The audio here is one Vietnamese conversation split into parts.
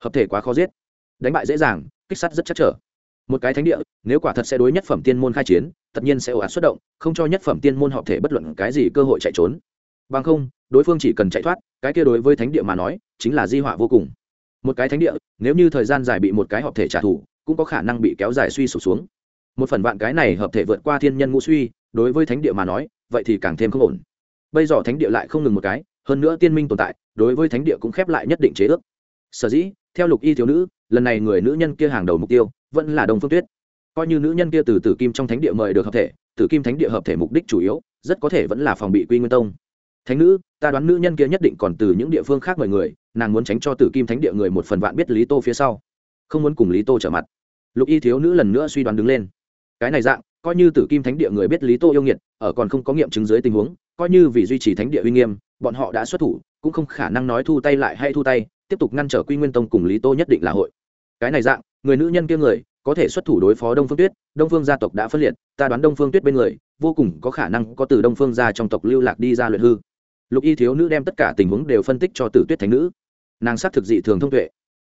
hợp thể quá khó giết. Đánh bại dễ dàng, kích sát rất chắc trở. Một cái thánh địa, nếu quả thật sẽ đối nhất phẩm tiên môn khai chiến, tất nhiên sẽ ồ ạt xuất động, không cho nhất phẩm tiên môn hợp thể bất luận cái gì cơ hội chạy trốn. Bằng không, đối phương chỉ cần chạy thoát, cái kia đối với thánh địa mà nói, chính là di họa vô cùng. Một cái thánh địa, nếu như thời gian dài bị một cái hợp thể trả thù, cũng có khả năng bị kéo dài suy sụp xuống. Một phần vạn cái này hợp thể vượt qua thiên nhân ngũ suy, đối với thánh địa mà nói, vậy thì càng thêm không ổn. Bây giờ thánh địa lại không ngừng một cái, hơn nữa tiên minh tồn tại, đối với thánh địa cũng khép lại nhất định chế ước sở dĩ, theo lục y thiếu nữ, lần này người nữ nhân kia hàng đầu mục tiêu vẫn là đồng phương tuyết. Coi như nữ nhân kia từ tử kim trong thánh địa mời được hợp thể, tử kim thánh địa hợp thể mục đích chủ yếu rất có thể vẫn là phòng bị quy nguyên tông. Thánh nữ, ta đoán nữ nhân kia nhất định còn từ những địa phương khác mời người, nàng muốn tránh cho tử kim thánh địa người một phần vạn biết lý tô phía sau. Không muốn cùng lý tô trở mặt. Lục y thiếu nữ lần nữa suy đoán đứng lên. Cái này dạng, coi như tử kim thánh địa người biết lý tô yêu nghiệt, ở còn không có nghiệm chứng dưới tình huống, coi như vì duy trì thánh địa uy nghiêm, bọn họ đã xuất thủ, cũng không khả năng nói thu tay lại hay thu tay tiếp tục ngăn trở quy nguyên tông cùng lý tô nhất định là hội. Cái này dạng, người nữ nhân kia người, có thể xuất thủ đối phó đông phương tuyết, đông phương gia tộc đã phân liệt, ta đoán đông phương tuyết bên người, vô cùng có khả năng có từ đông phương gia trong tộc lưu lạc đi ra luyện hư. Lục y thiếu nữ đem tất cả tình huống đều phân tích cho tử tuyết thánh nữ. Nàng xác thực dị thường thông tuệ.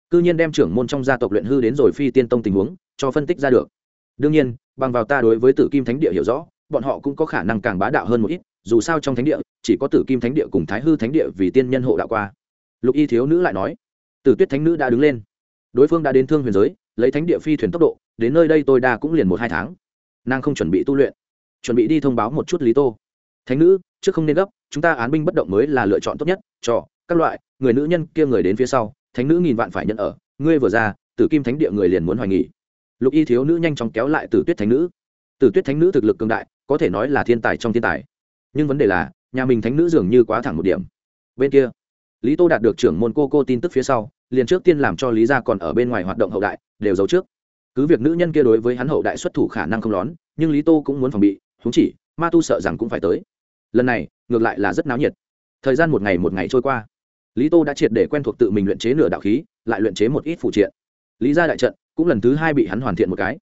Cư nhiên đem trưởng môn trong gia tộc luyện hư đến rồi phi tiên tông tình huống, cho phân tích ra được. Đương nhiên, bằng vào ta đối với tử kim thánh địa hiểu rõ, bọn họ cũng có khả năng càng bá đạo hơn một ít, dù sao trong thánh địa, chỉ có tử kim thánh địa cùng thái hư thánh địa vì tiên nhân hộ đạo qua lục y thiếu nữ lại nói, tử tuyết thánh nữ đã đứng lên. Đối phương đã đến thương huyền giới, lấy thánh địa phi thuyền tốc độ, đến nơi đây tôi đa cũng liền một hai tháng. Nàng không chuẩn bị tu luyện, chuẩn bị đi thông báo một chút lý tô. Thánh nữ, trước không nên gấp, chúng ta án binh bất động mới là lựa chọn tốt nhất cho các loại, người nữ nhân kia người đến phía sau, thánh nữ nghìn vạn phải nhận ở, ngươi vừa ra, tử kim thánh địa người liền muốn hoài nghỉ lục y thiếu nữ nhanh chóng kéo lại tử tuyết thánh nữ. Tử tuyết thánh nữ thực lực cường đại, có thể nói là thiên tài trong thiên tài. Nhưng vấn đề là, nhà mình thánh nữ dường như quá thẳng một điểm. Bên kia lý tô đạt được trưởng môn cô cô tin tức phía sau, liền trước tiên làm cho lý gia còn ở bên ngoài hoạt động hậu đại, đều giấu trước. Cứ việc nữ nhân kia đối với hắn hậu đại xuất thủ khả năng không lón, nhưng lý tô cũng muốn phòng bị húng chỉ, ma tu sợ rằng cũng phải tới. Lần này, ngược lại là rất náo nhiệt. Thời gian một ngày một ngày trôi qua. Lý tô đã triệt để quen thuộc tự mình luyện chế nửa đạo khí, lại luyện chế một ít phụ triện. Lý gia đại trận cũng lần thứ hai bị hắn hoàn thiện một cái.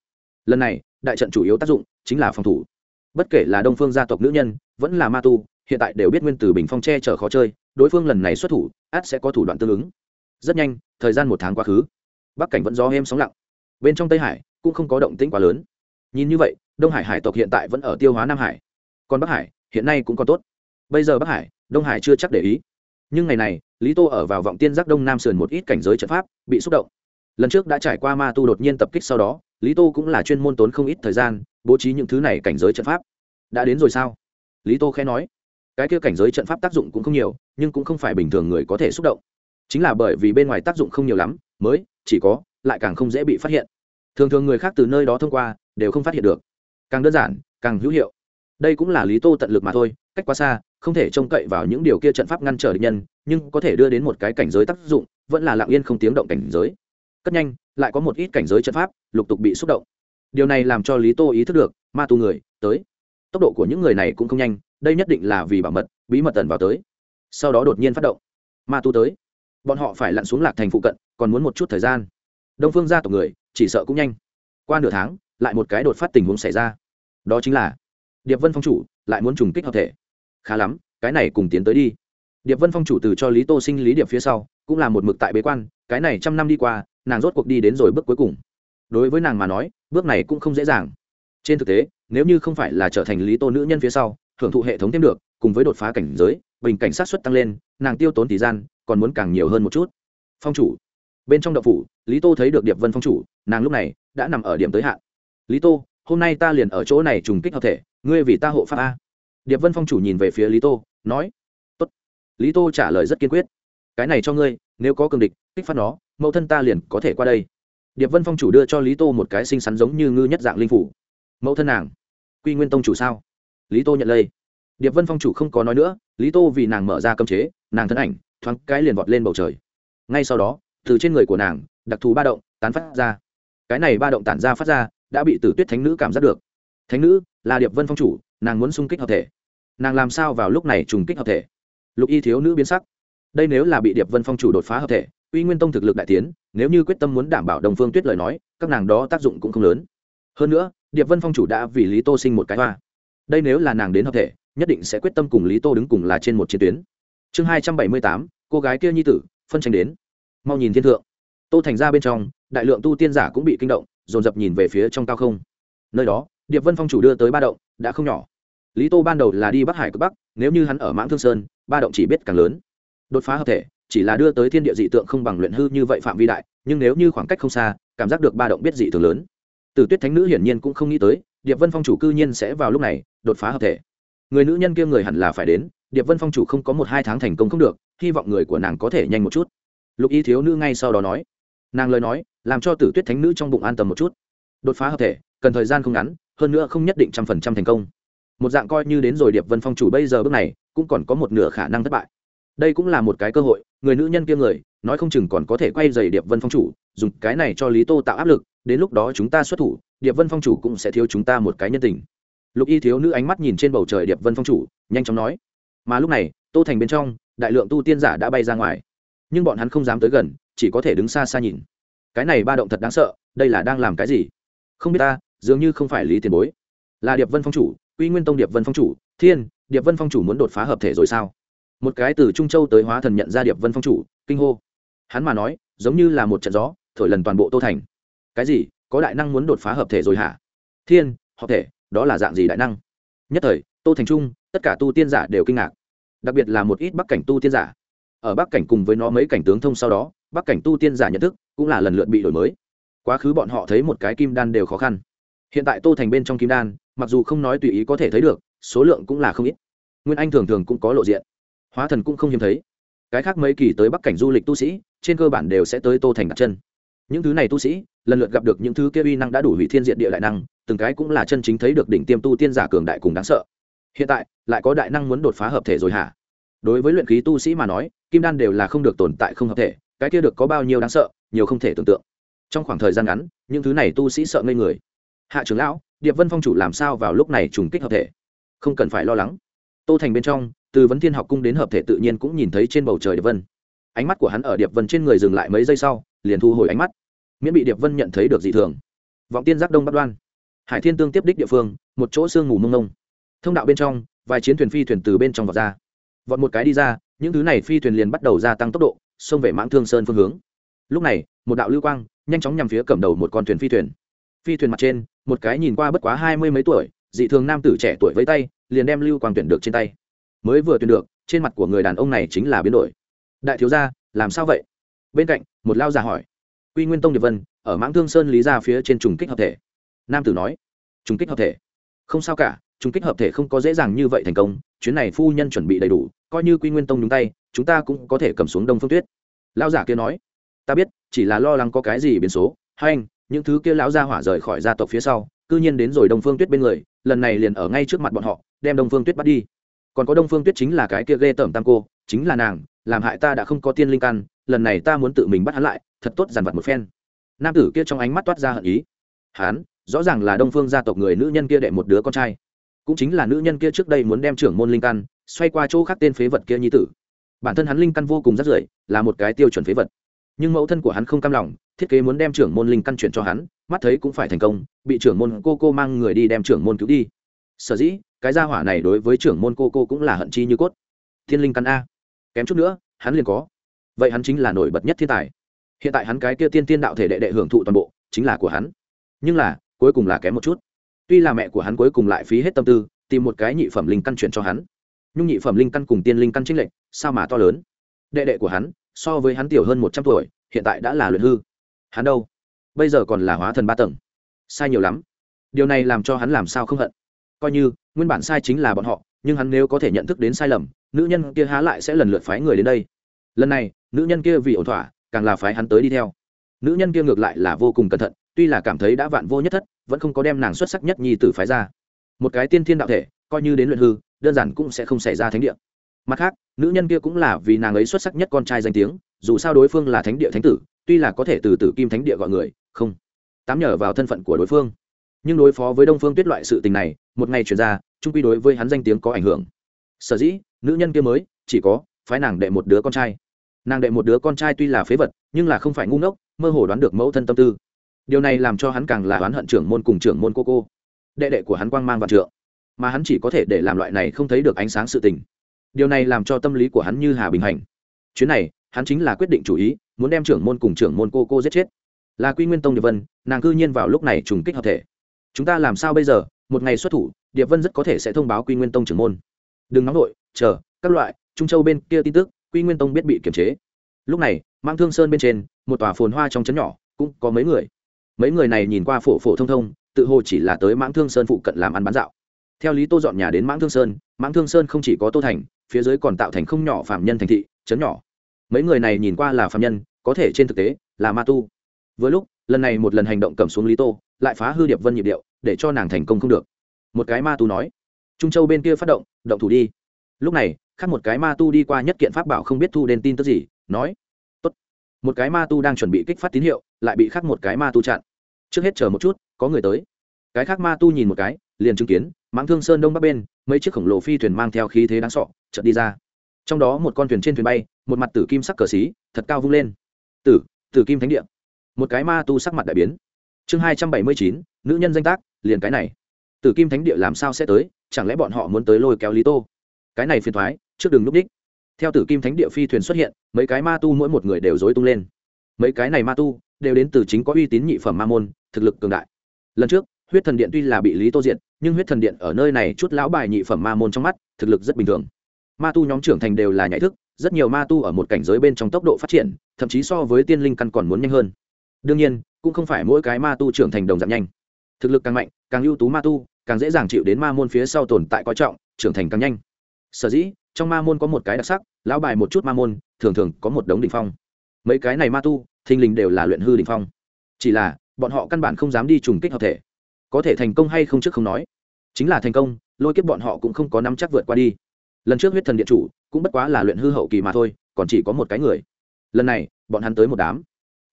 Lần này, đại trận chủ yếu tác dụng chính là phòng thủ. Bất kể là đông phương gia tộc nữ nhân, vẫn là ma tu, hiện tại đều biết nguyên tử bình phong che chở khó chơi đối phương lần này xuất thủ át sẽ có thủ đoạn tương ứng. Rất nhanh, thời gian một tháng quá khứ, bắc cảnh vẫn gió êm sóng lặng. Bên trong tây hải cũng không có động tĩnh quá lớn. Nhìn như vậy, đông hải hải tộc hiện tại vẫn ở tiêu hóa nam hải. Còn bắc hải, hiện nay cũng còn tốt. Bây giờ bắc hải, đông hải chưa chắc để ý. Nhưng ngày này, lý tô ở vào vọng tiên giác đông nam sườn một ít cảnh giới trận pháp, bị xúc động. Lần trước đã trải qua ma tu đột nhiên tập kích sau đó, lý tô cũng là chuyên môn tốn không ít thời gian, bố trí những thứ này cảnh giới trận pháp. Đã đến rồi sao? Lý tô khẽ nói cái kia cảnh giới trận pháp tác dụng cũng không nhiều, nhưng cũng không phải bình thường người có thể xúc động. Chính là bởi vì bên ngoài tác dụng không nhiều lắm, mới, chỉ có, lại càng không dễ bị phát hiện. Thường thường người khác từ nơi đó thông qua, đều không phát hiện được. Càng đơn giản, càng hữu hiệu. Đây cũng là lý tô tận lực mà thôi, cách quá xa, không thể trông cậy vào những điều kia trận pháp ngăn trở địch nhân, nhưng có thể đưa đến một cái cảnh giới tác dụng, vẫn là lặng yên không tiếng động cảnh giới. Cất nhanh, lại có một ít cảnh giới trận pháp, lục tục bị xúc động. Điều này làm cho lý tô ý thức được, ma tu người, tới. Tốc độ của những người này cũng không nhanh đây nhất định là vì bảo mật, bí mật tần vào tới. Sau đó đột nhiên phát động. Ma tu tới. Bọn họ phải lặn xuống lạc thành phụ cận, còn muốn một chút thời gian. Đông phương gia tộc người, chỉ sợ cũng nhanh. Qua nửa tháng, lại một cái đột phát tình huống xảy ra. Đó chính là, điệp vân phong chủ lại muốn trùng kích hợp thể. Khá lắm, cái này cùng tiến tới đi. Điệp vân phong chủ từ cho lý tô sinh lý điệp phía sau, cũng là một mực tại bế quan, cái này trăm năm đi qua, nàng rốt cuộc đi đến rồi bước cuối cùng. Đối với nàng mà nói, bước này cũng không dễ dàng. Trên thực tế, nếu như không phải là trở thành lý tô nữ nhân phía sau hưởng thụ hệ thống thêm được, cùng với đột phá cảnh giới, bình cảnh sát xuất tăng lên, nàng tiêu tốn thời gian, còn muốn càng nhiều hơn một chút. Phong chủ. Bên trong đậu phủ, lý tô thấy được điệp vân phong chủ, nàng lúc này đã nằm ở điểm tới hạn. Lý tô, hôm nay ta liền ở chỗ này trùng kích hợp thể, ngươi vì ta hộ pháp a. Điệp vân phong chủ nhìn về phía lý tô, nói, Tốt. lý tô trả lời rất kiên quyết, cái này cho ngươi, nếu có cường địch, kích phát nó, mẫu thân ta liền có thể qua đây. Điệp vân phong chủ đưa cho lý tô một cái xinh xắn giống như ngư nhất dạng linh phủ. Mẫu thân nàng, quy nguyên tông chủ sao? Lý tô nhận lây. Điệp vân phong chủ không có nói nữa, lý tô vì nàng mở ra cơm chế, nàng thân ảnh, thoáng cái liền vọt lên bầu trời. Ngay sau đó, từ trên người của nàng, đặc thù ba động tán phát ra. Cái này ba động tản ra phát ra, đã bị tử tuyết thánh nữ cảm giác được. Thánh nữ là điệp vân phong chủ, nàng muốn xung kích hợp thể. Nàng làm sao vào lúc này trùng kích hợp thể? Lục y thiếu nữ biến sắc. Đây nếu là bị điệp vân phong chủ đột phá hợp thể, uy nguyên tông thực lực đại tiến, nếu như quyết tâm muốn đảm bảo đồng phương tuyết lời nói, các nàng đó tác dụng cũng không lớn. Hơn nữa, điệp vân phong chủ đã vì lý tô sinh một cái hoa đây nếu là nàng đến hợp thể, nhất định sẽ quyết tâm cùng lý tô đứng cùng là trên một chiến tuyến. Chương hai trăm bảy mươi tám, cô gái kia nhi tử, phân tranh đến. Mau nhìn thiên thượng. Tô thành ra bên trong, đại lượng tu tiên giả cũng bị kinh động, dồn dập nhìn về phía trong cao không. Nơi đó, điệp vân phong chủ đưa tới ba động, đã không nhỏ. Lý tô ban đầu là đi bắc hải cực bắc, nếu như hắn ở mãng thương sơn, ba động chỉ biết càng lớn. Đột phá hợp thể, chỉ là đưa tới thiên địa dị tượng không bằng luyện hư như vậy phạm vi đại, nhưng nếu như khoảng cách không xa, cảm giác được ba động biết dị thường lớn. Từ tuyết thánh nữ hiển nhiên cũng không nghĩ tới điệp vân phong chủ cư nhiên sẽ vào lúc này, đột phá hợp thể. Người nữ nhân kia người hẳn là phải đến, điệp vân phong chủ không có một hai tháng thành công không được, hy vọng người của nàng có thể nhanh một chút. Lục y thiếu nữ ngay sau đó nói. Nàng lời nói, làm cho tử tuyết thánh nữ trong bụng an tâm một chút. Đột phá hợp thể, cần thời gian không ngắn, hơn nữa không nhất định trăm phần trăm thành công. Một dạng coi như đến rồi điệp vân phong chủ bây giờ bước này, cũng còn có một nửa khả năng thất bại. Đây cũng là một cái cơ hội, người nữ nhân kia người, nói không chừng còn có thể quay dày điệp vân phong chủ, dùng cái này cho lý tô tạo áp lực đến lúc đó chúng ta xuất thủ, điệp vân phong chủ cũng sẽ thiếu chúng ta một cái nhân tình. Lục y thiếu nữ ánh mắt nhìn trên bầu trời điệp vân phong chủ, nhanh chóng nói. Mà lúc này, tô thành bên trong, đại lượng tu tiên giả đã bay ra ngoài. Nhưng bọn hắn không dám tới gần, chỉ có thể đứng xa xa nhìn. Cái này ba động thật đáng sợ, đây là đang làm cái gì? Không biết ta, dường như không phải lý tiền bối. Là điệp vân phong chủ uy nguyên tông điệp vân phong chủ, thiên, điệp vân phong chủ muốn đột phá hợp thể rồi sao? Một cái từ trung châu tới hóa thần nhận ra điệp vân phong chủ, kinh hô. Hắn mà nói, giống như là một trận gió, thổi lần toàn bộ tô thành cái gì? Có đại năng muốn đột phá hợp thể rồi hả? Thiên, hợp thể, đó là dạng gì đại năng? Nhất thời, tô thành trung, tất cả tu tiên giả đều kinh ngạc. Đặc biệt là một ít bắc cảnh tu tiên giả. Ở bắc cảnh cùng với nó mấy cảnh tướng thông sau đó, bắc cảnh tu tiên giả nhận thức cũng là lần lượt bị đổi mới. Quá khứ bọn họ thấy một cái kim đan đều khó khăn. Hiện tại tô thành bên trong kim đan, mặc dù không nói tùy ý có thể thấy được, số lượng cũng là không ít. Nguyên anh thường thường cũng có lộ diện. Hóa thần cũng không hiếm thấy. Cái khác mấy kỳ tới bắc cảnh du lịch tu sĩ, trên cơ bản đều sẽ tới tô thành đặt chân những thứ này tu sĩ, lần lượt gặp được những thứ kia uy năng đã đủ hủy thiên diện địa đại năng, từng cái cũng là chân chính thấy được đỉnh tiêm tu tiên giả cường đại cùng đáng sợ. Hiện tại, lại có đại năng muốn đột phá hợp thể rồi hả? Đối với luyện khí tu sĩ mà nói, kim đan đều là không được tồn tại không hợp thể, cái kia được có bao nhiêu đáng sợ, nhiều không thể tưởng tượng. Trong khoảng thời gian ngắn, những thứ này tu sĩ sợ ngây người. Hạ trưởng lão, điệp vân phong chủ làm sao vào lúc này trùng kích hợp thể? Không cần phải lo lắng. Tô thành bên trong, từ vấn thiên học cung đến hợp thể tự nhiên cũng nhìn thấy trên bầu trời điệp vân. Ánh mắt của hắn ở điệp vân trên người dừng lại mấy giây sau liền thu hồi ánh mắt. Miễn bị điệp vân nhận thấy được dị thường. Vọng tiên giác đông bắc đoan. Hải thiên tương tiếp đích địa phương, một chỗ sương ngủ mông nông thông đạo bên trong, vài chiến thuyền phi thuyền từ bên trong vọt ra. Vọt một cái đi ra, những thứ này phi thuyền liền bắt đầu gia tăng tốc độ, xông về mãng thương sơn phương hướng. Lúc này, một đạo lưu quang nhanh chóng nhằm phía cầm đầu một con thuyền phi thuyền. Phi thuyền mặt trên, một cái nhìn qua bất quá hai mươi mấy tuổi, dị thường nam tử trẻ tuổi với tay, liền đem lưu quang tuyển được trên tay. Mới vừa tuyển được, trên mặt của người đàn ông này chính là biến đổi. Đại thiếu gia, làm sao vậy? Bên cạnh, một lao già hỏi. Quy nguyên tông điệp vân, ở mãng thương sơn lý ra phía trên trùng kích hợp thể. Nam tử nói. Trùng kích hợp thể. Không sao cả, trùng kích hợp thể không có dễ dàng như vậy thành công, chuyến này phu nhân chuẩn bị đầy đủ, coi như quy nguyên tông nhúng tay, chúng ta cũng có thể cầm xuống đông phương tuyết. Lao giả kia nói. Ta biết, chỉ là lo lắng có cái gì biến số. Hay anh, những thứ kia lão gia hỏa rời khỏi gia tộc phía sau, cư nhiên đến rồi đông phương tuyết bên người, lần này liền ở ngay trước mặt bọn họ, đem đông phương tuyết bắt đi. Còn có đông phương tuyết chính là cái kia ghê tởm tam cô, chính là nàng, làm hại ta đã không có tiên linh căn lần này ta muốn tự mình bắt hắn lại, thật tốt dàn vặt một phen. Nam tử kia trong ánh mắt toát ra hận ý. Hắn, rõ ràng là đông phương gia tộc người nữ nhân kia đệ một đứa con trai. Cũng chính là nữ nhân kia trước đây muốn đem trưởng môn linh căn xoay qua chỗ khác tên phế vật kia nhi tử. Bản thân hắn linh căn vô cùng rất rưỡi là một cái tiêu chuẩn phế vật. Nhưng mẫu thân của hắn không cam lòng, thiết kế muốn đem trưởng môn linh căn chuyển cho hắn, mắt thấy cũng phải thành công, bị trưởng môn cô cô mang người đi đem trưởng môn cứu đi. Sở dĩ, cái gia hỏa này đối với trưởng môn cô cô cũng là hận chi như cốt. Thiên linh căn a. Kém chút nữa, hắn liền có vậy hắn chính là nổi bật nhất thiên tài. Hiện tại hắn cái kia tiên tiên đạo thể đệ đệ hưởng thụ toàn bộ, chính là của hắn. Nhưng là, cuối cùng là kém một chút. Tuy là mẹ của hắn cuối cùng lại phí hết tâm tư, tìm một cái nhị phẩm linh căn chuyển cho hắn. Nhưng nhị phẩm linh căn cùng tiên linh căn chính lệnh sao mà to lớn? Đệ đệ của hắn, so với hắn tiểu hơn một trăm tuổi, hiện tại đã là luyện hư. Hắn đâu? Bây giờ còn là hóa thần ba tầng. Sai nhiều lắm. Điều này làm cho hắn làm sao không hận. Coi như, nguyên bản sai chính là bọn họ, nhưng hắn nếu có thể nhận thức đến sai lầm, nữ nhân kia há lại sẽ lần lượt phái người đến đây. Lần này nữ nhân kia vì ổn thỏa, càng là phái hắn tới đi theo. Nữ nhân kia ngược lại là vô cùng cẩn thận, tuy là cảm thấy đã vạn vô nhất thất, vẫn không có đem nàng xuất sắc nhất nhi tử phái ra. Một cái tiên thiên đạo thể, coi như đến luyện hư, đơn giản cũng sẽ không xảy ra thánh địa. Mặt khác, nữ nhân kia cũng là vì nàng ấy xuất sắc nhất con trai danh tiếng, dù sao đối phương là thánh địa thánh tử, tuy là có thể từ tử kim thánh địa gọi người, không tám nhờ vào thân phận của đối phương. Nhưng đối phó với đông phương tuyết loại sự tình này, một ngày chuyển ra, trung quy đối với hắn danh tiếng có ảnh hưởng. Sở dĩ, nữ nhân kia mới, chỉ có phái nàng đệ một đứa con trai nàng đệ một đứa con trai tuy là phế vật, nhưng là không phải ngu ngốc, mơ hồ đoán được mẫu thân tâm tư. Điều này làm cho hắn càng là oán hận trưởng môn cùng trưởng môn cô cô. Đệ đệ của hắn quang mang vạn trượng, mà hắn chỉ có thể để làm loại này không thấy được ánh sáng sự tình. Điều này làm cho tâm lý của hắn như hà bình hành. Chuyến này, hắn chính là quyết định chủ ý, muốn đem trưởng môn cùng trưởng môn cô cô giết chết. Là quy nguyên tông điệp vân, nàng cư nhiên vào lúc này trùng kích hợp thể. Chúng ta làm sao bây giờ? Một ngày xuất thủ, điệp vân rất có thể sẽ thông báo quy nguyên tông trưởng môn. Đừng nóng vội chờ, các loại, trung châu bên kia tin tức quy nguyên tông biết bị kiềm chế. Lúc này mang thương sơn bên trên, một tòa phồn hoa trong trấn nhỏ, cũng có mấy người. Mấy người này nhìn qua phổ phổ thông thông, tự hồ chỉ là tới mãng thương sơn phụ cận làm ăn bán dạo. Theo lý tô dọn nhà đến mãng thương sơn, mãng thương sơn không chỉ có tô thành, phía dưới còn tạo thành không nhỏ phạm nhân thành thị, trấn nhỏ. Mấy người này nhìn qua là phạm nhân, có thể trên thực tế, là ma tu. Với lúc, lần này một lần hành động cầm xuống lý tô, lại phá hư điệp vân nhịp điệu, để cho nàng thành công không được. Một cái ma tu nói, trung châu bên kia phát động động thủ đi. Lúc này khác một cái ma tu đi qua nhất kiện pháp bảo không biết thu đến tin tức gì, nói, Tốt. một cái ma tu đang chuẩn bị kích phát tín hiệu, lại bị khác một cái ma tu chặn. Trước hết chờ một chút, có người tới. Cái khác ma tu nhìn một cái, liền chứng kiến, mãng thương sơn đông bắc bên, mấy chiếc khổng lồ phi thuyền mang theo khí thế đáng sọ chợt đi ra. Trong đó một con thuyền trên thuyền bay, một mặt tử kim sắc cờ xí, thật cao vung lên. Tử tử kim thánh địa. Một cái ma tu sắc mặt đại biến. Chương hai trăm bảy mươi chín, nữ nhân danh tác, liền cái này. Tử kim thánh địa làm sao sẽ tới? Chẳng lẽ bọn họ muốn tới lôi kéo lý tô? Cái này phiền thoái trước đường núp đích. Theo tử kim thánh địa phi thuyền xuất hiện, mấy cái ma tu mỗi một người đều dối tung lên. Mấy cái này ma tu đều đến từ chính có uy tín nhị phẩm ma môn, thực lực cường đại. Lần trước, huyết thần điện tuy là bị lý tô diện nhưng huyết thần điện ở nơi này chút lão bài nhị phẩm ma môn trong mắt, thực lực rất bình thường. Ma tu nhóm trưởng thành đều là nhạy thức, rất nhiều ma tu ở một cảnh giới bên trong tốc độ phát triển, thậm chí so với tiên linh căn còn muốn nhanh hơn. Đương nhiên, cũng không phải mỗi cái ma tu trưởng thành đồng dạng nhanh. Thực lực càng mạnh, càng ưu tú ma tu, càng dễ dàng chịu đến ma môn phía sau tồn tại coi trọng, trưởng thành càng nhanh. Sở dĩ trong ma môn có một cái đặc sắc, lão bài một chút ma môn, thường thường có một đống đ ỉ n h phong. Mấy cái này ma tu, thình lình đều là luyện hư đ ỉ n h phong. Chỉ là, bọn họ căn bản không dám đi trùng kích hợp thể. Có thể thành công hay không trước không nói. Chính là thành công, lôi kiếp bọn họ cũng không có nắm chắc vượt qua đi. Lần trước huyết thần điện chủ, cũng bất quá là luyện hư hậu kỳ mà thôi, còn chỉ có một cái người. Lần này, bọn hắn tới một đám.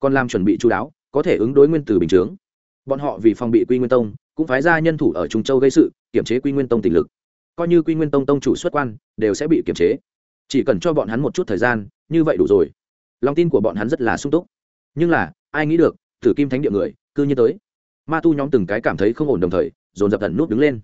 Còn làm chuẩn bị chú đáo, có thể ứng đối nguyên từ bình chướng. Bọn họ vì phòng bị quy nguyên tông, cũng phái ra nhân thủ ở trung châu gây sự, kiểm chế quy nguyên tông tình lực coi như quy nguyên tông tông chủ xuất quan, đều sẽ bị kiềm chế. Chỉ cần cho bọn hắn một chút thời gian, như vậy đủ rồi. Lòng tin của bọn hắn rất là sung túc. Nhưng là, ai nghĩ được thử kim thánh địa người cư như tới. Ma tu nhóm từng cái cảm thấy không ổn đồng thời, dồn dập thần nút đứng lên.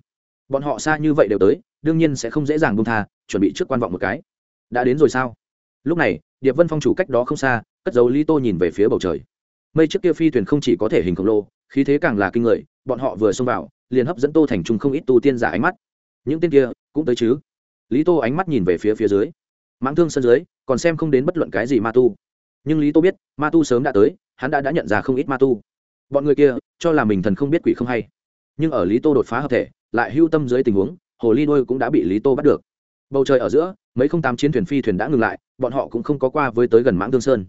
Bọn họ xa như vậy đều tới, đương nhiên sẽ không dễ dàng bông tha, chuẩn bị trước quan vọng một cái. Đã đến rồi sao? Lúc này, điệp vân phong chủ cách đó không xa, cất dấu lý tô nhìn về phía bầu trời. Mây trước kia phi thuyền không chỉ có thể hình khổng lồ, khí thế càng là kinh người, bọn họ vừa xông vào, liền hấp dẫn tô thành trung không ít tu tiên giả ánh mắt những tên kia cũng tới chứ? Lý tô ánh mắt nhìn về phía phía dưới. Mãng thương sân dưới, còn xem không đến bất luận cái gì ma tu. Nhưng lý tô biết, ma tu sớm đã tới, hắn đã đã nhận ra không ít ma tu. Bọn người kia cho là mình thần không biết quỷ không hay. Nhưng ở lý tô đột phá hợp thể, lại hưu tâm dưới tình huống, hồ ly đôi cũng đã bị lý tô bắt được. Bầu trời ở giữa, mấy không tám chiến thuyền phi thuyền đã ngừng lại, bọn họ cũng không có qua với tới gần mãng thương sơn.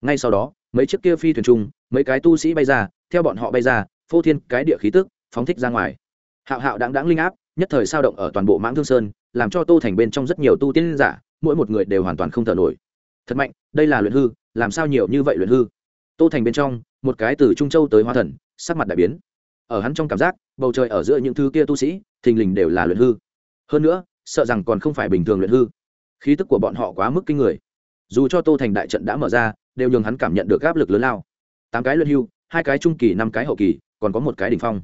Ngay sau đó, mấy chiếc kia phi thuyền chung, mấy cái tu sĩ bay ra, theo bọn họ bay ra, phô thiên cái địa khí tức, phóng thích ra ngoài. Hạo hạo đáng đáng linh áp nhất thời sao động ở toàn bộ mãng thương sơn, làm cho tô thành bên trong rất nhiều tu tiên giả, mỗi một người đều hoàn toàn không thở nổi. Thật mạnh, đây là luyện hư, làm sao nhiều như vậy luyện hư? Tô thành bên trong, một cái từ trung châu tới hoa thần, sắc mặt đại biến. Ở hắn trong cảm giác, bầu trời ở giữa những thứ kia tu sĩ, thình lình đều là luyện hư. Hơn nữa, sợ rằng còn không phải bình thường luyện hư. Khí tức của bọn họ quá mức kinh người. Dù cho tô thành đại trận đã mở ra, đều nhường hắn cảm nhận được áp lực lớn lao. Tám cái luyện hưu hai cái trung kỳ, năm cái hậu kỳ, còn có một cái đỉnh phong.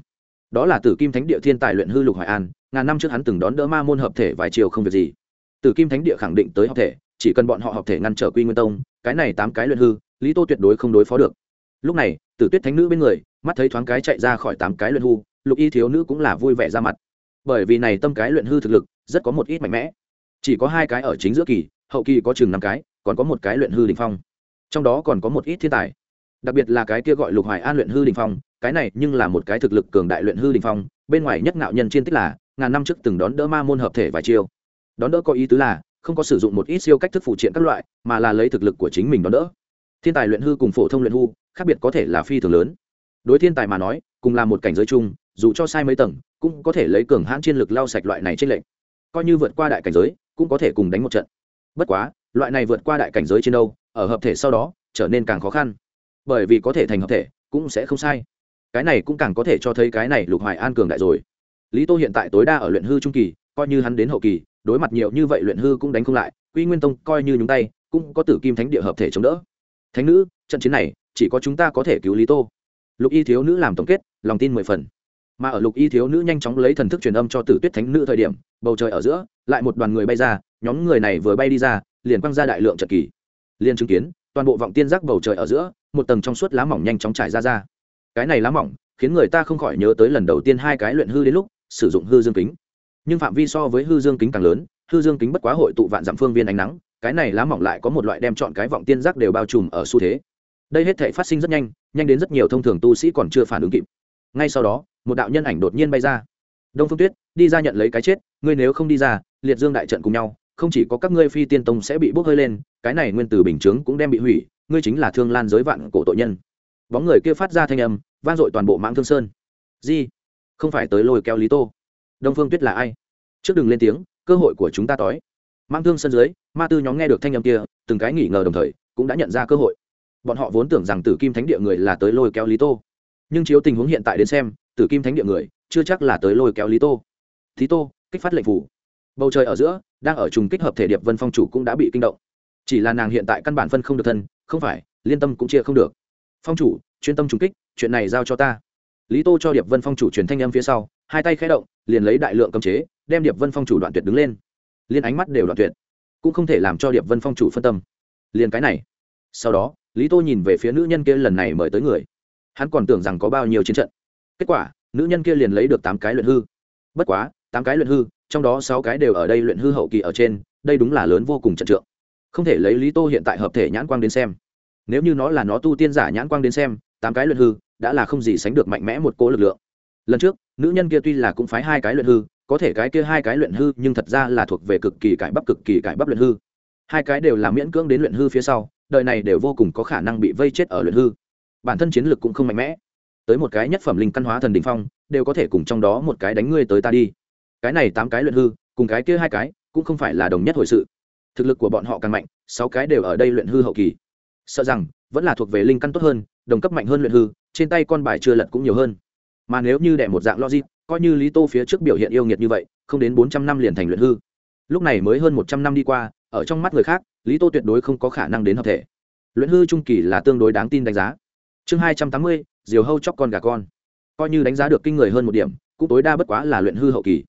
Đó là tử kim thánh địa thiên tài luyện hư lục hoài an ngàn năm trước hắn từng đón đỡ ma môn hợp thể vài chiều không việc gì. Từ kim thánh địa khẳng định tới hợp thể, chỉ cần bọn họ hợp thể ngăn trở quy nguyên tông, cái này tám cái luyện hư, lý tô tuyệt đối không đối phó được. Lúc này, tử tuyết thánh nữ bên người, mắt thấy thoáng cái chạy ra khỏi tám cái luyện hư, lục y thiếu nữ cũng là vui vẻ ra mặt. Bởi vì này tâm cái luyện hư thực lực, rất có một ít mạnh mẽ. Chỉ có hai cái ở chính giữa kỳ, hậu kỳ có chừng năm cái, còn có một cái luyện hư đình phong. Trong đó còn có một ít thiên tài. Đặc biệt là cái kia gọi lục hoài an luyện hư đình phong, cái này nhưng là một cái thực lực cường đại luyện hư đình phong, bên ngoài nhất ngạo nhân chiên tích là ngàn năm trước từng đón đỡ ma môn hợp thể vài chiêu. Đón đỡ có ý tứ là, không có sử dụng một ít siêu cách thức phụ triện các loại, mà là lấy thực lực của chính mình đón đỡ. Thiên tài luyện hư cùng phổ thông luyện hư, khác biệt có thể là phi thường lớn. Đối thiên tài mà nói, cùng là một cảnh giới chung, dù cho sai mấy tầng, cũng có thể lấy cường hãn chiến lực lao sạch loại này trên lệnh coi như vượt qua đại cảnh giới, cũng có thể cùng đánh một trận. Bất quá, loại này vượt qua đại cảnh giới trên đâu ở hợp thể sau đó, trở nên càng khó khăn. Bởi vì có thể thành hợp thể, cũng sẽ không sai. Cái này cũng càng có thể cho thấy cái này lục hoài an cường đại rồi lý tô hiện tại tối đa ở luyện hư trung kỳ, coi như hắn đến hậu kỳ, đối mặt nhiều như vậy luyện hư cũng đánh không lại, quy nguyên tông coi như nhúng tay, cũng có tử kim thánh địa hợp thể chống đỡ. Thánh nữ, trận chiến này, chỉ có chúng ta có thể cứu lý tô. Lục y thiếu nữ làm tổng kết, lòng tin mười phần. Mà ở lục y thiếu nữ nhanh chóng lấy thần thức truyền âm cho tử tuyết thánh nữ thời điểm, bầu trời ở giữa, lại một đoàn người bay ra, nhóm người này vừa bay đi ra, liền quăng ra đại lượng trận kỳ. Liền chứng kiến, toàn bộ vọng tiên giác bầu trời ở giữa, một tầng trong suốt lá mỏng nhanh chóng trải ra ra. Cái này lá mỏng, khiến người ta không khỏi nhớ tới lần đầu tiên hai cái luyện hư đến lúc sử dụng hư dương kính. Nhưng phạm vi so với hư dương kính càng lớn, hư dương kính bất quá hội tụ vạn dặm phương viên ánh nắng, cái này lá mỏng lại có một loại đem chọn cái vọng tiên giác đều bao trùm ở xu thế. Đây hết thể phát sinh rất nhanh nhanh đến rất nhiều thông thường tu sĩ còn chưa phản ứng kịp. Ngay sau đó, một đạo nhân ảnh đột nhiên bay ra. Đông phương tuyết, đi ra nhận lấy cái chết, ngươi nếu không đi ra, liệt dương đại trận cùng nhau, không chỉ có các ngươi phi tiên tông sẽ bị bốc hơi lên, cái này nguyên từ bình chướng cũng đem bị hủy, ngươi chính là thương lan giới vạn cổ tội nhân. Bóng người kia phát ra thanh âm, vang dội toàn bộ mãng thương sơn. Di không phải tới lôi kéo lý tô. Đông phương tuyết là ai? Trước đừng lên tiếng, cơ hội của chúng ta tối mang thương sân dưới, ma tư nhóm nghe được thanh âm kia, từng cái nghỉ ngờ đồng thời, cũng đã nhận ra cơ hội. Bọn họ vốn tưởng rằng tử kim thánh địa người là tới lôi kéo lý tô. Nhưng chiếu tình huống hiện tại đến xem, tử kim thánh địa người, chưa chắc là tới lôi kéo lý tô. Lý tô, kích phát lệnh phủ. Bầu trời ở giữa, đang ở trùng kích hợp thể điệp vân phong chủ cũng đã bị kinh động. Chỉ là nàng hiện tại căn bản phân không được thân, không phải, liên tâm cũng chia không được. Phong chủ, chuyên tâm trùng kích, chuyện này giao cho ta lý tô cho điệp vân phong chủ truyền thanh âm phía sau, hai tay khé động, liền lấy đại lượng cấm chế, đem điệp vân phong chủ đoạn tuyệt đứng lên. Liên ánh mắt đều đoạn tuyệt, cũng không thể làm cho điệp vân phong chủ phân tâm. Liền cái này. Sau đó, lý tô nhìn về phía nữ nhân kia lần này mời tới người. Hắn còn tưởng rằng có bao nhiêu chiến trận. Kết quả, nữ nhân kia liền lấy được tám cái luyện hư. Bất quá, tám cái luyện hư, trong đó sáu cái đều ở đây luyện hư hậu kỳ ở trên, đây đúng là lớn vô cùng trận trượng. Không thể lấy lý tô hiện tại hợp thể nhãn quang đến xem. Nếu như nó là nó tu tiên giả nhãn quang đến xem, tám cái luyện hư đã là không gì sánh được mạnh mẽ một cố lực lượng. Lần trước, nữ nhân kia tuy là cũng phái hai cái luyện hư, có thể cái kia hai cái luyện hư nhưng thật ra là thuộc về cực kỳ cải bắp, cực kỳ cải bắp luyện hư. Hai cái đều là miễn cưỡng đến luyện hư phía sau, đời này đều vô cùng có khả năng bị vây chết ở luyện hư. Bản thân chiến lược cũng không mạnh mẽ. Tới một cái nhất phẩm linh căn hóa thần đình phong, đều có thể cùng trong đó một cái đánh ngươi tới ta đi. Cái này tám cái luyện hư, cùng cái kia hai cái, cũng không phải là đồng nhất hồi sự. Thực lực của bọn họ càng mạnh, sáu cái đều ở đây luyện hư hậu kỳ. Sợ rằng, vẫn là thuộc về linh căn tốt hơn đồng cấp mạnh hơn luyện hư, trên tay con bài chưa lật cũng nhiều hơn. Mà nếu như đẻ một dạng logic, coi như lý tô phía trước biểu hiện yêu nghiệt như vậy, không đến bốn trăm năm liền thành luyện hư. Lúc này mới hơn một trăm năm đi qua, ở trong mắt người khác, lý tô tuyệt đối không có khả năng đến hợp thể. Luyện hư trung kỳ là tương đối đáng tin đánh giá. Chương hai trăm tám mươi, diều hâu chóc con gà con. Coi như đánh giá được kinh người hơn một điểm, cũng tối đa bất quá là luyện hư hậu kỳ.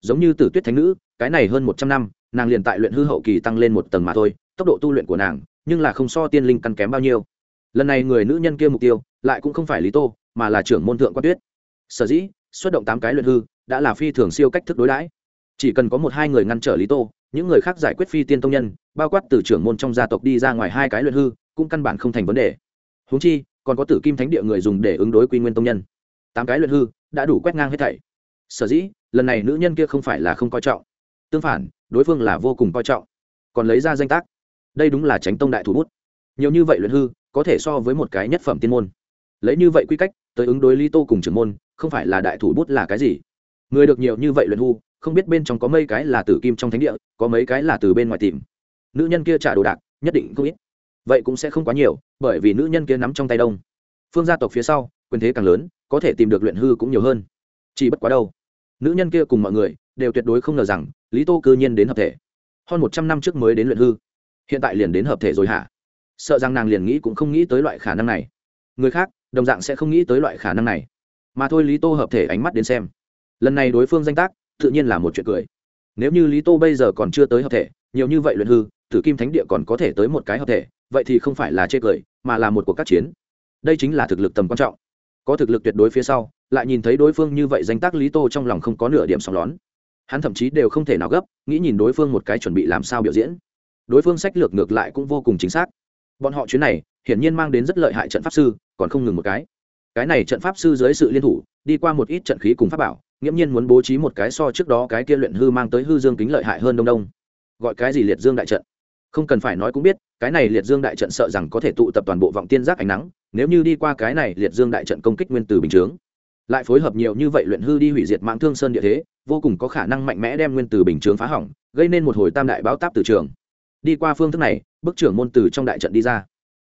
Giống như tử tuyết thánh nữ, cái này hơn một trăm năm, nàng liền tại luyện hư hậu kỳ tăng lên một tầng mà thôi, tốc độ tu luyện của nàng, nhưng là không so tiên linh căn kém bao nhiêu lần này người nữ nhân kia mục tiêu lại cũng không phải lý tô, mà là trưởng môn thượng quan tuyết. Sở dĩ, xuất động tám cái luyện hư đã là phi thường siêu cách thức đối đãi. Chỉ cần có một hai người ngăn trở lý tô, những người khác giải quyết phi tiên tông nhân, bao quát từ trưởng môn trong gia tộc đi ra ngoài hai cái luyện hư, cũng căn bản không thành vấn đề. Húng chi, còn có tử kim thánh địa người dùng để ứng đối quy nguyên tông nhân. Tám cái luyện hư đã đủ quét ngang hết thảy. Sở dĩ, lần này nữ nhân kia không phải là không coi trọng. Tương phản, đối phương là vô cùng coi trọng. Còn lấy ra danh tác. Đây đúng là tránh tông đại thủ bút. Nhiều như vậy luyện hư có thể so với một cái nhất phẩm tiên môn. Lấy như vậy quy cách, tới ứng đối lý tô cùng trưởng môn, không phải là đại thủ bút là cái gì? Người được nhiều như vậy luyện hư không biết bên trong có mấy cái là tử kim trong thánh địa, có mấy cái là từ bên ngoài tìm. Nữ nhân kia trả đồ đạc, nhất định không ít. Vậy cũng sẽ không quá nhiều, bởi vì nữ nhân kia nắm trong tay đông. Phương gia tộc phía sau, quyền thế càng lớn, có thể tìm được luyện hư cũng nhiều hơn. Chỉ bất quá đâu. Nữ nhân kia cùng mọi người, đều tuyệt đối không ngờ rằng, lý tô cư nhiên đến hợp thể. Hơn một trăm năm trước mới đến luyện hư. Hiện tại liền đến hợp thể rồi hả? Sợ rằng nàng liền nghĩ cũng không nghĩ tới loại khả năng này. Người khác, đồng dạng sẽ không nghĩ tới loại khả năng này. Mà thôi lý tô hợp thể ánh mắt đến xem. Lần này đối phương danh tác, tự nhiên là một chuyện cười. Nếu như lý tô bây giờ còn chưa tới hợp thể, nhiều như vậy luyện hư, tử kim thánh địa còn có thể tới một cái hợp thể, vậy thì không phải là chê cười, mà là một cuộc các chiến. Đây chính là thực lực tầm quan trọng. Có thực lực tuyệt đối phía sau, lại nhìn thấy đối phương như vậy danh tác lý tô trong lòng không có nửa điểm sóng lón. Hắn thậm chí đều không thể nào gấp, nghĩ nhìn đối phương một cái chuẩn bị làm sao biểu diễn. Đối phương sách lược ngược lại cũng vô cùng chính xác bọn họ chuyến này, hiển nhiên mang đến rất lợi hại trận pháp sư, còn không ngừng một cái. Cái này trận pháp sư dưới sự liên thủ, đi qua một ít trận khí cùng pháp bảo, nghiễm nhiên muốn bố trí một cái so trước đó cái kia luyện hư mang tới hư dương kính lợi hại hơn đông đông. Gọi cái gì liệt dương đại trận? Không cần phải nói cũng biết, cái này liệt dương đại trận sợ rằng có thể tụ tập toàn bộ vọng tiên giác ánh nắng, nếu như đi qua cái này liệt dương đại trận công kích nguyên từ bình chướng. Lại phối hợp nhiều như vậy luyện hư đi hủy diệt mạng thương sơn địa thế, vô cùng có khả năng mạnh mẽ đem nguyên từ bình chướng phá hỏng, gây nên một hồi tam đại báo táp từ trường đi qua phương thức này, bức trưởng môn từ trong đại trận đi ra.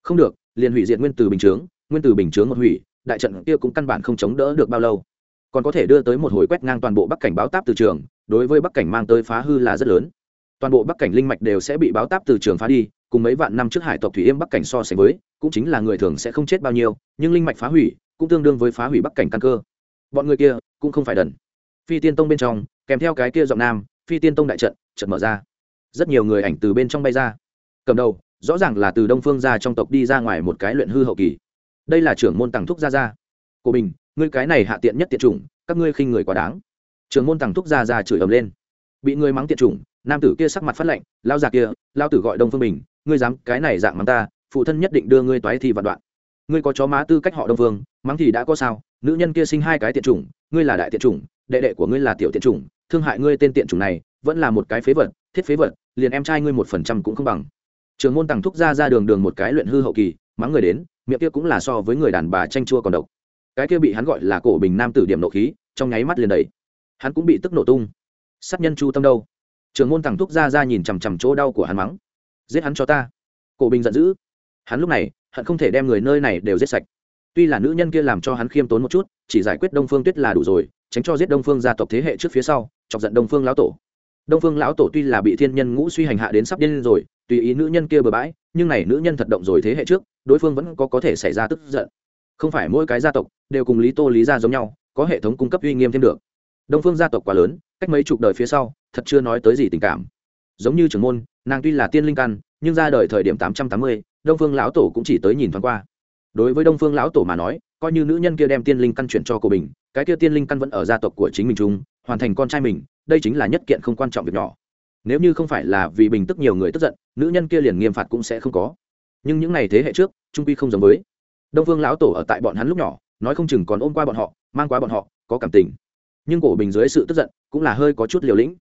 Không được, liền hủy diệt nguyên từ bình chướng, nguyên từ bình chướng một hủy, đại trận kia cũng căn bản không chống đỡ được bao lâu. Còn có thể đưa tới một hồi quét ngang toàn bộ bắc cảnh báo táp từ trường, đối với bắc cảnh mang tới phá hư là rất lớn. Toàn bộ bắc cảnh linh mạch đều sẽ bị báo táp từ trường phá đi, cùng mấy vạn năm trước hải tộc thủy yêm bắc cảnh so sánh với, cũng chính là người thường sẽ không chết bao nhiêu, nhưng linh mạch phá hủy, cũng tương đương với phá hủy bắc cảnh căn cơ. Bọn người kia cũng không phải đần. Phi tiên tông bên trong, kèm theo cái kia giọng nam, phi tiên tông đại trận trận mở ra rất nhiều người ảnh từ bên trong bay ra. Cầm đầu, rõ ràng là từ đông phương gia trong tộc đi ra ngoài một cái luyện hư hậu kỳ. Đây là trưởng môn tàng thúc gia gia. Cô bình, ngươi cái này hạ tiện nhất tiện chủng, các ngươi khinh người quá đáng. Trưởng môn tàng thúc gia gia chửi ầm lên. Bị ngươi mắng tiện chủng, nam tử kia sắc mặt phát lạnh, lao già kia, lao tử gọi đông phương bình, ngươi dám cái này dạng mắng ta, phụ thân nhất định đưa ngươi toái thì vạn đoạn. Ngươi có chó má tư cách họ đông phương, mắng thì đã có sao, nữ nhân kia sinh hai cái tiện chủng, ngươi là đại tiện chủng, đệ đệ của ngươi là tiểu tiện chủng, thương hại ngươi tên tiện chủng này, vẫn là một cái phế vật thiết phế vật, liền em trai ngươi một phần trăm cũng không bằng. Trường môn tàng thúc ra ra đường đường một cái luyện hư hậu kỳ, mắng người đến, miệng kia cũng là so với người đàn bà tranh chua còn độc. Cái kia bị hắn gọi là cổ bình nam tử điểm nộ khí, trong nháy mắt liền đầy. Hắn cũng bị tức nổ tung. Sát nhân chu tâm đâu? Trường môn tàng thúc ra ra nhìn chằm chằm chỗ đau của hắn mắng. Giết hắn cho ta. Cổ bình giận dữ. Hắn lúc này, hận không thể đem người nơi này đều giết sạch. Tuy là nữ nhân kia làm cho hắn khiêm tốn một chút, chỉ giải quyết đông phương tuyết là đủ rồi, tránh cho giết đông phương gia tộc thế hệ trước phía sau, chọc giận đông phương lão tổ đông phương lão tổ tuy là bị thiên nhân ngũ suy hành hạ đến sắp điên rồi, tùy ý nữ nhân kia bừa bãi, nhưng này nữ nhân thật động rồi thế hệ trước, đối phương vẫn có có thể xảy ra tức giận. Không phải mỗi cái gia tộc đều cùng lý tô, lý gia giống nhau, có hệ thống cung cấp uy nghiêm thêm được. Đông phương gia tộc quá lớn, cách mấy chục đời phía sau, thật chưa nói tới gì tình cảm. Giống như trưởng môn, nàng tuy là tiên linh căn, nhưng ra đời thời điểm tám trăm tám mươi, đông phương lão tổ cũng chỉ tới nhìn thoáng qua. Đối với đông phương lão tổ mà nói, coi như nữ nhân kia đem tiên linh căn chuyển cho cô bình, cái kia tiên linh căn vẫn ở gia tộc của chính mình chung, hoàn thành con trai mình đây chính là nhất kiện không quan trọng việc nhỏ. Nếu như không phải là vì bình tức nhiều người tức giận, nữ nhân kia liền nghiêm phạt cũng sẽ không có. Nhưng những ngày thế hệ trước, trung quy không giống với. Đông phương lão tổ ở tại bọn hắn lúc nhỏ, nói không chừng còn ôm qua bọn họ, mang qua bọn họ, có cảm tình. Nhưng cổ bình dưới sự tức giận, cũng là hơi có chút liều lĩnh.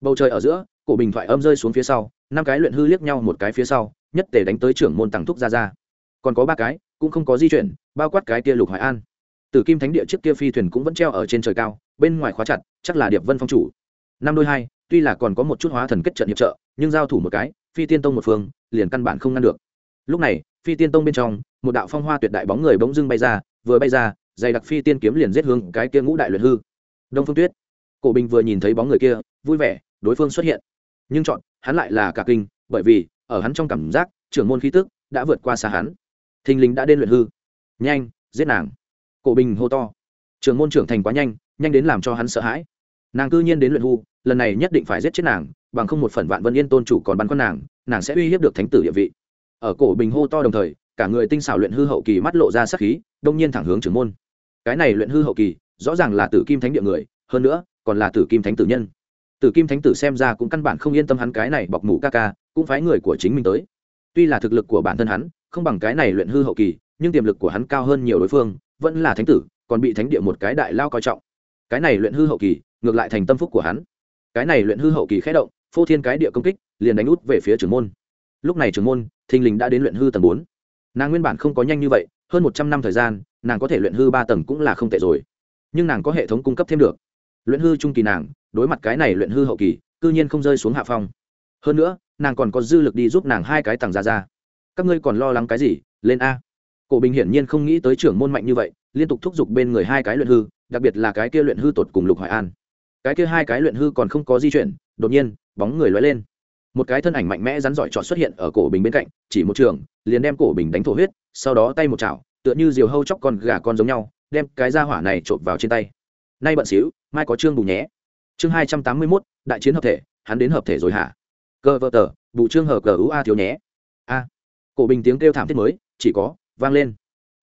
Bầu trời ở giữa, cổ bình thoại âm rơi xuống phía sau, năm cái luyện hư liếc nhau một cái phía sau, nhất tề đánh tới trưởng môn tàng thúc ra ra. Còn có ba cái, cũng không có di chuyển, bao quát cái kia lục hoài an. Từ kim thánh địa trước kia phi thuyền cũng vẫn treo ở trên trời cao, bên ngoài khóa chặt, chắc là điệp vân phong chủ năm đôi hai, tuy là còn có một chút hóa thần kết trận hiệp trợ, nhưng giao thủ một cái, phi tiên tông một phương, liền căn bản không ngăn được. Lúc này, phi tiên tông bên trong, một đạo phong hoa tuyệt đại bóng người bỗng dưng bay ra, vừa bay ra, dày đặc phi tiên kiếm liền giết hướng cái kia ngũ đại luyện hư. Đông phương tuyết. Cổ bình vừa nhìn thấy bóng người kia, vui vẻ, đối phương xuất hiện. Nhưng chọn, hắn lại là cả kinh, bởi vì, ở hắn trong cảm giác, trưởng môn khí tức đã vượt qua xa hắn. Thình lình đã đến luyện hư. Nhanh, giết nàng. Cổ bình hô to. Trưởng môn trưởng thành quá nhanh nhanh đến làm cho hắn sợ hãi. Nàng cư nhiên đến luyện hư lần này nhất định phải giết chết nàng, bằng không một phần vạn vân yên tôn chủ còn bắn con nàng nàng sẽ uy hiếp được thánh tử địa vị. Ở cổ bình hô to đồng thời, cả người tinh xảo luyện hư hậu kỳ mắt lộ ra sắc khí, đông nhiên thẳng hướng trưởng môn. Cái này luyện hư hậu kỳ, rõ ràng là tử kim thánh địa người, hơn nữa, còn là tử kim thánh tử nhân. Tử kim thánh tử xem ra cũng căn bản không yên tâm hắn cái này bọc mũ ca ca, cũng phái người của chính mình tới. Tuy là thực lực của bản thân hắn, không bằng cái này luyện hư hậu kỳ, nhưng tiềm lực của hắn cao hơn nhiều đối phương, vẫn là thánh tử, còn bị thánh địa một cái đại lao coi trọng. Cái này luyện hư hậu kỳ, ngược lại thành tâm phúc của hắn cái này luyện hư hậu kỳ khẽ động, phô thiên cái địa công kích, liền đánh út về phía trưởng môn. Lúc này trưởng môn, thình lình đã đến luyện hư tầng bốn. Nàng nguyên bản không có nhanh như vậy, hơn một trăm năm thời gian, nàng có thể luyện hư ba tầng cũng là không tệ rồi. Nhưng nàng có hệ thống cung cấp thêm được. Luyện hư trung kỳ nàng, đối mặt cái này luyện hư hậu kỳ, cư nhiên không rơi xuống hạ phong. Hơn nữa, nàng còn có dư lực đi giúp nàng hai cái tầng ra ra. Các ngươi còn lo lắng cái gì? Lên a. Cổ bình hiển nhiên không nghĩ tới trưởng môn mạnh như vậy, liên tục thúc giục bên người hai cái luyện hư, đặc biệt là cái kia luyện hư tột cùng lục hoài an cái kia hai cái luyện hư còn không có di chuyển, đột nhiên, bóng người lóe lên. Một cái thân ảnh mạnh mẽ rắn giỏi trọt xuất hiện ở cổ bình bên cạnh, chỉ một trường, liền đem cổ bình đánh thổ huyết, sau đó tay một chảo, tựa như diều hâu chóc con gà con giống nhau, đem cái da hỏa này trộm vào trên tay. Nay bận xíu, mai có trương bù nhé. Chương hai trăm tám mươi mốt, đại chiến hợp thể, hắn đến hợp thể rồi hả? Cơ vợ tờ, bù trương hờ cờ ú a thiếu nhé. A. Cổ bình tiếng kêu thảm thiết mới, chỉ có, vang lên.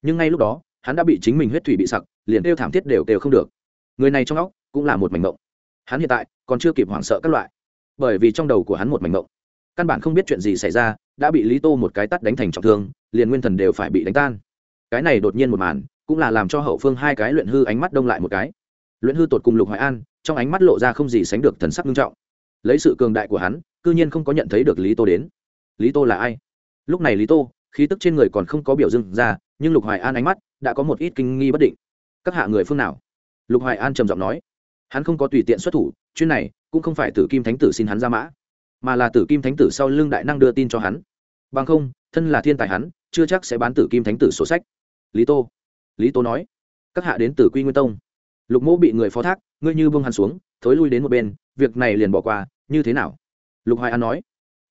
Nhưng ngay lúc đó, hắn đã bị chính mình huyết thủy bị sặc, liền kêu thảm thiết đều kêu không được. Người này trong óc cũng là một mảnh mộng hắn hiện tại còn chưa kịp hoảng sợ các loại, bởi vì trong đầu của hắn một mảnh mộng. Căn bản không biết chuyện gì xảy ra, đã bị lý tô một cái tắt đánh thành trọng thương, liền nguyên thần đều phải bị đánh tan. Cái này đột nhiên một màn, cũng là làm cho hậu phương hai cái luyện hư ánh mắt đông lại một cái. Luyện hư tột cùng lục hoài an, trong ánh mắt lộ ra không gì sánh được thần sắc nghiêm trọng. Lấy sự cường đại của hắn, cư nhiên không có nhận thấy được lý tô đến. Lý tô là ai? Lúc này lý tô, khí tức trên người còn không có biểu dưng ra, nhưng lục hoài an ánh mắt đã có một ít kinh nghi bất định. Các hạ người phương nào? Lục hoài an trầm giọng nói hắn không có tùy tiện xuất thủ chuyên này cũng không phải tử kim thánh tử xin hắn ra mã, mà là tử kim thánh tử sau lưng đại năng đưa tin cho hắn. Bằng không, thân là thiên tài hắn, chưa chắc sẽ bán tử kim thánh tử sổ sách. Lý tô lý tô nói, các hạ đến từ quy nguyên tông. Lục mỗ bị người phó thác, ngươi như bông hắn xuống, thối lui đến một bên, việc này liền bỏ qua, như thế nào? Lục hoài an nói,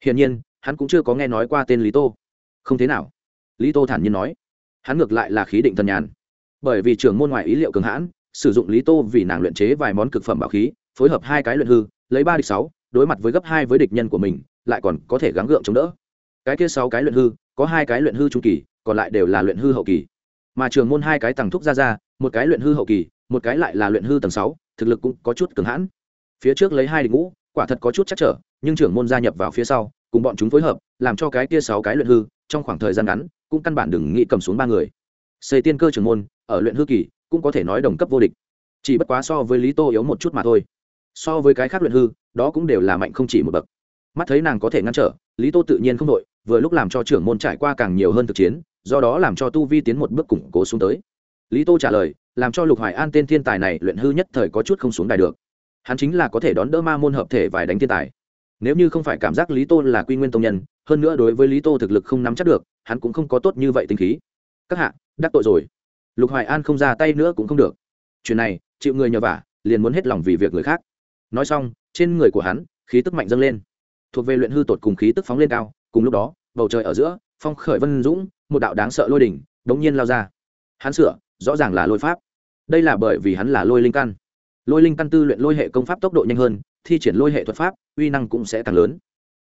hiển nhiên, hắn cũng chưa có nghe nói qua tên lý tô. Không thế nào. Lý tô thản nhiên nói, hắn ngược lại là khí định thần nhàn. Bởi vì trưởng môn ngoại ý liệu cường hãn sử dụng lý tô vì nàng luyện chế vài món cực phẩm bảo khí, phối hợp hai cái luyện hư, lấy ba địch sáu, đối mặt với gấp hai với địch nhân của mình, lại còn có thể gắng gượng chống đỡ. Cái kia sáu cái luyện hư, có hai cái luyện hư trung kỳ, còn lại đều là luyện hư hậu kỳ. Mà trường môn hai cái tầng thúc ra ra, một cái luyện hư hậu kỳ, một cái lại là luyện hư tầng sáu, thực lực cũng có chút cường hãn. Phía trước lấy hai địch ngũ, quả thật có chút chắc trở, nhưng trưởng môn gia nhập vào phía sau, cùng bọn chúng phối hợp, làm cho cái kia sáu cái luyện hư, trong khoảng thời gian ngắn, cũng căn bản đừng nghĩ cầm xuống ba người. Xây tiên cơ trưởng môn, ở luyện hư kỳ cũng có thể nói đồng cấp vô địch. Chỉ bất quá so với lý tô yếu một chút mà thôi. So với cái khác luyện hư, đó cũng đều là mạnh không chỉ một bậc. Mắt thấy nàng có thể ngăn trở, lý tô tự nhiên không đội, vừa lúc làm cho trưởng môn trải qua càng nhiều hơn thực chiến, do đó làm cho tu vi tiến một bước củng cố xuống tới. Lý tô trả lời, làm cho lục hoài an tên thiên tài này luyện hư nhất thời có chút không xuống đài được. Hắn chính là có thể đón đỡ ma môn hợp thể vài đánh thiên tài. Nếu như không phải cảm giác lý tô là quy nguyên tông nhân, hơn nữa đối với lý tô thực lực không nắm chắc được, hắn cũng không có tốt như vậy tinh khí. Các hạ, đắc tội rồi lục hoài an không ra tay nữa cũng không được. Chuyện này, chịu người nhờ vả, liền muốn hết lòng vì việc người khác. Nói xong, trên người của hắn, khí tức mạnh dâng lên. Thuộc về luyện hư tột cùng khí tức phóng lên cao, cùng lúc đó, bầu trời ở giữa, phong khởi vân dũng, một đạo đáng sợ lôi đỉnh, đống nhiên lao ra. Hắn sửa, rõ ràng là lôi pháp. Đây là bởi vì hắn là lôi linh căn. Lôi linh căn tư luyện lôi hệ công pháp tốc độ nhanh hơn, thi triển lôi hệ thuật pháp, uy năng cũng sẽ càng lớn.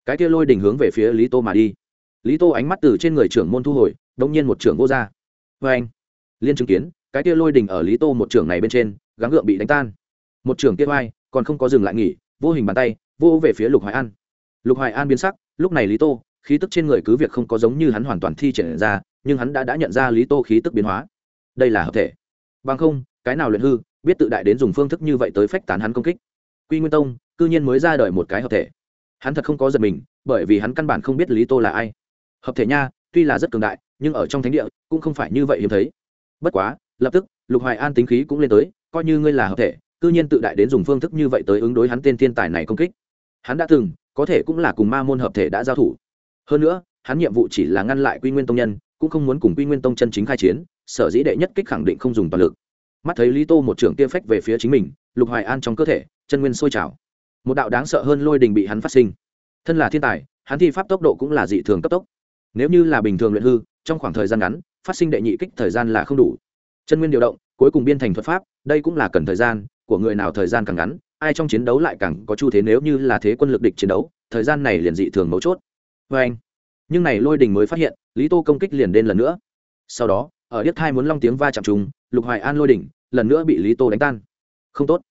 Cái kia lôi đỉnh hướng về phía lý tô mà đi. Lý tô ánh mắt từ trên người trưởng môn thu hồi, đống nhiên một trưởng vô ra. Vê anh liên chứng kiến, cái kia lôi đỉnh ở lý tô một trưởng này bên trên, gắng gượng bị đánh tan. Một trưởng kia vai, còn không có dừng lại nghỉ, vô hình bàn tay, vô về phía lục hoài an. Lục hoài an biến sắc, lúc này lý tô, khí tức trên người cứ việc không có giống như hắn hoàn toàn thi triển ra, nhưng hắn đã đã nhận ra lý tô khí tức biến hóa. Đây là hợp thể. Bằng không, cái nào luyện hư, biết tự đại đến dùng phương thức như vậy tới phách tán hắn công kích. Quy nguyên tông, cư nhiên mới ra đời một cái hợp thể. Hắn thật không có giật mình, bởi vì hắn căn bản không biết lý tô là ai. Hợp thể nha, tuy là rất cường đại, nhưng ở trong thánh địa, cũng không phải như vậy hiếm thấy bất quá, lập tức, lục hoài an tính khí cũng lên tới, coi như ngươi là hợp thể, cư nhiên tự đại đến dùng phương thức như vậy tới ứng đối hắn tên thiên tài này công kích. Hắn đã từng, có thể cũng là cùng ma môn hợp thể đã giao thủ. Hơn nữa, hắn nhiệm vụ chỉ là ngăn lại quy nguyên tông nhân, cũng không muốn cùng quy nguyên tông chân chính khai chiến, sở dĩ đệ nhất kích khẳng định không dùng toàn lực. Mắt thấy lý tô một trưởng kia phách về phía chính mình, lục hoài an trong cơ thể, chân nguyên sôi trào. Một đạo đáng sợ hơn lôi đình bị hắn phát sinh. Thân là thiên tài, hắn thi pháp tốc độ cũng là dị thường cấp tốc. Nếu như là bình thường luyện hư, trong khoảng thời gian ngắn phát sinh đệ nhị kích thời gian là không đủ. Chân nguyên điều động, cuối cùng biên thành thuật pháp, đây cũng là cần thời gian, của người nào thời gian càng ngắn, ai trong chiến đấu lại càng có chu thế nếu như là thế quân lực địch chiến đấu, thời gian này liền dị thường mấu chốt. Vê anh, nhưng này lôi đình mới phát hiện, lý tô công kích liền đến lần nữa. Sau đó, ở điếc thai muốn long tiếng va chạm trùng, lục hoài an lôi đỉnh, lần nữa bị lý tô đánh tan. Không tốt.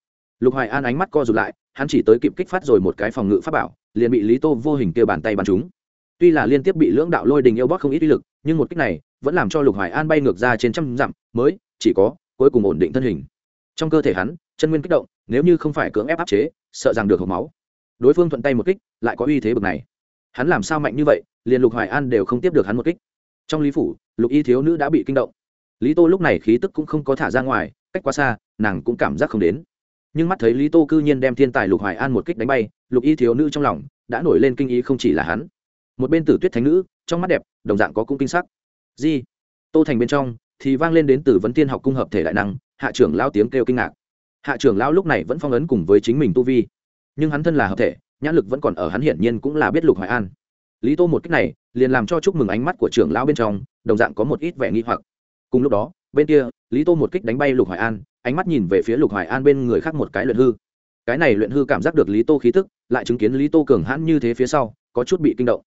Lục hoài an ánh mắt co rụt lại, hắn chỉ tới kịp kích phát rồi một cái phòng ngự pháp bảo, liền bị lý tô vô hình kia bàn tay bắn chúng tuy là liên tiếp bị lưỡng đạo lôi đình yêu bót không ít uy lực, nhưng một kích này vẫn làm cho lục hoài an bay ngược ra trên trăm dặm, mới chỉ có cuối cùng ổn định thân hình. Trong cơ thể hắn, chân nguyên kích động, nếu như không phải cưỡng ép áp chế, sợ rằng được hộp máu. Đối phương thuận tay một kích, lại có uy thế bực này. Hắn làm sao mạnh như vậy, liền lục hoài an đều không tiếp được hắn một kích. Trong lý phủ, lục y thiếu nữ đã bị kinh động. Lý tô lúc này khí tức cũng không có thả ra ngoài, cách quá xa, nàng cũng cảm giác không đến. Nhưng mắt thấy lý tô cư nhiên đem thiên tài lục hoài an một kích đánh bay, lục y thiếu nữ trong lòng đã nổi lên kinh ý không chỉ là hắn một bên tử tuyết thánh nữ, trong mắt đẹp, đồng dạng có cung kinh sắc. Di, tô thành bên trong, thì vang lên đến từ vấn tiên học cung hợp thể đại năng, hạ trưởng lao tiếng kêu kinh ngạc. Hạ trưởng lao lúc này vẫn phong ấn cùng với chính mình tu vi, nhưng hắn thân là hợp thể, nhãn lực vẫn còn ở hắn hiển nhiên cũng là biết lục hoài an. Lý tô một cách này, liền làm cho chúc mừng ánh mắt của trưởng lão bên trong, đồng dạng có một ít vẻ nghi hoặc. Cùng lúc đó, bên kia, lý tô một kích đánh bay lục hoài an, ánh mắt nhìn về phía lục hoài an bên người khác một cái luyện hư. Cái này luyện hư cảm giác được lý tô khí tức, lại chứng kiến lý tô cường hãn như thế phía sau, có chút bị kinh động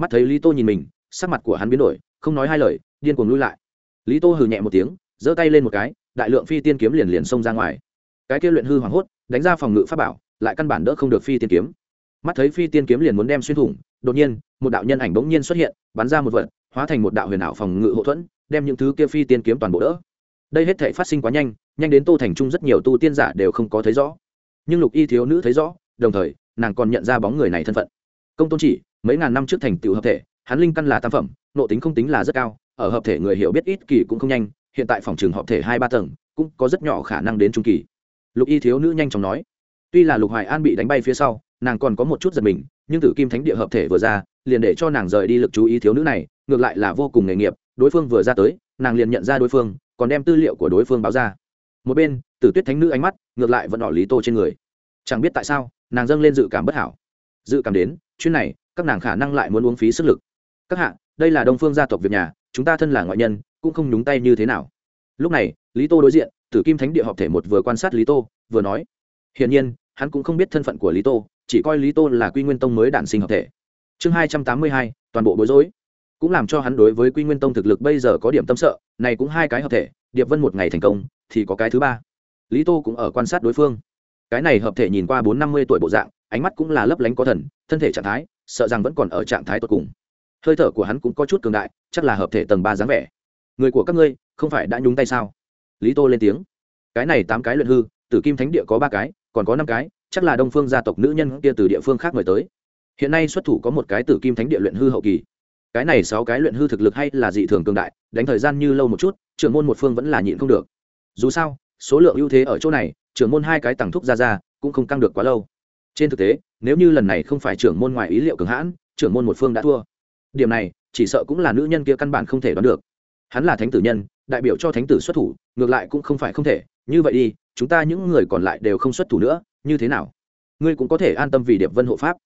mắt thấy lý tô nhìn mình, sắc mặt của hắn biến đổi, không nói hai lời, điên cuồng lui lại. Lý tô hừ nhẹ một tiếng, giơ tay lên một cái, đại lượng phi tiên kiếm liền liền xông ra ngoài. Cái kia luyện hư hoảng hốt, đánh ra phòng ngự pháp bảo, lại căn bản đỡ không được phi tiên kiếm. Mắt thấy phi tiên kiếm liền muốn đem xuyên thủng, đột nhiên, một đạo nhân ảnh bỗng nhiên xuất hiện, bắn ra một vật, hóa thành một đạo huyền ảo phòng ngự hậu thuẫn, đem những thứ kia phi tiên kiếm toàn bộ đỡ. Đây hết thể phát sinh quá nhanh nhanh đến tô thành trung rất nhiều tu tiên giả đều không có thấy rõ. Nhưng lục y thiếu nữ thấy rõ, đồng thời, nàng còn nhận ra bóng người này thân phận. Công tôn chỉ mấy ngàn năm trước thành tựu hợp thể, hắn linh căn là tam phẩm nộ tính không tính là rất cao, ở hợp thể người hiểu biết ít kỳ cũng không nhanh, hiện tại phòng trường hợp thể hai ba tầng, cũng có rất nhỏ khả năng đến trung kỳ. Lục y thiếu nữ nhanh chóng nói, tuy là lục hoài an bị đánh bay phía sau, nàng còn có một chút giật mình, nhưng tử kim thánh địa hợp thể vừa ra, liền để cho nàng rời đi lực chú ý thiếu nữ này, ngược lại là vô cùng nghề nghiệp, đối phương vừa ra tới, nàng liền nhận ra đối phương, còn đem tư liệu của đối phương báo ra. Một bên, tử tuyết thánh nữ ánh mắt, ngược lại vẫn đỏ lý tô trên người. Chẳng biết tại sao, nàng dâng lên dự cảm bất hảo. Dự cảm đến, chuyến này các nàng khả năng lại muốn uống phí sức lực. Các hạ, đây là đông phương gia tộc việc nhà, chúng ta thân là ngoại nhân, cũng không nhúng tay như thế nào. Lúc này, lý tô đối diện, tử kim thánh địa họp thể một vừa quan sát lý tô, vừa nói, hiển nhiên, hắn cũng không biết thân phận của lý tô, chỉ coi lý tô là quy nguyên tông mới đản sinh hợp thể. Chương hai trăm tám mươi hai, toàn bộ bối rối. Cũng làm cho hắn đối với quy nguyên tông thực lực bây giờ có điểm tâm sợ, này cũng hai cái hợp thể, điệp vân một ngày thành công, thì có cái thứ ba. Lý tô cũng ở quan sát đối phương. Cái này hợp thể nhìn qua bốn năm mươi tuổi bộ dạng, ánh mắt cũng là lấp lánh có thần, thân thể trạng thái sợ rằng vẫn còn ở trạng thái tột cùng. Hơi thở của hắn cũng có chút cường đại, chắc là hợp thể tầng ba dáng vẻ. Người của các ngươi, không phải đã nhúng tay sao? Lý tô lên tiếng. Cái này tám cái luyện hư, tử kim thánh địa có ba cái, còn có năm cái, chắc là đông phương gia tộc nữ nhân kia từ địa phương khác mời tới. Hiện nay xuất thủ có một cái tử kim thánh địa luyện hư hậu kỳ. Cái này sáu cái luyện hư thực lực hay là dị thường cường đại, đánh thời gian như lâu một chút, trưởng môn một phương vẫn là nhịn không được. Dù sao, số lượng ưu thế ở chỗ này, trưởng môn hai cái tặng thúc ra ra, cũng không căng được quá lâu. Trên thực tế nếu như lần này không phải trưởng môn ngoài ý liệu cường hãn, trưởng môn một phương đã thua. Điểm này, chỉ sợ cũng là nữ nhân kia căn bản không thể đoán được. Hắn là thánh tử nhân, đại biểu cho thánh tử xuất thủ, ngược lại cũng không phải không thể. Như vậy đi, chúng ta những người còn lại đều không xuất thủ nữa, như thế nào? Ngươi cũng có thể an tâm vì điệp vân hộ pháp.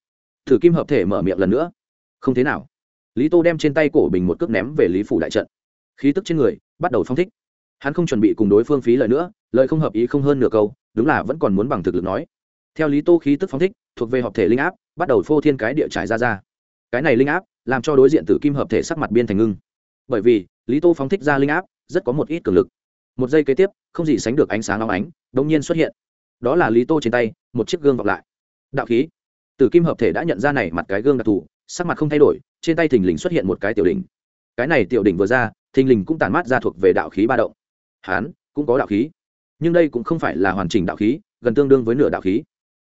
Thử kim hợp thể mở miệng lần nữa. Không thế nào. Lý tô đem trên tay cổ bình một cước ném về lý phủ đại trận. Khí tức trên người bắt đầu phong thích. Hắn không chuẩn bị cùng đối phương phí lời nữa, lời không hợp ý không hơn nửa câu, đúng là vẫn còn muốn bằng thực lực nói theo lý tô khí tức phong thích, thuộc về hợp thể linh áp, bắt đầu phô thiên cái địa trải ra ra. Cái này linh áp, làm cho đối diện tử kim hợp thể sắc mặt biên thành ngưng. Bởi vì, lý tô phóng thích ra linh áp, rất có một ít cường lực. Một giây kế tiếp, không gì sánh được ánh sáng long ánh đ ỗ n g nhiên xuất hiện. Đó là lý tô trên tay, một chiếc gương vọng lại. Đạo khí. Tử kim hợp thể đã nhận ra này mặt cái gương đặc thù, sắc mặt không thay đổi, trên tay thình lình xuất hiện một cái tiểu đỉnh. Cái này tiểu đỉnh vừa ra, thình lình cũng tản mát ra thuộc về đạo khí ba động. Hán, cũng có đạo khí. Nhưng đây cũng không phải là hoàn chỉnh đạo khí, gần tương đương với nửa đạo khí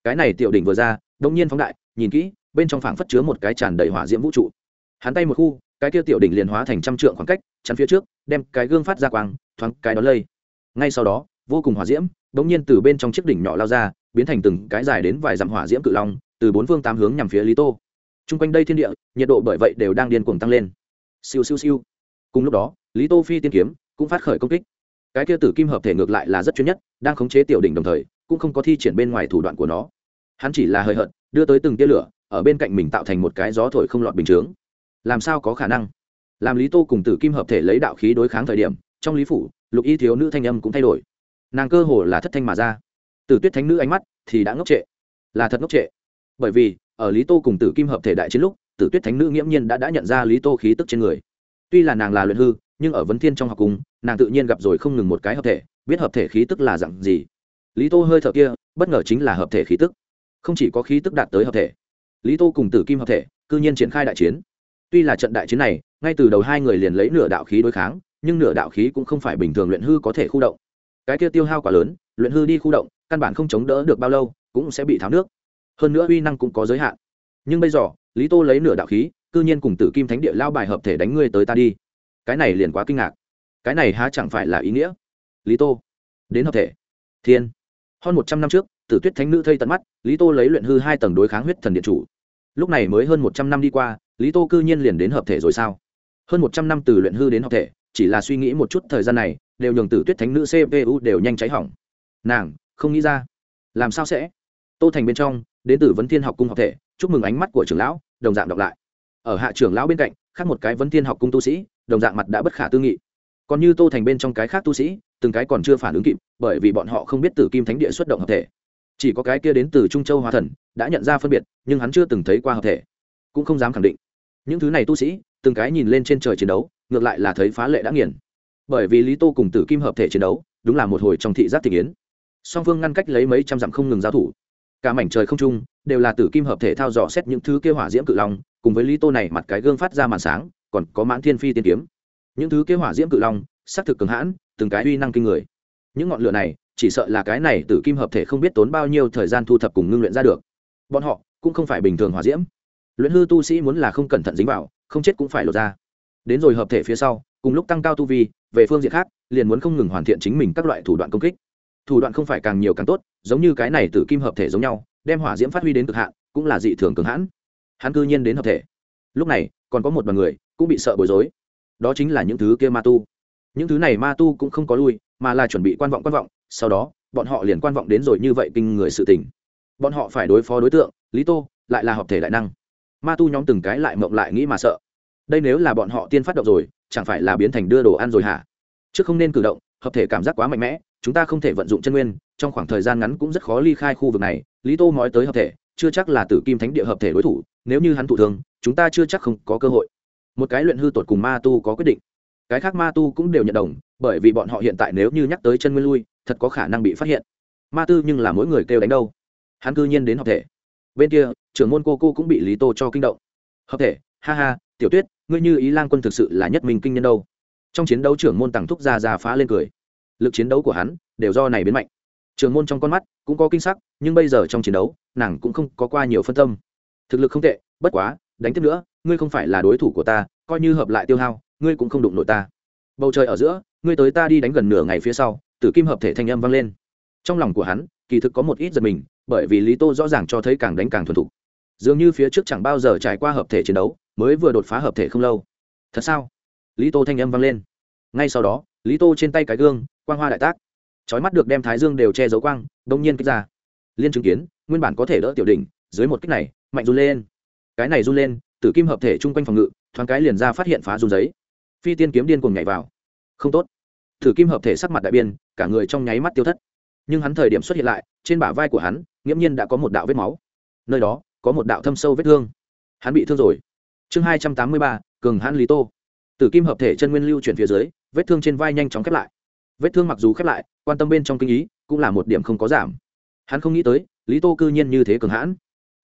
cái này tiểu đỉnh vừa ra đông nhiên phóng đại, nhìn kỹ, bên trong phảng phất chứa một cái tràn đầy hỏa diễm vũ trụ. Hắn tay một khu, cái kia tiểu đỉnh liền hóa thành trăm trượng khoảng cách, chắn phía trước, đem cái gương phát ra quang, thoáng cái đó lây. Ngay sau đó, vô cùng hỏa diễm đông nhiên từ bên trong chiếc đỉnh nhỏ lao ra, biến thành từng cái dài đến vài dặm hỏa diễm cự long, từ bốn phương tám hướng nhằm phía lý tô. Chung quanh đây thiên địa, nhiệt độ bởi vậy đều đang điên cuồng tăng lên. Siêu siêu siêu. Cùng lúc đó, lý tô phi tiên kiếm cũng phát khởi công kích. Cái kia tử kim hợp thể ngược lại là rất chuyên nhất, đang khống chế tiểu đỉnh đồng thời, cũng không có thi triển bên ngoài thủ đoạn của nó hắn chỉ là hơi hợt, đưa tới từng tia lửa, ở bên cạnh mình tạo thành một cái gió thổi không lọt bình chướng. Làm sao có khả năng? Làm lý tô cùng tử kim hợp thể lấy đạo khí đối kháng thời điểm, trong lý phủ, lục y thiếu nữ thanh âm cũng thay đổi. Nàng cơ hồ là thất thanh mà ra. Tử tuyết thánh nữ ánh mắt thì đã ngốc trệ. Là thật ngốc trệ. Bởi vì, ở lý tô cùng tử kim hợp thể đại chiến lúc, tử tuyết thánh nữ nghiễm nhiên đã đã nhận ra lý tô khí tức trên người. Tuy là nàng là luyện hư, nhưng ở vấn thiên trong học cung nàng tự nhiên gặp rồi không ngừng một cái hợp thể, biết hợp thể khí tức là dặn gì. Lý tô hơi thở kia, bất ngờ chính là hợp thể khí tức không chỉ có khí tức đạt tới hợp thể, lý tô cùng tử kim hợp thể, cư nhiên triển khai đại chiến. Tuy là trận đại chiến này, ngay từ đầu hai người liền lấy nửa đạo khí đối kháng, nhưng nửa đạo khí cũng không phải bình thường luyện hư có thể khu động. Cái kia tiêu hao quá lớn, luyện hư đi khu động, căn bản không chống đỡ được bao lâu, cũng sẽ bị tháo nước. Hơn nữa uy năng cũng có giới hạn. Nhưng bây giờ, lý tô lấy nửa đạo khí, cư nhiên cùng tử kim thánh địa lao bài hợp thể đánh ngươi tới ta đi. Cái này liền quá kinh ngạc. Cái này há chẳng phải là ý nghĩa? Lý tô. Đến hợp thể. Thiên. Hơn một trăm năm trước tử tuyết thánh nữ thây tận mắt, lý tô lấy luyện hư hai tầng đối kháng huyết thần điện chủ. Lúc này mới hơn một trăm năm đi qua, lý tô cư nhiên liền đến hợp thể rồi sao? Hơn một trăm năm từ luyện hư đến hợp thể, chỉ là suy nghĩ một chút thời gian này, đều nhường tử tuyết thánh nữ cpu đều nhanh cháy hỏng. Nàng, không nghĩ ra. Làm sao sẽ? Tô thành bên trong, đến từ vấn thiên học cung học thể, chúc mừng ánh mắt của trưởng lão, đồng dạng đọc lại. Ở hạ trưởng lão bên cạnh, khác một cái vấn thiên học cung tu sĩ, đồng dạng mặt đã bất khả tư nghị. Còn như tô thành bên trong cái khác tu sĩ, từng cái còn chưa phản ứng kịp, bởi vì bọn họ không biết tử kim thánh địa xuất động hợp thể chỉ có cái kia đến từ trung châu hóa thần, đã nhận ra phân biệt, nhưng hắn chưa từng thấy qua hợp thể. Cũng không dám khẳng định. Những thứ này tu sĩ, từng cái nhìn lên trên trời chiến đấu, ngược lại là thấy phá lệ đã nghiền. Bởi vì lý tô cùng tử kim hợp thể chiến đấu, đúng là một hồi trong thị giác thị kiến song phương ngăn cách lấy mấy trăm dặm không ngừng giao thủ. Cả mảnh trời không trung, đều là tử kim hợp thể thao dò xét những thứ kêu hỏa diễm cự long, cùng với lý tô này mặt cái gương phát ra màn sáng, còn có mãn thiên phi tiên kiếm. Những thứ kêu hỏa diễm cự long xác thực cường hãn, từng cái uy năng kinh người. Những ngọn lửa này chỉ sợ là cái này tử kim hợp thể không biết tốn bao nhiêu thời gian thu thập cùng ngưng luyện ra được. Bọn họ cũng không phải bình thường hỏa diễm. Luyện hư tu sĩ muốn là không cẩn thận dính vào, không chết cũng phải lột ra. Đến rồi hợp thể phía sau, cùng lúc tăng cao tu vi, về phương diện khác, liền muốn không ngừng hoàn thiện chính mình các loại thủ đoạn công kích. Thủ đoạn không phải càng nhiều càng tốt, giống như cái này tử kim hợp thể giống nhau, đem hỏa diễm phát huy đến cực hạn, cũng là dị thường cường hãn. Hắn cư nhiên đến hợp thể. Lúc này, còn có một bằng người, cũng bị sợ bối rối. Đó chính là những thứ kia ma tu. Những thứ này ma tu cũng không có lui, mà là chuẩn bị quan vọng quan vọng sau đó, bọn họ liền quan vọng đến rồi như vậy kinh người sự tình. Bọn họ phải đối phó đối tượng, lý tô, lại là hợp thể đại năng. Ma tu nhóm từng cái lại mộng lại nghĩ mà sợ. Đây nếu là bọn họ tiên phát động rồi, chẳng phải là biến thành đưa đồ ăn rồi hả? Chứ không nên cử động, hợp thể cảm giác quá mạnh mẽ, chúng ta không thể vận dụng chân nguyên, trong khoảng thời gian ngắn cũng rất khó ly khai khu vực này. Lý tô nói tới hợp thể, chưa chắc là tử kim thánh địa hợp thể đối thủ, nếu như hắn thụ thường chúng ta chưa chắc không có cơ hội. Một cái luyện hư tột cùng ma tu có quyết định. Cái khác ma tu cũng đều nhận đồng, bởi vì bọn họ hiện tại nếu như nhắc tới chân nguyên lui thật có khả năng bị phát hiện. Ma tư nhưng là mỗi người kêu đánh đâu. Hắn cư nhiên đến hợp thể. Bên kia, trưởng môn cô cô cũng bị lý tô cho kinh động. Hợp thể, ha ha, tiểu tuyết, ngươi như ý lang quân thực sự là nhất minh kinh nhân đâu. Trong chiến đấu trưởng môn tàng thúc ra ra phá lên cười. Lực chiến đấu của hắn, đều do này biến mạnh. Trưởng môn trong con mắt cũng có kinh sắc, nhưng bây giờ trong chiến đấu, nàng cũng không có qua nhiều phân tâm. Thực lực không tệ, bất quá, đánh tiếp nữa, ngươi không phải là đối thủ của ta, coi như hợp lại tiêu hao, ngươi cũng không đụng nổi ta. Bầu trời ở giữa, ngươi tới ta đi đánh gần nửa ngày phía sau tử kim hợp thể thanh âm vang lên. Trong lòng của hắn, kỳ thực có một ít giật mình, bởi vì lý tô rõ ràng cho thấy càng đánh càng thuần thục. Dường như phía trước chẳng bao giờ trải qua hợp thể chiến đấu, mới vừa đột phá hợp thể không lâu. Thật sao? Lý tô thanh âm vang lên. Ngay sau đó, lý tô trên tay cái gương, quang hoa đại tác. Trói mắt được đem thái dương đều che giấu quang đông nhiên kích ra. Liên chứng kiến, nguyên bản có thể đỡ tiểu đỉnh, dưới một kích này, mạnh run lên. Cái này run lên, tử kim hợp thể chung quanh phòng ngự, thoáng cái liền ra phát hiện phá run giấy. Phi tiên kiếm điên cuồng nhảy vào. Không tốt tử kim hợp thể sắc mặt đại biên, cả người trong nháy mắt tiêu thất. Nhưng hắn thời điểm xuất hiện lại, trên bả vai của hắn, nghiễm nhiên đã có một đạo vết máu. Nơi đó, có một đạo thâm sâu vết thương. Hắn bị thương rồi. Chương hai trăm tám mươi ba, cường hãn lý tô. Tử kim hợp thể chân nguyên lưu chuyển phía dưới, vết thương trên vai nhanh chóng khép lại. Vết thương mặc dù khép lại, quan tâm bên trong kinh ý, cũng là một điểm không có giảm. Hắn không nghĩ tới, lý tô cư nhiên như thế cường hãn.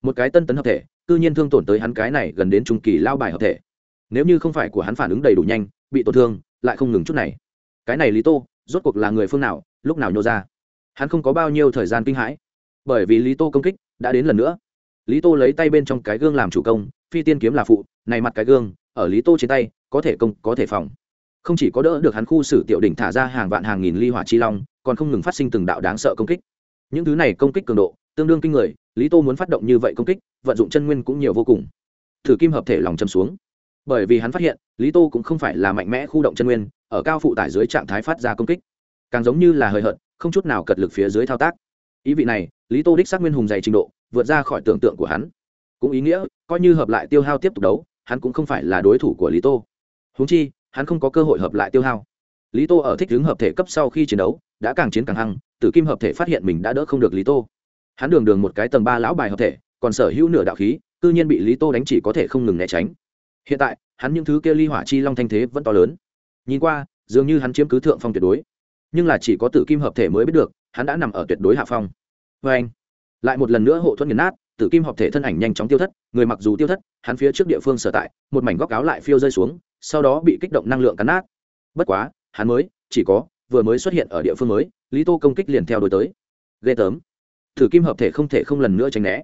Một cái tân tấn hợp thể, cư nhiên thương tổn tới hắn cái này gần đến trung kỳ lao bài hợp thể. Nếu như không phải của hắn phản ứng đầy đủ nhanh, bị tổn thương, lại không ngừng chút này cái này lý tô rốt cuộc là người phương nào lúc nào nhô ra hắn không có bao nhiêu thời gian kinh hãi bởi vì lý tô công kích đã đến lần nữa lý tô lấy tay bên trong cái gương làm chủ công phi tiên kiếm là phụ này mặt cái gương ở lý tô trên tay có thể công có thể phòng không chỉ có đỡ được hắn khu xử tiểu đỉnh thả ra hàng vạn hàng nghìn ly hỏa chi long còn không ngừng phát sinh từng đạo đáng sợ công kích những thứ này công kích cường độ tương đương kinh người lý tô muốn phát động như vậy công kích vận dụng chân nguyên cũng nhiều vô cùng thử kim hợp thể lòng châm xuống bởi vì hắn phát hiện, lý tô cũng không phải là mạnh mẽ khu động chân nguyên, ở cao phụ tải dưới trạng thái phát ra công kích. Càng giống như là hời hợt, không chút nào cật lực phía dưới thao tác. Ý vị này, lý tô đích xác nguyên hùng dày trình độ, vượt ra khỏi tưởng tượng của hắn. Cũng ý nghĩa, coi như hợp lại tiêu hao tiếp tục đấu, hắn cũng không phải là đối thủ của lý tô. Húng chi, hắn không có cơ hội hợp lại tiêu hao. Lý tô ở thích hướng hợp thể cấp sau khi chiến đấu, đã càng chiến càng hăng, tử kim hợp thể phát hiện mình đã đỡ không được lý tô. Hắn đường đường một cái tầng ba lão bài hợp thể, còn sở hữu nửa đạo khí tự nhiên bị lý tô đánh chỉ có thể không ngừng né tránh hiện tại, hắn những thứ kia ly hỏa chi long thanh thế vẫn to lớn. Nhìn qua, dường như hắn chiếm cứ thượng phong tuyệt đối. Nhưng là chỉ có tử kim hợp thể mới biết được, hắn đã nằm ở tuyệt đối hạ phong. Vê anh, lại một lần nữa hộ thuẫn nghiền nát, tử kim hợp thể thân ảnh nhanh chóng tiêu thất, người mặc dù tiêu thất, hắn phía trước địa phương sở tại, một mảnh góc áo lại phiêu rơi xuống, sau đó bị kích động năng lượng cắn nát. Bất quá, hắn mới, chỉ có, vừa mới xuất hiện ở địa phương mới, lý tô công kích liền theo đuổi tới. Ghê tớm thử kim hợp thể không thể không lần nữa tránh né.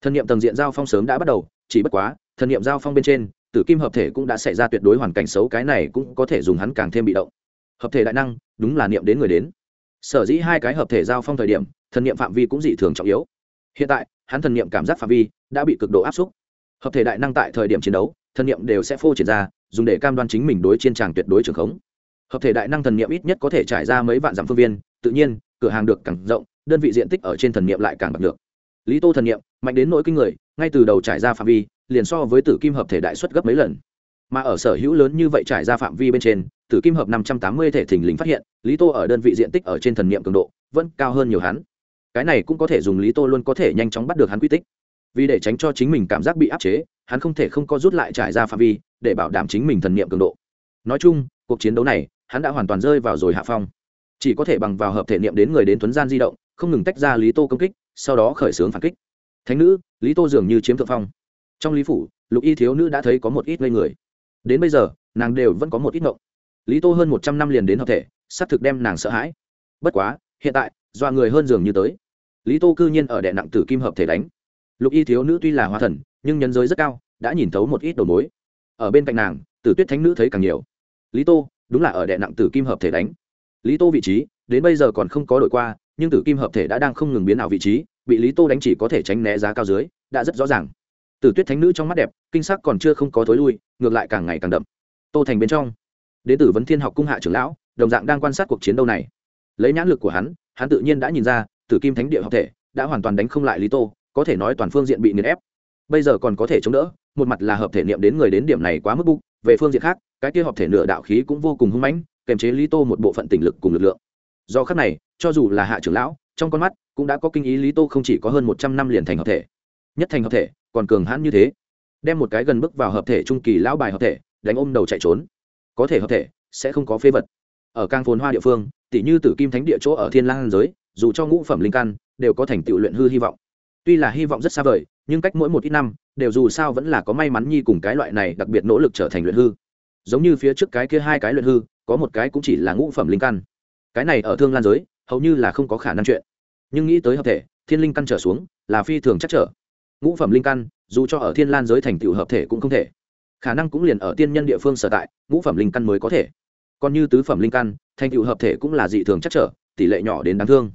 Thân nhiệm tầng diện giao phong sớm đã bắt đầu, chỉ bất quá thân nhiệm giao phong bên trên tử kim hợp thể cũng đã xảy ra tuyệt đối hoàn cảnh xấu, cái này cũng có thể dùng hắn càng thêm bị động. Hợp thể đại năng, đúng là niệm đến người đến. Sở dĩ hai cái hợp thể giao phong thời điểm, thần niệm phạm vi cũng dị thường trọng yếu. Hiện tại, hắn thần niệm cảm giác phạm vi đã bị cực độ áp xúc. Hợp thể đại năng tại thời điểm chiến đấu, thần niệm đều sẽ phô triển ra, dùng để cam đoan chính mình đối chiến tràng tuyệt đối trường khống. Hợp thể đại năng thần niệm ít nhất có thể trải ra mấy vạn dặm phương viên, tự nhiên, cửa hàng được càng rộng, đơn vị diện tích ở trên thần niệm lại càng bật được lý tô thần niệm, mạnh đến nỗi kinh người, ngay từ đầu trải ra phạm vi, liền so với tử kim hợp thể đại xuất gấp mấy lần. Mà ở sở hữu lớn như vậy trải ra phạm vi bên trên, tử kim hợp năm trăm tám mươi thể thình lình phát hiện, lý tô ở đơn vị diện tích ở trên thần niệm cường độ, vẫn cao hơn nhiều hắn. Cái này cũng có thể dùng lý tô luôn có thể nhanh chóng bắt được hắn quy tích. Vì để tránh cho chính mình cảm giác bị áp chế, hắn không thể không có rút lại trải ra phạm vi, để bảo đảm chính mình thần niệm cường độ. Nói chung, cuộc chiến đấu này, hắn đã hoàn toàn rơi vào rồi hạ phong. Chỉ có thể bằng vào hợp thể niệm đến người đến tuấn gian di động không ngừng tách ra lý tô công kích, sau đó khởi xướng phản kích. Thánh nữ, lý tô dường như chiếm thượng phong. Trong lý phủ, lục y thiếu nữ đã thấy có một ít ngây người. Đến bây giờ, nàng đều vẫn có một ít ngộng. Lý tô hơn một trăm năm liền đến hợp thể s á c thực đem nàng sợ hãi. Bất quá, hiện tại, dọa người hơn dường như tới. Lý tô cư nhiên ở đệ nặng tử kim hợp thể đánh. Lục y thiếu nữ tuy là hoa thần, nhưng nhân giới rất cao, đã nhìn thấu một ít đầu mối. Ở bên cạnh nàng, tử tuyết thánh nữ thấy càng nhiều. Lý tô, đúng là ở đệ nặng tử kim hợp thể đánh. Lý tô vị trí, đến bây giờ còn không có đổi qua nhưng tử kim hợp thể đã đang không ngừng biến ảo vị trí, bị lý tô đánh chỉ có thể tránh né giá cao dưới, đã rất rõ ràng. Tử tuyết thánh nữ trong mắt đẹp, kinh sắc còn chưa không có thối lui, ngược lại càng ngày càng đậm. Tô thành bên trong, đến tử vấn thiên học cung hạ trưởng lão, đồng dạng đang quan sát cuộc chiến đấu này. Lấy nhãn lực của hắn hắn tự nhiên đã nhìn ra, tử kim thánh địa hợp thể đã hoàn toàn đánh không lại lý tô, có thể nói toàn phương diện bị nghiền ép. Bây giờ còn có thể chống đỡ, một mặt là hợp thể niệm đến người đến điểm này quá mức bụng, về phương diện khác, cái kia hợp thể nửa đạo khí cũng vô cùng hung mãnh kèm chế lý tô một bộ phận tỉnh lực cùng lực lượng do khắc này, cho dù là hạ trưởng lão, trong con mắt cũng đã có kinh ý lý tô không chỉ có hơn một trăm năm liền thành hợp thể. Nhất thành hợp thể, còn cường hãn như thế. Đem một cái gần bước vào hợp thể trung kỳ lão bài hợp thể, đánh ôm đầu chạy trốn. Có thể hợp thể, sẽ không có phế vật. Ở càng phồn hoa địa phương, tỷ như tử kim thánh địa chỗ ở thiên lang giới, dù cho ngũ phẩm linh căn, đều có thành tựu luyện hư hy vọng. Tuy là hy vọng rất xa vời, nhưng cách mỗi một ít năm, đều dù sao vẫn là có may mắn nhi cùng cái loại này đặc biệt nỗ lực trở thành luyện hư. Giống như phía trước cái kia hai cái luyện hư, có một cái cũng chỉ là ngũ phẩm linh căn cái này ở thương lan giới, hầu như là không có khả năng chuyện. Nhưng nghĩ tới hợp thể, thiên linh căn trở xuống, là phi thường chắc trở. Ngũ phẩm linh căn, dù cho ở thiên lan giới thành tựu hợp thể cũng không thể. Khả năng cũng liền ở tiên nhân địa phương sở tại, ngũ phẩm linh căn mới có thể. Còn như tứ phẩm linh căn, thành tựu hợp thể cũng là dị thường chắc trở, tỷ lệ nhỏ đến đáng thương.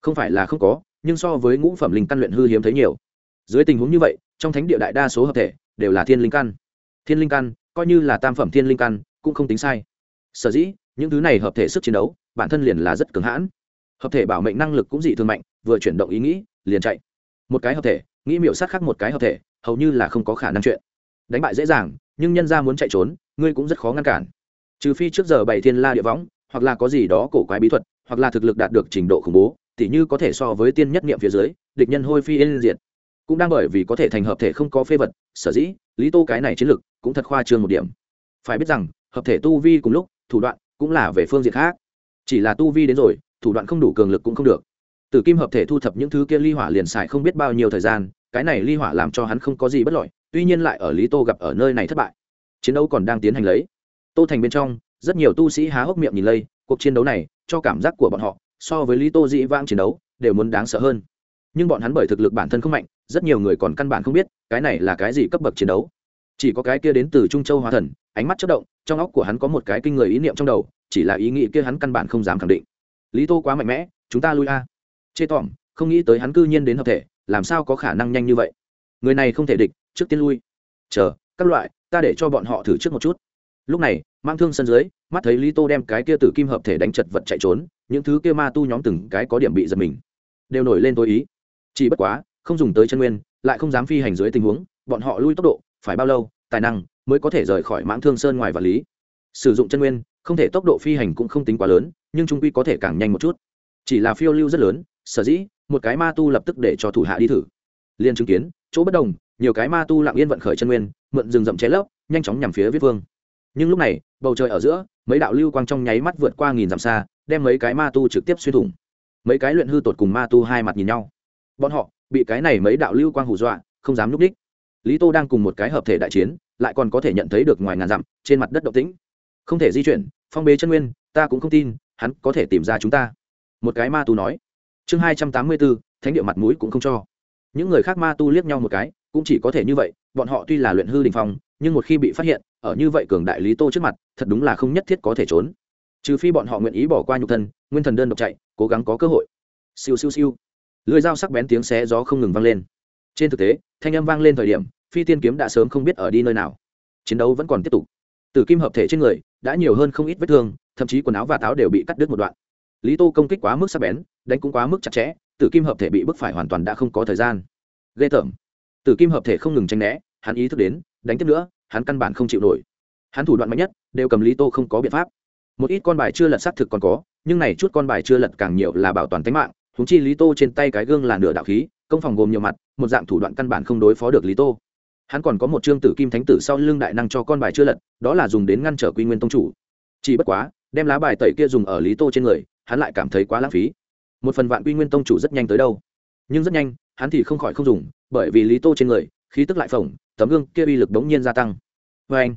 Không phải là không có, nhưng so với ngũ phẩm linh căn luyện hư hiếm thấy nhiều. Dưới tình huống như vậy, trong thánh địa đại đa số hợp thể, đều là thiên linh căn. Thiên linh căn, coi như là tam phẩm thiên linh căn, cũng không tính sai. Sở dĩ, những thứ này hợp thể sức chiến đấu bản thân liền là rất cứng hãn. Hợp thể bảo mệnh năng lực cũng dị thường mạnh, vừa chuyển động ý nghĩ, liền chạy. Một cái hợp thể, nghĩ miểu sát khác một cái hợp thể, hầu như là không có khả năng chuyện. Đánh bại dễ dàng, nhưng nhân ra muốn chạy trốn, ngươi cũng rất khó ngăn cản. Trừ phi trước giờ bày thiên la địa võng, hoặc là có gì đó cổ quái bí thuật, hoặc là thực lực đạt được trình độ khủng bố, tỉ như có thể so với tiên nhất niệm phía dưới, địch nhân hôi phi yên diệt. Cũng đang bởi vì có thể thành hợp thể không có phê vật, sở dĩ, lý tô cái này chiến lực cũng thật khoa trương một điểm. Phải biết rằng, hợp thể tu vi cùng lúc, thủ đoạn cũng là về phương diện khác chỉ là tu vi đến rồi, thủ đoạn không đủ cường lực cũng không được. Tử kim hợp thể thu thập những thứ kia ly hỏa liền xài không biết bao nhiêu thời gian, cái này ly hỏa làm cho hắn không có gì bất lợi, tuy nhiên lại ở lý tô gặp ở nơi này thất bại. Chiến đấu còn đang tiến hành lấy. Tô thành bên trong, rất nhiều tu sĩ há hốc miệng nhìn lây, cuộc chiến đấu này, cho cảm giác của bọn họ, so với lý tô dĩ vãng chiến đấu, đều muốn đáng sợ hơn. Nhưng bọn hắn bởi thực lực bản thân không mạnh, rất nhiều người còn căn bản không biết, cái này là cái gì cấp bậc chiến đấu. Chỉ có cái kia đến từ trung châu hóa thần ánh mắt chất động, trong óc của hắn có một cái kinh người ý niệm trong đầu, chỉ là ý nghĩ kia hắn căn bản không dám khẳng định. Lý tô quá mạnh mẽ, chúng ta lui a. Chê tỏm không nghĩ tới hắn cư nhiên đến hợp thể, làm sao có khả năng nhanh như vậy? Người này không thể địch, trước tiên lui. Chờ, các loại, ta để cho bọn họ thử trước một chút. Lúc này, mang thương sân dưới, mắt thấy lý tô đem cái kia tử kim hợp thể đánh chật vật chạy trốn, những thứ kia ma tu nhóm từng cái có điểm bị giật mình. Đều nổi lên tối ý. Chỉ bất quá, không dùng tới chân nguyên, lại không dám phi hành dưới tình huống, bọn họ lui tốc độ, phải bao lâu, tài năng mới có thể rời khỏi mãng thương sơn ngoài vật lý. Sử dụng chân nguyên, không thể tốc độ phi hành cũng không tính quá lớn, nhưng trung quy có thể càng nhanh một chút. Chỉ là phiêu lưu rất lớn, sở dĩ, một cái ma tu lập tức để cho thủ hạ đi thử. Liền chứng kiến, chỗ bất đồng, nhiều cái ma tu lặng yên vận khởi chân nguyên, mượn rừng rậm cháy lấp, nhanh chóng nhằm phía viết vương. Nhưng lúc này, bầu trời ở giữa, mấy đạo lưu quang trong nháy mắt vượt qua nghìn dặm xa, đem mấy cái ma tu trực tiếp xuyên thủng. Mấy cái luyện hư tột cùng ma tu hai mặt nhìn nhau. Bọn họ, bị cái này mấy đạo lưu quang hù dọa, không dám núp đích. Lý tô đang cùng một cái hợp thể đại chiến lại còn có thể nhận thấy được ngoài ngàn dặm, trên mặt đất động tĩnh. Không thể di chuyển, phong bế chân nguyên, ta cũng không tin, hắn có thể tìm ra chúng ta. Một cái ma tu nói. Chương hai trăm tám mươi bốn, thánh địa mặt mũi cũng không cho. Những người khác ma tu liếc nhau một cái, cũng chỉ có thể như vậy, bọn họ tuy là luyện hư đình phong, nhưng một khi bị phát hiện, ở như vậy cường đại lý tô trước mặt, thật đúng là không nhất thiết có thể trốn. Trừ phi bọn họ nguyện ý bỏ qua nhục thân, nguyên thần đơn độc chạy, cố gắng có cơ hội. Siêu siêu siêu. Lưới dao sắc bén tiếng xé gió không ngừng vang lên. Trên thực tế, thanh âm vang lên thời điểm phi tiên kiếm đã sớm không biết ở đi nơi nào. Chiến đấu vẫn còn tiếp tục. Tử kim hợp thể trên người đã nhiều hơn không ít vết thương, thậm chí quần áo và táo đều bị cắt đứt một đoạn. Lý tô công kích quá mức sắc bén, đánh cũng quá mức chặt chẽ, tử kim hợp thể bị bức phải hoàn toàn đã không có thời gian. Ghê tởm. Tử kim hợp thể không ngừng tranh né, hắn ý thức đến, đánh tiếp nữa, hắn căn bản không chịu nổi. Hắn thủ đoạn mạnh nhất đều cầm lý tô không có biện pháp. Một ít con bài chưa lật xác thực còn có, nhưng này chút con bài chưa lật càng nhiều là bảo toàn tính mạng. Húng chi lý tô trên tay cái gương là nửa đạo khí, công phòng gồm nhiều mặt, một dạng thủ đoạn căn bản không đối phó được lý tô hắn còn có một chương tử kim thánh tử sau lưng đại năng cho con bài chưa lật, đó là dùng đến ngăn trở quy nguyên tông chủ. Chỉ bất quá, đem lá bài tẩy kia dùng ở lý tô trên người, hắn lại cảm thấy quá lãng phí. Một phần vạn quy nguyên tông chủ rất nhanh tới đâu. Nhưng rất nhanh, hắn thì không khỏi không dùng, bởi vì lý tô trên người, khí tức lại phồng, tấm gương kia uy lực đống nhiên gia tăng. Vê anh,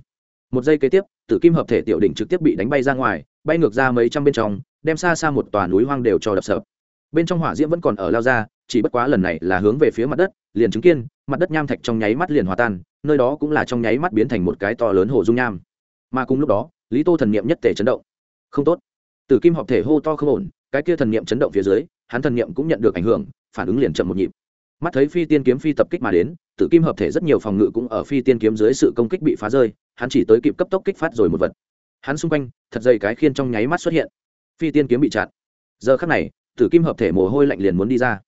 một giây kế tiếp, tử kim hợp thể tiểu đỉnh trực tiếp bị đánh bay ra ngoài, bay ngược ra mấy trăm bên trong, đem xa xa một tòa núi hoang đều cho đập sập bên trong hỏa diễm vẫn còn ở lao ra, chỉ bất quá lần này là hướng về phía mặt đất, liền chứng kiên mặt đất nham thạch trong nháy mắt liền hòa tan, nơi đó cũng là trong nháy mắt biến thành một cái to lớn hồ dung nham. Mà cùng lúc đó, lý tô thần niệm nhất thể chấn động. Không tốt. Tử kim hợp thể hô to không ổn, cái kia thần niệm chấn động phía dưới, hắn thần niệm cũng nhận được ảnh hưởng, phản ứng liền chậm một nhịp. Mắt thấy phi tiên kiếm phi tập kích mà đến, tử kim hợp thể rất nhiều phòng ngự cũng ở phi tiên kiếm dưới sự công kích bị phá rơi, hắn chỉ tới kịp cấp tốc kích phát rồi một vật. Hắn xung quanh, thật dày cái khiên trong nháy mắt xuất hiện. Phi tiên kiếm bị chặn. Giờ khắc này tử kim hợp thể mồ hôi lạnh liền muốn đi ra.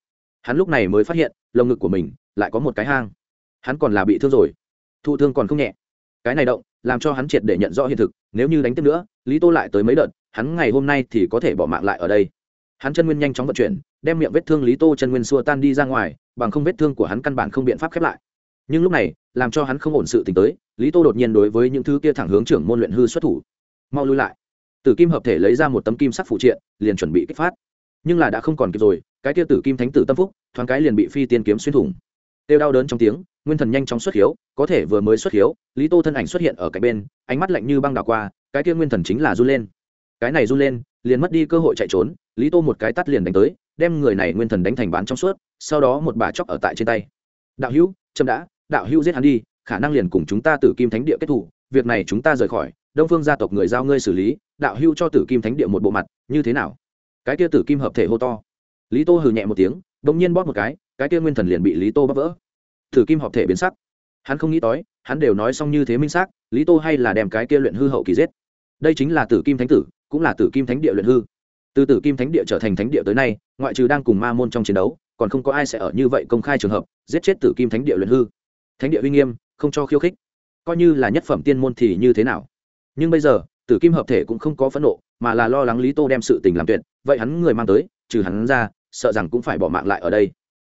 Hắn lúc này mới phát hiện, lồng ngực của mình lại có một cái hang. Hắn còn là bị thương rồi. Thụ thương còn không nhẹ. Cái này động, làm cho hắn triệt để nhận rõ hiện thực, nếu như đánh tiếp nữa, lý tô lại tới mấy đợt, hắn ngày hôm nay thì có thể bỏ mạng lại ở đây. Hắn chân nguyên nhanh chóng vận chuyển, đem miệng vết thương lý tô chân nguyên xua tan đi ra ngoài, bằng không vết thương của hắn căn bản không biện pháp khép lại. Nhưng lúc này, làm cho hắn không ổn sự t tới, lý tô đột nhiên đối với những thứ kia thẳng hướng trưởng môn luyện hư xuất thủ. Mau lui lại. Tử kim hợp thể lấy ra một tấm kim sắc phụ triện, liền chuẩn bị kích phát nhưng là đã không còn kịp rồi, cái kia tử kim thánh tử tâm phúc, thoáng cái liền bị phi tiên kiếm xuyên thủng. Têu đau đớn trong tiếng, nguyên thần nhanh chóng xuất hiếu, có thể vừa mới xuất hiếu, lý tô thân ảnh xuất hiện ở cạnh bên, ánh mắt lạnh như băng đảo qua, cái kia nguyên thần chính là run lên. Cái này run lên, liền mất đi cơ hội chạy trốn, lý tô một cái tắt liền đánh tới, đem người này nguyên thần đánh thành bán trong suốt, sau đó một bà chóc ở tại trên tay. Đạo hữu trâm đã, đạo hữu giết hắn đi, khả năng liền cùng chúng ta tử kim thánh địa kết thủ việc này chúng ta rời khỏi, đông phương gia tộc người giao ngươi xử lý, đạo hữu cho tử kim thánh địa một bộ mặt, như thế nào? Cái kia tử kim hợp thể hô to. Lý tô hừ nhẹ một tiếng đ ỗ n g nhiên bóp một cái cái kia nguyên thần liền bị lý tô bóp vỡ. Tử kim hợp thể biến sắc. Hắn không nghĩ tới, hắn đều nói xong như thế minh xác, lý tô hay là đem cái kia luyện hư hậu kỳ giết. Đây chính là tử kim thánh tử, cũng là tử kim thánh địa luyện hư. Từ tử kim thánh địa trở thành thánh địa tới nay, ngoại trừ đang cùng ma môn trong chiến đấu, còn không có ai sẽ ở như vậy công khai trường hợp, giết chết tử kim thánh địa luyện hư. Thánh địa uy nghiêm, không cho khiêu khích. Coi như là nhất phẩm tiên môn thì như thế nào? Nhưng bây giờ, tử kim hợp thể cũng không có phẫn nộ mà là lo lắng lý tô đem sự tình làm tuyệt, vậy hắn người mang tới, trừ hắn ra, sợ rằng cũng phải bỏ mạng lại ở đây.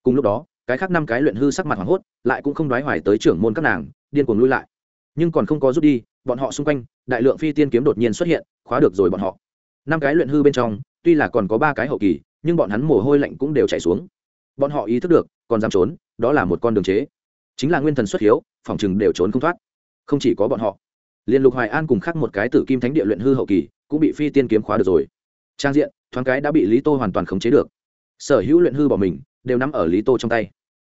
Cùng lúc đó, cái khác năm cái luyện hư sắc mặt hoảng hốt, lại cũng không đoái hoài tới trưởng môn các nàng, điên cuồng lui lại. Nhưng còn không có rút đi, bọn họ xung quanh, đại lượng phi tiên kiếm đột nhiên xuất hiện, khóa được rồi bọn họ. Năm cái luyện hư bên trong, tuy là còn có ba cái hậu kỳ, nhưng bọn hắn mồ hôi lạnh cũng đều chảy xuống. Bọn họ ý thức được, còn dám trốn, đó là một con đường chế. Chính là nguyên thần xuất hiếu, phòng chừng đều trốn không thoát. Không chỉ có bọn họ liên lục hoài an cùng khác một cái tử kim thánh địa luyện hư hậu kỳ, cũng bị phi tiên kiếm khóa được rồi. Trang diện, thoáng cái đã bị lý tô hoàn toàn khống chế được. Sở hữu luyện hư bỏ mình, đều nằm ở lý tô trong tay.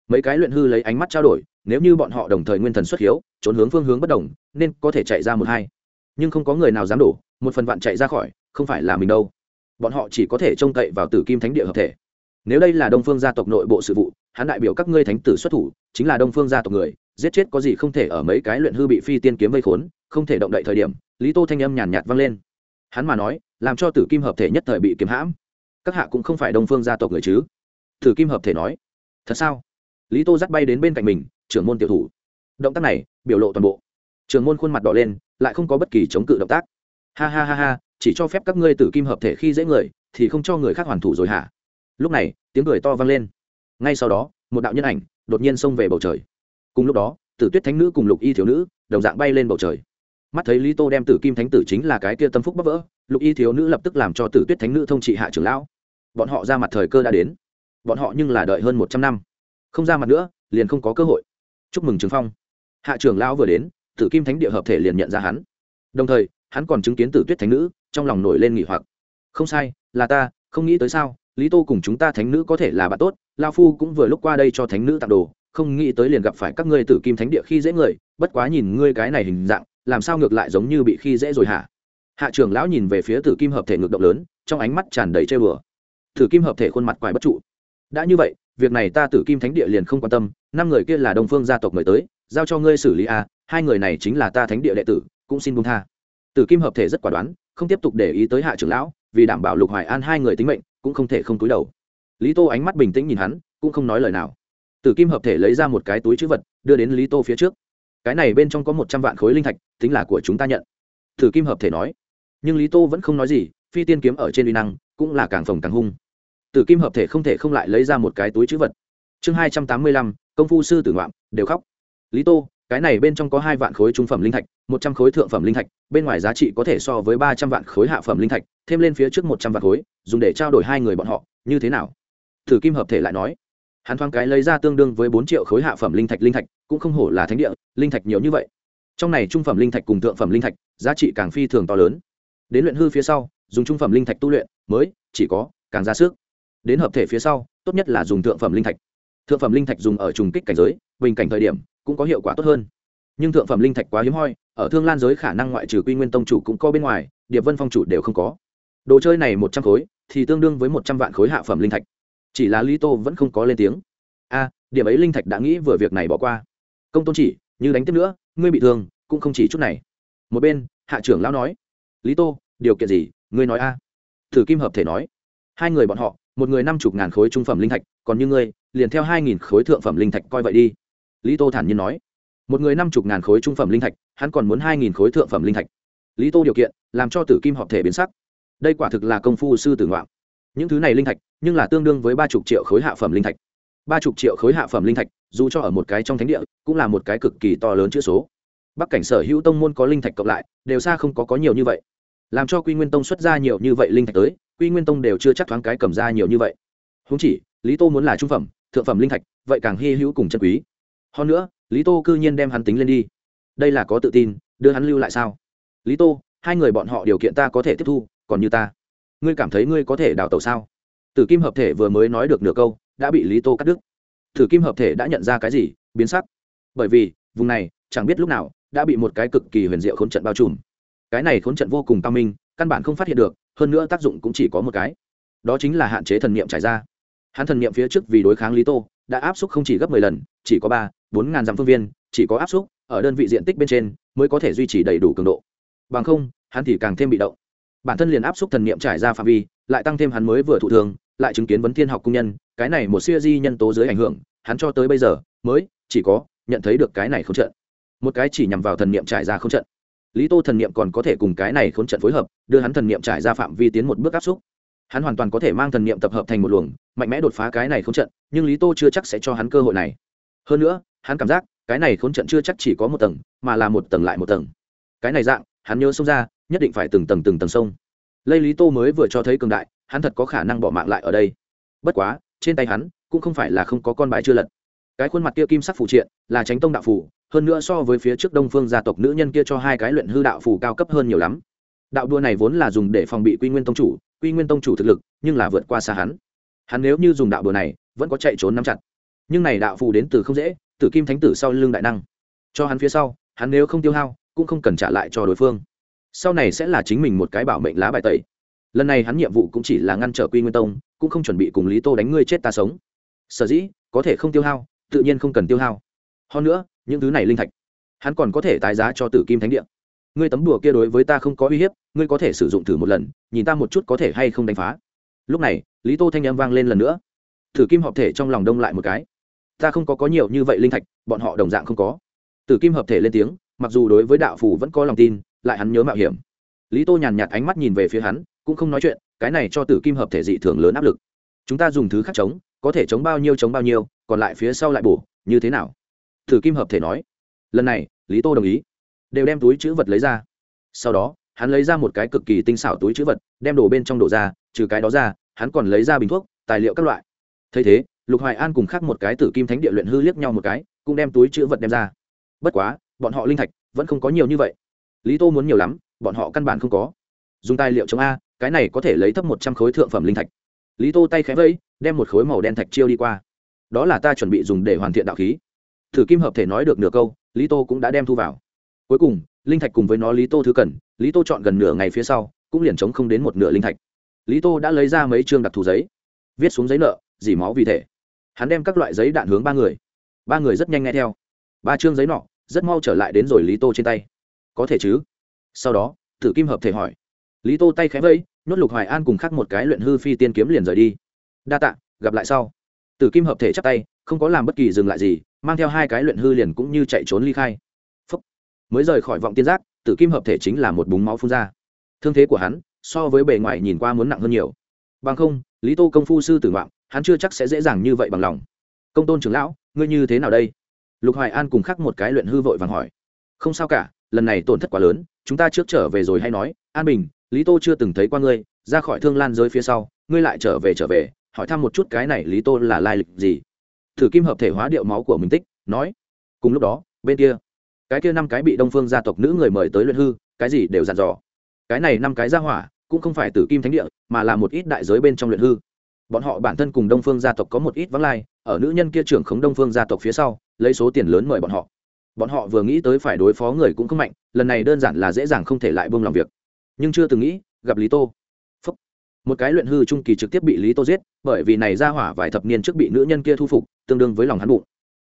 Mấy cái luyện hư lấy ánh mắt trao đổi, nếu như bọn họ đồng thời nguyên thần xuất hiếu, trốn hướng phương hướng bất đồng, nên có thể chạy ra một hai. Nhưng không có người nào dám đổ, một phần vạn chạy ra khỏi, không phải là mình đâu. Bọn họ chỉ có thể trông cậy vào tử kim thánh địa hợp thể. Nếu đây là đông phương gia tộc nội bộ sự vụ, hắn đại biểu các ngươi thánh tử xuất thủ, chính là đông phương gia tộc người, giết chết có gì không thể ở mấy cái luyện hư bị phi tiên kiếm vây khốn không thể động đậy thời điểm, lý tô thanh âm nhàn nhạt vang lên. Hắn mà nói, làm cho tử kim hợp thể nhất thời bị kiếm hãm. Các hạ cũng không phải đông phương gia tộc người chứ? Tử kim hợp thể nói. Thật sao? Lý tô dắt bay đến bên cạnh mình, trưởng môn tiểu thủ. Động tác này, biểu lộ toàn bộ. Trưởng môn khuôn mặt đỏ lên, lại không có bất kỳ chống cự động tác. Ha ha ha ha, chỉ cho phép các ngươi tử kim hợp thể khi dễ người, thì không cho người khác hoàn thủ rồi hả? Lúc này, tiếng cười to vang lên. Ngay sau đó, một đạo nhân ảnh đột nhiên xông về bầu trời. Cùng lúc đó, tử tuyết thánh nữ cùng lục y thiếu nữ đồng dạng bay lên bầu trời mắt thấy lý tô đem tử kim thánh tử chính là cái kia tâm phúc bắp vỡ, lục y thiếu nữ lập tức làm cho tử tuyết thánh nữ thông trị hạ trưởng lão. Bọn họ ra mặt thời cơ đã đến. Bọn họ nhưng là đợi hơn một trăm năm. Không ra mặt nữa, liền không có cơ hội. Chúc mừng trường phong. Hạ trưởng lão vừa đến, tử kim thánh địa hợp thể liền nhận ra hắn. Đồng thời, hắn còn chứng kiến tử tuyết thánh nữ, trong lòng nổi lên nghỉ hoặc. Không sai, là ta, không nghĩ tới sao, lý tô cùng chúng ta thánh nữ có thể là bạn tốt, lao phu cũng vừa lúc qua đây cho thánh nữ tặng đồ, không nghĩ tới liền gặp phải các ngươi tử kim thánh địa khi dễ người, bất quá nhìn ngươi cái này hình dạng làm sao ngược lại giống như bị khi dễ rồi hả? Hạ trưởng lão nhìn về phía tử kim hợp thể ngược động lớn, trong ánh mắt tràn đầy chơi bừa tử kim hợp thể khuôn mặt quái bất trụ. Đã như vậy, việc này ta tử kim thánh địa liền không quan tâm, năm người kia là đồng phương gia tộc mời tới, giao cho ngươi xử lý a hai người này chính là ta thánh địa đệ tử, cũng xin buông tha. Tử kim hợp thể rất quả đoán, không tiếp tục để ý tới hạ trưởng lão, vì đảm bảo lục hoài an hai người tính mệnh, cũng không thể không túi đầu. Lý tô ánh mắt bình tĩnh nhìn hắn, cũng không nói lời nào. Tử kim hợp thể lấy ra một cái túi chữ vật, đưa đến lý tô phía trước cái này bên trong có một trăm vạn khối linh thạch, tính là của chúng ta nhận. Thử kim hợp thể nói. Nhưng lý tô vẫn không nói gì, phi tiên kiếm ở trên uy năng cũng là càng phồng càng hung. Tử kim hợp thể không thể không lại lấy ra một cái túi chữ vật. Chương hai trăm tám mươi lăm, công phu sư tử ngoạm, đều khóc. Lý tô, cái này bên trong có hai vạn khối trung phẩm linh thạch, một trăm khối thượng phẩm linh thạch, bên ngoài giá trị có thể so với ba trăm vạn khối hạ phẩm linh thạch, thêm lên phía trước một trăm vạn khối, dùng để trao đổi hai người bọn họ, như thế nào? Thử kim hợp thể lại nói. Hắn thoáng cái lấy ra tương đương với bốn triệu khối hạ phẩm linh thạch linh thạch cũng không hổ là thánh địa, linh thạch nhiều như vậy. Trong này trung phẩm linh thạch cùng thượng phẩm linh thạch, giá trị càng phi thường to lớn. Đến luyện hư phía sau, dùng trung phẩm linh thạch tu luyện, mới chỉ có càng ra sức. Đến hợp thể phía sau, tốt nhất là dùng thượng phẩm linh thạch. Thượng phẩm linh thạch dùng ở trùng kích cảnh giới, bình cảnh thời điểm, cũng có hiệu quả tốt hơn. Nhưng thượng phẩm linh thạch quá hiếm hoi, ở thương lan giới khả năng ngoại trừ quy nguyên tông chủ cũng có bên ngoài, điệp vân phong chủ đều không có. Đồ chơi này một trăm khối, thì tương đương với một trăm vạn khối hạ phẩm linh thạch. Chỉ là lý tô vẫn không có lên tiếng. A, điểm ấy linh thạch đã nghĩ vừa việc này bỏ qua công tôn chỉ, như đánh tiếp nữa, ngươi bị thương, cũng không chỉ chút này. Một bên, hạ trưởng lão nói, lý tô, điều kiện gì, ngươi nói a? Thử kim hợp thể nói, hai người bọn họ, một người năm chục ngàn khối trung phẩm linh thạch, còn như ngươi, liền theo hai nghìn khối thượng phẩm linh thạch coi vậy đi. Lý tô thản nhiên nói, một người năm chục ngàn khối trung phẩm linh thạch, hắn còn muốn hai nghìn khối thượng phẩm linh thạch. Lý tô điều kiện, làm cho tử kim hợp thể biến sắc. Đây quả thực là công phu sư tử ngoạn. Những thứ này linh thạch, nhưng là tương đương với ba chục triệu khối hạ phẩm linh thạch. Ba chục triệu khối hạ phẩm linh thạch dù cho ở một cái trong thánh địa, cũng là một cái cực kỳ to lớn chữ số. Bắc cảnh sở hữu tông môn có linh thạch cộng lại, đều xa không có có nhiều như vậy. Làm cho quy nguyên tông xuất ra nhiều như vậy linh thạch tới, quy nguyên tông đều chưa chắc thoáng cái cầm ra nhiều như vậy. Húng chỉ, lý tô muốn là trung phẩm, thượng phẩm linh thạch, vậy càng hy hữu cùng chân quý. Hơn nữa, lý tô cư nhiên đem hắn tính lên đi. Đây là có tự tin, đưa hắn lưu lại sao? Lý tô, hai người bọn họ điều kiện ta có thể tiếp thu, còn như ta. Ngươi cảm thấy ngươi có thể đào tẩu sao? Tử kim hợp thể vừa mới nói được nửa câu, đã bị lý tô cắt đứt. Thử kim hợp thể đã nhận ra cái gì, biến sắc. Bởi vì, vùng này, chẳng biết lúc nào, đã bị một cái cực kỳ huyền diệu khốn trận bao trùm. Cái này khốn trận vô cùng cao minh, căn bản không phát hiện được, hơn nữa tác dụng cũng chỉ có một cái. Đó chính là hạn chế thần niệm trải ra. Hắn thần niệm phía trước vì đối kháng lý tô, đã áp suất không chỉ gấp mười lần, chỉ có ba, bốn ngàn dặm phương viên, chỉ có áp suất ở đơn vị diện tích bên trên mới có thể duy trì đầy đủ cường độ. Bằng không, hắn thì càng thêm bị động. Bản thân liền áp suất thần niệm trải ra phạm vi, lại tăng thêm hắn mới vừa thụ thường lại chứng kiến vấn thiên học công nhân, cái này một siêu di nhân tố dưới ảnh hưởng, hắn cho tới bây giờ mới chỉ có nhận thấy được cái này không trận. Một cái chỉ nhằm vào thần niệm trải ra không trận. Lý tô thần niệm còn có thể cùng cái này khốn trận phối hợp, đưa hắn thần niệm trải ra phạm vi tiến một bước áp xúc. Hắn hoàn toàn có thể mang thần niệm tập hợp thành một luồng, mạnh mẽ đột phá cái này khốn trận, nhưng lý tô chưa chắc sẽ cho hắn cơ hội này. Hơn nữa, hắn cảm giác cái này khốn trận chưa chắc chỉ có một tầng, mà là một tầng lại một tầng. Cái này dạng, hắn nhớ xông ra, nhất định phải từng tầng từng tầng sông. Lây lý tô mới vừa cho thấy cường đại hắn thật có khả năng bỏ mạng lại ở đây. Bất quá, trên tay hắn cũng không phải là không có con bái chưa lật. Cái khuôn mặt kia kim sắc phụ triện là tránh tông đạo phủ hơn nữa so với phía trước đông phương gia tộc nữ nhân kia cho hai cái luyện hư đạo phủ cao cấp hơn nhiều lắm. Đạo đua này vốn là dùng để phòng bị quy nguyên tông chủ, quy nguyên tông chủ thực lực, nhưng là vượt qua xa hắn. Hắn nếu như dùng đạo đùa này, vẫn có chạy trốn nắm chặt. Nhưng này đạo phù đến từ không dễ tử kim thánh tử sau lưng đại năng. Cho hắn phía sau, hắn nếu không tiêu hao, cũng không cần trả lại cho đối phương. Sau này sẽ là chính mình một cái bảo mệnh lá bài tẩy lần này hắn nhiệm vụ cũng chỉ là ngăn trở quy nguyên tông, cũng không chuẩn bị cùng lý tô đánh ngươi chết ta sống. Sở dĩ, có thể không tiêu hao, tự nhiên không cần tiêu hao. Hơn nữa, những thứ này linh thạch, hắn còn có thể tái giá cho tử kim thánh địa. Ngươi tấm đùa kia đối với ta không có uy hiếp, ngươi có thể sử dụng thử một lần, nhìn ta một chút có thể hay không đánh phá. Lúc này, lý tô thanh â m vang lên lần nữa. Thử kim hợp thể trong lòng đông lại một cái. Ta không có có nhiều như vậy linh thạch, bọn họ đồng dạng không có. Tử kim hợp thể lên tiếng, mặc dù đối với đạo phù vẫn có lòng tin, lại hắn nhớ mạo hiểm. Lý tô nhàn nhạt ánh mắt nhìn về phía hắn cũng không nói chuyện, cái này cho tử kim hợp thể dị thường lớn áp lực. Chúng ta dùng thứ khác chống, có thể chống bao nhiêu chống bao nhiêu, còn lại phía sau lại bổ, như thế nào? Tử kim hợp thể nói. Lần này, lý tô đồng ý. Đều đem túi chữ vật lấy ra. Sau đó, hắn lấy ra một cái cực kỳ tinh xảo túi chữ vật, đem đồ bên trong đổ ra, trừ cái đó ra, hắn còn lấy ra bình thuốc, tài liệu các loại. Thấy thế, lục hoài an cùng khác một cái tử kim thánh địa luyện hư liếc nhau một cái, cũng đem túi chữ vật đem ra. Bất quá, bọn họ linh thạch vẫn không có nhiều như vậy. Lý tô muốn nhiều lắm, bọn họ căn bản không có. Dùng tài liệu chống a cái này có thể lấy thấp một trăm khối thượng phẩm linh thạch. Lý tô tay khẽ vẫy, đem một khối màu đen thạch chiêu đi qua. Đó là ta chuẩn bị dùng để hoàn thiện đạo khí. Thử kim hợp thể nói được nửa câu, lý tô cũng đã đem thu vào. Cuối cùng, linh thạch cùng với nó lý tô thứ cần, lý tô chọn gần nửa ngày phía sau, cũng liền chống không đến một nửa linh thạch. Lý tô đã lấy ra mấy chương đặc thù giấy, viết xuống giấy nợ, dỉ máu vì thể. Hắn đem các loại giấy đạn hướng ba người. Ba người rất nhanh nghe theo. Ba chương giấy nọ, rất mau trở lại đến rồi lý tô trên tay. Có thể chứ? Sau đó, thử kim hợp thể hỏi. Lý tô tay khẽ vẫy nhốt lục hoài an cùng khắc một cái luyện hư phi tiên kiếm liền rời đi. Đa tạ, gặp lại sau. Tử kim hợp thể chắc tay, không có làm bất kỳ dừng lại gì, mang theo hai cái luyện hư liền cũng như chạy trốn ly khai. Phúc. mới rời khỏi vọng tiên giác, tử kim hợp thể chính là một búng máu phun ra. Thương thế của hắn, so với bề ngoài nhìn qua muốn nặng hơn nhiều. Bằng không, lý tô công phu sư tử ngoạn, hắn chưa chắc sẽ dễ dàng như vậy bằng lòng. Công tôn trưởng lão, ngươi như thế nào đây? Lục hoài an cùng khắc một cái luyện hư vội vàng hỏi. Không sao cả, lần này tổn thất quá lớn, chúng ta trước trở về rồi hay nói, an bình lý tô chưa từng thấy qua ngươi, ra khỏi thương lan giới phía sau, ngươi lại trở về trở về, hỏi thăm một chút cái này lý tô là lai lịch gì. Thử kim hợp thể hóa điệu máu của mình tích, nói. Cùng lúc đó, bên kia, cái kia năm cái bị đông phương gia tộc nữ người mời tới luyện hư, cái gì đều dặn dò. Cái này năm cái gia hỏa, cũng không phải tử kim thánh địa, mà là một ít đại giới bên trong luyện hư. Bọn họ bản thân cùng đông phương gia tộc có một ít vắng lai, ở nữ nhân kia trưởng khống đông phương gia tộc phía sau, lấy số tiền lớn mời bọn họ. Bọn họ vừa nghĩ tới phải đối phó người cũng không mạnh, lần này đơn giản là dễ dàng không thể lại buông làm việc nhưng chưa từng nghĩ, gặp lý tô. Phúc. một cái luyện hư trung kỳ trực tiếp bị lý tô giết, bởi vì này ra hỏa vài thập niên trước bị nữ nhân kia thu phục, tương đương với lòng hắn bụng.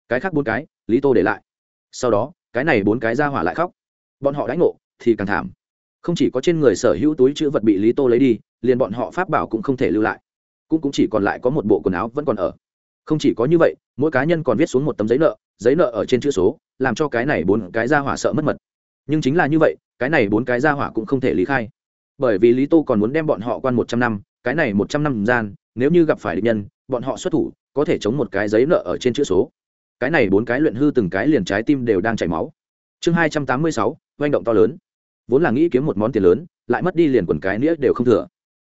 Cái khác bốn cái, lý tô để lại. Sau đó, cái này bốn cái ra hỏa lại khóc. Bọn họ đánh ngộ, thì càng thảm. Không chỉ có trên người sở hữu túi chữ vật bị lý tô lấy đi, liền bọn họ pháp bảo cũng không thể lưu lại. Cũng cũng chỉ còn lại có một bộ quần áo vẫn còn ở. Không chỉ có như vậy, mỗi cá nhân còn viết xuống một tấm giấy nợ giấy nợ ở trên chữ số, làm cho cái này bốn cái ra hỏa sợ mất mật. Nhưng chính là như vậy cái này bốn cái ra hỏa cũng không thể lý khai. Bởi vì lý tô còn muốn đem bọn họ quan một trăm năm, cái này một trăm năm gian, nếu như gặp phải địch nhân, bọn họ xuất thủ, có thể chống một cái giấy nợ ở trên chữ số. Cái này bốn cái luyện hư từng cái liền trái tim đều đang chảy máu. Chương hai trăm tám mươi sáu oanh động to lớn. Vốn là nghĩ kiếm một món tiền lớn, lại mất đi liền quần cái nĩa đều không thừa.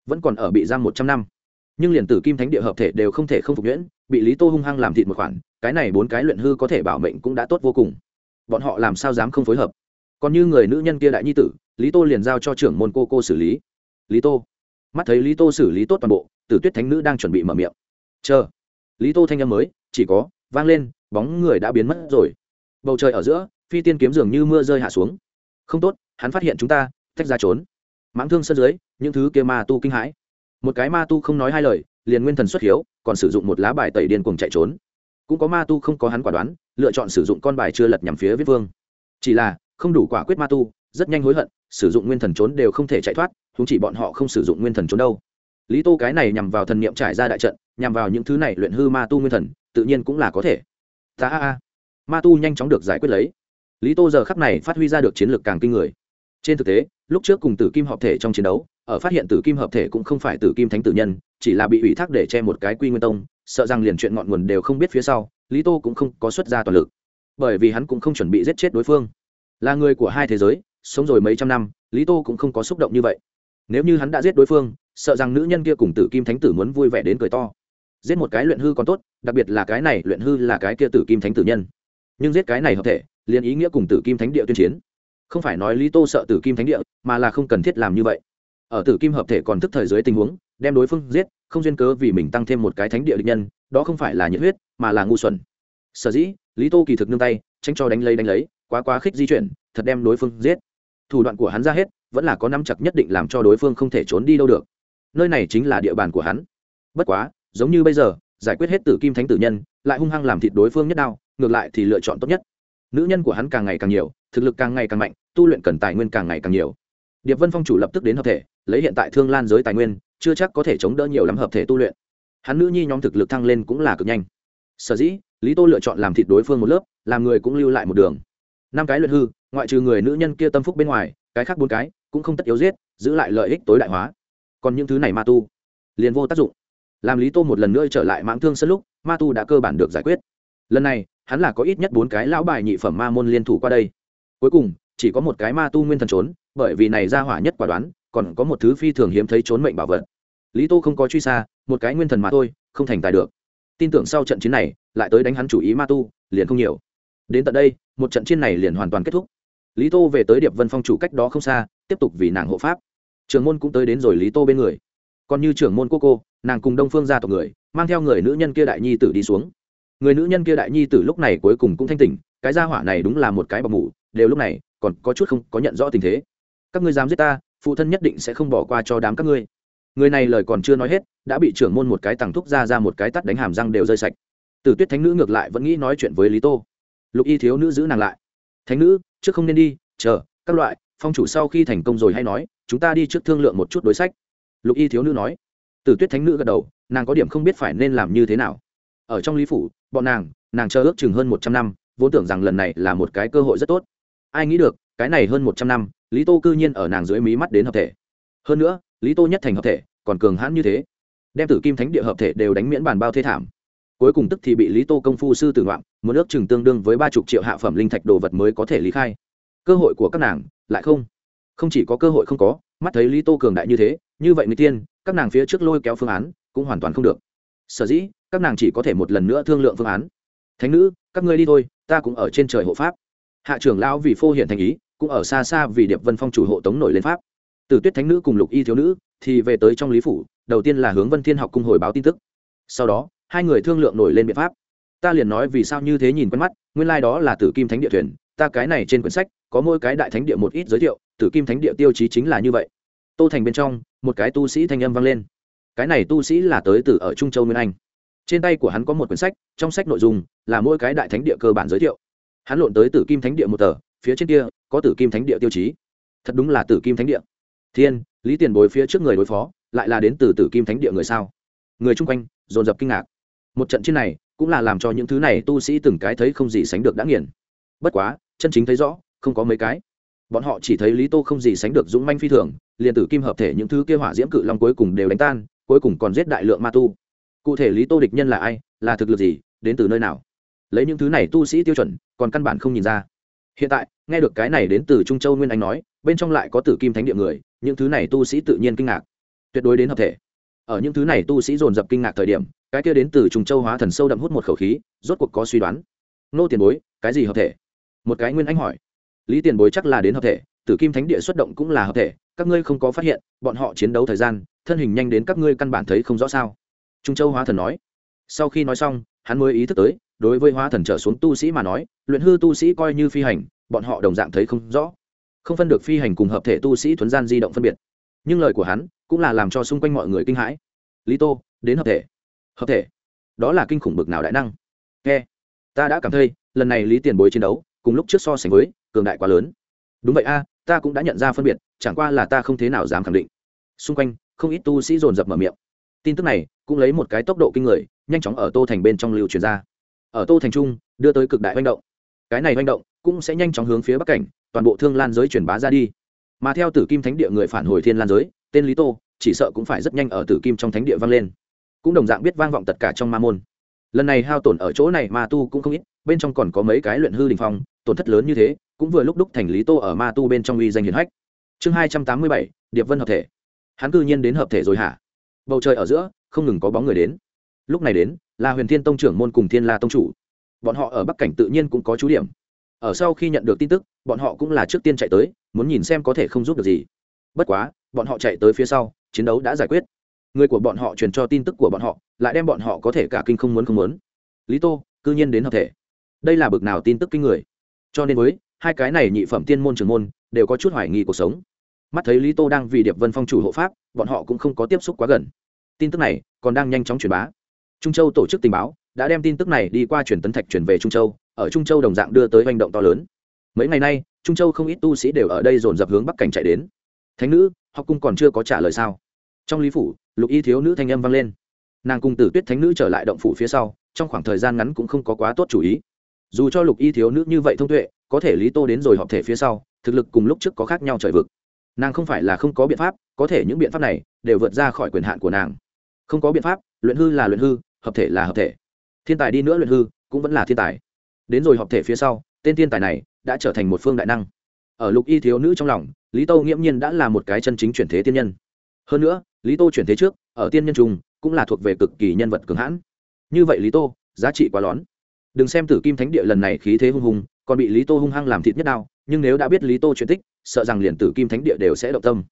Vẫn còn ở bị giam một trăm năm. Nhưng liền tử kim thánh địa hợp thể đều không thể không phục nhuyễn, bị lý tô hung hăng làm thịt một khoản, cái này bốn cái luyện hư có thể bảo mệnh cũng đã tốt vô cùng. Bọn họ làm sao dám không phối hợp? Còn như người nữ nhân kia đại nhi tử, lý tô liền giao cho trưởng môn cô cô xử lý. Lý tô. Mắt thấy lý tô xử lý tốt toàn bộ, tử tuyết thánh nữ đang chuẩn bị mở miệng. Chờ. Lý tô thanh âm mới, chỉ có, vang lên, bóng người đã biến mất rồi. Bầu trời ở giữa, phi tiên kiếm dường như mưa rơi hạ xuống. Không tốt, hắn phát hiện chúng ta tách ra trốn. Mãng thương sân dưới, những thứ kia ma tu kinh hãi. Một cái ma tu không nói hai lời, liền nguyên thần xuất hiếu, còn sử dụng một lá bài tẩy điên cuồng chạy trốn. Cũng có ma tu không có hắn quả đoán, lựa chọn sử dụng con bài chưa lật nhằm phía viết vương. Chỉ là không đủ quả quyết ma tu, rất nhanh hối hận, sử dụng nguyên thần trốn đều không thể chạy thoát chúng chỉ bọn họ không sử dụng nguyên thần trốn đâu. Lý tô cái này nhằm vào thần niệm trải ra đại trận, nhằm vào những thứ này luyện hư ma tu nguyên thần, tự nhiên cũng là có thể. Ta a a. Ma tu nhanh chóng được giải quyết lấy. Lý tô giờ khắp này phát huy ra được chiến lược càng kinh người. Trên thực tế, lúc trước cùng tử kim hợp thể trong chiến đấu, ở phát hiện tử kim hợp thể cũng không phải tử kim thánh tử nhân, chỉ là bị ủy thác để che một cái quy nguyên tông, sợ rằng liền chuyện ngọn nguồn đều không biết phía sau, lý tô cũng không có xuất ra toàn lực. Bởi vì hắn cũng không chuẩn bị giết chết đối phương là người của hai thế giới, sống rồi mấy trăm năm, lý tô cũng không có xúc động như vậy. Nếu như hắn đã giết đối phương, sợ rằng nữ nhân kia cùng tử kim thánh tử muốn vui vẻ đến cười to. Giết một cái luyện hư còn tốt, đặc biệt là cái này luyện hư là cái kia tử kim thánh tử nhân. Nhưng giết cái này hợp thể, liền ý nghĩa cùng tử kim thánh địa tuyên chiến. Không phải nói lý tô sợ tử kim thánh địa, mà là không cần thiết làm như vậy. Ở tử kim hợp thể còn thức thời dưới tình huống, đem đối phương giết, không duyên cớ vì mình tăng thêm một cái thánh địa định nhân, đó không phải là nhiệt huyết, mà là ngu xuẩn. Sở dĩ, lý tô kỳ thực nương tay, tránh cho đánh lấy đánh lấy quá quá khích di chuyển, thật đem đối phương giết. Thủ đoạn của hắn ra hết, vẫn là có năm chặt nhất định làm cho đối phương không thể trốn đi đâu được. Nơi này chính là địa bàn của hắn. Bất quá, giống như bây giờ, giải quyết hết tử kim thánh tử nhân, lại hung hăng làm thịt đối phương nhất đao, ngược lại thì lựa chọn tốt nhất. Nữ nhân của hắn càng ngày càng nhiều, thực lực càng ngày càng mạnh, tu luyện cần tài nguyên càng ngày càng nhiều. Điệp vân phong chủ lập tức đến hợp thể, lấy hiện tại thương lan giới tài nguyên, chưa chắc có thể chống đỡ nhiều lắm hợp thể tu luyện. Hắn nữ nhi nhóm thực lực thăng lên cũng là cực nhanh. Sở dĩ, lý tô lựa chọn làm thịt đối phương một lớp, làm người cũng lưu lại một đường năm cái luyện hư, ngoại trừ người nữ nhân kia tâm phúc bên ngoài, cái khác bốn cái cũng không tất yếu giết, giữ lại lợi ích tối đại hóa. Còn những thứ này ma tu liền vô tác dụng. Làm lý tô một lần nữa trở lại mãng thương sân lúc, ma tu đã cơ bản được giải quyết. Lần này, hắn là có ít nhất bốn cái lão bài nhị phẩm ma môn liên thủ qua đây. Cuối cùng, chỉ có một cái ma tu nguyên thần trốn, bởi vì này ra hỏa nhất quả đoán, còn có một thứ phi thường hiếm thấy trốn mệnh bảo vật. Lý tô không có truy xa, một cái nguyên thần mà thôi, không thành tài được. Tin tưởng sau trận chiến này, lại tới đánh hắn chủ ý ma tu, liền không nhiều đến tận đây, một trận chiến này liền hoàn toàn kết thúc. Lý tô về tới điệp vân phong chủ cách đó không xa, tiếp tục vì nàng hộ pháp. Trường môn cũng tới đến rồi lý tô bên người. Còn như trưởng môn cô cô, nàng cùng đông phương gia tộc người, mang theo người nữ nhân kia đại nhi tử đi xuống. Người nữ nhân kia đại nhi tử lúc này cuối cùng cũng thanh tỉnh, cái gia hỏa này đúng là một cái bọc mủ, đều lúc này còn có chút không có nhận rõ tình thế. Các ngươi dám giết ta, phụ thân nhất định sẽ không bỏ qua cho đám các ngươi. Người này lời còn chưa nói hết, đã bị trưởng môn một cái tằng thúc ra ra một cái tắt đánh hàm răng đều rơi sạch. Từ tuyết thánh nữ ngược lại vẫn nghĩ nói chuyện với lý tô lục y thiếu nữ giữ nàng lại. Thánh nữ, trước không nên đi, chờ, các loại, phong chủ sau khi thành công rồi hay nói, chúng ta đi trước thương lượng một chút đối sách. Lục y thiếu nữ nói. Từ tuyết thánh nữ gật đầu, nàng có điểm không biết phải nên làm như thế nào. Ở trong lý phủ, bọn nàng nàng chờ ước chừng hơn một trăm năm, vốn tưởng rằng lần này là một cái cơ hội rất tốt. Ai nghĩ được, cái này hơn một trăm năm, lý tô cư nhiên ở nàng dưới mí mắt đến hợp thể. Hơn nữa, lý tô nhất thành hợp thể, còn cường hãn như thế. Đem tử kim thánh địa hợp thể đều đánh miễn bàn bao thê thảm cuối cùng tức thì bị lý tô công phu sư tử ngoạm một ước chừng tương đương với ba chục triệu hạ phẩm linh thạch đồ vật mới có thể lý khai. Cơ hội của các nàng, lại không. Không chỉ có cơ hội không có, mắt thấy lý tô cường đại như thế, như vậy người tiên, các nàng phía trước lôi kéo phương án, cũng hoàn toàn không được. Sở dĩ, các nàng chỉ có thể một lần nữa thương lượng phương án. Thánh nữ, các ngươi đi thôi, ta cũng ở trên trời hộ pháp. Hạ trưởng lão vì phô hiện thành ý, cũng ở xa xa vì điệp vân phong chủ hộ tống nổi lên pháp. Từ tuyết thánh nữ cùng lục y thiếu nữ thì về tới trong lý phủ, đầu tiên là hướng vân thiên học cung hồi báo tin tức. Sau đó hai người thương lượng nổi lên biện pháp. Ta liền nói vì sao như thế nhìn quen mắt, nguyên lai、like、đó là tử kim thánh địa thuyền, ta cái này trên quyển sách, có mỗi cái đại thánh địa một ít giới thiệu, tử kim thánh địa tiêu chí chính là như vậy. Tô thành bên trong, một cái tu sĩ thanh âm vang lên. Cái này tu sĩ là tới từ ở trung châu nguyên anh. Trên tay của hắn có một quyển sách, trong sách nội dung là mỗi cái đại thánh địa cơ bản giới thiệu. Hắn lộn tới tử kim thánh địa một tờ, phía trên kia có tử kim thánh địa tiêu chí. Thật đúng là tử kim thánh địa. Thiên, lý tiền bối phía trước người đối phó, lại là đến từ tử kim thánh địa người sao? Người chung quanh, dồn dập kinh ngạc một trận chiến này cũng là làm cho những thứ này tu sĩ từng cái thấy không gì sánh được đã nghiền. Bất quá, chân chính thấy rõ, không có mấy cái. Bọn họ chỉ thấy lý tô không gì sánh được dũng manh phi thường, liền tử kim hợp thể những thứ kia hỏa diễm cự long cuối cùng đều đánh tan, cuối cùng còn giết đại lượng ma tu. Cụ thể lý tô địch nhân là ai, là thực lực gì, đến từ nơi nào? Lấy những thứ này tu sĩ tiêu chuẩn, còn căn bản không nhìn ra. Hiện tại, nghe được cái này đến từ trung châu nguyên anh nói, bên trong lại có tử kim thánh địa người, những thứ này tu sĩ tự nhiên kinh ngạc. Tuyệt đối đến hợp thể. Ở những thứ này tu sĩ dồn dập kinh ngạc thời điểm cái kia đến từ trung châu hóa thần sâu đậm hút một khẩu khí, rốt cuộc có suy đoán. Nô tiền bối, cái gì hợp thể? Một cái nguyên anh hỏi. Lý tiền bối chắc là đến hợp thể, tử kim thánh địa xuất động cũng là hợp thể, các ngươi không có phát hiện, bọn họ chiến đấu thời gian, thân hình nhanh đến các ngươi căn bản thấy không rõ sao. Trung châu hóa thần nói. Sau khi nói xong, hắn mới ý thức tới, đối với hóa thần trở xuống tu sĩ mà nói, luyện hư tu sĩ coi như phi hành, bọn họ đồng dạng thấy không rõ. Không phân được phi hành cùng hợp thể tu sĩ thuấn gian di động phân biệt. Nhưng lời của hắn cũng là làm cho xung quanh mọi người kinh hãi. Lý tô, đến hợp thể hợp thể. Đó là kinh khủng bực nào đại năng. Nghe ta đã cảm thấy, lần này lý tiền bối chiến đấu, cùng lúc trước so sánh với, cường đại quá lớn. Đúng vậy a, ta cũng đã nhận ra phân biệt, chẳng qua là ta không thế nào dám khẳng định. Xung quanh, không ít tu sĩ dồn dập mở miệng. Tin tức này, cũng lấy một cái tốc độ kinh người, nhanh chóng ở tô thành bên trong lưu truyền ra. Ở tô thành trung, đưa tới cực đại manh động. Cái này manh động, cũng sẽ nhanh chóng hướng phía bắc cảnh, toàn bộ thương lan giới truyền bá ra đi. Mà theo tử kim thánh địa người phản hồi thiên lan giới, tên lý tô, chỉ sợ cũng phải rất nhanh ở tử kim trong thánh địa vang lên cũng đồng dạng biết vang vọng tất cả trong ma môn. Lần này hao tổn ở chỗ này ma tu cũng không ít, bên trong còn có mấy cái luyện hư đình phong, tổn thất lớn như thế, cũng vừa lúc đúc thành lý tô ở ma tu bên trong uy danh hiển hách. Chương hai trăm tám mươi bảy, điệp vân hợp thể. Hắn cư nhiên đến hợp thể rồi hả? Bầu trời ở giữa, không ngừng có bóng người đến. Lúc này đến, là huyền thiên tông trưởng môn cùng thiên la tông chủ. Bọn họ ở bắc cảnh tự nhiên cũng có chú điểm. Ở sau khi nhận được tin tức, bọn họ cũng là trước tiên chạy tới, muốn nhìn xem có thể không giúp được gì. Bất quá, bọn họ chạy tới phía sau, chiến đấu đã giải quyết người của bọn họ truyền cho tin tức của bọn họ, lại đem bọn họ có thể cả kinh không muốn không muốn. Lý tô, cư nhiên đến hợp thể. Đây là bực nào tin tức kinh người. Cho nên với, hai cái này nhị phẩm tiên môn trường môn, đều có chút hoài nghi cuộc sống. Mắt thấy lý tô đang vì điệp vân phong chủ hộ pháp, bọn họ cũng không có tiếp xúc quá gần. Tin tức này, còn đang nhanh chóng truyền bá. Trung châu tổ chức tình báo, đã đem tin tức này đi qua truyền tấn thạch chuyển về trung châu, ở trung châu đồng dạng đưa tới hành động to lớn. Mấy ngày nay, trung châu không ít tu sĩ đều ở đây dồn dập hướng bắc cảnh chạy đến. Thánh nữ, học cung còn chưa có trả lời sao? Trong lý phủ lục y thiếu nữ thanh âm vang lên. Nàng cùng tử tuyết thánh nữ trở lại động phủ phía sau, trong khoảng thời gian ngắn cũng không có quá tốt chủ ý. Dù cho lục y thiếu nữ như vậy thông tuệ, có thể lý tô đến rồi họp thể phía sau, thực lực cùng lúc trước có khác nhau trời vực. Nàng không phải là không có biện pháp, có thể những biện pháp này đều vượt ra khỏi quyền hạn của nàng. Không có biện pháp, luyện hư là luyện hư, hợp thể là hợp thể. Thiên tài đi nữa luyện hư, cũng vẫn là thiên tài. Đến rồi họp thể phía sau, tên thiên tài này đã trở thành một phương đại năng. Ở lục y thiếu nữ trong lòng, lý tô nghiễm nhiên đã là một cái chân chính chuyển thế tiên nhân. Hơn nữa lý tô chuyển thế trước, ở tiên nhân trung, cũng là thuộc về cực kỳ nhân vật cường hãn. Như vậy lý tô, giá trị quá lón đừng xem tử kim thánh địa lần này khí thế hung hùng, còn bị lý tô hung hăng làm thịt nhất đao, nhưng nếu đã biết lý tô chuyện tích, sợ rằng liền tử kim thánh địa đều sẽ động tâm.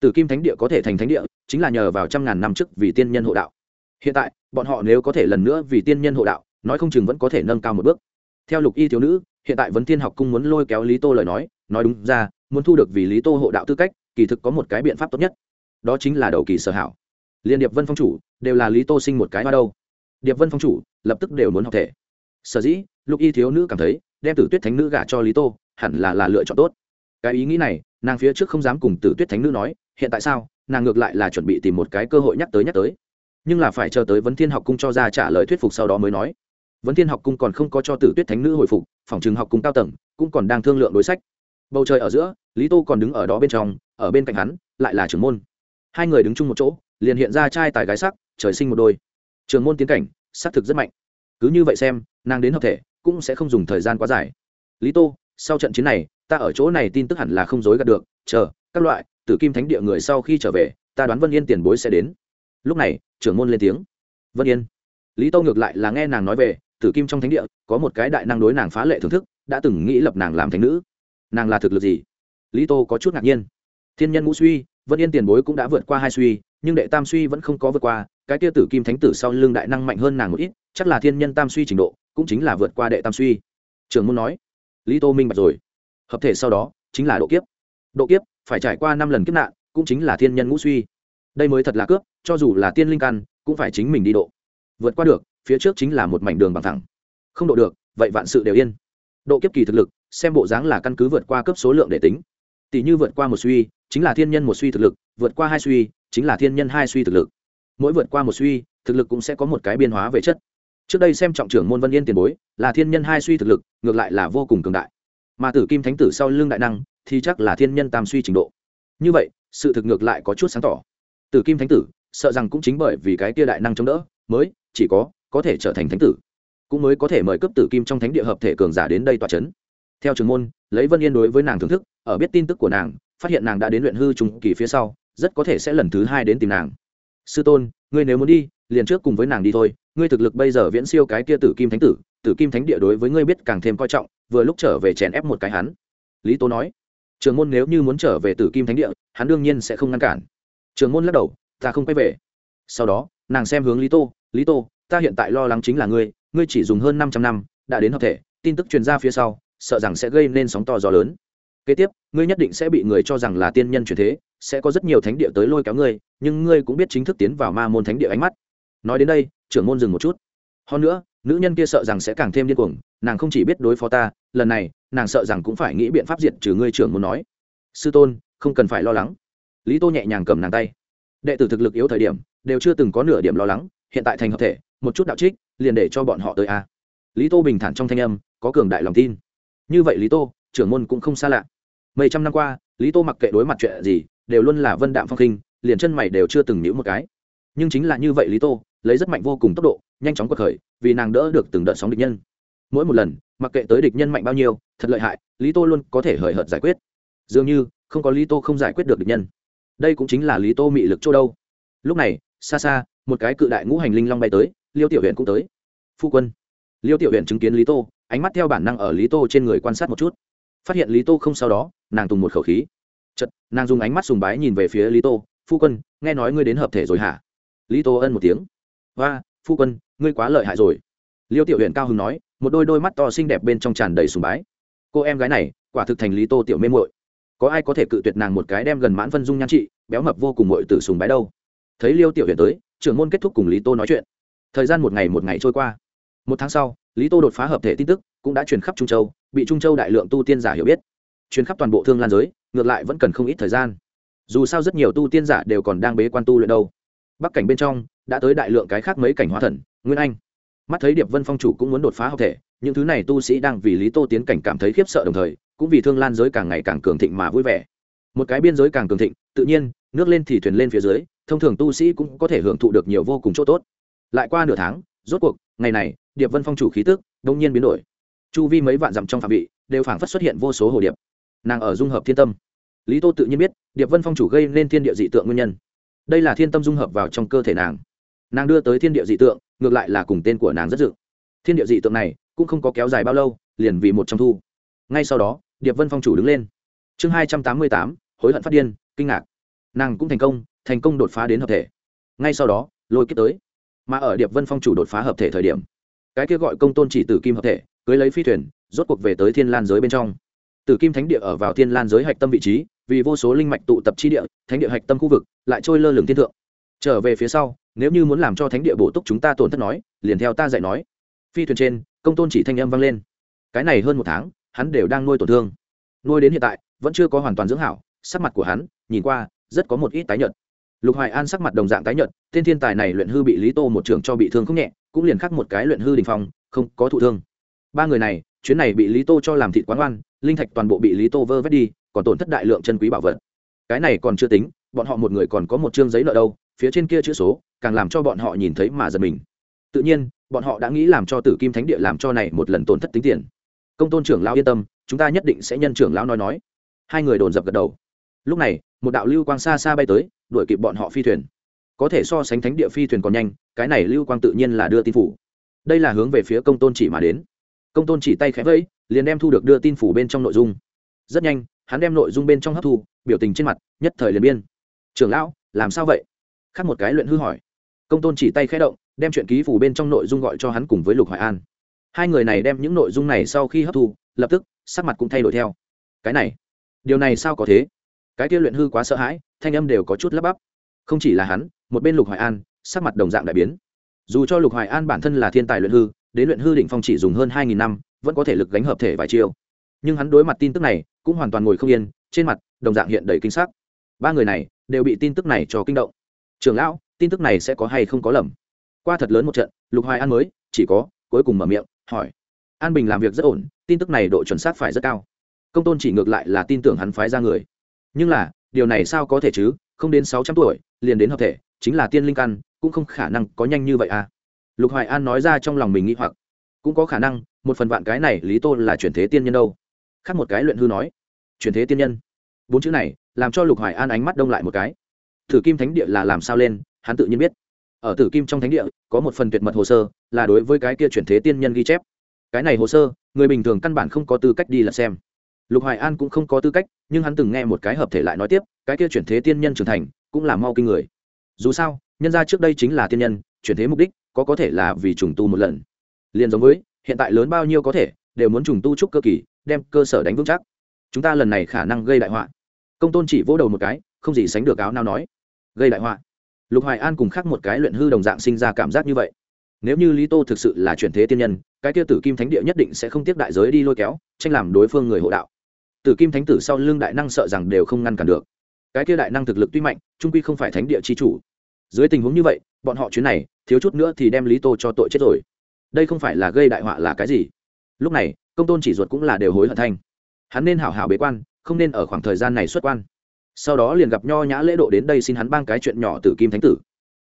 Tử kim thánh địa có thể thành thánh địa, chính là nhờ vào trăm ngàn năm trước vì tiên nhân hộ đạo. Hiện tại, bọn họ nếu có thể lần nữa vì tiên nhân hộ đạo, nói không chừng vẫn có thể nâng cao một bước. Theo lục y thiếu nữ, hiện tại vấn thiên học cung muốn lôi kéo lý tô lời nói nói đúng ra, muốn thu được vì lý tô hộ đạo tư cách, kỳ thực có một cái biện pháp tốt nhất đó chính là đầu kỳ sở hảo. Liên điệp vân phong chủ, đều là lý tô sinh một cái hoa đâu. Điệp vân phong chủ, lập tức đều muốn học thể. Sở dĩ, lục y thiếu nữ cảm thấy, đem tử tuyết thánh nữ gả cho lý tô, hẳn là là lựa chọn tốt. Cái ý nghĩ này, nàng phía trước không dám cùng tử tuyết thánh nữ nói, hiện tại sao, nàng ngược lại là chuẩn bị tìm một cái cơ hội nhắc tới nhắc tới. Nhưng là phải chờ tới vấn thiên học cung cho ra trả lời thuyết phục sau đó mới nói. Vấn thiên học cung còn không có cho tử tuyết thánh nữ hồi phục, phòng trường học cung cao tầng, cũng còn đang thương lượng đối sách. Bầu trời ở giữa, lý tô còn đứng ở đó bên trong, ở bên cạnh hắn, lại là trưởng môn hai người đứng chung một chỗ, liền hiện ra trai tài gái sắc, trời sinh một đôi. Trường môn tiến cảnh xác thực rất mạnh. Cứ như vậy xem, nàng đến hợp thể, cũng sẽ không dùng thời gian quá dài. Lý tô, sau trận chiến này, ta ở chỗ này tin tức hẳn là không dối gạt được, chờ, các loại, tử kim thánh địa người sau khi trở về, ta đoán vân yên tiền bối sẽ đến. Lúc này, trưởng môn lên tiếng. Vân yên. Lý tô ngược lại là nghe nàng nói về, tử kim trong thánh địa, có một cái đại năng đối nàng phá lệ thưởng thức, đã từng nghĩ lập nàng làm thánh nữ. Nàng là thực lực gì? Lý tô có chút ngạc nhiên. Thiên nhân ngũ suy vân yên tiền bối cũng đã vượt qua hai suy, nhưng đệ tam suy vẫn không có vượt qua, cái tia tử kim thánh tử sau lưng đại năng mạnh hơn nàng một ít, chắc là thiên nhân tam suy trình độ, cũng chính là vượt qua đệ tam suy. Trường môn nói, lý tô minh bạch rồi. Hợp thể sau đó, chính là độ kiếp. Độ kiếp, phải trải qua năm lần kiếp nạn, cũng chính là thiên nhân ngũ suy. Đây mới thật là cướp, cho dù là tiên linh căn, cũng phải chính mình đi độ. Vượt qua được, phía trước chính là một mảnh đường bằng thẳng. Không độ được, vậy vạn sự đều yên. Độ kiếp kỳ thực lực, xem bộ dáng là căn cứ vượt qua cấp số lượng để tính. Tỷ như vượt qua một suy chính là thiên nhân một suy thực lực, vượt qua hai suy, chính là thiên nhân hai suy thực lực. Mỗi vượt qua một suy, thực lực cũng sẽ có một cái biên hóa về chất. Trước đây xem trọng trưởng môn vân yên tiền bối, là thiên nhân hai suy thực lực, ngược lại là vô cùng cường đại. Mà tử kim thánh tử sau lưng đại năng, thì chắc là thiên nhân tam suy trình độ. Như vậy, sự thực ngược lại có chút sáng tỏ. Tử kim thánh tử, sợ rằng cũng chính bởi vì cái tia đại năng chống đỡ, mới, chỉ có có thể trở thành thánh tử. Cũng mới có thể mời cấp tử kim trong thánh địa hợp thể cường giả đến đây tòa c h ấ n theo trường môn, lấy vân yên đối với nàng thưởng thức, ở biết tin tức của nàng phát hiện nàng đã đến luyện hư trùng kỳ phía sau, rất có thể sẽ lần thứ hai đến tìm nàng. Sư tôn, ngươi nếu muốn đi, liền trước cùng với nàng đi thôi, ngươi thực lực bây giờ viễn siêu cái kia tử kim thánh tử tử kim thánh địa đối với ngươi biết càng thêm coi trọng, vừa lúc trở về chèn ép một cái hắn. Lý tố nói, trường môn nếu như muốn trở về tử kim thánh địa, hắn đương nhiên sẽ không ngăn cản. Trường môn lắc đầu, ta không quay về. Sau đó, nàng xem hướng lý tô lý tô, ta hiện tại lo lắng chính là ngươi ngươi chỉ dùng hơn 500 năm, đã đến hợp thể, tin tức truyền ra phía sau, sợ rằng sẽ gây nên sóng to gió lớn kế tiếp, ngươi nhất định sẽ bị người cho rằng là tiên nhân truyền thế, sẽ có rất nhiều thánh địa tới lôi kéo ngươi, nhưng ngươi cũng biết chính thức tiến vào ma môn thánh địa ánh mắt. Nói đến đây, trưởng môn dừng một chút. Hơn nữa, nữ nhân kia sợ rằng sẽ càng thêm điên cuồng, nàng không chỉ biết đối phó ta, lần này, nàng sợ rằng cũng phải nghĩ biện pháp diệt trừ ngươi trưởng muốn nói. Sư tôn, không cần phải lo lắng. Lý tô nhẹ nhàng cầm nàng tay. Đệ tử thực lực yếu thời điểm, đều chưa từng có nửa điểm lo lắng, hiện tại thành hợp thể, một chút đạo trích, liền để cho bọn họ tới a. Lý tô bình thản trong thanh âm, có cường đại lòng tin. Như vậy lý tô, trưởng môn cũng không xa lạ mấy trăm năm qua, lý tô mặc kệ đối mặt chuyện gì, đều luôn là vân đạm phong khinh, liền chân mày đều chưa từng nhíu một cái. Nhưng chính là như vậy lý tô, lấy rất mạnh vô cùng tốc độ, nhanh chóng quật khởi, vì nàng đỡ được từng đợt sóng địch nhân. Mỗi một lần, mặc kệ tới địch nhân mạnh bao nhiêu, thật lợi hại, lý tô luôn có thể hời hợt giải quyết. Dường như, không có lý tô không giải quyết được địch nhân. Đây cũng chính là lý tô mị lực chỗ đâu. Lúc này, xa xa, một cái cự đại ngũ hành linh long bay tới, liêu tiểu huyện cũng tới. Phu quân. Liêu tiểu huyện chứng kiến lý tô, ánh mắt theo bản năng ở lý tô trên người quan sát một chút phát hiện lý tô không sau đó, nàng tùng một khẩu khí. Chật nàng dùng ánh mắt sùng bái nhìn về phía lý tô, phu quân, nghe nói ngươi đến hợp thể rồi hả? Lý tô ân một tiếng. Và phu quân, ngươi quá lợi hại rồi. Liêu tiểu huyện cao hứng nói, một đôi đôi mắt to xinh đẹp bên trong tràn đầy sùng bái. Cô em gái này, quả thực thành lý tô tiểu mê mội có ai có thể cự tuyệt nàng một cái đem gần mãn phân dung nhan trị, béo mập vô cùng mội tử sùng bái đâu? Thấy liêu tiểu huyện tới, trưởng môn kết thúc cùng lý tô nói chuyện. Thời gian một ngày một ngày trôi qua. Một tháng sau lý tô đột phá hợp thể tin tức, cũng đã truyền khắp trung châu, bị trung châu đại lượng tu tiên giả hiểu biết. Truyền khắp toàn bộ thương lan giới, ngược lại vẫn cần không ít thời gian. Dù sao rất nhiều tu tiên giả đều còn đang bế quan tu luyện đâu. Bắc cảnh bên trong, đã tới đại lượng cái khác mấy cảnh hóa thần, nguyên anh. Mắt thấy điệp vân phong chủ cũng muốn đột phá hợp thể, những thứ này tu sĩ đang vì lý tô tiến cảnh cảm thấy khiếp sợ đồng thời, cũng vì thương lan giới càng ngày càng cường thịnh mà vui vẻ. Một cái biên giới càng cường thịnh, tự nhiên, nước lên thì thuyền lên phía dưới, thông thường tu sĩ cũng có thể hưởng thụ được nhiều vô cùng chỗ tốt. Lại qua nửa tháng, rốt cuộc, ngày này điệp vân phong chủ khí tức đông nhiên biến đổi. Chu vi mấy vạn dặm trong phạm vị đều phảng phất xuất hiện vô số hồ điệp. Nàng ở dung hợp thiên tâm. Lý tô tự nhiên biết, điệp vân phong chủ gây nên thiên địa dị tượng nguyên nhân. Đây là thiên tâm dung hợp vào trong cơ thể nàng. Nàng đưa tới thiên địa dị tượng, ngược lại là cùng tên của nàng rất dự. Thiên địa dị tượng này, cũng không có kéo dài bao lâu, liền vì một trong thu. Ngay sau đó, điệp vân phong chủ đứng lên. Chương hai trăm tám mươi tám, hối hận phát điên, kinh ngạc. Nàng cũng thành công thành công đột phá đến hợp thể. Ngay sau đó, lôi kết tới. Mà ở điệp vân phong chủ đột phá hợp thể thời điểm cái kia gọi công tôn chỉ tử kim hợp thể, cưới lấy phi thuyền, rốt cuộc về tới thiên lan giới bên trong. Tử kim thánh địa ở vào thiên lan giới hạch tâm vị trí, vì vô số linh mạch tụ tập chi địa, thánh địa hạch tâm khu vực, lại trôi lơ lửng thiên thượng. Trở về phía sau, nếu như muốn làm cho thánh địa bổ túc chúng ta tổn thất nói, liền theo ta dạy nói. Phi thuyền trên, công tôn chỉ thanh âm vang lên. Cái này hơn một tháng, hắn đều đang nuôi tổn thương. Nuôi đến hiện tại, vẫn chưa có hoàn toàn dưỡng hảo, sắc mặt của hắn, nhìn qua, rất có một ít tái nhợt lục hoài an sắc mặt đồng dạng tái nhợt, tên thiên tài này luyện hư bị lý tô một trường cho bị thương không nhẹ, cũng liền khắc một cái luyện hư đình phong, không có thụ thương. Ba người này, chuyến này bị lý tô cho làm thịt quán oan, linh thạch toàn bộ bị lý tô vơ vét đi, còn tổn thất đại lượng chân quý bảo vật. Cái này còn chưa tính, bọn họ một người còn có một chương giấy nợ đâu, phía trên kia chữ số, càng làm cho bọn họ nhìn thấy mà giật mình. Tự nhiên, bọn họ đã nghĩ làm cho tử kim thánh địa làm cho này một lần tổn thất tính tiền. Công tôn trưởng lão yên tâm, chúng ta nhất định sẽ nhân trưởng lão nói nói. Hai người đồn dập gật đầu. Lúc này một đạo lưu quang xa xa bay tới, đuổi kịp bọn họ phi thuyền. Có thể so sánh thánh địa phi thuyền còn nhanh, cái này lưu quang tự nhiên là đưa tin phủ. Đây là hướng về phía công tôn chỉ mà đến. Công tôn chỉ tay khẽ vẫy, liền đem thu được đưa tin phủ bên trong nội dung. Rất nhanh, hắn đem nội dung bên trong hấp thu, biểu tình trên mặt, nhất thời liền biên. Trưởng lão, làm sao vậy? Khác một cái luyện hư hỏi. Công tôn chỉ tay khẽ động, đem chuyện ký phủ bên trong nội dung gọi cho hắn cùng với lục hoài an. Hai người này đem những nội dung này sau khi hấp thu, lập tức, sắc mặt cũng thay đổi theo. Cái này, điều này sao có thế? Cái kia luyện hư quá sợ hãi, thanh âm đều có chút lắp bắp. Không chỉ là hắn, một bên lục hoài an, sắc mặt đồng dạng đại biến. Dù cho lục hoài an bản thân là thiên tài luyện hư, đến luyện hư đỉnh phong chỉ dùng hơn hai nghìn năm, vẫn có thể lực gánh hợp thể vài chiêu. Nhưng hắn đối mặt tin tức này, cũng hoàn toàn ngồi không yên, trên mặt, đồng dạng hiện đầy kinh sắc. Ba người này, đều bị tin tức này cho kinh động. Trường lão, tin tức này sẽ có hay không có lầm? Qua thật lớn một trận, lục hoài an mới, chỉ có, cuối cùng mở miệng, hỏi. An bình làm việc rất ổn, tin tức này độ chuẩn xác phải rất cao. Công tôn chỉ ngược lại là tin tưởng hắn phái ra người nhưng là, điều này sao có thể chứ? Không đến sáu trăm tuổi, liền đến hợp thể, chính là tiên linh căn, cũng không khả năng có nhanh như vậy à? Lục hoài an nói ra trong lòng mình nghĩ hoặc. Cũng có khả năng, một phần vạn cái này, lý tô là chuyển thế tiên nhân đâu? Khác một cái luyện hư nói. Chuyển thế tiên nhân. Bốn chữ này, làm cho lục hoài an ánh mắt đông lại một cái. Tử kim thánh địa là làm sao lên, hắn tự nhiên biết. Ở tử kim trong thánh địa, có một phần tuyệt mật hồ sơ, là đối với cái kia chuyển thế tiên nhân ghi chép. Cái này hồ sơ, người bình thường căn bản không có tư cách đi là xem lục hoài an cũng không có tư cách, nhưng hắn từng nghe một cái hợp thể lại nói tiếp, cái kia chuyển thế tiên nhân trưởng thành, cũng là mau kinh người. Dù sao, nhân ra trước đây chính là tiên nhân, chuyển thế mục đích, có có thể là vì trùng tu một lần. Liền giống với, hiện tại lớn bao nhiêu có thể, đều muốn trùng tu trúc cơ kỳ, đem cơ sở đánh vững chắc. Chúng ta lần này khả năng gây đại họa. Công tôn chỉ vỗ đầu một cái, không gì sánh được áo nào nói. Gây đại họa. Lục hoài an cùng khác một cái luyện hư đồng dạng sinh ra cảm giác như vậy. Nếu như lý tô thực sự là chuyển thế tiên nhân, cái kia tử kim thánh địa nhất định sẽ không tiếp đại giới đi lôi kéo, tranh làm đối phương người hộ đạo tử kim thánh tử sau lưng đại năng sợ rằng đều không ngăn cản được. Cái kia đại năng thực lực tuy mạnh, trung quy không phải thánh địa chi chủ. Dưới tình huống như vậy, bọn họ chuyến này, thiếu chút nữa thì đem lý tô cho tội chết rồi. Đây không phải là gây đại họa là cái gì? Lúc này, công tôn chỉ ruột cũng là đều hối hận thanh. Hắn nên hảo hảo bế quan, không nên ở khoảng thời gian này xuất quan. Sau đó liền gặp nho nhã lễ độ đến đây xin hắn bang cái chuyện nhỏ tử kim thánh tử.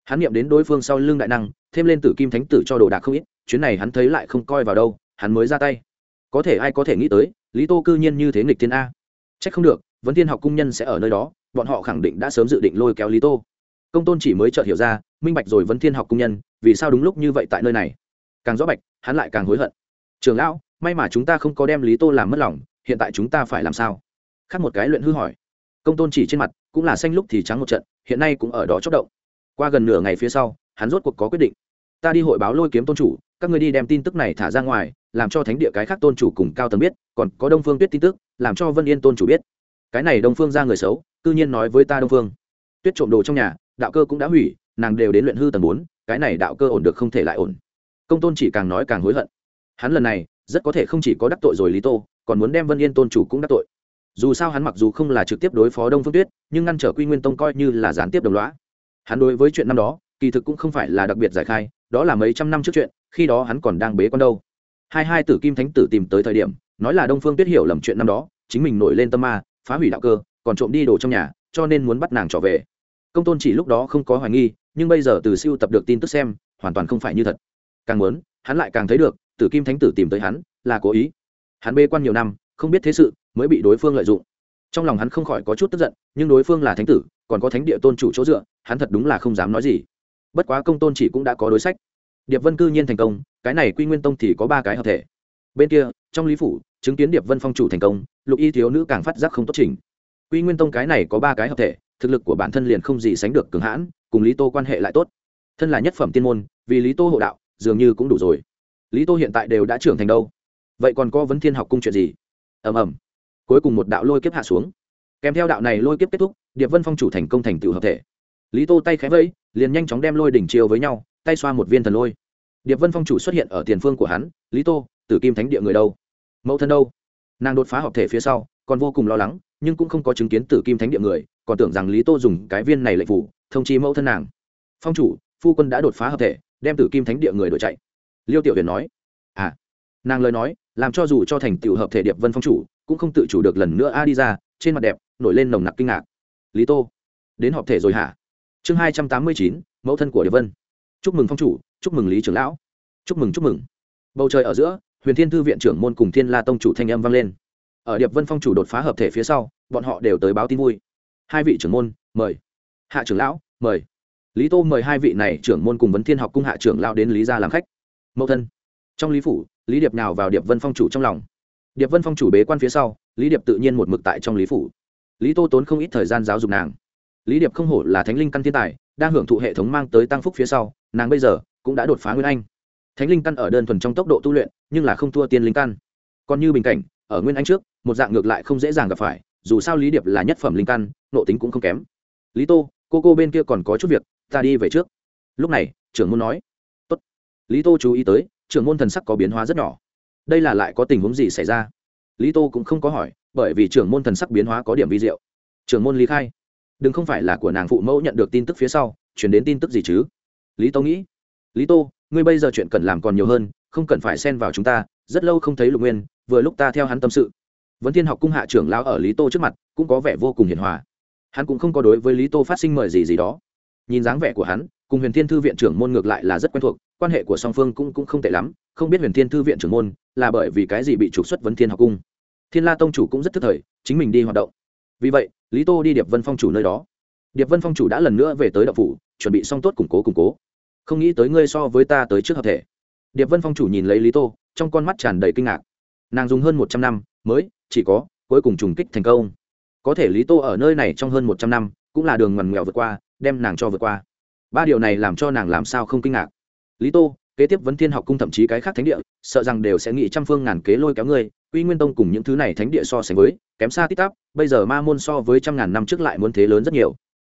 Hắn nghiệm đến đối phương sau lưng đại năng, thêm lên tử kim thánh tử cho đồ đạc không ít, chuyến này hắn thấy lại không coi vào đâu, hắn mới ra tay có thể ai có thể nghĩ tới, lý tô cư nhiên như thế nghịch thiên a. C h ắ c không được, vấn thiên học cung nhân sẽ ở nơi đó, bọn họ khẳng định đã sớm dự định lôi kéo lý tô. Công tôn chỉ mới chợt hiểu ra, minh bạch rồi vấn thiên học cung nhân, vì sao đúng lúc như vậy tại nơi này? Càng rõ bạch, hắn lại càng hối hận. Trường lão, may mà chúng ta không có đem lý tô làm mất lòng, hiện tại chúng ta phải làm sao? Khác một cái luyện hư hỏi. Công tôn chỉ trên mặt, cũng là xanh lúc thì trắng một trận, hiện nay cũng ở đó chốc động. Qua gần nửa ngày phía sau, hắn rốt cuộc có quyết định. Ta đi hội báo lôi kiếm tôn chủ, các người đi đem tin tức này thả ra ngoài làm cho thánh địa cái khác tôn chủ cùng cao tầng biết, còn có đông phương tuyết tin tức, làm cho vân yên tôn chủ biết. Cái này đông phương ra người xấu, cư nhiên nói với ta đông phương. Tuyết trộm đồ trong nhà, đạo cơ cũng đã hủy, nàng đều đến luyện hư tầng bốn, cái này đạo cơ ổn được không thể lại ổn. Công tôn chỉ càng nói càng hối hận. Hắn lần này, rất có thể không chỉ có đắc tội rồi lý tô, còn muốn đem vân yên tôn chủ cũng đắc tội. Dù sao hắn mặc dù không là trực tiếp đối phó đông phương tuyết, nhưng ngăn trở quy nguyên tông coi như là gián tiếp đồng loá hắn đối với chuyện năm đó, kỳ thực cũng không phải là đặc biệt giải khai, đó là mấy trăm năm trước chuyện, khi đó hắn còn đang bế con đâu hai hai tử kim thánh tử tìm tới thời điểm, nói là đông phương tuyết hiểu lầm chuyện năm đó, chính mình nổi lên tâm ma, phá hủy đạo cơ, còn trộm đi đồ trong nhà, cho nên muốn bắt nàng trở về. Công tôn chỉ lúc đó không có hoài nghi, nhưng bây giờ từ siêu tập được tin tức xem, hoàn toàn không phải như thật. Càng muốn, hắn lại càng thấy được, tử kim thánh tử tìm tới hắn, là cố ý. Hắn bê quan nhiều năm, không biết thế sự, mới bị đối phương lợi dụng. Trong lòng hắn không khỏi có chút tức giận, nhưng đối phương là thánh tử, còn có thánh địa tôn chủ chỗ dựa, hắn thật đúng là không dám nói gì. Bất quá công tôn chỉ cũng đã có đối sách. Điệp vân cư nhiên thành công cái này quy nguyên tông thì có ba cái hợp thể. Bên kia, trong lý phủ, chứng kiến điệp vân phong chủ thành công, lục y thiếu nữ càng phát giác không tốt trình. Quy nguyên tông cái này có ba cái hợp thể, thực lực của bản thân liền không gì sánh được cường hãn, cùng lý tô quan hệ lại tốt. Thân là nhất phẩm tiên môn, vì lý tô hộ đạo, dường như cũng đủ rồi. Lý tô hiện tại đều đã trưởng thành đâu. Vậy còn có vấn thiên học cung chuyện gì? Ầm ầm. Cuối cùng một đạo lôi kiếp hạ xuống. Kèm theo đạo này lôi kiếp kết thúc, điệp vân phong chủ thành công thành tựu hợp thể. Lý tô tay khẽ vẫy, liền nhanh chóng đem lôi đỉnh chiều với nhau, tay xoa một viên thần lôi điệp vân phong chủ xuất hiện ở tiền phương của hắn, lý tô, tử kim thánh địa người đâu? Mẫu thân đâu? Nàng đột phá hợp thể phía sau, còn vô cùng lo lắng, nhưng cũng không có chứng kiến tử kim thánh địa người, còn tưởng rằng lý tô dùng cái viên này lệnh phủ, thông chi mẫu thân nàng. Phong chủ, phu quân đã đột phá hợp thể, đem tử kim thánh địa người đổi chạy. Liêu tiểu huyền nói. À. Nàng lời nói, làm cho dù cho thành tiểu hợp thể điệp vân phong chủ, cũng không tự chủ được lần nữa a đi ra, trên mặt đẹp, nổi lên nồng nặc kinh ngạc. Lý tô, đến họp thể rồi hả? Chương hai trăm tám mươi chín, mẫu thân của điệp vân. Chúc mừng phong chủ chúc mừng lý trưởng lão. Chúc mừng chúc mừng. Bầu trời ở giữa, huyền thiên thư viện trưởng môn cùng thiên la tông chủ thanh âm vang lên. Ở điệp vân phong chủ đột phá hợp thể phía sau, bọn họ đều tới báo tin vui. Hai vị trưởng môn, mời. Hạ trưởng lão, mời. Lý tô mời hai vị này trưởng môn cùng vấn thiên học cung hạ trưởng lão đến lý gia làm khách. Mẫu thân. Trong lý phủ, lý điệp nào vào điệp vân phong chủ trong lòng? Điệp vân phong chủ bế quan phía sau, lý điệp tự nhiên một mực tại trong lý phủ. Lý tô tốn không ít thời gian giáo dục nàng. Lý điệp không hổ là thánh linh căn thiên tài, đang hưởng thụ hệ thống mang tới tăng phúc phía sau, nàng bây giờ cũng đã đột phá nguyên anh. Thánh linh căn ở đơn thuần trong tốc độ tu luyện, nhưng là không thua tiên linh căn. Còn như bình cảnh, ở nguyên anh trước, một dạng ngược lại không dễ dàng gặp phải, dù sao lý điệp là nhất phẩm linh căn nộ tính cũng không kém. Lý tô, cô cô bên kia còn có chút việc, ta đi về trước. Lúc này, trưởng môn nói. Tốt. lý tô chú ý tới, trưởng môn thần sắc có biến hóa rất nhỏ. Đây là lại có tình huống gì xảy ra? Lý tô cũng không có hỏi, bởi vì trưởng môn thần sắc biến hóa có điểm vi diệu. Trưởng môn lý khai. Đừng không phải là của nàng phụ mẫu nhận được tin tức phía sau, chuyển đến tin tức gì chứ? Lý tô nghĩ lý tô, ngươi bây giờ chuyện cần làm còn nhiều hơn, không cần phải xen vào chúng ta, rất lâu không thấy lục nguyên, vừa lúc ta theo hắn tâm sự. Vấn thiên học cung hạ trưởng lão ở lý tô trước mặt, cũng có vẻ vô cùng hiền hòa. Hắn cũng không có đối với lý tô phát sinh mời gì gì đó. Nhìn dáng vẻ của hắn, cùng huyền thiên thư viện trưởng môn ngược lại là rất quen thuộc, quan hệ của song phương cũng cũng không tệ lắm, không biết huyền thiên thư viện trưởng môn là bởi vì cái gì bị trục xuất vấn thiên học cung. Thiên la tông chủ cũng rất thức thời, chính mình đi hoạt động. Vì vậy, lý tô đi điệp vân phong chủ nơi đó. Điệp vân phong chủ đã lần nữa về tới đậu phủ, chuẩn bị xong tốt củng cố củng cố không nghĩ tới ngươi so với ta tới trước hợp thể. Điệp vân phong chủ nhìn lấy lý tô, trong con mắt tràn đầy kinh ngạc. Nàng dùng hơn một trăm năm, mới, chỉ có, cuối cùng trùng kích thành công. Có thể lý tô ở nơi này trong hơn một trăm năm, cũng là đường ngoằn nghèo vượt qua, đem nàng cho vượt qua. Ba điều này làm cho nàng làm sao không kinh ngạc. Lý tô, kế tiếp vấn thiên học cung thậm chí cái khác thánh địa, sợ rằng đều sẽ nghĩ trăm phương ngàn kế lôi kéo ngươi uy nguyên tông cùng những thứ này thánh địa so sánh với, kém xa tít tắp, bây giờ ma môn so với trăm ngàn năm trước lại muốn thế lớn rất nhiều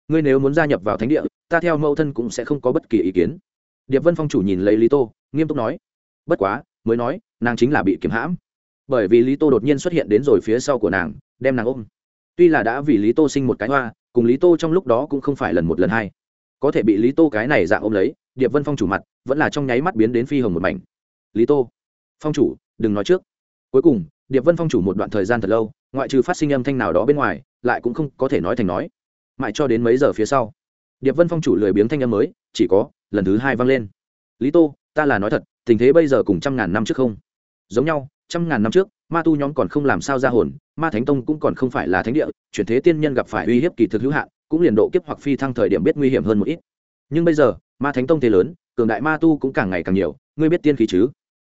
ngươi nếu muốn gia nhập vào thánh địa, ta theo mẫu thân cũng sẽ không có bất kỳ ý kiến. Điệp vân phong chủ nhìn lấy lý tô, nghiêm túc nói, bất quá, mới nói, nàng chính là bị kiếm hãm. Bởi vì lý tô đột nhiên xuất hiện đến rồi phía sau của nàng, đem nàng ôm. Tuy là đã vì lý tô sinh một cái hoa, cùng lý tô trong lúc đó cũng không phải lần một lần hai. Có thể bị lý tô cái này dạng ôm lấy, điệp vân phong chủ mặt vẫn là trong nháy mắt biến đến phi hồng một mảnh. Lý tô, phong chủ, đừng nói trước. Cuối cùng, điệp vân phong chủ một đoạn thời gian thật lâu, ngoại trừ phát sinh âm thanh nào đó bên ngoài, lại cũng không có thể nói thành nói mãi cho đến mấy giờ phía sau. Điệp vân phong chủ lười biếng thanh âm mới, chỉ có, lần thứ hai vang lên. Lý tô, ta là nói thật, tình thế bây giờ cùng trăm ngàn năm trước không? Giống nhau, trăm ngàn năm trước, ma tu nhóm còn không làm sao ra hồn, ma thánh tông cũng còn không phải là thánh địa, chuyển thế tiên nhân gặp phải uy hiếp kỳ thực hữu hạn, cũng liền độ kiếp hoặc phi thăng thời điểm biết nguy hiểm hơn một ít. Nhưng bây giờ, ma thánh tông thế lớn, cường đại ma tu cũng càng ngày càng nhiều, ngươi biết tiên khí chứ?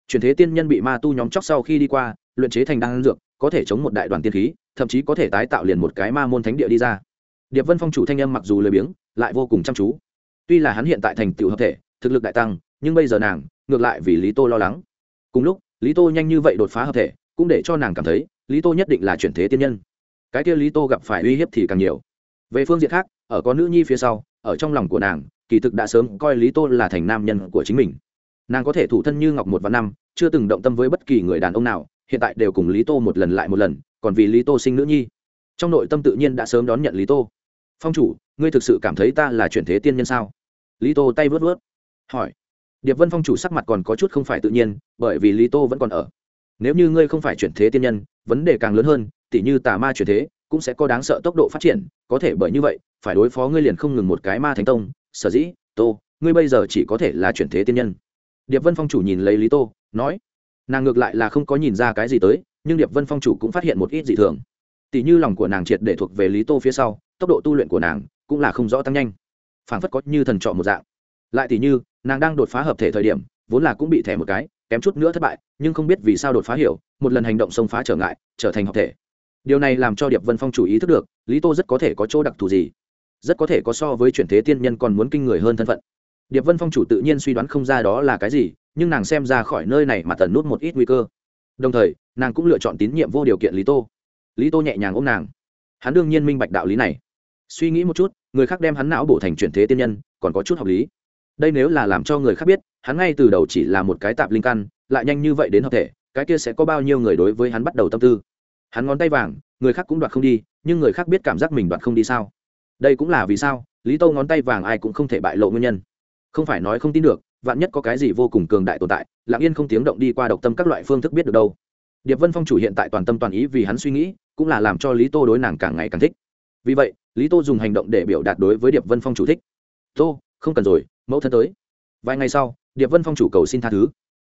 Chuyển thế tiên nhân bị ma tu nhóm chóc sau khi đi qua, luyện chế thành đan dược, có thể chống một đại đoàn tiên khí, thậm chí có thể tái tạo liền một cái ma môn thánh địa đi ra điệp vân phong chủ thanh âm mặc dù lười biếng, lại vô cùng chăm chú. Tuy là hắn hiện tại thành tựu hợp thể, thực lực đại tăng, nhưng bây giờ nàng, ngược lại vì lý tô lo lắng. Cùng lúc, lý tô nhanh như vậy đột phá hợp thể, cũng để cho nàng cảm thấy, lý tô nhất định là chuyển thế tiên nhân. Cái kia lý tô gặp phải uy hiếp thì càng nhiều. Về phương diện khác, ở có nữ nhi phía sau, ở trong lòng của nàng, kỳ thực đã sớm coi lý tô là thành nam nhân của chính mình. Nàng có thể thủ thân như ngọc một và năm, chưa từng động tâm với bất kỳ người đàn ông nào, hiện tại đều cùng lý tô một lần lại một lần, còn vì lý tô sinh nữ nhi trong nội tâm tự nhiên đã sớm đón nhận lý tô. Phong chủ, ngươi thực sự cảm thấy ta là chuyển thế tiên nhân sao? Lý tô tay vớt vớt hỏi. Điệp vân phong chủ sắc mặt còn có chút không phải tự nhiên, bởi vì lý tô vẫn còn ở. Nếu như ngươi không phải chuyển thế tiên nhân, vấn đề càng lớn hơn, tỉ như tà ma chuyển thế, cũng sẽ có đáng sợ tốc độ phát triển, có thể bởi như vậy, phải đối phó ngươi liền không ngừng một cái ma thánh tông, sở dĩ, tô, ngươi bây giờ chỉ có thể là chuyển thế tiên nhân. Điệp vân phong chủ nhìn lấy lý tô, nói. Nàng ngược lại là không có nhìn ra cái gì tới, nhưng điệp vân phong chủ cũng phát hiện một ít dị thường tỷ như lòng của nàng triệt để thuộc về lý tô phía sau, tốc độ tu luyện của nàng cũng là không rõ tăng nhanh. Phảng phất có như thần trọ một dạng. Lại tỷ như, nàng đang đột phá hợp thể thời điểm, vốn là cũng bị thẻ một cái, kém chút nữa thất bại, nhưng không biết vì sao đột phá hiểu, một lần hành động xông phá trở ngại, trở thành hợp thể. Điều này làm cho điệp vân phong chủ ý thức được, lý tô rất có thể có chỗ đặc thù gì. Rất có thể có so với chuyển thế tiên nhân còn muốn kinh người hơn thân phận. Điệp vân phong chủ tự nhiên suy đoán không ra đó là cái gì, nhưng nàng xem ra khỏi nơi này mà tần nút một ít nguy cơ. Đồng thời, nàng cũng lựa chọn tín nhiệm vô điều kiện lý tô lý tô nhẹ nhàng ôm nàng. Hắn đương nhiên minh bạch đạo lý này. Suy nghĩ một chút, người khác đem hắn não bổ thành chuyển thế tiên nhân, còn có chút hợp lý. Đây nếu là làm cho người khác biết, hắn ngay từ đầu chỉ là một cái tạp linh căn, lại nhanh như vậy đến hợp thể, cái kia sẽ có bao nhiêu người đối với hắn bắt đầu tâm tư? Hắn ngón tay vàng, người khác cũng đoạt không đi, nhưng người khác biết cảm giác mình đoạt không đi sao? Đây cũng là vì sao, lý tô ngón tay vàng ai cũng không thể bại lộ nguyên nhân. Không phải nói không tin được, vạn nhất có cái gì vô cùng cường đại tồn tại, lặng yên không tiếng động đi qua độc tâm các loại phương thức biết được đâu điệp vân phong chủ hiện tại toàn tâm toàn ý vì hắn suy nghĩ, cũng là làm cho lý tô đối nàng càng ngày càng thích. Vì vậy, lý tô dùng hành động để biểu đạt đối với điệp vân phong chủ thích. Tô, không cần rồi, mẫu thân tới. Vài ngày sau, điệp vân phong chủ cầu xin tha thứ.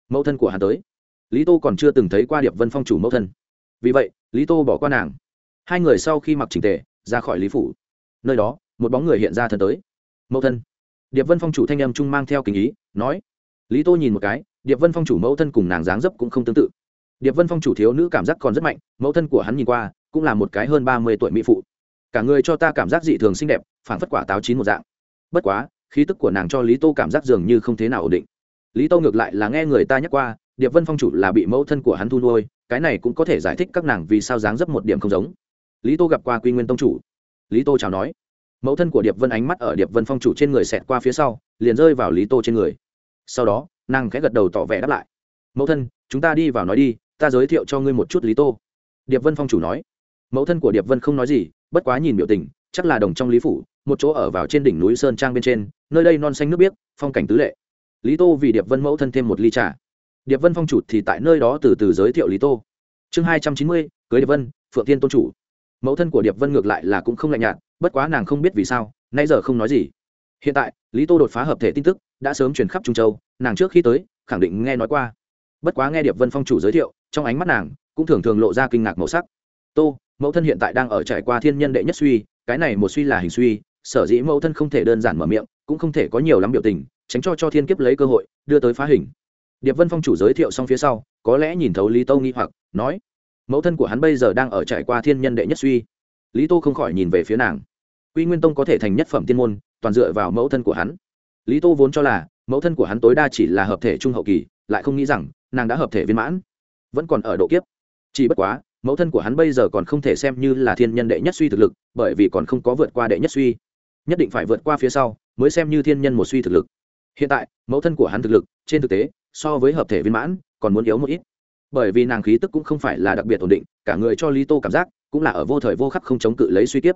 Mẫu thân của hắn tới. Lý tô còn chưa từng thấy qua điệp vân phong chủ mẫu thân. Vì vậy, lý tô bỏ qua nàng. Hai người sau khi mặc trình tề, ra khỏi lý phủ. Nơi đó, một bóng người hiện ra thân tới. Mẫu thân. Điệp vân phong chủ thanh âm trung mang theo kính ý, nói. Lý tô nhìn một cái, điệp vân phong chủ mẫu thân cùng nàng dáng dấp cũng không tương tự điệp vân phong chủ thiếu nữ cảm giác còn rất mạnh, mẫu thân của hắn nhìn qua, cũng là một cái hơn ba mươi tuổi mỹ phụ. Cả người cho ta cảm giác dị thường xinh đẹp phản phất quả táo chín một dạng. Bất quá, khí tức của nàng cho lý tô cảm giác dường như không thế nào ổn định. Lý tô ngược lại là nghe người ta nhắc qua, điệp vân phong chủ là bị mẫu thân của hắn thu nuôi, cái này cũng có thể giải thích các nàng vì sao dáng dấp một điểm không giống. Lý tô gặp qua quy nguyên tông chủ. Lý tô chào nói. Mẫu thân của điệp vân ánh mắt ở điệp vân phong chủ trên người xẹt qua phía sau, liền rơi vào lý tô trên người. Sau đó, nàng khẽ gật đầu tỏ vẻ đáp lại. Mẫu thân, chúng ta đi vào nói đi ta giới thiệu cho ngươi một chút lý tô. Điệp vân phong chủ nói. Mẫu thân của điệp vân không nói gì, bất quá nhìn biểu tình, chắc là đồng trong lý phủ, một chỗ ở vào trên đỉnh núi sơn trang bên trên, nơi đây non xanh nước biếc, phong cảnh tứ lệ. Lý tô vì điệp vân mẫu thân thêm một ly trà. Điệp vân phong chủ thì tại nơi đó từ từ giới thiệu lý tô. Chương hai trăm chín mươi, cưới điệp vân, phượng tiên tôn chủ. Mẫu thân của điệp vân ngược lại là cũng không lạnh nhạt, bất quá nàng không biết vì sao nay giờ không nói gì. Hiện tại, lý tô đột phá hợp thể tin tức, đã sớm chuyển khắp trung châu, nàng trước khi tới, khẳng định nghe nói qua. Bất quá nghe điệp vân phong chủ giới thiệu trong ánh mắt nàng cũng thường thường lộ ra kinh ngạc màu sắc. Tô, mẫu thân hiện tại đang ở trải qua thiên nhân đệ nhất suy, cái này một suy là hình suy, sở dĩ mẫu thân không thể đơn giản mở miệng, cũng không thể có nhiều lắm biểu tình, tránh cho cho thiên kiếp lấy cơ hội, đưa tới phá hình. Điệp vân phong chủ giới thiệu xong phía sau, có lẽ nhìn thấu lý tô nghi hoặc, nói, mẫu thân của hắn bây giờ đang ở trải qua thiên nhân đệ nhất suy. Lý tô không khỏi nhìn về phía nàng. Quy nguyên tông có thể thành nhất phẩm tiên môn, toàn dựa vào mẫu thân của hắn. Lý tô vốn cho là, mẫu thân của hắn tối đa chỉ là hợp thể trung hậu kỳ, lại không nghĩ rằng, nàng đã hợp thể viên mãn vẫn còn ở độ kiếp. Chỉ bất quá, mẫu thân của hắn bây giờ còn không thể xem như là thiên nhân đệ nhất suy thực lực, bởi vì còn không có vượt qua đệ nhất suy. Nhất định phải vượt qua phía sau, mới xem như thiên nhân một suy thực lực. Hiện tại, mẫu thân của hắn thực lực, trên thực tế, so với hợp thể viên mãn, còn muốn yếu một ít. Bởi vì nàng khí tức cũng không phải là đặc biệt ổn định, cả người cho lý tô cảm giác, cũng là ở vô thời vô khắc không chống cự lấy suy kiếp.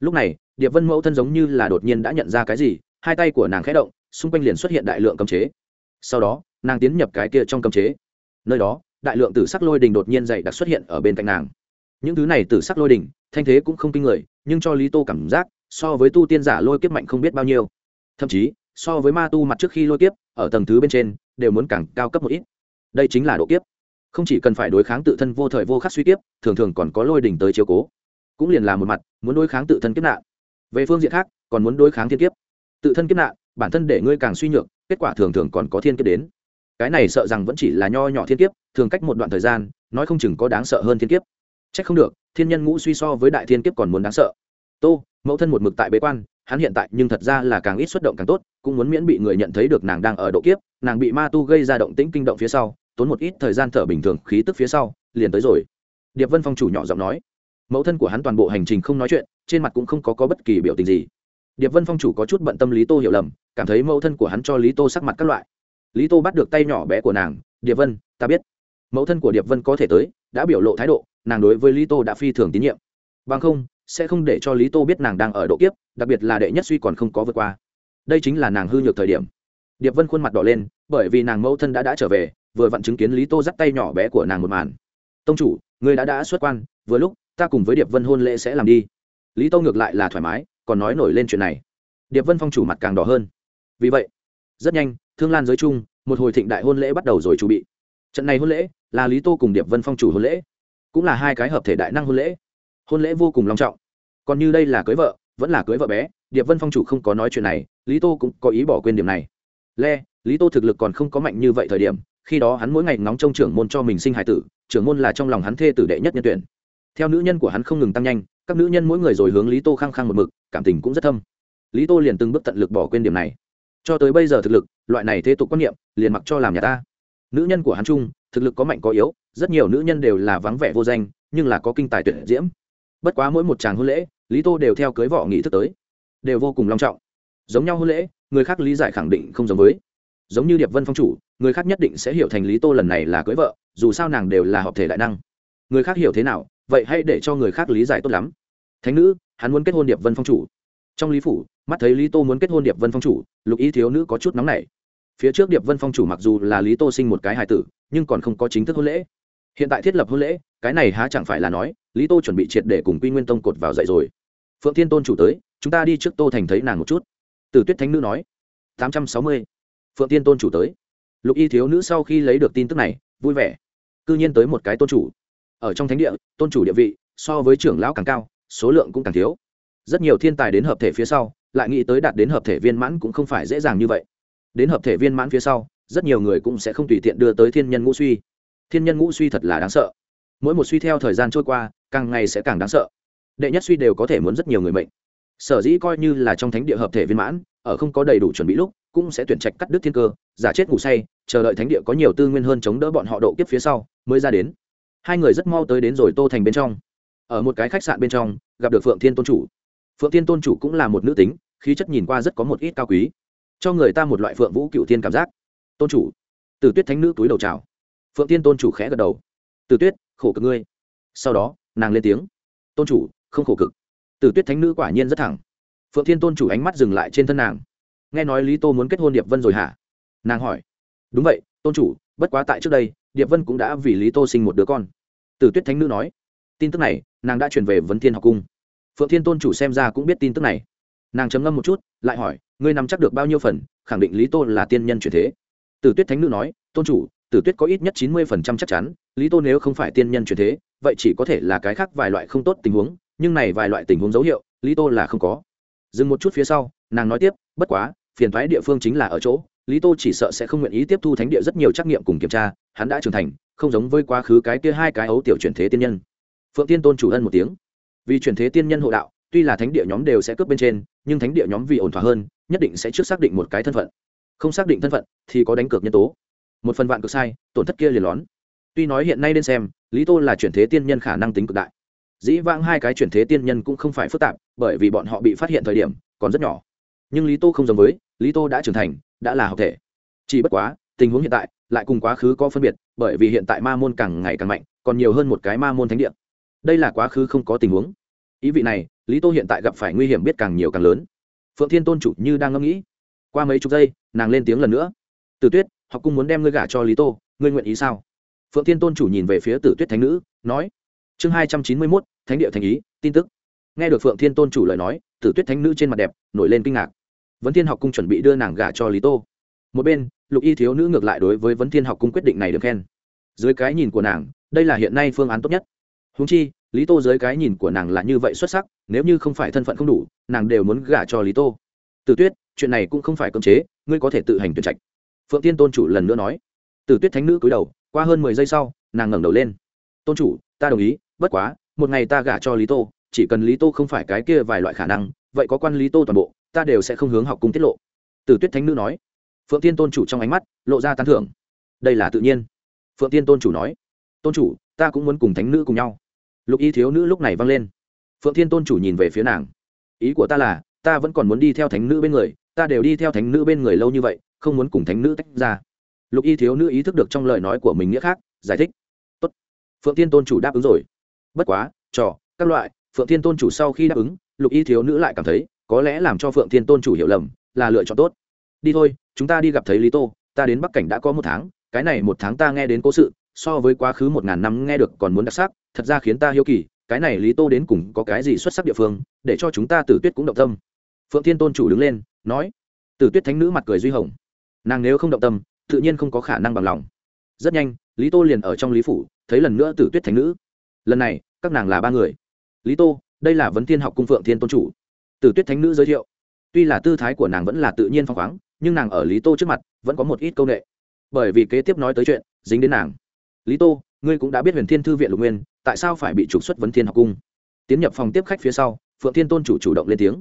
Lúc này, điệp vân mẫu thân giống như là đột nhiên đã nhận ra cái gì, hai tay của nàng khẽ động, xung quanh liền xuất hiện đại lượng cấm chế. Sau đó, nàng tiến nhập cái kia trong cấm chế. Nơi đó đại lượng tử sắc lôi đình đột nhiên dày đặc xuất hiện ở bên cạnh nàng. Những thứ này tử sắc lôi đình, thanh thế cũng không kinh người, nhưng cho lý tô cảm giác, so với tu tiên giả lôi kiếp mạnh không biết bao nhiêu. Thậm chí, so với ma tu mặt trước khi lôi kiếp, ở tầng thứ bên trên, đều muốn càng cao cấp một ít. Đây chính là độ kiếp. Không chỉ cần phải đối kháng tự thân vô thời vô khắc suy kiếp, thường thường còn có lôi đỉnh tới chiếu cố. Cũng liền là một mặt, muốn đối kháng tự thân kiếp nạn. Về phương diện khác, còn muốn đối kháng thiên kiếp. Tự thân kiếp nạn, bản thân để ngươi càng suy nhược, kết quả thường thường còn có thiên kiếp đến. Cái này sợ rằng vẫn chỉ là nho nhỏ thiên kiếp thường cách một đoạn thời gian nói không chừng có đáng sợ hơn thiên kiếp. C h ắ c không được thiên nhân ngũ suy so với đại thiên kiếp còn muốn đáng sợ. Tô mẫu thân một mực tại bế quan hắn hiện tại nhưng thật ra là càng ít xuất động càng tốt cũng muốn miễn bị người nhận thấy được nàng đang ở độ kiếp nàng bị ma tu gây ra động tĩnh kinh động phía sau tốn một ít thời gian thở bình thường khí tức phía sau liền tới rồi. Điệp vân phong chủ nhỏ giọng nói. Mẫu thân của hắn toàn bộ hành trình không nói chuyện trên mặt cũng không có, có bất kỳ biểu tình gì. Điệp vân phong chủ có chút bận tâm lý tô hiểu lầm cảm thấy mẫu thân của hắn cho lý tô sắc mặt các loại. Lý tô bắt được tay nhỏ bé của nàng điệp vân ta biết mẫu thân của điệp vân có thể tới, đã biểu lộ thái độ, nàng đối với lý tô đã phi thường tín nhiệm. Bằng không, sẽ không để cho lý tô biết nàng đang ở độ kiếp, đặc biệt là đệ nhất suy còn không có vượt qua. Đây chính là nàng hư nhược thời điểm. Điệp vân khuôn mặt đỏ lên, bởi vì nàng mẫu thân đã đã trở về, vừa vặn chứng kiến lý tô dắt tay nhỏ bé của nàng một màn. Tông chủ người đã đã xuất quan, vừa lúc, ta cùng với điệp vân hôn lễ sẽ làm đi. Lý tô ngược lại là thoải mái, còn nói nổi lên chuyện này. Điệp vân phong chủ mặt càng đỏ hơn. Vì vậy, rất nhanh, thương lan giới chung, một hồi thịnh đại hôn lễ bắt đầu rồi chuẩn bị trận này hôn lễ là lý tô cùng điệp vân phong chủ hôn lễ, cũng là hai cái hợp thể đại năng hôn lễ. Hôn lễ vô cùng long trọng. Còn như đây là cưới vợ, vẫn là cưới vợ bé, điệp vân phong chủ không có nói chuyện này, lý tô cũng có ý bỏ quên điểm này. Le, lý tô thực lực còn không có mạnh như vậy thời điểm, khi đó hắn mỗi ngày ngóng trông trưởng môn cho mình sinh hải tử, trưởng môn là trong lòng hắn thê tử đệ nhất nhân tuyển. Theo nữ nhân của hắn không ngừng tăng nhanh, các nữ nhân mỗi người rồi hướng lý tô khăng khăng một mực, cảm tình cũng rất thâm. Lý tô liền từng bước tận lực bỏ quên điểm này. Cho tới bây giờ thực lực, loại này thế tục quan niệm, liền mặc cho làm nhà ta nữ nhân của hắn trung thực lực có mạnh có yếu, rất nhiều nữ nhân đều là vắng vẻ vô danh, nhưng là có kinh tài tuyệt diễm. Bất quá mỗi một tràng hôn lễ, lý tô đều theo cưới võ nghị thức tới. Đều vô cùng long trọng. Giống nhau hôn lễ, người khác lý giải khẳng định không giống với. Giống như điệp vân phong chủ, người khác nhất định sẽ hiểu thành lý tô lần này là cưới vợ, dù sao nàng đều là hợp thể đại năng. Người khác hiểu thế nào, vậy hãy để cho người khác lý giải tốt lắm. Thánh nữ, hắn muốn kết hôn điệp vân phong chủ. Trong lý phủ, mắt thấy lý tô muốn kết hôn điệp vân phong chủ, lục ý thiếu nữ có chút nóng nảy phía trước điệp vân phong chủ mặc dù là lý tô sinh một cái hài tử, nhưng còn không có chính thức hôn lễ. Hiện tại thiết lập hôn lễ, cái này há chẳng phải là nói, lý tô chuẩn bị triệt để cùng quy nguyên tông cột vào dậy rồi. Phượng thiên tôn chủ tới, chúng ta đi trước tô thành thấy nàng một chút. Từ tuyết thánh nữ nói, tám trăm sáu mươi. Phượng tiên tôn chủ tới. Lục y thiếu nữ sau khi lấy được tin tức này, vui vẻ. C ư nhiên tới một cái tôn chủ. Ở trong thánh địa, tôn chủ địa vị, so với trưởng lão càng cao, số lượng cũng càng thiếu. Rất nhiều thiên tài đến hợp thể phía sau, lại nghĩ tới đạt đến hợp thể viên mãn cũng không phải dễ dàng như vậy đến hợp thể viên mãn phía sau, rất nhiều người cũng sẽ không tùy tiện đưa tới thiên nhân ngũ suy. Thiên nhân ngũ suy thật là đáng sợ. Mỗi một suy theo thời gian trôi qua, càng ngày sẽ càng đáng sợ. Đệ nhất suy đều có thể muốn rất nhiều người mệnh. Sở dĩ coi như là trong thánh địa hợp thể viên mãn, ở không có đầy đủ chuẩn bị lúc, cũng sẽ tuyển trạch cắt đứt thiên cơ, giả chết ngủ say, chờ đợi thánh địa có nhiều tư nguyên hơn chống đỡ bọn họ độ kiếp phía sau, mới ra đến. Hai người rất mau tới đến rồi tô thành bên trong. Ở một cái khách sạn bên trong, gặp được phượng thiên tôn chủ. Phượng thiên tôn chủ cũng là một nữ tính, khí chất nhìn qua rất có một ít cao quý cho người ta một loại phượng vũ cựu thiên cảm giác. Tôn chủ, tử tuyết thánh nữ túi đầu trào phượng thiên tôn chủ khẽ gật đầu. Tử tuyết, khổ cực ngươi. Sau đó, nàng lên tiếng. Tôn chủ, không khổ cực. Tử tuyết thánh nữ quả nhiên rất thẳng. Phượng thiên tôn chủ ánh mắt dừng lại trên thân nàng. Nghe nói lý tô muốn kết hôn điệp vân rồi hả? Nàng hỏi. Đúng vậy, tôn chủ, bất quá tại trước đây, điệp vân cũng đã vì lý tô sinh một đứa con. Tử tuyết thánh nữ nói. Tin tức này, nàng đã truyền về vấn thiên học cung. Phượng thiên tôn chủ xem ra cũng biết tin tức này nàng chấm ngâm một chút, lại hỏi, ngươi nắm chắc được bao nhiêu phần? Khẳng định lý tô là tiên nhân truyền thế. Tử tuyết thánh nữ nói, tôn chủ, tử tuyết có ít nhất chín mươi phần trăm chắc chắn, lý tô nếu không phải tiên nhân truyền thế, vậy chỉ có thể là cái khác vài loại không tốt tình huống, nhưng này vài loại tình huống dấu hiệu, lý tô là không có. Dừng một chút phía sau, nàng nói tiếp, bất quá, phiền thoái địa phương chính là ở chỗ, lý tô chỉ sợ sẽ không nguyện ý tiếp thu thánh địa rất nhiều trắc nghiệm cùng kiểm tra, hắn đã trưởng thành, không giống với quá khứ cái kia hai cái ấu tiểu chuyển thế tiên nhân. Phượng tiên tôn chủ ân một tiếng. Vì chuyển thế tiên nhân hộ đạo, tuy là thánh địa nhóm đều sẽ cướp bên trên nhưng thánh địa nhóm vì ổn thỏa hơn, nhất định sẽ trước xác định một cái thân phận. Không xác định thân phận thì có đánh cược nhân tố. Một phần vạn cực sai, tổn thất kia liền lón. Tuy nói hiện nay đến xem, lý tô là chuyển thế tiên nhân khả năng tính cực đại. Dĩ vãng hai cái chuyển thế tiên nhân cũng không phải phức tạp, bởi vì bọn họ bị phát hiện thời điểm còn rất nhỏ. Nhưng lý tô không giống với, lý tô đã trưởng thành, đã là học thể. Chỉ bất quá, tình huống hiện tại lại cùng quá khứ có phân biệt, bởi vì hiện tại ma môn càng ngày càng mạnh, còn nhiều hơn một cái ma môn thánh địa. Đây là quá khứ không có tình huống ý vị này, lý tô hiện tại gặp phải nguy hiểm biết càng nhiều càng lớn. Phượng thiên tôn chủ như đang ngẫm nghĩ. Qua mấy chục giây, nàng lên tiếng lần nữa. Tử tuyết, học cung muốn đem ngươi gả cho lý tô, ngươi nguyện ý sao? Phượng thiên tôn chủ nhìn về phía tử tuyết thánh nữ, nói. Chương hai trăm chín mươi mốt, thánh địa thành ý, tin tức. Nghe được phượng thiên tôn chủ lời nói, tử tuyết thánh nữ trên mặt đẹp, nổi lên kinh ngạc. Vấn thiên học cung chuẩn bị đưa nàng gả cho lý tô. Một bên, lục y thiếu nữ ngược lại đối với vấn thiên học cung quyết định này được khen. Dưới cái nhìn của nàng, đây là hiện nay phương án tốt nhất. Húng chi lý tô dưới cái nhìn của nàng là như vậy xuất sắc, nếu như không phải thân phận không đủ, nàng đều muốn gả cho lý tô. Tử tuyết, chuyện này cũng không phải cơm chế, ngươi có thể tự hành tuyển trạch. Phượng tiên tôn chủ lần nữa nói. Tử tuyết thánh nữ cúi đầu, qua hơn mười giây sau, nàng ngẩng đầu lên. Tôn chủ, ta đồng ý, bất quá, một ngày ta gả cho lý tô, chỉ cần lý tô không phải cái kia vài loại khả năng, vậy có quan lý tô toàn bộ, ta đều sẽ không hướng học cung tiết lộ. Tử tuyết thánh nữ nói. Phượng tiên tôn chủ trong ánh mắt lộ ra tán thưởng. Đây là tự nhiên. Phượng tiên tôn chủ nói. Tôn chủ, ta cũng muốn cùng thánh nữ cùng nhau lục y thiếu nữ lúc này vang lên. Phượng thiên tôn chủ nhìn về phía nàng. Ý của ta là, ta vẫn còn muốn đi theo thánh nữ bên người, ta đều đi theo thánh nữ bên người lâu như vậy, không muốn cùng thánh nữ tách ra. Lục y thiếu nữ ý thức được trong lời nói của mình nghĩa khác, giải thích. Tốt. phượng thiên tôn chủ đáp ứng rồi. Bất quá, trò, các loại, phượng thiên tôn chủ sau khi đáp ứng, lục y thiếu nữ lại cảm thấy, có lẽ làm cho phượng thiên tôn chủ hiểu lầm, là lựa chọn tốt. Đi thôi, chúng ta đi gặp thấy lý tô, ta đến bắc cảnh đã có một tháng, cái này một tháng ta nghe đến cố sự so với quá khứ một ngàn năm nghe được còn muốn đặc sắc, thật ra khiến ta hiếu kỳ, cái này lý tô đến cùng có cái gì xuất sắc địa phương, để cho chúng ta tử tuyết cũng động tâm. Phượng thiên tôn chủ đứng lên, nói, tử tuyết thánh nữ mặt cười duy hồng. Nàng nếu không động tâm, tự nhiên không có khả năng bằng lòng. Rất nhanh, lý tô liền ở trong lý phủ, thấy lần nữa tử tuyết thánh nữ. Lần này, các nàng là ba người. Lý tô, đây là vấn thiên học cung phượng thiên tôn chủ. Tử tuyết thánh nữ giới thiệu. Tuy là tư thái của nàng vẫn là tự nhiên phong khoáng, nhưng nàng ở lý tô trước mặt vẫn có một ít công nghệ bởi vì kế tiếp nói tới chuyện, dính đến nàng lý tô, ngươi cũng đã biết huyền thiên thư viện lục nguyên, tại sao phải bị trục xuất vấn thiên học cung? Tiến nhập phòng tiếp khách phía sau, phượng thiên tôn chủ chủ động lên tiếng.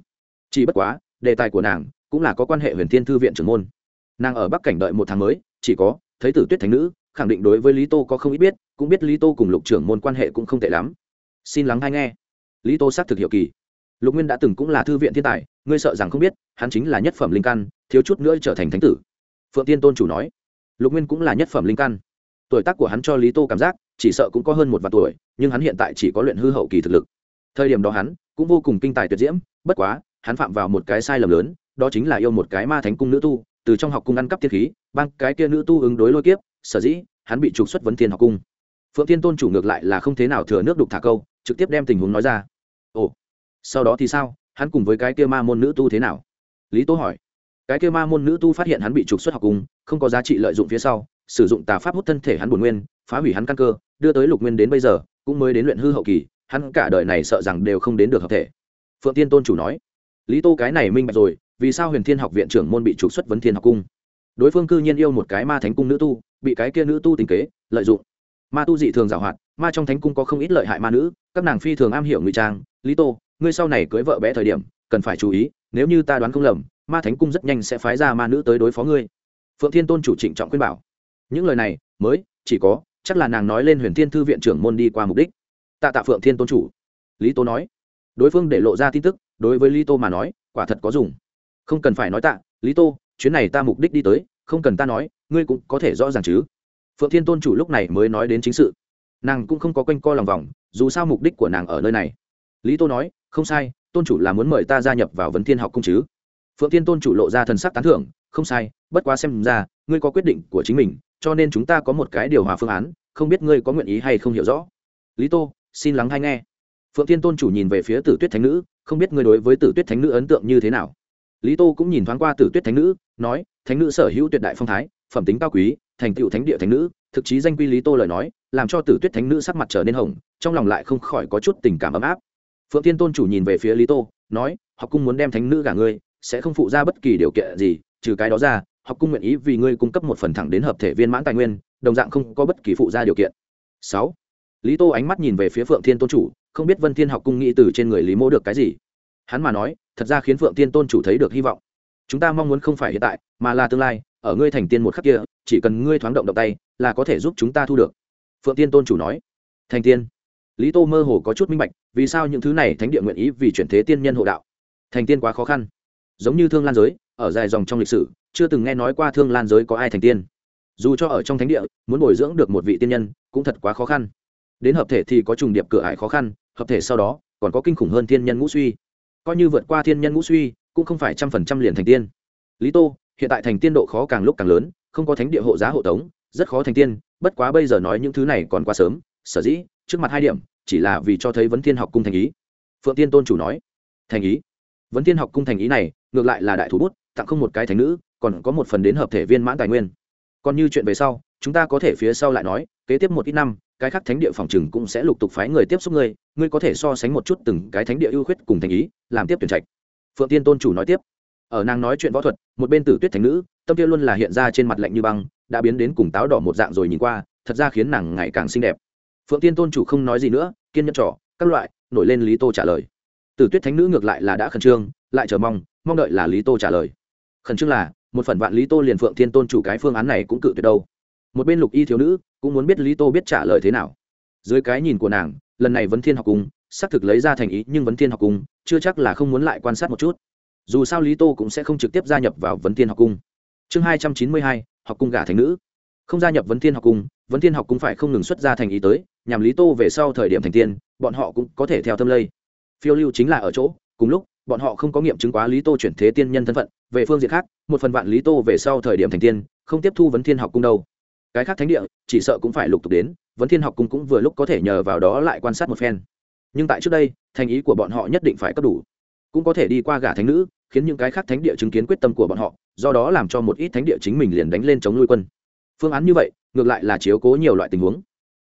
Chỉ bất quá, đề tài của nàng cũng là có quan hệ huyền thiên thư viện trưởng môn. Nàng ở bắc cảnh đợi một tháng mới, chỉ có thấy tử tuyết thánh nữ, khẳng định đối với lý tô có không ít biết, cũng biết lý tô cùng lục trưởng môn quan hệ cũng không tệ lắm. Xin lắng hay nghe. Lý tô xác thực hiệu kỳ. Lục nguyên đã từng cũng là thư viện thiên tài, ngươi sợ rằng không biết, hắn chính là nhất phẩm linh căn, thiếu chút nữa trở thành thánh tử. Phượng tiên tôn chủ nói. Lục nguyên cũng là nhất phẩm linh căn tuổi tác của hắn cho lý tô cảm giác chỉ sợ cũng có hơn một vạn tuổi, nhưng hắn hiện tại chỉ có luyện hư hậu kỳ thực lực. Thời điểm đó hắn cũng vô cùng kinh tài tuyệt diễm, bất quá, hắn phạm vào một cái sai lầm lớn, đó chính là yêu một cái ma thánh cung nữ tu, từ trong học cung ăn cắp thiên khí, băng cái kia nữ tu ứng đối lôi kiếp, sở dĩ hắn bị trục xuất vấn thiên học cung. Phượng thiên tôn chủ ngược lại là không thế nào thừa nước đục thả câu, trực tiếp đem tình huống nói ra. Ồ, sau đó thì sao? Hắn cùng với cái kia ma môn nữ tu thế nào? Lý Tô hỏi. Cái kia ma môn nữ tu phát hiện hắn bị trục xuất học cung, không có giá trị lợi dụng phía sau sử dụng tà pháp hút thân thể hắn bổn nguyên, phá hủy hắn căn cơ, đưa tới lục nguyên đến bây giờ, cũng mới đến luyện hư hậu kỳ, hắn cả đời này sợ rằng đều không đến được hợp thể. Phượng tiên tôn chủ nói, lý tô cái này minh bạch rồi, vì sao huyền thiên học viện trưởng môn bị trục xuất vấn thiên học cung? Đối phương cư nhiên yêu một cái ma thánh cung nữ tu, bị cái kia nữ tu tình kế, lợi dụng. Ma tu dị thường giảo hoạt, ma trong thánh cung có không ít lợi hại ma nữ, các nàng phi thường am hiểu ngụy trang. Lý tô, ngươi sau này cưới vợ bé thời điểm, cần phải chú ý, nếu như ta đoán không lầm, ma thánh cung rất nhanh sẽ phái ra ma nữ tới đối phó ngươi. Phượng thiên tôn chủ trịnh trọng khuyên bảo những lời này, mới, chỉ có, chắc là nàng nói lên huyền thiên thư viện trưởng môn đi qua mục đích. Tạ tạ phượng thiên tôn chủ. Lý tô nói. Đối phương để lộ ra tin tức, đối với lý tô mà nói, quả thật có dùng. Không cần phải nói tạ, lý tô, chuyến này ta mục đích đi tới, không cần ta nói, ngươi cũng có thể rõ ràng chứ. Phượng thiên tôn chủ lúc này mới nói đến chính sự. Nàng cũng không có quanh co lòng vòng, dù sao mục đích của nàng ở nơi này. Lý tô nói, không sai, tôn chủ là muốn mời ta gia nhập vào vấn thiên học cung chứ. Phượng thiên tôn chủ lộ ra thần sắc tán thưởng, không sai, bất quá xem ra, ngươi có quyết định của chính mình cho nên chúng ta có một cái điều hòa phương án, không biết ngươi có nguyện ý hay không hiểu rõ. Lý tô, xin lắng hay nghe. Phượng thiên tôn chủ nhìn về phía tử tuyết thánh nữ, không biết ngươi đối với tử tuyết thánh nữ ấn tượng như thế nào? Lý tô cũng nhìn thoáng qua tử tuyết thánh nữ, nói, thánh nữ sở hữu tuyệt đại phong thái, phẩm tính cao quý, thành tựu thánh địa thánh nữ, thực chí danh quy lý tô lời nói, làm cho tử tuyết thánh nữ sắc mặt trở nên hồng, trong lòng lại không khỏi có chút tình cảm ấm áp. Phượng Thiên tôn chủ nhìn về phía lý tô, nói, học cung muốn đem thánh nữ gả ngươi, sẽ không phụ ra bất kỳ điều kiện gì, trừ cái đó ra học cung nguyện ý vì ngươi cung cấp một phần thẳng đến hợp thể viên mãn tài nguyên, đồng dạng không có bất kỳ phụ gia điều kiện. Sáu, lý tô ánh mắt nhìn về phía phượng thiên tôn chủ, không biết vân thiên học cung nghĩ từ trên người lý mỗ được cái gì. Hắn mà nói, thật ra khiến phượng thiên tôn chủ thấy được hy vọng. Chúng ta mong muốn không phải hiện tại, mà là tương lai, ở ngươi thành tiên một khắc kia, chỉ cần ngươi thoáng động động tay, là có thể giúp chúng ta thu được. Phượng tiên tôn chủ nói. Thành tiên. Lý tô mơ hồ có chút minh bạch, vì sao những thứ này thánh địa nguyện ý vì chuyển thế tiên nhân hộ đạo. Thành tiên quá khó khăn. Giống như thương lan giới, ở dài dòng trong lịch sử chưa từng nghe nói qua thương lan giới có ai thành tiên. Dù cho ở trong thánh địa, muốn bồi dưỡng được một vị tiên nhân, cũng thật quá khó khăn. Đến hợp thể thì có trùng điệp cửa ải khó khăn, hợp thể sau đó, còn có kinh khủng hơn thiên nhân ngũ suy. Coi như vượt qua thiên nhân ngũ suy, cũng không phải trăm phần trăm liền thành tiên. Lý tô, hiện tại thành tiên độ khó càng lúc càng lớn, không có thánh địa hộ giá hộ tống, rất khó thành tiên, bất quá bây giờ nói những thứ này còn quá sớm, sở dĩ, trước mặt hai điểm, chỉ là vì cho thấy vấn thiên học cung thành ý. Phượng tiên tôn chủ nói, thành ý. Vấn thiên học cung thành ý này, ngược lại là đại thủ bút, tặng không một cái thành nữ còn có một phần đến hợp thể viên mãn tài nguyên. Còn như chuyện về sau, chúng ta có thể phía sau lại nói, kế tiếp một ít năm, cái khác thánh địa phòng trừng cũng sẽ lục tục phái người tiếp xúc ngươi ngươi có thể so sánh một chút từng cái thánh địa ưu khuyết cùng thành ý, làm tiếp tuyển trạch. Phượng tiên tôn chủ nói tiếp. Ở nàng nói chuyện võ thuật, một bên tử tuyết thành nữ, tâm kia luôn là hiện ra trên mặt lạnh như băng, đã biến đến cùng táo đỏ một dạng rồi nhìn qua, thật ra khiến nàng ngày càng xinh đẹp. Phượng tiên tôn chủ không nói gì nữa, kiên nhẫn trỏ các loại, nổi lên lý tô trả lời. Tử tuyết thánh nữ ngược lại là đã khẩn trương, lại chờ mong mong đợi là lý tô trả lời. Khẩn trương là một phần vạn lý tô liền phượng thiên tôn chủ cái phương án này cũng cự tuyệt đâu. Một bên lục y thiếu nữ cũng muốn biết lý tô biết trả lời thế nào. Dưới cái nhìn của nàng, lần này vấn thiên học cung xác thực lấy ra thành ý, nhưng vấn thiên học cung chưa chắc là không muốn lại quan sát một chút. Dù sao lý tô cũng sẽ không trực tiếp gia nhập vào vấn thiên học cung chương hai trăm chín mươi hai, học cung gả thành nữ. Không gia nhập vấn thiên học cung vấn thiên học cung phải không ngừng xuất ra thành ý tới, nhằm lý tô về sau thời điểm thành tiên, bọn họ cũng có thể theo tâm lây. Phiêu lưu chính là ở chỗ, cùng lúc bọn họ không có nghiệm chứng quá lý tô chuyển thế tiên nhân thân phận, về phương diện khác, một phần vạn lý tô về sau thời điểm thành tiên, không tiếp thu vấn thiên học cung đâu. Cái khác thánh địa, chỉ sợ cũng phải lục tục đến, vấn thiên học cung cũng vừa lúc có thể nhờ vào đó lại quan sát một phen. Nhưng tại trước đây, thành ý của bọn họ nhất định phải cấp đủ. Cũng có thể đi qua gả thánh nữ, khiến những cái khác thánh địa chứng kiến quyết tâm của bọn họ, do đó làm cho một ít thánh địa chính mình liền đánh lên chống nuôi quân. Phương án như vậy, ngược lại là chiếu cố nhiều loại tình huống.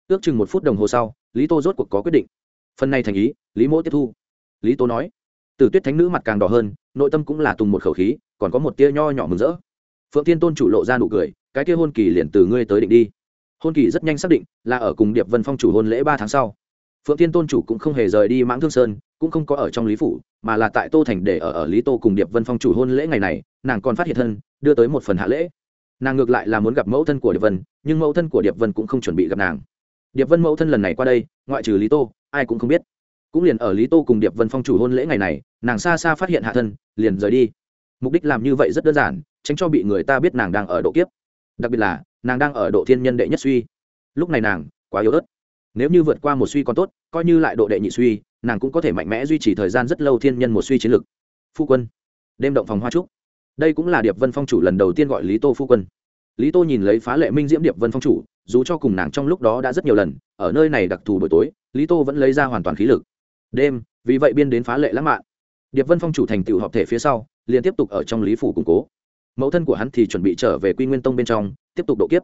Ước chừng một phút đồng hồ sau, lý tô rốt cuộc có quyết định. Phần này thành ý, lý mỗ tiếp thu. Lý tô nói Tử tuyết thánh nữ mặt càng đỏ hơn, nội tâm cũng là tùng một khẩu khí, còn có một tia nho nhỏ mừng rỡ. Phượng Thiên tôn chủ lộ ra nụ cười, cái kia hôn kỳ liền từ ngươi tới định đi. Hôn kỳ rất nhanh xác định, là ở cùng điệp vân phong chủ hôn lễ ba tháng sau. Phượng Thiên tôn chủ cũng không hề rời đi mãng thương sơn, cũng không có ở trong lý phủ, mà là tại tô thành để ở ở lý tô cùng điệp vân phong chủ hôn lễ ngày này, nàng còn phát hiện thân, đưa tới một phần hạ lễ. Nàng ngược lại là muốn gặp mẫu thân của điệp vân, nhưng mẫu thân của điệp vân cũng không chuẩn bị gặp nàng. Điệp vân mẫu thân lần này qua đây, ngoại trừ lý tô, ai cũng không biết cũng liền ở lý tô cùng điệp vân phong chủ hôn lễ ngày này, nàng xa xa phát hiện hạ thân, liền rời đi. Mục đích làm như vậy rất đơn giản, tránh cho bị người ta biết nàng đang ở độ kiếp. Đặc biệt là, nàng đang ở độ thiên nhân đệ nhất suy. Lúc này nàng, quá yếu ớt. Nếu như vượt qua một suy còn tốt, coi như lại độ đệ nhị suy, nàng cũng có thể mạnh mẽ duy trì thời gian rất lâu thiên nhân một suy chiến lực phu quân, đêm động phòng hoa trúc. Đây cũng là điệp vân phong chủ lần đầu tiên gọi lý tô phu quân. Lý tô nhìn lấy phá lệ minh diễm điệp vân phong chủ, dù cho cùng nàng trong lúc đó đã rất nhiều lần, ở nơi này đặc thù buổi tối, lý tô vẫn lấy ra hoàn toàn khí lực đêm, vì vậy biên đến phá lệ lãng mạn. Điệp vân phong chủ thành tựu họp thể phía sau, liền tiếp tục ở trong lý phủ củng cố. Mẫu thân của hắn thì chuẩn bị trở về quy nguyên tông bên trong, tiếp tục độ kiếp.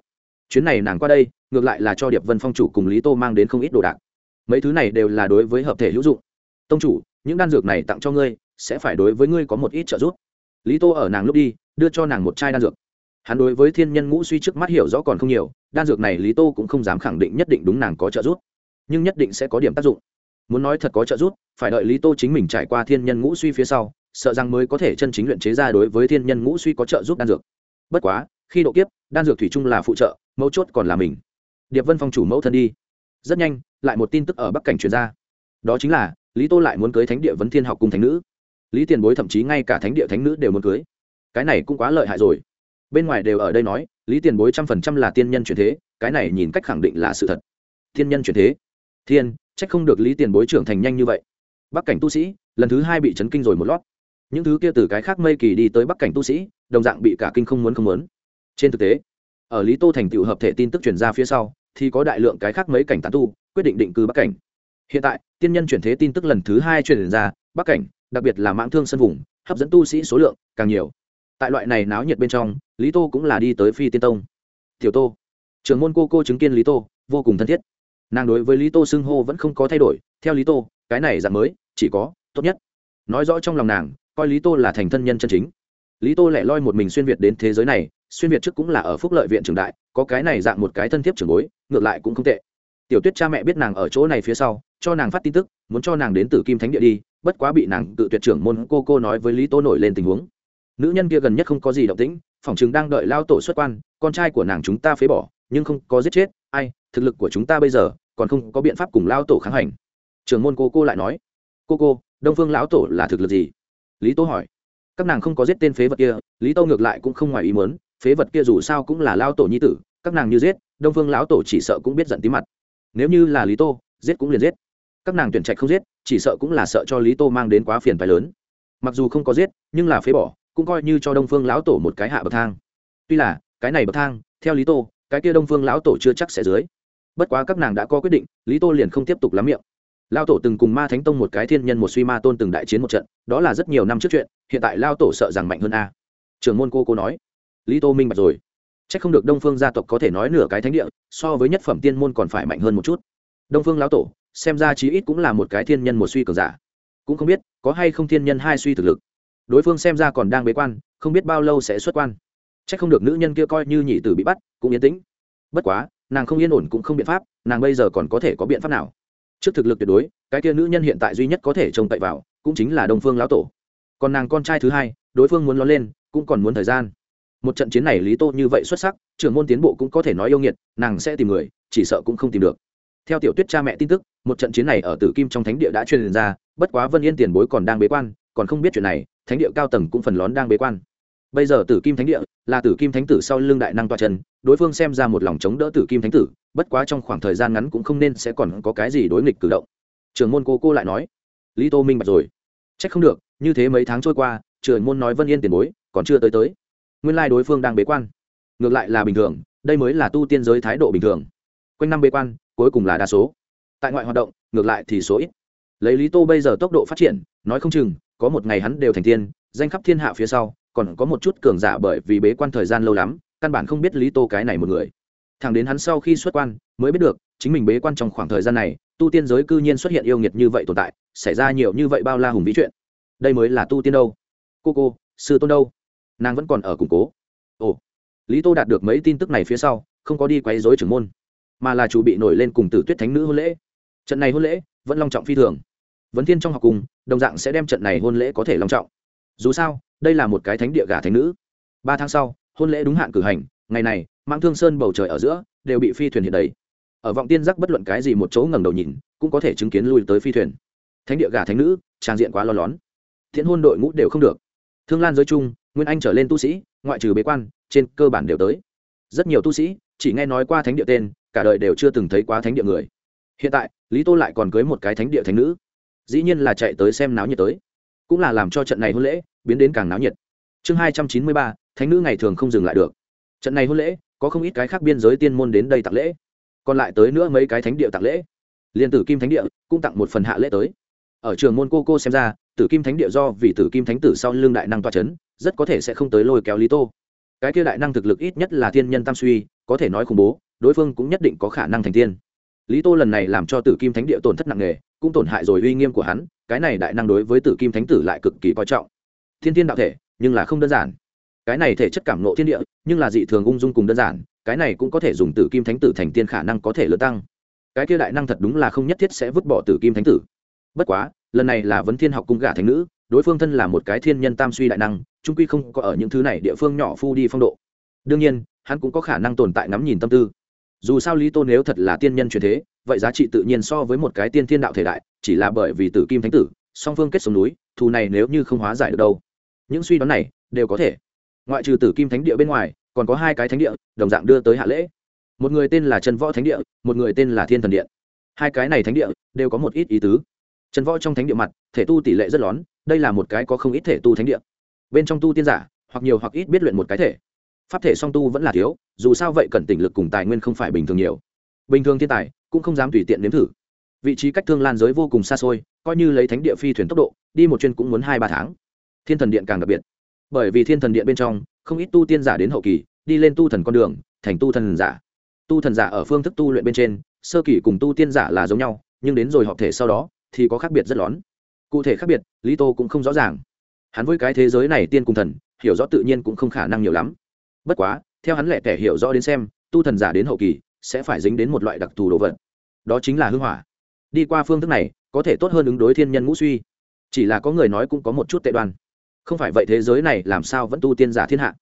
Chuyến này nàng qua đây, ngược lại là cho điệp vân phong chủ cùng lý tô mang đến không ít đồ đạc. Mấy thứ này đều là đối với hợp thể hữu dụng. Tông chủ, những đan dược này tặng cho ngươi, sẽ phải đối với ngươi có một ít trợ giúp. Lý tô ở nàng lúc đi, đưa cho nàng một chai đan dược. Hắn đối với thiên nhân ngũ suy trước mắt hiểu rõ còn không nhiều, đan dược này lý tô cũng không dám khẳng định nhất định đúng nàng có trợ giúp, nhưng nhất định sẽ có điểm tác dụng muốn nói thật có trợ giúp, phải đợi lý tô chính mình trải qua thiên nhân ngũ suy phía sau, sợ rằng mới có thể chân chính luyện chế ra đối với thiên nhân ngũ suy có trợ giúp đan dược. Bất quá, khi độ kiếp, đan dược thủy chung là phụ trợ, mấu chốt còn là mình. Điệp vân phong chủ mẫu thân đi. Rất nhanh, lại một tin tức ở bắc cảnh truyền ra. Đó chính là, lý tô lại muốn cưới thánh địa vấn thiên học cùng thánh nữ. Lý tiền bối thậm chí ngay cả thánh địa thánh nữ đều muốn cưới. Cái này cũng quá lợi hại rồi. Bên ngoài đều ở đây nói, lý tiền bối trăm phần trăm là tiên nhân chuyển thế, cái này nhìn cách khẳng định là sự thật. Thiên nhân chuyển thế. Thiên trách không được lý tiền bối trưởng thành nhanh như vậy. Bắc cảnh tu sĩ, lần thứ hai bị chấn kinh rồi một lót. Những thứ kia từ cái khác mây kỳ đi tới bắc cảnh tu sĩ, đồng dạng bị cả kinh không muốn không muốn. Trên thực tế, ở lý tô thành tựu hợp thể tin tức truyền ra phía sau, thì có đại lượng cái khác mấy cảnh tán tu, quyết định định cư bắc cảnh. Hiện tại, tiên nhân chuyển thế tin tức lần thứ hai truyền ra, bắc cảnh, đặc biệt là mãng thương sân vùng, hấp dẫn tu sĩ số lượng càng nhiều. Tại loại này náo nhiệt bên trong, lý tô cũng là đi tới phi tiên tông. Tiểu tô, trưởng môn cô cô chứng kiến lý tô, vô cùng thân thiết nàng đối với lý tô xưng hô vẫn không có thay đổi, theo lý tô, cái này dạng mới, chỉ có, tốt nhất. Nói rõ trong lòng nàng, coi lý tô là thành thân nhân chân chính. Lý tô lại loi một mình xuyên việt đến thế giới này, xuyên việt trước cũng là ở phúc lợi viện trường đại, có cái này dạng một cái thân thiết trường bối, ngược lại cũng không tệ. Tiểu tuyết cha mẹ biết nàng ở chỗ này phía sau, cho nàng phát tin tức, muốn cho nàng đến từ kim thánh địa đi, bất quá bị nàng tự tuyệt trưởng môn cô cô nói với lý tô nổi lên tình huống. Nữ nhân kia gần nhất không có gì động tĩnh, phòng chừng đang đợi lao tổ xuất quan, con trai của nàng chúng ta phế bỏ, nhưng không có giết chết, ai thực lực của chúng ta bây giờ còn không có biện pháp cùng lao tổ kháng hành. Trường môn cô cô lại nói, cô cô, đông phương lão tổ là thực lực gì? Lý tô hỏi. Các nàng không có giết tên phế vật kia. Lý tô ngược lại cũng không ngoài ý mớn phế vật kia dù sao cũng là lao tổ nhi tử, các nàng như giết, đông phương lão tổ chỉ sợ cũng biết giận tí mặt. Nếu như là lý tô giết cũng liền giết. Các nàng tuyển trạch không giết, chỉ sợ cũng là sợ cho lý tô mang đến quá phiền phái lớn. Mặc dù không có giết, nhưng là phế bỏ, cũng coi như cho đông phương lão tổ một cái hạ bậc thang. Tuy là, cái này bậc thang, theo lý tô cái kia đông phương lão tổ chưa chắc sẽ dưới bất quá các nàng đã có quyết định, lý tô liền không tiếp tục lắm miệng. Lao tổ từng cùng ma thánh tông một cái thiên nhân một suy ma tôn từng đại chiến một trận, đó là rất nhiều năm trước chuyện, hiện tại lao tổ sợ rằng mạnh hơn a. Trưởng môn cô cô nói. Lý tô minh bạch rồi. C h ắ c không được đông phương gia tộc có thể nói nửa cái thánh địa, so với nhất phẩm tiên môn còn phải mạnh hơn một chút. Đông phương lao tổ, xem ra chí ít cũng là một cái thiên nhân một suy cường giả. Cũng không biết, có hay không thiên nhân hai suy thực lực. Đối phương xem ra còn đang bế quan, không biết bao lâu sẽ xuất quan. C h ắ c không được nữ nhân kia coi như nhị tử bị bắt, cũng yên tĩnh. Bất quá nàng không yên ổn cũng không biện pháp, nàng bây giờ còn có thể có biện pháp nào? Trước thực lực tuyệt đối, cái kia nữ nhân hiện tại duy nhất có thể trông cậy vào, cũng chính là đông phương lão tổ. Còn nàng con trai thứ hai, đối phương muốn lo lên, cũng còn muốn thời gian. Một trận chiến này lý tô như vậy xuất sắc, trưởng môn tiến bộ cũng có thể nói yêu nghiệt, nàng sẽ tìm người, chỉ sợ cũng không tìm được. Theo tiểu tuyết cha mẹ tin tức, một trận chiến này ở tử kim trong thánh địa đã truyền ra, bất quá vân yên tiền bối còn đang bế quan, còn không biết chuyện này, thánh địa cao tầng cũng phần lón đang bế quan bây giờ tử kim thánh địa là tử kim thánh tử sau lưng đại năng toa trần, đối phương xem ra một lòng chống đỡ tử kim thánh tử, bất quá trong khoảng thời gian ngắn cũng không nên sẽ còn có cái gì đối nghịch cử động. Trường môn cô cô lại nói, lý tô minh bạch rồi. C h ắ c không được, như thế mấy tháng trôi qua, trường môn nói vân yên tiền bối, còn chưa tới tới. Nguyên lai、like、đối phương đang bế quan. Ngược lại là bình thường, đây mới là tu tiên giới thái độ bình thường. Quanh năm bế quan, cuối cùng là đa số. Tại ngoại hoạt động, ngược lại thì số ít. Lấy lý tô bây giờ tốc độ phát triển, nói không chừng, có một ngày hắn đều thành tiên, danh khắp thiên hạ phía sau còn có một chút cường giả bởi vì bế quan thời gian lâu lắm, căn bản không biết lý tô cái này một người. Thẳng đến hắn sau khi xuất quan, mới biết được, chính mình bế quan trong khoảng thời gian này, tu tiên giới cư nhiên xuất hiện yêu nghiệt như vậy tồn tại, xảy ra nhiều như vậy bao la hùng vĩ chuyện. Đây mới là tu tiên đâu? Cô cô, sư tôn đâu? Nàng vẫn còn ở củng cố. Ồ. Lý tô đạt được mấy tin tức này phía sau, không có đi quấy dối trưởng môn, mà là chủ bị nổi lên cùng tử tuyết thánh nữ hôn lễ. Trận này hôn lễ, vẫn long trọng phi thường. Vấn thiên trong học cùng, đồng dạng sẽ đem trận này hôn lễ có thể long trọng. Dù sao đây là một cái thánh địa gà thánh nữ. Ba tháng sau, hôn lễ đúng hạn cử hành, ngày này mang thương sơn bầu trời ở giữa, đều bị phi thuyền hiện đầy. Ở vọng tiên giác bất luận cái gì một chỗ ngẩng đầu nhìn, cũng có thể chứng kiến lui tới phi thuyền. Thánh địa gà thánh nữ, trang diện quá lo lón. Thiện hôn đội ngũ đều không được. Thương lan giới chung nguyên anh trở lên tu sĩ, ngoại trừ bế quan, trên cơ bản đều tới. Rất nhiều tu sĩ, chỉ nghe nói qua thánh địa tên, cả đời đều chưa từng thấy quá thánh địa người. Hiện tại, lý tô lại còn cưới một cái thánh địa thánh nữ. Dĩ nhiên là chạy tới xem náo nhiệt tới. Cũng là làm cho trận này hôn lễ biến đến càng náo nhiệt. Chương hai trăm chín mươi ba, thánh nữ ngày thường không dừng lại được. Trận này hôn lễ, có không ít cái khác biên giới tiên môn đến đây tặng lễ. Còn lại tới nữa mấy cái thánh địa tặng lễ. Liên tử kim thánh địa cũng tặng một phần hạ lễ tới. Ở trường môn cô cô xem ra, tử kim thánh địa do vì tử kim thánh tử sau lưng đại năng toa c h ấ n rất có thể sẽ không tới lôi kéo lý tô. Cái kia đại năng thực lực ít nhất là thiên nhân tam suy, có thể nói khủng bố, đối phương cũng nhất định có khả năng thành tiên. Lý tô lần này làm cho tử kim thánh địa tổn thất nặng nề, cũng tổn hại rồi uy nghiêm của hắn, cái này đại năng đối với tử kim thánh tử lại cực kỳ coi trọng thiên thiên đạo thể, nhưng là không đơn giản. Cái này thể chất cảm nộ thiên địa, nhưng là dị thường ung dung cùng đơn giản, cái này cũng có thể dùng tử kim thánh tử thành tiên khả năng có thể lớn tăng. Cái kia đại năng thật đúng là không nhất thiết sẽ vứt bỏ tử kim thánh tử. Bất quá, lần này là vấn thiên học cung gả thánh nữ, đối phương thân là một cái thiên nhân tam suy đại năng trung quy không có ở những thứ này địa phương nhỏ phu đi phong độ. Đương nhiên, hắn cũng có khả năng tồn tại ngắm nhìn tâm tư. Dù sao lý tô nếu thật là tiên nhân truyền thế, vậy giá trị tự nhiên so với một cái tiên thiên đạo thể đại, chỉ là bởi vì tử kim thánh tử, song phương kết sống núi, thù này nếu như không hóa giải được đâu những suy đoán này đều có thể. Ngoại trừ tử kim thánh địa bên ngoài còn có hai cái thánh địa đồng dạng đưa tới hạ lễ. Một người tên là trần võ thánh địa một người tên là thiên thần điện. Hai cái này thánh địa đều có một ít ý tứ. Trần võ trong thánh địa mặt thể tu tỷ lệ rất lớn, đây là một cái có không ít thể tu thánh địa. Bên trong tu tiên giả hoặc nhiều hoặc ít biết luyện một cái thể. Pháp thể song tu vẫn là thiếu dù sao vậy cần tỉnh lực cùng tài nguyên không phải bình thường nhiều. Bình thường thiên tài cũng không dám tùy tiện nếm thử. Vị trí cách thương lan giới vô cùng xa xôi coi như lấy thánh địa phi thuyền tốc độ đi một chuyên cũng muốn hai ba tháng thiên thần điện càng đặc biệt. Bởi vì thiên thần điện bên trong, không ít tu tiên giả đến hậu kỳ, đi lên tu thần con đường, thành tu thần giả. Tu thần giả ở phương thức tu luyện bên trên, sơ kỳ cùng tu tiên giả là giống nhau, nhưng đến rồi hợp thể sau đó, thì có khác biệt rất lớn cụ thể khác biệt, lý tô cũng không rõ ràng. Hắn với cái thế giới này tiên cùng thần, hiểu rõ tự nhiên cũng không khả năng nhiều lắm. Bất quá, theo hắn lẻ tẻ hiểu rõ đến xem, tu thần giả đến hậu kỳ, sẽ phải dính đến một loại đặc thù đồ vật. Đó chính là hư hỏa. Đi qua phương thức này, có thể tốt hơn ứng đối thiên nhân ngũ suy. Chỉ là có người nói cũng có một chút tệ đoan không phải vậy thế giới này làm sao vẫn tu tiên giả thiên hạ?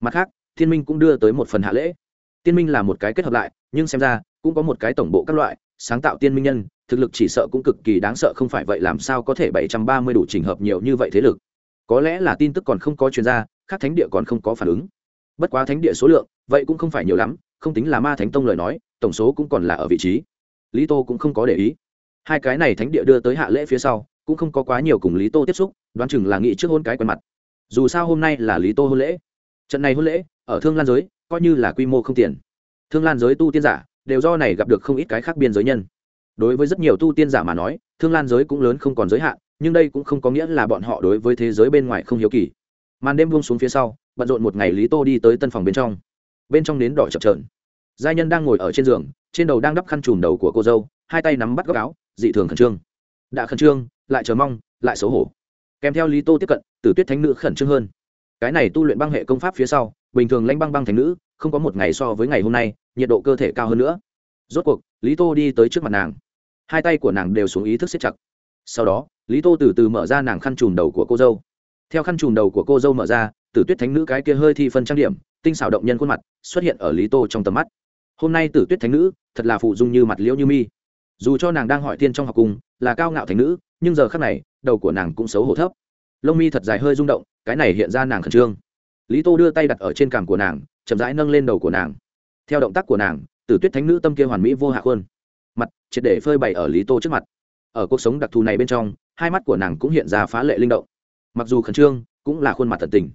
Mặt khác, thiên minh cũng đưa tới một phần hạ lễ. Tiên minh là một cái kết hợp lại, nhưng xem ra, cũng có một cái tổng bộ các loại, sáng tạo tiên minh nhân, thực lực chỉ sợ cũng cực kỳ đáng sợ, không phải vậy làm sao có thể bảy trăm ba mươi đủ trình hợp nhiều như vậy thế lực? Có lẽ là tin tức còn không có chuyên gia khác thánh địa còn không có phản ứng. Bất quá thánh địa số lượng, vậy cũng không phải nhiều lắm, không tính là ma thánh tông lời nói, tổng số cũng còn là ở vị trí. Lý tô cũng không có để ý. Hai cái này thánh địa đưa tới hạ lễ phía sau cũng không có quá nhiều cùng lý tô tiếp xúc, đoán chừng là nghĩ trước hôn cái quần mặt. Dù sao hôm nay là lý tô hôn lễ. Trận này hôn lễ, ở thương lan giới, coi như là quy mô không tiền. Thương lan giới tu tiên giả, đều do này gặp được không ít cái khác biên giới nhân. Đối với rất nhiều tu tiên giả mà nói, thương lan giới cũng lớn không còn giới hạn, nhưng đây cũng không có nghĩa là bọn họ đối với thế giới bên ngoài không hiếu kỳ. Màn đêm buông xuống phía sau, bận rộn một ngày lý tô đi tới tân phòng bên trong. Bên trong nến đỏ chập trờn giai nhân đang ngồi ở trên giường, trên đầu đang đắp khăn chùm đầu của cô dâu, hai tay nắm bắt góc áo, dị thường khẩn trương. Đã khẩn trương lại chờ mong lại xấu hổ. Kèm theo lý tô tiếp cận tử tuyết thánh nữ khẩn trương hơn. Cái này tu luyện băng hệ công pháp phía sau bình thường lãnh băng băng thánh nữ không có một ngày so với ngày hôm nay nhiệt độ cơ thể cao hơn nữa. Rốt cuộc lý tô đi tới trước mặt nàng. Hai tay của nàng đều xuống ý thức siết chặt. Sau đó lý tô từ từ mở ra nàng khăn trùm đầu của cô dâu. Theo khăn trùm đầu của cô dâu mở ra tử tuyết thánh nữ cái kia hơi thi phân trang điểm tinh xảo động nhân khuôn mặt xuất hiện ở lý tô trong tầm mắt. Hôm nay tử tuyết thánh nữ thật là phụ dung như mặt liễu như mi. Dù cho nàng đang hỏi thiên trong học cùng, là cao ngạo thánh nữ nhưng giờ khác này, đầu của nàng cũng xấu hổ thấp. Lông mi thật dài hơi rung động, cái này hiện ra nàng khẩn trương. Lý tô đưa tay đặt ở trên cằm của nàng, chậm rãi nâng lên đầu của nàng. Theo động tác của nàng, tử tuyết thánh nữ tâm kia hoàn mỹ vô hạ khuôn. Mặt, triệt để phơi bày ở lý tô trước mặt. Ở cuộc sống đặc thù này bên trong, hai mắt của nàng cũng hiện ra phá lệ linh động. Mặc dù khẩn trương, cũng là khuôn mặt thật tình.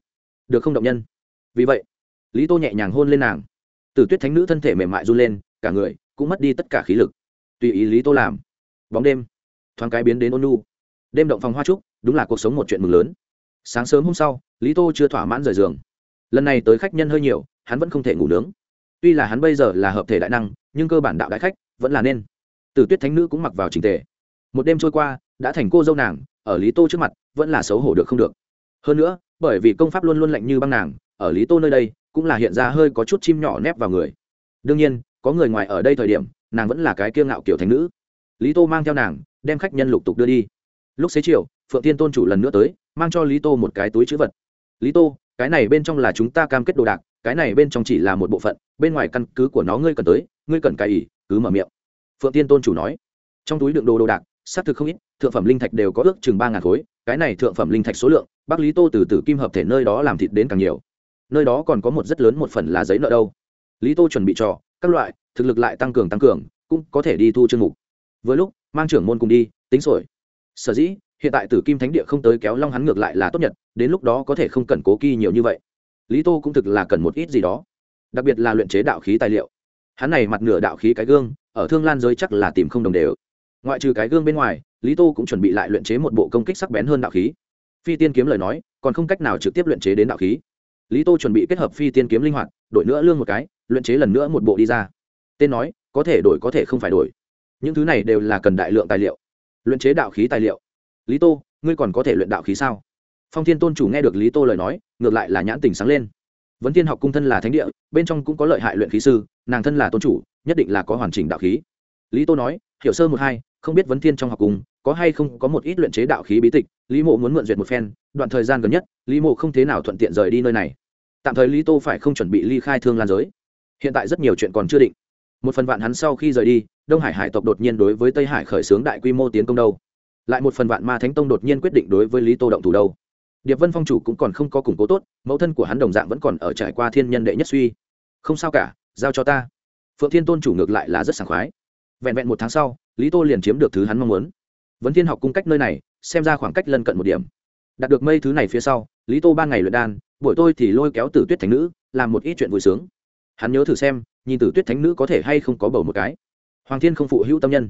Được không động nhân? Vì vậy, lý tô nhẹ nhàng hôn lên nàng. Tử tuyết thánh nữ thân thể mềm mại run lên, cả người cũng mất đi tất cả khí lực. Tùy ý lý tô làm. Bóng đêm thoáng cái biến đến ôn nu đêm động phòng hoa trúc, đúng là cuộc sống một chuyện mừng lớn. Sáng sớm hôm sau, lý tô chưa thỏa mãn rời giường. Lần này tới khách nhân hơi nhiều, hắn vẫn không thể ngủ nướng. Tuy là hắn bây giờ là hợp thể đại năng, nhưng cơ bản đạo đại khách vẫn là nên. Từ tuyết thánh nữ cũng mặc vào trình tề. Một đêm trôi qua, đã thành cô dâu nàng, ở lý tô trước mặt vẫn là xấu hổ được không được. Hơn nữa, bởi vì công pháp luôn luôn lạnh như băng nàng, ở lý tô nơi đây cũng là hiện ra hơi có chút chim nhỏ nép vào người. Đương nhiên, có người ngoài ở đây thời điểm, nàng vẫn là cái kiêng ngạo kiểu Thánh nữ. Lý tô mang theo nàng đem khách nhân lục tục đưa đi. Lúc xế chiều, phượng tiên tôn chủ lần nữa tới, mang cho lý tô một cái túi chữ vật. Lý tô, cái này bên trong là chúng ta cam kết đồ đạc, cái này bên trong chỉ là một bộ phận, bên ngoài căn cứ của nó ngươi cần tới, ngươi cần cái ỉ cứ mở miệng. Phượng tiên tôn chủ nói. Trong túi đựng đồ đồ đạc, xác thực không ít, thượng phẩm linh thạch đều có ước chừng ba ngàn khối, cái này thượng phẩm linh thạch số lượng, bác lý tô từ từ kim hợp thể nơi đó làm thịt đến càng nhiều. Nơi đó còn có một rất lớn một phần là giấy nợ đâu. Lý tô chuẩn bị trò, các loại, thực lực lại tăng cường tăng cường, cũng có thể đi thu chương mục. Với lúc mang trưởng môn cùng đi, tính sổi. Sở dĩ, hiện tại tử kim thánh địa không tới kéo long hắn ngược lại là tốt nhất đến lúc đó có thể không cần cố kỳ nhiều như vậy. Lý tô cũng thực là cần một ít gì đó, đặc biệt là luyện chế đạo khí tài liệu. Hắn này mặt nửa đạo khí cái gương, ở thương lan giới chắc là tìm không đồng đều. Ngoại trừ cái gương bên ngoài, lý tô cũng chuẩn bị lại luyện chế một bộ công kích sắc bén hơn đạo khí. Phi tiên kiếm lời nói, còn không cách nào trực tiếp luyện chế đến đạo khí. Lý tô chuẩn bị kết hợp phi tiên kiếm linh hoạt, đổi nữa lương một cái, luyện chế lần nữa một bộ đi ra. Tên nói, có thể đổi có thể không phải đổi những thứ này đều là cần đại lượng tài liệu. Luyện chế đạo khí tài liệu. Lý tô, ngươi còn có thể luyện đạo khí sao? Phong thiên tôn chủ nghe được lý tô lời nói, ngược lại là nhãn tình sáng lên. Vấn thiên học cung thân là thánh địa, bên trong cũng có lợi hại luyện khí sư, nàng thân là tôn chủ, nhất định là có hoàn chỉnh đạo khí. Lý tô nói, hiểu sơ một hai, không biết vấn thiên trong học cung có hay không có một ít luyện chế đạo khí bí tịch, lý mộ muốn mượn duyệt một phen, đoạn thời gian gần nhất, lý mộ không thế nào thuận tiện rời đi nơi này. Tạm thời lý tô phải không chuẩn bị ly khai thương lan giới. Hiện tại rất nhiều chuyện còn chưa định một phần vạn hắn sau khi rời đi, đông hải hải tộc đột nhiên đối với tây hải khởi xướng đại quy mô tiến công đâu. Lại một phần vạn ma thánh tông đột nhiên quyết định đối với lý tô động thủ đâu. Điệp vân phong chủ cũng còn không có củng cố tốt, mẫu thân của hắn đồng dạng vẫn còn ở trải qua thiên nhân đệ nhất suy. Không sao cả, giao cho ta. Phượng thiên tôn chủ ngược lại là rất sảng khoái. Vẹn vẹn một tháng sau, lý tô liền chiếm được thứ hắn mong muốn. Vấn thiên học cung cách nơi này, xem ra khoảng cách lân cận một điểm. Đạt được mây thứ này phía sau, lý tô ba ngày luyện đan, buổi tôi thì lôi kéo tử tuyết thánh nữ, làm một ít chuyện vui sướng. Hắn nhớ thử xem nhìn tử tuyết thánh nữ có thể hay không có bầu một cái. Hoàng thiên không phụ hữu tâm nhân.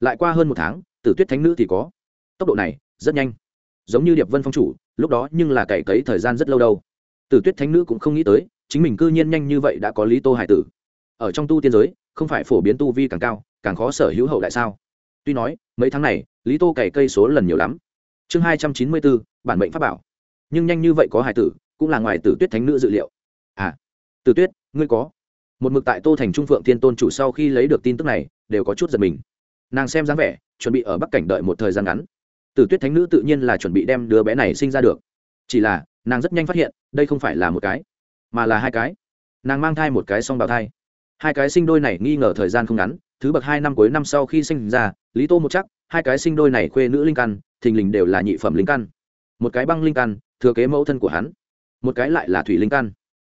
Lại qua hơn một tháng, tử tuyết thánh nữ thì có. Tốc độ này, rất nhanh. Giống như điệp vân phong chủ, lúc đó nhưng là cày cấy thời gian rất lâu đâu. Tử tuyết thánh nữ cũng không nghĩ tới, chính mình cư nhiên nhanh như vậy đã có lý tô hải tử. Ở trong tu tiên giới, không phải phổ biến tu vi càng cao, càng khó sở hữu hậu đại sao. Tuy nói, mấy tháng này, lý tô cày cây số lần nhiều lắm. Chương hai trăm chín mươi bốn, bản mệnh pháp bảo. Nhưng nhanh như vậy có hải tử, cũng là ngoài tử tuyết thánh nữ dự liệu. À tử tuyết, ngươi có một mực tại tô thành trung phượng thiên tôn chủ sau khi lấy được tin tức này, đều có chút giật mình. Nàng xem dáng vẻ, chuẩn bị ở bắc cảnh đợi một thời gian ngắn. Tử tuyết thánh nữ tự nhiên là chuẩn bị đem đứa bé này sinh ra được. Chỉ là, nàng rất nhanh phát hiện, đây không phải là một cái, mà là hai cái. Nàng mang thai một cái song bào thai. Hai cái sinh đôi này nghi ngờ thời gian không ngắn, thứ bậc hai năm cuối năm sau khi sinh ra, lý tô một chắc, hai cái sinh đôi này khuê nữ linh căn, thình lình đều là nhị phẩm linh căn. Một cái băng linh căn, thừa kế mẫu thân của hắn. Một cái lại là thủy linh căn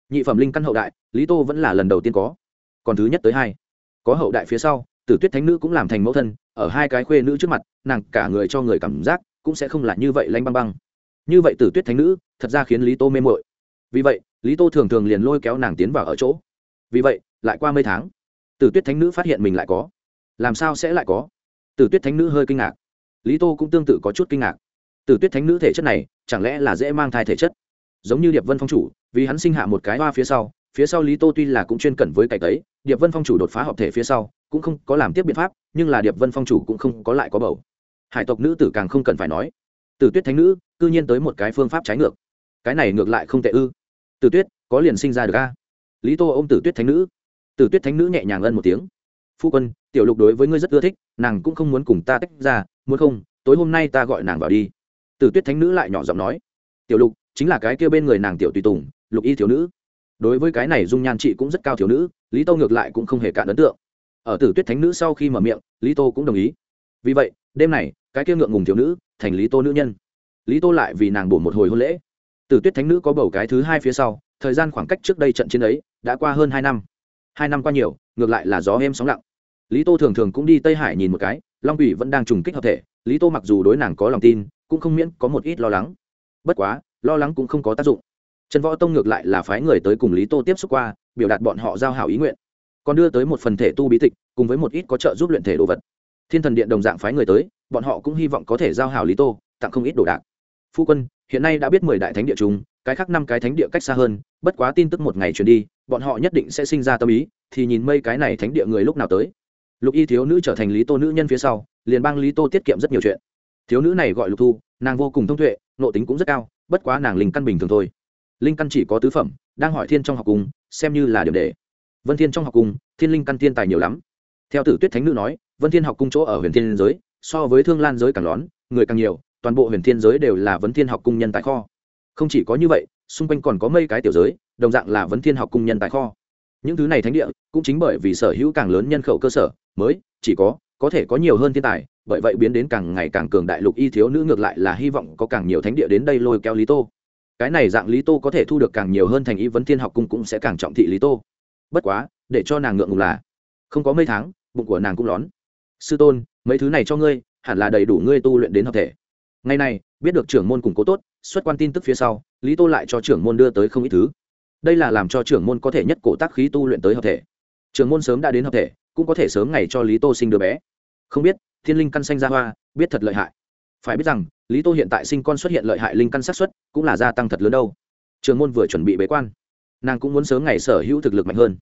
nhị phẩm linh căn hậu đại, lý tô vẫn là lần đầu tiên có. Còn thứ nhất tới hai. Có hậu đại phía sau, tử tuyết thánh nữ cũng làm thành mẫu thân, ở hai cái khuê nữ trước mặt, nàng cả người cho người cảm giác cũng sẽ không là như vậy lanh băng băng. Như vậy tử tuyết thánh nữ, thật ra khiến lý tô mê mội vì vậy, lý tô thường thường liền lôi kéo nàng tiến vào ở chỗ. Vì vậy, lại qua mấy tháng, tử tuyết thánh nữ phát hiện mình lại có. Làm sao sẽ lại có? Tử tuyết thánh nữ hơi kinh ngạc. Lý tô cũng tương tự có chút kinh ngạc. Tử tuyết thánh nữ thể chất này, chẳng lẽ là dễ mang thai thể chất? Giống như điệp vân phong chủ, vì hắn sinh hạ một cái hoa phía sau phía sau lý tô tuy là cũng chuyên cẩn với cải tấy, điệp vân phong chủ đột phá hợp thể phía sau, cũng không có làm tiếp biện pháp, nhưng là điệp vân phong chủ cũng không có lại có bầu. Hải tộc nữ tử càng không cần phải nói. Tử tuyết thánh nữ, cư nhiên tới một cái phương pháp trái ngược. Cái này ngược lại không tệ ư. Tử tuyết, có liền sinh ra được a. Lý tô ô m tử tuyết thánh nữ. Tử tuyết thánh nữ nhẹ nhàng ân một tiếng. Phu quân, tiểu lục đối với ngươi rất ưa thích, nàng cũng không muốn cùng ta tách ra, muốn không, tối hôm nay ta gọi nàng vào đi. Tử tuyết thánh nữ lại nhỏ giọng nói. Tiểu lục chính là cái kia bên người nàng tiểu tùy tùng, lục y thiếu nữ. Đối với cái này dung nhan chị cũng rất cao thiếu nữ, lý tô ngược lại cũng không hề cạn ấn tượng. Ở tử tuyết thánh nữ sau khi mở miệng, lý tô cũng đồng ý. Vì vậy, đêm này, cái kia ngượng ngùng thiếu nữ thành lý tô nữ nhân. Lý tô lại vì nàng bổ một hồi hôn lễ. Tử tuyết thánh nữ có bầu cái thứ hai phía sau, thời gian khoảng cách trước đây trận chiến ấy đã qua hơn hai năm. Hai năm qua nhiều, ngược lại là gió êm sóng lặng. Lý tô thường thường cũng đi tây hải nhìn một cái, long ủy vẫn đang trùng kích hợp thể. Lý tô mặc dù đối nàng có lòng tin, cũng không miễn có một ít lo lắng. Bất quá lo lắng cũng không có tác dụng. Trần võ tông ngược lại là phái người tới cùng lý tô tiếp xúc qua, biểu đạt bọn họ giao hảo ý nguyện. Còn đưa tới một phần thể tu bí tịch, cùng với một ít có trợ giúp luyện thể đồ vật. Thiên thần điện đồng dạng phái người tới, bọn họ cũng hy vọng có thể giao hảo lý tô, tặng không ít đồ đạc. Phu quân, hiện nay đã biết mười đại thánh địa chúng, cái khác năm cái thánh địa cách xa hơn, bất quá tin tức một ngày truyền đi, bọn họ nhất định sẽ sinh ra tâm ý, thì nhìn mây cái này thánh địa người lúc nào tới. Lục y thiếu nữ trở thành lý tô nữ nhân phía sau, liền bang lý tô tiết kiệm rất nhiều chuyện. Thiếu nữ này gọi lục thu, nàng vô cùng thông tuệ nộ tính cũng rất cao bất quá nàng linh căn bình thường thôi. Linh căn chỉ có tứ phẩm, đang hỏi thiên trong học cung xem như là điểm đề vân thiên trong học cung thiên linh căn thiên tài nhiều lắm. Theo tử tuyết thánh nữ nói, vân thiên học cung chỗ ở huyền thiên giới, so với thương lan giới càng lón, người càng nhiều, toàn bộ huyền thiên giới đều là vấn thiên học cung nhân tại kho. Không chỉ có như vậy, xung quanh còn có mây cái tiểu giới, đồng dạng là vấn thiên học cung nhân tại kho. Những thứ này thánh địa, cũng chính bởi vì sở hữu càng lớn nhân khẩu cơ sở, mới, chỉ có có thể có nhiều hơn thiên tài, bởi vậy biến đến càng ngày càng cường đại lục y thiếu nữ ngược lại là hy vọng có càng nhiều thánh địa đến đây lôi kéo lý tô. Cái này dạng lý tô có thể thu được càng nhiều hơn thành ý vấn thiên học cung cũng sẽ càng trọng thị lý tô. Bất quá, để cho nàng ngượng ngùng là, không có mấy tháng, bụng của nàng cũng lón. Sư tôn, mấy thứ này cho ngươi, hẳn là đầy đủ ngươi tu luyện đến hợp thể. Ngày này biết được trưởng môn củng cố tốt, xuất quan tin tức phía sau, lý tô lại cho trưởng môn đưa tới không ít thứ. Đây là làm cho trưởng môn có thể nhất cổ tác khí tu luyện tới hợp thể. Trưởng môn sớm đã đến hợp thể cũng có thể sớm ngày cho lý tô sinh đứa bé. Không biết, thiên linh căn xanh ra hoa, biết thật lợi hại. Phải biết rằng, lý tô hiện tại sinh con xuất hiện lợi hại linh căn sát xuất cũng là gia tăng thật lớn đâu. Trường môn vừa chuẩn bị bế quan, nàng cũng muốn sớm ngày sở hữu thực lực mạnh hơn.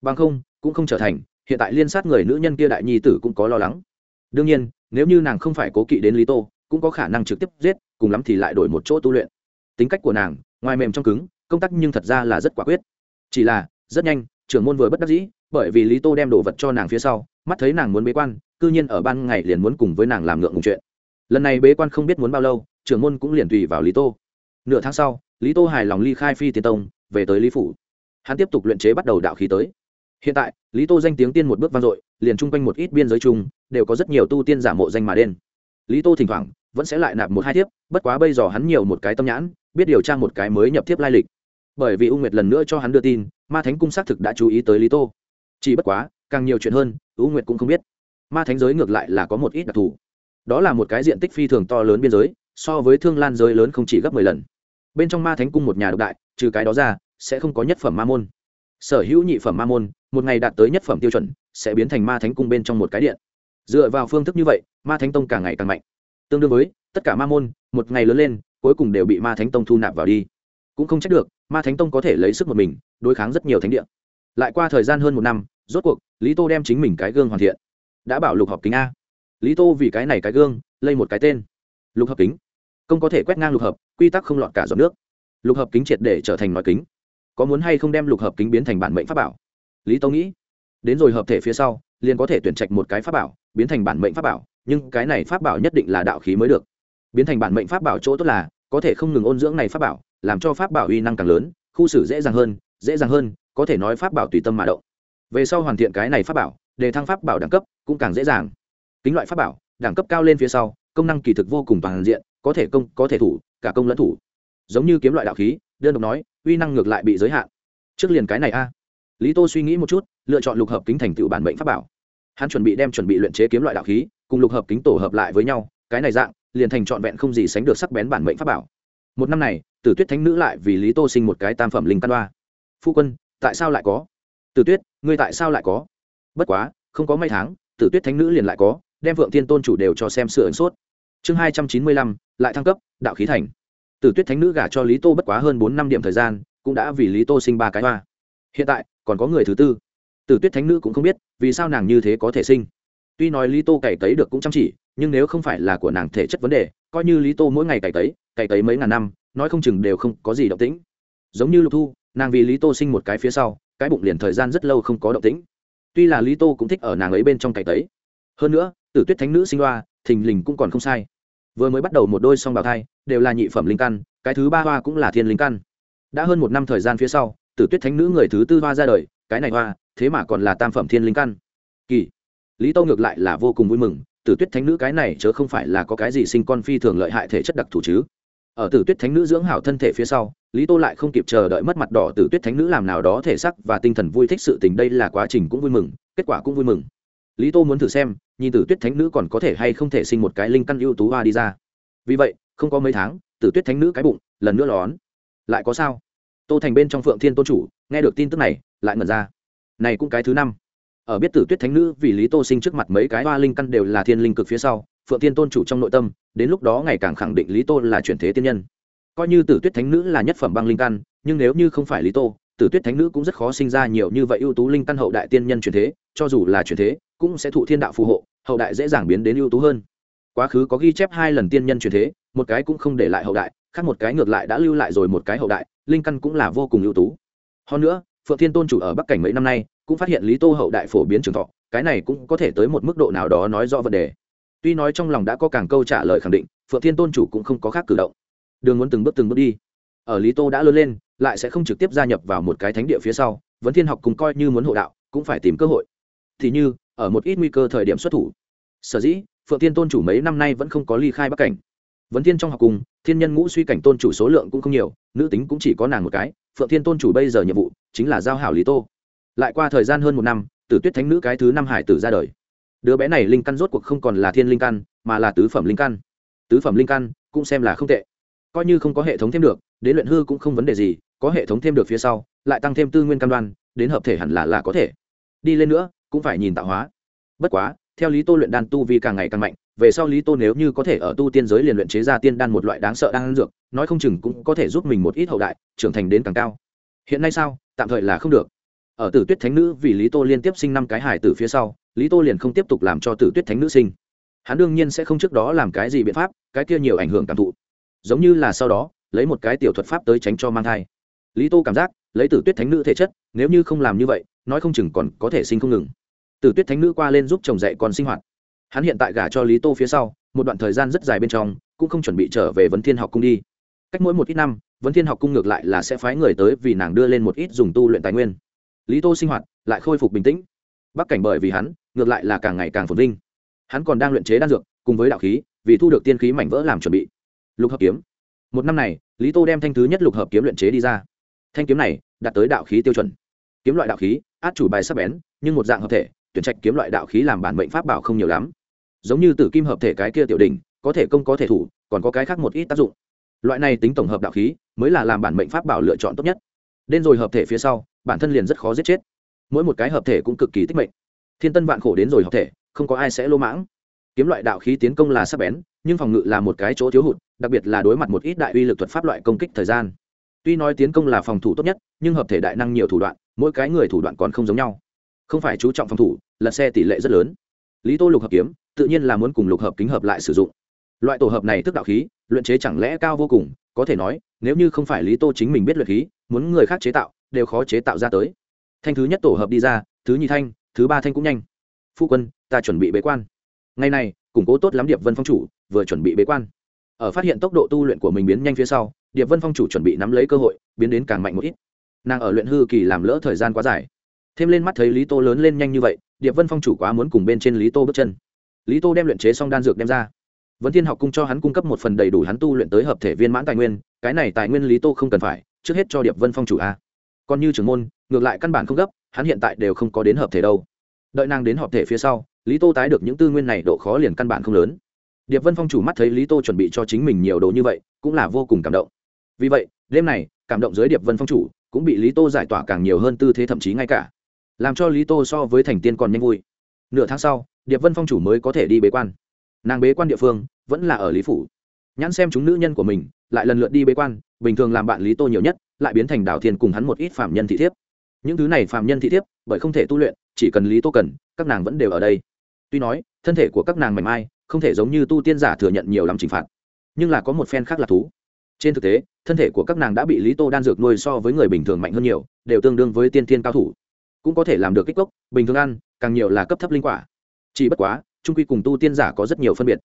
Bằng không, cũng không trở thành, hiện tại liên sát người nữ nhân kia đại nhi tử cũng có lo lắng. Đương nhiên, nếu như nàng không phải cố kỵ đến lý tô, cũng có khả năng trực tiếp giết, cùng lắm thì lại đổi một chỗ tu luyện. Tính cách của nàng, ngoài mềm trong cứng, công tác nhưng thật ra là rất quả quyết. Chỉ là, rất nhanh trưởng môn vừa bất đắc dĩ, bởi vì lý tô đem đồ vật cho nàng phía sau, mắt thấy nàng muốn bế quan, cư nhiên ở ban ngày liền muốn cùng với nàng làm ngượng ngùng chuyện. Lần này bế quan không biết muốn bao lâu, trưởng môn cũng liền tùy vào lý tô. Nửa tháng sau, lý tô hài lòng ly khai phi tiến tông, về tới lý phủ. Hắn tiếp tục luyện chế bắt đầu đạo khí tới. Hiện tại, lý tô danh tiếng tiên một bước vang dội, liền chung quanh một ít biên giới chung, đều có rất nhiều tu tiên giả mộ danh mà đen lý tô thỉnh thoảng, vẫn sẽ lại nạp một hai thiếp, bất quá bây giờ hắn nhiều một cái tâm nhãn, biết điều tra một cái mới nhập thiếp lai lịch. Bởi vì u nguyệt lần nữa cho hắn đưa tin ma thánh cung xác thực đã chú ý tới lý tô. Chỉ bất quá, càng nhiều chuyện hơn u nguyệt cũng không biết. Ma thánh giới ngược lại là có một ít đặc thù. Đó là một cái diện tích phi thường to lớn biên giới, so với thương lan giới lớn không chỉ gấp mười lần. Bên trong ma thánh cung một nhà độc đại, trừ cái đó ra, sẽ không có nhất phẩm ma môn. Sở hữu nhị phẩm ma môn, một ngày đạt tới nhất phẩm tiêu chuẩn, sẽ biến thành ma thánh cung bên trong một cái điện. Dựa vào phương thức như vậy, ma thánh tông càng ngày càng mạnh. Tương đương với, tất cả ma môn, một ngày lớn lên, cuối cùng đều bị ma thánh tông thu nạp vào đi. Cũng không trách được ma thánh tông có thể lấy sức một mình, đối kháng rất nhiều thánh địa. Lại qua thời gian hơn một năm, rốt cuộc, lý tô đem chính mình cái gương hoàn thiện. Đã bảo lục hợp kính a. Lý tô vì cái này cái gương, lây một cái tên. Lục hợp kính. Công có thể quét ngang lục hợp, quy tắc không lọt cả giọt nước. Lục hợp kính triệt để trở thành nói kính. Có muốn hay không đem lục hợp kính biến thành bản mệnh pháp bảo? Lý tô nghĩ. Đến rồi hợp thể phía sau, liền có thể tuyển trạch một cái pháp bảo, biến thành bản mệnh pháp bảo, nhưng cái này pháp bảo nhất định là đạo khí mới được. Biến thành bản mệnh pháp bảo chỗ tốt là, có thể không ngừng ôn dưỡng này pháp bảo làm cho pháp bảo uy năng càng lớn, khu xử dễ dàng hơn, dễ dàng hơn, có thể nói pháp bảo tùy tâm mà động. Về sau hoàn thiện cái này pháp bảo để thăng pháp bảo đẳng cấp cũng càng dễ dàng. Kính loại pháp bảo, đẳng cấp cao lên phía sau, công năng kỳ thực vô cùng toàn diện, có thể công, có thể thủ, cả công lẫn thủ. Giống như kiếm loại đạo khí, đơn độc nói, uy năng ngược lại bị giới hạn. Trước liền cái này a. Lý tô suy nghĩ một chút, lựa chọn lục hợp kính thành tựu bản mệnh pháp bảo. Hắn chuẩn bị đem chuẩn bị luyện chế kiếm loại đạo khí, cùng lục hợp kính tổ hợp lại với nhau, cái này dạng, liền thành trọn vẹn không gì sánh được sắc bén bản mệnh pháp bảo. Một năm này tử tuyết thánh nữ lại vì lý tô sinh một cái tam phẩm linh căn đoa. Phu quân tại sao lại có? Tử tuyết ngươi tại sao lại có? Bất quá không có mấy tháng tử tuyết thánh nữ liền lại có đem vượng thiên tôn chủ đều cho xem sự ẩn sốt. Chương hai trăm chín mươi lăm lại thăng cấp đạo khí thành. Tử tuyết thánh nữ gả cho lý tô bất quá hơn bốn năm điểm thời gian cũng đã vì lý tô sinh ba cái hoa. Hiện tại còn có người thứ tư. Tử tuyết thánh nữ cũng không biết vì sao nàng như thế có thể sinh. Tuy nói lý tô cày tấy được cũng chăm chỉ nhưng nếu không phải là của nàng thể chất vấn đề coi như lý tô mỗi ngày cày tấy, cày tấy mấy ngàn năm nói không chừng đều không có gì động tĩnh. Giống như lục thu, nàng vì lý tô sinh một cái phía sau, cái bụng liền thời gian rất lâu không có động tĩnh. Tuy là lý tô cũng thích ở nàng ấy bên trong cày cấy hơn nữa, tử tuyết thánh nữ sinh hoa, thình lình cũng còn không sai. Vừa mới bắt đầu một đôi song bào thai, đều là nhị phẩm linh căn, cái thứ ba hoa cũng là thiên linh căn. Đã hơn một năm thời gian phía sau, tử tuyết thánh nữ người thứ tư hoa ra đời, cái này hoa, thế mà còn là tam phẩm thiên linh căn. Kỳ. Lý tô ngược lại là vô cùng vui mừng, tử tuyết thánh nữ cái này chớ không phải là có cái gì sinh con phi thường lợi hại thể chất đặc thù chứ ở tử tuyết thánh nữ dưỡng hảo thân thể phía sau, lý tô lại không kịp chờ đợi mất mặt đỏ tử tuyết thánh nữ làm nào đó thể sắc và tinh thần vui thích sự tình, đây là quá trình cũng vui mừng, kết quả cũng vui mừng. Lý tô muốn thử xem, nhìn tử tuyết thánh nữ còn có thể hay không thể sinh một cái linh căn ưu tú hoa đi ra. Vì vậy, không có mấy tháng, tử tuyết thánh nữ cái bụng, lần nữa lón. Lại có sao? Tô thành bên trong phượng thiên tôn chủ, nghe được tin tức này, lại ngẩn ra. Này cũng cái thứ năm. Ở biết tử tuyết thánh nữ vì lý tô sinh trước mặt mấy cái hoa linh căn đều là thiên linh cực phía sau phượng thiên tôn chủ trong nội tâm, đến lúc đó ngày càng khẳng định lý tô là chuyển thế tiên nhân. Coi như tử tuyết thánh nữ là nhất phẩm băng linh căn, nhưng nếu như không phải lý tô, tử tuyết thánh nữ cũng rất khó sinh ra nhiều như vậy ưu tú linh căn hậu đại tiên nhân chuyển thế, cho dù là chuyển thế, cũng sẽ thụ thiên đạo phù hộ, hậu đại dễ dàng biến đến ưu tú hơn. Quá khứ có ghi chép hai lần tiên nhân chuyển thế, một cái cũng không để lại hậu đại, khác một cái ngược lại đã lưu lại rồi một cái hậu đại, linh căn cũng là vô cùng ưu tú. Hơn nữa, phượng thiên tôn chủ ở bắc cảnh mấy năm nay, cũng phát hiện lý tô hậu đại phổ biến trường thọ, cái này cũng có thể tới một mức độ nào đó nói rõ vấn đề tuy nói trong lòng đã có càng câu trả lời khẳng định, phượng thiên tôn chủ cũng không có khác cử động. Đường muốn từng bước từng bước đi. Ở lý tô đã lớn lên, lại sẽ không trực tiếp gia nhập vào một cái thánh địa phía sau, vấn thiên học cùng coi như muốn hộ đạo, cũng phải tìm cơ hội. Thì như, ở một ít nguy cơ thời điểm xuất thủ. Sở dĩ, phượng thiên tôn chủ mấy năm nay vẫn không có ly khai bắc cảnh. Vấn thiên trong học cùng, thiên nhân ngũ suy cảnh tôn chủ số lượng cũng không nhiều, nữ tính cũng chỉ có nàng một cái, phượng thiên tôn chủ bây giờ nhiệm vụ chính là giao hảo lý tô. Lại qua thời gian hơn một năm, tử tuyết thánh nữ cái thứ năm hải tử ra đời đứa bé này linh căn rốt cuộc không còn là thiên linh căn, mà là tứ phẩm linh căn. Tứ phẩm linh căn, cũng xem là không tệ. Coi như không có hệ thống thêm được, đến luyện hư cũng không vấn đề gì, có hệ thống thêm được phía sau, lại tăng thêm tư nguyên căn đoan, đến hợp thể hẳn là là có thể. Đi lên nữa, cũng phải nhìn tạo hóa. Bất quá, theo lý tô luyện đan tu vi càng ngày càng mạnh, về sau lý tô nếu như có thể ở tu tiên giới liền luyện chế ra tiên đan một loại đáng sợ đan dược, nói không chừng cũng có thể giúp mình một ít hậu đại, trưởng thành đến càng cao. Hiện nay sao? Tạm thời là không được. Ở tử tuyết thánh nữ vì lý tô liên tiếp sinh năm cái hải tử phía sau lý tô liền không tiếp tục làm cho tử tuyết thánh nữ sinh. Hắn đương nhiên sẽ không trước đó làm cái gì biện pháp, cái kia nhiều ảnh hưởng cảm thụ. Giống như là sau đó, lấy một cái tiểu thuật pháp tới tránh cho mang thai. Lý tô cảm giác, lấy tử tuyết thánh nữ thể chất, nếu như không làm như vậy, nói không chừng còn có thể sinh không ngừng. Tử tuyết thánh nữ qua lên giúp chồng dạy còn sinh hoạt. Hắn hiện tại gả cho lý tô phía sau, một đoạn thời gian rất dài bên trong, cũng không chuẩn bị trở về vấn thiên học cung đi. Cách mỗi một ít năm, vấn thiên học cung ngược lại là sẽ phái người tới vì nàng đưa lên một ít dùng tu luyện tài nguyên. Lý tô sinh hoạt lại khôi phục bình tĩnh bắc cảnh bởi vì hắn, ngược lại là càng ngày càng phồn vinh. Hắn còn đang luyện chế đan dược, cùng với đạo khí, vì thu được tiên khí mảnh vỡ làm chuẩn bị. Lục hợp kiếm. Một năm này, lý tô đem thanh thứ nhất lục hợp kiếm luyện chế đi ra. Thanh kiếm này, đạt tới đạo khí tiêu chuẩn. Kiếm loại đạo khí, át chủ bài sắp bén, nhưng một dạng hợp thể, tuyển trạch kiếm loại đạo khí làm bản mệnh pháp bảo không nhiều lắm. Giống như tử kim hợp thể cái kia tiểu đỉnh, có thể công có thể thủ, còn có cái khác một ít tác dụng. Loại này tính tổng hợp đạo khí, mới là làm bản mệnh pháp bảo lựa chọn tốt nhất. Đến rồi hợp thể phía sau, bản thân liền rất khó giết chết mỗi một cái hợp thể cũng cực kỳ tích mệnh. Thiên tân vạn khổ đến rồi hợp thể, không có ai sẽ lô mãng. Kiếm loại đạo khí tiến công là sắc bén, nhưng phòng ngự là một cái chỗ thiếu hụt, đặc biệt là đối mặt một ít đại uy lực thuật pháp loại công kích thời gian. Tuy nói tiến công là phòng thủ tốt nhất, nhưng hợp thể đại năng nhiều thủ đoạn, mỗi cái người thủ đoạn còn không giống nhau. Không phải chú trọng phòng thủ lật xe tỷ lệ rất lớn. Lý tô lục hợp kiếm, tự nhiên là muốn cùng lục hợp kính hợp lại sử dụng. Loại tổ hợp này thức đạo khí, luyện chế chẳng lẽ cao vô cùng, có thể nói, nếu như không phải lý tô chính mình biết luyện khí, muốn người khác chế tạo, đều khó chế tạo ra tới thanh thứ nhất tổ hợp đi ra, thứ nhì thanh, thứ ba thanh cũng nhanh. Phu quân, ta chuẩn bị bế quan. Ngày này, củng cố tốt lắm điệp vân phong chủ, vừa chuẩn bị bế quan. Ở phát hiện tốc độ tu luyện của mình biến nhanh phía sau, điệp vân phong chủ chuẩn bị nắm lấy cơ hội, biến đến càng mạnh một ít. Nàng ở luyện hư kỳ làm lỡ thời gian quá dài. Thêm lên mắt thấy lý tô lớn lên nhanh như vậy, điệp vân phong chủ quá muốn cùng bên trên lý tô bước chân. Lý tô đem luyện chế xong đan dược đem ra. Vẫn thiên học cung cho hắn cung cấp một phần đầy đủ hắn tu luyện tới hợp thể viên mãn tài nguyên, cái này tài nguyên lý tô không cần phải, trước hết cho điệp vân phong chủ a còn như trưởng môn, ngược lại căn bản không gấp, hắn hiện tại đều không có đến hợp thể đâu. Đợi nàng đến hợp thể phía sau, lý tô tái được những tư nguyên này độ khó liền căn bản không lớn. Điệp vân phong chủ mắt thấy lý tô chuẩn bị cho chính mình nhiều đồ như vậy, cũng là vô cùng cảm động. Vì vậy, đêm này, cảm động dưới điệp vân phong chủ cũng bị lý tô giải tỏa càng nhiều hơn tư thế thậm chí ngay cả. Làm cho lý tô so với thành tiên còn nhanh vui. Nửa tháng sau, điệp vân phong chủ mới có thể đi bế quan. Nàng bế quan địa phương vẫn là ở lý phủ. Nhãn xem chúng nữ nhân của mình, lại lần lượt đi bế quan, bình thường làm bạn lý tô nhiều nhất lại biến thành đảo thiên cùng hắn một ít phạm nhân thị thiếp. Những thứ này phạm nhân thị thiếp, bởi không thể tu luyện, chỉ cần lý tô cần, các nàng vẫn đều ở đây. Tuy nói, thân thể của các nàng mảnh mai, không thể giống như tu tiên giả thừa nhận nhiều lắm trừng phạt. Nhưng là có một phen khác là thú. Trên thực tế, thân thể của các nàng đã bị lý tô đan dược nuôi so với người bình thường mạnh hơn nhiều, đều tương đương với tiên tiên cao thủ. Cũng có thể làm được kích cốc, bình thường ăn, càng nhiều là cấp thấp linh quả. Chỉ bất quá trung quy cùng tu tiên giả có rất nhiều phân biệt.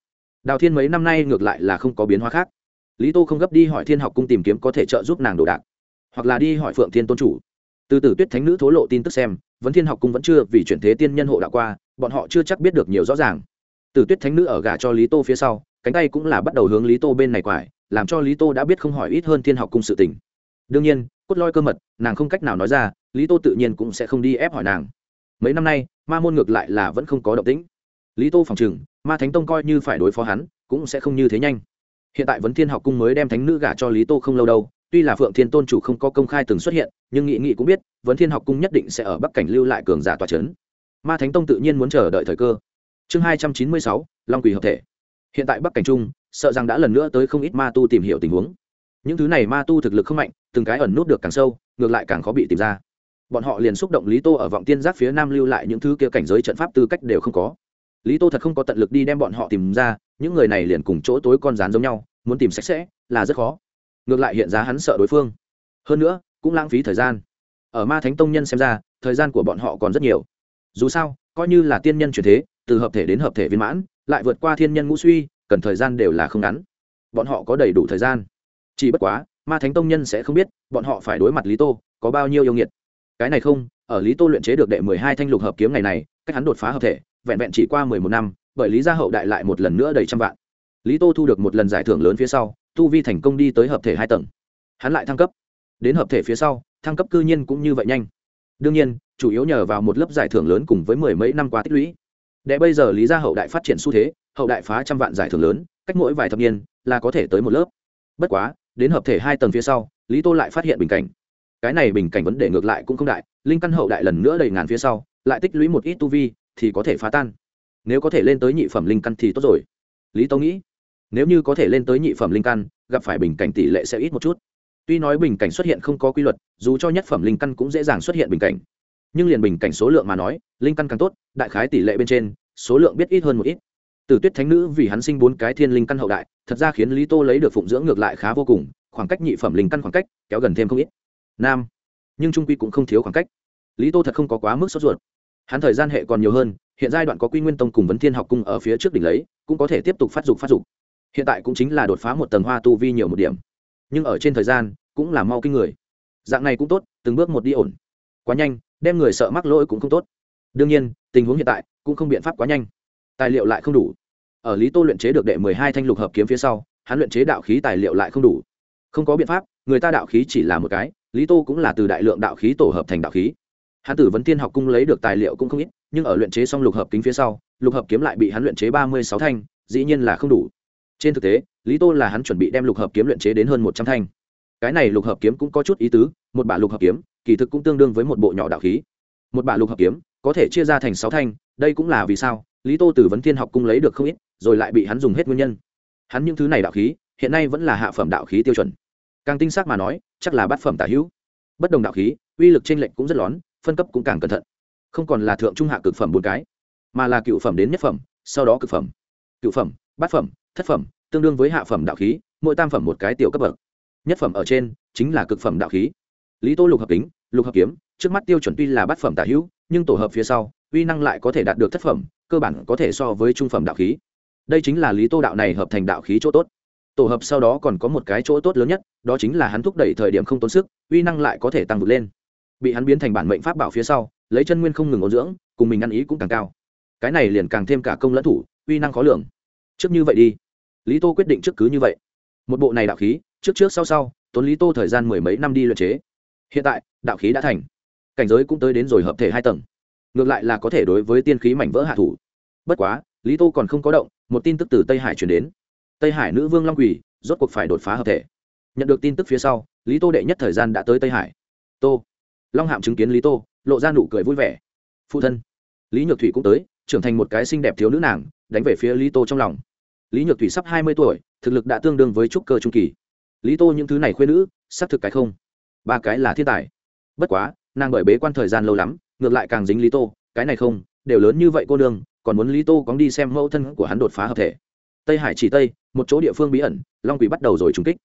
Đào thiên mấy năm nay ngược lại là không có biến hóa khác. Lý tô không gấp đi hỏi thiên học cung tìm kiếm có thể trợ giúp nàng đồ đạc hoặc là đi hỏi phượng thiên tôn chủ. Từ từ tuyết thánh nữ thố lộ tin tức xem, vấn thiên học cung vẫn chưa vì chuyển thế tiên nhân hộ đạo qua, bọn họ chưa chắc biết được nhiều rõ ràng. Từ tuyết thánh nữ ở gà cho lý tô phía sau, cánh tay cũng là bắt đầu hướng lý tô bên này quải, làm cho lý tô đã biết không hỏi ít hơn thiên học cung sự tình. Đương nhiên, cốt loi cơ mật, nàng không cách nào nói ra, lý tô tự nhiên cũng sẽ không đi ép hỏi nàng. Mấy năm nay, ma môn ngược lại là vẫn không có động tĩnh. Lý tô phòng chừng ma thánh tông coi như phải đối phó hắn, cũng sẽ không như thế nhanh. Hiện tại vấn thiên học cung mới đem thánh nữ gả cho lý tô không lâu đâu tuy là phượng thiên tôn chủ không có công khai từng xuất hiện, nhưng nghị nghị cũng biết, vấn thiên học cung nhất định sẽ ở bắc cảnh lưu lại cường giả tòa c h ấ n ma thánh tông tự nhiên muốn chờ đợi thời cơ. Chương hai trăm chín mươi sáu, long quỳ hợp thể. Hiện tại bắc cảnh trung, sợ rằng đã lần nữa tới không ít ma tu tìm hiểu tình huống. Những thứ này ma tu thực lực không mạnh, từng cái ẩn nút được càng sâu, ngược lại càng khó bị tìm ra. Bọn họ liền xúc động lý tô ở vọng tiên giác phía nam lưu lại những thứ kia cảnh giới trận pháp tư cách đều không có. Lý tô thật không có tận lực đi đem bọn họ tìm ra, những người này liền cùng chỗ tối con rán giống nhau, muốn tìm sạch sẽ là rất khó ngược lại hiện giá hắn sợ đối phương. Hơn nữa, cũng lãng phí thời gian. Ở ma thánh tông nhân xem ra, thời gian của bọn họ còn rất nhiều. Dù sao, coi như là tiên nhân chuyển thế, từ hợp thể đến hợp thể viên mãn, lại vượt qua thiên nhân ngũ suy, cần thời gian đều là không ngắn. Bọn họ có đầy đủ thời gian. Chỉ bất quá, ma thánh tông nhân sẽ không biết, bọn họ phải đối mặt lý tô, có bao nhiêu yêu nghiệt. Cái này không, ở lý tô luyện chế được đệ mười hai thanh lục hợp kiếm ngày này, cách hắn đột phá hợp thể, vẹn vẹn chỉ qua mười một năm, bởi lý gia hậu đại lại một lần nữa đầy trăm vạn. Lý tô thu được một lần giải thưởng lớn phía sau tu vi thành công đi tới hợp thể hai tầng. Hắn lại thăng cấp. Đến hợp thể phía sau, thăng cấp cư nhiên cũng như vậy nhanh. Đương nhiên, chủ yếu nhờ vào một lớp giải thưởng lớn cùng với mười mấy năm qua tích lũy. Để bây giờ lý gia hậu đại phát triển xu thế, hậu đại phá trăm vạn giải thưởng lớn, cách mỗi vài thập niên là có thể tới một lớp. Bất quá, đến hợp thể hai tầng phía sau, lý tô lại phát hiện bình cảnh. Cái này bình cảnh vấn đề ngược lại cũng không đại, linh căn hậu đại lần nữa đầy ngàn phía sau, lại tích lũy một ít tu vi thì có thể phá tan. Nếu có thể lên tới nhị phẩm linh căn thì tốt rồi. Lý tô nghĩ nếu như có thể lên tới nhị phẩm linh căn, gặp phải bình cảnh tỷ lệ sẽ ít một chút. Tuy nói bình cảnh xuất hiện không có quy luật, dù cho nhất phẩm linh căn cũng dễ dàng xuất hiện bình cảnh. Nhưng liền bình cảnh số lượng mà nói, linh căn càng tốt, đại khái tỷ lệ bên trên, số lượng biết ít hơn một ít. Từ tuyết thánh nữ vì hắn sinh bốn cái thiên linh căn hậu đại, thật ra khiến lý tô lấy được phụng dưỡng ngược lại khá vô cùng, khoảng cách nhị phẩm linh căn khoảng cách kéo gần thêm không ít. Nam, nhưng trung quy cũng không thiếu khoảng cách. Lý tô thật không có quá mức sốt ruột. Hắn thời gian hệ còn nhiều hơn, hiện giai đoạn có quy nguyên tông cùng vấn thiên học cung ở phía trước đỉnh lấy, cũng có thể tiếp tục phát dục phát dục hiện tại cũng chính là đột phá một tầng hoa tu vi nhiều một điểm. Nhưng ở trên thời gian, cũng là mau kinh người. Dạng này cũng tốt, từng bước một đi ổn. Quá nhanh, đem người sợ mắc lỗi cũng không tốt. Đương nhiên, tình huống hiện tại cũng không biện pháp quá nhanh. Tài liệu lại không đủ. Ở lý tô luyện chế được đệ mười hai thanh lục hợp kiếm phía sau, hắn luyện chế đạo khí tài liệu lại không đủ. Không có biện pháp, người ta đạo khí chỉ là một cái, lý tô cũng là từ đại lượng đạo khí tổ hợp thành đạo khí. Hắn tử vấn tiên học cung lấy được tài liệu cũng không ít, nhưng ở luyện chế xong lục hợp kính phía sau, lục hợp kiếm lại bị hắn luyện chế ba mươi sáu thanh, dĩ nhiên là không đủ trên thực tế, lý tô là hắn chuẩn bị đem lục hợp kiếm luyện chế đến hơn một trăm thanh. Cái này lục hợp kiếm cũng có chút ý tứ, một bả lục hợp kiếm, kỳ thực cũng tương đương với một bộ nhỏ đạo khí. Một bả lục hợp kiếm, có thể chia ra thành sáu thanh, đây cũng là vì sao lý tô từ vấn thiên học cung lấy được không ít, rồi lại bị hắn dùng hết nguyên nhân. Hắn những thứ này đạo khí, hiện nay vẫn là hạ phẩm đạo khí tiêu chuẩn. Càng tinh xác mà nói, chắc là bát phẩm tả hữu. Bất đồng đạo khí, uy lực trên lệnh cũng rất lón phân cấp cũng càng cẩn thận. Không còn là thượng trung hạ cực phẩm bốn cái, mà là cựu phẩm đến nhất phẩm, sau đó cực phẩm. Cựu phẩm, bát phẩm thất phẩm, tương đương với hạ phẩm đạo khí, mỗi tam phẩm một cái tiểu cấp bậc. Nhất phẩm ở trên chính là cực phẩm đạo khí. Lý tô lục hợp kính, lục hợp kiếm, trước mắt tiêu chuẩn tuy là bát phẩm tả hữu, nhưng tổ hợp phía sau, uy năng lại có thể đạt được thất phẩm, cơ bản có thể so với trung phẩm đạo khí. Đây chính là lý tô đạo này hợp thành đạo khí chỗ tốt. Tổ hợp sau đó còn có một cái chỗ tốt lớn nhất, đó chính là hắn thúc đẩy thời điểm không tốn sức, uy năng lại có thể tăng vượt lên. Bị hắn biến thành bản mệnh pháp bảo phía sau, lấy chân nguyên không ngừng ô dưỡng, cùng mình ăn ý cũng càng cao. Cái này liền càng thêm cả công lẫn thủ, uy năng khó lường. Trước như vậy đi lý tô quyết định trước cứ như vậy. Một bộ này đạo khí, trước trước sau sau, tốn lý tô thời gian mười mấy năm đi luyện chế. Hiện tại, đạo khí đã thành. Cảnh giới cũng tới đến rồi hợp thể hai tầng. Ngược lại là có thể đối với tiên khí mảnh vỡ hạ thủ. Bất quá, lý tô còn không có động, một tin tức từ tây hải chuyển đến. Tây hải nữ vương long quỳ, rốt cuộc phải đột phá hợp thể. Nhận được tin tức phía sau, lý tô đệ nhất thời gian đã tới tây hải. Tô. Long hạm chứng kiến lý tô, lộ ra nụ cười vui vẻ. Phụ thân. Lý nhược thủy cũng tới, trưởng thành một cái xinh đẹp thiếu nữ nàng, đánh về phía lý tô trong lòng lý nhược thủy sắp hai mươi tuổi, thực lực đã tương đương với trúc cơ trung kỳ. Lý tô những thứ này khuyên nữ, xác thực cái không. Ba cái là thiên tài. Bất quá, nàng bởi bế quan thời gian lâu lắm, ngược lại càng dính lý tô, cái này không, đều lớn như vậy cô đương còn muốn lý tô cóng đi xem mẫu thân của hắn đột phá hợp thể. Tây hải chỉ tây, một chỗ địa phương bí ẩn, long quỷ bắt đầu rồi trúng kích.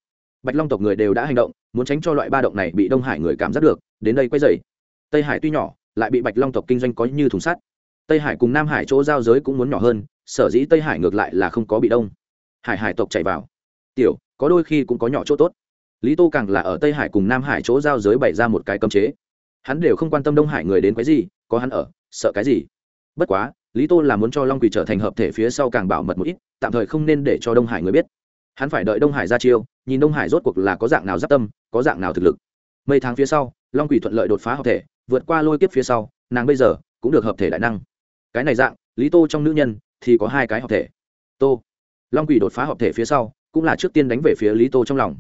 Bạch long tộc người đều đã hành động, muốn tránh cho loại ba động này bị đông hải người cảm giác được, đến đây quay dày tây hải tuy nhỏ, lại bị bạch long tộc kinh doanh có như thùng sắt. Tây hải cùng nam hải chỗ giao giới cũng muốn nhỏ hơn sở dĩ tây hải ngược lại là không có bị đông. Hải hải tộc chạy vào. Tiểu, có đôi khi cũng có nhỏ chỗ tốt. Lý tô càng là ở tây hải cùng nam hải chỗ giao giới bày ra một cái cấm chế. Hắn đều không quan tâm đông hải người đến cái gì, có hắn ở, sợ cái gì? Bất quá, lý tô là muốn cho long quỳ trở thành hợp thể phía sau càng bảo mật một ít, tạm thời không nên để cho đông hải người biết. Hắn phải đợi đông hải ra chiêu, nhìn đông hải rốt cuộc là có dạng nào giáp tâm, có dạng nào thực lực. Mấy tháng phía sau, long quỳ thuận lợi đột phá hợp thể, vượt qua lôi kiếp phía sau, nàng bây giờ cũng được hợp thể đại năng. Cái này dạng, lý tô trong nữ nhân thì có hai cái hợp thể. Tô. Long quỷ đột phá hợp thể phía sau, cũng là trước tiên đánh về phía lý tô trong lòng.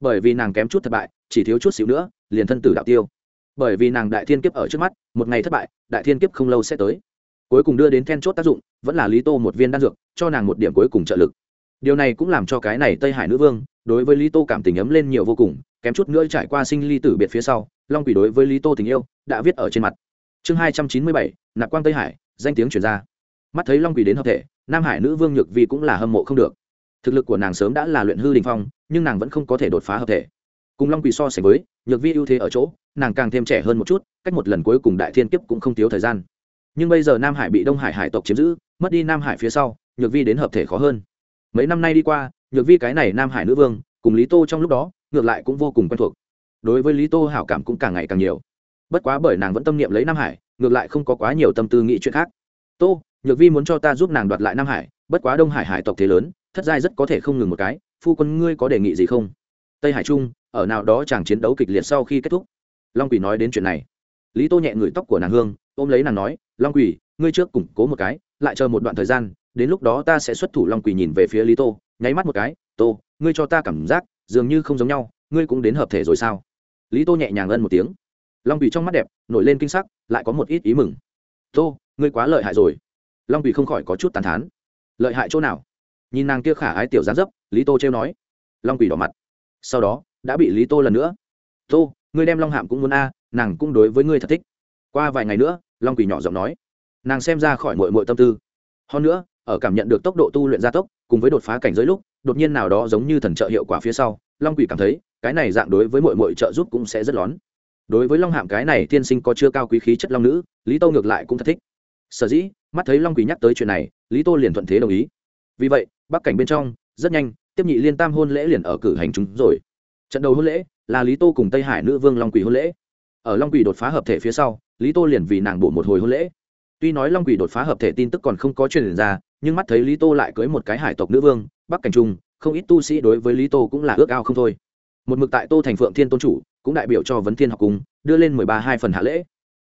Bởi vì nàng kém chút thất bại, chỉ thiếu chút xíu nữa, liền thân tử đạo tiêu. Bởi vì nàng đại thiên kiếp ở trước mắt, một ngày thất bại, đại thiên kiếp không lâu sẽ tới. Cuối cùng đưa đến then chốt tác dụng, vẫn là lý tô một viên đan dược, cho nàng một điểm cuối cùng trợ lực. Điều này cũng làm cho cái này tây hải nữ vương, đối với lý tô cảm tình ấm lên nhiều vô cùng, kém chút nữa trải qua sinh ly tử biệt phía sau, long quỷ đối với lý tô tình yêu, đã viết ở trên mặt. Chương hai trăm chín mươi bảy, nạp quang tây hải, danh tiếng chuyển ra mắt thấy long quỷ đến hợp thể, nam hải nữ vương nhược vi cũng là hâm mộ không được. Thực lực của nàng sớm đã là luyện hư đình phong, nhưng nàng vẫn không có thể đột phá hợp thể. Cùng long quỷ so sánh với, nhược vi ưu thế ở chỗ, nàng càng thêm trẻ hơn một chút, cách một lần cuối cùng đại thiên kiếp cũng không thiếu thời gian. Nhưng bây giờ nam hải bị đông hải hải tộc chiếm giữ, mất đi nam hải phía sau, nhược vi đến hợp thể khó hơn. Mấy năm nay đi qua, nhược vi cái này nam hải nữ vương, cùng lý tô trong lúc đó, ngược lại cũng vô cùng quen thuộc. Đối với lý tô hảo cảm cũng càng ngày càng nhiều. Bất quá bởi nàng vẫn tâm niệm lấy nam hải, ngược lại không có quá nhiều tâm tư nghĩ chuyện khác. Tô nhược vi muốn cho ta giúp nàng đoạt lại nam hải, bất quá đông hải hải tộc thế lớn, thất giai rất có thể không ngừng một cái, phu quân ngươi có đề nghị gì không? Tây hải trung, ở nào đó chàng chiến đấu kịch liệt sau khi kết thúc. Long quỷ nói đến chuyện này. Lý tô nhẹ ngửi tóc của nàng hương, ôm lấy nàng nói, long quỷ ngươi trước củng cố một cái, lại chờ một đoạn thời gian, đến lúc đó ta sẽ xuất thủ. Long quỷ nhìn về phía lý tô, nháy mắt một cái, tô, ngươi cho ta cảm giác, dường như không giống nhau, ngươi cũng đến hợp thể rồi sao? Lý tô nhẹ nhàng ân một tiếng. Long quỷ trong mắt đẹp, nổi lên kinh sắc, lại có một ít ý mừng. Tô, ngươi quá lợi hại rồi long quỳ không khỏi có chút tàn thán. Lợi hại chỗ nào? Nhìn nàng kia khả ái tiểu gián dấp, lý tô trêu nói. Long quỳ đỏ mặt. Sau đó, đã bị lý tô lần nữa. Tô, ngươi đem long hạm cũng muốn a, nàng cũng đối với ngươi thật thích. Qua vài ngày nữa, long quỳ nhỏ giọng nói. Nàng xem ra khỏi mội mội tâm tư. Hơn nữa, ở cảm nhận được tốc độ tu luyện gia tốc, cùng với đột phá cảnh giới lúc, đột nhiên nào đó giống như thần trợ hiệu quả phía sau, long quỷ cảm thấy, cái này dạng đối với mội mội trợ giúp cũng sẽ rất lón. Đối với long hạm cái này tiên sinh có chưa cao quý khí chất long nữ, lý tô ngược lại cũng thật thích. Sở dĩ mắt thấy long quỷ nhắc tới chuyện này, lý tô liền thuận thế đồng ý. Vì vậy, bắc cảnh bên trong, rất nhanh, tiếp nhị liên tam hôn lễ liền ở cử hành chúng rồi. Trận đầu hôn lễ là lý tô cùng tây hải nữ vương long quỷ hôn lễ. Ở long quỷ đột phá hợp thể phía sau, lý tô liền vì nàng bổ một hồi hôn lễ. Tuy nói long quỷ đột phá hợp thể tin tức còn không có truyền ra, nhưng mắt thấy lý tô lại cưới một cái hải tộc nữ vương, bắc cảnh trung, không ít tu sĩ đối với lý tô cũng là ước ao không thôi. Một mực tại tô thành phượng thiên tôn chủ, cũng đại biểu cho vấn thiên học cung, đưa lên mười ba hai phần hạ lễ.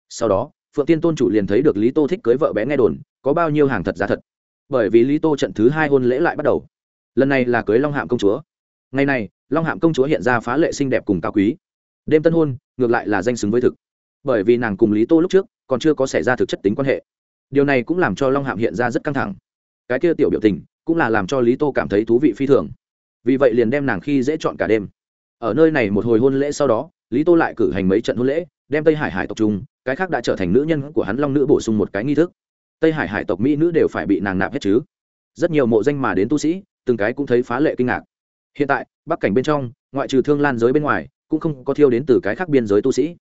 Sau đó phượng thiên tôn chủ liền thấy được lý tô thích cưới vợ bé nghe đồn, có bao nhiêu hàng thật giá thật. Bởi vì lý tô trận thứ hai hôn lễ lại bắt đầu. Lần này là cưới long hạm công chúa. Ngày này, long hạm công chúa hiện ra phá lệ xinh đẹp cùng cao quý. Đêm tân hôn, ngược lại là danh xứng với thực. Bởi vì nàng cùng lý tô lúc trước còn chưa có xảy ra thực chất tính quan hệ. Điều này cũng làm cho long hạm hiện ra rất căng thẳng. Cái kia tiểu biểu tình cũng là làm cho lý tô cảm thấy thú vị phi thường. Vì vậy liền đem nàng khi dễ chọn cả đêm. Ở nơi này một hồi hôn lễ sau đó, lý tô lại cử hành mấy trận hôn lễ, đem tây hải hải tộc trung cái khác đã trở thành nữ nhân của hắn long nữ bổ sung một cái nghi thức. Tây hải hải tộc mỹ nữ đều phải bị nàng nạp hết chứ. Rất nhiều mộ danh mà đến tu sĩ, từng cái cũng thấy phá lệ kinh ngạc. Hiện tại, bắc cảnh bên trong, ngoại trừ thương lan giới bên ngoài, cũng không có thiêu đến từ cái khác biên giới tu sĩ.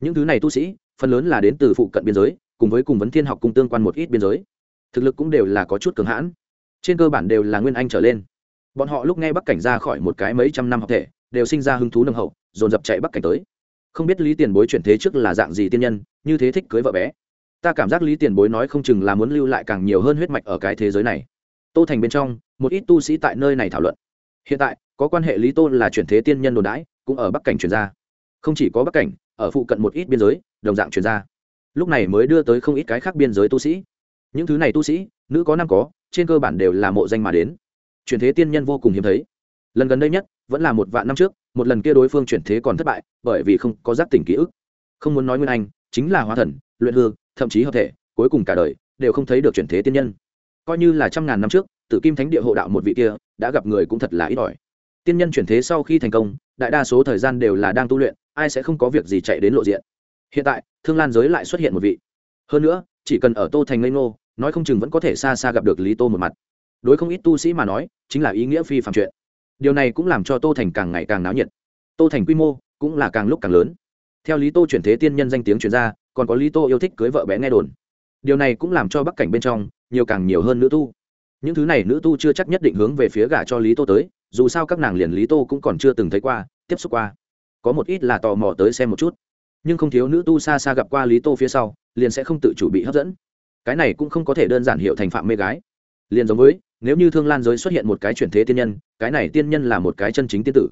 Những thứ này tu sĩ, phần lớn là đến từ phụ cận biên giới, cùng với cùng vấn thiên học cùng tương quan một ít biên giới. Thực lực cũng đều là có chút cường hãn. Trên cơ bản đều là nguyên anh trở lên. Bọn họ lúc nghe bắc cảnh ra khỏi một cái mấy trăm năm học thể, đều sinh ra hứng thú nâng hậu, dồn dập chạy bắc cảnh tới không biết lý tiền bối chuyển thế trước là dạng gì tiên nhân, như thế thích cưới vợ bé. Ta cảm giác lý tiền bối nói không chừng là muốn lưu lại càng nhiều hơn huyết mạch ở cái thế giới này. Tô thành bên trong, một ít tu sĩ tại nơi này thảo luận. Hiện tại, có quan hệ lý tô là chuyển thế tiên nhân đồn đãi, cũng ở bắc cảnh chuyển ra. Không chỉ có bắc cảnh, ở phụ cận một ít biên giới, đồng dạng chuyển ra. Lúc này mới đưa tới không ít cái khác biên giới tu sĩ. Những thứ này tu sĩ, nữ có nam có, trên cơ bản đều là mộ danh mà đến. Chuyển thế tiên nhân vô cùng hiếm thấy. Lần gần đây nhất, vẫn là một vạn năm trước một lần kia đối phương chuyển thế còn thất bại, bởi vì không có giác tỉnh ký ức. Không muốn nói nguyên anh, chính là hóa thần, luyện hư, thậm chí hợp thể, cuối cùng cả đời đều không thấy được chuyển thế tiên nhân. Coi như là trăm ngàn năm trước, tử kim thánh địa hộ đạo một vị kia, đã gặp người cũng thật là ít ỏi. Tiên nhân chuyển thế sau khi thành công, đại đa số thời gian đều là đang tu luyện, ai sẽ không có việc gì chạy đến lộ diện. Hiện tại, thương lan giới lại xuất hiện một vị. Hơn nữa, chỉ cần ở tô thành ngây ngô, nói không chừng vẫn có thể xa xa gặp được lý tô một mặt. Đối không ít tu sĩ mà nói, chính là ý nghĩa phi phạm chuyện điều này cũng làm cho tô thành càng ngày càng náo nhiệt. Tô thành quy mô cũng là càng lúc càng lớn. Theo lý tô chuyển thế tiên nhân danh tiếng chuyển ra, còn có lý tô yêu thích cưới vợ bé nghe đồn. Điều này cũng làm cho bắc cảnh bên trong nhiều càng nhiều hơn nữ tu. Những thứ này nữ tu chưa chắc nhất định hướng về phía gả cho lý tô tới, dù sao các nàng liền lý tô cũng còn chưa từng thấy qua, tiếp xúc qua. Có một ít là tò mò tới xem một chút. Nhưng không thiếu nữ tu xa xa gặp qua lý tô phía sau, liền sẽ không tự chủ bị hấp dẫn. Cái này cũng không có thể đơn giản hiệu thành phạm mê gái. Liền giống với nếu như thương lan giới xuất hiện một cái chuyển thế tiên nhân, cái này tiên nhân là một cái chân chính tiên tử.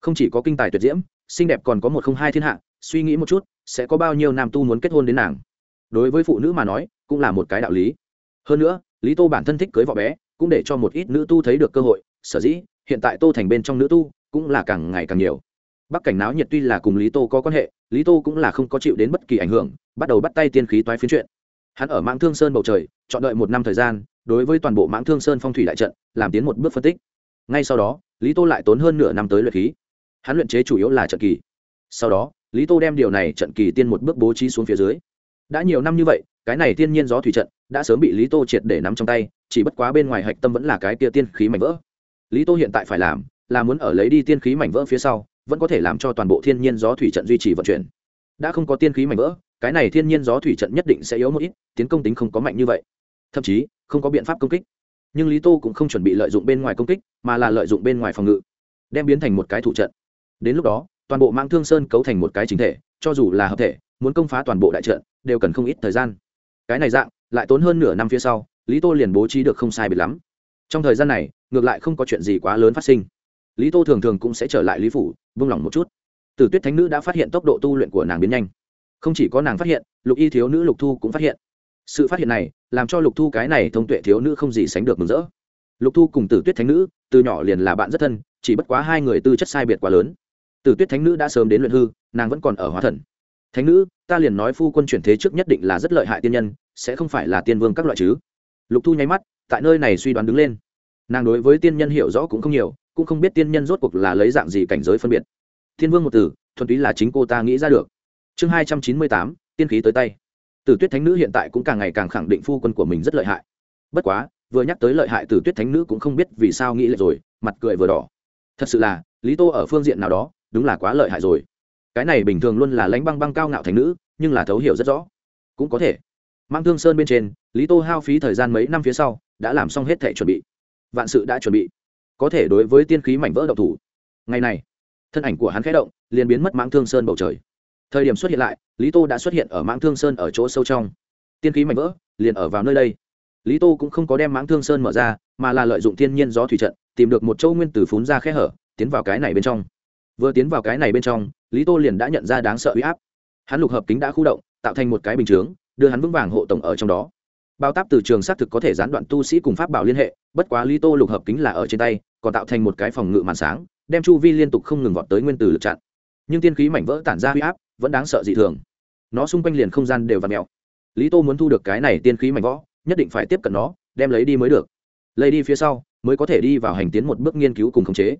Không chỉ có kinh tài tuyệt diễm, xinh đẹp còn có một không hai thiên hạ, suy nghĩ một chút, sẽ có bao nhiêu nam tu muốn kết hôn đến nàng. Đối với phụ nữ mà nói, cũng là một cái đạo lý. Hơn nữa, lý tô bản thân thích cưới vợ bé, cũng để cho một ít nữ tu thấy được cơ hội, sở dĩ, hiện tại tô thành bên trong nữ tu, cũng là càng ngày càng nhiều. Bắc cảnh náo nhiệt tuy là cùng lý tô có quan hệ, lý tô cũng là không có chịu đến bất kỳ ảnh hưởng, bắt đầu bắt tay tiên khí toái phiến chuyện. Hắn ở mạng thương sơn bầu trời, chọn đợi một năm thời gian đối với toàn bộ mãng thương sơn phong thủy đại trận, làm tiến một bước phân tích. Ngay sau đó, lý tô lại tốn hơn nửa năm tới luyện khí. Hắn luyện chế chủ yếu là trận kỳ. Sau đó, lý tô đem điều này trận kỳ tiên một bước bố trí xuống phía dưới. Đã nhiều năm như vậy, cái này tiên nhiên gió thủy trận đã sớm bị lý tô triệt để nắm trong tay, chỉ bất quá bên ngoài hạch tâm vẫn là cái kia tiên khí mảnh vỡ. Lý tô hiện tại phải làm là muốn ở lấy đi tiên khí mảnh vỡ phía sau, vẫn có thể làm cho toàn bộ thiên nhiên gió thủy trận duy trì vận chuyển. Đã không có tiên khí mảnh vỡ, cái này thiên nhiên gió thủy trận nhất định sẽ yếu một ít, tiến công tính không có mạnh như vậy. Thậm chí không có biện pháp công kích. Nhưng lý tô cũng không chuẩn bị lợi dụng bên ngoài công kích, mà là lợi dụng bên ngoài phòng ngự, đem biến thành một cái thủ trận. Đến lúc đó, toàn bộ mạng thương sơn cấu thành một cái chính thể, cho dù là hợp thể, muốn công phá toàn bộ đại trận, đều cần không ít thời gian. Cái này dạng, lại tốn hơn nửa năm phía sau, lý tô liền bố trí được không sai biệt lắm. Trong thời gian này, ngược lại không có chuyện gì quá lớn phát sinh. Lý tô thường thường cũng sẽ trở lại lý phủ, vung lòng một chút. Tử tuyết thánh nữ đã phát hiện tốc độ tu luyện của nàng biến nhanh. Không chỉ có nàng phát hiện, lục y thiếu nữ lục thu cũng phát hiện. Sự phát hiện này làm cho lục thu cái này thông tuệ thiếu nữ không gì sánh được mừng rỡ. Lục thu cùng tử tuyết thánh nữ, từ nhỏ liền là bạn rất thân, chỉ bất quá hai người tư chất sai biệt quá lớn. Tử tuyết thánh nữ đã sớm đến luyện hư, nàng vẫn còn ở hóa thần. Thánh nữ, ta liền nói phu quân chuyển thế trước nhất định là rất lợi hại tiên nhân, sẽ không phải là tiên vương các loại chứ. Lục thu nháy mắt, tại nơi này suy đoán đứng lên. Nàng đối với tiên nhân hiểu rõ cũng không nhiều, cũng không biết tiên nhân rốt cuộc là lấy dạng gì cảnh giới phân biệt. Thiên vương một từ thuần túy là chính cô ta nghĩ ra được. Chương hai trăm chín mươi tám, tiên khí tới tay tử tuyết thánh nữ hiện tại cũng càng ngày càng khẳng định phu quân của mình rất lợi hại. Bất quá, vừa nhắc tới lợi hại tử tuyết thánh nữ cũng không biết vì sao nghĩ lại rồi, mặt cười vừa đỏ. Thật sự là, lý tô ở phương diện nào đó, đúng là quá lợi hại rồi. Cái này bình thường luôn là lánh băng băng cao ngạo thánh nữ, nhưng là thấu hiểu rất rõ. Cũng có thể. Mang thương sơn bên trên, lý tô hao phí thời gian mấy năm phía sau, đã làm xong hết thể chuẩn bị. Vạn sự đã chuẩn bị. Có thể đối với tiên khí mảnh vỡ độc thủ. Ngày này, thân ảnh của hắn khẽ động, liền biến mất mãng thương sơn bầu trời thời điểm xuất hiện lại, lý tô đã xuất hiện ở mãng thương sơn ở chỗ sâu trong. Tiên khí mảnh vỡ, liền ở vào nơi đây. Lý tô cũng không có đem mãng thương sơn mở ra, mà là lợi dụng thiên nhiên gió thủy trận, tìm được một châu nguyên tử phún ra khe hở, tiến vào cái này bên trong. Vừa tiến vào cái này bên trong, lý tô liền đã nhận ra đáng sợ huy áp. Hắn lục hợp kính đã khu động, tạo thành một cái bình chướng, đưa hắn vững vàng hộ tổng ở trong đó. Bao táp từ trường xác thực có thể gián đoạn tu sĩ cùng pháp bảo liên hệ, bất quá lý tô lục hợp kính là ở trên tay, còn tạo thành một cái phòng ngự màn sáng, đem chu vi liên tục không ngừng vọt tới nguyên tử lực chặn. Nhưng tiên khí mảnh vỡ tản ra huy áp vẫn đáng sợ dị thường. Nó xung quanh liền không gian đều v ặ mẹo lý tô muốn thu được cái này tiên khí mảnh võ nhất định phải tiếp cận nó, đem lấy đi mới được. Lấy đi phía sau, mới có thể đi vào hành tiến một bước nghiên cứu cùng khống chế.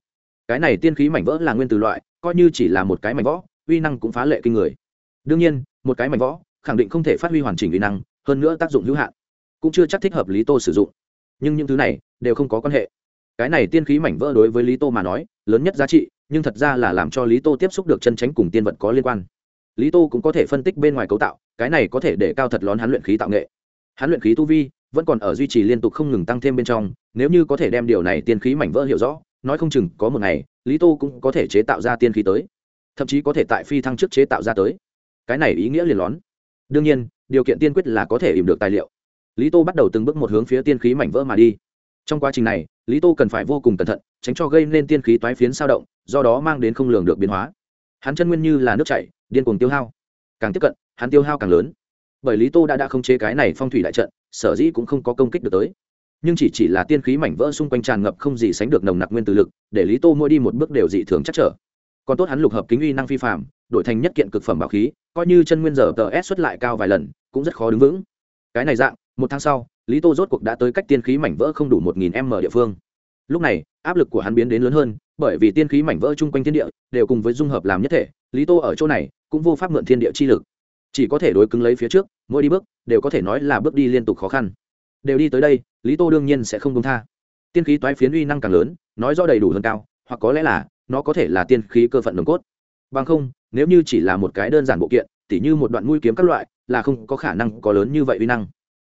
Cái này tiên khí mảnh vỡ là nguyên từ loại, coi như chỉ là một cái mảnh võ uy năng cũng phá lệ kinh người. Đương nhiên, một cái mảnh võ khẳng định không thể phát huy hoàn chỉnh uy năng, hơn nữa tác dụng hữu hạn, cũng chưa chắc thích hợp lý tô sử dụng. Nhưng những thứ này đều không có quan hệ. Cái này tiên khí mảnh vỡ đối với lý tô mà nói, lớn nhất giá trị, nhưng thật ra là làm cho lý tô tiếp xúc được chân tránh cùng tiên vật có liên quan lý tô cũng có thể phân tích bên ngoài cấu tạo, cái này có thể để cao thật lón hắn luyện khí tạo nghệ. Hắn luyện khí tu vi vẫn còn ở duy trì liên tục không ngừng tăng thêm bên trong, nếu như có thể đem điều này tiên khí mảnh vỡ hiểu rõ, nói không chừng có một ngày, lý tô cũng có thể chế tạo ra tiên khí tới. Thậm chí có thể tại phi thăng trước chế tạo ra tới. Cái này ý nghĩa liền lón. Đương nhiên, điều kiện tiên quyết là có thể ìm được tài liệu. Lý tô bắt đầu từng bước một hướng phía tiên khí mảnh vỡ mà đi. Trong quá trình này, lý tô cần phải vô cùng cẩn thận, tránh cho gây nên tiên khí toái phiến sao động, do đó mang đến không lường được biến hóa hắn chân nguyên như là nước chảy, điên cuồng tiêu hao. Càng tiếp cận, hắn tiêu hao càng lớn. Bởi lý tô đã đã không chế cái này phong thủy đại trận, sở dĩ cũng không có công kích được tới. Nhưng chỉ chỉ là tiên khí mảnh vỡ xung quanh tràn ngập không gì sánh được nồng nặc nguyên từ lực, để lý tô mỗi đi một bước đều dị thường chắc trở. Còn tốt hắn lục hợp kính uy năng phi phạm đổi thành nhất kiện cực phẩm bảo khí, coi như chân nguyên giờ tờ s xuất lại cao vài lần, cũng rất khó đứng vững. Cái này dạng, một tháng sau, lý tô rốt cuộc đã tới cách tiên khí mảnh vỡ không đủ một nghìn m địa phương lúc này, áp lực của hắn biến đến lớn hơn, bởi vì tiên khí mảnh vỡ chung quanh thiên địa đều cùng với dung hợp làm nhất thể, lý tô ở chỗ này cũng vô pháp mượn thiên địa chi lực. Chỉ có thể đối cứng lấy phía trước, mỗi đi bước đều có thể nói là bước đi liên tục khó khăn. Đều đi tới đây, lý tô đương nhiên sẽ không công tha. Tiên khí toái phiến uy năng càng lớn, nói rõ đầy đủ hơn cao, hoặc có lẽ là nó có thể là tiên khí cơ phận nồng cốt. Bằng không, nếu như chỉ là một cái đơn giản bộ kiện, tỉ như một đoạn mũi kiếm các loại, là không có khả năng có lớn như vậy uy năng.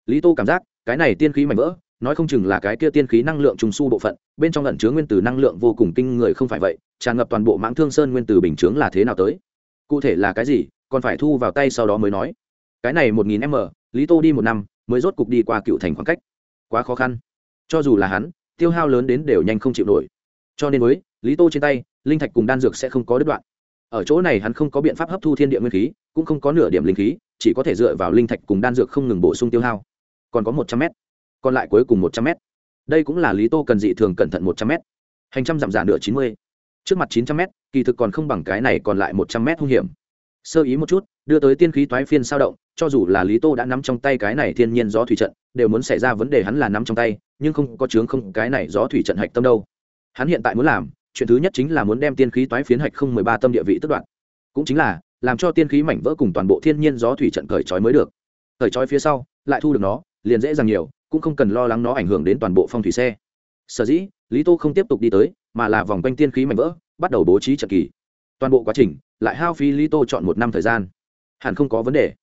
Lý tô cảm giác, cái này tiên khí mảnh vỡ nói không chừng là cái kia tiên khí năng lượng trùng su bộ phận bên trong lẩn chứa nguyên tử năng lượng vô cùng kinh người không phải vậy tràn ngập toàn bộ mãng thương sơn nguyên tử bình chướng là thế nào tới? Cụ thể là cái gì còn phải thu vào tay sau đó mới nói. Cái này một nghìn m lý tô đi một năm mới rốt cục đi qua cựu thành khoảng cách. Quá khó khăn. Cho dù là hắn tiêu hao lớn đến đều nhanh không chịu nổi. Cho nên mới, lý tô trên tay linh thạch cùng đan dược sẽ không có đứt đoạn. Ở chỗ này hắn không có biện pháp hấp thu thiên địa nguyên khí cũng không có nửa điểm linh khí chỉ có thể dựa vào linh thạch cùng đan dược không ngừng bổ sung tiêu hao. Còn có một trăm mét còn lại cuối cùng một trăm mét. Đây cũng là lý tô cần dị thường cẩn thận một trăm mét. Hành trăm dặm giả nửa chín mươi. Trước mặt chín trăm mét, kỳ thực còn không bằng cái này còn lại một trăm mét hung hiểm. Sơ ý một chút, đưa tới tiên khí toái phiên sao động, cho dù là lý tô đã nắm trong tay cái này thiên nhiên gió thủy trận, đều muốn xảy ra vấn đề hắn là nắm trong tay, nhưng không có chướng không cái này gió thủy trận hạch tâm đâu. Hắn hiện tại muốn làm, chuyện thứ nhất chính là muốn đem tiên khí toái phiến hạch không mười ba tâm địa vị tức đoạn cũng chính là, làm cho tiên khí mảnh vỡ cùng toàn bộ thiên nhiên gió thủy trận cởi trói mới được. Cởi trói phía sau, lại thu được nó, liền dễ dàng nhiều cũng không cần lo lắng nó ảnh hưởng đến toàn bộ phong thủy xe. Sở dĩ, lý tô không tiếp tục đi tới, mà là vòng quanh tiên khí mảnh vỡ, bắt đầu bố trí trận kỳ. Toàn bộ quá trình, lại hao phí lý tô chọn một năm thời gian. Hẳn không có vấn đề.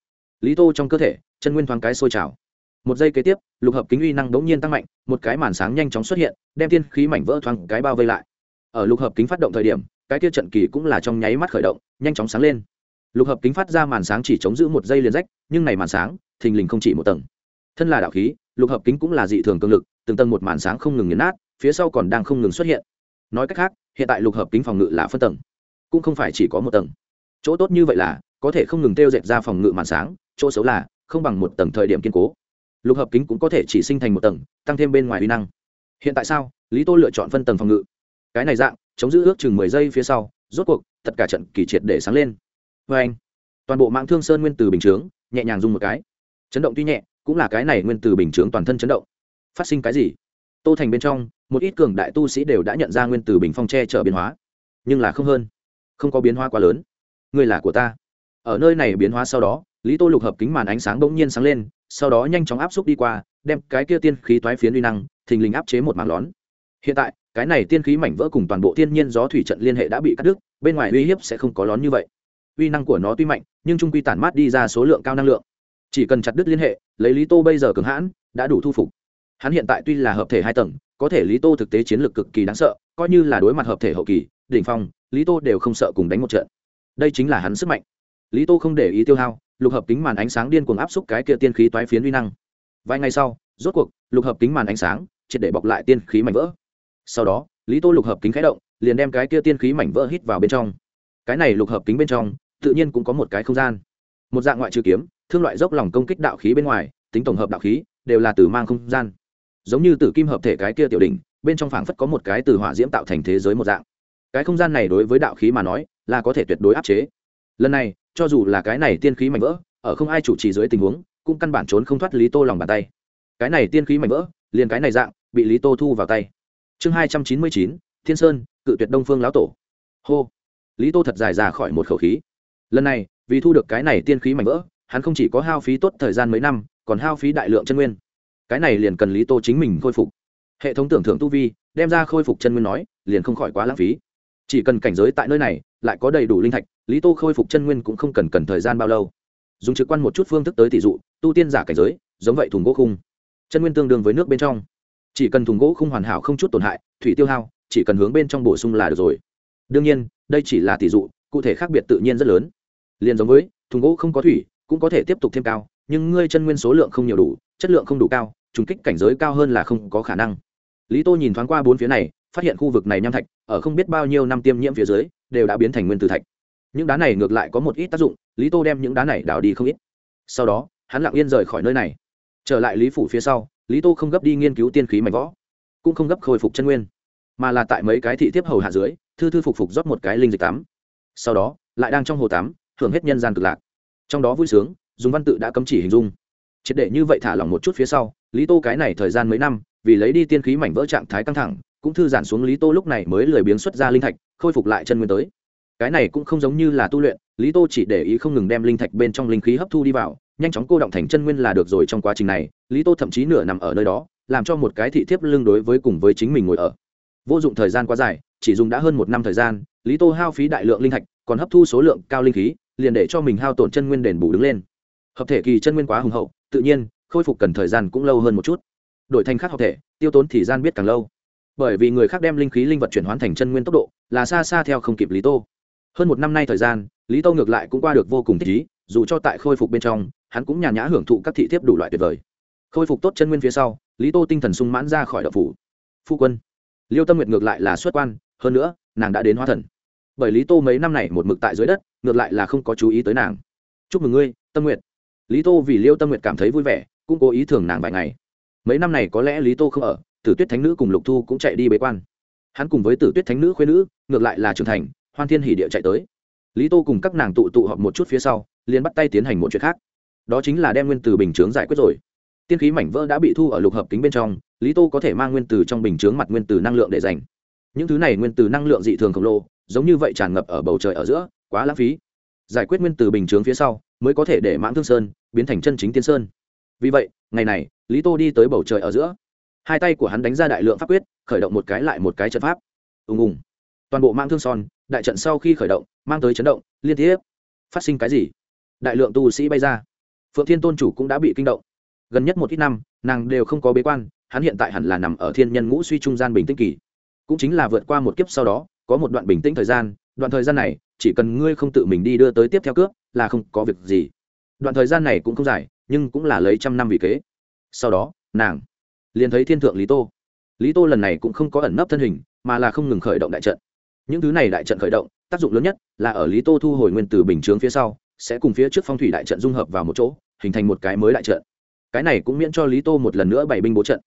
Lý tô trong cơ thể, chân nguyên thoáng cái sôi trào. Một giây kế tiếp, lục hợp kính uy năng đống nhiên tăng mạnh, một cái màn sáng nhanh chóng xuất hiện, đem tiên khí mảnh vỡ thoáng cái bao vây lại. Ở lục hợp kính phát động thời điểm, cái tiêu trận kỳ cũng là trong nháy mắt khởi động, nhanh chóng sáng lên. Lục hợp kính phát ra màn sáng chỉ chống giữ một giây liền rách, nhưng này màn sáng, thình lình không chỉ một tầng. Thân là đạo khí lục hợp kính cũng là dị thường cường lực, từng tầng một màn sáng không ngừng nhấn nát, phía sau còn đang không ngừng xuất hiện. Nói cách khác, hiện tại lục hợp kính phòng ngự là phân tầng, cũng không phải chỉ có một tầng. Chỗ tốt như vậy là, có thể không ngừng tiêu dệt ra phòng ngự màn sáng, chỗ xấu là, không bằng một tầng thời điểm kiên cố. Lục hợp kính cũng có thể chỉ sinh thành một tầng, tăng thêm bên ngoài uy năng. Hiện tại sao? Lý tô lựa chọn phân tầng phòng ngự. Cái này dạng, chống giữ ước chừng mười giây phía sau, rốt cuộc, tất cả trận kỳ triệt để sáng lên. Vê anh, toàn bộ mạng thương sơn nguyên từ bình chướng, nhẹ nhàng dùng một cái. Chấn động tuy nhẹ cũng là cái này nguyên từ bình chướng toàn thân chấn động. Phát sinh cái gì? Tô thành bên trong, một ít cường đại tu sĩ đều đã nhận ra nguyên từ bình phong che chở biến hóa. Nhưng là không hơn. Không có biến hóa quá lớn. Người là của ta. Ở nơi này biến hóa sau đó, lý tô lục hợp kính màn ánh sáng bỗng nhiên sáng lên, sau đó nhanh chóng áp xúc đi qua, đem cái kia tiên khí toái phiến uy năng, thình lình áp chế một mảng lón. Hiện tại, cái này tiên khí mảnh vỡ cùng toàn bộ thiên nhiên gió thủy trận liên hệ đã bị cắt đứt, bên ngoài uy hiếp sẽ không có lón như vậy. Uy năng của nó tuy mạnh, nhưng trung quy tản mát đi ra số lượng cao năng lượng chỉ cần chặt đứt liên hệ, lấy lý tô bây giờ cường hãn, đã đủ thu phục. Hắn hiện tại tuy là hợp thể hai tầng, có thể lý tô thực tế chiến lược cực kỳ đáng sợ, coi như là đối mặt hợp thể hậu kỳ, đỉnh phong, lý tô đều không sợ cùng đánh một trận. Đây chính là hắn sức mạnh. Lý tô không để ý tiêu hao, lục hợp kính màn ánh sáng điên cuồng áp xúc cái kia tiên khí toái phiến uy năng. Vài ngày sau, rốt cuộc, lục hợp kính màn ánh sáng, triệt để bọc lại tiên khí mảnh vỡ. Sau đó, lý tô lục hợp kính khái động, liền đem cái kia tiên khí mảnh vỡ hít vào bên trong. Cái này lục hợp kính bên trong, tự nhiên cũng có một cái không gian. Một dạng ngoại trừ kiếm thương loại dốc lòng công kích đạo khí bên ngoài, tính tổng hợp đạo khí, đều là từ mang không gian. Giống như từ kim hợp thể cái kia tiểu đỉnh, bên trong phảng phất có một cái từ hỏa diễm tạo thành thế giới một dạng. Cái không gian này đối với đạo khí mà nói, là có thể tuyệt đối áp chế. Lần này, cho dù là cái này tiên khí mảnh vỡ, ở không ai chủ trì dưới tình huống, cũng căn bản trốn không thoát lý tô lòng bàn tay. Cái này tiên khí mảnh vỡ, liền cái này dạng, bị lý tô thu vào tay. Chương hai trăm chín mươi chín, thiên sơn, cự tuyệt đông phương lão tổ. Hô. Lý tô thật dài ra khỏi một khẩu khí. Lần này, vì thu được cái này tiên khí mảnh vỡ hắn không chỉ có hao phí tốt thời gian mấy năm, còn hao phí đại lượng chân nguyên. Cái này liền cần lý tô chính mình khôi phục. Hệ thống tưởng thưởng tu vi, đem ra khôi phục chân nguyên nói, liền không khỏi quá lãng phí. Chỉ cần cảnh giới tại nơi này, lại có đầy đủ linh thạch, lý tô khôi phục chân nguyên cũng không cần cần thời gian bao lâu. Dùng trực quan một chút phương thức tới tỷ dụ, tu tiên giả cảnh giới, giống vậy thùng gỗ khung. Chân nguyên tương đương với nước bên trong. Chỉ cần thùng gỗ không hoàn hảo không chút tổn hại, thủy tiêu hao, chỉ cần hướng bên trong bổ sung là được rồi. Đương nhiên, đây chỉ là tỷ dụ, cụ thể khác biệt tự nhiên rất lớn. Liền giống với, thùng gỗ không có thủy cũng có thể tiếp tục thêm cao, nhưng ngươi chân nguyên số lượng không nhiều đủ, chất lượng không đủ cao, trùng kích cảnh giới cao hơn là không có khả năng. Lý tô nhìn thoáng qua bốn phía này, phát hiện khu vực này nham thạch, ở không biết bao nhiêu năm tiêm nhiễm phía dưới, đều đã biến thành nguyên tử thạch. Những đá này ngược lại có một ít tác dụng, lý tô đem những đá này đào đi không ít. Sau đó, hắn lặng yên rời khỏi nơi này. Trở lại lý phủ phía sau, lý tô không gấp đi nghiên cứu tiên khí mạnh võ cũng không gấp khôi phục chân nguyên, mà là tại mấy cái thị thiếp hầu hạ dưới, thư thư phục phục rót một cái linh dịch tắm. Sau đó, lại đang trong hồ tắm, thưởng hết nhân gian cực lạc trong đó vui sướng, dùng văn tự đã cấm chỉ hình dung. Triệt để như vậy thả lỏng một chút phía sau, lý tô cái này thời gian mấy năm, vì lấy đi tiên khí mảnh vỡ trạng thái căng thẳng, cũng thư giãn xuống lý tô lúc này mới lười biếng xuất ra linh thạch, khôi phục lại chân nguyên tới. Cái này cũng không giống như là tu luyện, lý tô chỉ để ý không ngừng đem linh thạch bên trong linh khí hấp thu đi vào, nhanh chóng cô động thành chân nguyên là được rồi trong quá trình này, lý tô thậm chí nửa nằm ở nơi đó, làm cho một cái thị thiếp lưng đối với cùng với chính mình ngồi ở. Vô dụng thời gian quá dài, chỉ dùng đã hơn một năm thời gian, lý tô hao phí đại lượng linh thạch, còn hấp thu số lượng cao linh khí liền để cho mình hao tổn chân nguyên đền bù đứng lên. Hợp thể kỳ chân nguyên quá hùng hậu, tự nhiên, khôi phục cần thời gian cũng lâu hơn một chút. Đổi thành khác hợp thể, tiêu tốn thì gian biết càng lâu. Bởi vì người khác đem linh khí linh vật chuyển hóa thành chân nguyên tốc độ, là xa xa theo không kịp lý tô. Hơn một năm nay thời gian, lý tô ngược lại cũng qua được vô cùng thích ý, dù cho tại khôi phục bên trong, hắn cũng nhàn nhã hưởng thụ các thị thiếp đủ loại tuyệt vời. Khôi phục tốt chân nguyên phía sau, lý tô tinh thần sung mãn ra khỏi đậu phủ. Phu quân, liêu tâm nguyệt ngược lại là xuất quan, hơn nữa, nàng đã đến hóa thần bởi lý tô mấy năm này một mực tại dưới đất, ngược lại là không có chú ý tới nàng. Chúc mừng ngươi, tâm nguyệt. Lý tô vì liêu tâm nguyệt cảm thấy vui vẻ, cũng cố ý thường nàng vài ngày. Mấy năm này có lẽ lý tô không ở, tử tuyết thánh nữ cùng lục thu cũng chạy đi bế quan. Hắn cùng với tử tuyết thánh nữ khuyên nữ, ngược lại là trưởng thành, hoan thiên hỷ địa chạy tới. Lý tô cùng các nàng tụ tụ họp một chút phía sau, liền bắt tay tiến hành một chuyện khác. Đó chính là đem nguyên từ bình chướng giải quyết rồi. Tiên khí mảnh vỡ đã bị thu ở lục hợp kính bên trong, lý tô có thể mang nguyên từ trong bình chướng mặt nguyên từ năng lượng để dành. Những thứ này nguyên từ năng lượng dị thường khổng lồ giống như vậy tràn ngập ở bầu trời ở giữa, quá lãng phí. Giải quyết nguyên từ bình chướng phía sau, mới có thể để mãng thương sơn biến thành chân chính tiên sơn. Vì vậy, ngày này, lý tô đi tới bầu trời ở giữa. Hai tay của hắn đánh ra đại lượng pháp quyết, khởi động một cái lại một cái trận pháp. Ùng ùng. Toàn bộ mang thương son, đại trận sau khi khởi động, mang tới chấn động, liên tiếp. Phát sinh cái gì? Đại lượng tu sĩ bay ra. Phượng thiên tôn chủ cũng đã bị kinh động. Gần nhất một ít năm, nàng đều không có bế quan, hắn hiện tại hẳn là nằm ở thiên nhân ngũ suy trung gian bình tĩnh kỳ. Cũng chính là vượt qua một kiếp sau đó có một đoạn bình tĩnh thời gian, đoạn thời gian này, chỉ cần ngươi không tự mình đi đưa tới tiếp theo cướp là không có việc gì. Đoạn thời gian này cũng không dài, nhưng cũng là lấy trăm năm vì kế. Sau đó, nàng liền thấy thiên thượng lý tô. Lý tô lần này cũng không có ẩn nấp thân hình, mà là không ngừng khởi động đại trận. Những thứ này đại trận khởi động, tác dụng lớn nhất là ở lý tô thu hồi nguyên từ bình chướng phía sau, sẽ cùng phía trước phong thủy đại trận dung hợp vào một chỗ, hình thành một cái mới đại trận. Cái này cũng miễn cho lý tô một lần nữa bày binh bố trận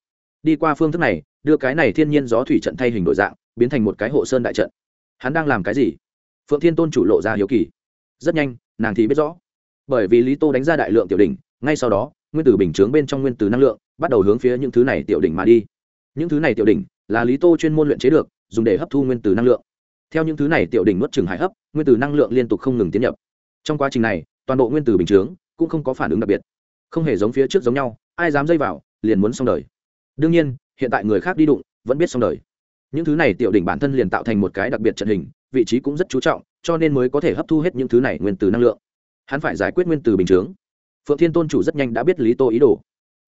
đi qua phương thức này, đưa cái này thiên nhiên gió thủy trận thay hình đổi dạng, biến thành một cái hộ sơn đại trận. Hắn đang làm cái gì? Phượng thiên tôn chủ lộ ra hiếu kỳ. Rất nhanh, nàng thì biết rõ. Bởi vì lý tô đánh ra đại lượng tiểu đỉnh, ngay sau đó, nguyên tử bình chướng bên trong nguyên tử năng lượng bắt đầu hướng phía những thứ này tiểu đỉnh mà đi. Những thứ này tiểu đỉnh là lý tô chuyên môn luyện chế được, dùng để hấp thu nguyên tử năng lượng. Theo những thứ này tiểu đỉnh nuốt trừng hải hấp, nguyên tử năng lượng liên tục không ngừng tiến nhập. Trong quá trình này, toàn bộ nguyên tử bình chướng cũng không có phản ứng đặc biệt. Không hề giống phía trước giống nhau, ai dám dây vào, liền muốn xong đời đương nhiên, hiện tại người khác đi đụng, vẫn biết xong đời. Những thứ này tiểu đỉnh bản thân liền tạo thành một cái đặc biệt trận hình, vị trí cũng rất chú trọng, cho nên mới có thể hấp thu hết những thứ này nguyên từ năng lượng. Hắn phải giải quyết nguyên tử bình chướng. Phượng thiên tôn chủ rất nhanh đã biết lý tô ý đồ.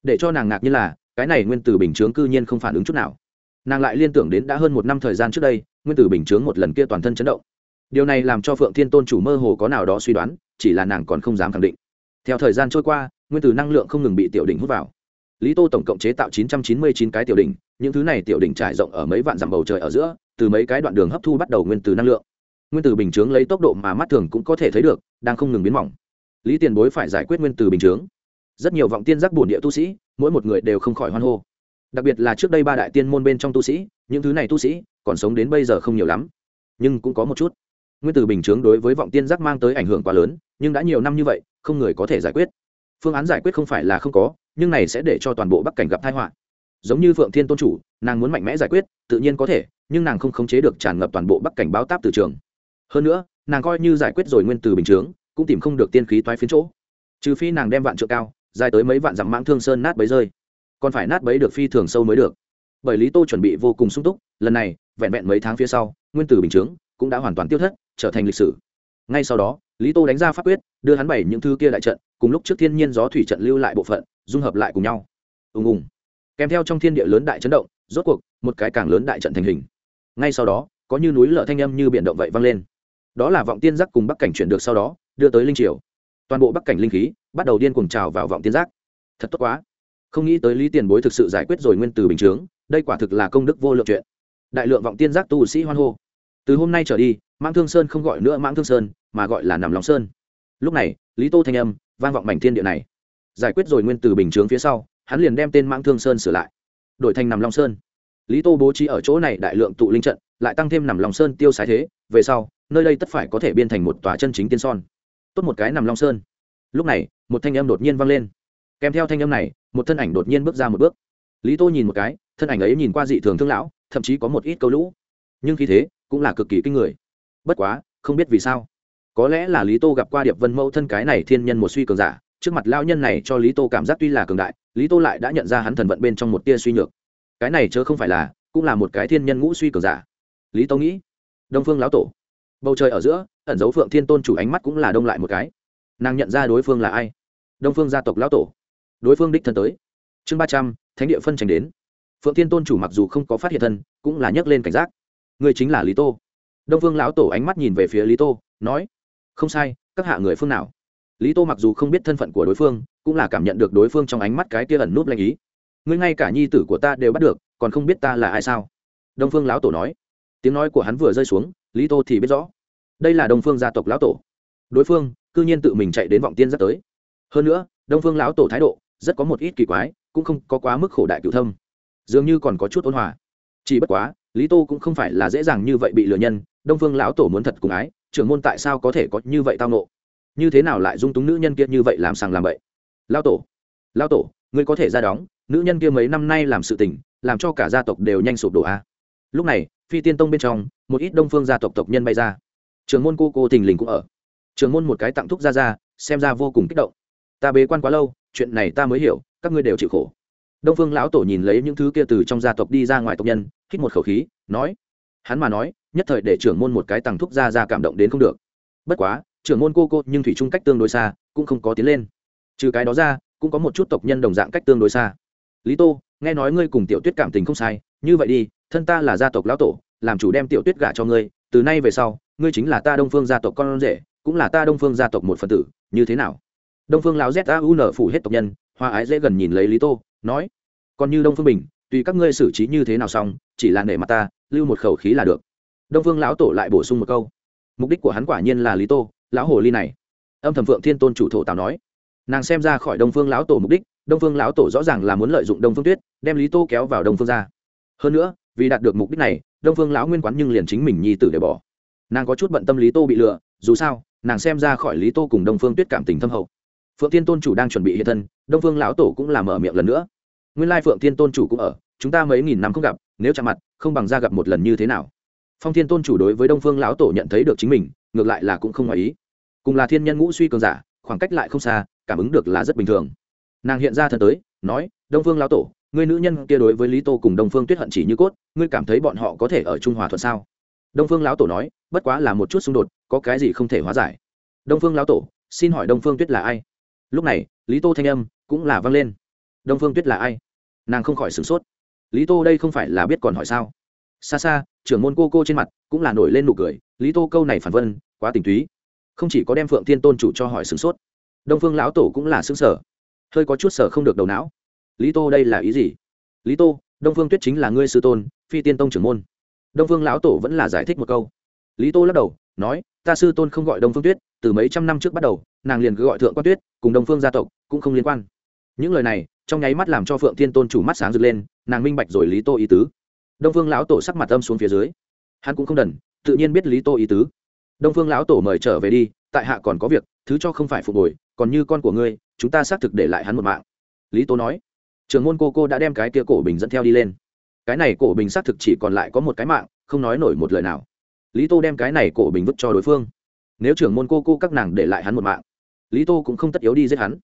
Để cho nàng ngạc như là, cái này nguyên tử bình chướng cư nhiên không phản ứng chút nào. Nàng lại liên tưởng đến đã hơn một năm thời gian trước đây, nguyên tử bình chướng một lần kia toàn thân chấn động. Điều này làm cho phượng thiên tôn chủ mơ hồ có nào đó suy đoán, chỉ là nàng còn không dám khẳng định. Theo thời gian trôi qua, nguyên tử năng lượng không ngừng bị tiểu đỉnh hút vào lý tô tổng cộng chế tạo 999 cái tiểu đỉnh, những thứ này tiểu đỉnh trải rộng ở mấy vạn dặm bầu trời ở giữa, từ mấy cái đoạn đường hấp thu bắt đầu nguyên tử năng lượng. Nguyên tử bình chướng lấy tốc độ mà mắt thường cũng có thể thấy được, đang không ngừng biến mỏng. Lý tiền bối phải giải quyết nguyên tử bình chướng. Rất nhiều vọng tiên giác bổn địa tu sĩ, mỗi một người đều không khỏi hoan hô. Đặc biệt là trước đây ba đại tiên môn bên trong tu sĩ, những thứ này tu sĩ còn sống đến bây giờ không nhiều lắm. Nhưng cũng có một chút. Nguyên tử bình chướng đối với vọng tiên giác mang tới ảnh hưởng quá lớn, nhưng đã nhiều năm như vậy, không người có thể giải quyết phương án giải quyết không phải là không có, nhưng này sẽ để cho toàn bộ bắc cảnh gặp tai họa. Giống như phượng thiên tôn chủ, nàng muốn mạnh mẽ giải quyết, tự nhiên có thể, nhưng nàng không khống chế được tràn ngập toàn bộ bắc cảnh báo táp từ trường. Hơn nữa, nàng coi như giải quyết rồi nguyên từ bình chướng, cũng tìm không được tiên khí toái phiến chỗ. Trừ phi nàng đem vạn trượng cao, dài tới mấy vạn dặm mãng thương sơn nát bấy rơi. Còn phải nát bấy được phi thường sâu mới được. Bởi lý tô chuẩn bị vô cùng sung túc, lần này, vẹn vẹn mấy tháng phía sau, nguyên tử bình chướng cũng đã hoàn toàn tiêu thất, trở thành lịch sử. Ngay sau đó lý tô đánh ra pháp quyết, đưa hắn bảy những thứ kia đại trận, cùng lúc trước thiên nhiên gió thủy trận lưu lại bộ phận, dung hợp lại cùng nhau. Ùng ùng. Kèm theo trong thiên địa lớn đại chấn động, rốt cuộc, một cái càng lớn đại trận thành hình. Ngay sau đó, có như núi lở thanh âm như biển động vậy vang lên. Đó là vọng tiên giác cùng bắc cảnh chuyển được sau đó, đưa tới linh triều. Toàn bộ bắc cảnh linh khí bắt đầu điên cuồng trào vào vọng tiên giác. Thật tốt quá. Không nghĩ tới lý tiền bối thực sự giải quyết rồi nguyên từ bình chướng, đây quả thực là công đức vô lượng chuyện. Đại lượng vọng tiên giác tu sĩ hoan hô. Từ hôm nay trở đi, mãng thương sơn không gọi nữa mãng thương sơn mà gọi là nằm lòng sơn. Lúc này, lý tô thanh âm vang vọng mảnh thiên địa này. Giải quyết rồi nguyên từ bình chướng phía sau, hắn liền đem tên mãng thương sơn sửa lại, đổi thành nằm long sơn. Lý tô bố trí ở chỗ này đại lượng tụ linh trận, lại tăng thêm nằm lòng sơn tiêu sái thế, về sau, nơi đây tất phải có thể biên thành một tòa chân chính tiên son. Tốt một cái nằm long sơn. Lúc này, một thanh âm đột nhiên vang lên. Kèm theo thanh âm này, một thân ảnh đột nhiên bước ra một bước. Lý tô nhìn một cái, thân ảnh ấy nhìn qua dị thường thương lão, thậm chí có một ít câu lũ. Nhưng khi thế cũng là cực kỳ kinh người. Bất quá, không biết vì sao có lẽ là lý tô gặp qua điệp vân mẫu thân cái này thiên nhân một suy cường giả, trước mặt lao nhân này cho lý tô cảm giác tuy là cường đại, lý tô lại đã nhận ra hắn thần vận bên trong một tia suy nhược. Cái này chớ không phải là, cũng là một cái thiên nhân ngũ suy cường giả. Lý tô nghĩ, đông phương lão tổ, bầu trời ở giữa, ẩn dấu phượng thiên tôn chủ ánh mắt cũng là đông lại một cái. Nàng nhận ra đối phương là ai? Đông phương gia tộc lão tổ. Đối phương đích thân tới. Chương ba trăm, thánh địa phân tranh đến. Phượng thiên tôn chủ mặc dù không có phát hiện thân, cũng là nhấc lên cảnh giác. Người chính là lý tô. Đông phương lão tổ ánh mắt nhìn về phía lý tô, nói không sai, các hạ người phương nào? Lý tô mặc dù không biết thân phận của đối phương, cũng là cảm nhận được đối phương trong ánh mắt cái kia ẩn núp lanh ý. Ngươi ngay cả nhi tử của ta đều bắt được, còn không biết ta là ai sao? Đông phương lão tổ nói. Tiếng nói của hắn vừa rơi xuống, lý tô thì biết rõ. Đây là đông phương gia tộc lão tổ. Đối phương, cư nhiên tự mình chạy đến vọng tiên rất tới. Hơn nữa, đông phương lão tổ thái độ, rất có một ít kỳ quái, cũng không có quá mức khổ đại cựu thâm. Dường như còn có chút ôn hòa. Chỉ bất quá, lý tô cũng không phải là dễ dàng như vậy bị lừa nhân, đông phương lão tổ muốn thật cùng ái trưởng môn tại sao có thể có như vậy tao nộ? Như thế nào lại dung túng nữ nhân kia như vậy làm sàng làm vậy lao tổ lao tổ, ngươi có thể ra đóng, nữ nhân kia mấy năm nay làm sự tình, làm cho cả gia tộc đều nhanh sụp đổ a à? lúc này, phi tiên tông bên trong, một ít đông phương gia tộc tộc nhân bay ra. Trường môn cô cô tình lình cũng ở. Trường môn một cái tặng thúc ra ra, xem ra vô cùng kích động. Ta bế quan quá lâu, chuyện này ta mới hiểu, các ngươi đều chịu khổ. Đông phương lão tổ nhìn lấy những thứ kia từ trong gia tộc đi ra ngoài tộc nhân, hít một khẩu khí, nói, hắn mà nói nhất thời để trưởng môn một cái tặng thúc ra ra cảm động đến không được. Bất quá, trưởng môn cô cô nhưng thủy chung cách tương đối xa, cũng không có tiến lên. Trừ cái đó ra, cũng có một chút tộc nhân đồng dạng cách tương đối xa. Lý tô, nghe nói ngươi cùng tiểu tuyết cảm tình không sai, như vậy đi, thân ta là gia tộc lão tổ, làm chủ đem tiểu tuyết gả cho ngươi, từ nay về sau, ngươi chính là ta đông phương gia tộc con rể, cũng là ta đông phương gia tộc một phần tử, như thế nào? Đông phương lão z a u n phủ hết tộc nhân, hoa ái dễ gần nhìn lấy lý tô, nói, còn như đông phương bình, tùy các ngươi xử trí như thế nào xong, chỉ là nể mặt ta, lưu một khẩu khí là được đông phương lão tổ lại bổ sung một câu. Mục đích của hắn quả nhiên là lý tô, lão hồ ly này. Âm thầm phượng thiên tôn chủ thổ tào nói. Nàng xem ra khỏi đông phương lão tổ mục đích, đông phương lão tổ rõ ràng là muốn lợi dụng đông phương tuyết, đem lý tô kéo vào đông phương ra hơn nữa, vì đạt được mục đích này, đông phương lão nguyên quán nhưng liền chính mình nhi tử để bỏ. Nàng có chút bận tâm lý tô bị lừa, dù sao, nàng xem ra khỏi lý tô cùng đông phương tuyết cảm tình thâm hậu. Phượng Thiên tôn chủ đang chuẩn bị hiện thân, đông phương lão tổ cũng làm mở miệng lần nữa. Nguyên lai phượng Thiên tôn chủ cũng ở, chúng ta mấy nghìn năm không gặp, nếu chạm mặt, không bằng ra gặp một lần như thế nào phong thiên tôn chủ đối với đông phương lão tổ nhận thấy được chính mình, ngược lại là cũng không ngoài ý. Cùng là thiên nhân ngũ suy cường giả, khoảng cách lại không xa, cảm ứng được là rất bình thường. Nàng hiện ra thân tới, nói, đông phương lão tổ người nữ nhân kia đối với lý tô cùng đông phương tuyết hận chỉ như cốt, ngươi cảm thấy bọn họ có thể ở trung hòa thuận sao? Đông phương lão tổ nói, bất quá là một chút xung đột, có cái gì không thể hóa giải. Đông phương lão tổ, xin hỏi đông phương tuyết là ai? Lúc này, lý tô thanh âm cũng là vang lên. Đông phương tuyết là ai? Nàng không khỏi sửng sốt. Lý tô đây không phải là biết còn hỏi sao? Xa xa, trưởng môn cô cô trên mặt cũng là nổi lên nụ cười, lý tô câu này phản vân, quá tình túy. Không chỉ có đem phượng thiên tôn chủ cho hỏi sửng sốt, đông phương lão tổ cũng là xứng sở hơi có chút sở không được đầu não. Lý tô đây là ý gì? Lý tô, đông phương tuyết chính là ngươi sư tôn, phi tiên tông trưởng môn. Đông phương lão tổ vẫn là giải thích một câu. Lý tô lắc đầu, nói, ta sư tôn không gọi đông phương tuyết, từ mấy trăm năm trước bắt đầu, nàng liền cứ gọi thượng quan tuyết, cùng đông phương gia tộc cũng không liên quan. Những lời này, trong nháy mắt làm cho phượng thiên tôn chủ mắt sáng rực lên, nàng minh bạch rồi lý tô ý tứ đông phương lão tổ sắc mặt âm xuống phía dưới. Hắn cũng không đần, tự nhiên biết lý tô ý tứ. Đông phương lão tổ mời trở về đi, tại hạ còn có việc, thứ cho không phải phục hồi, còn như con của ngươi, chúng ta xác thực để lại hắn một mạng. Lý tô nói. Trường môn cô cô đã đem cái kia cổ bình dẫn theo đi lên. Cái này cổ bình xác thực chỉ còn lại có một cái mạng, không nói nổi một lời nào. Lý tô đem cái này cổ bình vứt cho đối phương. Nếu trưởng môn cô cô các nàng để lại hắn một mạng, lý tô cũng không tất yếu đi giết hắn.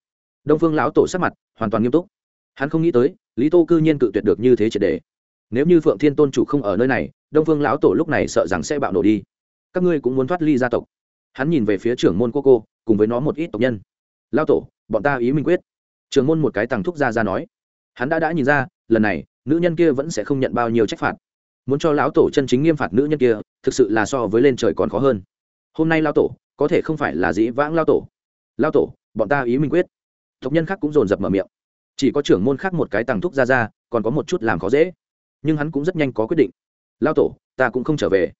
Đông phương lão tổ sắc mặt hoàn toàn nghiêm túc. Hắn không nghĩ tới, lý tô cư nhiên cự tuyệt được như thế triệt đề nếu như phượng thiên tôn chủ không ở nơi này, đông phương lão tổ lúc này sợ rằng sẽ bạo nổ đi. Các ngươi cũng muốn thoát ly gia tộc. Hắn nhìn về phía trưởng môn cô cô, cùng với nó một ít tộc nhân. Lao tổ, bọn ta ý minh quyết. Trưởng môn một cái tàng thúc ra ra nói. Hắn đã đã nhìn ra, lần này, nữ nhân kia vẫn sẽ không nhận bao nhiêu trách phạt. Muốn cho lão tổ chân chính nghiêm phạt nữ nhân kia, thực sự là so với lên trời còn khó hơn. Hôm nay lao tổ, có thể không phải là dĩ vãng lao tổ. Lao tổ, bọn ta ý minh quyết. Tộc nhân khác cũng dồn dập mở miệng. Chỉ có trưởng môn khác một cái tàng thúc ra ra, còn có một chút làm khó dễ nhưng hắn cũng rất nhanh có quyết định. Lao tổ, ta cũng không trở về.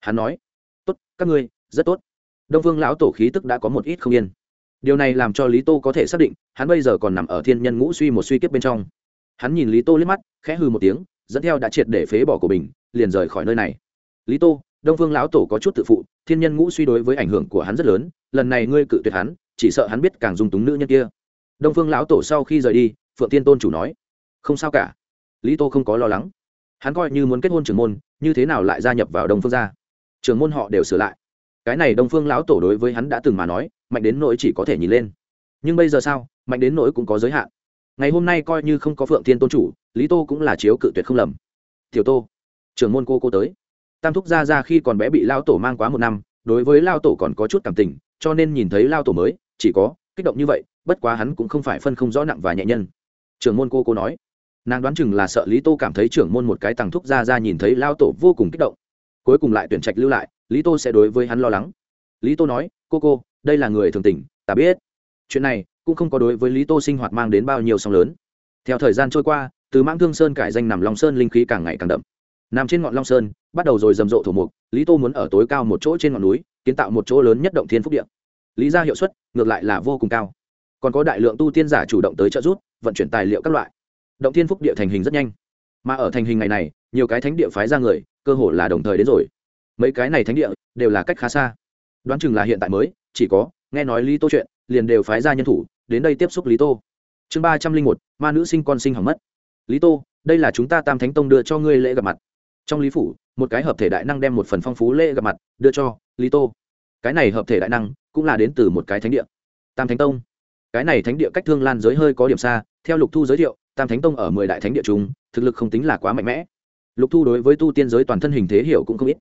Hắn nói, tốt, các ngươi, rất tốt. Đông phương lão tổ khí tức đã có một ít không yên. Điều này làm cho lý tô có thể xác định, hắn bây giờ còn nằm ở thiên nhân ngũ suy một suy kiếp bên trong. Hắn nhìn lý tô liếc mắt, khẽ hư một tiếng, dẫn theo đã triệt để phế bỏ của mình, liền rời khỏi nơi này. Lý tô, đông phương lão tổ có chút tự phụ, thiên nhân ngũ suy đối với ảnh hưởng của hắn rất lớn, lần này ngươi cự tuyệt hắn, chỉ sợ hắn biết càng dung túng nữ nhân kia. Đông phương lão tổ sau khi rời đi, phượng tiên tôn chủ nói, không sao cả. Lý tô không có lo lắng hắn coi như muốn kết hôn trưởng môn, như thế nào lại gia nhập vào đông phương gia? Trưởng môn họ đều sửa lại. Cái này đông phương lão tổ đối với hắn đã từng mà nói, mạnh đến nỗi chỉ có thể nhìn lên. Nhưng bây giờ sao, mạnh đến nỗi cũng có giới hạn. Ngày hôm nay coi như không có phượng thiên tôn chủ, lý tô cũng là chiếu cự tuyệt không lầm. Tiểu tô, trưởng môn cô cô tới. Tam thúc ra ra khi còn bé bị lao tổ mang quá một năm, đối với lao tổ còn có chút cảm tình, cho nên nhìn thấy lao tổ mới, chỉ có, kích động như vậy, bất quá hắn cũng không phải phân không rõ nặng và nhẹ nhân. Trưởng môn cô cô nói nàng đoán chừng là sợ lý tô cảm thấy trưởng môn một cái tàng thúc ra ra nhìn thấy lao tổ vô cùng kích động. Cuối cùng lại tuyển trạch lưu lại, lý tô sẽ đối với hắn lo lắng. Lý tô nói, cô cô, đây là người thường tình, ta biết. Chuyện này cũng không có đối với lý tô sinh hoạt mang đến bao nhiêu sóng lớn. Theo thời gian trôi qua, từ mãng thương sơn cải danh nằm long sơn linh khí càng ngày càng đậm. Nằm trên ngọn long sơn, bắt đầu rồi rầm rộ thổ mục, lý tô muốn ở tối cao một chỗ trên ngọn núi, kiến tạo một chỗ lớn nhất động thiên phúc điện lý ra hiệu suất ngược lại là vô cùng cao. Còn có đại lượng tu tiên giả chủ động tới trợ giúp, vận chuyển tài liệu các loại động thiên phúc địa thành hình rất nhanh. Mà ở thành hình ngày này, nhiều cái thánh địa phái ra người, cơ hội là đồng thời đến rồi. Mấy cái này thánh địa đều là cách khá xa. Đoán chừng là hiện tại mới, chỉ có, nghe nói lý tô chuyện, liền đều phái ra nhân thủ, đến đây tiếp xúc lý tô. Chương ba trăm linh một, ma nữ sinh con sinh hỏng mất. Lý tô, đây là chúng ta tam thánh tông đưa cho ngươi lễ gặp mặt. Trong lý phủ, một cái hợp thể đại năng đem một phần phong phú lễ gặp mặt đưa cho lý tô. Cái này hợp thể đại năng cũng là đến từ một cái thánh địa. Tam thánh tông. Cái này thánh địa cách thương lan giới hơi có điểm xa, theo lục thu giới thiệu tam thánh tông ở mười đại thánh địa chúng thực lực không tính là quá mạnh mẽ. Lục thu đối với tu tiên giới toàn thân hình thế hiểu cũng không ít.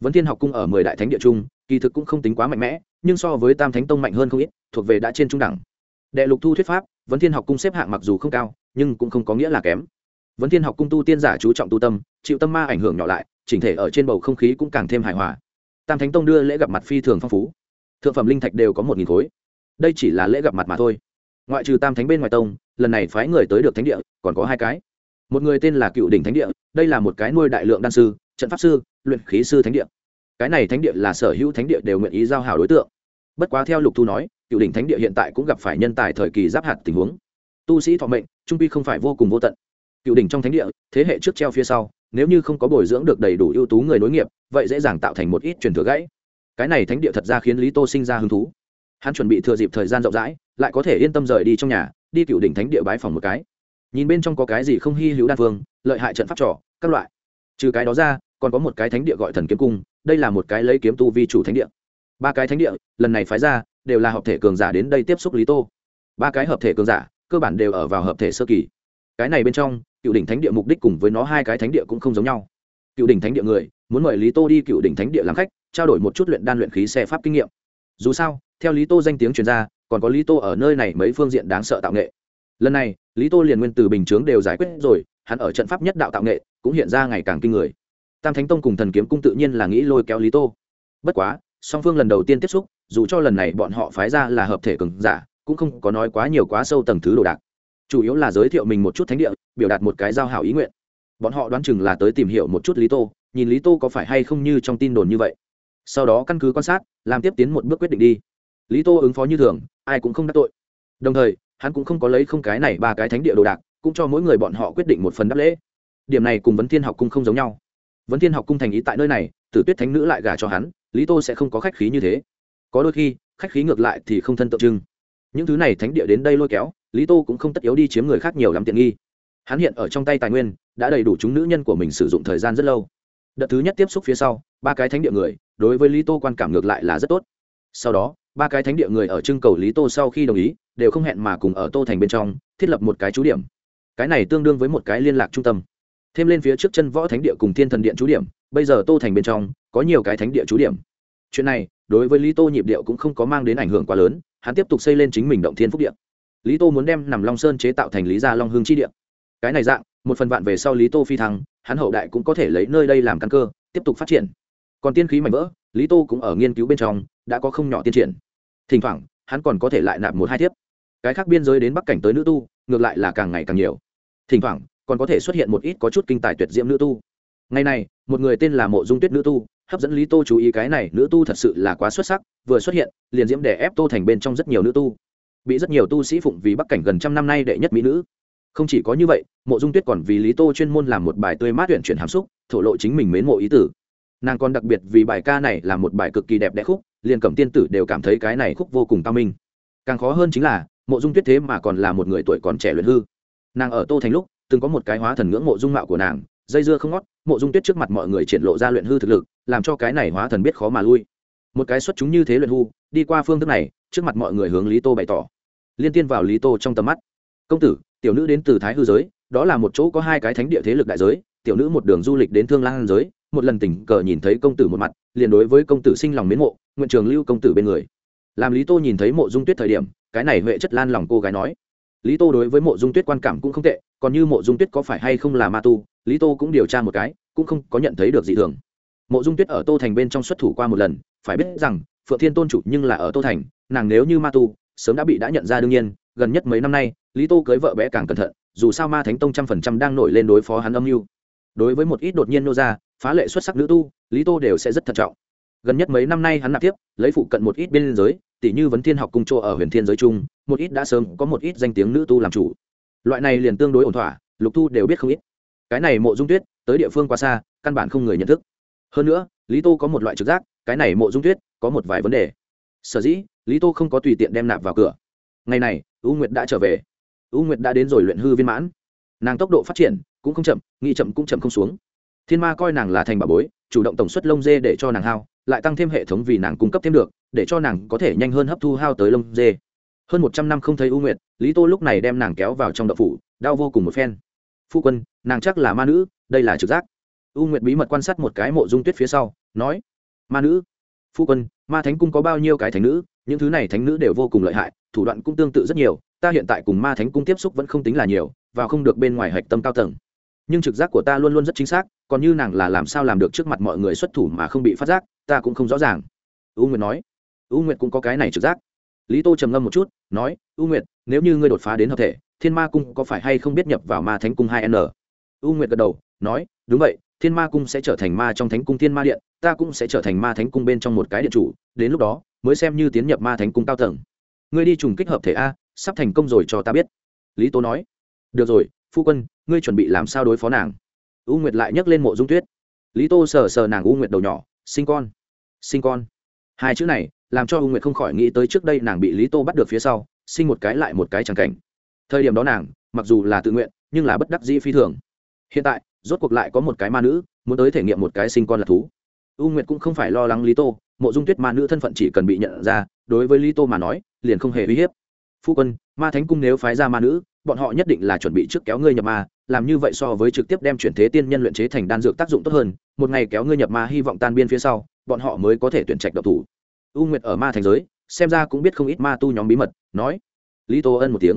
Vấn thiên học cung ở mười đại thánh địa trung, kỳ thực cũng không tính quá mạnh mẽ, nhưng so với tam thánh tông mạnh hơn không ít, thuộc về đã trên trung đẳng. Đệ lục thu thuyết pháp vấn thiên học cung xếp hạng mặc dù không cao, nhưng cũng không có nghĩa là kém. Vấn thiên học cung tu tiên giả chú trọng tu tâm, chịu tâm ma ảnh hưởng nhỏ lại, chỉnh thể ở trên bầu không khí cũng càng thêm hài hòa. Tam thánh tông đưa lễ gặp mặt phi thường phong phú. Thượng phẩm linh thạch đều có một nghìn khối. Đây chỉ là lễ gặp mặt mà thôi. Ngoại trừ tam thánh bên ngoài tông lần này phái người tới được thánh địa, còn có hai cái. Một người tên là cựu đỉnh thánh địa, đây là một cái nuôi đại lượng đan sư, trận pháp sư, luyện khí sư thánh địa. Cái này thánh địa là sở hữu thánh địa đều nguyện ý giao hảo đối tượng. Bất quá theo lục thu nói, cựu đỉnh thánh địa hiện tại cũng gặp phải nhân tài thời kỳ giáp hạt tình huống. Tu sĩ thọ mệnh, trung pi không phải vô cùng vô tận. Cựu đỉnh trong thánh địa, thế hệ trước treo phía sau, nếu như không có bồi dưỡng được đầy đủ ưu tú người nối nghiệp, vậy dễ dàng tạo thành một ít truyền thừa gãy. Cái này thánh địa thật ra khiến lý tô sinh ra hứng thú. Hắn chuẩn bị thừa dịp thời gian rộng rãi, lại có thể yên tâm rời đi trong nhà đi cựu đỉnh thánh địa bái phòng một cái. Nhìn bên trong có cái gì không hy hữu đa phương lợi hại trận pháp trò, các loại. Trừ cái đó ra, còn có một cái thánh địa gọi thần kiếm cung, đây là một cái lấy kiếm tu vi chủ thánh địa. Ba cái thánh địa, lần này phái ra, đều là hợp thể cường giả đến đây tiếp xúc lý tô. Ba cái hợp thể cường giả, cơ bản đều ở vào hợp thể sơ kỳ. Cái này bên trong, cựu đỉnh thánh địa mục đích cùng với nó hai cái thánh địa cũng không giống nhau. Cựu đỉnh thánh địa người, muốn mời lý tô đi cựu đỉnh thánh địa làm khách, trao đổi một chút luyện đan luyện khí xe pháp kinh nghiệm. Dù sao, theo lý tô danh tiếng truyền ra còn có lý tô ở nơi này mấy phương diện đáng sợ tạo nghệ. Lần này, lý tô liền nguyên từ bình chướng đều giải quyết rồi, hắn ở trận pháp nhất đạo tạo nghệ, cũng hiện ra ngày càng kinh người. Tam thánh tông cùng thần kiếm cung tự nhiên là nghĩ lôi kéo lý tô. Bất quá, song phương lần đầu tiên tiếp xúc, dù cho lần này bọn họ phái ra là hợp thể cường giả, cũng không có nói quá nhiều quá sâu tầng thứ đồ đạc. Chủ yếu là giới thiệu mình một chút thánh địa, biểu đạt một cái giao hảo ý nguyện. Bọn họ đoán chừng là tới tìm hiểu một chút lý tô, nhìn lý tô có phải hay không như trong tin đồn như vậy. Sau đó căn cứ quan sát, làm tiếp tiến một bước quyết định đi lý tô ứng phó như thường, ai cũng không đắc tội. Đồng thời, hắn cũng không có lấy không cái này ba cái thánh địa đồ đạc, cũng cho mỗi người bọn họ quyết định một phần đáp lễ. Điểm này cùng vấn thiên học cung không giống nhau. Vấn thiên học cung thành ý tại nơi này, tử tuyết thánh nữ lại gả cho hắn, lý tô sẽ không có khách khí như thế. Có đôi khi, khách khí ngược lại thì không thân tượng trưng. Những thứ này thánh địa đến đây lôi kéo, lý tô cũng không tất yếu đi chiếm người khác nhiều lắm tiện nghi. Hắn hiện ở trong tay tài nguyên, đã đầy đủ chúng nữ nhân của mình sử dụng thời gian rất lâu. Đợt thứ nhất tiếp xúc phía sau, ba cái thánh địa người, đối với lý tô quan cảm ngược lại là rất tốt. Sau đó ba cái thánh địa người ở trưng cầu lý tô sau khi đồng ý, đều không hẹn mà cùng ở tô thành bên trong, thiết lập một cái chú điểm. Cái này tương đương với một cái liên lạc trung tâm. Thêm lên phía trước chân võ thánh địa cùng thiên thần điện chú điểm, bây giờ tô thành bên trong, có nhiều cái thánh địa chú điểm. Chuyện này, đối với lý tô nhịp điệu cũng không có mang đến ảnh hưởng quá lớn, hắn tiếp tục xây lên chính mình động thiên phúc điện lý tô muốn đem nằm long sơn chế tạo thành lý gia long hương chi điện cái này dạng, một phần vạn về sau lý tô phi thăng, hắn hậu đại cũng có thể lấy nơi đây làm căn cơ, tiếp tục phát triển. Còn tiên khí mảnh vỡ lý tô cũng ở nghiên cứu bên trong, đã có không nhỏ tiên triển. Thỉnh thoảng, hắn còn có thể lại nạp một hai thiếp. Cái khác biên giới đến bắc cảnh tới nữ tu, ngược lại là càng ngày càng nhiều. Thỉnh thoảng, còn có thể xuất hiện một ít có chút kinh tài tuyệt diễm nữ tu. Ngày này, một người tên là mộ dung tuyết nữ tu, hấp dẫn lý tô chú ý cái này nữ tu thật sự là quá xuất sắc, vừa xuất hiện, liền diễm đè ép tô thành bên trong rất nhiều nữ tu. Bị rất nhiều tu sĩ phụng vì bắc cảnh gần trăm năm nay đệ nhất mỹ nữ. Không chỉ có như vậy, mộ dung tuyết còn vì lý tô chuyên môn làm một bài tươi mát tuyển chuyển hàm xúc, thổ lộ chính mình mến mộ ý tử nàng còn đặc biệt vì bài ca này là một bài cực kỳ đẹp đẽ khúc, liền cẩm tiên tử đều cảm thấy cái này khúc vô cùng cao minh. Càng khó hơn chính là, mộ dung tuyết thế mà còn là một người tuổi còn trẻ luyện hư. Nàng ở tô thành lúc, từng có một cái hóa thần ngưỡng mộ dung mạo của nàng, dây dưa không ngót, mộ dung tuyết trước mặt mọi người triển lộ ra luyện hư thực lực, làm cho cái này hóa thần biết khó mà lui. Một cái xuất chúng như thế luyện hư, đi qua phương thức này, trước mặt mọi người hướng lý tô bày tỏ. Liên tiên vào lý tô trong tầm mắt. Công tử, tiểu nữ đến từ thái hư giới, đó là một chỗ có hai cái thánh địa thế lực đại giới, tiểu nữ một đường du lịch đến thương lan giới một lần tình cờ nhìn thấy công tử một mặt, liền đối với công tử sinh lòng mến mộ, nguyện trường lưu công tử bên người. Làm lý tô nhìn thấy mộ dung tuyết thời điểm, cái này huệ chất lan lòng cô gái nói. Lý tô đối với mộ dung tuyết quan cảm cũng không tệ, còn như mộ dung tuyết có phải hay không là ma tu, lý tô cũng điều tra một cái, cũng không có nhận thấy được gì thường. Mộ dung tuyết ở tô thành bên trong xuất thủ qua một lần, phải biết rằng, phượng thiên tôn chủ nhưng là ở tô thành, nàng nếu như ma tu, sớm đã bị đã nhận ra đương nhiên, gần nhất mấy năm nay, lý tô cưới vợ bé càng cẩn thận, dù sao ma thánh tông trăm phần trăm đang nổi lên đối phó hắn âm mưu. Đối với một ít đột nhiên nô ra phá lệ xuất sắc nữ tu, lý tô đều sẽ rất thận trọng. Gần nhất mấy năm nay hắn nạp tiếp, lấy phụ cận một ít bên giới tỷ như vấn thiên học cung chỗ ở huyền thiên giới chung một ít đã sớm có một ít danh tiếng nữ tu làm chủ. Loại này liền tương đối ổn thỏa, lục tu đều biết không ít. Cái này mộ dung tuyết, tới địa phương quá xa, căn bản không người nhận thức. Hơn nữa, lý tô có một loại trực giác, cái này mộ dung tuyết có một vài vấn đề. Sở dĩ, lý tô không có tùy tiện đem nạp vào cửa. Ngày này, u nguyệt đã trở về. U nguyệt đã đến rồi luyện hư viên mãn. Nàng tốc độ phát triển cũng không chậm, nghĩ chậm cũng chậm không xuống thiên ma coi nàng là thành bà bối, chủ động tổng suất lông dê để cho nàng hao, lại tăng thêm hệ thống vì nàng cung cấp thêm được, để cho nàng có thể nhanh hơn hấp thu hao tới lông dê. Hơn một trăm năm không thấy u nguyệt, lý tô lúc này đem nàng kéo vào trong đậu phủ, đau vô cùng một phen. Phu quân, nàng chắc là ma nữ, đây là trực giác. U nguyệt bí mật quan sát một cái mộ dung tuyết phía sau, nói, ma nữ, phu quân, ma thánh cung có bao nhiêu cái thánh nữ? Những thứ này thánh nữ đều vô cùng lợi hại, thủ đoạn cũng tương tự rất nhiều, ta hiện tại cùng ma thánh cung tiếp xúc vẫn không tính là nhiều và không được bên ngoài hạch tâm cao tầng. Nhưng trực giác của ta luôn luôn rất chính xác còn như nàng là làm sao làm được trước mặt mọi người xuất thủ mà không bị phát giác, ta cũng không rõ ràng. U nguyệt nói. U nguyệt cũng có cái này trực giác. Lý tô trầm ngâm một chút, nói, u nguyệt, nếu như ngươi đột phá đến hợp thể, thiên ma cung có phải hay không biết nhập vào ma thánh cung hai n? U nguyệt gật đầu, nói, đúng vậy, thiên ma cung sẽ trở thành ma trong thánh cung thiên ma điện, ta cũng sẽ trở thành ma thánh cung bên trong một cái điện chủ, đến lúc đó, mới xem như tiến nhập ma thánh cung cao tầng. Ngươi đi trùng kích hợp thể a, sắp thành công rồi cho ta biết. Lý Tô nói. Được rồi, phu quân, ngươi chuẩn bị làm sao đối phó nàng? U nguyệt lại nhấc lên mộ dung tuyết. Lý tô sờ sờ nàng u nguyệt đầu nhỏ, sinh con sinh con. Hai chữ này làm cho u nguyệt không khỏi nghĩ tới trước đây nàng bị lý tô bắt được phía sau, sinh một cái lại một cái chẳng cảnh. Thời điểm đó nàng, mặc dù là tự nguyện, nhưng là bất đắc dĩ phi thường. Hiện tại, rốt cuộc lại có một cái ma nữ, muốn tới thể nghiệm một cái sinh con là thú. U nguyệt cũng không phải lo lắng lý tô, mộ dung tuyết ma nữ thân phận chỉ cần bị nhận ra, đối với lý tô mà nói, liền không hề uy hiếp. Phu quân, ma thánh cung nếu phái ra ma nữ bọn họ nhất định là chuẩn bị trước kéo ngươi nhập ma, làm như vậy so với trực tiếp đem chuyển thế tiên nhân luyện chế thành đan dược tác dụng tốt hơn, một ngày kéo ngươi nhập ma hy vọng tan biên phía sau, bọn họ mới có thể tuyển trạch độc thủ. U nguyệt ở ma thành giới, xem ra cũng biết không ít ma tu nhóm bí mật, nói. Lý tô ân một tiếng.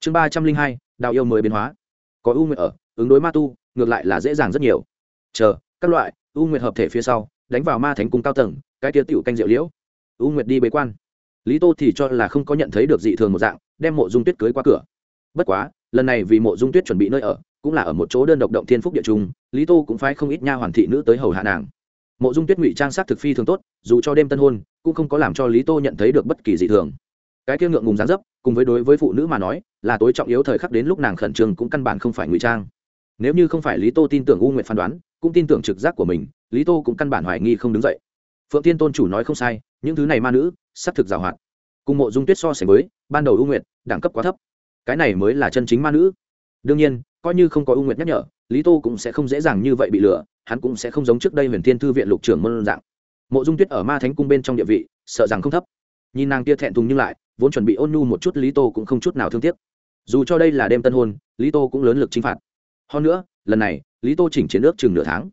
Chương ba trăm linh hai đào yêu mới biến hóa. Có u nguyệt ở, ứng đối ma tu, ngược lại là dễ dàng rất nhiều. Chờ, các loại, u nguyệt hợp thể phía sau, đánh vào ma thánh cung cao tầng, cái tia tiểu canh rượu liễu. U nguyệt đi bế quan. Lý tô thì cho là không có nhận thấy được dị thường một dạng, đem mộ dung tuyết cưới qua cửa bất quá, lần này vì mộ dung tuyết chuẩn bị nơi ở, cũng là ở một chỗ đơn độc động thiên phúc địa trung, lý tô cũng phải không ít nha hoàn thị nữ tới hầu hạ nàng. Mộ dung tuyết ngụy trang sắc thực phi thường tốt, dù cho đêm tân hôn, cũng không có làm cho lý tô nhận thấy được bất kỳ dị thường. Cái kia ngượng ngùng gián dấp, cùng với đối với phụ nữ mà nói, là tối trọng yếu thời khắc đến lúc nàng khẩn trương cũng căn bản không phải ngụy trang. Nếu như không phải lý tô tin tưởng u nguyện phán đoán, cũng tin tưởng trực giác của mình, lý tô cũng căn bản hoài nghi không đứng dậy. Phượng tiên tôn chủ nói không sai, những thứ này ma nữ s ắ c thực giàu hoạt cùng mộ dung tuyết so sánh với, ban đầu u nguyện đẳng cấp quá thấp cái này mới là chân chính ma nữ. Đương nhiên, coi như không có ưu nguyện nhắc nhở, lý tô cũng sẽ không dễ dàng như vậy bị lừa, hắn cũng sẽ không giống trước đây huyền thiên thư viện lục trưởng môn dạng. Mộ dung tuyết ở ma thánh cung bên trong địa vị, sợ rằng không thấp. Nhìn nàng kia thẹn thùng nhưng lại, vốn chuẩn bị ôn nhu một chút lý tô cũng không chút nào thương tiếc. Dù cho đây là đêm tân hôn, lý tô cũng lớn lực chinh phạt. Hơn nữa, lần này, lý tô chỉnh chiến ước chừng nửa tháng.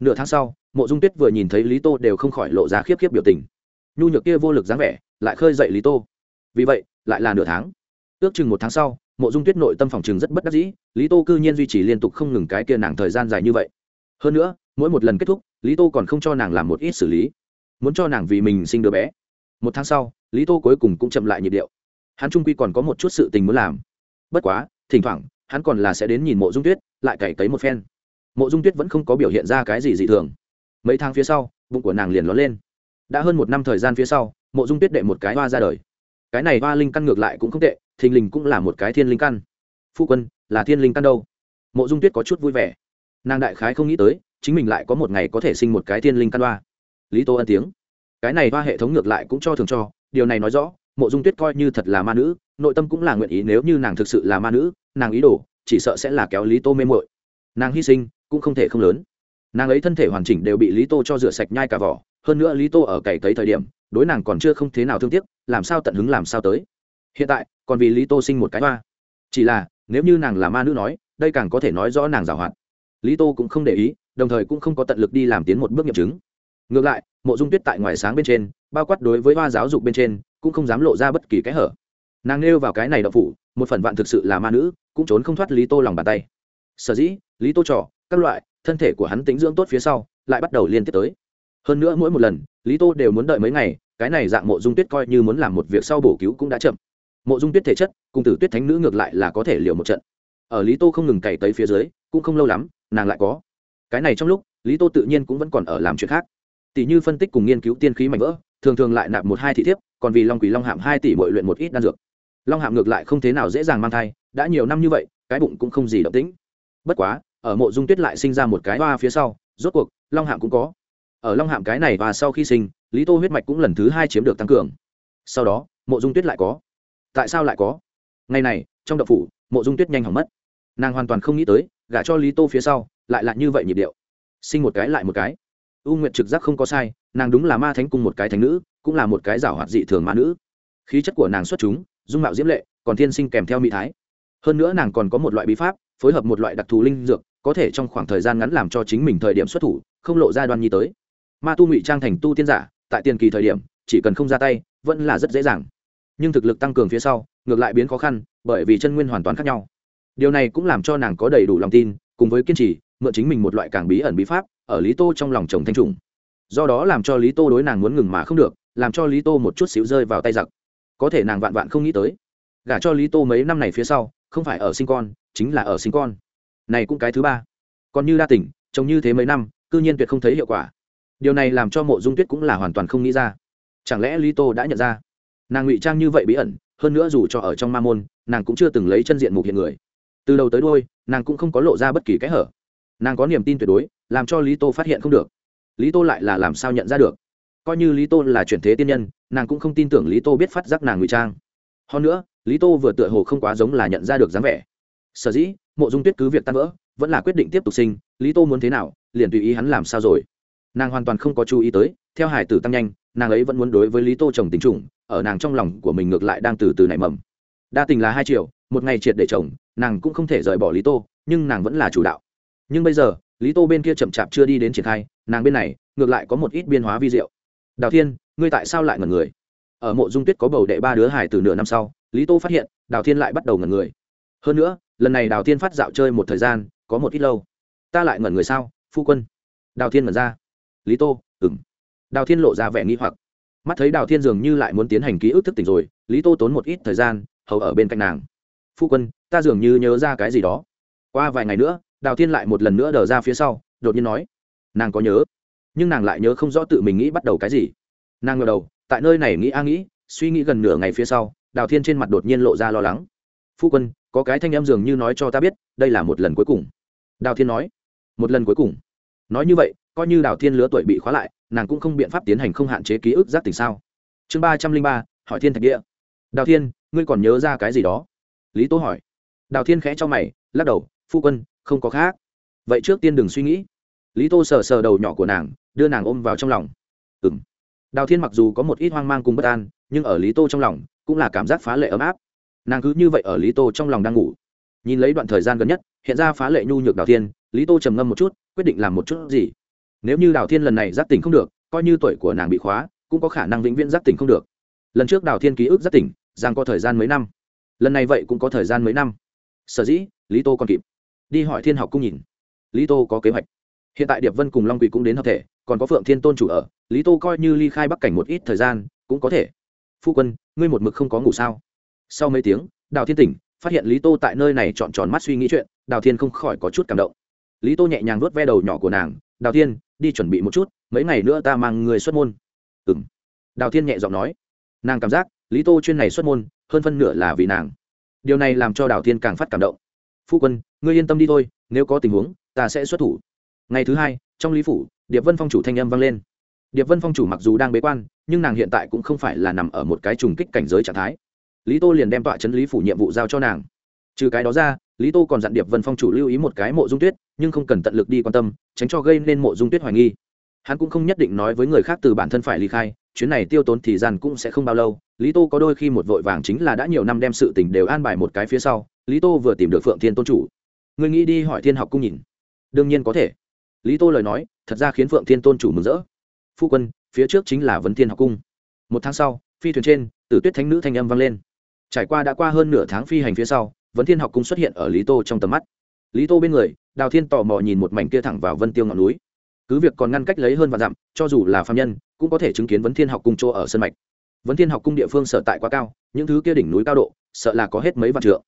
Nửa tháng sau, mộ dung tuyết vừa nhìn thấy lý tô đều không khỏi lộ ra khiếp khiếp biểu tình. Nhu nhược kia vô lực dáng vẻ, lại khơi dậy lý tô. Vì vậy, lại là nửa tháng ước chừng một tháng sau, mộ dung tuyết nội tâm phòng chừng rất bất đắc dĩ, lý tô cư nhiên duy trì liên tục không ngừng cái kia nàng thời gian dài như vậy. Hơn nữa, mỗi một lần kết thúc, lý tô còn không cho nàng làm một ít xử lý. Muốn cho nàng vì mình sinh đứa bé. Một tháng sau, lý tô cuối cùng cũng chậm lại nhịp điệu. Hắn trung quy còn có một chút sự tình muốn làm. Bất quá, thỉnh thoảng, hắn còn là sẽ đến nhìn mộ dung tuyết, lại cày cấy một phen. Mộ dung tuyết vẫn không có biểu hiện ra cái gì dị thường. Mấy tháng phía sau, bụng của nàng liền ló lên. Đã hơn một năm thời gian phía sau, mộ dung tuyết đệ một cái hoa ra đời. Cái này hoa linh căn ngược lại cũng không tệ thình lình cũng là một cái thiên linh căn. Phu quân, là thiên linh căn đâu? Mộ dung tuyết có chút vui vẻ. Nàng đại khái không nghĩ tới, chính mình lại có một ngày có thể sinh một cái thiên linh căn hoa. Lý tô ân tiếng. Cái này hoa hệ thống ngược lại cũng cho thường cho, điều này nói rõ, mộ dung tuyết coi như thật là ma nữ, nội tâm cũng là nguyện ý nếu như nàng thực sự là ma nữ, nàng ý đồ, chỉ sợ sẽ là kéo lý tô mê mội nàng hy sinh, cũng không thể không lớn. Nàng ấy thân thể hoàn chỉnh đều bị lý tô cho rửa sạch nhai cả vỏ, hơn nữa lý tô ở cày cấy thời điểm, đối nàng còn chưa không thế nào thương tiếc, làm sao tận hứng làm sao tới hiện tại, còn vì lý tô sinh một cái hoa. Chỉ là, nếu như nàng là ma nữ nói, đây càng có thể nói rõ nàng giảo hoạt. Lý tô cũng không để ý, đồng thời cũng không có tận lực đi làm tiến một bước nghiệm chứng. Ngược lại, mộ dung tuyết tại ngoài sáng bên trên, bao quát đối với hoa giáo dục bên trên, cũng không dám lộ ra bất kỳ cái hở. Nàng nêu vào cái này đậu phủ, một phần vạn thực sự là ma nữ, cũng trốn không thoát lý tô lòng bàn tay. Sở dĩ, lý tô trỏ các loại, thân thể của hắn tính dưỡng tốt phía sau, lại bắt đầu liên tiếp tới. Hơn nữa mỗi một lần, lý tô đều muốn đợi mấy ngày, cái này dạng mộ dung tuyết coi như muốn làm một việc sau bổ cứu cũng đã chậm mộ dung tuyết thể chất, cùng tử tuyết thánh nữ ngược lại là có thể liều một trận. Ở lý tô không ngừng cày tới phía dưới, cũng không lâu lắm, nàng lại có. Cái này trong lúc, lý tô tự nhiên cũng vẫn còn ở làm chuyện khác. Tỷ như phân tích cùng nghiên cứu tiên khí mạnh vỡ, thường thường lại nạp một hai thị thiếp, còn vì long quỷ long hạm hai tỷ mỗi luyện một ít đan dược. Long hạm ngược lại không thế nào dễ dàng mang thai, đã nhiều năm như vậy, cái bụng cũng không gì động tĩnh. Bất quá, ở mộ dung tuyết lại sinh ra một cái hoa phía sau, rốt cuộc, long hạm cũng có. Ở long hạm cái này và sau khi sinh, lý tô huyết mạch cũng lần thứ hai chiếm được tăng cường. Sau đó, mộ dung tuyết lại có tại sao lại có? Ngày này, trong đậu phủ, mộ dung tuyết nhanh hỏng mất. Nàng hoàn toàn không nghĩ tới, gả cho lý tô phía sau, lại lại như vậy nhịp điệu. Sinh một cái lại một cái. U nguyệt trực giác không có sai, nàng đúng là ma thánh cung một cái thánh nữ, cũng là một cái giảo hoạt dị thường ma nữ. Khí chất của nàng xuất chúng, dung mạo diễm lệ, còn thiên sinh kèm theo mỹ thái. Hơn nữa nàng còn có một loại bí pháp, phối hợp một loại đặc thù linh dược, có thể trong khoảng thời gian ngắn làm cho chính mình thời điểm xuất thủ, không lộ ra đoan nhi tới. Ma tu ngụy trang thành tu tiên giả, tại tiền kỳ thời điểm, chỉ cần không ra tay, vẫn là rất dễ dàng nhưng thực lực tăng cường phía sau, ngược lại biến khó khăn, bởi vì chân nguyên hoàn toàn khác nhau. Điều này cũng làm cho nàng có đầy đủ lòng tin, cùng với kiên trì, mượn chính mình một loại càng bí ẩn bí pháp, ở lý tô trong lòng chồng thanh trùng. Do đó làm cho lý tô đối nàng muốn ngừng mà không được, làm cho lý tô một chút xíu rơi vào tay giặc. Có thể nàng vạn vạn không nghĩ tới, gả cho lý tô mấy năm này phía sau, không phải ở sinh con, chính là ở sinh con. Này cũng cái thứ ba. Còn như đa tỉnh trông như thế mấy năm, cư nhiên tuyệt không thấy hiệu quả. Điều này làm cho mộ dung tuyết cũng là hoàn toàn không nghĩ ra. Chẳng lẽ lý tô đã nhận ra? Nàng ngụy trang như vậy bí ẩn, hơn nữa dù cho ở trong ma môn, nàng cũng chưa từng lấy chân diện mục hiện người. Từ đầu tới đôi nàng cũng không có lộ ra bất kỳ cái hở. Nàng có niềm tin tuyệt đối, làm cho lý tô phát hiện không được. Lý tô lại là làm sao nhận ra được? Coi như lý tô là chuyển thế tiên nhân, nàng cũng không tin tưởng lý tô biết phát giác nàng ngụy trang. Hơn nữa, lý tô vừa tựa hồ không quá giống là nhận ra được dáng vẻ. Sở dĩ, mộ dung tuyết cứ việc tan vỡ, vẫn là quyết định tiếp tục sinh, lý tô muốn thế nào, liền tùy ý hắn làm sao rồi. Nàng hoàn toàn không có chú ý tới, theo hải tử tăng nhanh, nàng ấy vẫn muốn đối với lý tô chồng tình trùng ở nàng trong lòng của mình ngược lại đang từ từ nảy mầm. Đa tình là hai triệu, một ngày triệt để chồng, nàng cũng không thể rời bỏ lý tô, nhưng nàng vẫn là chủ đạo. Nhưng bây giờ, lý tô bên kia chậm chạp chưa đi đến triển khai, nàng bên này, ngược lại có một ít biên hóa vi diệu. Đào thiên, ngươi tại sao lại ngẩn người? Ở mộ dung tuyết có bầu đệ ba đứa hải từ nửa năm sau, lý tô phát hiện, đào thiên lại bắt đầu ngẩn người. Hơn nữa, lần này đào thiên phát dạo chơi một thời gian, có một ít lâu. Ta lại ngẩn người sao, phu quân? Đào thiên ngẩn ra. Lý tô ừng đào thiên lộ ra vẻ nghi hoặc mắt thấy đào thiên dường như lại muốn tiến hành ký ức thức tỉnh rồi, lý tô tốn một ít thời gian, hầu ở bên cạnh nàng. Phu quân, ta dường như nhớ ra cái gì đó. Qua vài ngày nữa, đào thiên lại một lần nữa đờ ra phía sau, đột nhiên nói, nàng có nhớ, nhưng nàng lại nhớ không rõ tự mình nghĩ bắt đầu cái gì. Nàng ngờ đầu, tại nơi này nghĩ a nghĩ, suy nghĩ gần nửa ngày phía sau, đào thiên trên mặt đột nhiên lộ ra lo lắng. Phu quân, có cái thanh em dường như nói cho ta biết, đây là một lần cuối cùng. Đào thiên nói, một lần cuối cùng. Nói như vậy, coi như đào thiên lứa tuổi bị khóa lại nàng cũng không biện pháp tiến hành không hạn chế ký ức giác tỉnh sao? Chương ba trăm linh ba, hỏi thiên thạch địa. Đào thiên, ngươi còn nhớ ra cái gì đó? Lý tố hỏi. Đào thiên khẽ cho mày, lắc đầu, phu quân, không có khác. Vậy trước tiên đừng suy nghĩ. Lý tô sờ sờ đầu nhỏ của nàng, đưa nàng ôm vào trong lòng. Ừ m đào thiên mặc dù có một ít hoang mang cùng bất an, nhưng ở lý tô trong lòng, cũng là cảm giác phá lệ ấm áp. Nàng cứ như vậy ở lý tô trong lòng đang ngủ. Nhìn lấy đoạn thời gian gần nhất, hiện ra phá lệ nhu nhược đào thiên, lý tô trầm ngâm một chút, quyết định làm một chút gì? Nếu như đào thiên lần này giác tỉnh không được, coi như tuổi của nàng bị khóa, cũng có khả năng vĩnh viễn giác tỉnh không được. Lần trước đào thiên ký ức giác tỉnh, rằng có thời gian mấy năm. Lần này vậy cũng có thời gian mấy năm. Sở dĩ, lý tô còn kịp. Đi hỏi thiên học cung nhìn. Lý tô có kế hoạch. Hiện tại điệp vân cùng long quỳ cũng đến hợp thể, còn có phượng thiên tôn chủ ở, lý tô coi như ly khai bắc cảnh một ít thời gian, cũng có thể. Phu quân, ngươi một mực không có ngủ sao? Sau mấy tiếng, đào thiên tỉnh, phát hiện lý tô tại nơi này chọn tròn mắt suy nghĩ chuyện, đào thiên không khỏi có chút cảm động. Lý tô nhẹ nhàng vuốt ve đầu nhỏ của nàng đào thiên, đi chuẩn bị một chút, mấy ngày nữa ta mang người xuất môn. Ừ m đào thiên nhẹ giọng nói. Nàng cảm giác, lý tô chuyên này xuất môn, hơn phân nửa là vì nàng. Điều này làm cho đào thiên càng phát cảm động. Phu quân, ngươi yên tâm đi thôi, nếu có tình huống, ta sẽ xuất thủ. Ngày thứ hai, trong lý phủ, điệp vân phong chủ thanh âm vang lên. Điệp vân phong chủ mặc dù đang bế quan, nhưng nàng hiện tại cũng không phải là nằm ở một cái trùng kích cảnh giới trạng thái. Lý tô liền đem tọa chấn lý phủ nhiệm vụ giao cho nàng trừ cái đó ra, lý tô còn dặn điệp vân phong chủ lưu ý một cái mộ dung tuyết, nhưng không cần tận lực đi quan tâm, tránh cho gây nên mộ dung tuyết hoài nghi. Hắn cũng không nhất định nói với người khác từ bản thân phải ly khai, chuyến này tiêu tốn thì gian cũng sẽ không bao lâu. Lý tô có đôi khi một vội vàng chính là đã nhiều năm đem sự tình đều an bài một cái phía sau, lý tô vừa tìm được phượng thiên tôn chủ. Người nghĩ đi hỏi thiên học cung nhìn. Đương nhiên có thể. Lý tô lời nói, thật ra khiến phượng thiên tôn chủ mừng rỡ. Phu quân, phía trước chính là vấn thiên học cung. Một tháng sau, phi thuyền trên, tử tuyết thánh nữ thanh âm vang lên. Trải qua đã qua hơn nửa tháng phi hành phía sau vấn thiên học cung xuất hiện ở lý tô trong tầm mắt. Lý tô bên người, đào thiên tò mò nhìn một mảnh kia thẳng vào vân tiêu ngọn núi. Cứ việc còn ngăn cách lấy hơn và dặm, cho dù là phạm nhân, cũng có thể chứng kiến vấn thiên học cung chỗ ở sân mạch. Vấn thiên học cung địa phương sở tại quá cao, những thứ kia đỉnh núi cao độ, sợ là có hết mấy vạn trượng.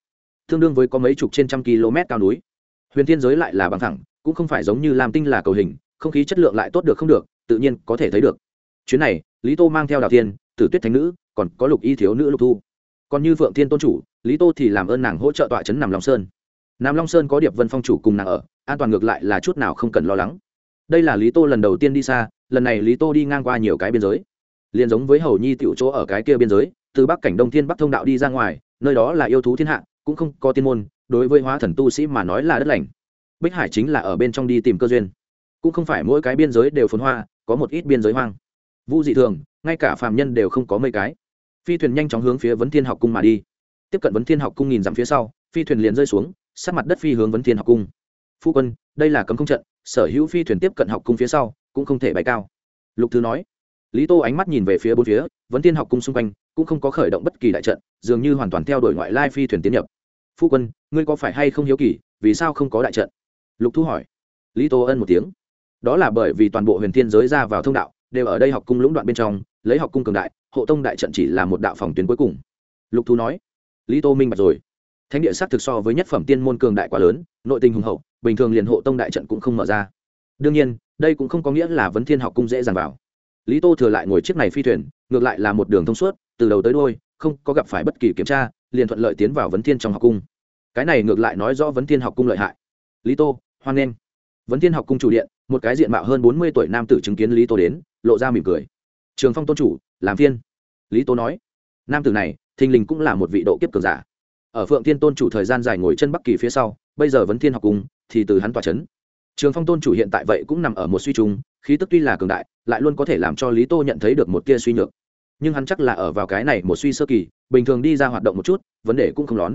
Tương đương với có mấy chục trên trăm km cao núi. Huyền thiên giới lại là bằng thẳng, cũng không phải giống như làm tinh là cầu hình, không khí chất lượng lại tốt được không được, tự nhiên có thể thấy được. Chuyến này, lý tô mang theo đào thiên, tử tuyết thánh nữ, còn có lục y thiếu nữ lục thu. Còn như phượng thiên tôn chủ lý tô thì làm ơn nàng hỗ trợ tọa trấn nằm long sơn. Nam long sơn có điệp vân phong chủ cùng nàng ở, an toàn ngược lại là chút nào không cần lo lắng. Đây là lý tô lần đầu tiên đi xa, lần này lý tô đi ngang qua nhiều cái biên giới. Liền giống với hầu nhi tiểu chỗ ở cái kia biên giới, từ bắc cảnh đông thiên bắc thông đạo đi ra ngoài, nơi đó là yêu thú thiên hạ, cũng không có tiên môn, đối với hóa thần tu sĩ mà nói là đất lành. Bích hải chính là ở bên trong đi tìm cơ duyên. Cũng không phải mỗi cái biên giới đều phồn hoa, có một ít biên giới hoang. Vu dị thường, ngay cả phạm nhân đều không có mấy cái. Phi thuyền nhanh chóng hướng phía vấn thiên học cung mà đi tiếp cận vấn thiên học cung nhìn dặm phía sau, phi thuyền liền rơi xuống, sát mặt đất phi hướng vấn thiên học cung. Phu quân, đây là cấm không trận, sở hữu phi thuyền tiếp cận học cung phía sau, cũng không thể bay cao. Lục thứ nói. Lý tô ánh mắt nhìn về phía bốn phía, vấn thiên học cung xung quanh cũng không có khởi động bất kỳ đại trận, dường như hoàn toàn theo đuổi ngoại lai phi thuyền tiến nhập. Phu quân, ngươi có phải hay không hiếu kỳ, vì sao không có đại trận? Lục thu hỏi. Lý tô ân một tiếng. Đó là bởi vì toàn bộ huyền thiên giới ra vào thông đạo, đều ở đây học cung lũng đoạn bên trong, lấy học cung cường đại, hộ tông đại trận chỉ là một đạo phòng tuyến cuối cùng. Lục thu nói lý tô minh bạch rồi. Thánh địa s á t thực so với nhất phẩm tiên môn cường đại quá lớn, nội tình hùng hậu, bình thường liền hộ tông đại trận cũng không mở ra. Đương nhiên, đây cũng không có nghĩa là vấn thiên học cung dễ dàng vào. Lý tô thừa lại ngồi chiếc này phi thuyền, ngược lại là một đường thông suốt, từ đầu tới đôi không có gặp phải bất kỳ kiểm tra, liền thuận lợi tiến vào vấn thiên trong học cung. Cái này ngược lại nói rõ vấn thiên học cung lợi hại. Lý tô, hoan nghênh. Vấn thiên học cung chủ điện, một cái diện mạo hơn bốn mươi tuổi nam tử chứng kiến lý tô đến, lộ ra mỉm cười. Trường phong tôn chủ, làm phiên. Lý tô nói. Nam tử này thình lình cũng là một vị độ kiếp cường giả. Ở phượng thiên tôn chủ thời gian dài ngồi chân bắc kỳ phía sau, bây giờ vấn thiên học cung thì từ hắn tỏa c h ấ n trường phong tôn chủ hiện tại vậy cũng nằm ở một suy trung, khí tức tuy là cường đại, lại luôn có thể làm cho lý tô nhận thấy được một tia suy nhược. Nhưng hắn chắc là ở vào cái này một suy sơ kỳ, bình thường đi ra hoạt động một chút, vấn đề cũng không lón.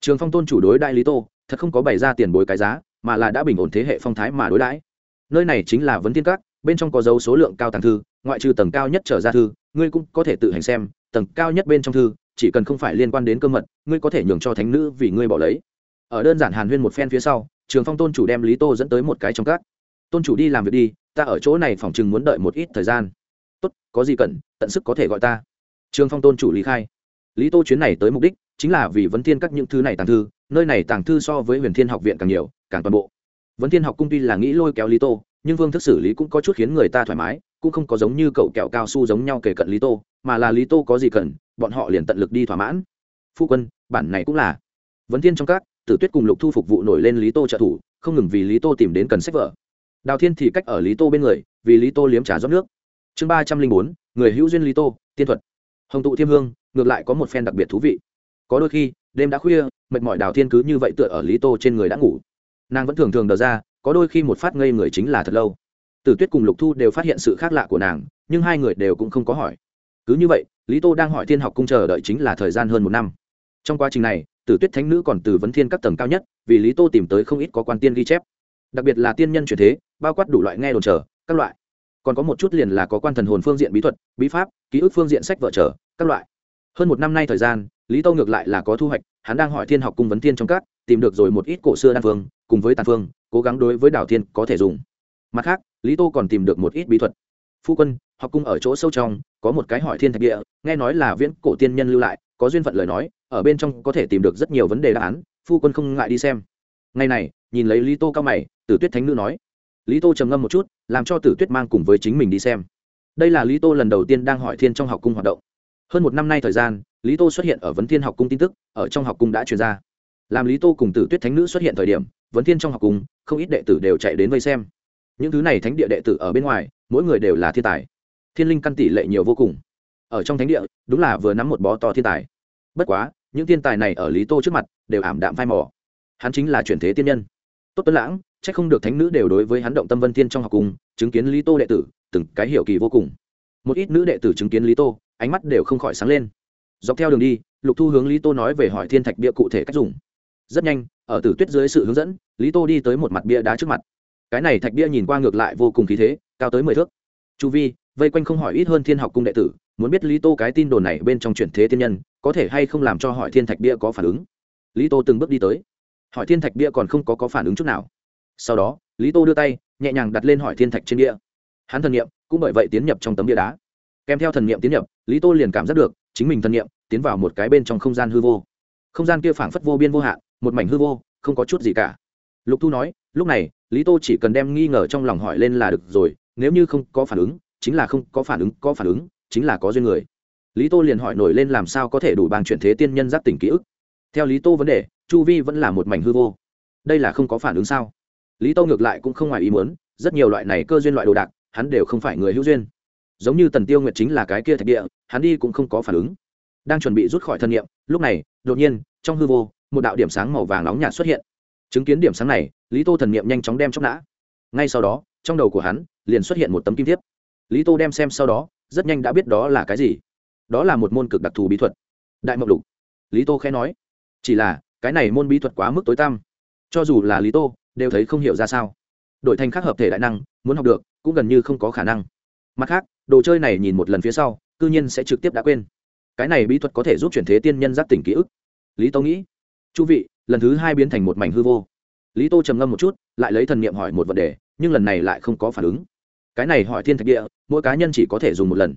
Trường phong tôn chủ đối đại lý tô, thật không có bày ra tiền bối cái giá, mà là đã bình ổn thế hệ phong thái mà đối đãi. Nơi này chính là vấn thiên các, bên trong có dấu số lượng cao tàng thư, ngoại trừ tầng cao nhất trở ra thư, ngươi cũng có thể tự hành xem, tầng cao nhất bên trong thư chỉ cần không phải liên quan đến cơ mật, ngươi có thể nhường cho thánh nữ vì ngươi bỏ lấy. Ở đơn giản hàn huyên một phen phía sau, trường phong tôn chủ đem lý tô dẫn tới một cái trong các. Tôn chủ đi làm việc đi, ta ở chỗ này phòng chừng muốn đợi một ít thời gian. Tốt, có gì cần, tận sức có thể gọi ta. Trường phong tôn chủ lý khai. Lý tô chuyến này tới mục đích chính là vì vấn thiên các những thứ này tàng thư, nơi này tàng thư so với huyền thiên học viện càng nhiều, càng toàn bộ. Vấn thiên học cung tuy là nghĩ lôi kéo lý tô, nhưng vương thức xử lý cũng có chút khiến người ta thoải mái cũng không có giống như cậu kẹo cao su giống nhau kể cận lý tô, mà là lý tô có gì cần, bọn họ liền tận lực đi thỏa mãn. Phu quân, bản này cũng là. Vấn thiên trong các, tử tuyết cùng lục thu phục vụ nổi lên lý tô trợ thủ, không ngừng vì lý tô tìm đến cần sách vở. Đào thiên thì cách ở lý tô bên người, vì lý tô liếm trà rót nước. Chương ba trăm linh bốn, người hữu duyên lý tô, tiên thuật. Hồng tụ thiêm hương, ngược lại có một phen đặc biệt thú vị. Có đôi khi, đêm đã khuya, mệt mỏi đào thiên cứ như vậy tựa ở lý tô trên người đã ngủ. Nàng vẫn thường thường đờ ra, có đôi khi một phát ngây người chính là thật lâu tử tuyết cùng lục thu đều phát hiện sự khác lạ của nàng, nhưng hai người đều cũng không có hỏi. Cứ như vậy, lý tô đang hỏi thiên học cung chờ đợi chính là thời gian hơn một năm. Trong quá trình này tử tuyết thánh nữ còn từ vấn thiên các tầng cao nhất, vì lý tô tìm tới không ít có quan tiên ghi chép. Đặc biệt là tiên nhân truyền thế, bao quát đủ loại nghe đồn trở các loại. Còn có một chút liền là có quan thần hồn phương diện bí thuật, bí pháp, ký ức phương diện sách vợ trở các loại. Hơn một năm nay thời gian, lý tô ngược lại là có thu hoạch, hắn đang hỏi thiên học cung vấn thiên trong các, tìm được rồi một ít cổ xưa đan phương, cùng với tàn phương, cố gắng đối với đảo thiên có thể dùng mặt khác, lý tô còn tìm được một ít bí thuật. Phu quân, học cung ở chỗ sâu trong, có một cái hỏi thiên thạch địa, nghe nói là viễn cổ tiên nhân lưu lại, có duyên phận lời nói, ở bên trong có thể tìm được rất nhiều vấn đề đáp án, phu quân không ngại đi xem. Ngày này, nhìn lấy lý tô cao mày, tử tuyết thánh nữ nói. Lý tô trầm ngâm một chút, làm cho tử tuyết mang cùng với chính mình đi xem. Đây là lý tô lần đầu tiên đang hỏi thiên trong học cung hoạt động. Hơn một năm nay thời gian, lý tô xuất hiện ở vấn thiên học cung tin tức, ở trong học cung đã truyền ra. Làm lý tô cùng tử tuyết thánh nữ xuất hiện thời điểm, vấn thiên trong học cung, không ít đệ tử đều chạy đến vây xem những thứ này thánh địa đệ tử ở bên ngoài, mỗi người đều là thiên tài. Thiên linh căn tỷ lệ nhiều vô cùng. Ở trong thánh địa, đúng là vừa nắm một bó to thiên tài. Bất quá, những thiên tài này ở lý tô trước mặt, đều ảm đạm phai mỏ hắn chính là chuyển thế tiên nhân. Tốt tuấn lãng c h ắ c không được thánh nữ đều đối với hắn động tâm vân thiên trong học cùng, chứng kiến lý tô đệ tử, từng cái hiểu kỳ vô cùng. Một ít nữ đệ tử chứng kiến lý tô, ánh mắt đều không khỏi sáng lên. Dọc theo đường đi, lục thu hướng lý tô nói về hỏi thiên thạch bia cụ thể cách dùng. Rất nhanh, ở tử tuyết dưới sự hướng dẫn, lý tô đi tới một mặt bia đá trước mặt cái này thạch bia nhìn qua ngược lại vô cùng khí thế cao tới mười thước. Chu vi vây quanh không hỏi ít hơn thiên học cung đệ tử muốn biết lý tô cái tin đồn này bên trong chuyển thế tiên nhân có thể hay không làm cho hỏi thiên thạch bia có phản ứng? Lý tô từng bước đi tới. Hỏi thiên thạch bia còn không có, có phản ứng chút nào. Sau đó lý tô đưa tay nhẹ nhàng đặt lên hỏi thiên thạch trên bia. Hắn thần nghiệm cũng bởi vậy tiến nhập trong tấm bia đá. Kèm theo thần nghiệm tiến nhập lý tô liền cảm giác được chính mình thần nghiệm tiến vào một cái bên trong không gian hư vô. Không gian kia phảng phất vô biên vô hạn một mảnh hư vô không có chút gì cả. Lục thu nói lúc này lý tô chỉ cần đem nghi ngờ trong lòng hỏi lên là được rồi, nếu như không có phản ứng, chính là không có phản ứng, có phản ứng, chính là có duyên người. Lý tô liền hỏi nổi lên làm sao có thể đủ bằng chuyển thế tiên nhân giáp tỉnh ký ức. Theo lý tô vấn đề, chu vi vẫn là một mảnh hư vô. Đây là không có phản ứng sao? Lý tô ngược lại cũng không ngoài ý muốn, rất nhiều loại này cơ duyên loại đồ đạc, hắn đều không phải người hữu duyên. Giống như tần tiêu nguyệt chính là cái kia thạch địa, hắn đi cũng không có phản ứng. Đang chuẩn bị rút khỏi thân nhiệm lúc này, đột nhiên, trong hư vô, một đạo điểm sáng màu vàng nóng nhạt xuất hiện. Chứng kiến điểm sáng này lý tô thần niệm nhanh chóng đem chóc nã. Ngay sau đó, trong đầu của hắn liền xuất hiện một tấm kim thiếp. Lý tô đem xem sau đó, rất nhanh đã biết đó là cái gì. Đó là một môn cực đặc thù bí thuật. Đại mộng lục. Lý tô khẽ nói, chỉ là, cái này môn bí thuật quá mức tối tăm. Cho dù là lý tô, đều thấy không hiểu ra sao. Đổi thành khác hợp thể đại năng, muốn học được, cũng gần như không có khả năng. Mặt khác, đồ chơi này nhìn một lần phía sau, cư nhiên sẽ trực tiếp đã quên. Cái này bí thuật có thể giúp chuyển thế tiên nhân giác tỉnh ký ức. Lý tô nghĩ, chu vị, lần thứ hai biến thành một mảnh hư vô lý tô trầm ngâm một chút, lại lấy thần niệm hỏi một vấn đề, nhưng lần này lại không có phản ứng. Cái này hỏi thiên thạch địa, mỗi cá nhân chỉ có thể dùng một lần.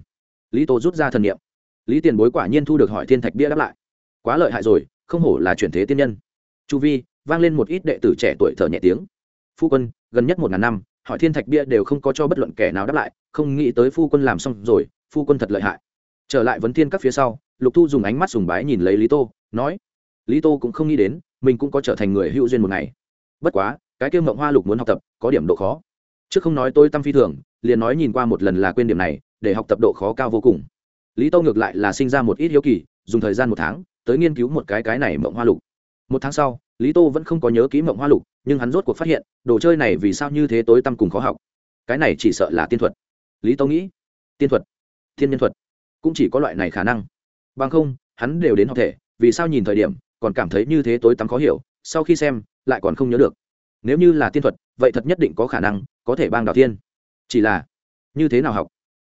Lý tô rút ra thần niệm. Lý tiền bối quả nhiên thu được hỏi thiên thạch bia đáp lại. Quá lợi hại rồi, không hổ là chuyển thế tiên nhân. Chu vi, vang lên một ít đệ tử trẻ tuổi thở nhẹ tiếng. Phu quân, gần nhất một ngàn năm, hỏi thiên thạch bia đều không có cho bất luận kẻ nào đáp lại, không nghĩ tới phu quân làm xong rồi, phu quân thật lợi hại. Trở lại vấn thiên các phía sau, lục thu dùng ánh mắt sùng bái nhìn lấy lý tô, nói, lý tô cũng không nghĩ đến, mình cũng có trở thành người hữu duyên một ngày bất quá, cái kêu mộng hoa lục muốn học tập, có điểm độ khó. Chứ không nói tôi tâm phi thường, liền nói nhìn qua một lần là quên điểm này, để học tập độ khó cao vô cùng. Lý tô ngược lại là sinh ra một ít hiếu kỳ, dùng thời gian một tháng, tới nghiên cứu một cái cái này mộng hoa lục. Một tháng sau, lý tô vẫn không có nhớ kỹ mộng hoa lục, nhưng hắn rốt cuộc phát hiện, đồ chơi này vì sao như thế tối tăm cùng khó học. Cái này chỉ sợ là tiên thuật. Lý tô nghĩ, tiên thuật, thiên nhân thuật, cũng chỉ có loại này khả năng. Bằng không, hắn đều đến học thể, vì sao nhìn thời điểm, còn cảm thấy như thế tối tăm khó hiểu sau khi xem, lại còn không nhớ được. Nếu như là tiên thuật, vậy thật nhất định có khả năng có thể bang đào thiên. Chỉ là, như thế nào học?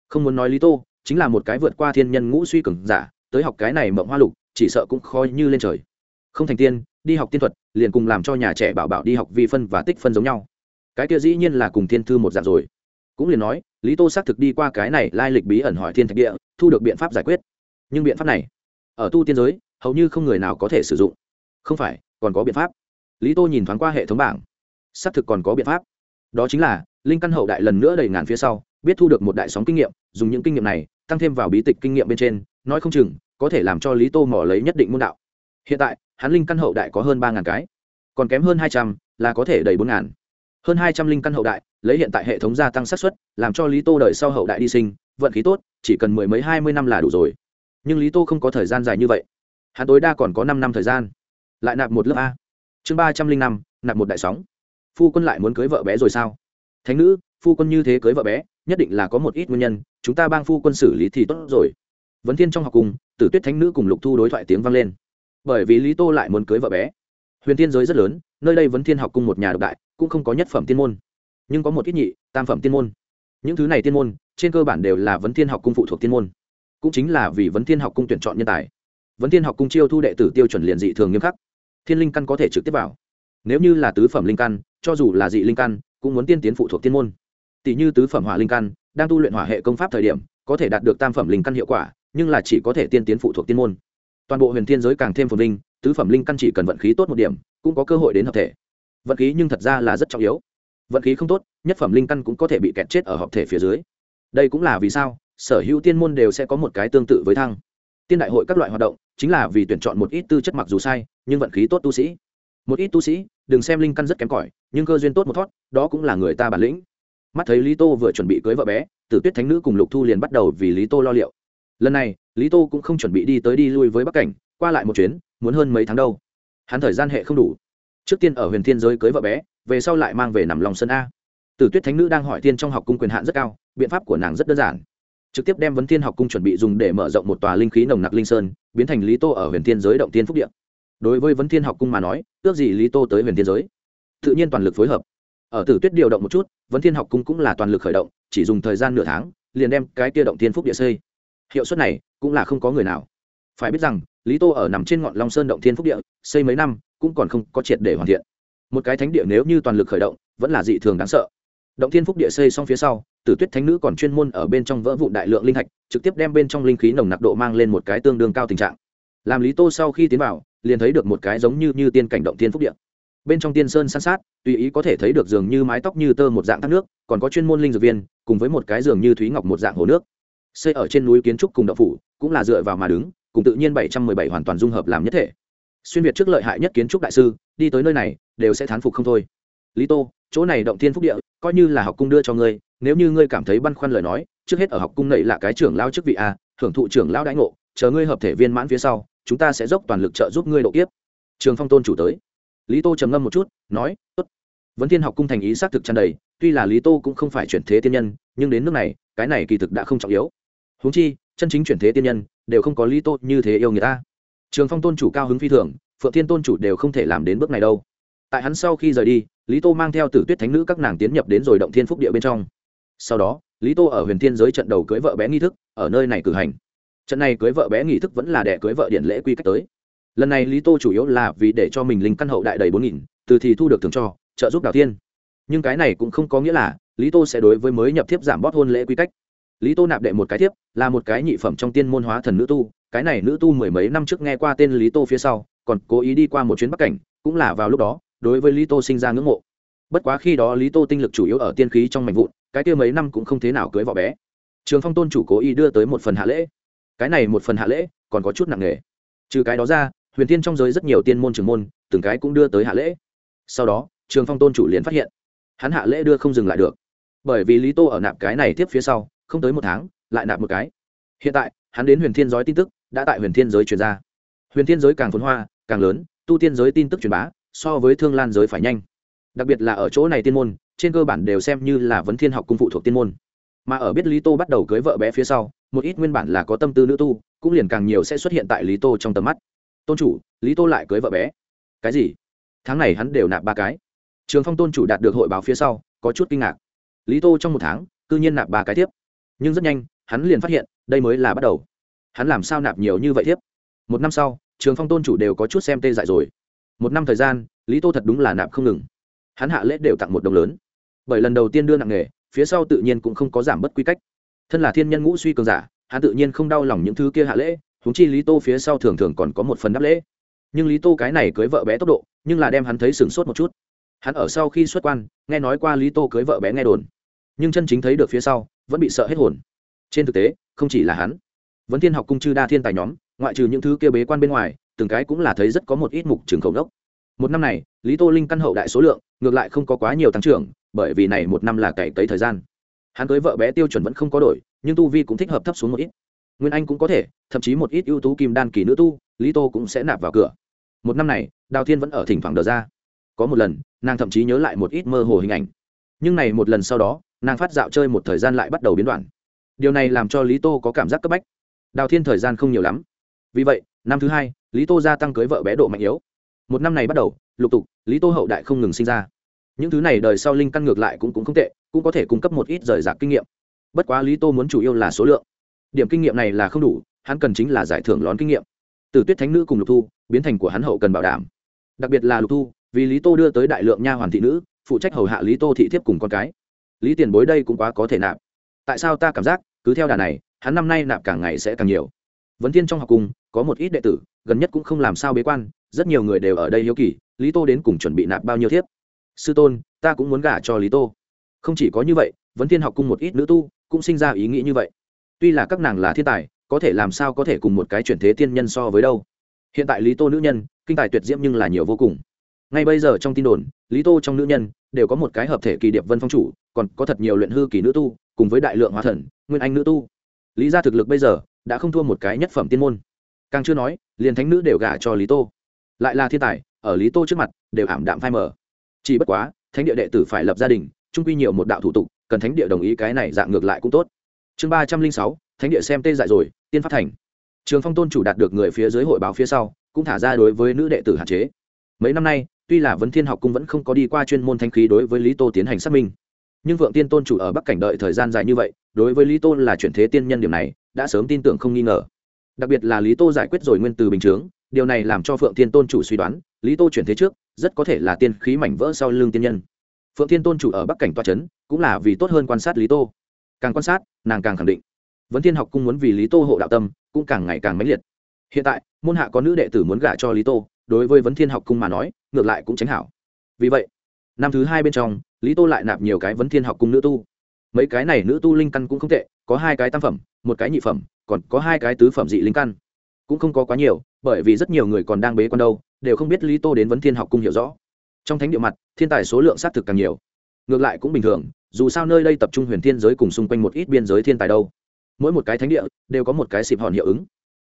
Không muốn nói lý tô, chính là một cái vượt qua thiên nhân ngũ suy cường giả, tới học cái này mộng hoa lục, chỉ sợ cũng khó như lên trời. Không thành tiên, đi học tiên thuật, liền cùng làm cho nhà trẻ bảo bảo đi học vi phân và tích phân giống nhau. Cái kia dĩ nhiên là cùng thiên thư một dạng rồi. Cũng liền nói, lý tô xác thực đi qua cái này lai lịch bí ẩn hỏi thiên thạch địa, thu được biện pháp giải quyết. Nhưng biện pháp này, ở tu tiên giới, hầu như không người nào có thể sử dụng. Không phải còn có biện pháp. Lý tô nhìn thoáng qua hệ thống bảng. Xác thực còn có biện pháp. Đó chính là, linh căn hậu đại lần nữa đầy ngàn phía sau, biết thu được một đại sóng kinh nghiệm, dùng những kinh nghiệm này, tăng thêm vào bí tịch kinh nghiệm bên trên, nói không chừng, có thể làm cho lý tô mỏ lấy nhất định môn đạo. Hiện tại, hắn linh căn hậu đại có hơn ba ngàn cái, còn kém hơn hai trăm, là có thể đầy bốn ngàn. Hơn hai trăm linh căn hậu đại, lấy hiện tại hệ thống gia tăng xác suất, làm cho lý tô đợi sau hậu đại đi sinh, vận khí tốt, chỉ cần mười mấy hai mươi năm là đủ rồi. Nhưng lý tô không có thời gian dài như vậy. Hắn tối đa còn có năm năm thời gian lại nạp một lớp a. Chương ba trăm linh năm, nạp một đại sóng. Phu quân lại muốn cưới vợ bé rồi sao? Thánh nữ, phu quân như thế cưới vợ bé, nhất định là có một ít nguyên nhân, chúng ta bang phu quân xử lý thì tốt rồi. Vấn thiên trong học cùng, tử tuyết thánh nữ cùng lục thu đối thoại tiếng vang lên. Bởi vì lý tô lại muốn cưới vợ bé. Huyền tiên giới rất lớn, nơi đây vấn thiên học cung một nhà độc đại, cũng không có nhất phẩm tiên môn. Nhưng có một ít nhị, tam phẩm tiên môn. Những thứ này tiên môn, trên cơ bản đều là vấn thiên học cung phụ thuộc tiên môn. Cũng chính là vì vấn thiên học cung tuyển chọn nhân tài. Vấn thiên học cung chiêu thu đệ tử tiêu chuẩn liền dị thường nghiêm khắc thiên linh căn có thể trực tiếp vào. Nếu như là tứ phẩm linh căn, cho dù là dị linh căn, cũng muốn tiên tiến phụ thuộc tiên môn. Tỷ như tứ phẩm hỏa linh căn, đang tu luyện hỏa hệ công pháp thời điểm, có thể đạt được tam phẩm linh căn hiệu quả, nhưng là chỉ có thể tiên tiến phụ thuộc tiên môn. Toàn bộ huyền thiên giới càng thêm phồn linh tứ phẩm linh căn chỉ cần vận khí tốt một điểm, cũng có cơ hội đến hợp thể. Vận khí nhưng thật ra là rất trọng yếu. Vận khí không tốt, nhất phẩm linh căn cũng có thể bị kẹt chết ở hợp thể phía dưới. Đây cũng là vì sao, sở hữu tiên môn đều sẽ có một cái tương tự với thăng tiên đại hội các loại hoạt động chính là vì tuyển chọn một ít tư chất mặc dù sai nhưng vận khí tốt tu sĩ. Một ít tu sĩ đừng xem linh căn rất kém cỏi nhưng cơ duyên tốt một thót, đó cũng là người ta bản lĩnh. Mắt thấy lý tô vừa chuẩn bị cưới vợ bé tử tuyết thánh nữ cùng lục thu liền bắt đầu vì lý tô lo liệu. Lần này lý tô cũng không chuẩn bị đi tới đi lui với bắc cảnh qua lại một chuyến muốn hơn mấy tháng đâu. Hắn thời gian hệ không đủ. Trước tiên ở huyền thiên giới cưới vợ bé về sau lại mang về nằm lòng sân a. Tử tuyết thánh nữ đang hỏi tiên trong học cung quyền hạn rất cao biện pháp của nàng rất đơn giản trực tiếp đem vấn thiên học cung chuẩn bị dùng để mở rộng một tòa linh khí nồng nặc linh sơn, biến thành lý tô ở huyền thiên giới động tiên phúc điện đối với vấn thiên học cung mà nói, ước gì lý tô tới huyền thiên giới. Tự nhiên toàn lực phối hợp. Ở tử tuyết điều động một chút, vấn thiên học cung cũng là toàn lực khởi động, chỉ dùng thời gian nửa tháng, liền đem cái kia động thiên phúc địa xây. Hiệu suất này cũng là không có người nào. Phải biết rằng, lý tô ở nằm trên ngọn long sơn động thiên phúc địa, xây mấy năm, cũng còn không có triệt để hoàn thiện. Một cái thánh địa nếu như toàn lực khởi động, vẫn là dị thường đáng sợ động thiên phúc địa xây xong phía sau, tử tuyết thánh nữ còn chuyên môn ở bên trong vỡ vụ đại lượng linh thạch trực tiếp đem bên trong linh khí nồng nặc độ mang lên một cái tương đương cao tình trạng. Làm lý tô sau khi tiến vào, liền thấy được một cái giống như như tiên cảnh động thiên phúc địa. Bên trong tiên sơn san sát, tùy ý có thể thấy được dường như mái tóc như tơ một dạng thác nước, còn có chuyên môn linh dược viên, cùng với một cái giường như thúy ngọc một dạng hồ nước. Xây ở trên núi kiến trúc cùng đậu phủ, cũng là dựa vào mà đứng, cùng tự nhiên bảy trăm mười bảy hoàn toàn dung hợp làm nhất thể. Xuyên việt trước lợi hại nhất kiến trúc đại sư, đi tới nơi này, đều sẽ thán phục không thôi. Lý tô, chỗ này động thiên phúc địa coi như là học cung đưa cho ngươi, nếu như ngươi cảm thấy băn khoăn lời nói, trước hết ở học cung nậy là cái trưởng lao chức vị a hưởng thụ trưởng lao đãi ngộ, chờ ngươi hợp thể viên mãn phía sau, chúng ta sẽ dốc toàn lực trợ giúp ngươi độ kiếp. Trường phong tôn chủ tới. Lý tô trầm ngâm một chút, nói, tốt. Vấn thiên học cung thành ý xác thực tràn đầy, tuy là lý tô cũng không phải chuyển thế tiên nhân, nhưng đến nước này, cái này kỳ thực đã không trọng yếu. Huống chi, chân chính chuyển thế tiên nhân, đều không có lý tô như thế yêu người ta trường phong tôn chủ cao hứng phi thường, phượng thiên tôn chủ đều không thể làm đến bước này đâu. Tại hắn sau khi rời đi lý tô mang theo tử tuyết thánh nữ các nàng tiến nhập đến rồi động thiên phúc địa bên trong. Sau đó, lý tô ở huyền thiên giới trận đầu cưới vợ bé nghi thức, ở nơi này cử hành. Trận này cưới vợ bé nghi thức vẫn là đẻ cưới vợ điện lễ quy cách tới. Lần này lý tô chủ yếu là vì để cho mình linh căn hậu đại đầy bốn nghìn, từ thì thu được thường cho, trợ giúp đào tiên nhưng cái này cũng không có nghĩa là lý tô sẽ đối với mới nhập thiếp giảm bót hôn lễ quy cách. Lý tô nạp đệ một cái thiếp, là một cái nhị phẩm trong tiên môn hóa thần nữ tu, cái này nữ tu mười mấy năm trước nghe qua tên lý tô phía sau, còn cố ý đi qua một chuyến bắc cảnh, cũng là vào lúc đó đối với lý tô sinh ra ngưỡng mộ. Bất quá khi đó lý tô tinh lực chủ yếu ở tiên khí trong mảnh vụn, cái kia mấy năm cũng không thế nào cưới vợ bé. Trường phong tôn chủ cố ý đưa tới một phần hạ lễ. Cái này một phần hạ lễ còn có chút nặng nề. Trừ cái đó ra, huyền tiên trong giới rất nhiều tiên môn trường môn, từng cái cũng đưa tới hạ lễ. Sau đó, trường phong tôn chủ liền phát hiện, hắn hạ lễ đưa không dừng lại được. Bởi vì lý tô ở nạp cái này tiếp phía sau, không tới một tháng, lại nạp một cái. Hiện tại, hắn đến huyền thiên giới tin tức, đã tại huyền thiên giới truyền ra. Huyền thiên giới càng phồn hoa, càng lớn, tu tiên giới tin tức truyền bá so với thương lan giới phải nhanh. Đặc biệt là ở chỗ này tiên môn, trên cơ bản đều xem như là vấn thiên học cung phụ thuộc tiên môn. Mà ở biết lý tô bắt đầu cưới vợ bé phía sau, một ít nguyên bản là có tâm tư nữ tu, cũng liền càng nhiều sẽ xuất hiện tại lý tô trong tầm mắt. Tôn chủ, lý tô lại cưới vợ bé. Cái gì? Tháng này hắn đều nạp ba cái. Trường phong tôn chủ đạt được hội báo phía sau, có chút kinh ngạc. Lý tô trong một tháng, cư nhiên nạp ba cái tiếp nhưng rất nhanh, hắn liền phát hiện, đây mới là bắt đầu. Hắn làm sao nạp nhiều như vậy tiếp một năm sau, trường phong tôn chủ đều có chút xem tê dại rồi một năm thời gian, lý tô thật đúng là nạp không ngừng. Hắn hạ lễ đều tặng một đồng lớn. Bởi lần đầu tiên đưa nặng nghề, phía sau tự nhiên cũng không có giảm bất quy cách. Thân là thiên nhân ngũ suy cường giả, hắn tự nhiên không đau lòng những thứ kia hạ lễ húng chi lý tô phía sau thường thường còn có một phần đáp lễ. Nhưng lý tô cái này cưới vợ bé tốc độ, nhưng là đem hắn thấy sửng sốt một chút. Hắn ở sau khi xuất quan, nghe nói qua lý tô cưới vợ bé nghe đồn. Nhưng chân chính thấy được phía sau, vẫn bị sợ hết hồn. Trên thực tế, không chỉ là hắn. Vẫn thiên học cung chư đa thiên tài nhóm, ngoại trừ những thứ kia bế quan bên ngoài từng cái cũng là thấy rất có một ít mục trường khổng đốc. Một năm này, lý tô linh căn hậu đại số lượng, ngược lại không có quá nhiều tăng trưởng, bởi vì này một năm là cày cấy thời gian. Hắn cưới vợ bé tiêu chuẩn vẫn không có đổi, nhưng tu vi cũng thích hợp thấp xuống một ít. Nguyên anh cũng có thể, thậm chí một ít ưu tú kim đan kỳ nữ tu, lý tô cũng sẽ nạp vào cửa. Một năm này, đào thiên vẫn ở thỉnh thoảng đờ ra. Có một lần, nàng thậm chí nhớ lại một ít mơ hồ hình ảnh. Nhưng này một lần sau đó, nàng phát dạo chơi một thời gian lại bắt đầu biến đoạn. Điều này làm cho lý tô có cảm giác cấp bách. Đào thiên thời gian không nhiều lắm. Vì vậy, năm thứ hai lý tô gia tăng cưới vợ bé độ mạnh yếu. Một năm này bắt đầu, lục tục, lý tô hậu đại không ngừng sinh ra. Những thứ này đời sau linh căn ngược lại cũng cũng không tệ, cũng có thể cung cấp một ít rời rạc kinh nghiệm. Bất quá lý tô muốn chủ yếu là số lượng. Điểm kinh nghiệm này là không đủ, hắn cần chính là giải thưởng lón kinh nghiệm. Từ tuyết thánh nữ cùng lục thu, biến thành của hắn hậu cần bảo đảm. Đặc biệt là lục thu, vì lý tô đưa tới đại lượng nha hoàn thị nữ, phụ trách hầu hạ lý tô thị thiếp cùng con cái. Lý tiền bối đây cũng quá có thể nạp. Tại sao ta cảm giác, cứ theo đà này, hắn năm nay nạp càng ngày sẽ càng nhiều. Vấn thiên trong học cung có một ít đệ tử, gần nhất cũng không làm sao bế quan, rất nhiều người đều ở đây hiếu kỳ, lý tô đến cùng chuẩn bị nạp bao nhiêu thiếp? Sư tôn, ta cũng muốn gả cho lý tô. Không chỉ có như vậy, vấn thiên học cung một ít nữ tu cũng sinh ra ý nghĩ như vậy. Tuy là các nàng là thiên tài, có thể làm sao có thể cùng một cái chuyển thế tiên nhân so với đâu? Hiện tại lý tô nữ nhân, kinh tài tuyệt diễm nhưng là nhiều vô cùng. Ngay bây giờ trong tin đồn, lý tô trong nữ nhân đều có một cái hợp thể kỳ điệp vân phong chủ, còn có thật nhiều luyện hư kỳ nữ tu, cùng với đại lượng hóa thần, nguyên anh nữ tu. Lý ra thực lực bây giờ đã không thua một cái nhất phẩm tiên môn càng chưa nói, liền thánh nữ đều gả cho lý tô. Lại là thiên tài, ở lý tô trước mặt, đều ảm đạm phai mờ. Chỉ bất quá, thánh địa đệ tử phải lập gia đình trung quy nhiều một đạo thủ tục, cần thánh địa đồng ý cái này dạng ngược lại cũng tốt. Chương ba trăm linh sáu, thánh địa xem tê dại rồi, tiên phát thành. Trường phong tôn chủ đạt được người phía dưới hội báo phía sau, cũng thả ra đối với nữ đệ tử hạn chế. Mấy năm nay, tuy là vấn thiên học cung vẫn không có đi qua chuyên môn thanh khí đối với lý tô tiến hành xác minh, nhưng vượng tiên tôn chủ ở bắc cảnh đợi thời gian dài như vậy, đối với lý tô là chuyển thế tiên nhân điểm này, đã sớm tin tưởng không nghi ngờ đặc biệt là lý tô giải quyết rồi nguyên từ bình chướng, điều này làm cho phượng Thiên tôn chủ suy đoán, lý tô chuyển thế trước, rất có thể là tiên khí mảnh vỡ sau lưng tiên nhân. Phượng Thiên tôn chủ ở bắc cảnh toa c h ấ n cũng là vì tốt hơn quan sát lý tô. Càng quan sát, nàng càng khẳng định. Vấn thiên học cung muốn vì lý tô hộ đạo tâm, cũng càng ngày càng mãnh liệt. Hiện tại, môn hạ có nữ đệ tử muốn gả cho lý tô, đối với vấn thiên học cung mà nói, ngược lại cũng tránh hảo. Vì vậy, năm thứ hai bên trong, lý tô lại nạp nhiều cái vấn thiên học cung nữ tu. Mấy cái này nữ tu linh căn cũng không tệ, có hai cái tam phẩm, một cái nhị phẩm còn có hai cái tứ phẩm dị linh căn. Cũng không có quá nhiều, bởi vì rất nhiều người còn đang bế con đâu, đều không biết lý tô đến vấn thiên học cung hiểu rõ. Trong thánh địa mặt, thiên tài số lượng xác thực càng nhiều. Ngược lại cũng bình thường, dù sao nơi đây tập trung huyền thiên giới cùng xung quanh một ít biên giới thiên tài đâu. Mỗi một cái thánh địa, đều có một cái xịp hòn hiệu ứng.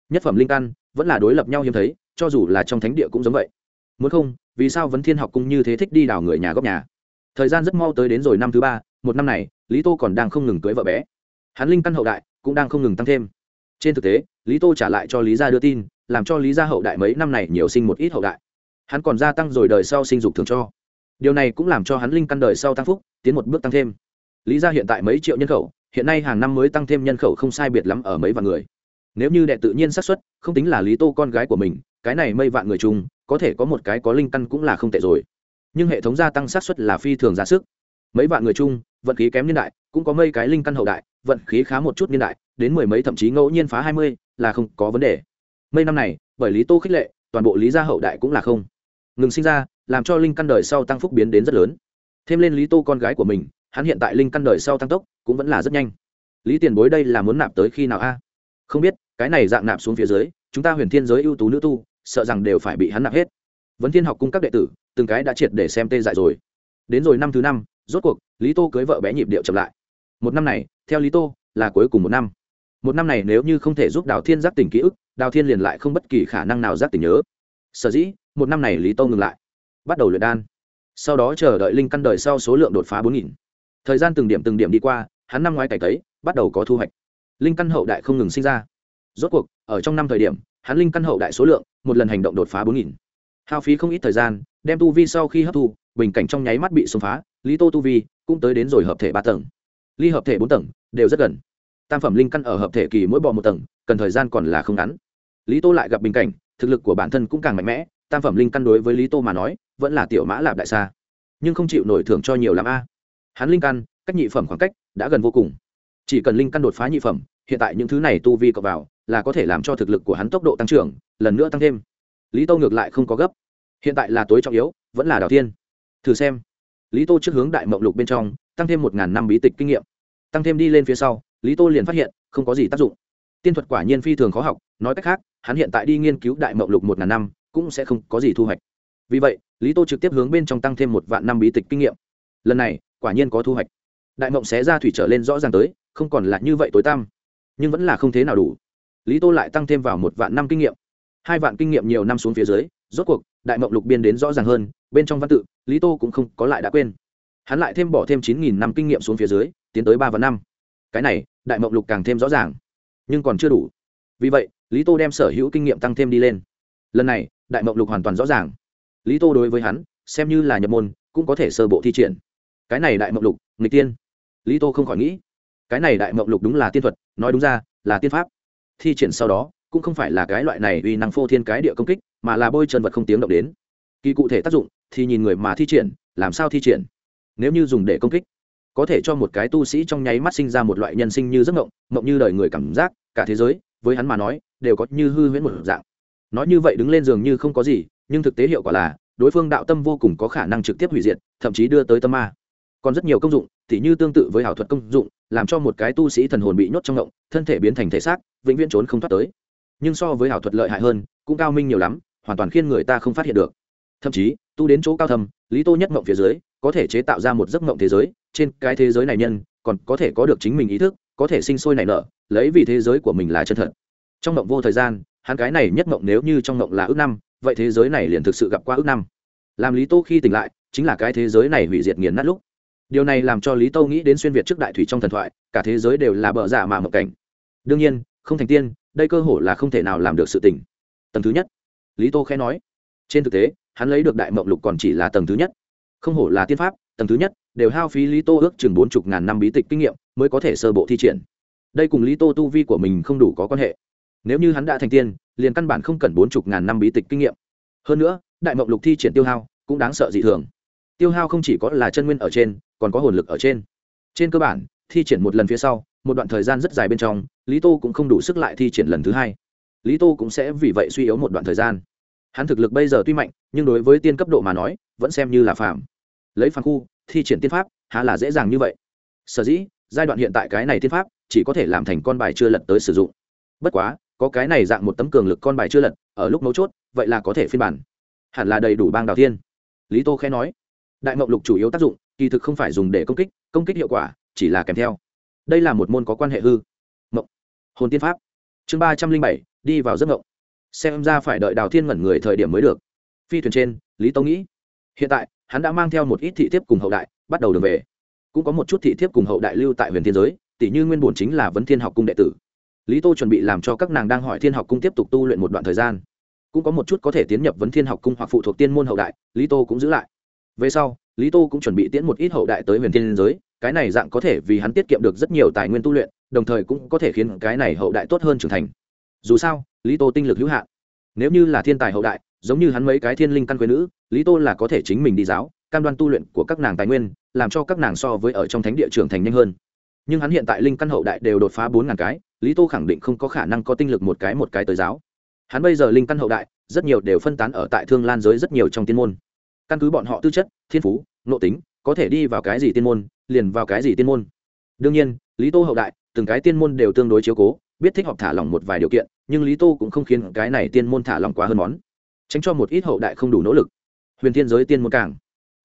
Nhất phẩm linh căn, vẫn là đối lập nhau hiếm thấy, cho dù là trong thánh địa cũng giống vậy. Muốn không, vì sao vấn thiên học cung như thế thích đi đào người nhà góc nhà? Thời gian rất mau tới đến rồi năm thứ ba, một năm này, lý tô còn đang không ngừng cưới vợ bé. Hắn linh căn hậu đại, cũng đang không ngừng tăng thêm trên thực tế, lý tô trả lại cho lý gia đưa tin, làm cho lý gia hậu đại mấy năm này nhiều sinh một ít hậu đại. Hắn còn gia tăng rồi đời sau sinh dục thường cho. Điều này cũng làm cho hắn linh căn đời sau tăng phúc, tiến một bước tăng thêm. Lý gia hiện tại mấy triệu nhân khẩu, hiện nay hàng năm mới tăng thêm nhân khẩu không sai biệt lắm ở mấy vạn người. Nếu như đệ tự nhiên xác suất, không tính là lý tô con gái của mình, cái này mây vạn người chung, có thể có một cái có linh căn cũng là không tệ rồi. Nhưng hệ thống gia tăng xác suất là phi thường ra sức mấy vạn người chung, vận khí kém niên đại, cũng có mây cái linh căn hậu đại, vận khí khá một chút niên đại, đến mười mấy thậm chí ngẫu nhiên phá hai mươi, là không có vấn đề. Mấy năm này, bởi lý tô khích lệ, toàn bộ lý gia hậu đại cũng là không ngừng sinh ra, làm cho linh căn đời sau tăng phúc biến đến rất lớn. Thêm lên lý tô con gái của mình, hắn hiện tại linh căn đời sau tăng tốc, cũng vẫn là rất nhanh. Lý tiền bối đây là muốn nạp tới khi nào a? Không biết, cái này dạng nạp xuống phía dưới, chúng ta huyền thiên giới ưu tú nữ tu, sợ rằng đều phải bị hắn nạp hết. Vấn thiên học cung các đệ tử, từng cái đã triệt để xem tê dại rồi. Đến rồi năm thứ năm rốt cuộc, lý tô cưới vợ bé nhịp điệu chậm lại. Một năm này, theo lý tô, là cuối cùng một năm. Một năm này nếu như không thể giúp đào thiên giác tỉnh ký ức, đào thiên liền lại không bất kỳ khả năng nào giác tỉnh nhớ. Sở dĩ, một năm này lý tô ngừng lại. Bắt đầu luyện đan. Sau đó chờ đợi linh căn đời sau số lượng đột phá bốn nghìn. Thời gian từng điểm từng điểm đi qua, hắn năm ngoái cải thấy bắt đầu có thu hoạch. Linh căn hậu đại không ngừng sinh ra. Rốt cuộc, ở trong năm thời điểm, hắn linh căn hậu đại số lượng, một lần hành động đột phá bốn nghìn hao phí không ít thời gian, đem tu vi sau khi hấp thu, bình cảnh trong nháy mắt bị xông phá, lý tô tu vi cũng tới đến rồi hợp thể ba tầng. Ly hợp thể bốn tầng, đều rất gần. Tam phẩm linh căn ở hợp thể kỳ mỗi bò một tầng, cần thời gian còn là không ngắn. Lý tô lại gặp bình cảnh, thực lực của bản thân cũng càng mạnh mẽ, tam phẩm linh căn đối với lý tô mà nói, vẫn là tiểu mã lạp đại xa nhưng không chịu nổi thưởng cho nhiều l a. Hắn linh căn, cách nhị phẩm khoảng cách đã gần vô cùng. Chỉ cần linh căn đột phá nhị phẩm, hiện tại những thứ này tu vi cọc vào, là có thể làm cho thực lực của hắn tốc độ tăng trưởng, lần nữa tăng thêm lý tô ngược lại không có gấp. Hiện tại là tối trọng yếu, vẫn là đào thiên. Thử xem. Lý tô trước hướng đại mộng lục bên trong, tăng thêm một ngàn năm bí tịch kinh nghiệm. Tăng thêm đi lên phía sau, lý tô liền phát hiện, không có gì tác dụng. Tiên thuật quả nhiên phi thường khó học, nói cách khác, hắn hiện tại đi nghiên cứu đại mộng lục một ngàn năm, cũng sẽ không có gì thu hoạch. Vì vậy, lý tô trực tiếp hướng bên trong tăng thêm một vạn năm bí tịch kinh nghiệm. Lần này, quả nhiên có thu hoạch. Đại mộng xé ra thủy trở lên rõ ràng tới, không còn là như vậy tối tăm. Nhưng vẫn là không thế nào đủ. Lý tô lại tăng thêm vào một vạn năm kinh nghiệm hai vạn kinh nghiệm nhiều năm xuống phía dưới, rốt cuộc, đại mộng lục biên đến rõ ràng hơn, bên trong văn tự, lý tô cũng không có lại đã quên. Hắn lại thêm bỏ thêm chín nghìn năm kinh nghiệm xuống phía dưới, tiến tới ba và năm. Cái này, đại mộng lục càng thêm rõ ràng. Nhưng còn chưa đủ. Vì vậy, lý tô đem sở hữu kinh nghiệm tăng thêm đi lên. Lần này, đại mộng lục hoàn toàn rõ ràng. Lý tô đối với hắn, xem như là nhập môn, cũng có thể sơ bộ thi triển. Cái này đại mộng lục, nghịch tiên. Lý tô không khỏi nghĩ. Cái này đại mộng lục đúng là tiên thuật, nói đúng ra, là tiên pháp. Thi triển sau đó cũng không phải là cái loại này uy năng phô thiên cái địa công kích, mà là bôi chân vật không tiếng động đến. Kỳ cụ thể tác dụng thì nhìn người mà thi triển, làm sao thi triển. Nếu như dùng để công kích, có thể cho một cái tu sĩ trong nháy mắt sinh ra một loại nhân sinh như giấc mộng mộng như đời người cảm giác, cả thế giới, với hắn mà nói, đều có như hư huyễn một dạng. Nói như vậy đứng lên giường như không có gì, nhưng thực tế hiệu quả là, đối phương đạo tâm vô cùng có khả năng trực tiếp hủy diệt, thậm chí đưa tới tâm ma. Còn rất nhiều công dụng, thì như tương tự với ảo thuật công dụng, làm cho một cái tu sĩ thần hồn bị nhốt trong ngộng thân thể biến thành thể xác, vĩnh viễn trốn không thoát tới nhưng so với ảo thuật lợi hại hơn, cũng cao minh nhiều lắm, hoàn toàn khiến người ta không phát hiện được. Thậm chí, tu đến chỗ cao thầm lý tô nhất mộng phía dưới, có thể chế tạo ra một giấc mộng thế giới, trên cái thế giới này nhân, còn có thể có được chính mình ý thức, có thể sinh sôi nảy nở, lấy vì thế giới của mình là chân thật. Trong mộng vô thời gian, hắn cái này nhất mộng nếu như trong mộng là ước năm, vậy thế giới này liền thực sự gặp qua ước năm. Làm lý tô khi tỉnh lại, chính là cái thế giới này hủy diệt nghiền nát lúc. Điều này làm cho lý tô nghĩ đến xuyên việt trước đại thủy trong thần thoại, cả thế giới đều là bờ giả mà mộng cảnh. Đương nhiên, không thành tiên đây cơ hội là không thể nào làm được sự tỉnh tầng thứ nhất, lý tô khẽ nói. Trên thực tế, hắn lấy được đại mộng lục còn chỉ là tầng thứ nhất. Không hổ là tiên pháp, tầng thứ nhất, đều hao phí lý tô ước chừng bốn chục ngàn năm bí tịch kinh nghiệm mới có thể sơ bộ thi triển. Đây cùng lý tô tu vi của mình không đủ có quan hệ. Nếu như hắn đã thành tiên, liền căn bản không cần bốn chục ngàn năm bí tịch kinh nghiệm. Hơn nữa, đại mộng lục thi triển tiêu hao cũng đáng sợ dị thường. Tiêu hao không chỉ có là chân nguyên ở trên, còn có hồn lực ở trên. Trên cơ bản thi triển một lần phía sau, một đoạn thời gian rất dài bên trong, lý tô cũng không đủ sức lại thi triển lần thứ hai. Lý tô cũng sẽ vì vậy suy yếu một đoạn thời gian. Hắn thực lực bây giờ tuy mạnh, nhưng đối với tiên cấp độ mà nói, vẫn xem như là phạm lấy phàm khu, thi triển tiên pháp, há là dễ dàng như vậy. Sở dĩ, giai đoạn hiện tại cái này tiên pháp, chỉ có thể làm thành con bài chưa lật tới sử dụng. Bất quá, có cái này dạng một tấm cường lực con bài chưa lật, ở lúc mấu chốt, vậy là có thể phiên bản. Hẳn là đầy đủ bang đào tiên. Lý tô khẽ nói. Đại mộng lục chủ yếu tác dụng, kỳ thực không phải dùng để công kích công kích hiệu quả chỉ là kèm theo. Đây là một môn có quan hệ hư. Mộng hồn tiên pháp. Chương ba trăm linh bảy, đi vào giấc mộng xem ra phải đợi đào thiên ngẩn người thời điểm mới được. Phi thuyền trên, lý tô nghĩ. Hiện tại, hắn đã mang theo một ít thị thiếp cùng hậu đại, bắt đầu đường về. Cũng có một chút thị thiếp cùng hậu đại lưu tại huyền thiên giới tỷ như nguyên bổn chính là vấn thiên học cung đệ tử. Lý tô chuẩn bị làm cho các nàng đang hỏi thiên học cung tiếp tục tu luyện một đoạn thời gian. Cũng có một chút có thể tiến nhập vấn thiên học cung hoặc phụ thuộc tiên môn hậu đại, lý tô cũng giữ lại. Về sau lý tô cũng chuẩn bị tiễn một ít hậu đại tới huyền thiên giới, cái này dạng có thể vì hắn tiết kiệm được rất nhiều tài nguyên tu luyện, đồng thời cũng có thể khiến cái này hậu đại tốt hơn trưởng thành. Dù sao, lý tô tinh lực hữu hạn. Nếu như là thiên tài hậu đại, giống như hắn mấy cái thiên linh căn quê nữ, lý tô là có thể chính mình đi giáo, cam đoan tu luyện của các nàng tài nguyên, làm cho các nàng so với ở trong thánh địa trưởng thành nhanh hơn. Nhưng hắn hiện tại linh căn hậu đại đều đột phá bốn ngàn cái, lý tô khẳng định không có khả năng có tinh lực một cái một cái tới giáo. Hắn bây giờ linh căn hậu đại, rất nhiều đều phân tán ở tại thương lan giới rất nhiều trong tiên môn căn cứ bọn họ tư chất, thiên phú, nội tính, có thể đi vào cái gì tiên môn, liền vào cái gì tiên môn. Đương nhiên, lý tô hậu đại, từng cái tiên môn đều tương đối chiếu cố, biết thích họp thả lỏng một vài điều kiện, nhưng lý tô cũng không khiến cái này tiên môn thả lỏng quá hơn món. Tránh cho một ít hậu đại không đủ nỗ lực. Huyền thiên giới tiên môn càng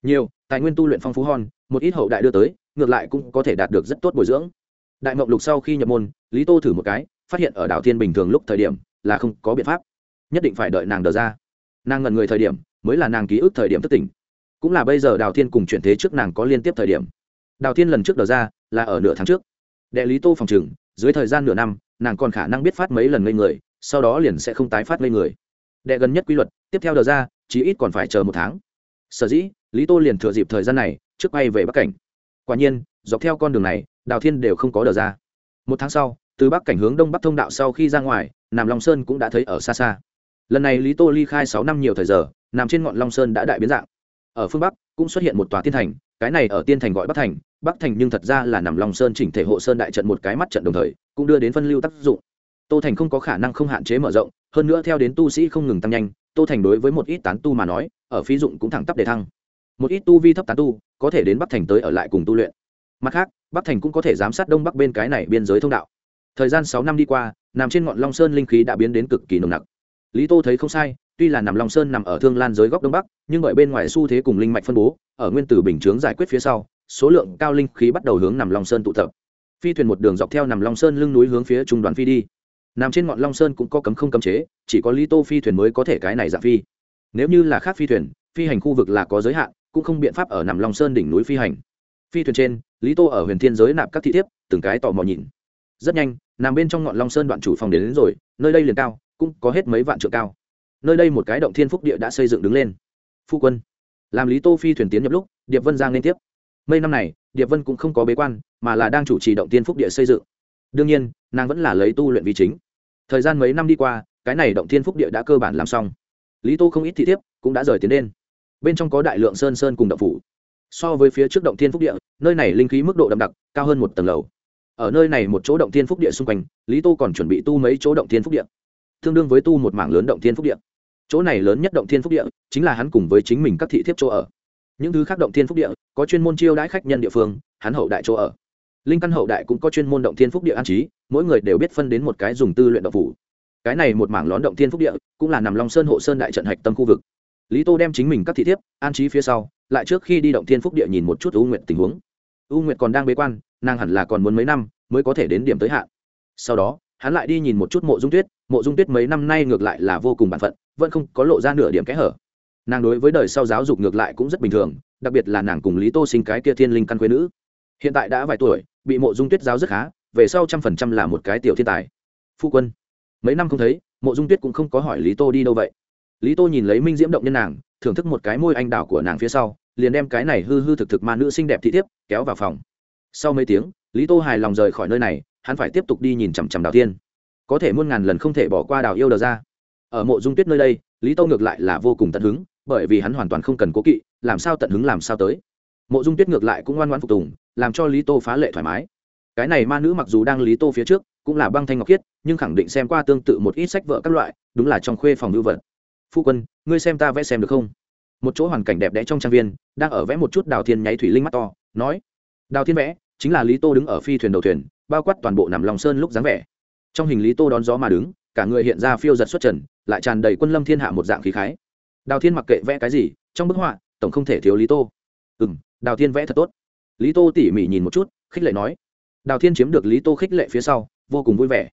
nhiều, tài nguyên tu luyện phong phú hòn một ít hậu đại đưa tới, ngược lại cũng có thể đạt được rất tốt bồi dưỡng. Đại mộng lục sau khi nhập môn, lý tô thử một cái, phát hiện ở đảo thiên bình thường lúc thời điểm là không có biện pháp, nhất định phải đợi nàng đờ ra. Nàng ngần người thời điểm mới là nàng ký ức thời điểm thất tỉnh cũng là bây giờ đào thiên cùng chuyển thế trước nàng có liên tiếp thời điểm. Đào thiên lần trước đờ ra là ở nửa tháng trước. Đệ lý tô phòng trừng, dưới thời gian nửa năm, nàng còn khả năng biết phát mấy lần ngây người, sau đó liền sẽ không tái phát ngây người. Đệ gần nhất quy luật, tiếp theo đờ ra, chí ít còn phải chờ một tháng. Sở dĩ, lý tô liền thừa dịp thời gian này, trước bay về bắc cảnh. Quả nhiên, dọc theo con đường này, đào thiên đều không có đờ ra. Một tháng sau, từ bắc cảnh hướng đông bắc thông đạo sau khi ra ngoài, nam long sơn cũng đã thấy ở xa xa. Lần này lý tô ly khai sáu năm nhiều thời giờ nằm trên ngọn long sơn đã đại biến dạng. Ở phương bắc, cũng xuất hiện một tòa tiên thành, cái này ở tiên thành gọi bắc thành. Bắc thành nhưng thật ra là nằm long sơn chỉnh thể hộ sơn đại trận một cái mắt trận đồng thời, cũng đưa đến phân lưu tác dụng. Tô thành không có khả năng không hạn chế mở rộng, hơn nữa theo đến tu sĩ không ngừng tăng nhanh, tô thành đối với một ít tán tu mà nói, ở phí dụng cũng thẳng tắp để thăng. Một ít tu vi thấp tán tu, có thể đến bắc thành tới ở lại cùng tu luyện. Mặt khác, bắc thành cũng có thể giám sát đông bắc bên cái này biên giới thông đạo. Thời gian sáu năm đi qua, nằm trên ngọn long sơn linh khí đã biến đến cực kỳ nồng nặc. Lý tô thấy không sai tuy là nằm long sơn nằm ở thương lan giới góc đông bắc nhưng bởi bên ngoài xu thế cùng linh mạch phân bố ở nguyên tử bình chướng giải quyết phía sau số lượng cao linh khí bắt đầu hướng nằm long sơn tụ tập. Phi thuyền một đường dọc theo nằm long sơn lưng núi hướng phía trung đoàn phi đi. Nằm trên ngọn long sơn cũng có cấm không cấm chế chỉ có lý tô phi thuyền mới có thể cái này dạng phi. Nếu như là khác phi thuyền phi hành khu vực là có giới hạn cũng không biện pháp ở nằm long sơn đỉnh núi phi hành. Phi thuyền trên lý tô ở huyền thiên giới nạp các thị thiếp từng cái tò mò nhìn. Rất nhanh nằm bên trong ngọn long sơn đoạn chủ phòng đến, đến rồi nơi đây liền cao cũng có hết mấy vạn trượng cao nơi đây một cái động thiên phúc địa đã xây dựng đứng lên. Phu quân, làm lý tô phi thuyền tiến nhập lúc, điệp vân giang liên tiếp. Mấy năm này, điệp vân cũng không có bế quan, mà là đang chủ trì động thiên phúc địa xây dựng. Đương nhiên, nàng vẫn là lấy tu luyện vi chính. Thời gian mấy năm đi qua, cái này động thiên phúc địa đã cơ bản làm xong. Lý tô không ít thị thiếp cũng đã rời tiến lên. Bên trong có đại lượng sơn sơn cùng động phủ. So với phía trước động thiên phúc địa, nơi này linh khí mức độ đậm đặc, cao hơn một tầng lầu. Ở nơi này một chỗ động thiên phúc địa xung quanh, lý tô còn chuẩn bị tu mấy chỗ động thiên phúc địa. Tương đương với tu một mảng lớn động thiên phúc địa chỗ này lớn nhất động thiên phúc địa, chính là hắn cùng với chính mình các thị thiếp chỗ ở. Những thứ khác động thiên phúc địa, có chuyên môn chiêu đãi khách nhân địa phương, hắn hậu đại chỗ ở. Linh căn hậu đại cũng có chuyên môn động thiên phúc địa an trí, mỗi người đều biết phân đến một cái dùng tư luyện động phủ. Cái này một mảng lón động thiên phúc địa, cũng là nằm long sơn hộ sơn đại trận hạch tâm khu vực. Lý tô đem chính mình các thị thiếp an trí phía sau, lại trước khi đi động thiên phúc địa nhìn một chút u nguyện tình huống. U nguyệt còn đang bế quan, nàng hẳn là còn muốn mấy năm mới có thể đến điểm tới hạn. Sau đó hắn lại đi nhìn một chút mộ dung tuyết, mộ dung tuyết mấy năm nay ngược lại là vô cùng b ả n phận, vẫn không có lộ ra nửa điểm kẽ hở. Nàng đối với đời sau giáo dục ngược lại cũng rất bình thường, đặc biệt là nàng cùng lý tô sinh cái kia thiên linh căn quê nữ. Hiện tại đã vài tuổi, bị mộ dung tuyết giáo rất khá, về sau trăm phần trăm là một cái tiểu thiên tài. Phu quân, mấy năm không thấy, mộ dung tuyết cũng không có hỏi lý tô đi đâu vậy. Lý tô nhìn lấy minh diễm động nhân nàng, thưởng thức một cái môi anh đào của nàng phía sau, liền đem cái này hư hư thực thực mà nữ xinh đẹp thị thiếp, kéo vào phòng. Sau mấy tiếng, lý tô hài lòng rời khỏi nơi này hắn phải tiếp tục đi nhìn chằm chằm đào tiên có thể muôn ngàn lần không thể bỏ qua đào yêu đờ ra. Ở mộ dung tuyết nơi đây, lý tô ngược lại là vô cùng tận hứng, bởi vì hắn hoàn toàn không cần cố kỵ, làm sao tận hứng làm sao tới. Mộ dung tuyết ngược lại cũng ngoan ngoan phục tùng, làm cho lý tô phá lệ thoải mái. Cái này ma nữ mặc dù đang lý tô phía trước, cũng là băng thanh ngọc khiết, nhưng khẳng định xem qua tương tự một ít sách vợ các loại, đúng là trong khuê phòng hữu vật. Phu quân, ngươi xem ta vẽ xem được không? Một chỗ hoàn cảnh đẹp đẽ trong trang viên, đang ở vẽ một chút đào thiên nháy thủy linh mắt to, nói, đào thiên vẽ, chính là lý tô đứng ở phi thuyền đầu thuyền bao quát toàn bộ nằm lòng sơn lúc dáng vẻ. Trong hình lý tô đón gió mà đứng, cả người hiện ra phiêu giật xuất trần, lại tràn đầy quân lâm thiên hạ một dạng khí khái. Đào thiên mặc kệ vẽ cái gì, trong bức họa, tổng không thể thiếu lý tô. Ừ m đào thiên vẽ thật tốt. Lý tô tỉ mỉ nhìn một chút, khích lệ nói. Đào thiên chiếm được lý tô khích lệ phía sau, vô cùng vui vẻ.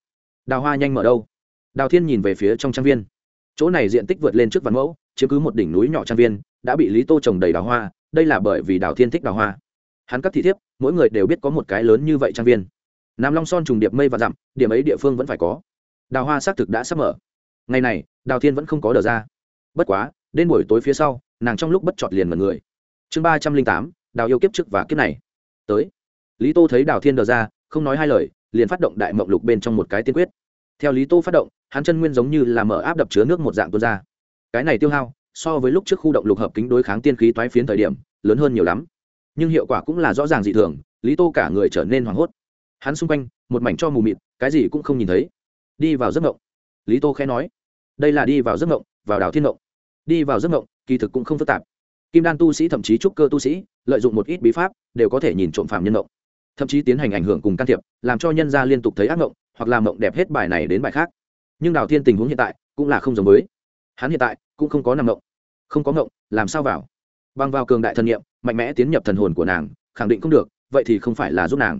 Đào hoa nhanh mở đâu đào thiên nhìn về phía trong trang viên. Chỗ này diện tích vượt lên trước vạn mẫu, chiếm cứ một đỉnh núi nhỏ trang viên, đã bị lý tô trồng đầy đào hoa, đây là bởi vì đào thiên thích đào hoa. Hắn các thị thiếp, mỗi người đều biết có một cái lớn như vậy trang viên nam long son trùng điệp mây và dặm, điểm ấy địa phương vẫn phải có. Đào hoa xác thực đã sắp mở. Ngày này, đào thiên vẫn không có đờ ra. Bất quá, đến buổi tối phía sau, nàng trong lúc bất chọt liền mật người. Chương ba trăm linh tám, đào yêu kiếp trước và kiếp này. Tới. Lý tô thấy đào thiên đờ ra, không nói hai lời, liền phát động đại mộng lục bên trong một cái tiên quyết. Theo lý tô phát động, hắn chân nguyên giống như là mở áp đập chứa nước một dạng tuôn ra. Cái này tiêu hao, so với lúc trước khu động lục hợp kính đối kháng tiên khí toái phiến thời điểm, lớn hơn nhiều lắm. Nhưng hiệu quả cũng là rõ ràng dị thường, lý tô cả người trở nên hoảng hốt hắn xung quanh, một mảnh cho mù mịt, cái gì cũng không nhìn thấy. Đi vào giấc mộng. Lý tô khẽ nói, đây là đi vào giấc mộng, vào đảo thiên mộng. Đi vào giấc mộng, kỳ thực cũng không phức tạp. Kim đan tu sĩ, thậm chí trúc cơ tu sĩ, lợi dụng một ít bí pháp, đều có thể nhìn trộm phạm nhân mộng. Thậm chí tiến hành ảnh hưởng cùng can thiệp, làm cho nhân gia liên tục thấy ác mộng, hoặc làm mộng đẹp hết bài này đến bài khác. Nhưng đào thiên tình huống hiện tại, cũng là không giống với. Hắn hiện tại, cũng không có nằm mộng. Không có mộng, làm sao vào? Băng vào cường đại thần nghiệm mạnh mẽ tiến nhập thần hồn của nàng, khẳng định không được, vậy thì không phải là giúp nàng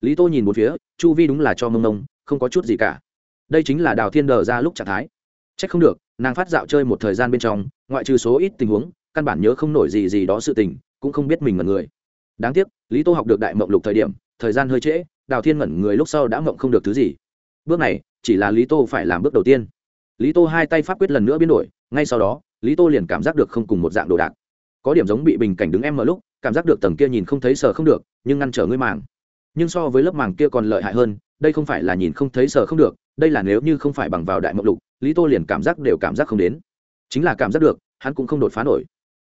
lý tô nhìn một phía, chu vi đúng là cho mông nông không có chút gì cả. Đây chính là đào thiên đờ ra lúc trạng thái. C h ắ c không được, nàng phát dạo chơi một thời gian bên trong, ngoại trừ số ít tình huống, căn bản nhớ không nổi gì gì đó sự tình, cũng không biết mình mật người. Đáng tiếc, lý tô học được đại mộng lục thời điểm, thời gian hơi trễ, đào thiên mẩn người lúc sau đã mộng không được thứ gì. Bước này, chỉ là lý tô phải làm bước đầu tiên. Lý tô hai tay pháp quyết lần nữa biến đổi, ngay sau đó, lý tô liền cảm giác được không cùng một dạng đồ đạc. Có điểm giống bị bình cảnh đứng em ở lúc, cảm giác được tầng kia nhìn không thấy sờ không được, nhưng ngăn trở ngươi màng nhưng so với lớp màng kia còn lợi hại hơn, đây không phải là nhìn không thấy sợ không được, đây là nếu như không phải bằng vào đại mộng lục, lý tô liền cảm giác đều cảm giác không đến. Chính là cảm giác được, hắn cũng không đột phá nổi.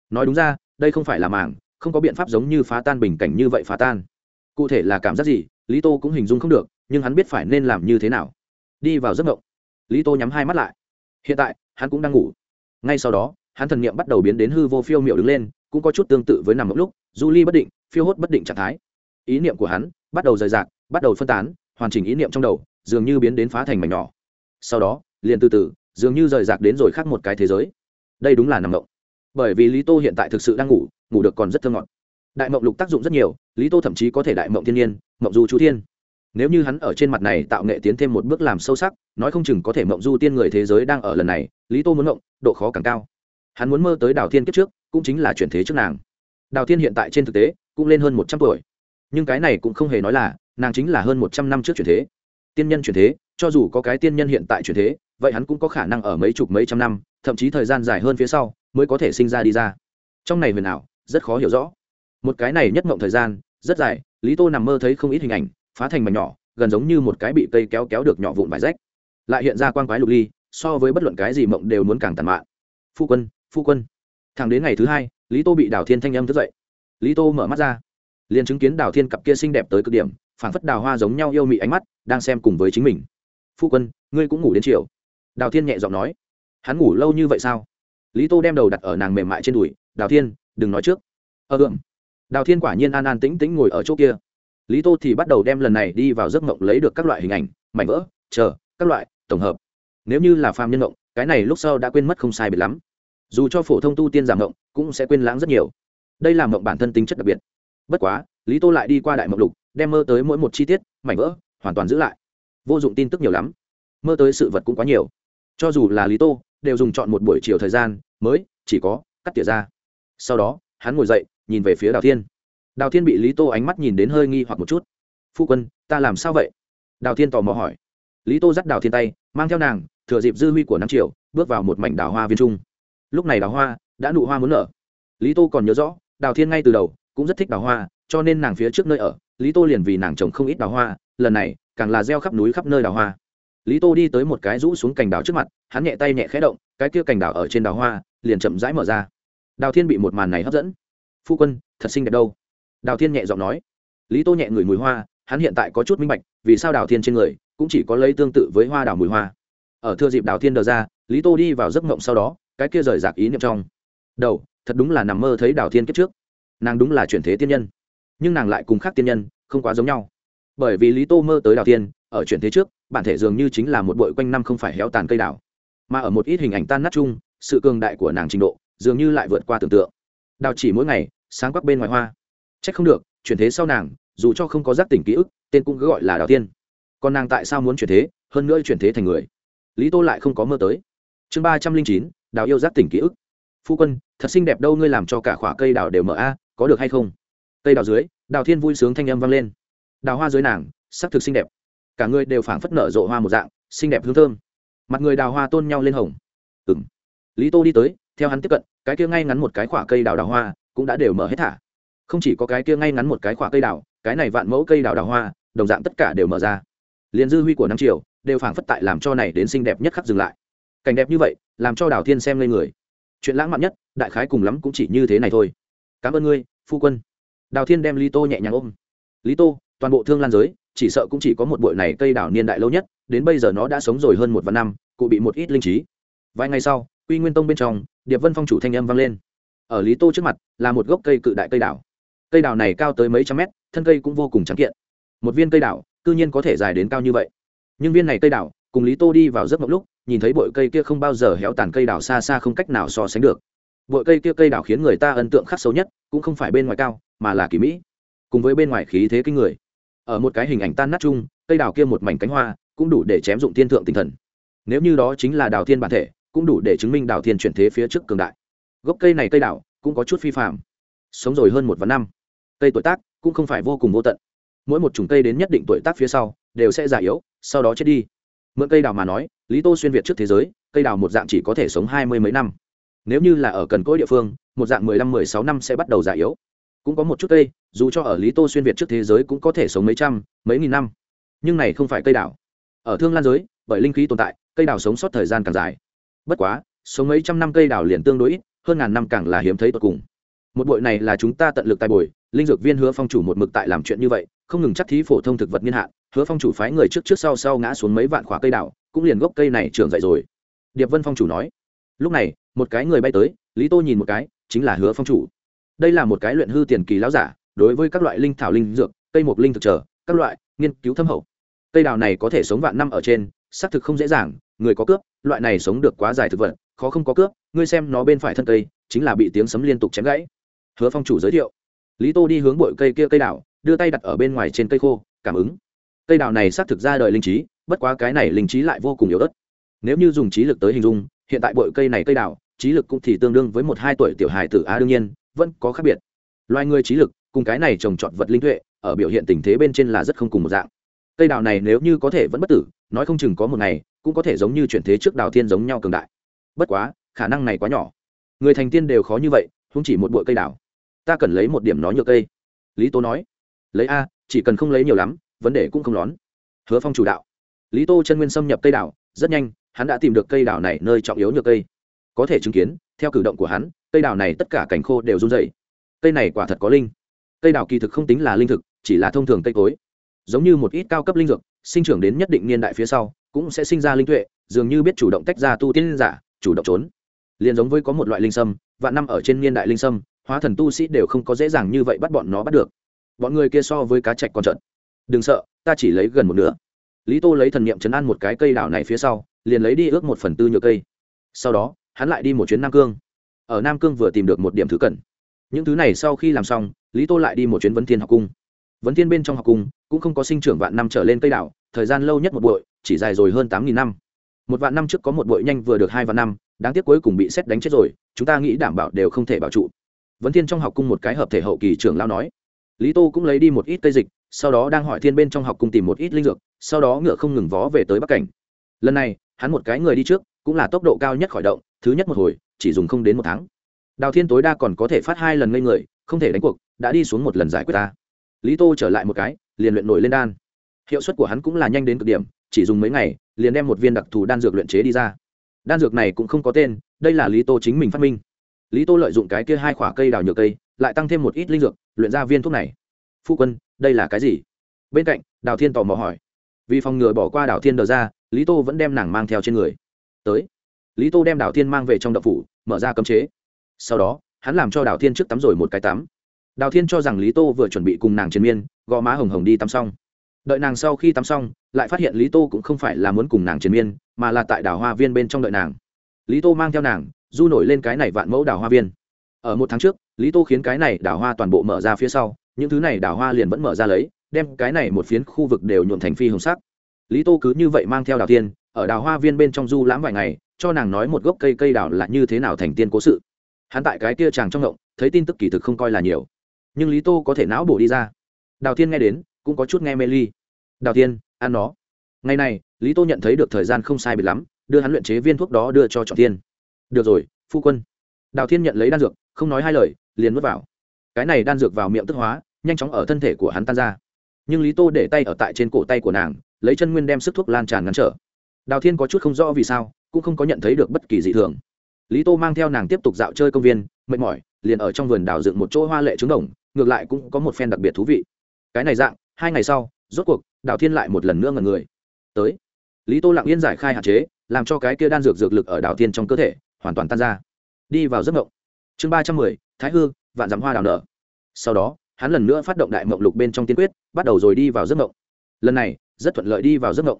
Nói đúng ra, đây không phải là màng, không có biện pháp giống như phá tan bình cảnh như vậy phá tan. Cụ thể là cảm giác gì, lý tô cũng hình dung không được, nhưng hắn biết phải nên làm như thế nào. Đi vào giấc mộng. Lý tô nhắm hai mắt lại. Hiện tại, hắn cũng đang ngủ. Ngay sau đó, hắn thần niệm bắt đầu biến đến hư vô phiêu miệu đứng lên, cũng có chút tương tự với nằm mộng lúc, du ly bất định, phiêu hốt bất định trạng thái. Ý niệm của hắn bắt đầu rời rạc, bắt đầu phân tán, hoàn chỉnh ý niệm trong đầu, dường như biến đến phá thành mảnh nhỏ. Sau đó, liền từ từ, dường như rời rạc đến rồi khác một cái thế giới. Đây đúng là nằm mộng. Bởi vì lý tô hiện tại thực sự đang ngủ ngủ được còn rất thơ ngọt. Đại mộng lục tác dụng rất nhiều, lý tô thậm chí có thể đại mộng thiên nhiên, mộng du chú thiên. Nếu như hắn ở trên mặt này tạo nghệ tiến thêm một bước làm sâu sắc, nói không chừng có thể mộng du tiên người thế giới đang ở lần này, lý tô muốn mộng, độ khó càng cao. Hắn muốn mơ tới đào thiên kiếp trước, cũng chính là chuyển thế trước nàng. Đào thiên hiện tại trên thực tế, cũng lên hơn một trăm tuổi nhưng cái này cũng không hề nói là nàng chính là hơn một trăm năm trước chuyển thế. Tiên nhân chuyển thế, cho dù có cái tiên nhân hiện tại chuyển thế, vậy hắn cũng có khả năng ở mấy chục mấy trăm năm, thậm chí thời gian dài hơn phía sau, mới có thể sinh ra đi ra. Trong này huyền ảo, rất khó hiểu rõ. Một cái này nhất mộng thời gian, rất dài, lý tô nằm mơ thấy không ít hình ảnh, phá thành mảnh nhỏ, gần giống như một cái bị cây kéo kéo được nhỏ vụn vải rách. Lại hiện ra quan quái lục ly, so với bất luận cái gì mộng đều muốn càng tàn mạn. Phu quân phu quân. Thẳng đến ngày thứ hai, lý tô bị đào thiên thanh âm thức dậy. Lý tô mở mắt ra liền chứng kiến đào thiên cặp kia xinh đẹp tới cực điểm phảng phất đào hoa giống nhau yêu mị ánh mắt đang xem cùng với chính mình. Phu quân ngươi cũng ngủ đến chiều. Đào thiên nhẹ giọng nói. Hắn ngủ lâu như vậy sao? Lý tô đem đầu đặt ở nàng mềm mại trên đùi. Đào thiên đừng nói trước. Ơ ờ, ượm đào thiên quả nhiên an an tĩnh tĩnh ngồi ở chỗ kia. Lý tô thì bắt đầu đem lần này đi vào giấc mộng lấy được các loại hình ảnh mảnh vỡ chờ các loại tổng hợp. Nếu như là phàm nhân mộng cái này lúc sau đã quên mất không sai biệt lắm. Dù cho phổ thông tu tiên giảm mộng cũng sẽ quên lãng rất nhiều. Đây là mộng bản thân tính chất đặc biệt bất quá, lý tô lại đi qua đại mộng lục, đem mơ tới mỗi một chi tiết, mảnh vỡ, hoàn toàn giữ lại. Vô dụng tin tức nhiều lắm. Mơ tới sự vật cũng quá nhiều. Cho dù là lý tô, đều dùng chọn một buổi chiều thời gian, mới, chỉ có, cắt tỉa ra. Sau đó, hắn ngồi dậy, nhìn về phía đào thiên. Đào thiên bị lý tô ánh mắt nhìn đến hơi nghi hoặc một chút. Phu quân, ta làm sao vậy? Đào thiên tò mò hỏi. Lý tô dắt đào thiên tay, mang theo nàng, thừa dịp dư huy của năm triệu bước vào một mảnh đào hoa viên trung. Lúc này đào hoa, đã nụ hoa muốn nở. Lý tô còn nhớ rõ, đào thiên ngay từ đầu cũng rất thích đào hoa, cho nên nàng phía trước nơi ở, lý tô liền vì nàng trồng không ít đào hoa, lần này, càng là gieo khắp núi khắp nơi đào hoa. Lý tô đi tới một cái rũ xuống cành đào trước mặt, hắn nhẹ tay nhẹ khẽ động, cái kia cành đào ở trên đào hoa, liền chậm rãi mở ra. Đào thiên bị một màn này hấp dẫn. Phu quân, thật xinh đẹp đâu? Đào thiên nhẹ giọng nói. Lý tô nhẹ ngửi mùi hoa, hắn hiện tại có chút minh bạch, vì sao đào thiên trên người cũng chỉ có lấy tương tự với hoa đào mùi hoa. Ở thưa dịp đào thiên đờ ra, lý tô đi vào giấc mộng sau đó, cái kia rời rạc ý niệm trong. Đầu, thật đúng là nằm mơ thấy đào thiên kết trước nàng đúng là chuyển thế tiên nhân nhưng nàng lại cùng khác tiên nhân không quá giống nhau. Bởi vì lý tô mơ tới đào tiên, ở chuyển thế trước bản thể dường như chính là một bội quanh năm không phải héo tàn cây đào mà ở một ít hình ảnh tan nát chung sự cường đại của nàng trình độ dường như lại vượt qua tưởng tượng. Đào chỉ mỗi ngày sáng quắc bên ngoài hoa. C h ắ c không được chuyển thế sau nàng dù cho không có giác tỉnh ký ức tên cũng cứ gọi là đào tiên. Còn nàng tại sao muốn chuyển thế hơn nữa chuyển thế thành người? Lý tô lại không có mơ tới. Chương ba trăm linh chín đào yêu giác tỉnh ký ức. Phu quân thật xinh đẹp đâu ngươi làm cho cả khỏa cây đào đều mở a có được hay không? Cây đào dưới, đào thiên vui sướng thanh âm vang lên. Đào hoa dưới nàng, sắc thực xinh đẹp. Cả người đều phảng phất nở rộ hoa một dạng, xinh đẹp hương thơm. Mặt người đào hoa tôn nhau lên hồng. Ừ m lý tô đi tới, theo hắn tiếp cận, cái kia ngay ngắn một cái khoả cây đào đào hoa, cũng đã đều mở hết thả. Không chỉ có cái kia ngay ngắn một cái khoả cây đào, cái này vạn mẫu cây đào đào hoa, đồng dạng tất cả đều mở ra. Liền dư huy của năm triệu đều phảng phất tại làm cho này đến xinh đẹp nhất khắc dừng lại. Cảnh đẹp như vậy, làm cho đào thiên xem lên người. Chuyện lãng mạn nhất, đại khái cùng lắm cũng chỉ như thế này thôi. Cảm ơn ngươi phu quân. Đào thiên đem lý tô nhẹ nhàng ôm. Lý tô, toàn bộ thương lan giới, chỉ sợ cũng chỉ có một bụi này cây đào niên đại lâu nhất, đến bây giờ nó đã sống rồi hơn một vạn năm, cụ bị một ít linh trí. Vài ngày sau, quy nguyên tông bên trong, điệp vân phong chủ thanh âm vang lên. Ở lý tô trước mặt, là một gốc cây cự đại cây đào cây đào này cao tới mấy trăm mét, thân cây cũng vô cùng trắng kiện. Một viên cây đào cư nhiên có thể dài đến cao như vậy. Nhưng viên này cây đào cùng lý tô đi vào giấc mộng lúc, nhìn thấy bụi cây kia không bao giờ héo tàn cây đào xa xa không cách nào so sánh được bội cây kia cây đào khiến người ta ấn tượng khắc sâu nhất, cũng không phải bên ngoài cao, mà là kỳ mỹ, cùng với bên ngoài khí thế kinh người. Ở một cái hình ảnh tan nát chung, cây đào kia một mảnh cánh hoa, cũng đủ để chém dụng thiên thượng tinh thần. Nếu như đó chính là đào thiên bản thể, cũng đủ để chứng minh đào thiên chuyển thế phía trước cường đại. Gốc cây này cây đào cũng có chút phi phạm sống rồi hơn một vạn năm. Cây tuổi tác, cũng không phải vô cùng vô tận. Mỗi một chủng cây đến nhất định tuổi tác phía sau, đều sẽ già yếu, sau đó chết đi. Mượn cây đào mà nói, lý tô xuyên việt trước thế giới, cây đào một dạng chỉ có thể sống hai mươi mấy năm nếu như là ở cần cỗi địa phương, một dạng mười lăm, mười sáu năm sẽ bắt đầu già yếu. Cũng có một chút cây, dù cho ở lý tô xuyên việt trước thế giới cũng có thể sống mấy trăm, mấy nghìn năm. Nhưng này không phải cây đào. Ở thương lan giới, bởi linh khí tồn tại, cây đào sống sót thời gian càng dài. Bất quá, sống mấy trăm năm cây đào liền tương đối ít, hơn ngàn năm càng là hiếm thấy tột cùng. Một bội này là chúng ta tận lực tài bồi, linh dược viên hứa phong chủ một mực tại làm chuyện như vậy, không ngừng chắc thí phổ thông thực vật niên hạn, hứa phong chủ phái người trước trước sau sau ngã xuống mấy vạn khóa cây đào, cũng liền gốc cây này trưởng dậy rồi. Điệp vân phong chủ nói, lúc này một cái người bay tới, lý tô nhìn một cái, chính là hứa phong chủ. Đây là một cái luyện hư tiền kỳ lão giả, đối với các loại linh thảo linh dược, cây mộc linh thực trở các loại, nghiên cứu thâm hậu. Cây đào này có thể sống vạn năm ở trên, xác thực không dễ dàng, người có cướp, loại này sống được quá dài thực vật, khó không có cướp, ngươi xem nó bên phải thân cây, chính là bị tiếng sấm liên tục chém gãy. Hứa phong chủ giới thiệu. Lý tô đi hướng bụi cây kia cây đào, đưa tay đặt ở bên ngoài trên cây khô, cảm ứng. Cây đào này xác thực ra đời linh trí, bất quá cái này linh trí lại vô cùng yếu ớt. Nếu như dùng trí lực tới hình dung, hiện tại bụi cây này cây đào trí lực cũng thì tương đương với một hai tuổi tiểu hài tử a đương nhiên, vẫn có khác biệt. Loài người trí lực, cùng cái này trồng trọt vật linh tuệ, ở biểu hiện tình thế bên trên là rất không cùng một dạng. Cây đào này nếu như có thể vẫn bất tử, nói không chừng có một ngày, cũng có thể giống như chuyển thế trước đào thiên giống nhau cường đại. Bất quá, khả năng này quá nhỏ. Người thành tiên đều khó như vậy không chỉ một bụi cây đào. Ta cần lấy một điểm nó nhược cây. Lý tố nói. Lấy a, chỉ cần không lấy nhiều lắm, vấn đề cũng không lón. Hứa phong chủ đạo. Lý tô chân nguyên xâm nhập cây đào, rất nhanh, hắn đã tìm được cây đào này nơi trọng yếu nhược cây có thể chứng kiến, theo cử động của hắn, cây đào này tất cả cành khô đều run dày cây này quả thật có linh. Cây đào kỳ thực không tính là linh thực, chỉ là thông thường cây cối. Giống như một ít cao cấp linh dược, sinh trưởng đến nhất định niên đại phía sau, cũng sẽ sinh ra linh tuệ, dường như biết chủ động tách ra tu tiên giả, chủ động trốn. Liền giống với có một loại linh sâm và năm ở trên niên đại linh sâm, hóa thần tu sĩ đều không có dễ dàng như vậy bắt bọn nó bắt được. Bọn người kia so với cá chạch còn trận đừng sợ, ta chỉ lấy gần một nửa. Lý tô lấy thần niệm chấn an một cái cây đảo này phía sau, liền lấy đi ước một phần tư nhựa cây. Sau đó hắn lại đi một chuyến nam cương. Ở nam cương vừa tìm được một điểm thứ cần. Những thứ này sau khi làm xong, lý tô lại đi một chuyến vấn thiên học cung. Vấn thiên bên trong học cung cũng không có sinh trưởng vạn năm trở lên cây đảo thời gian lâu nhất một bội, chỉ dài rồi hơn tám nghìn năm. Một vạn năm trước có một bội nhanh vừa được hai vạn năm, đáng tiếc cuối cùng bị xét đánh chết rồi, chúng ta nghĩ đảm bảo đều không thể bảo trụ. Vấn thiên trong học cung một cái hợp thể hậu kỳ trưởng lao nói. Lý tô cũng lấy đi một ít cây dịch, sau đó đang hỏi thiên bên trong học cung tìm một ít linh dược, sau đó ngựa không ngừng vó về tới bắc cảnh. Lần này, hắn một cái người đi trước, cũng là tốc độ cao nhất khỏi động thứ nhất một hồi, chỉ dùng không đến một tháng. Đào thiên tối đa còn có thể phát hai lần ngây người, không thể đánh cuộc, đã đi xuống một lần giải quyết ta. Lý tô trở lại một cái, liền luyện nổi lên đan. Hiệu suất của hắn cũng là nhanh đến cực điểm, chỉ dùng mấy ngày, liền đem một viên đặc thù đan dược luyện chế đi ra. Đan dược này cũng không có tên, đây là lý tô chính mình phát minh. Lý tô lợi dụng cái kia hai khoả cây đào nhựa cây, lại tăng thêm một ít linh dược, luyện ra viên thuốc này. Phu quân, đây là cái gì? Bên cạnh, đào thiên tò mò hỏi. Vì phòng ngừa bỏ qua đào thiên đờ ra, lý tô vẫn đem nàng mang theo trên người. Tới lý tô đem đào thiên mang về trong đậu phủ, mở ra cấm chế. Sau đó, hắn làm cho đào thiên trước tắm rồi một cái tắm. Đào thiên cho rằng lý tô vừa chuẩn bị cùng nàng triền miên gò má hồng hồng đi tắm xong. Đợi nàng sau khi tắm xong, lại phát hiện lý tô cũng không phải là muốn cùng nàng triền miên, mà là tại đảo hoa viên bên trong đợi nàng. Lý tô mang theo nàng, du nổi lên cái này vạn mẫu đảo hoa viên. Ở một tháng trước, lý tô khiến cái này đảo hoa toàn bộ mở ra phía sau, những thứ này đảo hoa liền vẫn mở ra lấy, đem cái này một phiến khu vực đều nhuộm thành phi hồng sắc. Lý tô cứ như vậy mang theo đào tiên ở đào hoa viên bên trong du lãm vài ngày cho nàng nói một gốc cây cây đào là như thế nào thành tiên cố sự. Hắn tại cái kia chàng trong ngộng, thấy tin tức kỳ thực không coi là nhiều. Nhưng lý tô có thể não bổ đi ra. Đào thiên nghe đến, cũng có chút nghe mê ly. Đào thiên, ăn nó. Ngày này, lý tô nhận thấy được thời gian không sai biệt lắm, đưa hắn luyện chế viên thuốc đó đưa cho trọng tiên được rồi, phu quân. Đào thiên nhận lấy đan dược, không nói hai lời, liền mất vào. Cái này đan dược vào miệng tức hóa, nhanh chóng ở thân thể của hắn tan ra. Nhưng lý tô để tay ở tại trên cổ tay của nàng, lấy chân nguyên đem sức thuốc lan tràn ngăn trở. Đào thiên có chút không rõ vì sao cũng không có nhận thấy được bất kỳ dị thường. Lý tô mang theo nàng tiếp tục dạo chơi công viên, mệt mỏi, liền ở trong vườn đào dựng một chỗ hoa lệ trứng đồng, ngược lại cũng có một phen đặc biệt thú vị. Cái này dạng, hai ngày sau, rốt cuộc, đào thiên lại một lần nữa ngần người. Tới. Lý tô lặng yên giải khai hạn chế, làm cho cái kia đan dược dược lực ở đào thiên trong cơ thể hoàn toàn tan ra. Đi vào giấc mộng. Chương ba trăm mười, thái hư, vạn dắm hoa đào nở. Sau đó, hắn lần nữa phát động đại mộng lục bên trong tiên quyết, bắt đầu rồi đi vào giấc mộng. Lần này, rất thuận lợi đi vào giấc mộng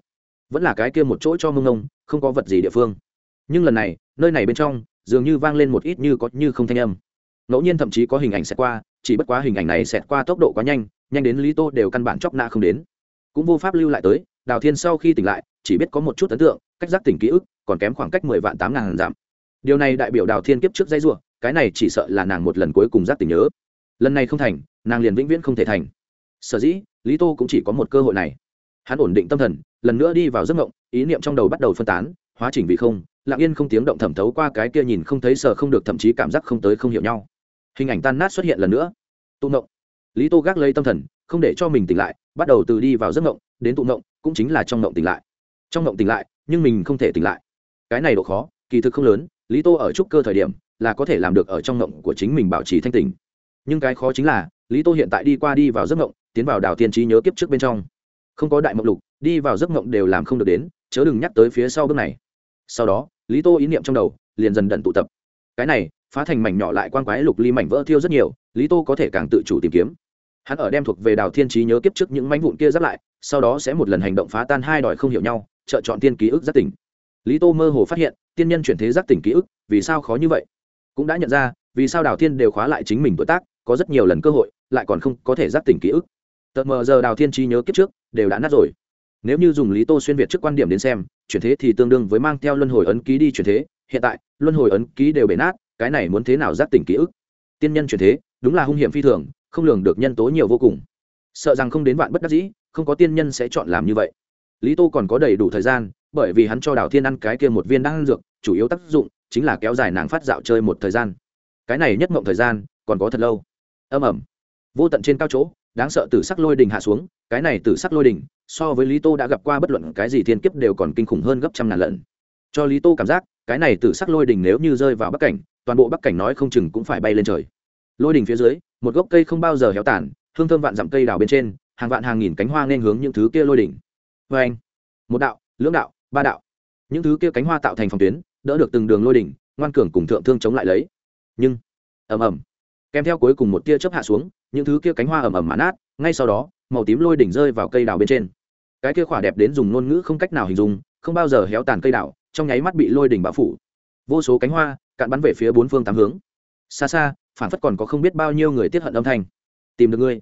vẫn là cái kia một chỗ cho mông ngông, không có vật gì địa phương. Nhưng lần này, nơi này bên trong, dường như vang lên một ít như có như không thanh âm. Ngẫu nhiên thậm chí có hình ảnh xẹt qua, chỉ bất quá hình ảnh này xẹt qua tốc độ quá nhanh nhanh đến lý tô đều căn bản chóc nạ không đến. Cũng vô pháp lưu lại tới, đào thiên sau khi tỉnh lại, chỉ biết có một chút ấn tượng, cách giác tỉnh ký ức, còn kém khoảng cách mười vạn tám ngàn giảm. Điều này đại biểu đào thiên kiếp trước dây r cái này chỉ sợ là nàng một lần cuối cùng giác tỉnh nhớ. Lần này không thành, nàng liền vĩnh viễn không thể thành. Sở dĩ, lý tô cũng chỉ có một cơ hội này hắn ổn định tâm thần, lần nữa đi vào giấc ngộng ý niệm trong đầu bắt đầu phân tán, hóa chỉnh vì không, lặng yên không tiếng động thẩm thấu qua cái kia nhìn không thấy sờ không được thậm chí cảm giác không tới không hiểu nhau. Hình ảnh tan nát xuất hiện lần nữa. Tụ ngộng. Lý tô gác lấy tâm thần, không để cho mình tỉnh lại, bắt đầu từ đi vào giấc ngộng đến tụ ngộng, cũng chính là trong ngộng tỉnh lại. Trong ngộng tỉnh lại, nhưng mình không thể tỉnh lại. Cái này độ khó, kỳ thực không lớn, lý tô ở trúc cơ thời điểm, là có thể làm được ở trong ngộng của chính mình bảo trì thanh tỉnh. Nhưng cái khó chính là, lý tô hiện tại đi qua đi vào giấc ngộng tiến vào đảo tiên trí nhớ kiếp trước bên trong không có đại mộng lục, đi vào giấc mộng đều làm không được đến, chớ đừng nhắc tới phía sau bước này. Sau đó, lý tô ý niệm trong đầu, liền dần đần tụ tập. Cái này, phá thành mảnh nhỏ lại quan quái lục ly mảnh vỡ thiêu rất nhiều, lý tô có thể càng tự chủ tìm kiếm. Hắn ở đem thuộc về đào thiên trí nhớ kiếp trước những mảnh vụn kia giáp lại, sau đó sẽ một lần hành động phá tan hai đòi không hiểu nhau, trợ chọn tiên ký ức giác tỉnh. Lý tô mơ hồ phát hiện, tiên nhân chuyển thế giác tỉnh ký ức, vì sao khó như vậy? Cũng đã nhận ra, vì sao đào thiên đều khóa lại chính mình tuổi tác, có rất nhiều lần cơ hội, lại còn không có thể giác tỉnh ký ức tợt mờ giờ đào thiên trí nhớ kiếp trước, đều đã nát rồi. Nếu như dùng lý tô xuyên việt trước quan điểm đến xem, chuyển thế thì tương đương với mang theo luân hồi ấn ký đi chuyển thế. Hiện tại, luân hồi ấn ký đều bể nát, cái này muốn thế nào giác tỉnh ký ức? Tiên nhân chuyển thế, đúng là hung hiểm phi thường, không lường được nhân tố nhiều vô cùng. Sợ rằng không đến vạn bất đắc dĩ, không có tiên nhân sẽ chọn làm như vậy. Lý tô còn có đầy đủ thời gian, bởi vì hắn cho đào thiên ăn cái kia một viên đan dược, chủ yếu tác dụng chính là kéo dài nàng phát dạo chơi một thời gian. Cái này nhất mộng thời gian, còn có thật lâu. Âm ẩm vô tận trên cao chỗ đáng sợ tử sắc lôi đình hạ xuống, cái này tử sắc lôi đình, so với lý tô đã gặp qua bất luận cái gì thiên kiếp đều còn kinh khủng hơn gấp trăm ngàn lần. Cho lý tô cảm giác, cái này tử sắc lôi đình nếu như rơi vào bắc cảnh, toàn bộ bắc cảnh nói không chừng cũng phải bay lên trời. Lôi đình phía dưới, một gốc cây không bao giờ héo tàn, hương thơm vạn dặm cây đào bên trên, hàng vạn hàng nghìn cánh hoa nên hướng những thứ kia lôi đỉnh vê anh, một đạo, lưỡng đạo, ba đạo. Những thứ kia cánh hoa tạo thành phòng tuyến, đỡ được từng đường lôi đỉnh ngoan cường cùng thượng thương chống lại lấy. Nhưng, ầm ầm kèm theo cuối cùng một tia chớp hạ xuống, những thứ kia cánh hoa ầm ầm mã nát, ngay sau đó, màu tím lôi đỉnh rơi vào cây đào bên trên. Cái kia khỏa đẹp đến dùng ngôn ngữ không cách nào hình dung, không bao giờ héo tàn cây đào, trong nháy mắt bị lôi đỉnh bao phủ. Vô số cánh hoa cạn bắn về phía bốn phương tám hướng. Xa xa phản phất còn có không biết bao nhiêu người tiết hận âm thanh. Tìm được ngươi.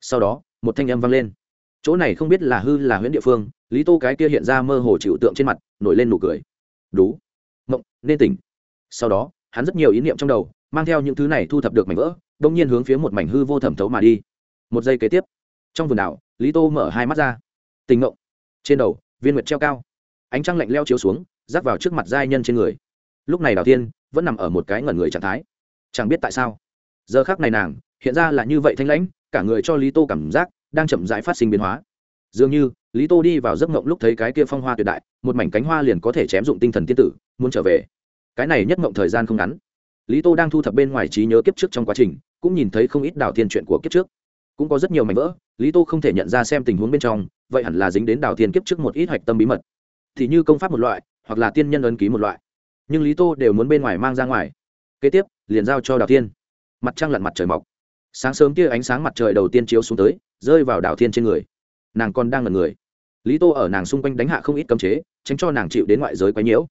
Sau đó, một thanh âm vang lên. Chỗ này không biết là hư là huyện địa phương, lý tô cái kia hiện ra mơ hồ chịu tượng trên mặt, nổi lên nụ cười. Đủ mộng, nên tỉnh. Sau đó, hắn rất nhiều ý niệm trong đầu mang theo những thứ này thu thập được mảnh vỡ đông nhiên hướng phía một mảnh hư vô thẩm thấu mà đi. Một giây kế tiếp, trong vườn đảo, lý tô mở hai mắt ra. Tình ngộng trên đầu, viên nguyệt treo cao. Ánh trăng lạnh leo chiếu xuống rác vào trước mặt giai nhân trên người. Lúc này đào tiên vẫn nằm ở một cái ngẩn người trạng thái. Chẳng biết tại sao. Giờ khác này nàng, hiện ra là như vậy thanh lãnh, cả người cho lý tô cảm giác đang chậm rãi phát sinh biến hóa. Dường như, lý tô đi vào giấc ngộng lúc thấy cái kia phong hoa tuyệt đại, một mảnh cánh hoa liền có thể chém dụng tinh thần tiên tử, muốn trở về. Cái này nhất ngộng thời gian không ngắn lý tô đang thu thập bên ngoài trí nhớ kiếp trước trong quá trình, cũng nhìn thấy không ít đào thiên chuyện của kiếp trước. Cũng có rất nhiều mảnh vỡ, lý tô không thể nhận ra xem tình huống bên trong, vậy hẳn là dính đến đào thiên kiếp trước một ít hạch tâm bí mật. Thì như công pháp một loại, hoặc là tiên nhân ấn ký một loại. Nhưng lý tô đều muốn bên ngoài mang ra ngoài. Kế tiếp, liền giao cho đào thiên. Mặt trăng lặn mặt trời mọc. Sáng sớm tia ánh sáng mặt trời đầu tiên chiếu xuống tới, rơi vào đào thiên trên người. Nàng còn đang ngần người. Lý tô ở nàng xung quanh đánh hạ không ít cấm chế, tránh cho nàng chịu đến ngoại giới quấy nhiễu.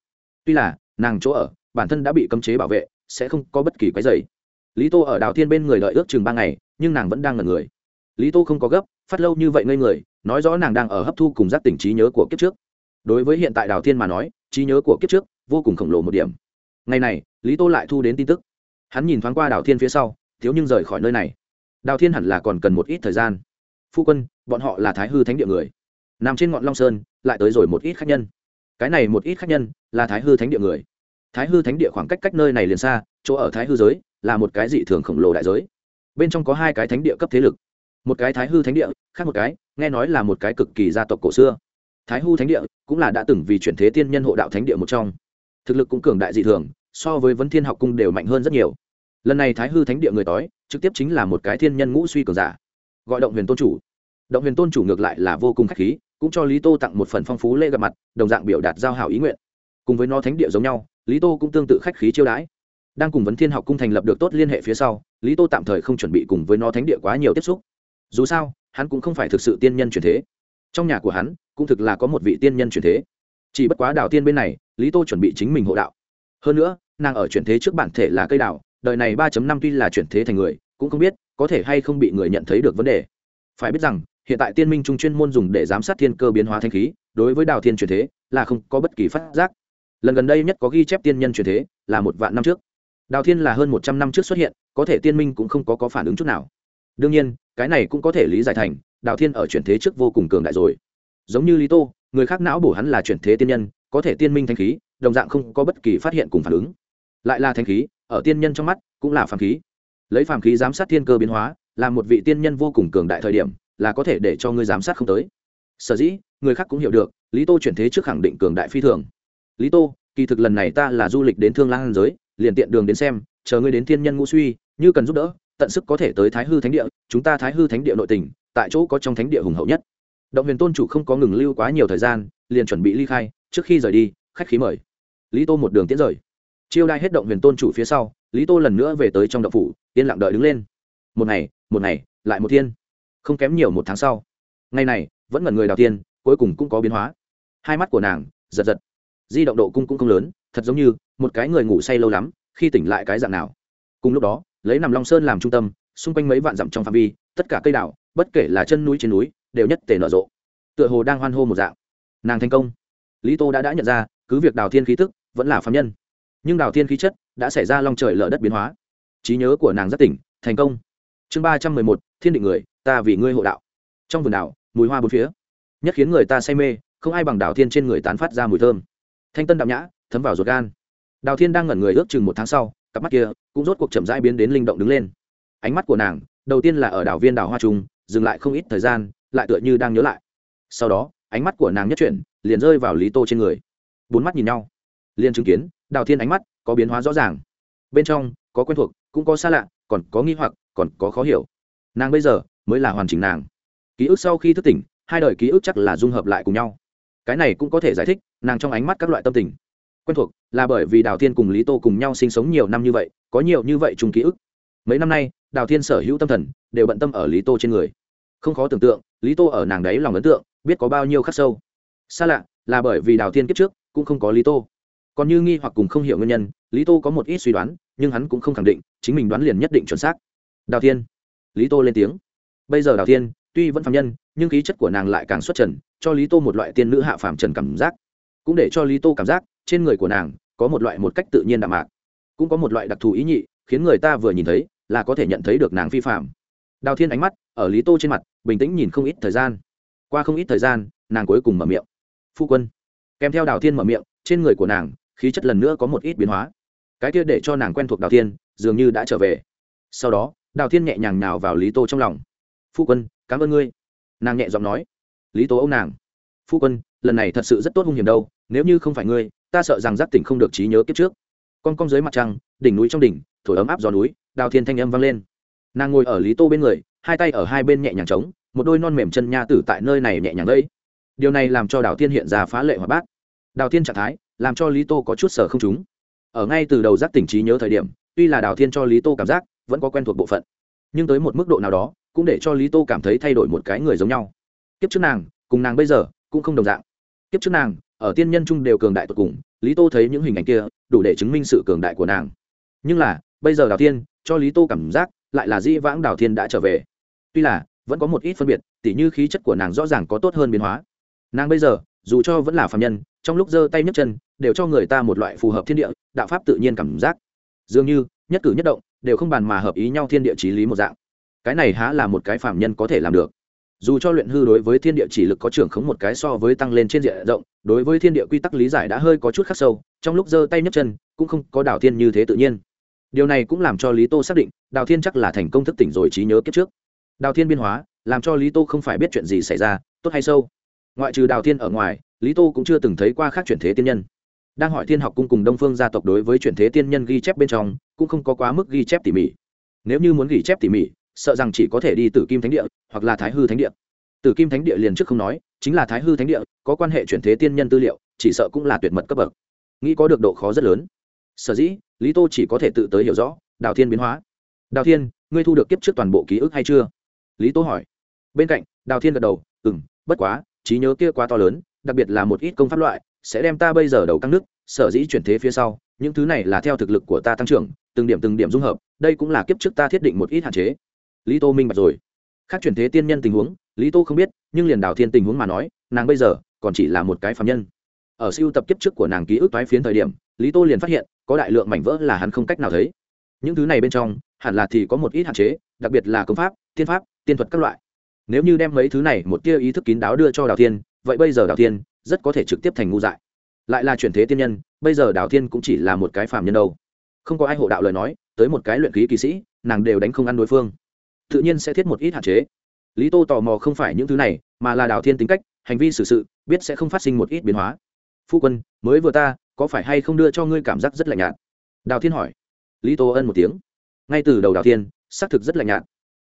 Tuy là, nàng chỗ ở, bản thân đã bị cấm chế bảo vệ sẽ không có bất kỳ cái dày lý tô ở đào thiên bên người đợi ước chừng ba ngày, nhưng nàng vẫn đang ngẩn người. Lý tô không có gấp, phát lâu như vậy ngây người, nói rõ nàng đang ở hấp thu cùng giác tỉnh trí nhớ của kiếp trước. Đối với hiện tại đào thiên mà nói, trí nhớ của kiếp trước vô cùng khổng lồ một điểm. Ngày này, lý tô lại thu đến tin tức. Hắn nhìn thoáng qua đào thiên phía sau, thiếu nhưng rời khỏi nơi này. Đào thiên hẳn là còn cần một ít thời gian. Phu quân, bọn họ là thái hư thánh địa người. Nằm trên ngọn long sơn, lại tới rồi một ít khách nhân. Cái này một ít khách nhân là thái hư thánh địa người thái hư thánh địa khoảng cách cách nơi này liền xa, chỗ ở thái hư giới là một cái dị thường khổng lồ đại giới. Bên trong có hai cái thánh địa cấp thế lực, một cái thái hư thánh địa, khác một cái, nghe nói là một cái cực kỳ gia tộc cổ xưa. Thái hư thánh địa cũng là đã từng vì chuyển thế tiên nhân hộ đạo thánh địa một trong. Thực lực cũng cường đại dị thường, so với vấn thiên học cung đều mạnh hơn rất nhiều. Lần này thái hư thánh địa người tói, trực tiếp chính là một cái thiên nhân ngũ suy cường giả. Gọi động huyền tôn chủ. Động huyền tôn chủ ngược lại là vô cùng k h á c h khí, cũng cho lý tô tặng một phần phong phú lễ gặp mặt, đồng dạng biểu đạt giao hảo ý nguyện. Cùng với nó thánh địa giống nhau lý tô cũng tương tự khách khí chiêu đãi. Đang cùng vấn thiên học cung thành lập được tốt liên hệ phía sau, lý tô tạm thời không chuẩn bị cùng với nó thánh địa quá nhiều tiếp xúc. Dù sao, hắn cũng không phải thực sự tiên nhân truyền thế. Trong nhà của hắn, cũng thực là có một vị tiên nhân truyền thế. Chỉ bất quá đào tiên bên này, lý tô chuẩn bị chính mình hộ đạo. Hơn nữa, nàng ở chuyển thế trước bản thể là cây đào, đời này ba năm tuy là chuyển thế thành người, cũng không biết có thể hay không bị người nhận thấy được vấn đề. Phải biết rằng, hiện tại tiên minh trung chuyên môn dùng để giám sát thiên cơ biến hóa thanh khí, đối với đào thiên chuyển thế là không có bất kỳ phát giác lần gần đây nhất có ghi chép tiên nhân chuyển thế là một vạn năm trước. Đào thiên là hơn một trăm năm trước xuất hiện có thể tiên minh cũng không có, có phản ứng chút nào. Đương nhiên cái này cũng có thể lý giải thành đào thiên ở chuyển thế trước vô cùng cường đại rồi. Giống như lý tô người khác não bổ hắn là chuyển thế tiên nhân có thể tiên minh thanh khí đồng dạng không có bất kỳ phát hiện cùng phản ứng. Lại là thanh khí ở tiên nhân trong mắt cũng là phàm khí. Lấy phàm khí giám sát thiên cơ biến hóa là một vị tiên nhân vô cùng cường đại thời điểm là có thể để cho ngươi giám sát không tới. Sở dĩ người khác cũng hiểu được lý tô chuyển thế trước khẳng định cường đại phi thường lý tô kỳ thực lần này ta là du lịch đến thương lan giới liền tiện đường đến xem chờ ngươi đến thiên nhân ngũ suy như cần giúp đỡ tận sức có thể tới thái hư thánh địa chúng ta thái hư thánh địa nội tỉnh, tại chỗ có trong thánh địa hùng hậu nhất. Động huyền tôn chủ không có ngừng lưu quá nhiều thời gian liền chuẩn bị ly khai trước khi rời đi khách khí mời. Lý tô một đường tiến rời. Chiêu đai hết động huyền tôn chủ phía sau lý tô lần nữa về tới trong động phủ yên lặng đợi đứng lên. Một ngày một ngày lại một thiên. Không kém nhiều một tháng sau. Ngày này vẫn ngẩn người đào tiên cuối cùng cũng có biến hóa. Hai mắt của nàng giật giật di động độ cung cũng không lớn, thật giống như một cái người ngủ say lâu lắm, khi tỉnh lại cái dạng nào. Cùng lúc đó, lấy nằm long sơn làm trung tâm, xung quanh mấy vạn dặm trong phạm vi, tất cả cây đảo bất kể là chân núi trên núi, đều nhất tề nở rộ. Tựa hồ đang hoan hô một dạng. Nàng thành công. Lý tô đã đã nhận ra, cứ việc đào thiên khí tức vẫn là phạm nhân, nhưng đào thiên khí chất đã xảy ra long trời lở đất biến hóa. Trí nhớ của nàng rất tỉnh, thành công. Chương ba trăm mười một, thiên định người, ta vì ngươi hộ đạo. Trong vườn đảo, mùi hoa bốn phía, nhất khiến người ta say mê, không ai bằng đào thiên trên người tán phát ra mùi thơm thanh tân đạm nhã, thấm vào ruột gan. Đào thiên đang ngẩn người ước chừng một tháng sau, cặp mắt kia cũng rốt cuộc chậm rãi biến đến linh động đứng lên. Ánh mắt của nàng, đầu tiên là ở đảo viên đảo hoa trung, dừng lại không ít thời gian, lại tựa như đang nhớ lại. Sau đó, ánh mắt của nàng nhất chuyển, liền rơi vào lý tô trên người. Bốn mắt nhìn nhau. Liền chứng kiến, đào thiên ánh mắt có biến hóa rõ ràng. Bên trong, có quen thuộc, cũng có xa lạ, còn có nghi hoặc, còn có khó hiểu. Nàng bây giờ mới là hoàn chỉnh nàng. Ký ức sau khi thức tỉnh, hai đời ký ức chắc là dung hợp lại cùng nhau. Cái này cũng có thể giải thích nàng trong ánh mắt các loại tâm tình. Quen thuộc, là bởi vì đào thiên cùng lý tô cùng nhau sinh sống nhiều năm như vậy, có nhiều như vậy chung ký ức. Mấy năm nay, đào thiên sở hữu tâm thần, đều bận tâm ở lý tô trên người. Không khó tưởng tượng, lý tô ở nàng đấy lòng ấn tượng, biết có bao nhiêu khắc sâu. Xa lạ, là bởi vì đào thiên kiếp trước, cũng không có lý tô. Còn như nghi hoặc cùng không hiểu nguyên nhân, lý tô có một ít suy đoán, nhưng hắn cũng không khẳng định, chính mình đoán liền nhất định chuẩn xác. Đào thiên. Lý tô lên tiếng. Bây giờ đào thiên, tuy vẫn phạm nhân, nhưng khí chất của nàng lại càng xuất trần, cho lý tô một loại tiên nữ hạ phạm trần cảm giác cũng để cho lý tô cảm giác trên người của nàng có một loại một cách tự nhiên đạm mạc, cũng có một loại đặc thù ý nhị, khiến người ta vừa nhìn thấy là có thể nhận thấy được nàng phi phạm đào thiên ánh mắt ở lý tô trên mặt, bình tĩnh nhìn không ít thời gian. Qua không ít thời gian, nàng cuối cùng mở miệng. Phu quân. Kèm theo đào thiên mở miệng, trên người của nàng, khí chất lần nữa có một ít biến hóa. Cái kia để cho nàng quen thuộc đào thiên, dường như đã trở về. Sau đó, đào thiên nhẹ nhàng nào vào lý tô trong lòng. Phu quân, cảm ơn ngươi. Nàng nhẹ giọng nói. Lý tố ông nàng. Phu quân lần này thật sự rất tốt hung hiểm đâu, nếu như không phải ngươi, ta sợ rằng giác tỉnh không được trí nhớ kiếp trước. Con cong dưới mặt trăng, đỉnh núi trong đỉnh, thổi ấm áp gió núi, đào thiên thanh âm vang lên. Nàng ngồi ở lý tô bên người, hai tay ở hai bên nhẹ nhàng trống một đôi non mềm chân nha tử tại nơi này nhẹ nhàng gây điều này làm cho đào thiên hiện ra phá lệ hoạt bát. Đào thiên trạng thái, làm cho lý tô có chút sở không chúng ở ngay từ đầu giác tỉnh trí nhớ thời điểm, tuy là đào thiên cho lý tô cảm giác, vẫn có quen thuộc bộ phận, nhưng tới một mức độ nào đó, cũng để cho lý tô cảm thấy thay đổi một cái người giống nhau. Kiếp trước nàng, cùng nàng bây giờ, cũng không đồng dạng kiếp trước nàng, ở tiên nhân trung đều cường đại tột cùng, lý tô thấy những hình ảnh kia, đủ để chứng minh sự cường đại của nàng. Nhưng là, bây giờ đào thiên, cho lý tô cảm giác, lại là di vãng đào thiên đã trở về. Tuy là, vẫn có một ít phân biệt, tỉ như khí chất của nàng rõ ràng có tốt hơn biến hóa. Nàng bây giờ, dù cho vẫn là phạm nhân, trong lúc giơ tay nhấc chân, đều cho người ta một loại phù hợp thiên địa, đạo pháp tự nhiên cảm giác. Dường như, nhất cử nhất động, đều không bàn mà hợp ý nhau thiên địa trí lý một dạng. Cái này há là một cái phạm nhân có thể làm được dù cho luyện hư đối với thiên địa chỉ lực có trưởng khống một cái so với tăng lên trên diện rộng, đối với thiên địa quy tắc lý giải đã hơi có chút khắc sâu, trong lúc giơ tay nhấc chân, cũng không có đào thiên như thế tự nhiên. Điều này cũng làm cho lý tô xác định, đào thiên chắc là thành công thức tỉnh rồi trí nhớ kiếp trước. Đào thiên biên hóa, làm cho lý tô không phải biết chuyện gì xảy ra, tốt hay sâu? Ngoại trừ đào thiên ở ngoài, lý tô cũng chưa từng thấy qua khác chuyển thế tiên nhân. Đang hỏi thiên học cung cùng đông phương gia tộc đối với chuyển thế tiên nhân ghi chép bên trong, cũng không có quá mức ghi chép tỉ mỉ. Nếu như muốn ghi chép tỉ mỉ sợ rằng chỉ có thể đi từ kim thánh địa hoặc là thái hư thánh địa. Từ kim thánh địa liền trước không nói chính là thái hư thánh địa có quan hệ chuyển thế tiên nhân tư liệu chỉ sợ cũng là tuyệt mật cấp bậc. Nghĩ có được độ khó rất lớn. Sở dĩ lý tô chỉ có thể tự tới hiểu rõ đào thiên biến hóa. Đào thiên ngươi thu được kiếp trước toàn bộ ký ức hay chưa? Lý tô hỏi. Bên cạnh đào thiên gật đầu Ừm, bất quá trí nhớ kia quá to lớn đặc biệt là một ít công pháp loại sẽ đem ta bây giờ đầu căng nước sở dĩ chuyển thế phía sau những thứ này là theo thực lực của ta tăng trưởng từng điểm từng điểm dung hợp đây cũng là kiếp trước ta thiết định một ít hạn chế lý tô minh bạch rồi. Khác chuyển thế tiên nhân tình huống, lý tô không biết, nhưng liền đào thiên tình huống mà nói, nàng bây giờ còn chỉ là một cái phạm nhân. Ở siêu tập kiếp trước của nàng ký ức toái phiến thời điểm, lý tô liền phát hiện, có đại lượng mảnh vỡ là hắn không cách nào thấy. Những thứ này bên trong, hẳn là thì có một ít hạn chế, đặc biệt là công pháp, tiên pháp, tiên thuật các loại. Nếu như đem mấy thứ này một tia ý thức kín đáo đưa cho đào thiên, vậy bây giờ đào thiên rất có thể trực tiếp thành ngu dại. Lại là chuyển thế tiên nhân, bây giờ đào thiên cũng chỉ là một cái phàm nhân đâu. Không có ai hộ đạo lời nói, tới một cái luyện khí kỳ sĩ, nàng đều đánh không ăn đối phương tự nhiên sẽ thiết một ít hạn chế. Lý tô tò mò không phải những thứ này, mà là đào thiên tính cách, hành vi xử sự, biết sẽ không phát sinh một ít biến hóa. Phu quân, mới vừa ta, có phải hay không đưa cho ngươi cảm giác rất lạnh nhạt? Đào thiên hỏi. Lý tô ân một tiếng. Ngay từ đầu đào thiên, xác thực rất lạnh nhạt.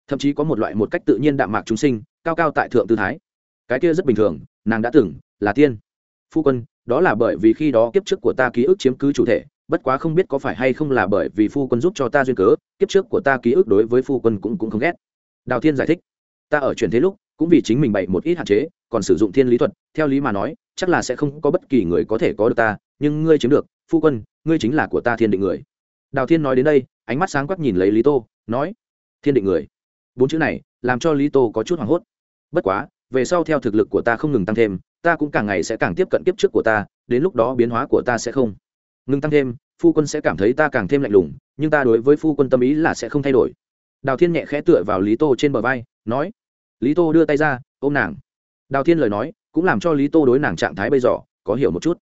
Thậm chí có một loại một cách tự nhiên đạm mạc chúng sinh, cao cao tại thượng tư thái. Cái kia rất bình thường, nàng đã từng là tiên. Phu quân, đó là bởi vì khi đó kiếp trước của ta ký ức chiếm cứ chủ thể bất quá không biết có phải hay không là bởi vì phu quân giúp cho ta duyên cớ, kiếp trước của ta ký ức đối với phu quân cũng cũng không ghét. Đào thiên giải thích, ta ở chuyển thế lúc, cũng vì chính mình bày một ít hạn chế, còn sử dụng thiên lý thuật, theo lý mà nói, chắc là sẽ không có bất kỳ người có thể có được ta, nhưng ngươi chiếm được, phu quân, ngươi chính là của ta thiên định người. Đào thiên nói đến đây, ánh mắt sáng quắc nhìn lấy lý tô, nói, thiên định người. Bốn chữ này, làm cho lý tô có chút hoảng hốt. Bất quá, về sau theo thực lực của ta không ngừng tăng thêm, ta cũng càng ngày sẽ càng tiếp cận kiếp trước của ta, đến lúc đó biến hóa của ta sẽ không ngừng tăng thêm, phu quân sẽ cảm thấy ta càng thêm lạnh lùng, nhưng ta đối với phu quân tâm ý là sẽ không thay đổi. Đào thiên nhẹ khẽ tựa vào lý tô trên bờ vai, nói, lý tô đưa tay ra, ôm nàng. Đào thiên lời nói cũng làm cho lý tô đối nàng trạng thái bây giờ có hiểu một chút.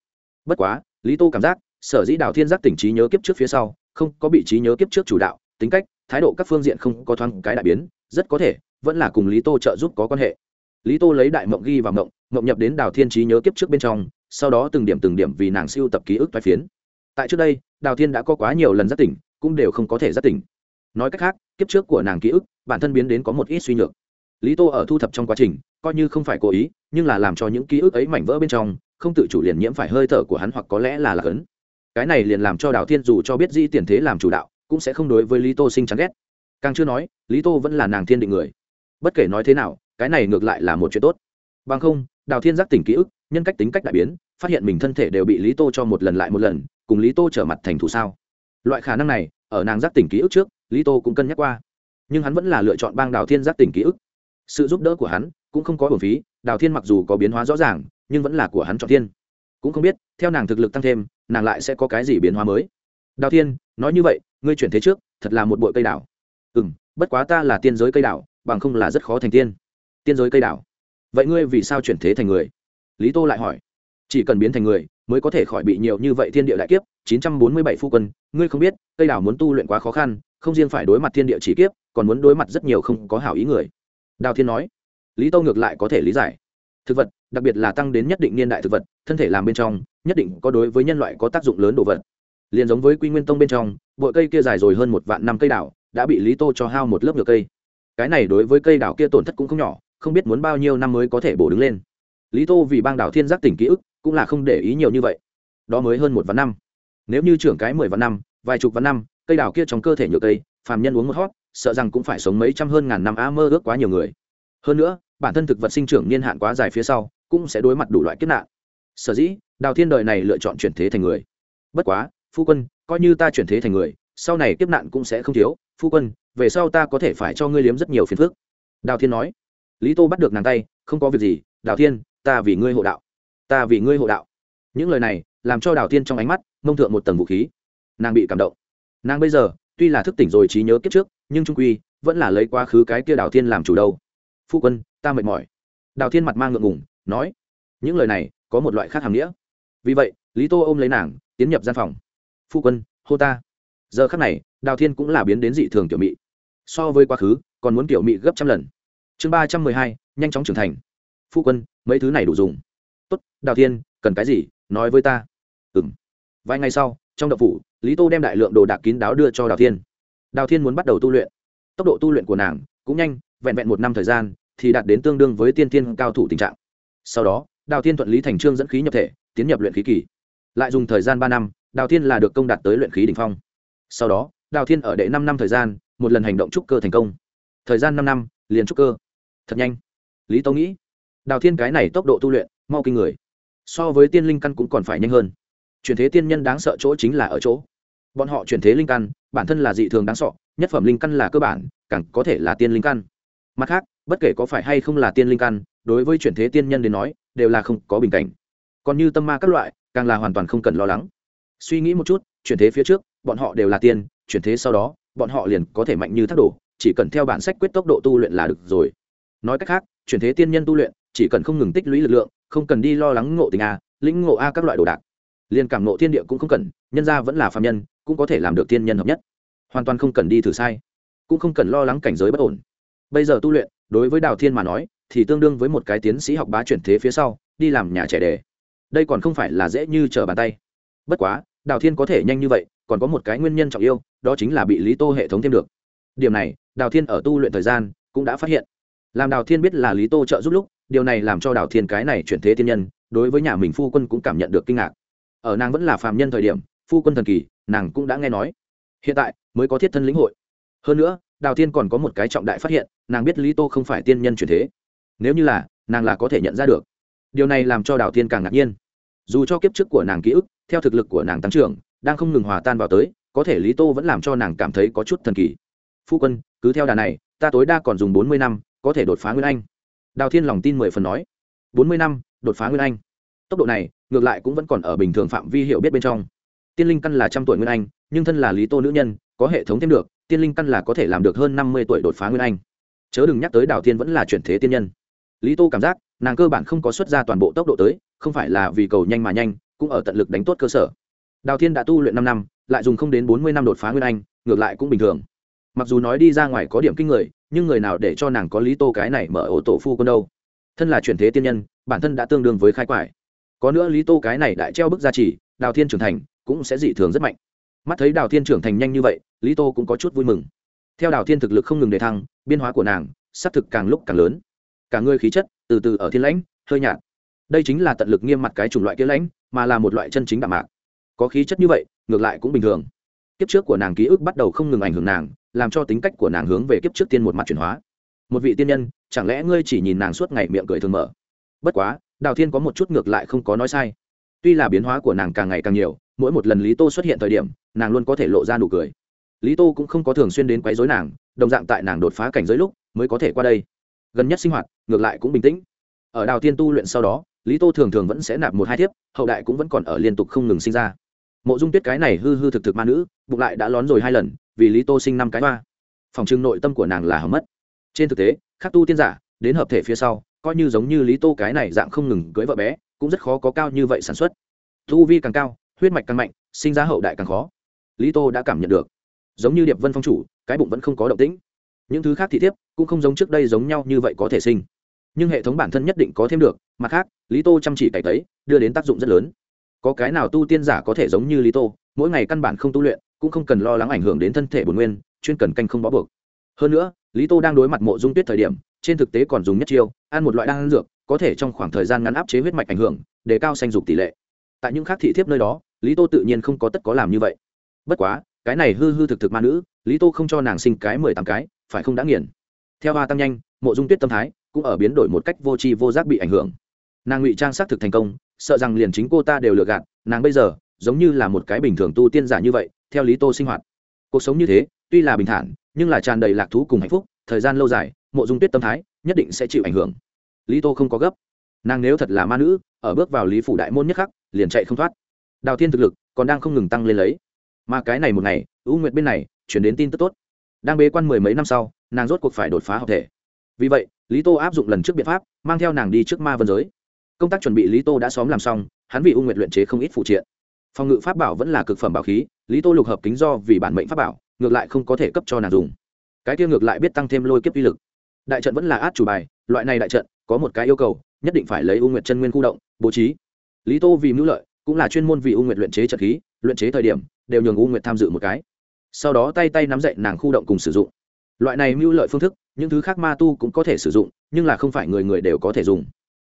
Bất quá, lý tô cảm giác, sở dĩ đào thiên giác tỉnh trí nhớ kiếp trước phía sau, không có bị trí nhớ kiếp trước chủ đạo, tính cách, thái độ các phương diện không có thoáng cái đại biến, rất có thể vẫn là cùng lý tô trợ giúp có quan hệ. Lý tô lấy đại mộng ghi vào mộng mộng nhập đến đào thiên trí nhớ kiếp trước bên trong, sau đó từng điểm từng điểm vì nàng siêu tập ký ức toái phiến tại trước đây, đào thiên đã có quá nhiều lần giác tỉnh, cũng đều không có thể giác tỉnh. Nói cách khác, kiếp trước của nàng ký ức, bản thân biến đến có một ít suy nhược. Lý tô ở thu thập trong quá trình, coi như không phải cố ý, nhưng là làm cho những ký ức ấy mảnh vỡ bên trong, không tự chủ liền nhiễm phải hơi thở của hắn hoặc có lẽ là lạc ấn. Cái này liền làm cho đào thiên dù cho biết dĩ tiền thế làm chủ đạo, cũng sẽ không đối với lý tô sinh chán ghét. Càng chưa nói, lý tô vẫn là nàng thiên định người. Bất kể nói thế nào, cái này ngược lại là một chuyện tốt. Bằng không, đào thiên giác tỉnh ký ức, nhân cách tính cách đại biến, phát hiện mình thân thể đều bị lý tô cho một lần lại một lần cùng lý tô trở mặt thành thủ sao? Loại khả năng này, ở nàng giác tỉnh ký ức trước, lý tô cũng cân nhắc qua. Nhưng hắn vẫn là lựa chọn bang đào thiên giác tỉnh ký ức. Sự giúp đỡ của hắn cũng không có bổn phí, đào thiên mặc dù có biến hóa rõ ràng, nhưng vẫn là của hắn chọn thiên. Cũng không biết, theo nàng thực lực tăng thêm, nàng lại sẽ có cái gì biến hóa mới. Đào thiên, nói như vậy, ngươi chuyển thế trước, thật là một bội cây đảo ừ m bất quá ta là tiên giới cây đảo bằng không là rất khó thành tiên. Tiên giới cây đảo vậy ngươi vì sao chuyển thế thành người? Lý tô lại hỏi chỉ cần biến thành người, mới có thể khỏi bị nhiều như vậy thiên địa đại kiếp, chín trăm bốn mươi bảy phu quân, ngươi không biết, cây đào muốn tu luyện quá khó khăn, không riêng phải đối mặt thiên địa chỉ kiếp, còn muốn đối mặt rất nhiều không có hảo ý người. Đào thiên nói, lý tô ngược lại có thể lý giải. Thực vật, đặc biệt là tăng đến nhất định niên đại thực vật, thân thể làm bên trong, nhất định có đối với nhân loại có tác dụng lớn đồ vật. Liền giống với quy nguyên tông bên trong, bội cây kia dài rồi hơn một vạn năm cây đảo đã bị lý tô cho hao một lớp nhựa cây. Cái này đối với cây đảo kia tổn thất cũng không nhỏ, không biết muốn bao nhiêu năm mới có thể bổ đứng lên. Lý tô vì bang đảo thiên giác tỉnh ký ức cũng là không để ý nhiều như vậy. Đó mới hơn một vạn năm. Nếu như trưởng cái mười vạn năm, vài chục vạn năm, cây đào kia trong cơ thể nhựa cây, phàm nhân uống một hót, sợ rằng cũng phải sống mấy trăm hơn ngàn năm á mơ ước quá nhiều người. Hơn nữa, bản thân thực vật sinh trưởng niên hạn quá dài phía sau, cũng sẽ đối mặt đủ loại kiếp nạn. Sở dĩ, đào thiên đời này lựa chọn chuyển thế thành người. Bất quá, phu quân, coi như ta chuyển thế thành người, sau này kiếp nạn cũng sẽ không thiếu. Phu quân, về sau ta có thể phải cho ngươi liếm rất nhiều phiền phức. Đào thiên nói. Lý tô bắt được nàng tay, không có việc gì, đào thiên, ta vì ngươi hộ đạo ta vì ngươi hộ đạo. Những lời này làm cho đào thiên trong ánh mắt mông thượng một tầng vũ khí. Nàng bị cảm động. Nàng bây giờ tuy là thức tỉnh rồi trí nhớ kiếp trước, nhưng trung quy vẫn là lấy quá khứ cái kia đào thiên làm chủ đâu. Phu quân, ta mệt mỏi. Đào thiên mặt mang ngượng ngùng, nói, những lời này có một loại khác hàm nghĩa. Vì vậy, lý tô ôm lấy nàng, tiến nhập gian phòng. Phu quân, hô ta. Giờ khác này, đào thiên cũng là biến đến dị thường tiểu mị. So với quá khứ, còn muốn tiểu mị gấp trăm lần. Chương ba trăm mười hai, nhanh chóng trưởng thành. Phu quân, mấy thứ này đủ dùng tốt, đào thiên, cần cái gì, nói với ta. Ừng vài ngày sau, trong đậu phủ, lý tô đem đại lượng đồ đạc kín đáo đưa cho đào thiên. Đào thiên muốn bắt đầu tu luyện. Tốc độ tu luyện của nàng cũng nhanh, vẹn vẹn một năm thời gian thì đạt đến tương đương với tiên tiên cao thủ tình trạng. Sau đó, đào thiên thuận lý thành trương dẫn khí nhập thể, tiến nhập luyện khí kỳ. Lại dùng thời gian ba năm, đào thiên là được công đạt tới luyện khí đ ỉ n h phong. Sau đó, đào thiên ở đệ năm năm thời gian, một lần hành động trúc cơ thành công. Thời gian năm năm, liền trúc cơ. Thật nhanh. Lý tâu nghĩ, đào thiên cái này tốc độ tu luyện mau kinh người. So với tiên linh căn cũng còn phải nhanh hơn. Chuyển thế tiên nhân đáng sợ chỗ chính là ở chỗ. Bọn họ chuyển thế linh căn, bản thân là dị thường đáng sọ nhất phẩm linh căn là cơ bản, càng có thể là tiên linh căn. Mặt khác, bất kể có phải hay không là tiên linh căn, đối với chuyển thế tiên nhân đến nói, đều là không có bình cảnh. Còn như tâm ma các loại, càng là hoàn toàn không cần lo lắng. Suy nghĩ một chút, chuyển thế phía trước, bọn họ đều là tiên, chuyển thế sau đó, bọn họ liền có thể mạnh như thác đổ, chỉ cần theo bản sách quyết tốc độ tu luyện là được rồi. Nói cách khác, chuyển thế tiên nhân tu luyện, chỉ cần không ngừng tích lũy lực lượng không cần đi lo lắng ngộ tình a, lĩnh ngộ a các loại đồ đạc. Liền cảm ngộ thiên địa cũng không cần, nhân ra vẫn là phạm nhân, cũng có thể làm được thiên nhân hợp nhất. Hoàn toàn không cần đi thử sai, cũng không cần lo lắng cảnh giới bất ổn. Bây giờ tu luyện, đối với đào thiên mà nói, thì tương đương với một cái tiến sĩ học bá chuyển thế phía sau, đi làm nhà trẻ đề. Đây còn không phải là dễ như trở bàn tay. Bất quá, đào thiên có thể nhanh như vậy, còn có một cái nguyên nhân trọng yêu, đó chính là bị lý tô hệ thống thêm được. Điểm này, đào thiên ở tu luyện thời gian cũng đã phát hiện. Làm đào thiên biết là lý tô trợ giúp lúc điều này làm cho đào thiên cái này chuyển thế thiên nhân, đối với nhà mình phu quân cũng cảm nhận được kinh ngạc. Ở nàng vẫn là phàm nhân thời điểm, phu quân thần kỳ, nàng cũng đã nghe nói. Hiện tại, mới có thiết thân lĩnh hội. Hơn nữa, đào thiên còn có một cái trọng đại phát hiện, nàng biết lý tô không phải tiên nhân chuyển thế. Nếu như là, nàng là có thể nhận ra được. Điều này làm cho đào thiên càng ngạc nhiên. Dù cho kiếp trước của nàng ký ức, theo thực lực của nàng tăng trưởng, đang không ngừng hòa tan vào tới, có thể lý tô vẫn làm cho nàng cảm thấy có chút thần kỳ. Phu quân, cứ theo đà này, ta tối đa còn dùng bốn mươi năm, có thể đột phá nguyên anh đào thiên lòng tin mười phần nói. Bốn mươi năm, đột phá nguyên anh. Tốc độ này, ngược lại cũng vẫn còn ở bình thường phạm vi hiểu biết bên trong. Tiên linh căn là trăm tuổi nguyên anh, nhưng thân là lý tô nữ nhân, có hệ thống thêm được, tiên linh căn là có thể làm được hơn năm mươi tuổi đột phá nguyên anh. Chớ đừng nhắc tới đào Thiên vẫn là chuyển thế tiên nhân. Lý tô cảm giác, nàng cơ bản không có xuất ra toàn bộ tốc độ tới, không phải là vì cầu nhanh mà nhanh, cũng ở tận lực đánh tốt cơ sở. Đào thiên đã tu luyện năm năm, lại dùng không đến bốn mươi năm đột phá nguyên anh, ngược lại cũng bình thường. Mặc dù nói đi ra ngoài có điểm kinh người nhưng người nào để cho nàng có lý tô cái này mở ổ tổ phu con đâu? Thân là chuyển thế tiên nhân, bản thân đã tương đương với khai quải. Có nữa lý tô cái này đại treo bức gia trì, đào thiên trưởng thành, cũng sẽ dị thường rất mạnh. Mắt thấy đào thiên trưởng thành nhanh như vậy, lý tô cũng có chút vui mừng. Theo đào thiên thực lực không ngừng đề thăng, biên hóa của nàng xác thực càng lúc càng lớn. Cả người khí chất, từ từ ở thiên lãnh, hơi nhạt. Đây chính là tận lực nghiêm mặt cái chủng loại kia lãnh, mà là một loại chân chính đạm mạc. Có khí chất như vậy, ngược lại cũng bình thường. Kiếp trước của nàng ký ức bắt đầu không ngừng ảnh hưởng nàng làm cho tính cách của nàng hướng về kiếp trước tiên một mặt chuyển hóa. Một vị tiên nhân, chẳng lẽ ngươi chỉ nhìn nàng suốt ngày miệng cười thường mở? Bất quá, đào thiên có một chút ngược lại không có nói sai. Tuy là biến hóa của nàng càng ngày càng nhiều, mỗi một lần lý tô xuất hiện thời điểm, nàng luôn có thể lộ ra nụ cười. Lý tô cũng không có thường xuyên đến quấy dối nàng, đồng dạng tại nàng đột phá cảnh giới lúc mới có thể qua đây. Gần nhất sinh hoạt, ngược lại cũng bình tĩnh. Ở đào tiên tu luyện sau đó, lý tô thường thường vẫn sẽ nạp một hai thiếp, hậu đại cũng vẫn còn ở liên tục không ngừng sinh ra. Mộ dung tuyết cái này hư hư thực thực ma nữ, bụng lại đã lón rồi hai lần vì lý tô sinh năm cái hoa. Phòng trưng nội tâm của nàng là hầm mất. Trên thực tế khắc tu tiên giả, đến hợp thể phía sau, coi như giống như lý tô cái này dạng không ngừng cưới vợ bé, cũng rất khó có cao như vậy sản xuất. Thu vi càng cao, huyết mạch càng mạnh, sinh ra hậu đại càng khó. Lý tô đã cảm nhận được. Giống như điệp vân phong chủ, cái bụng vẫn không có động tĩnh. Những thứ khác thì tiếp, cũng không giống trước đây giống nhau như vậy có thể sinh. Nhưng hệ thống bản thân nhất định có thêm được, mặt khác, lý tô chăm chỉ cày tấy, đưa đến tác dụng rất lớn. Có cái nào tu tiên giả có thể giống như lý tô, mỗi ngày căn bản không tu luyện cũng không cần lo lắng ảnh hưởng đến thân thể bổn nguyên, chuyên cần canh không bó buộc. Hơn nữa, lý tô đang đối mặt mộ dung tuyết thời điểm, trên thực tế còn dùng nhất chiêu, ăn một loại đan dược, có thể trong khoảng thời gian ngắn áp chế huyết mạch ảnh hưởng, để cao sanh dục tỷ lệ. Tại những khác thị thiếp nơi đó, lý tô tự nhiên không có tất có làm như vậy. Bất quá, cái này hư hư thực thực ma nữ, lý tô không cho nàng sinh cái mười tám cái, phải không đã nghiền? Theo hoa tăng nhanh, mộ dung tuyết tâm thái cũng ở biến đổi một cách vô tri vô giác bị ảnh hưởng. Nàng ngụy trang xác thực thành công, sợ rằng liền chính cô ta đều lừa gạt, nàng bây giờ giống như là một cái bình thường tu tiên giả như vậy theo lý tô sinh hoạt. Cuộc sống như thế, tuy là bình thản, nhưng là tràn đầy lạc thú cùng hạnh phúc, thời gian lâu dài, mộ dung tuyết tâm thái, nhất định sẽ chịu ảnh hưởng. Lý tô không có gấp. Nàng nếu thật là ma nữ, ở bước vào lý phủ đại môn nhất khắc, liền chạy không thoát. Đào thiên thực lực còn đang không ngừng tăng lên lấy. Mà cái này một ngày ưu nguyệt bên này, chuyển đến tin tức tốt. Đang bế quan mười mấy năm sau, nàng rốt cuộc phải đột phá học thể. Vì vậy, lý tô áp dụng lần trước biện pháp, mang theo nàng đi trước ma vân giới. Công tác chuẩn bị lý tô đã xóm làm xong, hắn vì ưu nguyệt luyện chế không ít phụ triện phòng ngự pháp bảo vẫn là cực phẩm bảo khí, lý tô lục hợp kính do vì bản mệnh pháp bảo, ngược lại không có thể cấp cho nàng dùng. Cái kia ngược lại biết tăng thêm lôi kiếp uy lực. Đại trận vẫn là át chủ bài, loại này đại trận, có một cái yêu cầu, nhất định phải lấy u nguyệt chân nguyên khu động, bố trí. Lý tô vì mưu lợi, cũng là chuyên môn vì u nguyệt luyện chế trận khí, luyện chế thời điểm, đều nhường u nguyệt tham dự một cái. Sau đó tay tay nắm dậy nàng khu động cùng sử dụng. Loại này mưu lợi phương thức, những thứ khác ma tu cũng có thể sử dụng, nhưng là không phải người người đều có thể dùng.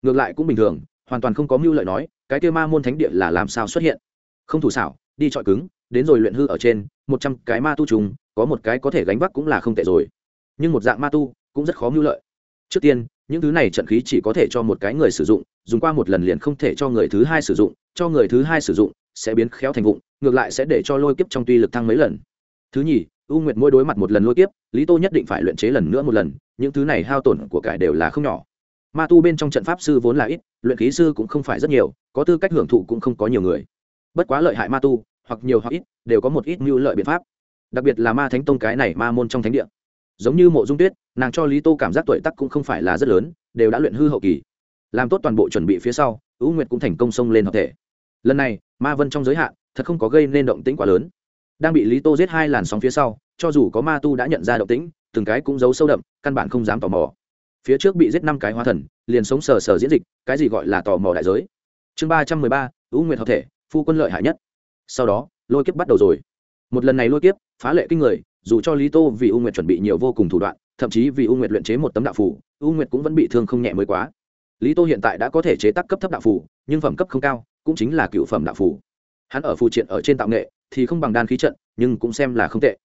Ngược lại cũng bình thường, hoàn toàn không có mưu lợi nói, cái kia ma môn thánh địa là làm sao xuất hiện không thủ xảo, đi chọi cứng, đến rồi luyện hư ở trên, một trăm cái ma tu trùng, có một cái có thể gánh vác cũng là không tệ rồi. Nhưng một dạng ma tu cũng rất khó mưu lợi. Trước tiên, những thứ này trận khí chỉ có thể cho một cái người sử dụng, dùng qua một lần liền không thể cho người thứ hai sử dụng, cho người thứ hai sử dụng sẽ biến khéo thành vụng, ngược lại sẽ để cho lôi kiếp trong tuy lực thăng mấy lần. Thứ nhì, u nguyệt mỗi đối mặt một lần lôi kiếp, lý tô nhất định phải luyện chế lần nữa một lần, những thứ này hao tổn của cải đều là không nhỏ. Ma tu bên trong trận pháp sư vốn là ít, luyện khí sư cũng không phải rất nhiều, có tư cách hưởng thụ cũng không có nhiều người bất quá lợi hại ma tu, hoặc nhiều hoặc ít, đều có một ít mưu lợi biện pháp. Đặc biệt là ma thánh tông cái này ma môn trong thánh địa. Giống như mộ dung tuyết, nàng cho lý tô cảm giác tuổi tắc cũng không phải là rất lớn, đều đã luyện hư hậu kỳ. Làm tốt toàn bộ chuẩn bị phía sau ưu nguyệt cũng thành công xông lên hợp thể. Lần này, ma vân trong giới hạn, thật không có gây nên động tĩnh quá lớn. Đang bị lý tô giết hai làn sóng phía sau, cho dù có ma tu đã nhận ra động tĩnh, từng cái cũng giấu sâu đậm, căn bản không dám tò mò. Phía trước bị giết năm cái hóa thần, liền sống sờ sờ diễn dịch, cái gì gọi là tò mò đại giới. Chương ba trăm mười ba ưu nguyệt hợp thể phu quân lợi hại nhất. Sau đó, lôi kiếp bắt đầu rồi. Một lần này lôi kiếp, phá lệ kinh người, dù cho lý tô vì u nguyệt chuẩn bị nhiều vô cùng thủ đoạn, thậm chí vì u nguyệt luyện chế một tấm đạo phủ u nguyệt cũng vẫn bị thương không nhẹ mới quá. Lý tô hiện tại đã có thể chế tác cấp thấp đạo phủ nhưng phẩm cấp không cao, cũng chính là cựu phẩm đạo phủ hắn ở phụ triện ở trên tạo nghệ, thì không bằng đan khí trận, nhưng cũng xem là không tệ.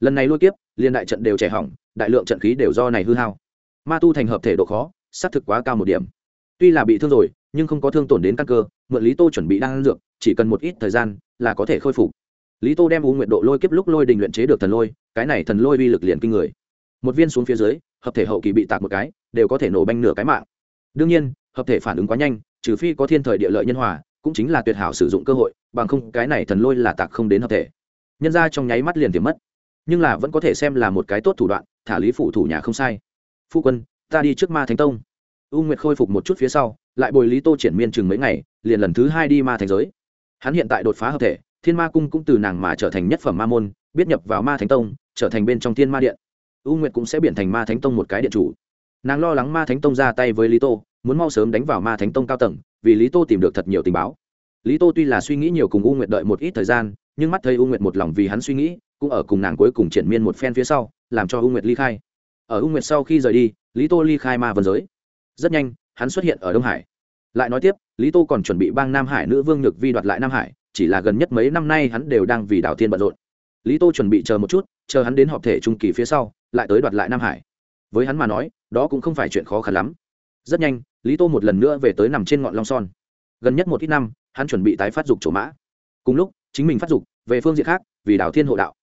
Lần này lôi kiếp, liên đại trận đều trẻ hỏng, đại lượng trận khí đều do này hư hao. Ma tu thành hợp thể độ khó, xác thực quá cao một điểm. Tuy là bị thương rồi nhưng không có thương tổn đến căn cơ, mượn lý tô chuẩn bị đang dược, chỉ cần một ít thời gian là có thể khôi phục. Lý tô đem u nguyện độ lôi kiếp lúc lôi đình luyện chế được thần lôi, cái này thần lôi uy lực liền kinh người. Một viên xuống phía dưới, hợp thể hậu kỳ bị tạc một cái, đều có thể nổ banh nửa cái mạng. Đương nhiên, hợp thể phản ứng quá nhanh, trừ phi có thiên thời địa lợi nhân hòa, cũng chính là tuyệt hảo sử dụng cơ hội, bằng không cái này thần lôi là tạc không đến hợp thể. Nhân ra trong nháy mắt liền tiềm mất. Nhưng là vẫn có thể xem là một cái tốt thủ đoạn, thả lý phụ thủ nhà không sai. Phu quân, ta đi trước ma thánh tông. U nguyệt khôi phục một chút phía sau lại bồi lý tô triển miên chừng mấy ngày, liền lần thứ hai đi ma thành giới. Hắn hiện tại đột phá hợp thể, thiên ma cung cũng từ nàng mà trở thành nhất phẩm ma môn, biết nhập vào ma thánh tông, trở thành bên trong thiên ma điện. U nguyệt cũng sẽ biến thành ma thánh tông một cái điện chủ. Nàng lo lắng ma thánh tông ra tay với lý tô, muốn mau sớm đánh vào ma thánh tông cao tầng, vì lý tô tìm được thật nhiều tình báo. Lý tô tuy là suy nghĩ nhiều cùng u nguyệt đợi một ít thời gian, nhưng mắt thấy u nguyệt một lòng vì hắn suy nghĩ, cũng ở cùng nàng cuối cùng triển miên một phen phía sau, làm cho u nguyệt ly khai. Ở u nguyệt sau khi rời đi, lý tô ly khai ma vân giới. Rất nhanh, hắn xuất hiện ở đông hải lại nói tiếp, lý tô còn chuẩn bị bang nam hải nữ vương nhược vi đoạt lại nam hải, chỉ là gần nhất mấy năm nay hắn đều đang vì đảo thiên bận rộn. Lý tô chuẩn bị chờ một chút, chờ hắn đến họp thể trung kỳ phía sau, lại tới đoạt lại nam hải. Với hắn mà nói, đó cũng không phải chuyện khó khăn lắm. Rất nhanh, lý tô một lần nữa về tới nằm trên ngọn long son. Gần nhất một ít năm, hắn chuẩn bị tái phát dục chỗ mã. Cùng lúc, chính mình phát dục, về phương diện khác, vì đảo thiên hộ đạo.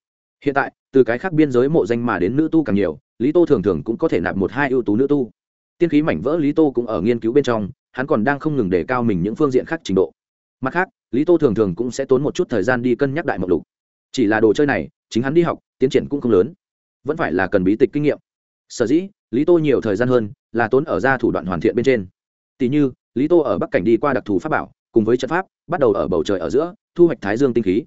Hiện tại, từ cái khác biên giới mộ danh mà đến nữ tu càng nhiều, lý tô thường thường cũng có thể nạp một hai ưu tú nữ tu tiên khí mảnh vỡ lý tô cũng ở nghiên cứu bên trong, hắn còn đang không ngừng đề cao mình những phương diện khác trình độ. Mặt khác, lý tô thường thường cũng sẽ tốn một chút thời gian đi cân nhắc đại mộng lục. Chỉ là đồ chơi này, chính hắn đi học, tiến triển cũng không lớn. Vẫn phải là cần bí tịch kinh nghiệm. Sở dĩ, lý tô nhiều thời gian hơn là tốn ở ra thủ đoạn hoàn thiện bên trên. Tỷ như, lý tô ở bắc cảnh đi qua đặc thù pháp bảo, cùng với trận pháp, bắt đầu ở bầu trời ở giữa, thu hoạch thái dương tinh khí.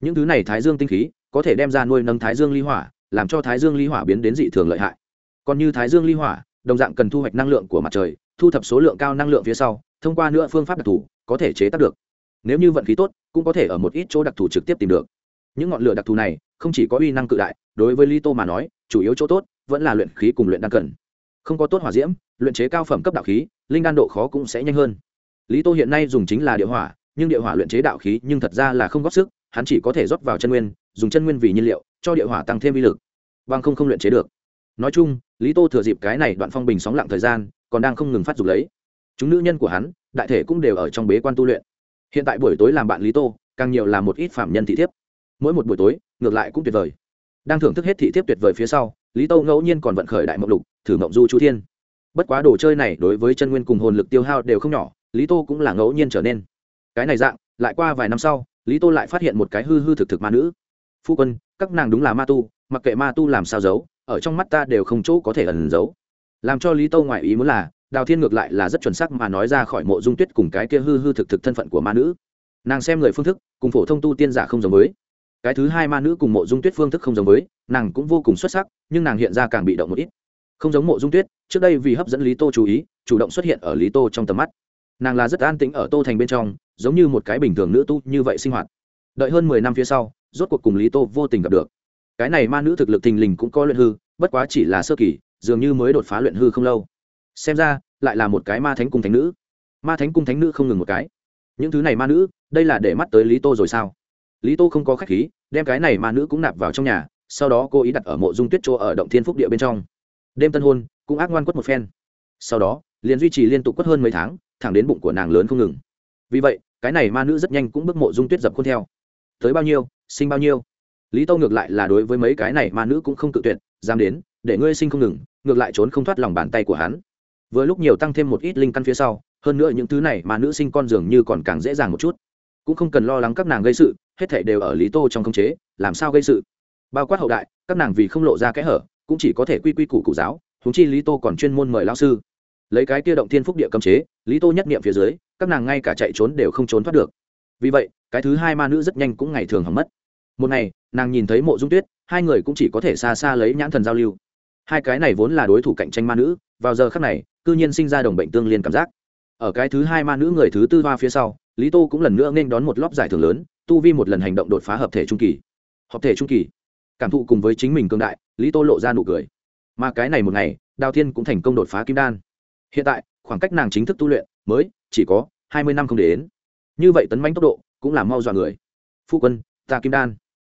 Những thứ này thái dương tinh khí, có thể đem ra nuôi nâng thái dương ly hỏa, làm cho thái dương ly hỏa biến đến dị thường lợi hại. Còn như thái dương ly hỏa đồng dạng cần thu hoạch năng lượng của mặt trời, thu thập số lượng cao năng lượng phía sau, thông qua nữa phương pháp đặc thù, có thể chế tác được. Nếu như vận khí tốt, cũng có thể ở một ít chỗ đặc thù trực tiếp tìm được. Những ngọn lửa đặc thù này, không chỉ có uy năng cự đại, đối với Lý tô mà nói, chủ yếu chỗ tốt, vẫn là luyện khí cùng luyện đan cần. Không có tốt hỏa diễm, luyện chế cao phẩm cấp đạo khí, linh đan độ khó cũng sẽ nhanh hơn. Lý tô hiện nay dùng chính là địa hỏa, nhưng địa hỏa luyện chế đạo khí nhưng thật ra là không góp sức, hắn chỉ có thể rót vào chân nguyên, dùng chân nguyên vì nhiên liệu, cho địa hỏa tăng thêm uy lực. Bằng không không luyện chế được nói chung, lý tô thừa dịp cái này đoạn phong bình sóng lặng thời gian, còn đang không ngừng phát dục lấy. Chúng nữ nhân của hắn, đại thể cũng đều ở trong bế quan tu luyện. Hiện tại buổi tối làm bạn lý tô, càng nhiều là một ít phạm nhân thị thiếp. Mỗi một buổi tối, ngược lại cũng tuyệt vời. Đang thưởng thức hết thị thiếp tuyệt vời phía sau, lý tô ngẫu nhiên còn vận khởi đại mộng lục, thử mộng du chú thiên. Bất quá đồ chơi này đối với chân nguyên cùng hồn lực tiêu hao đều không nhỏ, lý tô cũng là ngẫu nhiên trở nên. Cái này dạng, lại qua vài năm sau, lý tô lại phát hiện một cái hư hư thực thực ma nữ. Phu quân, các nàng đúng là ma tu, mặc kệ ma tu làm sao giấu ở trong mắt ta đều không chỗ có thể ẩn giấu. Làm cho lý tô ngoại ý muốn là, đào thiên ngược lại là rất chuẩn xác mà nói ra khỏi mộ dung tuyết cùng cái kia hư hư thực thực thân phận của ma nữ. Nàng xem người phương thức, cùng phổ thông tu tiên giả không giống với. Cái thứ hai ma nữ cùng mộ dung tuyết phương thức không giống với, nàng cũng vô cùng xuất sắc, nhưng nàng hiện ra càng bị động một ít. Không giống mộ dung tuyết, trước đây vì hấp dẫn lý tô chú ý, chủ động xuất hiện ở lý tô trong tầm mắt. Nàng là rất an tĩnh ở tô thành bên trong, giống như một cái bình thường nữ tu như vậy sinh hoạt. Đợi hơn mười năm phía sau, rốt cuộc cùng lý tô vô tình gặp được cái này ma nữ thực lực thình lình cũng có luyện hư, bất quá chỉ là sơ kỳ, dường như mới đột phá luyện hư không lâu. Xem ra, lại là một cái ma thánh cung thánh nữ. Ma thánh cung thánh nữ không ngừng một cái. Những thứ này ma nữ, đây là để mắt tới lý tô rồi sao? Lý tô không có khách khí, đem cái này ma nữ cũng nạp vào trong nhà, sau đó cô ý đặt ở mộ dung tuyết chỗ ở động thiên phúc địa bên trong. Đêm tân hôn, cũng ác ngoan quất một phen. Sau đó, liền duy trì liên tục quất hơn mấy tháng, thẳng đến bụng của nàng lớn không ngừng. Vì vậy, cái này ma nữ rất nhanh cũng bước mộ dung tuyết dập khuôn theo. Tới bao nhiêu, sinh bao nhiêu? Lý tâu ngược lại là đối với mấy cái này mà nữ cũng không tự tuyệt, dám đến, để ngươi sinh không ngừng, ngược lại trốn không thoát lòng bàn tay của hắn. Vừa lúc nhiều tăng thêm một ít linh căn phía sau, hơn nữa những thứ này mà nữ sinh con dường như còn càng dễ dàng một chút. Cũng không cần lo lắng các nàng gây sự, hết thảy đều ở lý tô trong khống chế, làm sao gây sự? Bao quát hậu đại, các nàng vì không lộ ra kẽ hở, cũng chỉ có thể quy quy củ cụ giáo thúng chi lý tô còn chuyên môn mời lao sư. Lấy cái kia động thiên phúc địa cấm chế, lý tô nhất niệm phía dưới, các nàng ngay cả chạy trốn đều không trốn thoát được. Vì vậy, cái thứ hai ma nữ rất nhanh cũng ngày thường hỏng mất một ngày, nàng nhìn thấy mộ dung tuyết, hai người cũng chỉ có thể xa xa lấy nhãn thần giao lưu. Hai cái này vốn là đối thủ cạnh tranh ma nữ, vào giờ khác này, cư nhiên sinh ra đồng bệnh tương liên cảm giác. Ở cái thứ hai ma nữ người thứ tư hoa phía sau, lý tô cũng lần nữa nên đón một lóp giải thưởng lớn, tu vi một lần hành động đột phá hợp thể trung kỳ. Hợp thể trung kỳ. Cảm thụ cùng với chính mình cương đại, lý tô lộ ra nụ cười. Mà cái này một ngày, đào thiên cũng thành công đột phá kim đan. Hiện tại, khoảng cách nàng chính thức tu luyện mới chỉ có hai mươi năm không để đến. Như vậy tấn bánh tốc độ cũng là mau dọa người. Phu quân, ta kim đan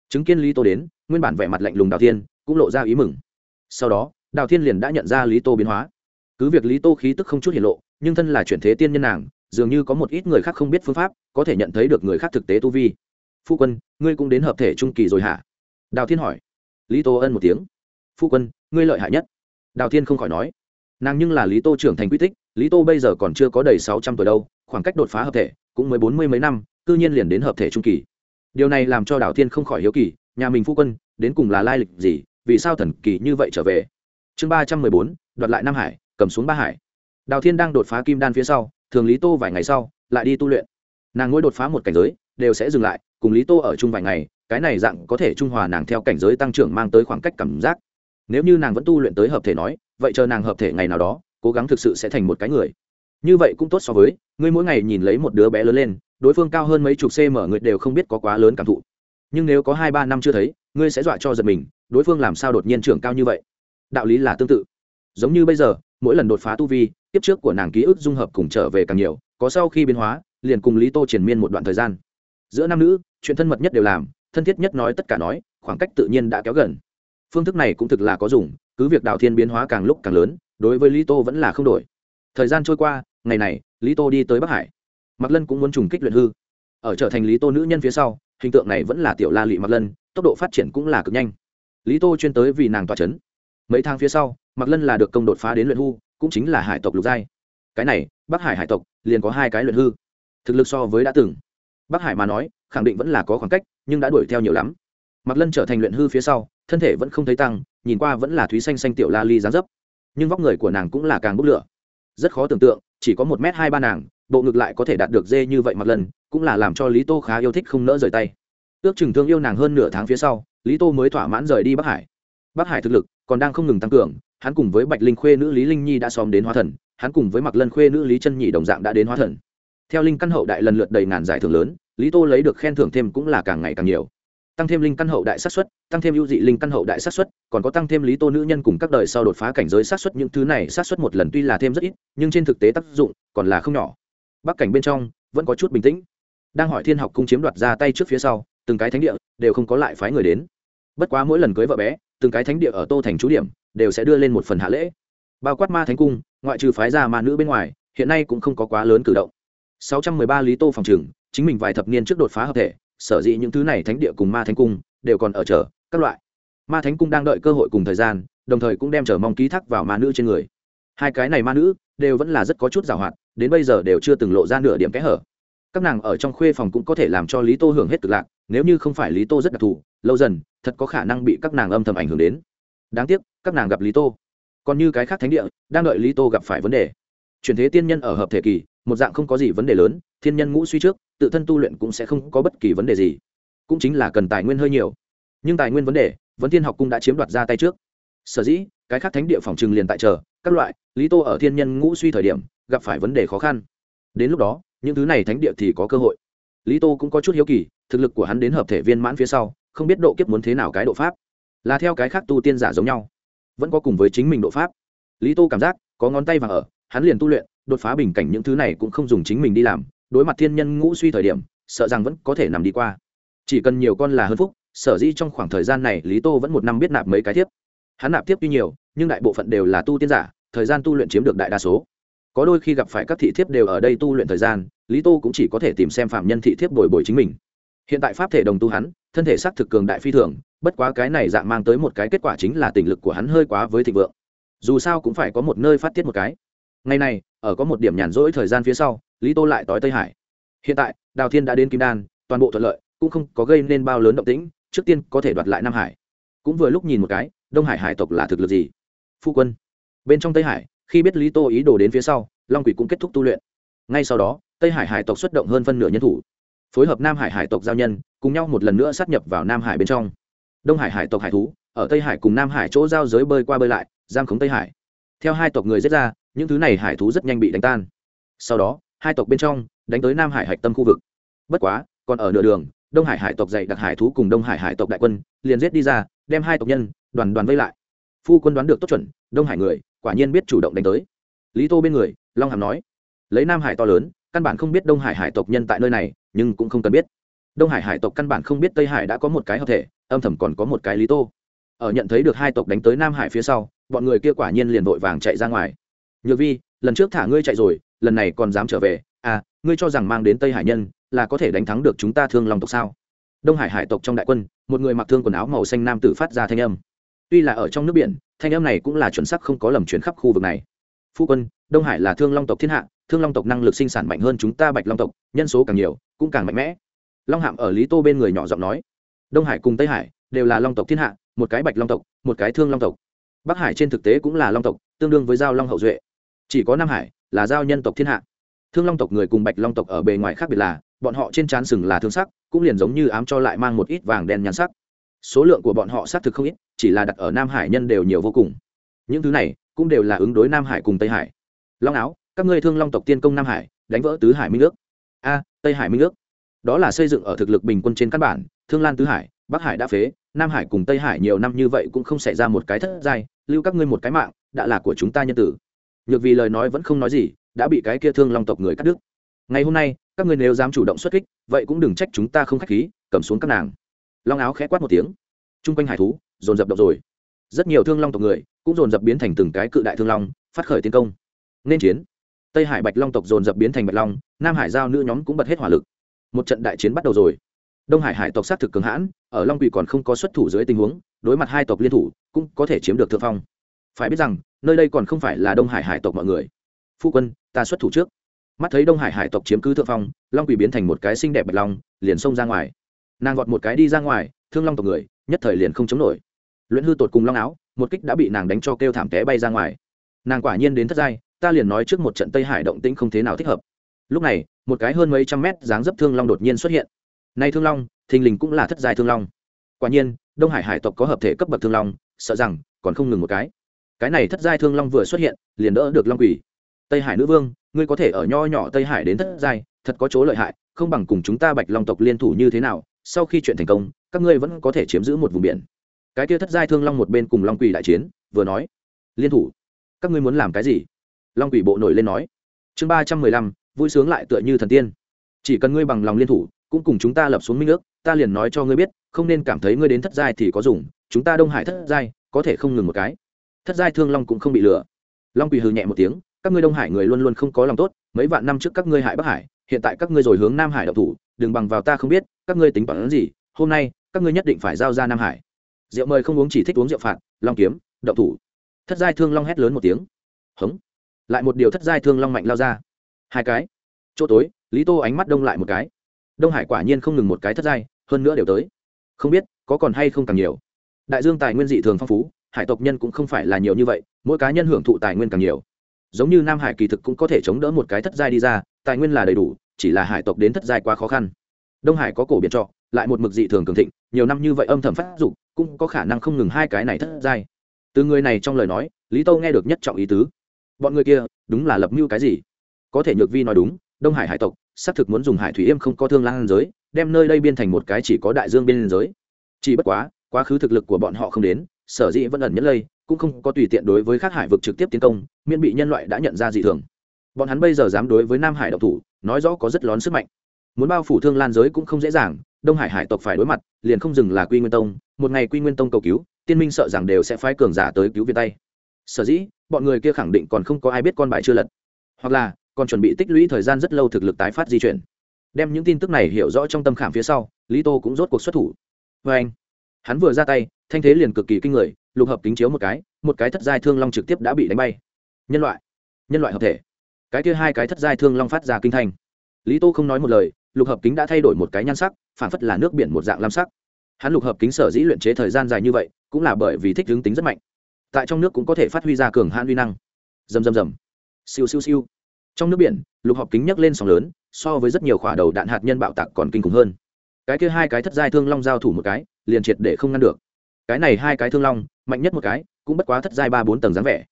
chứng kiến lý tô đến, nguyên bản vẻ mặt lạnh lùng đào thiên cũng lộ ra ý mừng. Sau đó, đào thiên liền đã nhận ra lý tô biến hóa. Cứ việc lý tô khí tức không chút hiển lộ, nhưng thân là chuyển thế tiên nhân nàng, dường như có một ít người khác không biết phương pháp, có thể nhận thấy được người khác thực tế tu vi. Phu quân, ngươi cũng đến hợp thể trung kỳ rồi hả? Đào thiên hỏi. Lý tô ân một tiếng. Phu quân, ngươi lợi hại nhất. Đào thiên không khỏi nói. Nàng nhưng là lý tô trưởng thành quy tích, lý tô bây giờ còn chưa có đầy sáu trăm tuổi đâu, khoảng cách đột phá hợp thể cũng mới bốn mươi mấy năm, cư nhiên liền đến hợp thể trung kỳ điều này làm cho đào thiên không khỏi hiếu kỳ, nhà mình phu quân, đến cùng là lai lịch gì, vì sao thần kỳ như vậy trở về? Chương ba trăm mười bốn, đoạt lại nam hải, cầm xuống ba hải. Đào thiên đang đột phá kim đan phía sau, thường lý tô vài ngày sau, lại đi tu luyện. Nàng ngôi đột phá một cảnh giới, đều sẽ dừng lại, cùng lý tô ở chung vài ngày, cái này dạng có thể trung hòa nàng theo cảnh giới tăng trưởng mang tới khoảng cách cảm giác. Nếu như nàng vẫn tu luyện tới hợp thể nói, vậy chờ nàng hợp thể ngày nào đó, cố gắng thực sự sẽ thành một cái người. Như vậy cũng tốt so với, ngươi mỗi ngày nhìn lấy một đứa bé lớn lên đối phương cao hơn mấy chục cm người đều không biết có quá lớn cảm thụ. Nhưng nếu có hai ba năm chưa thấy, ngươi sẽ dọa cho giật mình, đối phương làm sao đột nhiên trưởng cao như vậy? Đạo lý là tương tự. Giống như bây giờ, mỗi lần đột phá tu vi tiếp trước của nàng ký ức dung hợp cùng trở về càng nhiều, có sau khi biến hóa, liền cùng lý tô triển miên một đoạn thời gian. Giữa nam nữ, chuyện thân mật nhất đều làm, thân thiết nhất nói tất cả nói, khoảng cách tự nhiên đã kéo gần. Phương thức này cũng thực là có dùng, cứ việc đào thiên biến hóa càng lúc càng lớn, đối với lý tô vẫn là không đổi. Thời gian trôi qua, ngày này, lý tô đi tới bắc hải mạc lân cũng muốn trùng kích luyện hư. Ở trở thành lý tô nữ nhân phía sau, hình tượng này vẫn là tiểu la lị mạc lân, tốc độ phát triển cũng là cực nhanh. Lý tô chuyên tới vì nàng tỏa c h ấ n mấy tháng phía sau, mạc lân là được công đột phá đến luyện hư, cũng chính là hải tộc lục giai. Cái này, bắc hải hải tộc liền có hai cái luyện hư. Thực lực so với đã từng. Bắc hải mà nói, khẳng định vẫn là có khoảng cách, nhưng đã đuổi theo nhiều lắm. Mạc lân trở thành luyện hư phía sau, thân thể vẫn không thấy tăng, nhìn qua vẫn là thúy xanh xanh tiểu la ly dán dấp. Nhưng vóc người của nàng cũng là càng bốc lửa. Rất khó tưởng tượng, chỉ có một m hai ba nàng bộ ngực lại có thể đạt được dê như vậy mặt lần, cũng là làm cho lý tô khá yêu thích không nỡ rời tay. Ước chừng thương yêu nàng hơn nửa tháng phía sau, lý tô mới thỏa mãn rời đi bắc hải. Bắc hải thực lực còn đang không ngừng tăng cường, hắn cùng với bạch linh khuê nữ lý linh nhi đã xóm đến hóa thần, hắn cùng với mặc lân khuê nữ lý chân nhị đồng dạng đã đến hóa thần. Theo linh căn hậu đại lần lượt đầy ngàn giải thưởng lớn, lý tô lấy được khen thưởng thêm cũng là càng ngày càng nhiều. Tăng thêm linh căn hậu đại sát xuất tăng thêm ưu dị linh căn hậu đại sát xuất còn có tăng thêm lý tô nữ nhân cùng các đời sau đột phá cảnh giới sát xuất những thứ này sát xuất một lần tuy là thêm rất ít, nhưng trên thực tế tác dụng còn là không nhỏ bắc cảnh bên trong vẫn có chút bình tĩnh. Đang hỏi thiên học cung chiếm đoạt ra tay trước phía sau, từng cái thánh địa đều không có lại phái người đến. Bất quá mỗi lần cưới vợ bé, từng cái thánh địa ở tô thành chú điểm đều sẽ đưa lên một phần hạ lễ. Bao quát ma thánh cung, ngoại trừ phái ra ma nữ bên ngoài, hiện nay cũng không có quá lớn cử động. 613 lý tô phòng trừng chính mình vài thập niên trước đột phá hợp thể, sở dĩ những thứ này thánh địa cùng ma thánh cung đều còn ở chờ, các loại. Ma thánh cung đang đợi cơ hội cùng thời gian, đồng thời cũng đem chờ mong ký thác vào ma nữ trên người hai cái này ma nữ đều vẫn là rất có chút giàu hoạt đến bây giờ đều chưa từng lộ ra nửa điểm kẽ hở. Các nàng ở trong khuê phòng cũng có thể làm cho lý tô hưởng hết cực lạc, nếu như không phải lý tô rất đặc thù, lâu dần, thật có khả năng bị các nàng âm thầm ảnh hưởng đến. Đáng tiếc, các nàng gặp lý tô. Còn như cái khác thánh địa, đang đợi lý tô gặp phải vấn đề. Chuyển thế tiên nhân ở hợp thể kỳ, một dạng không có gì vấn đề lớn, thiên nhân ngũ suy trước, tự thân tu luyện cũng sẽ không có bất kỳ vấn đề gì. Cũng chính là cần tài nguyên hơi nhiều. Nhưng tài nguyên vấn đề vẫn thiên học cung đã chiếm đoạt ra tay trước. Sở dĩ cái khác thánh địa phòng trừng liền tại chờ, các loại, lý tô ở thiên nhân ngũ suy thời điểm, gặp phải vấn đề khó khăn. Đến lúc đó, những thứ này thánh địa thì có cơ hội. Lý tô cũng có chút hiếu kỳ, thực lực của hắn đến hợp thể viên mãn phía sau, không biết độ kiếp muốn thế nào cái độ pháp. Là theo cái khác tu tiên giả giống nhau, vẫn có cùng với chính mình độ pháp. Lý tô cảm giác, có ngón tay vàng ở, hắn liền tu luyện, đột phá bình cảnh những thứ này cũng không dùng chính mình đi làm. Đối mặt thiên nhân ngũ suy thời điểm, sợ rằng vẫn có thể nằm đi qua. Chỉ cần nhiều con là hơn phúc, sở dĩ trong khoảng thời gian này lý tô vẫn một năm biết nạp mấy cái tiếp hắn nạp tiếp tuy nhiều, nhưng đại bộ phận đều là tu tiên giả, thời gian tu luyện chiếm được đại đa số. Có đôi khi gặp phải các thị thiếp đều ở đây tu luyện thời gian, lý tô cũng chỉ có thể tìm xem phạm nhân thị thiếp bồi bồi chính mình. Hiện tại pháp thể đồng tu hắn, thân thể xác thực cường đại phi thường, bất quá cái này dạng mang tới một cái kết quả chính là tình lực của hắn hơi quá với thịnh vượng. Dù sao cũng phải có một nơi phát tiết một cái. Ngày này, ở có một điểm nhàn rỗi thời gian phía sau, lý tô lại tói tây hải. Hiện tại, đào thiên đã đến kim đan, toàn bộ thuận lợi, cũng không có gây nên bao lớn động tĩnh, trước tiên có thể đoạt lại nam hải. Cũng vừa lúc nhìn một cái đông hải hải tộc là thực lực gì? Phu quân. Bên trong tây hải, khi biết lý tô ý đồ đến phía sau, long quỷ cũng kết thúc tu luyện. Ngay sau đó, tây hải hải tộc xuất động hơn phân nửa nhân thủ. Phối hợp nam hải hải tộc giao nhân, cùng nhau một lần nữa sát nhập vào nam hải bên trong. Đông hải hải tộc hải thú, ở tây hải cùng nam hải chỗ giao giới bơi qua bơi lại, giam khống tây hải. Theo hai tộc người giết ra, những thứ này hải thú rất nhanh bị đánh tan. Sau đó, hai tộc bên trong, đánh tới nam hải hạch tâm khu vực. Bất quá, còn ở nửa đường, đông hải hải tộc dạy đặc hải thú cùng đông hải hải tộc đại quân, liền giết đi ra đem hai tộc nhân, đoàn đoàn vây lại. Phu quân đoán được tốt chuẩn, đông hải người, quả nhiên biết chủ động đánh tới. Lý tô bên người, long hàm nói, lấy nam hải to lớn, căn bản không biết đông hải hải tộc nhân tại nơi này, nhưng cũng không cần biết. Đông hải hải tộc căn bản không biết tây hải đã có một cái hợp thể, âm thầm còn có một cái lý tô. Ở nhận thấy được hai tộc đánh tới nam hải phía sau, bọn người kia quả nhiên liền vội vàng chạy ra ngoài. Nhược vi, lần trước thả ngươi chạy rồi, lần này còn dám trở về. À ngươi cho rằng mang đến tây hải nhân là có thể đánh thắng được chúng ta thương lòng tộc sao? Đông hải hải tộc trong đại quân, một người mặc thương quần áo màu xanh nam tử phát ra thanh âm. Tuy là ở trong nước biển, thanh âm này cũng là chuẩn sắc không có lầm chuyển khắp khu vực này. Phu quân, đông hải là thương long tộc thiên hạ, thương long tộc năng lực sinh sản mạnh hơn chúng ta bạch long tộc, nhân số càng nhiều, cũng càng mạnh mẽ. Long hạm ở lý tô bên người nhỏ giọng nói, đông hải cùng tây hải đều là long tộc thiên hạ, một cái bạch long tộc, một cái thương long tộc. Bắc hải trên thực tế cũng là long tộc, tương đương với giao long hậu duệ. Chỉ có nam hải là giao nhân tộc thiên hạ. Thương long tộc người cùng bạch long tộc ở bề ngoài khác biệt là bọn họ trên trán sừng là thương sắc cũng liền giống như ám cho lại mang một ít vàng đen nhắn sắc. Số lượng của bọn họ xác thực không ít chỉ là đặt ở nam hải nhân đều nhiều vô cùng. Những thứ này cũng đều là ứng đối nam hải cùng tây hải. Long áo các ngươi thương long tộc tiên công nam hải đánh vỡ tứ hải minh nước. a tây hải minh nước, đó là xây dựng ở thực lực bình quân trên căn bản thương lan tứ hải bắc hải đã phế nam hải cùng tây hải nhiều năm như vậy cũng không xảy ra một cái thất giai lưu các ngươi một cái mạng đã là của chúng ta nhân tử. Nhược vì lời nói vẫn không nói gì đã bị cái kia thương long tộc người cắt đứt ngày hôm nay, các ngươi nếu dám chủ động xuất kích, vậy cũng đừng trách chúng ta không khách khí, cầm xuống các nàng. Long áo khẽ quát một tiếng. T r u n g quanh hải thú, dồn dập động rồi. Rất nhiều thương long tộc người, cũng dồn dập biến thành từng cái cự đại thương long, phát khởi tiến công. Nên chiến. Tây hải bạch long tộc dồn dập biến thành bạch long, nam hải giao nữ nhóm cũng bật hết hỏa lực. Một trận đại chiến bắt đầu rồi. Đông hải hải tộc s á t thực cường hãn, ở long quỳ còn không có xuất thủ dưới tình huống, đối mặt hai tộc liên thủ, cũng có thể chiếm được thượng phong. Phải biết rằng, nơi đây còn không phải là đông hải hải tộc mọi người. Phu quân, ta xuất thủ trước mắt thấy đông hải hải tộc chiếm cứ thượng phong long quỷ biến thành một cái xinh đẹp bạch long liền xông ra ngoài nàng gọt một cái đi ra ngoài thương long tộc người nhất thời liền không chống nổi luyện hư tột cùng long áo một kích đã bị nàng đánh cho kêu thảm té bay ra ngoài nàng quả nhiên đến thất giai ta liền nói trước một trận tây hải động tĩnh không thế nào thích hợp lúc này một cái hơn mấy trăm mét dáng dấp thương long đột nhiên xuất hiện nay thương long thình lình cũng là thất giai thương long quả nhiên đông hải hải tộc có hợp thể cấp bậc thương long sợ rằng còn không ngừng một cái cái này thất giai thương long vừa xuất hiện liền đỡ được long quỷ tây hải nữ vương ngươi có thể ở nho nhỏ tây hải đến thất giai, thật có chỗ lợi hại, không bằng cùng chúng ta bạch long tộc liên thủ như thế nào, sau khi chuyện thành công, các ngươi vẫn có thể chiếm giữ một vùng biển. Cái kia thất giai thương long một bên cùng long quỷ đại chiến, vừa nói, liên thủ, các ngươi muốn làm cái gì? Long quỷ bộ nổi lên nói, chương ba trăm mười lăm, vui sướng lại tựa như thần tiên. Chỉ cần ngươi bằng lòng liên thủ, cũng cùng chúng ta lập xuống minh ước, ta liền nói cho ngươi biết, không nên cảm thấy ngươi đến thất giai thì có dùng, chúng ta đông hải thất giai, có thể không ngừng một cái. Thất giai thương long cũng không bị lừa. Long quỷ hừ nhẹ một tiếng các ngươi đông hải người luôn luôn không có lòng tốt, mấy vạn năm trước các ngươi hại bắc hải, hiện tại các ngươi rồi hướng nam hải đậu thủ, đừng bằng vào ta không biết, các ngươi tính toán gì, hôm nay, các ngươi nhất định phải giao ra nam hải. Rượu mời không uống chỉ thích uống rượu phạt, long kiếm đậu thủ. Thất giai thương long hét lớn một tiếng. Hống. Lại một điều thất giai thương long mạnh lao ra. Hai cái. Chỗ tối, lý tô ánh mắt đông lại một cái. Đông hải quả nhiên không ngừng một cái thất giai, hơn nữa đều tới. Không biết, có còn hay không càng nhiều. Đại dương tài nguyên dị thường phong phú, hải tộc nhân cũng không phải là nhiều như vậy, mỗi cá nhân hưởng thụ tài nguyên càng nhiều giống như nam hải kỳ thực cũng có thể chống đỡ một cái thất giai đi ra, tài nguyên là đầy đủ, chỉ là hải tộc đến thất giai quá khó khăn. Đông hải có cổ biển trọ, lại một mực dị thường cường thịnh, nhiều năm như vậy âm thầm phát dục, cũng có khả năng không ngừng hai cái này thất giai. Từ người này trong lời nói, lý tâu nghe được nhất trọng ý tứ. Bọn người kia, đúng là lập mưu cái gì? Có thể nhược vi nói đúng, đông hải hải tộc, xác thực muốn dùng hải thủy yêm không có thương lan giới, đem nơi đây biên thành một cái chỉ có đại dương biên giới. Chỉ bất quá quá khứ thực lực của bọn họ không đến, sở dĩ vẫn ẩn nhất lây cũng không có tùy tiện đối với các hải vực trực tiếp tiến công, miễn bị nhân loại đã nhận ra dị thường. Bọn hắn bây giờ dám đối với nam hải độc thủ, nói rõ có rất lớn sức mạnh. Muốn bao phủ thương lan giới cũng không dễ dàng, đông hải hải tộc phải đối mặt, liền không dừng là quy nguyên tông, một ngày quy nguyên tông cầu cứu, tiên minh sợ rằng đều sẽ phái cường giả tới cứu viện tay. Sở dĩ, bọn người kia khẳng định còn không có ai biết con bài chưa lật. Hoặc là, còn chuẩn bị tích lũy thời gian rất lâu thực lực tái phát di chuyển. Đem những tin tức này hiểu rõ trong tâm khảm phía sau, lý tô cũng rốt cuộc xuất thủ. Vê anh, hắn vừa ra tay, thanh thế liền cực kỳ kinh người lục hợp kính chiếu một cái một cái thất giai thương long trực tiếp đã bị đánh bay. Nhân loại nhân loại hợp thể. Cái kia hai cái thất giai thương long phát ra kinh thành lý tô không nói một lời, lục hợp kính đã thay đổi một cái nhan sắc, phản phất là nước biển một dạng lam sắc. Hắn lục hợp kính sở dĩ luyện chế thời gian dài như vậy, cũng là bởi vì thích hướng tính rất mạnh. Tại trong nước cũng có thể phát huy ra cường hạn uy năng. Dầm dầm dầm siêu siêu siêu. Trong nước biển, lục hợp kính nhấc lên sóng lớn, so với rất nhiều khỏa đầu đạn hạt nhân bạo tạc còn kinh khủng hơn. Cái kia hai cái thất giai thương long giao thủ một cái, liền triệt để không ngăn được. Cái này hai cái thương long mạnh nhất một cái, cũng bất quá thất giai ba bốn tầng dáng vẻ.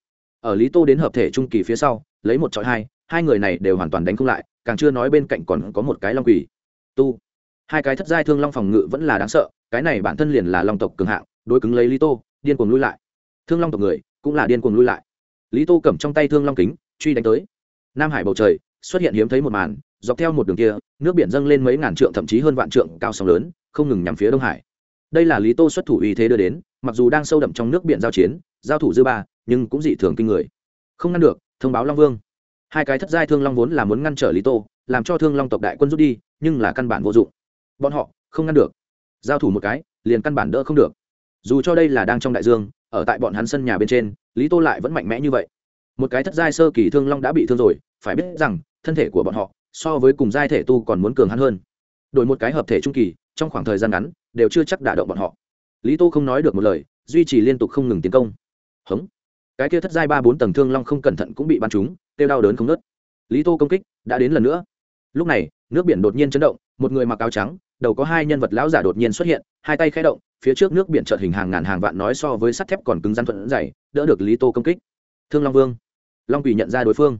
Ở lý tô đến hợp thể trung kỳ phía sau, lấy một trọi hai hai người này đều hoàn toàn đánh không lại, càng chưa nói bên cạnh còn có một cái long quỷ. Tu. Hai cái thất giai thương long phòng ngự vẫn là đáng sợ, cái này bản thân liền là long tộc cường hạng, đối cứng lấy lý tô, điên cuồng lui lại. Thương long tộc người cũng là điên cuồng lui lại. Lý tô cầm trong tay thương long kính, truy đánh tới. Nam hải bầu trời xuất hiện hiếm thấy một màn, dọc theo một đường kia, nước biển dâng lên mấy ngàn trượng, thậm chí hơn vạn trượng cao sóng lớn, không ngừng nhằm phía đông hải. Đây là lý tô xuất thủ uy thế đưa đến mặc dù đang sâu đậm trong nước biển giao chiến, giao thủ dư ba, nhưng cũng dị thường kinh người. Không ngăn được, thông báo long vương. Hai cái thất giai thương long vốn là muốn ngăn trở lý tô, làm cho thương long tộc đại quân rút đi, nhưng là căn bản vô dụng. Bọn họ, không ngăn được. Giao thủ một cái, liền căn bản đỡ không được. Dù cho đây là đang trong đại dương, ở tại bọn hắn sân nhà bên trên, lý tô lại vẫn mạnh mẽ như vậy. Một cái thất giai sơ kỳ thương long đã bị thương rồi, phải biết rằng, thân thể của bọn họ, so với cùng giai thể tu còn muốn cường hắn hơn. Đổi một cái hợp thể trung kỳ, trong khoảng thời gian ngắn, đều chưa chắc đả động bọn họ lý tô không nói được một lời, duy trì liên tục không ngừng tiến công. Hống. Cái kia thất giai ba bốn tầng thương long không cẩn thận cũng bị bắn trúng, kêu đau đớn không nớt lý tô công kích đã đến lần nữa. Lúc này, nước biển đột nhiên chấn động, một người mặc áo trắng, đầu có hai nhân vật lão giả đột nhiên xuất hiện, hai tay khẽ động, phía trước nước biển chợt hình hàng ngàn hàng vạn nói so với sắt thép còn cứng rắn thuận dày, đỡ được lý tô công kích. Thương long vương. Long quỳ nhận ra đối phương.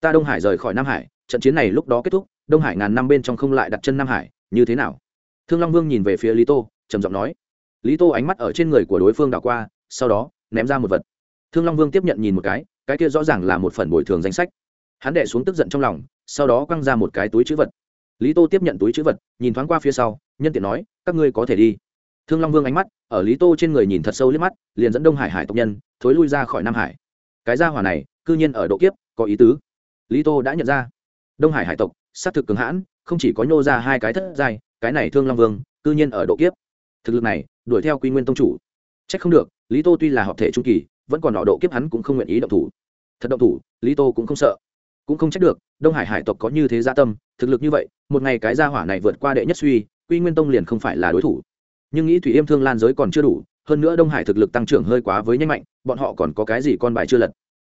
Ta đông hải rời khỏi nam hải, trận chiến này lúc đó kết thúc, đông hải ngàn năm bên trong không lại đặt chân nam hải, như thế nào? Thương long vương nhìn về phía lý tô, trầm giọng nói lý tô ánh mắt ở trên người của đối phương đảo qua, sau đó, ném ra một vật. Thương long vương tiếp nhận nhìn một cái cái kia rõ ràng là một phần bồi thường danh sách. Hắn đệ xuống tức giận trong lòng, sau đó quăng ra một cái túi chữ vật. Lý tô tiếp nhận túi chữ vật, nhìn thoáng qua phía sau, nhân tiện nói, các ngươi có thể đi. Thương long vương ánh mắt, ở lý tô trên người nhìn thật sâu liếc mắt, liền dẫn đông hải hải tộc nhân, thối lui ra khỏi nam hải. Cái gia hỏa này, cư nhiên ở độ kiếp, có ý tứ. Lý tô đã nhận ra. Đông hải hải tộc s á c thực cứng hãn, không chỉ có nhô ra hai cái thất giai, cái này thương long vương, cư nhiên ở độ kiếp. Thực lực này đuổi theo quy nguyên tông chủ. C h ắ c không được, lý tô tuy là hợp thể trung kỳ, vẫn còn đỏ độ kiếp hắn cũng không nguyện ý động thủ. Thật động thủ, lý tô cũng không sợ. Cũng không trách được, đông hải hải tộc có như thế gia tâm, thực lực như vậy, một ngày cái gia hỏa này vượt qua đệ nhất suy, quy nguyên tông liền không phải là đối thủ. Nhưng nghĩ thủy yêm thương lan giới còn chưa đủ, hơn nữa đông hải thực lực tăng trưởng hơi quá với nhanh mạnh, bọn họ còn có cái gì con bài chưa lật?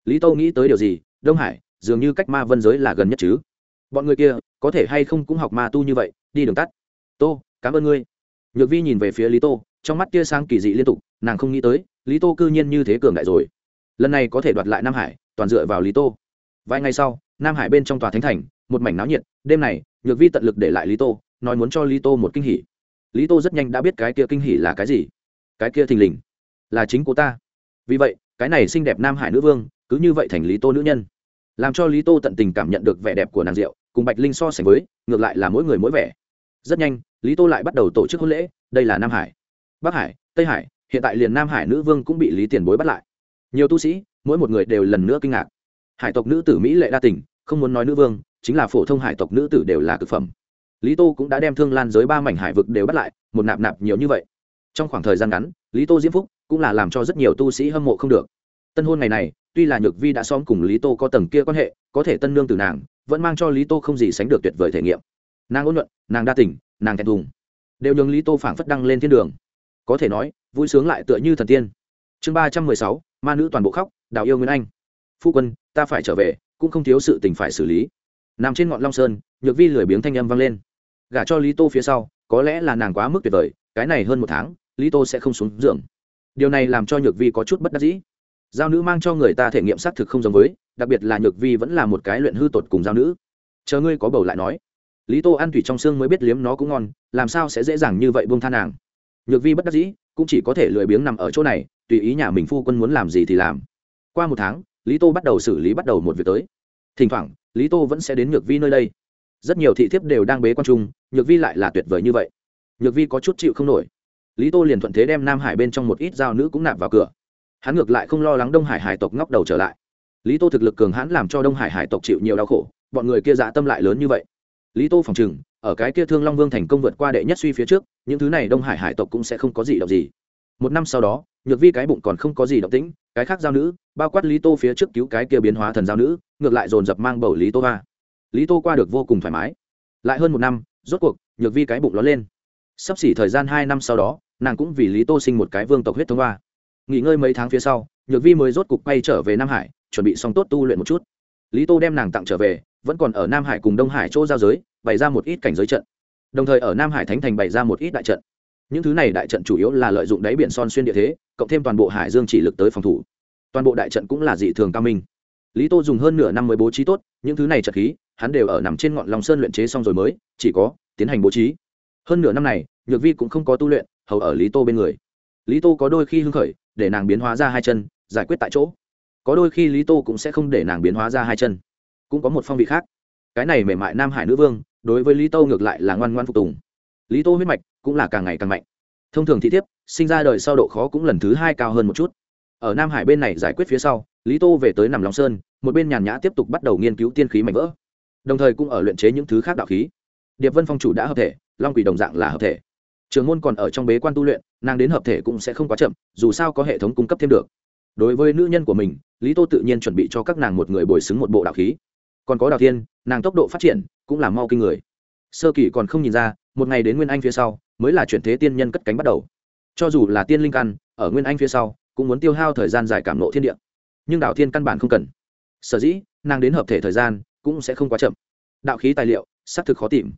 Lý tô nghĩ tới điều gì? Đông hải, dường như cách ma vân giới là gần nhất chứ? Bọn người kia, có thể hay không cũng học ma tu như vậy, đi đường tắt. Tô, cảm ơn ngươi. Nhược vi nhìn về phía lý tô trong mắt tia sáng kỳ dị liên tục, nàng không nghĩ tới, lý tô cư nhiên như thế cường đại rồi. Lần này có thể đoạt lại nam hải, toàn dựa vào lý tô. Vài ngày sau, nam hải bên trong tòa thánh thành, một mảnh náo nhiệt, đêm này, nhược vi tận lực để lại lý tô, nói muốn cho lý tô một kinh hỉ. Lý tô rất nhanh đã biết cái kia kinh hỉ là cái gì. Cái kia thình lình. Là chính cô ta. Vì vậy, cái này xinh đẹp nam hải nữ vương, cứ như vậy thành lý tô nữ nhân. Làm cho lý tô tận tình cảm nhận được vẻ đẹp của nàng diệu cùng bạch linh so sánh với, ngược lại là mỗi người mỗi vẻ. Rất nhanh, lý tô lại bắt đầu tổ chức hôn lễ, đây là nam hải bắc hải tây hải hiện tại liền nam hải nữ vương cũng bị lý tiền bối bắt lại. Nhiều tu sĩ mỗi một người đều lần nữa kinh ngạc. Hải tộc nữ tử mỹ lệ đa tình không muốn nói nữ vương chính là phổ thông hải tộc nữ tử đều là cực phẩm. Lý tô cũng đã đem thương lan giới ba mảnh hải vực đều bắt lại một nạp nạp nhiều như vậy. Trong khoảng thời gian ngắn lý tô diễm phúc cũng là làm cho rất nhiều tu sĩ hâm mộ không được. Tân hôn ngày này tuy là nhược vi đã xóm cùng lý tô có tầng kia quan hệ có thể tân nương từ nàng vẫn mang cho lý tô không gì sánh được tuyệt vời thể nghiệm. Nàng ôn nhuận nàng đa tình, nàng thẹn thùng. Đều nhường lý tô phảng phất đăng lên thiên đường có thể nói, vui sướng lại tựa như thần tiên. Chương ba trăm mười sáu, ma nữ toàn bộ khóc, đào yêu nguyên anh. Phu quân, ta phải trở về, cũng không thiếu sự tình phải xử lý. Nằm trên ngọn long sơn, nhược vi lười biếng thanh âm vang lên. Gả cho lý tô phía sau, có lẽ là nàng quá mức tuyệt vời, cái này hơn một tháng, lý tô sẽ không xuống giường. Điều này làm cho nhược vi có chút bất đắc dĩ. Giao nữ mang cho người ta thể nghiệm xác thực không giống với, đặc biệt là nhược vi vẫn là một cái luyện hư tột cùng giao nữ. Chờ ngươi có bầu lại nói. Lý tô ăn thủy trong xương mới biết liếm nó cũng ngon, làm sao sẽ dễ dàng như vậy buông tha nàng? Nhược vi bất đắc dĩ, cũng chỉ có thể lười biếng nằm ở chỗ này, tùy ý nhà mình phu quân muốn làm gì thì làm. Qua một tháng, lý tô bắt đầu xử lý bắt đầu một việc tới. Thỉnh thoảng, lý tô vẫn sẽ đến nhược vi nơi đây. Rất nhiều thị thiếp đều đang bế quan trung nhược vi lại là tuyệt vời như vậy. Nhược vi có chút chịu không nổi. Lý tô liền thuận thế đem nam hải bên trong một ít dao nữ cũng nạp vào cửa. Hắn ngược lại không lo lắng đông hải hải tộc ngóc đầu trở lại. Lý tô thực lực cường hãn làm cho đông hải hải tộc chịu nhiều đau khổ, bọn người kia dạ tâm lại lớn như vậy. Lý tô phòng chừng ở cái kia thương long vương thành công vượt qua đệ nhất suy phía trước, những thứ này đông hải hải tộc cũng sẽ không có gì động gì. Một năm sau đó, nhược vi cái bụng còn không có gì động tĩnh, cái khác giao nữ, bao quát lý tô phía trước cứu cái kia biến hóa thần giao nữ, ngược lại dồn dập mang bầu lý tô va lý tô qua được vô cùng thoải mái. Lại hơn một năm, rốt cuộc, nhược vi cái bụng ló lên. Sắp xỉ thời gian hai năm sau đó, nàng cũng vì lý tô sinh một cái vương tộc huyết thống hoa. Nghỉ ngơi mấy tháng phía sau, nhược vi mới rốt cục quay trở về nam hải, chuẩn bị xong tốt tu luyện một chút. Lý tô đem nàng tặng trở về, vẫn còn ở nam hải cùng đông hải chỗ giao giới bày ra một ít cảnh giới trận. Đồng thời ở nam hải thánh thành bày ra một ít đại trận. Những thứ này đại trận chủ yếu là lợi dụng đáy biển son xuyên địa thế, cộng thêm toàn bộ hải dương chỉ lực tới phòng thủ. Toàn bộ đại trận cũng là dị thường cao minh. Lý tô dùng hơn nửa năm mới bố trí tốt, những thứ này trận khí, hắn đều ở nằm trên ngọn lòng sơn luyện chế xong rồi mới, chỉ có tiến hành bố trí. Hơn nửa năm này, nhược vi cũng không có tu luyện, hầu ở lý tô bên người. Lý tô có đôi khi hưng khởi, để nàng biến hóa ra hai chân, giải quyết tại chỗ. Có đôi khi lý tô cũng sẽ không để nàng biến hóa ra hai chân. Cũng có một phong vị khác. Cái này mềm mại nam hải nữ vương đối với lý tô ngược lại là ngoan ngoan phục tùng. Lý tô huyết mạch cũng là càng ngày càng mạnh. Thông thường thị thiếp, sinh ra đời sau độ khó cũng lần thứ hai cao hơn một chút. Ở nam hải bên này giải quyết phía sau, lý tô về tới nằm lòng sơn, một bên nhàn nhã tiếp tục bắt đầu nghiên cứu tiên khí mạnh vỡ. Đồng thời cũng ở luyện chế những thứ khác đạo khí. Điệp vân phong chủ đã hợp thể, long quỷ đồng dạng là hợp thể. Trường môn còn ở trong bế quan tu luyện, nàng đến hợp thể cũng sẽ không quá chậm, dù sao có hệ thống cung cấp thêm được. Đối với nữ nhân của mình, lý tô tự nhiên chuẩn bị cho các nàng một người bồi xứng một bộ đạo khí còn có đào thiên, nàng tốc độ phát triển cũng là mau kinh người. Sơ kỳ còn không nhìn ra, một ngày đến nguyên anh phía sau mới là chuyển thế tiên nhân cất cánh bắt đầu. Cho dù là tiên linh căn, ở nguyên anh phía sau cũng muốn tiêu hao thời gian dài cảm nộ thiên địa. Nhưng đạo thiên căn bản không cần. Sở dĩ, nàng đến hợp thể thời gian cũng sẽ không quá chậm. Đạo khí tài liệu, xác thực khó tìm.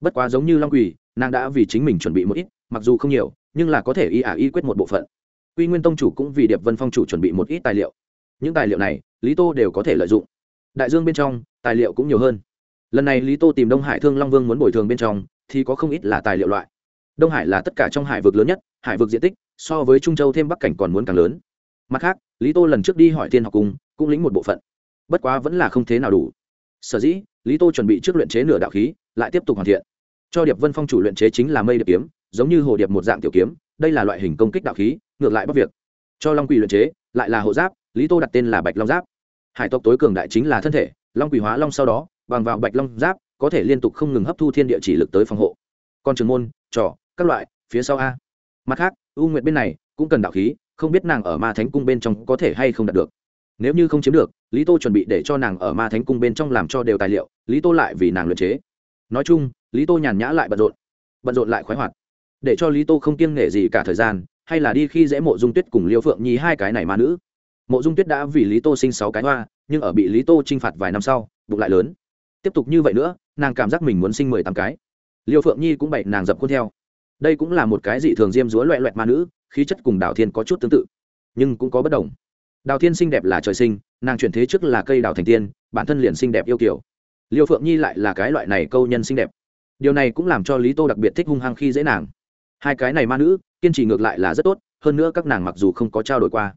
Bất quá giống như long quỳ, nàng đã vì chính mình chuẩn bị một ít, mặc dù không nhiều, nhưng là có thể y ả y quyết một bộ phận. Quy nguyên tông chủ cũng vì điệp vân phong chủ chuẩn bị một ít tài liệu. Những tài liệu này, lý tô đều có thể lợi dụng đại dương bên trong, tài liệu cũng nhiều hơn. Lần này lý tô tìm đông hải thương long vương muốn bồi thường bên trong, thì có không ít là tài liệu loại. Đông hải là tất cả trong hải vực lớn nhất, hải vực diện tích so với trung châu thêm bắc cảnh còn muốn càng lớn. Mặt khác, lý tô lần trước đi hỏi thiên học cung, cũng lĩnh một bộ phận. Bất quá vẫn là không thế nào đủ. Sở dĩ, lý tô chuẩn bị trước luyện chế nửa đạo khí, lại tiếp tục hoàn thiện. Cho điệp vân phong chủ luyện chế chính là mây điệp kiếm, giống như hồ điệp một dạng tiểu kiếm, đây là loại hình công kích đạo khí, ngược lại bắc việc. Cho long quỳ luyện chế, lại là hộ giáp, lý tô đặt tên là bạch long giáp hải tộc tối cường đại chính là thân thể, long quỷ hóa long sau đó, bằng vào bạch long giáp, có thể liên tục không ngừng hấp thu thiên địa chỉ lực tới phòng hộ. Còn trường môn, trò, các loại, phía sau a. Mặt khác, u nguyệt bên này, cũng cần đạo khí, không biết nàng ở ma thánh cung bên trong có thể hay không đạt được. Nếu như không chiếm được, lý tô chuẩn bị để cho nàng ở ma thánh cung bên trong làm cho đều tài liệu, lý tô lại vì nàng luyện chế. Nói chung, lý tô nhàn nhã lại bận rộn bận rộn lại khoái hoạt. Để cho lý tô không kiêng nể gì cả thời gian, hay là đi khi dễ mộ dung tuyết cùng liêu phượng nhi hai cái này ma nữ mộ dung tuyết đã vì lý tô sinh sáu cái hoa, nhưng ở bị lý tô t r i n h phạt vài năm sau, bụng lại lớn. Tiếp tục như vậy nữa, nàng cảm giác mình muốn sinh mười tám cái. Liêu phượng nhi cũng bậy nàng dập khuôn theo. Đây cũng là một cái dị thường diêm dúa loẹ loẹt ma nữ, khí chất cùng đào thiên có chút tương tự, nhưng cũng có bất đồng. Đào thiên xinh đẹp là trời sinh, nàng chuyển thế trước là cây đào thành tiên, bản thân liền xinh đẹp yêu kiểu liêu phượng nhi lại là cái loại này câu nhân xinh đẹp. Điều này cũng làm cho lý tô đặc biệt thích hung hăng khi dễ nàng. Hai cái này ma nữ, kiên trì ngược lại là rất tốt, hơn nữa các nàng mặc dù không có trao đổi qua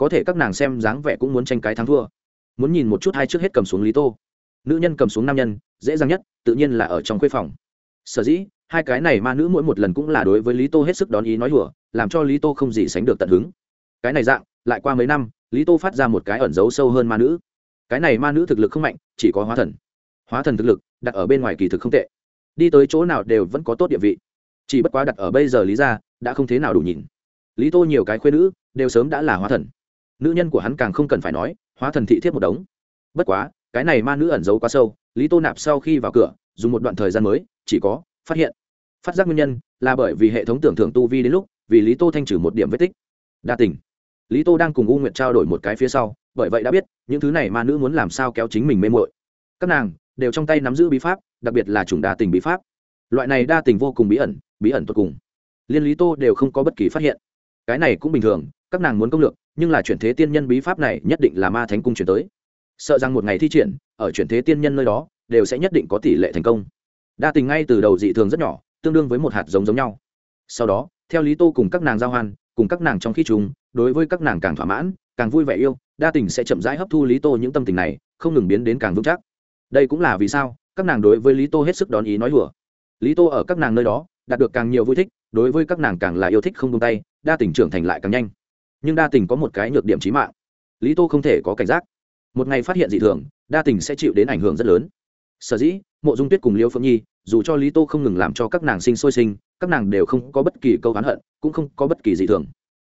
có thể các nàng xem dáng vẻ cũng muốn tranh cái thắng thua. Muốn nhìn một chút hai trước hết cầm xuống lý tô. Nữ nhân cầm xuống nam nhân, dễ dàng nhất, tự nhiên là ở trong khuê phòng. Sở dĩ, hai cái này ma nữ mỗi một lần cũng là đối với lý tô hết sức đón ý nói hùa làm cho lý tô không gì sánh được tận hứng. Cái này dạng, lại qua mấy năm, lý tô phát ra một cái ẩn giấu sâu hơn ma nữ. Cái này ma nữ thực lực không mạnh, chỉ có hóa thần. Hóa thần thực lực, đặt ở bên ngoài kỳ thực không tệ. Đi tới chỗ nào đều vẫn có tốt địa vị. Chỉ bất quá đặt ở bây giờ lý ra, đã không thế nào đủ nhìn. Lý tô nhiều cái khuyên nữ, đều sớm đã là hóa thần nữ nhân của hắn càng không cần phải nói, hóa thần thị thiếp một đống. Bất quá, cái này ma nữ ẩn giấu quá sâu, lý tô nạp sau khi vào cửa, dùng một đoạn thời gian mới, chỉ có phát hiện. Phát giác nguyên nhân là bởi vì hệ thống tưởng thưởng tu vi đến lúc, vì lý tô thanh trừ một điểm vết tích. Đa tình. Lý tô đang cùng u nguyệt trao đổi một cái phía sau, bởi vậy đã biết, những thứ này ma nữ muốn làm sao kéo chính mình mê mội các nàng đều trong tay nắm giữ bí pháp, đặc biệt là chủng đa tình bí pháp. Loại này đa tình vô cùng bí ẩn bí ẩn tột cùng. Liên lý tô đều không có bất kỳ phát hiện. Cái này cũng bình thường, các nàng muốn công lược nhưng là chuyển thế tiên nhân bí pháp này nhất định là ma thánh cung chuyển tới. Sợ rằng một ngày thi triển, ở chuyển thế tiên nhân nơi đó, đều sẽ nhất định có tỷ lệ thành công. Đa tình ngay từ đầu dị thường rất nhỏ, tương đương với một hạt giống giống nhau. Sau đó, theo lý tô cùng các nàng giao hoan, cùng các nàng trong khi chúng đối với các nàng càng thỏa mãn, càng vui vẻ yêu, đa tình sẽ chậm rãi hấp thu lý tô những tâm tình này, không ngừng biến đến càng vững chắc. Đây cũng là vì sao, các nàng đối với lý tô hết sức đón ý nói hùa lý tô ở các nàng nơi đó, đạt được càng nhiều vui thích, đối với các nàng càng là yêu thích không tung tay, đa tình trưởng thành lại càng nhanh nhưng đa tình có một cái nhược điểm trí mạng. Lý tô không thể có cảnh giác. Một ngày phát hiện dị thường, đa tình sẽ chịu đến ảnh hưởng rất lớn. Sở dĩ, mộ dung tuyết cùng liêu phượng nhi, dù cho lý tô không ngừng làm cho các nàng sinh sôi sinh, các nàng đều không có bất kỳ câu oán hận, cũng không có bất kỳ dị thường.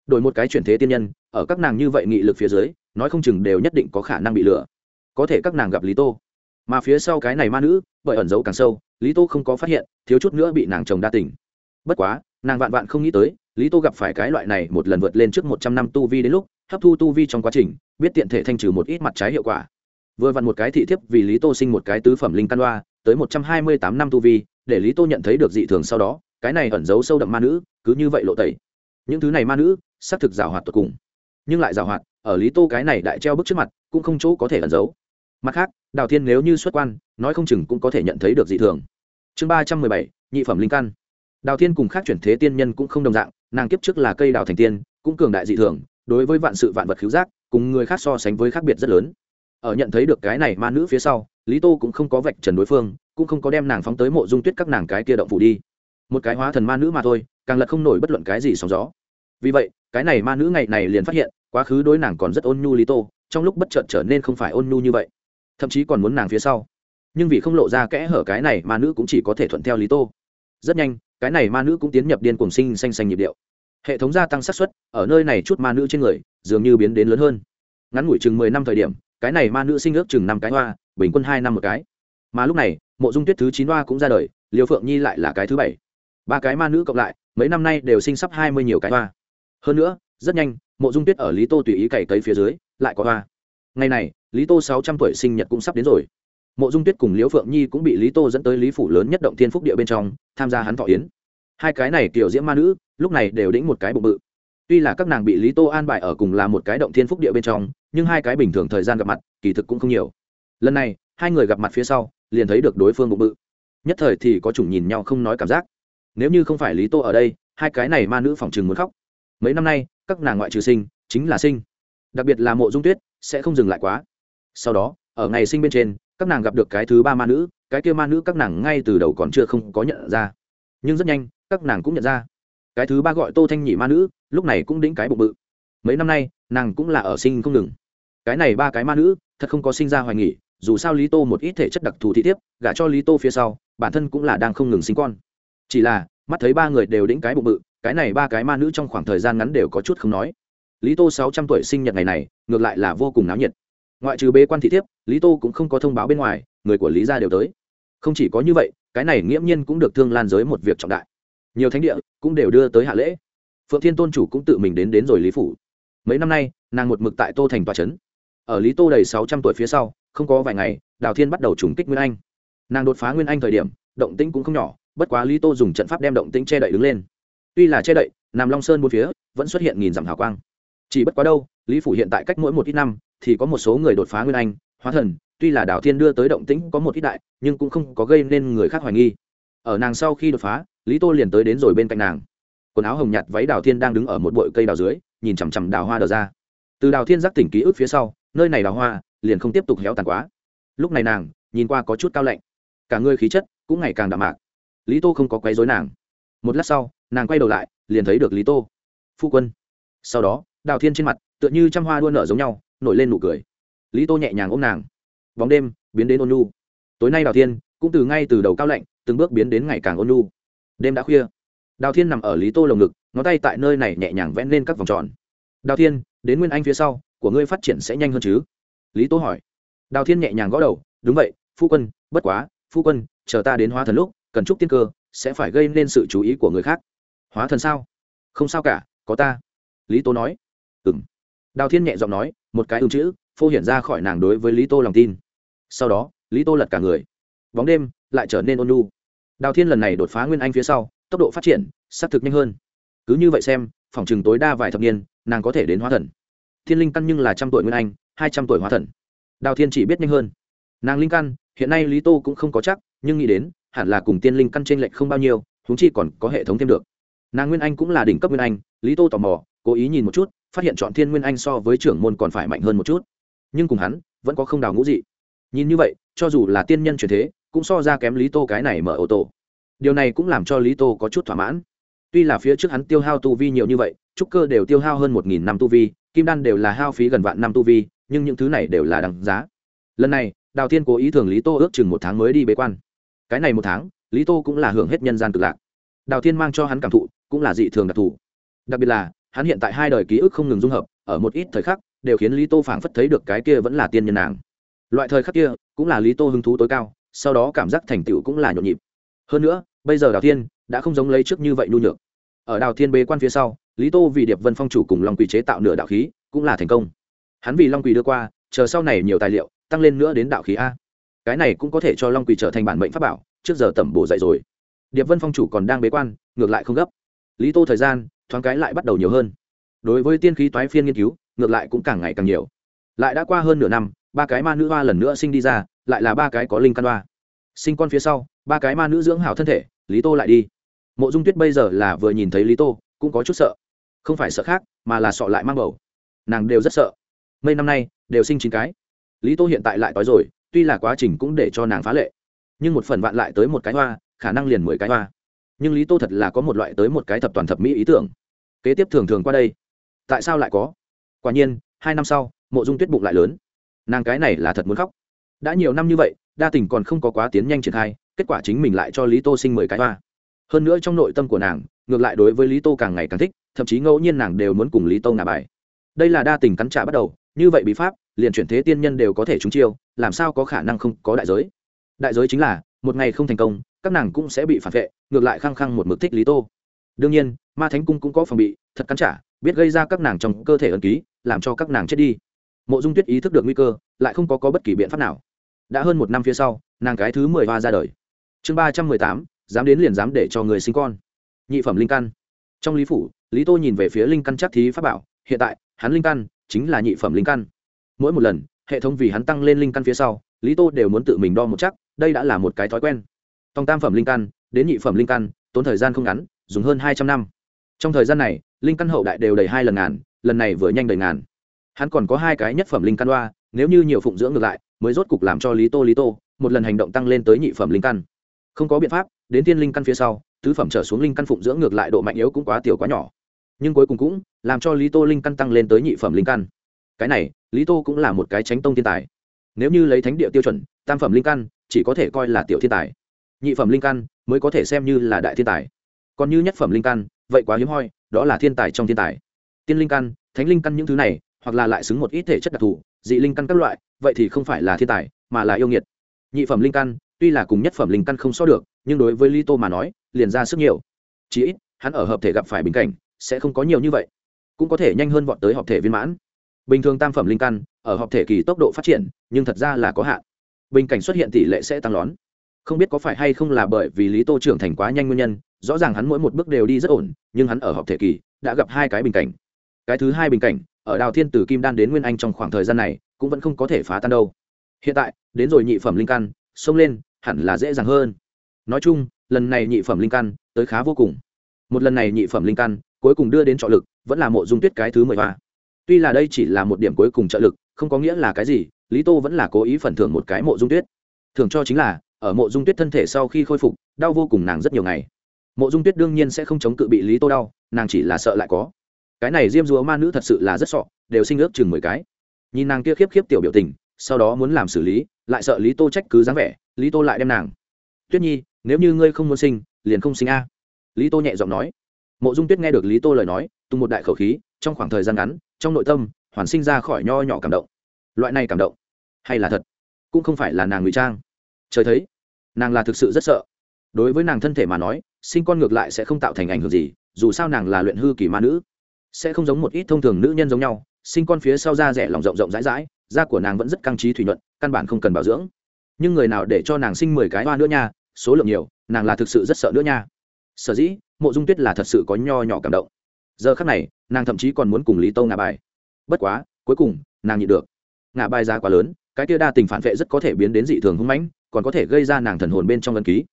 Đổi một cái chuyển thế tiên nhân, ở các nàng như vậy nghị lực phía dưới, nói không chừng đều nhất định có khả năng bị lừa. Có thể các nàng gặp lý tô. Mà phía sau cái này ma nữ, bởi ẩn giấu càng sâu, lý tô không có phát hiện, thiếu chút nữa bị nàng chồng đa tình. Bất quá nàng vạn vạn không nghĩ tới, lý tô gặp phải cái loại này một lần vượt lên trước một trăm năm tu vi đến lúc, hấp thu tu vi trong quá trình, biết tiện thể thanh trừ một ít mặt trái hiệu quả. Vừa vặn một cái thị thiếp vì lý tô sinh một cái tứ phẩm linh căn đoa tới một trăm hai mươi tám năm tu vi, để lý tô nhận thấy được dị thường sau đó, cái này ẩn giấu sâu đậm ma nữ, cứ như vậy lộ tẩy. Những thứ này ma nữ, xác thực rào hoạt tột cùng. Nhưng lại rào hoạt, ở lý tô cái này đại treo bức trước mặt, cũng không chỗ có thể ẩn giấu. Mặt khác, đào thiên nếu như xuất quan, nói không chừng cũng có thể nhận thấy được dị thường. Chương ba trăm mười bảy, nhị phẩm linh căn đào thiên cùng khác chuyển thế tiên nhân cũng không đồng dạng, nàng kiếp trước là cây đào thành tiên, cũng cường đại dị thường, đối với vạn sự vạn vật khiếu giác, cùng người khác so sánh với khác biệt rất lớn. Ở nhận thấy được cái này ma nữ phía sau, lý tô cũng không có vạch trần đối phương, cũng không có đem nàng phóng tới mộ dung tuyết các nàng cái kia động phủ đi. Một cái hóa thần ma nữ mà thôi, càng lật không nổi bất luận cái gì sóng gió. Vì vậy, cái này ma nữ ngày này liền phát hiện, quá khứ đối nàng còn rất ôn nhu lý tô, trong lúc bất chợt trở nên không phải ôn nhu như vậy. Thậm chí còn muốn nàng phía sau. Nhưng vì không lộ ra kẽ hở cái này, ma nữ cũng chỉ có thể thuận theo lý tô. Rất nhanh cái này ma nữ cũng tiến nhập điên cuồng sinh xanh xanh nhịp điệu. Hệ thống gia tăng xác suất, ở nơi này chút ma nữ trên người, dường như biến đến lớn hơn. Ngắn ngủi chừng mười năm thời điểm, cái này ma nữ sinh ước chừng năm cái hoa, bình quân hai năm một cái. Mà lúc này, mộ dung tuyết thứ chín hoa cũng ra đời liều phượng nhi lại là cái thứ bảy. Ba cái ma nữ cộng lại, mấy năm nay đều sinh sắp hai mươi nhiều cái hoa. Hơn nữa, rất nhanh, mộ dung tuyết ở lý tô tùy ý cày tới phía dưới, lại có hoa. Ngày này, lý tô sáu trăm tuổi sinh nhật cũng sắp đến rồi mộ dung tuyết cùng liễu phượng nhi cũng bị lý tô dẫn tới lý phủ lớn nhất động thiên phúc địa bên trong, tham gia hắn thọ yến. Hai cái này kiểu diễm ma nữ, lúc này đều đĩnh một cái bụng bự. Tuy là các nàng bị lý tô an bài ở cùng là một cái động thiên phúc địa bên trong, nhưng hai cái bình thường thời gian gặp mặt, kỳ thực cũng không nhiều. Lần này, hai người gặp mặt phía sau, liền thấy được đối phương bụng bự. Nhất thời thì có chủng nhìn nhau không nói cảm giác. Nếu như không phải lý tô ở đây, hai cái này ma nữ phòng chừng muốn khóc. Mấy năm nay, các nàng ngoại trừ sinh, chính là sinh. Đặc biệt là mộ dung tuyết, sẽ không dừng lại quá. Sau đó, ở ngày sinh bên trên các nàng gặp được cái thứ ba ma nữ, cái kia ma nữ các nàng ngay từ đầu còn chưa không có nhận ra. Nhưng rất nhanh, các nàng cũng nhận ra. Cái thứ ba gọi tô thanh nhị ma nữ, lúc này cũng đĩnh cái bụng bự. Mấy năm nay, nàng cũng là ở sinh không ngừng. Cái này ba cái ma nữ, thật không có sinh ra hoài nghỉ, dù sao lý tô một ít thể chất đặc thù thị tiếp gả cho lý tô phía sau, bản thân cũng là đang không ngừng sinh con. Chỉ là, mắt thấy ba người đều đĩnh cái bụng bự, cái này ba cái ma nữ trong khoảng thời gian ngắn đều có chút không nói. Lý tô sáu trăm tuổi sinh nhật ngày này, ngược lại là vô cùng náo nhiệt ngoại trừ bế quan thị thiếp, lý tô cũng không có thông báo bên ngoài, người của lý gia đều tới. Không chỉ có như vậy, cái này nghiễm nhiên cũng được thương lan giới một việc trọng đại. Nhiều thánh địa cũng đều đưa tới hạ lễ. Phượng thiên tôn chủ cũng tự mình đến đến rồi lý phủ. Mấy năm nay, nàng một mực tại tô thành tòa trấn ở lý tô đầy sáu trăm tuổi phía sau, không có vài ngày, đào thiên bắt đầu trùng kích nguyên anh. Nàng đột phá nguyên anh thời điểm, động tĩnh cũng không nhỏ, bất quá lý tô dùng trận pháp đem động tĩnh che đậy đứng lên. Tuy là che đậy nằm long sơn bốn phía vẫn xuất hiện nghìn dặm hào quang. Chỉ bất quá đâu, lý phủ hiện tại cách mỗi một ít năm thì có một số người đột phá nguyên anh, hóa thần, tuy là đào thiên đưa tới động tĩnh có một ít đại, nhưng cũng không có gây nên người khác hoài nghi. Ở nàng sau khi đột phá, lý tô liền tới đến rồi bên cạnh nàng. Quần áo hồng nhạt váy đào thiên đang đứng ở một bụi cây đào dưới, nhìn chằm chằm đào hoa đờ ra. Từ đào thiên giác tỉnh ký ức phía sau, nơi này đào hoa liền không tiếp tục héo tàn quá. Lúc này nàng nhìn qua có chút cao lạnh, cả người khí chất cũng ngày càng đạm mạc. Lý tô không có quấy dối nàng. Một lát sau, nàng quay đầu lại, liền thấy được lý tô. Phu quân. Sau đó, đào thiên trên mặt tựa như trăm hoa đua nở giống nhau nổi lên nụ cười. Lý tô nhẹ nhàng ôm nàng. Bóng đêm biến đến ôn nu tối nay đào thiên cũng từ ngay từ đầu cao lạnh, từng bước biến đến ngày càng ôn nu đêm đã khuya. Đào thiên nằm ở lý tô lồng ngực, ngón tay tại nơi này nhẹ nhàng vẽ lên các vòng tròn. Đào thiên, đến nguyên anh phía sau, của ngươi phát triển sẽ nhanh hơn chứ? Lý tô hỏi. Đào thiên nhẹ nhàng gõ đầu. Đúng vậy, phu quân, bất quá, phu quân, chờ ta đến hóa thần lúc, cần chúc tiên cơ, sẽ phải gây nên sự chú ý của người khác. Hóa thần sao? Không sao cả, có ta. Lý tô nói. Ừng đào thiên nhẹ giọng nói một cái ưng chữ, phô hiện ra khỏi nàng đối với lý tô lòng tin. Sau đó, lý tô lật cả người. Bóng đêm lại trở nên ôn lu đào thiên lần này đột phá nguyên anh phía sau, tốc độ phát triển, xác thực nhanh hơn. Cứ như vậy xem, phòng chừng tối đa vài thập niên, nàng có thể đến hóa thần. Thiên linh căn nhưng là trăm tuổi nguyên anh, hai trăm tuổi hóa thần. Đào thiên chỉ biết nhanh hơn. Nàng linh căn, hiện nay lý tô cũng không có chắc, nhưng nghĩ đến, hẳn là cùng tiên linh căn t r ê n lệch không bao nhiêu húng chi còn có hệ thống thêm được. Nàng nguyên anh cũng là đỉnh cấp nguyên anh, lý tô tò mò, cố ý nhìn một chút phát hiện chọn thiên nguyên anh so với trưởng môn còn phải mạnh hơn một chút. Nhưng cùng hắn, vẫn có không đào ngũ dị. Nhìn như vậy, cho dù là tiên nhân truyền thế, cũng so ra kém lý tô cái này mở ô tô. Điều này cũng làm cho lý tô có chút thỏa mãn. Tuy là phía trước hắn tiêu hao tu vi nhiều như vậy, trúc cơ đều tiêu hao hơn một nghìn năm tu vi, kim đan đều là hao phí gần vạn năm tu vi, nhưng những thứ này đều là đằng giá. Lần này, đào tiên cố ý thường lý tô ước chừng một tháng mới đi bế quan. Cái này một tháng, lý tô cũng là hưởng hết nhân gian cực lạc. Đào tiên mang cho hắn cảm thụ, cũng là dị thường đặc thù. Đặc biệt là hắn hiện tại hai đời ký ức không ngừng dung hợp, ở một ít thời khắc, đều khiến lý tô phảng phất thấy được cái kia vẫn là tiên nhân nàng. Loại thời khắc kia, cũng là lý tô hứng thú tối cao, sau đó cảm giác thành tựu cũng là nhộn nhịp. Hơn nữa, bây giờ đào thiên đã không giống lấy trước như vậy nhu nhược. Ở đào thiên bế quan phía sau, lý tô vì điệp vân phong chủ cùng long quỳ chế tạo nửa đạo khí, cũng là thành công. Hắn vì long quỳ đưa qua, chờ sau này nhiều tài liệu, tăng lên nữa đến đạo khí a. Cái này cũng có thể cho long quỳ trở thành bản mệnh pháp bảo, trước giờ tẩm bổ dậy rồi. Điệp vân phong chủ còn đang bế quan, ngược lại không gấp. Lý tô thời gian thoáng cái lại bắt đầu nhiều hơn. Đối với tiên khí toái phiên nghiên cứu, ngược lại cũng càng ngày càng nhiều. Lại đã qua hơn nửa năm, ba cái ma nữ hoa lần nữa sinh đi ra, lại là ba cái có linh căn hoa. Sinh con phía sau, ba cái ma nữ dưỡng hảo thân thể, lý tô lại đi. Mộ dung tuyết bây giờ là vừa nhìn thấy lý tô, cũng có chút sợ. Không phải sợ khác, mà là sợ lại mang bầu. Nàng đều rất sợ. Mấy năm nay, đều sinh chín cái. Lý tô hiện tại lại tối rồi, tuy là quá trình cũng để cho nàng phá lệ. Nhưng một phần vạn lại tới một cái hoa, khả năng liền mười cái hoa nhưng lý tô thật là có một loại tới một cái thập toàn thập mỹ ý tưởng. Kế tiếp thường thường qua đây. Tại sao lại có? Quả nhiên, hai năm sau, mộ dung tuyết bụng lại lớn. Nàng cái này là thật muốn khóc. Đã nhiều năm như vậy, đa tình còn không có quá tiến nhanh triển khai, kết quả chính mình lại cho lý tô sinh mười cái hoa. Hơn nữa trong nội tâm của nàng, ngược lại đối với lý tô càng ngày càng thích, thậm chí ngẫu nhiên nàng đều muốn cùng lý tô ngả bài. Đây là đa tình cắn trả bắt đầu, như vậy bí pháp, liền chuyển thế tiên nhân đều có thể trúng chiêu, làm sao có khả năng không có đại giới? Đại giới chính là một ngày không thành công các nàng cũng sẽ bị phản vệ ngược lại khăng khăng một mực thích lý tô. Đương nhiên ma thánh cung cũng có phòng bị thật cắn trả biết gây ra các nàng trong cơ thể ẩn ký làm cho các nàng chết đi. Mộ dung tuyết ý thức được nguy cơ lại không có, có bất kỳ biện pháp nào. Đã hơn một năm phía sau nàng cái thứ mười hoa ra đời. Chương ba trăm mười tám dám đến liền dám để cho người sinh con. Nhị phẩm linh căn. Trong lý phủ lý tô nhìn về phía linh căn chắc thí pháp bảo hiện tại hắn linh căn chính là nhị phẩm linh căn. Mỗi một lần hệ thống vì hắn tăng lên linh căn phía sau lý tô đều muốn tự mình đo một chắc đây đã là một cái thói quen. Tòng tam phẩm linh căn, đến nhị phẩm linh căn, tốn thời gian không ngắn, dùng hơn hai trăm năm. Trong thời gian này, linh căn hậu đại đều đầy hai lần ngàn, lần này vừa nhanh đầy ngàn. Hắn còn có hai cái nhất phẩm linh căn đoa nếu như nhiều phụng dưỡng ngược lại, mới rốt cục làm cho lý tô lý tô, một lần hành động tăng lên tới nhị phẩm linh căn. Không có biện pháp, đến tiên linh căn phía sau, tứ phẩm trở xuống linh căn phụng dưỡng ngược lại độ mạnh yếu cũng quá tiểu quá nhỏ. Nhưng cuối cùng cũng làm cho lý tô linh căn tăng lên tới nhị phẩm linh căn. Cái này, lý tô cũng là một cái tránh tông thiên tài. Nếu như lấy thánh địa tiêu chuẩn, tam phẩm linh căn chỉ có thể coi là tiểu thiên tài. Nhị phẩm linh căn mới có thể xem như là đại thiên tài. Còn như nhất phẩm linh căn, vậy quá hiếm hoi, đó là thiên tài trong thiên tài. Tiên linh căn, thánh linh căn những thứ này, hoặc là lại xứng một ít thể chất đặc thù, dị linh căn các loại, vậy thì không phải là thiên tài, mà là yêu nghiệt. Nhị phẩm linh căn, tuy là cùng nhất phẩm linh căn không so được, nhưng đối với lý tô mà nói, liền ra sức nhiều. Chí ít, hắn ở hợp thể gặp phải bình cảnh, sẽ không có nhiều như vậy. Cũng có thể nhanh hơn vọt tới hợp thể viên mãn. Bình thường tam phẩm linh căn, ở hợp thể kỳ tốc độ phát triển, nhưng thật ra là có hạn bình cảnh xuất hiện tỷ lệ sẽ tăng lón. Không biết có phải hay không là bởi vì lý tô trưởng thành quá nhanh nguyên nhân, rõ ràng hắn mỗi một bước đều đi rất ổn, nhưng hắn ở học thể kỳ, đã gặp hai cái bình cảnh. Cái thứ hai bình cảnh, ở đào thiên từ kim đan đến nguyên anh trong khoảng thời gian này, cũng vẫn không có thể phá tan đâu. Hiện tại, đến rồi nhị phẩm linh căn, xông lên, hẳn là dễ dàng hơn. Nói chung, lần này nhị phẩm linh căn, tới khá vô cùng. Một lần này nhị phẩm linh căn, cuối cùng đưa đến trợ lực, vẫn là mộ dung tuyết cái thứ mười ba. Tuy là đây chỉ là một điểm cuối cùng trợ lực, không có nghĩa là cái gì lý tô vẫn là cố ý phần thưởng một cái mộ dung tuyết. Thưởng cho chính là, ở mộ dung tuyết thân thể sau khi khôi phục, đau vô cùng nàng rất nhiều ngày. Mộ dung tuyết đương nhiên sẽ không chống cự bị lý tô đau, nàng chỉ là sợ lại có. Cái này diêm dúa ma nữ thật sự là rất sọ, đều sinh ước chừng mười cái. Nhìn nàng kia khiếp khiếp tiểu biểu tình, sau đó muốn làm xử lý, lại sợ lý tô trách cứ dáng vẻ, lý tô lại đem nàng. Tuyết nhi, nếu như ngươi không muốn sinh, liền không sinh a. Lý tô nhẹ giọng nói. Mộ dung tuyết nghe được lý tô lời nói, tung một đại khẩu khí, trong khoảng thời gian ngắn, trong nội tâm, hoàn sinh ra khỏi nho nhỏ cảm động loại này cảm động, hay là thật? Cũng không phải là nàng ngụy trang. Trời thấy, nàng là thực sự rất sợ. Đối với nàng thân thể mà nói, sinh con ngược lại sẽ không tạo thành ảnh hưởng gì, dù sao nàng là luyện hư kỳ ma nữ, sẽ không giống một ít thông thường nữ nhân giống nhau, sinh con phía sau da rẻ lòng rộng rộng rãi rãi, da của nàng vẫn rất căng trí thủy nhuận, căn bản không cần bảo dưỡng. Nhưng người nào để cho nàng sinh mười cái hoa nữa nha, số lượng nhiều, nàng là thực sự rất sợ nữa nha. Sở dĩ, mộ dung tuyết là thật sự có nho nhỏ cảm động. Giờ khắc này, nàng thậm chí còn muốn cùng lý tâu ngà bài. Bất quá, cuối cùng, nàng nhịn được ngã bài ra quá lớn, cái kia đa tình phản vệ rất có thể biến đến dị thường hung mãnh, còn có thể gây ra nàng thần hồn bên trong ân ký.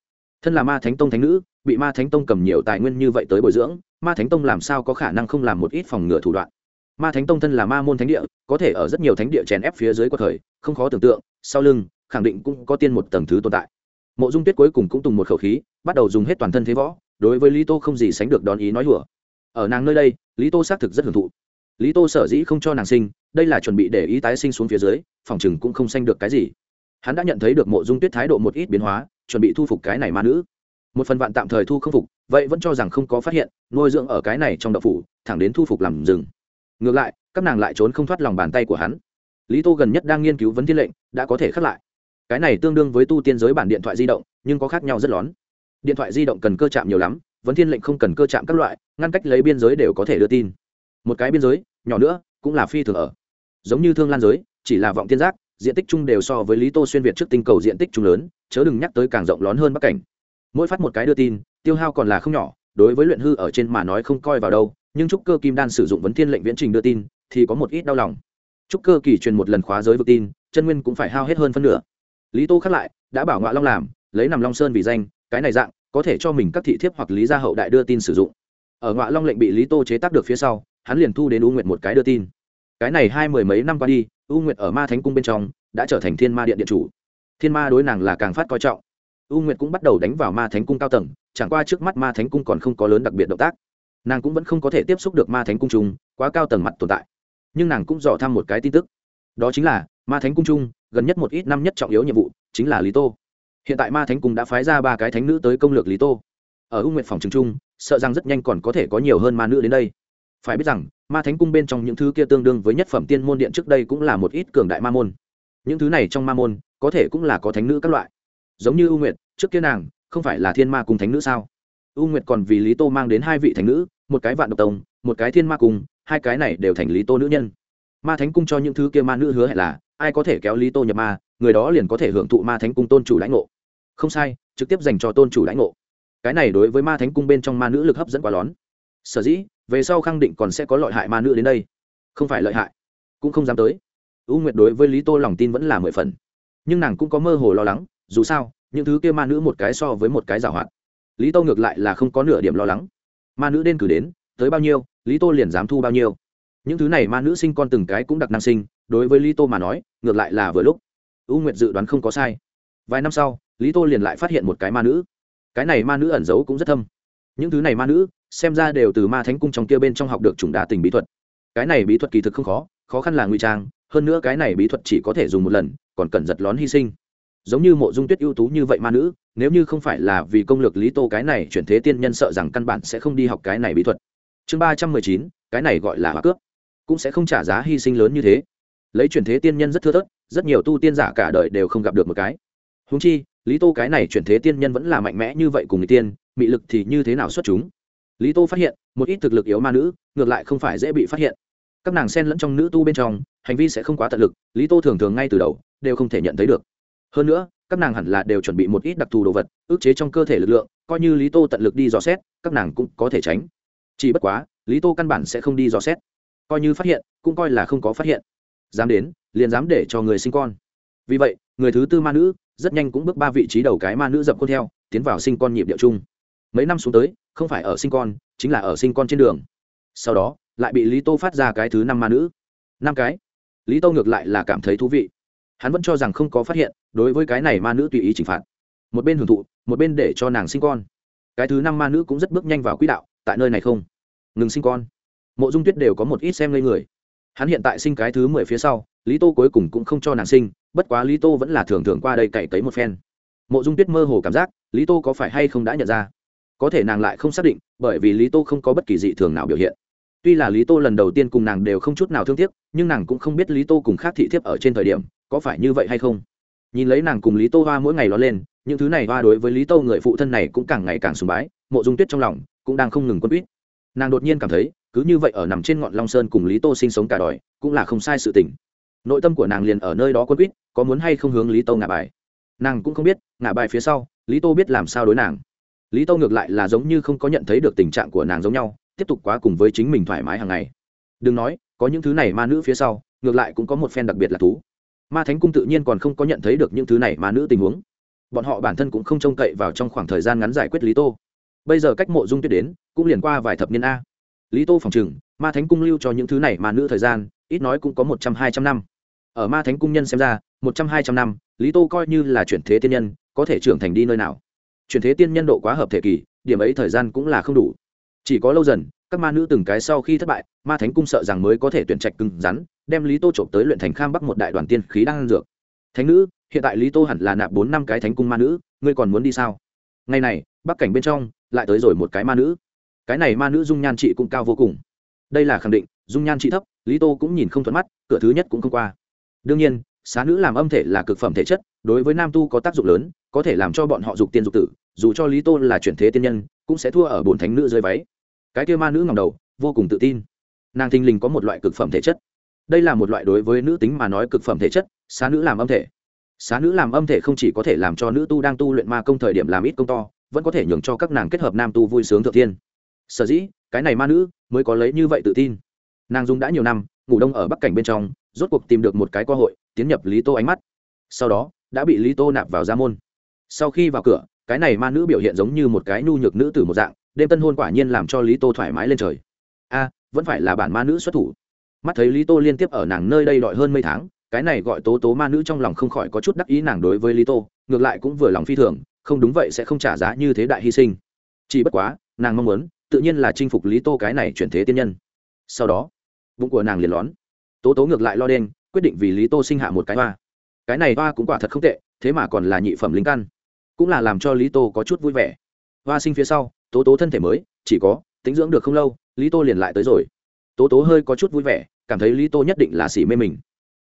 Thân là ma thánh tông thánh nữ, bị ma thánh tông cầm nhiều tài nguyên như vậy tới bồi dưỡng, ma thánh tông làm sao có khả năng không làm một ít phòng ngừa thủ đoạn? Ma thánh tông thân là ma môn thánh địa, có thể ở rất nhiều thánh địa chèn ép phía dưới của thời, không khó tưởng tượng, sau lưng, khẳng định cũng có tiên một tầng thứ tồn tại. Mộ dung tuyết cuối cùng cũng tùng một khẩu khí, bắt đầu dùng hết toàn thân thế võ, đối với lý tô không gì sánh được đón ý nói hùa ở nàng nơi đây, lý tô xác thực rất hưởng thụ. Lý tô sở dĩ không cho nàng sinh đây là chuẩn bị để ý tái sinh xuống phía dưới, phòng chừng cũng không sanh được cái gì. Hắn đã nhận thấy được mộ dung tuyết thái độ một ít biến hóa, chuẩn bị thu phục cái này ma nữ. Một phần vạn tạm thời thu không phục, vậy vẫn cho rằng không có phát hiện, nuôi dưỡng ở cái này trong đậu phủ, thẳng đến thu phục làm rừng. Ngược lại, các nàng lại trốn không thoát lòng bàn tay của hắn. Lý tô gần nhất đang nghiên cứu vấn thiên lệnh, đã có thể khắc lại. Cái này tương đương với tu tiên giới bản điện thoại di động, nhưng có khác nhau rất lón điện thoại di động cần cơ chạm nhiều lắm, vấn thiên lệnh không cần cơ chạm các loại, ngăn cách lấy biên giới đều có thể đưa tin. Một cái biên giới, nhỏ nữa, cũng là phi thường ở giống như thương lan giới, chỉ là vọng tiên giác, diện tích chung đều so với lý tô xuyên việt trước tinh cầu diện tích chung lớn, chớ đừng nhắc tới càng rộng lớn hơn bắc cảnh. Mỗi phát một cái đưa tin, tiêu hao còn là không nhỏ, đối với luyện hư ở trên mà nói không coi vào đâu, nhưng trúc cơ kim đan sử dụng vấn thiên lệnh viễn trình đưa tin, thì có một ít đau lòng. Trúc cơ kỳ truyền một lần khóa giới vực tin, chân nguyên cũng phải hao hết hơn phân nửa. Lý tô khắc lại, đã bảo ngọa long làm, lấy nằm long sơn vì danh, cái này dạng, có thể cho mình các thị thiếp hoặc lý gia hậu đại đưa tin sử dụng. Ở ngọa long lệnh bị lý tô chế tác được phía sau, hắn liền thu đến u nguyện một cái đưa tin cái này hai mười mấy năm qua đi, u nguyệt ở ma thánh cung bên trong đã trở thành thiên ma điện điện chủ. Thiên ma đối nàng là càng phát coi trọng. U nguyệt cũng bắt đầu đánh vào ma thánh cung cao tầng, chẳng qua trước mắt ma thánh cung còn không có lớn đặc biệt động tác. Nàng cũng vẫn không có thể tiếp xúc được ma thánh cung chung, quá cao tầng mặt tồn tại. Nhưng nàng cũng dò thăm một cái tin tức. Đó chính là, ma thánh cung chung, gần nhất một ít năm nhất trọng yếu nhiệm vụ, chính là lý tô. Hiện tại ma thánh cung đã phái ra ba cái thánh nữ tới công lược lý tô. Ở u nguyệt phòng trường trung sợ rằng rất nhanh còn có thể có nhiều hơn ma nữ đến đây phải biết rằng, ma thánh cung bên trong những thứ kia tương đương với nhất phẩm tiên môn điện trước đây cũng là một ít cường đại ma môn. Những thứ này trong ma môn, có thể cũng là có thánh nữ các loại. Giống như u nguyệt, trước kia nàng, không phải là thiên ma cùng thánh nữ sao? U nguyệt còn vì lý tô mang đến hai vị thánh nữ, một cái vạn độc tông, một cái thiên ma cùng hai cái này đều thành lý tô nữ nhân. Ma thánh cung cho những thứ kia ma nữ hứa hẹn là, ai có thể kéo lý tô nhập ma, người đó liền có thể hưởng thụ ma thánh cung tôn chủ lãnh ngộ. Không sai, trực tiếp dành cho tôn chủ lãnh ngộ. Cái này đối với ma thánh cung bên trong ma nữ lực hấp dẫn quá lón. Sở dĩ về sau khẳng định còn sẽ có lợi hại ma nữ đến đây. Không phải lợi hại, cũng không dám tới. U nguyệt đối với lý tô lòng tin vẫn là mười phần. Nhưng nàng cũng có mơ hồ lo lắng, dù sao, những thứ kia ma nữ một cái so với một cái giảo hoạt. Lý tô ngược lại là không có nửa điểm lo lắng. Ma nữ đen cử đến, tới bao nhiêu, lý tô liền dám thu bao nhiêu. Những thứ này ma nữ sinh con từng cái cũng đặc năng sinh, đối với lý tô mà nói, ngược lại là vừa lúc. U nguyệt dự đoán không có sai. Vài năm sau, lý tô liền lại phát hiện một cái ma nữ. Cái này ma nữ ẩn giấu cũng rất thâm những thứ này ma nữ, xem ra đều từ ma thánh cung trong kia bên trong học được chủng đá tình bí thuật. Cái này bí thuật kỳ thực không khó khó khăn là nguy trang, hơn nữa cái này bí thuật chỉ có thể dùng một lần, còn cần giật lón hy sinh. Giống như mộ dung tuyết ưu tú như vậy ma nữ, nếu như không phải là vì công lược lý tô cái này chuyển thế tiên nhân sợ rằng căn bản sẽ không đi học cái này bí thuật. Chương ba trăm mười chín, cái này gọi là hóa cướp cũng sẽ không trả giá hy sinh lớn như thế. Lấy chuyển thế tiên nhân rất thưa thớt, rất nhiều tu tiên giả cả đời đều không gặp được một cái. Húng chi, lý tô cái này chuyển thế tiên nhân vẫn là mạnh mẽ như vậy cùng người tiên mị lực thì như thế nào xuất chúng? Lý tô phát hiện, một ít thực lực yếu ma nữ, ngược lại không phải dễ bị phát hiện. Các nàng sen lẫn trong nữ tu bên trong, hành vi sẽ không quá tận lực, lý tô thường thường ngay từ đầu, đều không thể nhận thấy được. Hơn nữa, các nàng hẳn là đều chuẩn bị một ít đặc thù đồ vật, ức chế trong cơ thể lực lượng, coi như lý tô tận lực đi dò xét, các nàng cũng có thể tránh. Chỉ bất quá, lý tô căn bản sẽ không đi dò xét. Coi như phát hiện, cũng coi là không có phát hiện. Dám đến, liền dám để cho người sinh con. Vì vậy, người thứ tư ma nữ, rất nhanh cũng bước ba vị trí đầu cái ma nữ dập khuôn theo, tiến vào sinh con nhịp điệu chung mấy năm xuống tới, không phải ở sinh con, chính là ở sinh con trên đường. Sau đó, lại bị lý tô phát ra cái thứ năm ma nữ. Năm cái. Lý tô ngược lại là cảm thấy thú vị. Hắn vẫn cho rằng không có phát hiện, đối với cái này ma nữ tùy ý trừng phạt. Một bên hưởng thụ, một bên để cho nàng sinh con. Cái thứ năm ma nữ cũng rất bước nhanh vào quỹ đạo, tại nơi này không? Ngừng sinh con. Mộ dung tuyết đều có một ít xem ngây người. Hắn hiện tại sinh cái thứ mười phía sau, lý tô cuối cùng cũng không cho nàng sinh, bất quá lý tô vẫn là thường thường qua đây cậy cấy một phen. Mộ dung tuyết mơ hồ cảm giác, lý tô có phải hay không đã nhận ra? Có thể nàng lại không xác định, bởi vì lý tô không có bất kỳ dị thường nào biểu hiện. Tuy là lý tô lần đầu tiên cùng nàng đều không chút nào thương tiếc, nhưng nàng cũng không biết lý tô cùng khác thị thiếp ở trên thời điểm, có phải như vậy hay không. Nhìn lấy nàng cùng lý tô hoa mỗi ngày lo lên, những thứ này hoa đối với lý tô người phụ thân này cũng càng ngày càng sùng bái, mộ dung tuyết trong lòng cũng đang không ngừng quân quýt. Nàng đột nhiên cảm thấy, cứ như vậy ở nằm trên ngọn long sơn cùng lý tô sinh sống cả đòi cũng là không sai sự tình. Nội tâm của nàng liền ở nơi đó quân quýt, có muốn hay không hướng lý tô ngả bài. Nàng cũng không biết, ngả bài phía sau, lý tô biết làm sao đối nàng lý tô ngược lại là giống như không có nhận thấy được tình trạng của nàng giống nhau tiếp tục quá cùng với chính mình thoải mái hàng ngày. Đừng nói có những thứ này ma nữ phía sau ngược lại cũng có một phen đặc biệt là thú. Ma thánh cung tự nhiên còn không có nhận thấy được những thứ này ma nữ tình huống. Bọn họ bản thân cũng không trông cậy vào trong khoảng thời gian ngắn giải quyết lý tô. Bây giờ cách mộ dung tuyết đến cũng liền qua vài thập niên a. Lý tô phòng chừng, ma thánh cung lưu cho những thứ này ma nữ thời gian ít nói cũng có một trăm hai trăm năm. Ở ma thánh cung nhân xem ra một trăm hai trăm năm lý tô coi như là chuyển thế tiên nhân có thể trưởng thành đi nơi nào chuyển thế tiên nhân độ quá hợp thể kỳ, điểm ấy thời gian cũng là không đủ. Chỉ có lâu dần, các ma nữ từng cái sau khi thất bại, ma thánh cung sợ rằng mới có thể tuyển trạch cứng rắn, đem lý tô trộm tới luyện thành kham bắc một đại đoàn tiên khí đang ăn dược. Thánh nữ, hiện tại lý tô hẳn là nạp bốn năm cái thánh cung ma nữ, ngươi còn muốn đi sao? Ngày này, bắc cảnh bên trong, lại tới rồi một cái ma nữ. Cái này ma nữ dung nhan trị cũng cao vô cùng. Đây là khẳng định, dung nhan trị thấp, lý tô cũng nhìn không thuận mắt, cửa thứ nhất cũng không qua. Đương nhiên, xá nữ làm âm thể là cực phẩm thể chất, đối với nam tu có tác dụng lớn có thể làm cho bọn họ dục tiên dục tử, dù cho lý tô là chuyển thế tiên nhân, cũng sẽ thua ở bồn thánh nữ dưới váy. Cái kia ma nữ ngầm đầu, vô cùng tự tin. Nàng thình lình có một loại cực phẩm thể chất. Đây là một loại đối với nữ tính mà nói cực phẩm thể chất, xá nữ làm âm thể. Xá nữ làm âm thể không chỉ có thể làm cho nữ tu đang tu luyện ma công thời điểm làm ít công to, vẫn có thể nhường cho các nàng kết hợp nam tu vui sướng thượng tiên sở dĩ, cái này ma nữ mới có lấy như vậy tự tin. Nàng dung đã nhiều năm, ngủ đông ở bắc cảnh bên trong, rốt cuộc tìm được một cái cơ hội, tiến nhập lý tô ánh mắt. Sau đó, đã bị lý tô nạp vào gia môn sau khi vào cửa, cái này ma nữ biểu hiện giống như một cái nhu nhược nữ từ một dạng, đêm tân hôn quả nhiên làm cho lý tô thoải mái lên trời. A, vẫn phải là bản ma nữ xuất thủ. Mắt thấy lý tô liên tiếp ở nàng nơi đây đợi hơn mấy tháng, cái này gọi tố tố ma nữ trong lòng không khỏi có chút đắc ý nàng đối với lý tô, ngược lại cũng vừa lòng phi thường, không đúng vậy sẽ không trả giá như thế đại hy sinh. Chỉ bất quá, nàng mong muốn, tự nhiên là chinh phục lý tô cái này chuyển thế tiên nhân. Sau đó, bụng của nàng liền lón. Tố tố ngược lại lo đen, quyết định vì lý tô sinh hạ một cái hoa. Cái này hoa cũng quả thật không tệ, thế mà còn là nhị phẩm lính căn cũng là làm cho lý tô có chút vui vẻ. Hoa sinh phía sau, tố tố thân thể mới, chỉ có tính dưỡng được không lâu, lý tô liền lại tới rồi. Tố tố hơi có chút vui vẻ, cảm thấy lý tô nhất định là xỉ mê mình.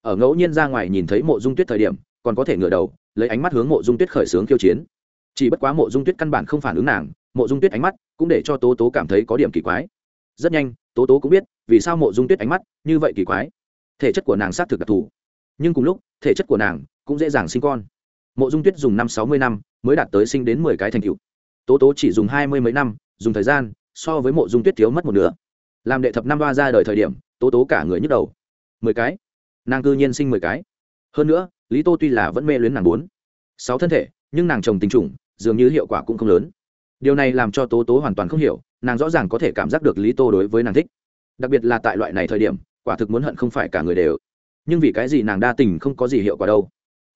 Ở ngẫu nhiên ra ngoài nhìn thấy mộ dung tuyết thời điểm, còn có thể ngửa đầu, lấy ánh mắt hướng mộ dung tuyết khởi xướng khiêu chiến. Chỉ bất quá mộ dung tuyết căn bản không phản ứng nàng, mộ dung tuyết ánh mắt cũng để cho tố tố cảm thấy có điểm kỳ quái. Rất nhanh, tố tố cũng biết, vì sao mộ dung tuyết ánh mắt như vậy kỳ quái. Thể chất của nàng xác thực đặc thù. Nhưng cùng lúc, thể chất của nàng cũng dễ dàng sinh con mộ dung tuyết dùng năm sáu mươi năm mới đạt tới sinh đến mười cái thành cựu tố tố chỉ dùng hai mươi mấy năm, dùng thời gian, so với mộ dung tuyết thiếu mất một nửa. Làm đệ thập năm ba ra đời thời điểm, tố tố cả người nhức đầu. Mười cái? Nàng cư nhiên sinh mười cái. Hơn nữa, lý tô tuy là vẫn mê luyến nàng bốn. Sáu thân thể, nhưng nàng trồng tình trùng, dường như hiệu quả cũng không lớn. Điều này làm cho tố tố hoàn toàn không hiểu, nàng rõ ràng có thể cảm giác được lý tô đối với nàng thích. Đặc biệt là tại loại này thời điểm, quả thực muốn hận không phải cả người đều. Nhưng vì cái gì nàng đa tình không có gì hiệu quả đâu?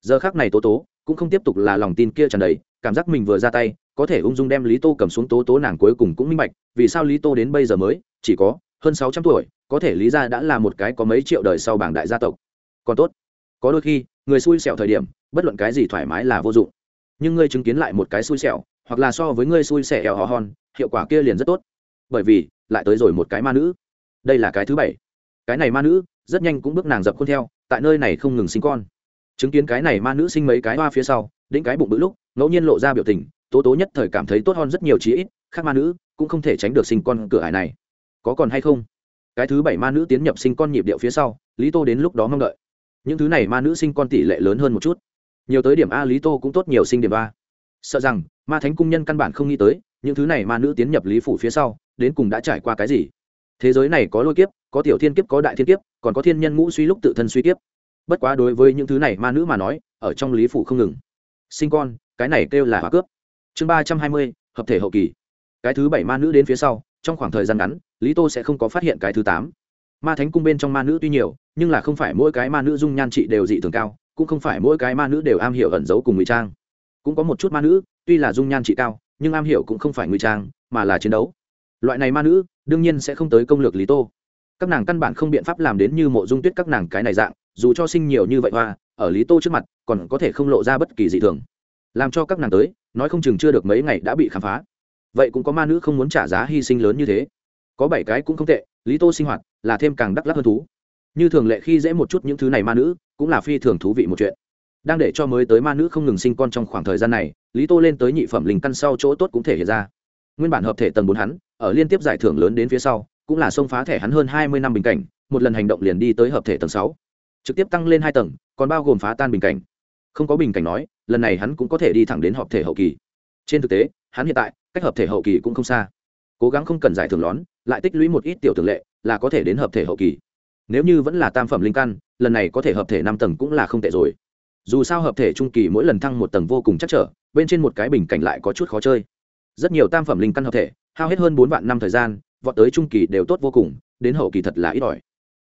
Giờ khác này tố tố cũng không tiếp tục là lòng tin kia tràn đầy, cảm giác mình vừa ra tay, có thể ung dung đem lý tô cầm xuống tố tố nàng cuối cùng cũng minh bạch, vì sao lý tô đến bây giờ mới, chỉ có hơn sáu trăm tuổi, có thể lý ra đã là một cái có mấy triệu đời sau bảng đại gia tộc. Còn tốt, có đôi khi, người xui xẻo thời điểm, bất luận cái gì thoải mái là vô dụng. Nhưng ngươi chứng kiến lại một cái xui xẻo, hoặc là so với ngươi xui xẻo hò hòn hiệu quả kia liền rất tốt. Bởi vì, lại tới rồi một cái ma nữ. Đây là cái thứ bảy. Cái này ma nữ, rất nhanh cũng bước nàng dập khuôn theo, tại nơi này không ngừng sinh con chứng kiến cái này ma nữ sinh mấy cái hoa phía sau, đĩnh cái bụng bự lúc, ngẫu nhiên lộ ra biểu tình, tố tố nhất thời cảm thấy tốt hơn rất nhiều chí ít, khác ma nữ cũng không thể tránh được sinh con cửa hải này. Có còn hay không? Cái thứ bảy ma nữ tiến nhập sinh con nhịp điệu phía sau, lý tô đến lúc đó mong đợi. Những thứ này ma nữ sinh con tỷ lệ lớn hơn một chút. Nhiều tới điểm a, lý tô cũng tốt nhiều sinh điểm ba sợ rằng, ma thánh cung nhân căn bản không nghĩ tới, những thứ này ma nữ tiến nhập lý phủ phía sau, đến cùng đã trải qua cái gì? Thế giới này có lôi kiếp, có tiểu thiên kiếp, có đại thiên kiếp, còn có thiên nhân ngũ suy lúc tự thân suy kiếp bất quá đối với những thứ này ma nữ mà nói, ở trong lý phủ không ngừng. Sinh con, cái này kêu là hóa cướp. Chương ba trăm hai mươi, hợp thể hậu kỳ. Cái thứ bảy ma nữ đến phía sau, trong khoảng thời gian ngắn, lý tô sẽ không có phát hiện cái thứ tám. Ma thánh cung bên trong ma nữ tuy nhiều, nhưng là không phải mỗi cái ma nữ dung nhan trị đều dị thường cao, cũng không phải mỗi cái ma nữ đều am hiểu ẩn giấu cùng ngụy trang. Cũng có một chút ma nữ, tuy là dung nhan trị cao, nhưng am hiểu cũng không phải ngụy trang, mà là chiến đấu. Loại này ma nữ, đương nhiên sẽ không tới công lược lý tô. Các nàng căn bản không biện pháp làm đến như mộ dung tuyết các nàng cái này dạng dù cho sinh nhiều như vậy hoa, ở lý tô trước mặt còn có thể không lộ ra bất kỳ dị thường. Làm cho các nàng tới, nói không chừng chưa được mấy ngày đã bị khám phá. Vậy cũng có ma nữ không muốn trả giá hy sinh lớn như thế. Có bảy cái cũng không tệ, lý tô sinh hoạt là thêm càng đắc lắc hơn thú. Như thường lệ khi dễ một chút những thứ này ma nữ, cũng là phi thường thú vị một chuyện. Đang để cho mới tới ma nữ không ngừng sinh con trong khoảng thời gian này, lý tô lên tới nhị phẩm linh căn sau chỗ tốt cũng thể hiện ra. Nguyên bản hợp thể tầng bốn hắn, ở liên tiếp giải thưởng lớn đến phía sau, cũng là xông phá thẻ hắn hơn hai mươi năm bình cảnh, một lần hành động liền đi tới hợp thể tầng sáu trực tiếp tăng lên hai tầng, còn bao gồm phá tan bình cảnh. Không có bình cảnh nói, lần này hắn cũng có thể đi thẳng đến hợp thể hậu kỳ. Trên thực tế, hắn hiện tại, cách hợp thể hậu kỳ cũng không xa. Cố gắng không cần giải thưởng lón, lại tích lũy một ít tiểu thường lệ, là có thể đến hợp thể hậu kỳ. Nếu như vẫn là tam phẩm linh căn, lần này có thể hợp thể năm tầng cũng là không tệ rồi. Dù sao hợp thể trung kỳ mỗi lần thăng một tầng vô cùng chắc trở, bên trên một cái bình cảnh lại có chút khó chơi. Rất nhiều tam phẩm linh căn hợp thể, hao hết hơn bốn vạn năm thời gian, vọt tới trung kỳ đều tốt vô cùng, đến hậu kỳ thật là ít ỏi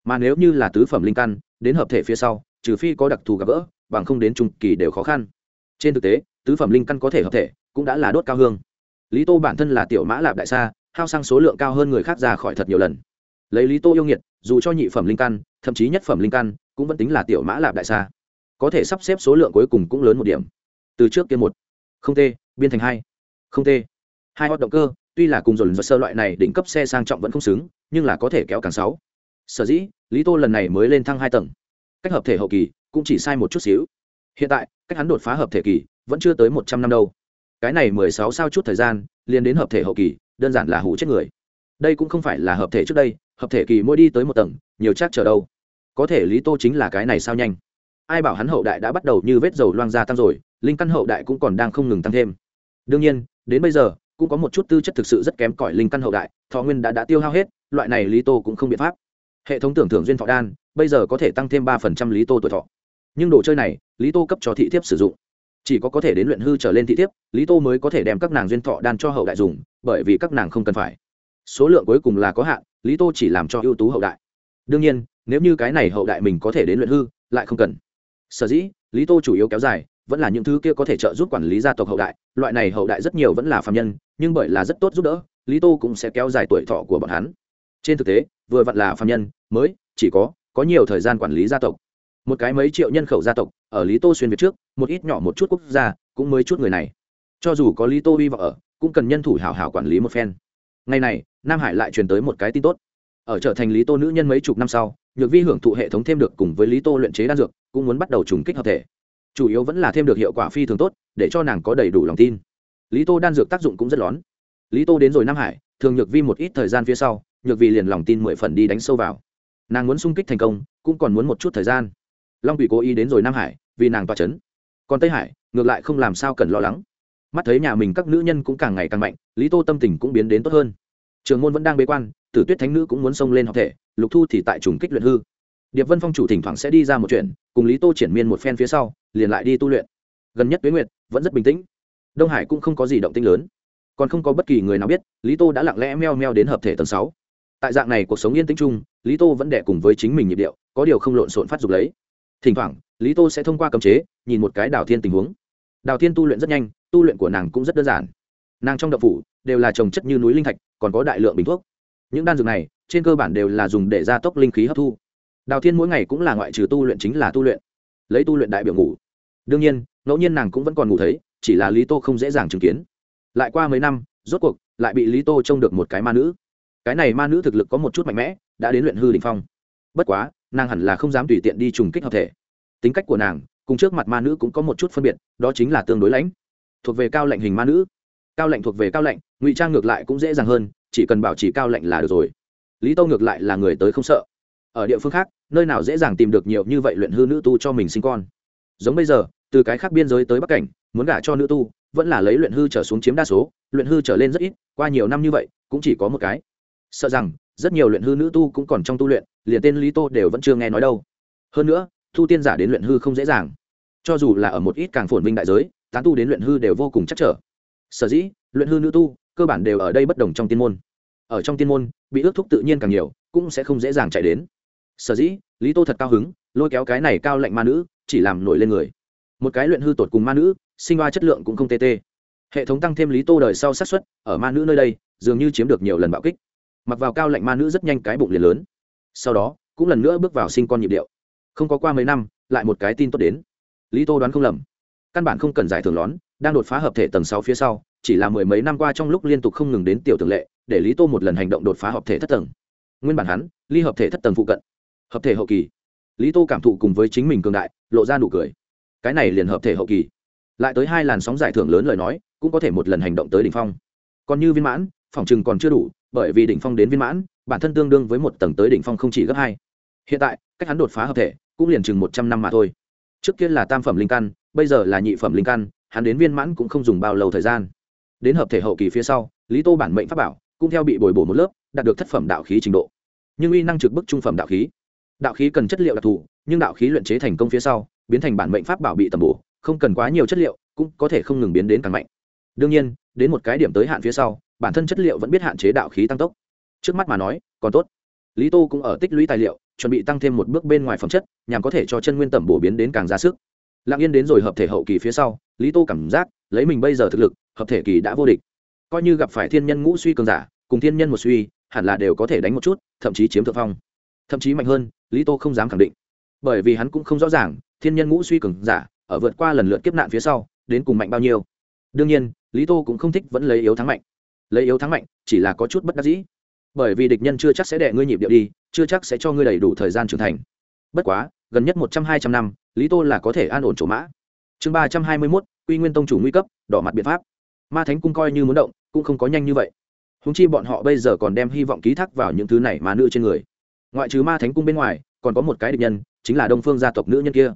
mà nếu như là tứ phẩm linh căn, đến hợp thể phía sau, trừ phi có đặc thù gặp gỡ, bằng không đến trung kỳ đều khó khăn. Trên thực tế, tứ phẩm linh căn có thể hợp thể, cũng đã là đốt cao hương. Lý tô bản thân là tiểu mã lạp đại sa, hao sang số lượng cao hơn người khác ra khỏi thật nhiều lần. Lấy lý tô yêu nghiệt, dù cho nhị phẩm linh căn, thậm chí nhất phẩm linh căn, cũng vẫn tính là tiểu mã lạp đại sa. Có thể sắp xếp số lượng cuối cùng cũng lớn một điểm. Từ trước kia một, không t biên thành hai, không t hai hoạt động cơ, tuy là cùng dồn dồn sơ loại này đỉnh cấp xe sang trọng vẫn không xứng, nhưng là có thể kéo càng sáu. Sở dĩ lý tô lần này mới lên thăng hai tầng. Cách hợp thể hậu kỳ cũng chỉ sai một chút xíu. Hiện tại, cách hắn đột phá hợp thể kỳ vẫn chưa tới một trăm năm đâu. Cái này mười sáu sao chút thời gian, liền đến hợp thể hậu kỳ, đơn giản là hủ chết người. Đây cũng không phải là hợp thể trước đây, hợp thể kỳ mỗi đi tới một tầng, nhiều chắc chờ đâu. Có thể lý tô chính là cái này sao nhanh. Ai bảo hắn hậu đại đã bắt đầu như vết dầu loang ra tăng rồi, linh căn hậu đại cũng còn đang không ngừng tăng thêm. Đương nhiên, đến bây giờ, cũng có một chút tư chất thực sự rất kém cỏi linh căn hậu đại, thọ nguyên đã đã tiêu hao hết, loại này lý tô cũng không biện pháp hệ thống tưởng thưởng duyên thọ đan, bây giờ có thể tăng thêm ba phần trăm lý tô tuổi thọ. Nhưng đồ chơi này, lý tô cấp cho thị thiếp sử dụng. Chỉ có có thể đến luyện hư trở lên thị thiếp, lý tô mới có thể đem các nàng duyên thọ đan cho hậu đại dùng, bởi vì các nàng không cần phải. Số lượng cuối cùng là có hạn, lý tô chỉ làm cho ưu tú hậu đại. Đương nhiên, nếu như cái này hậu đại mình có thể đến luyện hư, lại không cần. Sở dĩ, lý tô chủ yếu kéo dài, vẫn là những thứ kia có thể trợ giúp quản lý gia tộc hậu đại. Loại này hậu đại rất nhiều vẫn là phạm nhân, nhưng bởi là rất tốt giúp đỡ, lý tô cũng sẽ kéo dài tuổi thọ của bọn hắn trên thực tế, vừa vặn là phạm nhân, mới, chỉ có có nhiều thời gian quản lý gia tộc. Một cái mấy triệu nhân khẩu gia tộc, ở lý tô xuyên việt trước, một ít nhỏ một chút quốc gia, cũng mới chút người này. Cho dù có lý tô uy vào ở, cũng cần nhân thủ hảo hảo quản lý một phen. Ngày này, nam hải lại truyền tới một cái tin tốt. Ở trở thành lý tô nữ nhân mấy chục năm sau, nhược vi hưởng thụ hệ thống thêm được cùng với lý tô luyện chế đan dược, cũng muốn bắt đầu trùng kích hợp thể. Chủ yếu vẫn là thêm được hiệu quả phi thường tốt, để cho nàng có đầy đủ lòng tin. Lý tô đan dược tác dụng cũng rất lón. Lý tô đến rồi nam hải, thường nhược vi một ít thời gian phía sau nhược vì liền lòng tin mười phần đi đánh sâu vào. Nàng muốn sung kích thành công, cũng còn muốn một chút thời gian. Long quỷ cố ý đến rồi nam hải, vì nàng tỏa c h ấ n còn tây hải, ngược lại không làm sao cần lo lắng. Mắt thấy nhà mình các nữ nhân cũng càng ngày càng mạnh, lý tô tâm tình cũng biến đến tốt hơn. Trường môn vẫn đang bế quan, tử tuyết thánh nữ cũng muốn xông lên học thể, lục thu thì tại trùng kích luyện hư. Điệp vân phong chủ thỉnh thoảng sẽ đi ra một chuyện, cùng lý tô triển miên một phen phía sau, liền lại đi tu luyện. Gần nhất tuyến nguyệt, vẫn rất bình tĩnh. Đông hải cũng không có gì động tĩnh lớn. Còn không có bất kỳ người nào biết, lý tô đã lặng lẽ meo meo đến hợp thể tầng sáu tại dạng này cuộc sống yên tĩnh chung, lý tô vẫn đẻ cùng với chính mình nhịp điệu, có điều không lộn xộn phát dục lấy. Thỉnh thoảng, lý tô sẽ thông qua cấm chế, nhìn một cái đào thiên tình huống. Đào thiên tu luyện rất nhanh, tu luyện của nàng cũng rất đơn giản. Nàng trong đậu phủ, đều là trồng chất như núi linh thạch, còn có đại lượng bình thuốc. Những đan dược này, trên cơ bản đều là dùng để gia tốc linh khí hấp thu. Đào thiên mỗi ngày cũng là ngoại trừ tu luyện chính là tu luyện. Lấy tu luyện đại biểu ngủ. Đương nhiên, ngẫu nhiên nàng cũng vẫn còn ngủ thấy, chỉ là lý tô không dễ dàng chứng kiến. Lại qua mấy năm, rốt cuộc, lại bị lý tô trông được một cái ma nữ cái này ma nữ thực lực có một chút mạnh mẽ, đã đến luyện hư đ ỉ n h phong. Bất quá, nàng hẳn là không dám tùy tiện đi trùng kích hợp thể. Tính cách của nàng, cùng trước mặt ma nữ cũng có một chút phân biệt, đó chính là tương đối lãnh. Thuộc về cao lệnh hình ma nữ. Cao lệnh thuộc về cao lệnh ngụy trang ngược lại cũng dễ dàng hơn, chỉ cần bảo trì cao lệnh là được rồi. Lý tô ngược lại là người tới không sợ. Ở địa phương khác, nơi nào dễ dàng tìm được nhiều như vậy luyện hư nữ tu cho mình sinh con. Giống bây giờ, từ cái khác biên giới tới bắc cảnh, muốn gả cho nữ tu, vẫn là lấy luyện hư trở xuống chiếm đa số, luyện hư trở lên rất ít, qua nhiều năm như vậy, cũng chỉ có một cái sợ rằng, rất nhiều luyện hư nữ tu cũng còn trong tu luyện, liền tên lý tô đều vẫn chưa nghe nói đâu. Hơn nữa, thu tiên giả đến luyện hư không dễ dàng. Cho dù là ở một ít càng phồn vinh đại giới, tán tu đến luyện hư đều vô cùng chắc trở. Sở dĩ, luyện hư nữ tu, cơ bản đều ở đây bất đồng trong tiên môn. Ở trong tiên môn, bị ước thúc tự nhiên càng nhiều, cũng sẽ không dễ dàng chạy đến. Sở dĩ, lý tô thật cao hứng, lôi kéo cái này cao lạnh ma nữ, chỉ làm nổi lên người. Một cái luyện hư tột cùng ma nữ, sinh hoa chất lượng cũng không tê tê. Hệ thống tăng thêm lý tô đời sau sát xuất ở ma nữ nơi đây, dường như chiếm được nhiều lần bạo kích mặc vào cao lạnh ma nữ rất nhanh cái bụng liền lớn. Sau đó, cũng lần nữa bước vào sinh con nhịp điệu. Không có qua mấy năm, lại một cái tin tốt đến. Lý tô đoán không lầm. Căn bản không cần giải thưởng lón, đang đột phá hợp thể tầng sáu phía sau, chỉ là mười mấy năm qua trong lúc liên tục không ngừng đến tiểu thường lệ, để lý tô một lần hành động đột phá hợp thể thất tầng. Nguyên bản hắn, ly hợp thể thất tầng phụ cận. Hợp thể hậu kỳ. Lý tô cảm thụ cùng với chính mình cường đại, lộ ra nụ cười. Cái này liền hợp thể hậu kỳ. Lại tới hai làn sóng giải thưởng lớn lời nói, cũng có thể một lần hành động tới đỉnh phong. Còn như viên mãn, phòng chừng còn chưa đủ bởi vì đỉnh phong đến viên mãn, bản thân tương đương với một tầng tới đỉnh phong không chỉ gấp hai. Hiện tại, cách hắn đột phá hợp thể cũng liền chừng một trăm năm mà thôi. Trước kia là tam phẩm linh căn, bây giờ là nhị phẩm linh căn, hắn đến viên mãn cũng không dùng bao lâu thời gian. Đến hợp thể hậu kỳ phía sau, lý tô bản mệnh pháp bảo cũng theo bị bồi bổ một lớp, đạt được thất phẩm đạo khí trình độ. Nhưng uy năng trực bức trung phẩm đạo khí. Đạo khí cần chất liệu đặc thù, nhưng đạo khí luyện chế thành công phía sau, biến thành bản mệnh pháp bảo bị tầm bổ, không cần quá nhiều chất liệu, cũng có thể không ngừng biến đến càng mạnh. Đương nhiên, đến một cái điểm tới hạn phía sau bản thân chất liệu vẫn biết hạn chế đạo khí tăng tốc. Trước mắt mà nói, còn tốt. Lý tô cũng ở tích lũy tài liệu, chuẩn bị tăng thêm một bước bên ngoài phẩm chất, nhằm có thể cho chân nguyên tẩm bổ biến đến càng ra sức. Lặng yên đến rồi hợp thể hậu kỳ phía sau, lý tô cảm giác lấy mình bây giờ thực lực, hợp thể kỳ đã vô địch. Coi như gặp phải thiên nhân ngũ suy cường giả, cùng thiên nhân một suy, hẳn là đều có thể đánh một chút, thậm chí chiếm thượng phong. Thậm chí mạnh hơn, lý tô không dám khẳng định. Bởi vì hắn cũng không rõ ràng, thiên nhân ngũ suy cường giả ở vượt qua lần lượt kiếp nạn phía sau, đến cùng mạnh bao nhiêu. Đương nhiên, lý tô cũng không thích vẫn lấy yếu thắng mạnh lấy yếu thắng mạnh, chỉ là có chút bất đắc dĩ. Bởi vì địch nhân chưa chắc sẽ đẻ ngươi nhịp điệu đi, chưa chắc sẽ cho ngươi đầy đủ thời gian trưởng thành. Bất quá, gần nhất một trăm hai trăm năm, lý tô là có thể an ổn chỗ mã. Chương ba trăm hai mươi mốt, quy nguyên tông chủ nguy cấp, đỏ mặt biện pháp. Ma thánh cung coi như muốn động, cũng không có nhanh như vậy. Húng chi bọn họ bây giờ còn đem hy vọng ký thác vào những thứ này mà nữ trên người. Ngoại trừ ma thánh cung bên ngoài, còn có một cái địch nhân, chính là đông phương gia tộc nữ nhân kia.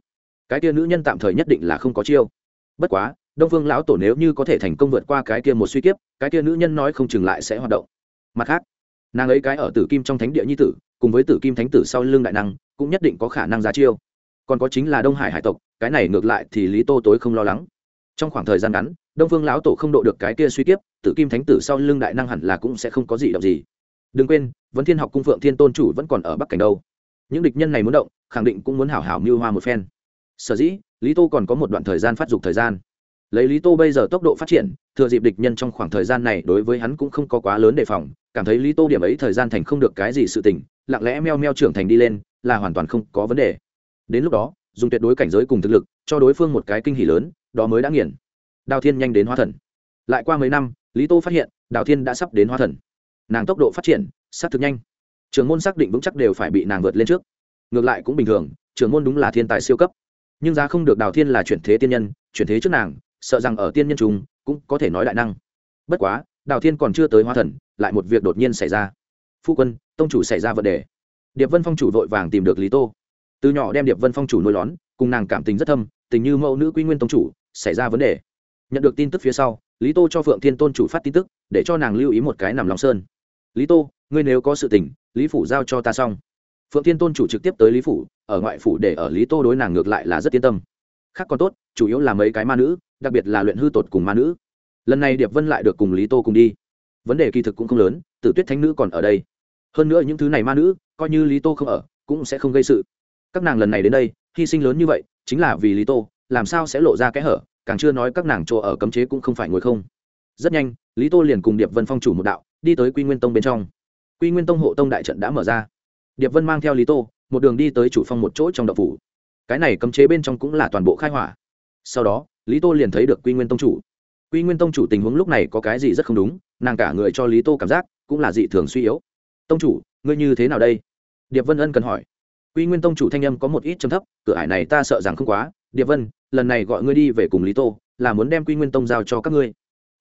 Cái kia nữ nhân tạm thời nhất định là không có chiêu. Bất quá đông phương lão tổ nếu như có thể thành công vượt qua cái kia một suy kiếp, cái kia nữ nhân nói không chừng lại sẽ hoạt động. Mặt khác, nàng ấy cái ở tử kim trong thánh địa nhi tử, cùng với tử kim thánh tử sau lưng đại năng, cũng nhất định có khả năng ra chiêu. Còn có chính là đông hải hải tộc, cái này ngược lại thì lý tô tối không lo lắng. Trong khoảng thời gian ngắn, đông phương lão tổ không độ được cái kia suy kiếp, tử kim thánh tử sau lưng đại năng hẳn là cũng sẽ không có gì động gì. Đừng quên vấn thiên học cung phượng thiên tôn chủ vẫn còn ở bắc cảnh đâu. Những địch nhân này muốn động, khẳng định cũng muốn hảo hảo mưu hoa một phen. Sở dĩ, lý tô còn có một đoạn thời gian phát dục thời gian lấy lý tô bây giờ tốc độ phát triển, thừa dịp địch nhân trong khoảng thời gian này đối với hắn cũng không có quá lớn đề phòng, cảm thấy lý tô điểm ấy thời gian thành không được cái gì sự tình, lặng lẽ meo meo trưởng thành đi lên, là hoàn toàn không có vấn đề. Đến lúc đó, dùng tuyệt đối cảnh giới cùng thực lực, cho đối phương một cái kinh hỉ lớn, đó mới đã nghiền. Đào thiên nhanh đến hóa thần. Lại qua mấy năm, lý tô phát hiện, đào thiên đã sắp đến hóa thần. Nàng tốc độ phát triển, sát thực nhanh. Trường môn xác định vững chắc đều phải bị nàng vượt lên trước. Ngược lại cũng bình thường trường môn đúng là thiên tài siêu cấp. Nhưng giá không được đào thiên là chuyển thế tiên nhân, chuyển thế trước nàng sợ rằng ở tiên nhân trùng cũng có thể nói đại năng. Bất quá, đào thiên còn chưa tới hóa thần, lại một việc đột nhiên xảy ra. Phu quân, tông chủ xảy ra vấn đề. Điệp vân phong chủ vội vàng tìm được lý tô. Từ nhỏ đem điệp vân phong chủ nuôi lón, cùng nàng cảm tình rất thâm, tình như mẫu nữ quy nguyên tông chủ, xảy ra vấn đề. Nhận được tin tức phía sau, lý tô cho phượng thiên tôn chủ phát tin tức, để cho nàng lưu ý một cái nằm lòng sơn. Lý tô, ngươi nếu có sự tình, lý phủ giao cho ta xong. Phượng thiên tôn chủ trực tiếp tới lý phủ, ở ngoại phủ để ở lý tô đối nàng ngược lại là rất yên tâm. Khác còn tốt, chủ yếu là mấy cái ma nữ đặc biệt là luyện hư tột cùng ma nữ. Lần này điệp vân lại được cùng lý tô cùng đi. Vấn đề kỳ thực cũng không lớn, tử tuyết thánh nữ còn ở đây. Hơn nữa những thứ này ma nữ, coi như lý tô không ở, cũng sẽ không gây sự. Các nàng lần này đến đây, hy sinh lớn như vậy, chính là vì lý tô, làm sao sẽ lộ ra kẽ hở, càng chưa nói các nàng chỗ ở cấm chế cũng không phải ngồi không. Rất nhanh, lý tô liền cùng điệp vân phong chủ một đạo, đi tới quy nguyên tông bên trong. Quy nguyên tông hộ tông đại trận đã mở ra. Điệp vân mang theo lý tô, một đường đi tới chủ phong một chỗ trong đậu phủ. Cái này cấm chế bên trong cũng là toàn bộ khai hỏa. Sau đó lý tô liền thấy được quy nguyên tông chủ. quy nguyên tông chủ tình huống lúc này có cái gì rất không đúng, nàng cả người cho lý tô cảm giác cũng là dị thường suy yếu. tông chủ, ngươi như thế nào đây? điệp vân ân cần hỏi. quy nguyên tông chủ thanh âm có một ít trầm thấp, cửa ải này ta sợ rằng không quá. điệp vân, lần này gọi ngươi đi về cùng lý tô, là muốn đem quy nguyên tông giao cho các ngươi.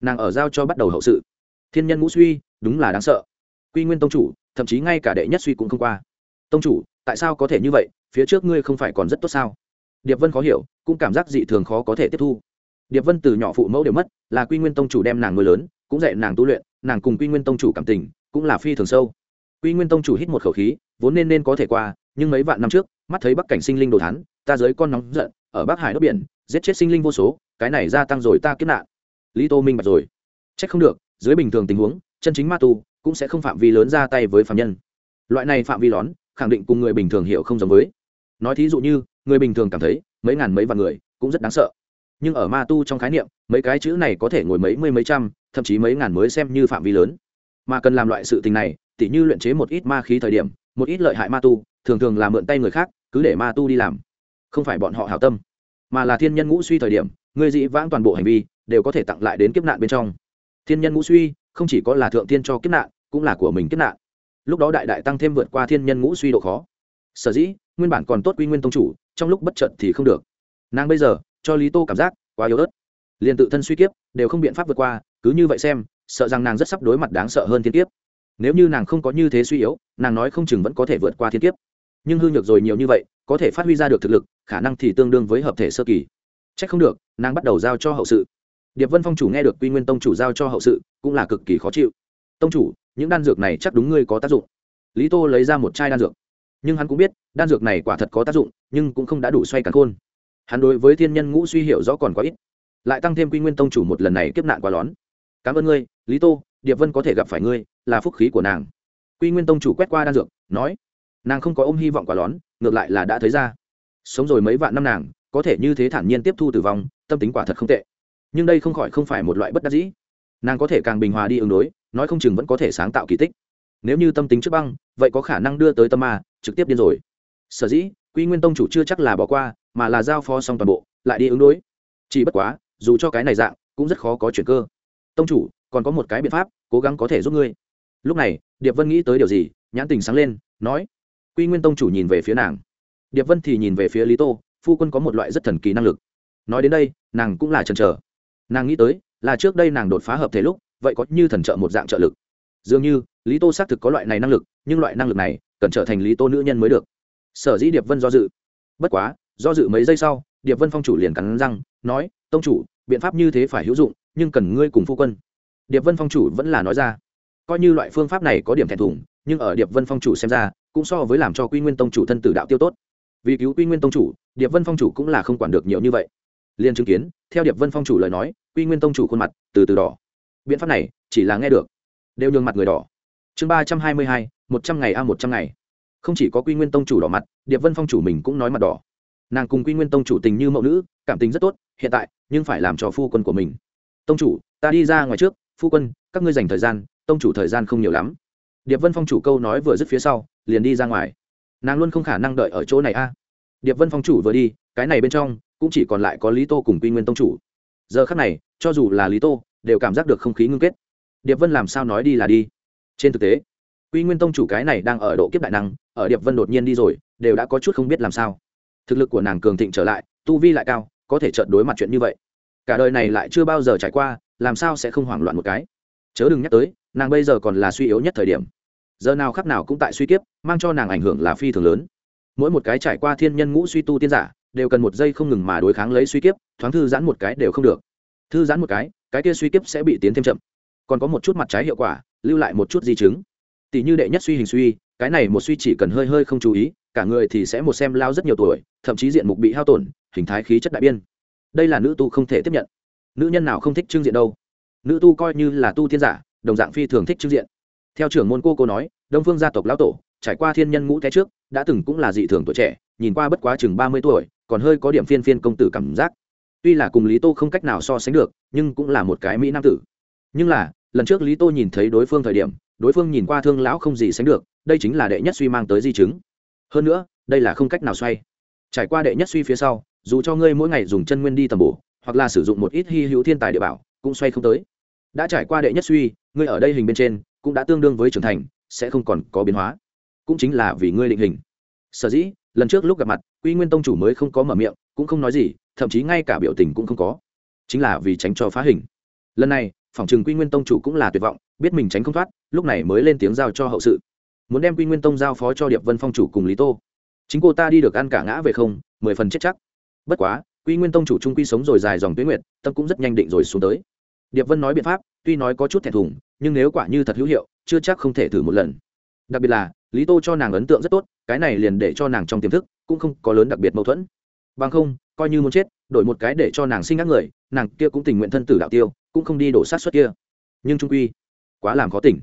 nàng ở giao cho bắt đầu hậu sự. thiên nhân ngũ suy, đúng là đáng sợ. quy nguyên tông chủ, thậm chí ngay cả đệ nhất suy cũng không qua. tông chủ, tại sao có thể như vậy? phía trước ngươi không phải còn rất tốt sao? Điệp vân khó hiểu, cũng cảm giác dị thường khó có thể tiếp thu. Điệp vân từ nhỏ phụ mẫu đều mất, là quy nguyên tông chủ đem nàng nuôi lớn, cũng dạy nàng tu luyện, nàng cùng quy nguyên tông chủ cảm tình cũng là phi thường sâu. Quy nguyên tông chủ hít một khẩu khí, vốn nên nên có thể qua, nhưng mấy vạn năm trước, mắt thấy bắc cảnh sinh linh đồ thán, ta giới con nóng giận, ở bắc hải đốc biển, giết chết sinh linh vô số, cái này gia tăng rồi ta kiếp nạn. Lý tô minh bạch rồi. Trách không được, dưới bình thường tình huống, chân chính ma tu cũng sẽ không phạm vi lớn ra tay với phạm nhân. Loại này phạm vi lón, khẳng định cùng người bình thường hiểu không giống với nói thí dụ như, người bình thường cảm thấy mấy ngàn mấy vạn người cũng rất đáng sợ. Nhưng ở ma tu trong khái niệm, mấy cái chữ này có thể ngồi mấy mươi mấy trăm, thậm chí mấy ngàn mới xem như phạm vi lớn. Mà cần làm loại sự tình này, tỉ như luyện chế một ít ma khí thời điểm, một ít lợi hại ma tu, thường thường là mượn tay người khác, cứ để ma tu đi làm. Không phải bọn họ hảo tâm, mà là thiên nhân ngũ suy thời điểm, người dị vãng toàn bộ hành vi đều có thể tặng lại đến kiếp nạn bên trong. Thiên nhân ngũ suy không chỉ có là thượng thiên cho kiếp nạn, cũng là của mình kiếp nạn. Lúc đó đại đại tăng thêm vượt qua thiên nhân ngũ suy độ khó sở dĩ, nguyên bản còn tốt quy nguyên tông chủ, trong lúc bất trận thì không được. Nàng bây giờ, cho lý tô cảm giác quá yếu ớt. Liền tự thân suy kiếp, đều không biện pháp vượt qua, cứ như vậy xem, sợ rằng nàng rất sắp đối mặt đáng sợ hơn thiên kiếp. Nếu như nàng không có như thế suy yếu, nàng nói không chừng vẫn có thể vượt qua thiên kiếp. Nhưng hư nhược rồi nhiều như vậy, có thể phát huy ra được thực lực, khả năng thì tương đương với hợp thể sơ kỳ. C h ắ c không được, nàng bắt đầu giao cho hậu sự. Điệp vân phong chủ nghe được quy nguyên tông chủ giao cho hậu sự, cũng là cực kỳ khó chịu. Tông chủ, những đan dược này chắc đúng ngươi có tác dụng. Lý tô lấy ra một chai đan dược nhưng hắn cũng biết, đan dược này quả thật có tác dụng, nhưng cũng không đã đủ xoay cả khôn. Hắn đối với thiên nhân ngũ suy hiểu rõ còn quá ít. Lại tăng thêm quy nguyên tông chủ một lần này kiếp nạn quá lón. Cảm ơn ngươi, lý tô, điệp vân có thể gặp phải ngươi, là phúc khí của nàng. Quy nguyên tông chủ quét qua đan dược, nói, nàng không có ôm hy vọng quá lón, ngược lại là đã thấy ra. Sống rồi mấy vạn năm nàng, có thể như thế thản nhiên tiếp thu tử vong, tâm tính quả thật không tệ. Nhưng đây không khỏi không phải một loại bất đắc dĩ. Nàng có thể càng bình hòa đi ứng đối, nói không chừng vẫn có thể sáng tạo kỳ tích nếu như tâm tính trước băng, vậy có khả năng đưa tới tâm ma, trực tiếp điên rồi. Sở dĩ, quy nguyên tông chủ chưa chắc là bỏ qua, mà là giao phó xong toàn bộ, lại đi ứng đối. Chỉ bất quá, dù cho cái này dạng, cũng rất khó có chuyện cơ. Tông chủ, còn có một cái biện pháp, cố gắng có thể giúp ngươi. Lúc này, điệp vân nghĩ tới điều gì, nhãn tình sáng lên, nói, quy nguyên tông chủ nhìn về phía nàng. Điệp vân thì nhìn về phía lý tô, phu quân có một loại rất thần kỳ năng lực. Nói đến đây, nàng cũng là chần chờ. Nàng nghĩ tới, là trước đây nàng đột phá hợp thể lúc, vậy có như thần trợ một dạng trợ lực. Dường như lý tô xác thực có loại này năng lực, nhưng loại năng lực này cần trở thành lý tô nữ nhân mới được. Sở dĩ điệp vân do dự. Bất quá, do dự mấy giây sau, điệp vân phong chủ liền cắn răng, nói, tông chủ, biện pháp như thế phải hữu dụng, nhưng cần ngươi cùng phu quân. Điệp vân phong chủ vẫn là nói ra. Coi như loại phương pháp này có điểm thẹn thùng, nhưng ở điệp vân phong chủ xem ra, cũng so với làm cho quy nguyên tông chủ thân tử đạo tiêu tốt. Vì cứu quy nguyên tông chủ, điệp vân phong chủ cũng là không quản được nhiều như vậy. Liền chứng kiến, theo điệp vân phong chủ lời nói, quy nguyên tông chủ khuôn mặt từ từ đỏ. Biện pháp này chỉ là nghe được. Đều nhường mặt người đỏ chương ba trăm hai mươi hai, một trăm ngày a một trăm ngày. Không chỉ có quy nguyên tông chủ đỏ mặt, điệp vân phong chủ mình cũng nói mặt đỏ. Nàng cùng quy nguyên tông chủ tình như mẫu nữ, cảm tình rất tốt, hiện tại, nhưng phải làm cho phu quân của mình. Tông chủ, ta đi ra ngoài trước, phu quân, các ngươi dành thời gian, tông chủ thời gian không nhiều lắm. Điệp vân phong chủ câu nói vừa dứt phía sau, liền đi ra ngoài. Nàng luôn không khả năng đợi ở chỗ này a. Điệp vân phong chủ vừa đi, cái này bên trong, cũng chỉ còn lại có lý tô cùng quy nguyên tông chủ. Giờ khắc này, cho dù là lý tô, đều cảm giác được không khí ngưng kết. Điệp vân làm sao nói đi là đi trên thực tế, quy nguyên tông chủ cái này đang ở độ kiếp đại năng, ở điệp vân đột nhiên đi rồi, đều đã có chút không biết làm sao. Thực lực của nàng cường thịnh trở lại, tu vi lại cao, có thể trợn đối mặt chuyện như vậy. Cả đời này lại chưa bao giờ trải qua, làm sao sẽ không hoảng loạn một cái? Chớ đừng nhắc tới, nàng bây giờ còn là suy yếu nhất thời điểm. Giờ nào khắc nào cũng tại suy kiếp, mang cho nàng ảnh hưởng là phi thường lớn. Mỗi một cái trải qua thiên nhân ngũ suy tu tiên giả, đều cần một giây không ngừng mà đối kháng lấy suy kiếp, thoáng thư giãn một cái đều không được. Thư giãn một cái cái kia suy kiếp sẽ bị tiến thêm chậm. Còn có một chút mặt trái hiệu quả lưu lại một chút di chứng. Tỷ như đệ nhất suy hình suy, cái này một suy chỉ cần hơi hơi không chú ý, cả người thì sẽ một xem lao rất nhiều tuổi, thậm chí diện mục bị hao tổn, hình thái khí chất đại biên. Đây là nữ tu không thể tiếp nhận. Nữ nhân nào không thích trưng diện đâu. Nữ tu coi như là tu thiên giả, đồng dạng phi thường thích trưng diện. Theo trưởng môn cô cô nói, đông phương gia tộc lão tổ, trải qua thiên nhân ngũ thế trước, đã từng cũng là dị thường tuổi trẻ, nhìn qua bất quá chừng ba mươi tuổi, còn hơi có điểm phiên phiên công tử cảm giác. Tuy là cùng lý tô không cách nào so sánh được, nhưng cũng là một cái mỹ nam tử. Nhưng là lần trước lý tô nhìn thấy đối phương thời điểm, đối phương nhìn qua thương lão không gì sánh được, đây chính là đệ nhất suy mang tới di chứng. Hơn nữa, đây là không cách nào xoay. Trải qua đệ nhất suy phía sau, dù cho ngươi mỗi ngày dùng chân nguyên đi tầm bổ, hoặc là sử dụng một ít hy hữu thiên tài địa bảo, cũng xoay không tới. Đã trải qua đệ nhất suy, ngươi ở đây hình bên trên, cũng đã tương đương với trưởng thành, sẽ không còn có biến hóa. Cũng chính là vì ngươi định hình. Sở dĩ, lần trước lúc gặp mặt, quy nguyên tông chủ mới không có mở miệng, cũng không nói gì, thậm chí ngay cả biểu tình cũng không có. Chính là vì tránh cho phá hình. Lần này phòng trừng quy nguyên tông chủ cũng là tuyệt vọng, biết mình tránh không thoát, lúc này mới lên tiếng giao cho hậu sự. Muốn đem quy nguyên tông giao phó cho điệp vân phong chủ cùng lý tô. Chính cô ta đi được ăn cả ngã về không, mười phần chết chắc. Bất quá, quy nguyên tông chủ trung quy sống rồi dài dòng tuyến nguyệt tâm cũng rất nhanh định rồi xuống tới. Điệp vân nói biện pháp, tuy nói có chút thẹn thùng, nhưng nếu quả như thật hữu hiệu, chưa chắc không thể thử một lần. Đặc biệt là, lý tô cho nàng ấn tượng rất tốt, cái này liền để cho nàng trong tiềm thức, cũng không có lớn đặc biệt mâu thuẫn bằng không, coi như muốn chết, đổi một cái để cho nàng sinh các người, nàng kia cũng tình nguyện thân tử đạo tiêu, cũng không đi đổ sát xuất kia. Nhưng trung quy, quá làm khó tỉnh.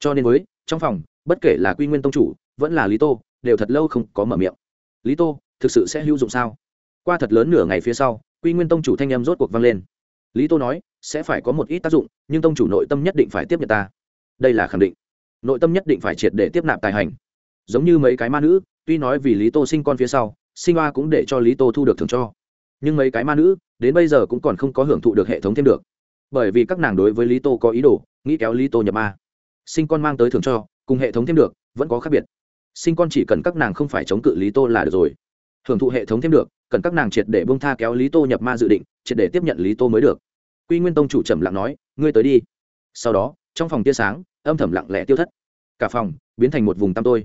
Cho nên với, trong phòng, bất kể là quy nguyên tông chủ, vẫn là lý tô, đều thật lâu không có mở miệng. Lý tô, thực sự sẽ hữu dụng sao? Qua thật lớn nửa ngày phía sau, quy nguyên tông chủ thanh em rốt cuộc vang lên. Lý tô nói, sẽ phải có một ít tác dụng, nhưng tông chủ nội tâm nhất định phải tiếp nhận ta. Đây là khẳng định. Nội tâm nhất định phải triệt để tiếp nạp tài hành. Giống như mấy cái ma nữ, tuy nói vì lý tô sinh con phía sau sinh hoa cũng để cho lý tô thu được thưởng cho. Nhưng mấy cái ma nữ, đến bây giờ cũng còn không có hưởng thụ được hệ thống thêm được. Bởi vì các nàng đối với lý tô có ý đồ, nghĩ kéo lý tô nhập ma. Sinh con mang tới thưởng cho, cùng hệ thống thêm được, vẫn có khác biệt. Sinh con chỉ cần các nàng không phải chống cự lý tô là được rồi. Hưởng thụ hệ thống thêm được, cần các nàng triệt để bông tha kéo lý tô nhập ma dự định, triệt để tiếp nhận lý tô mới được. Quy nguyên tông chủ trầm lặng nói, ngươi tới đi. Sau đó, trong phòng tia sáng, âm thầm lặng lẽ tiêu thất. Cả phòng biến thành một vùng tăm tôi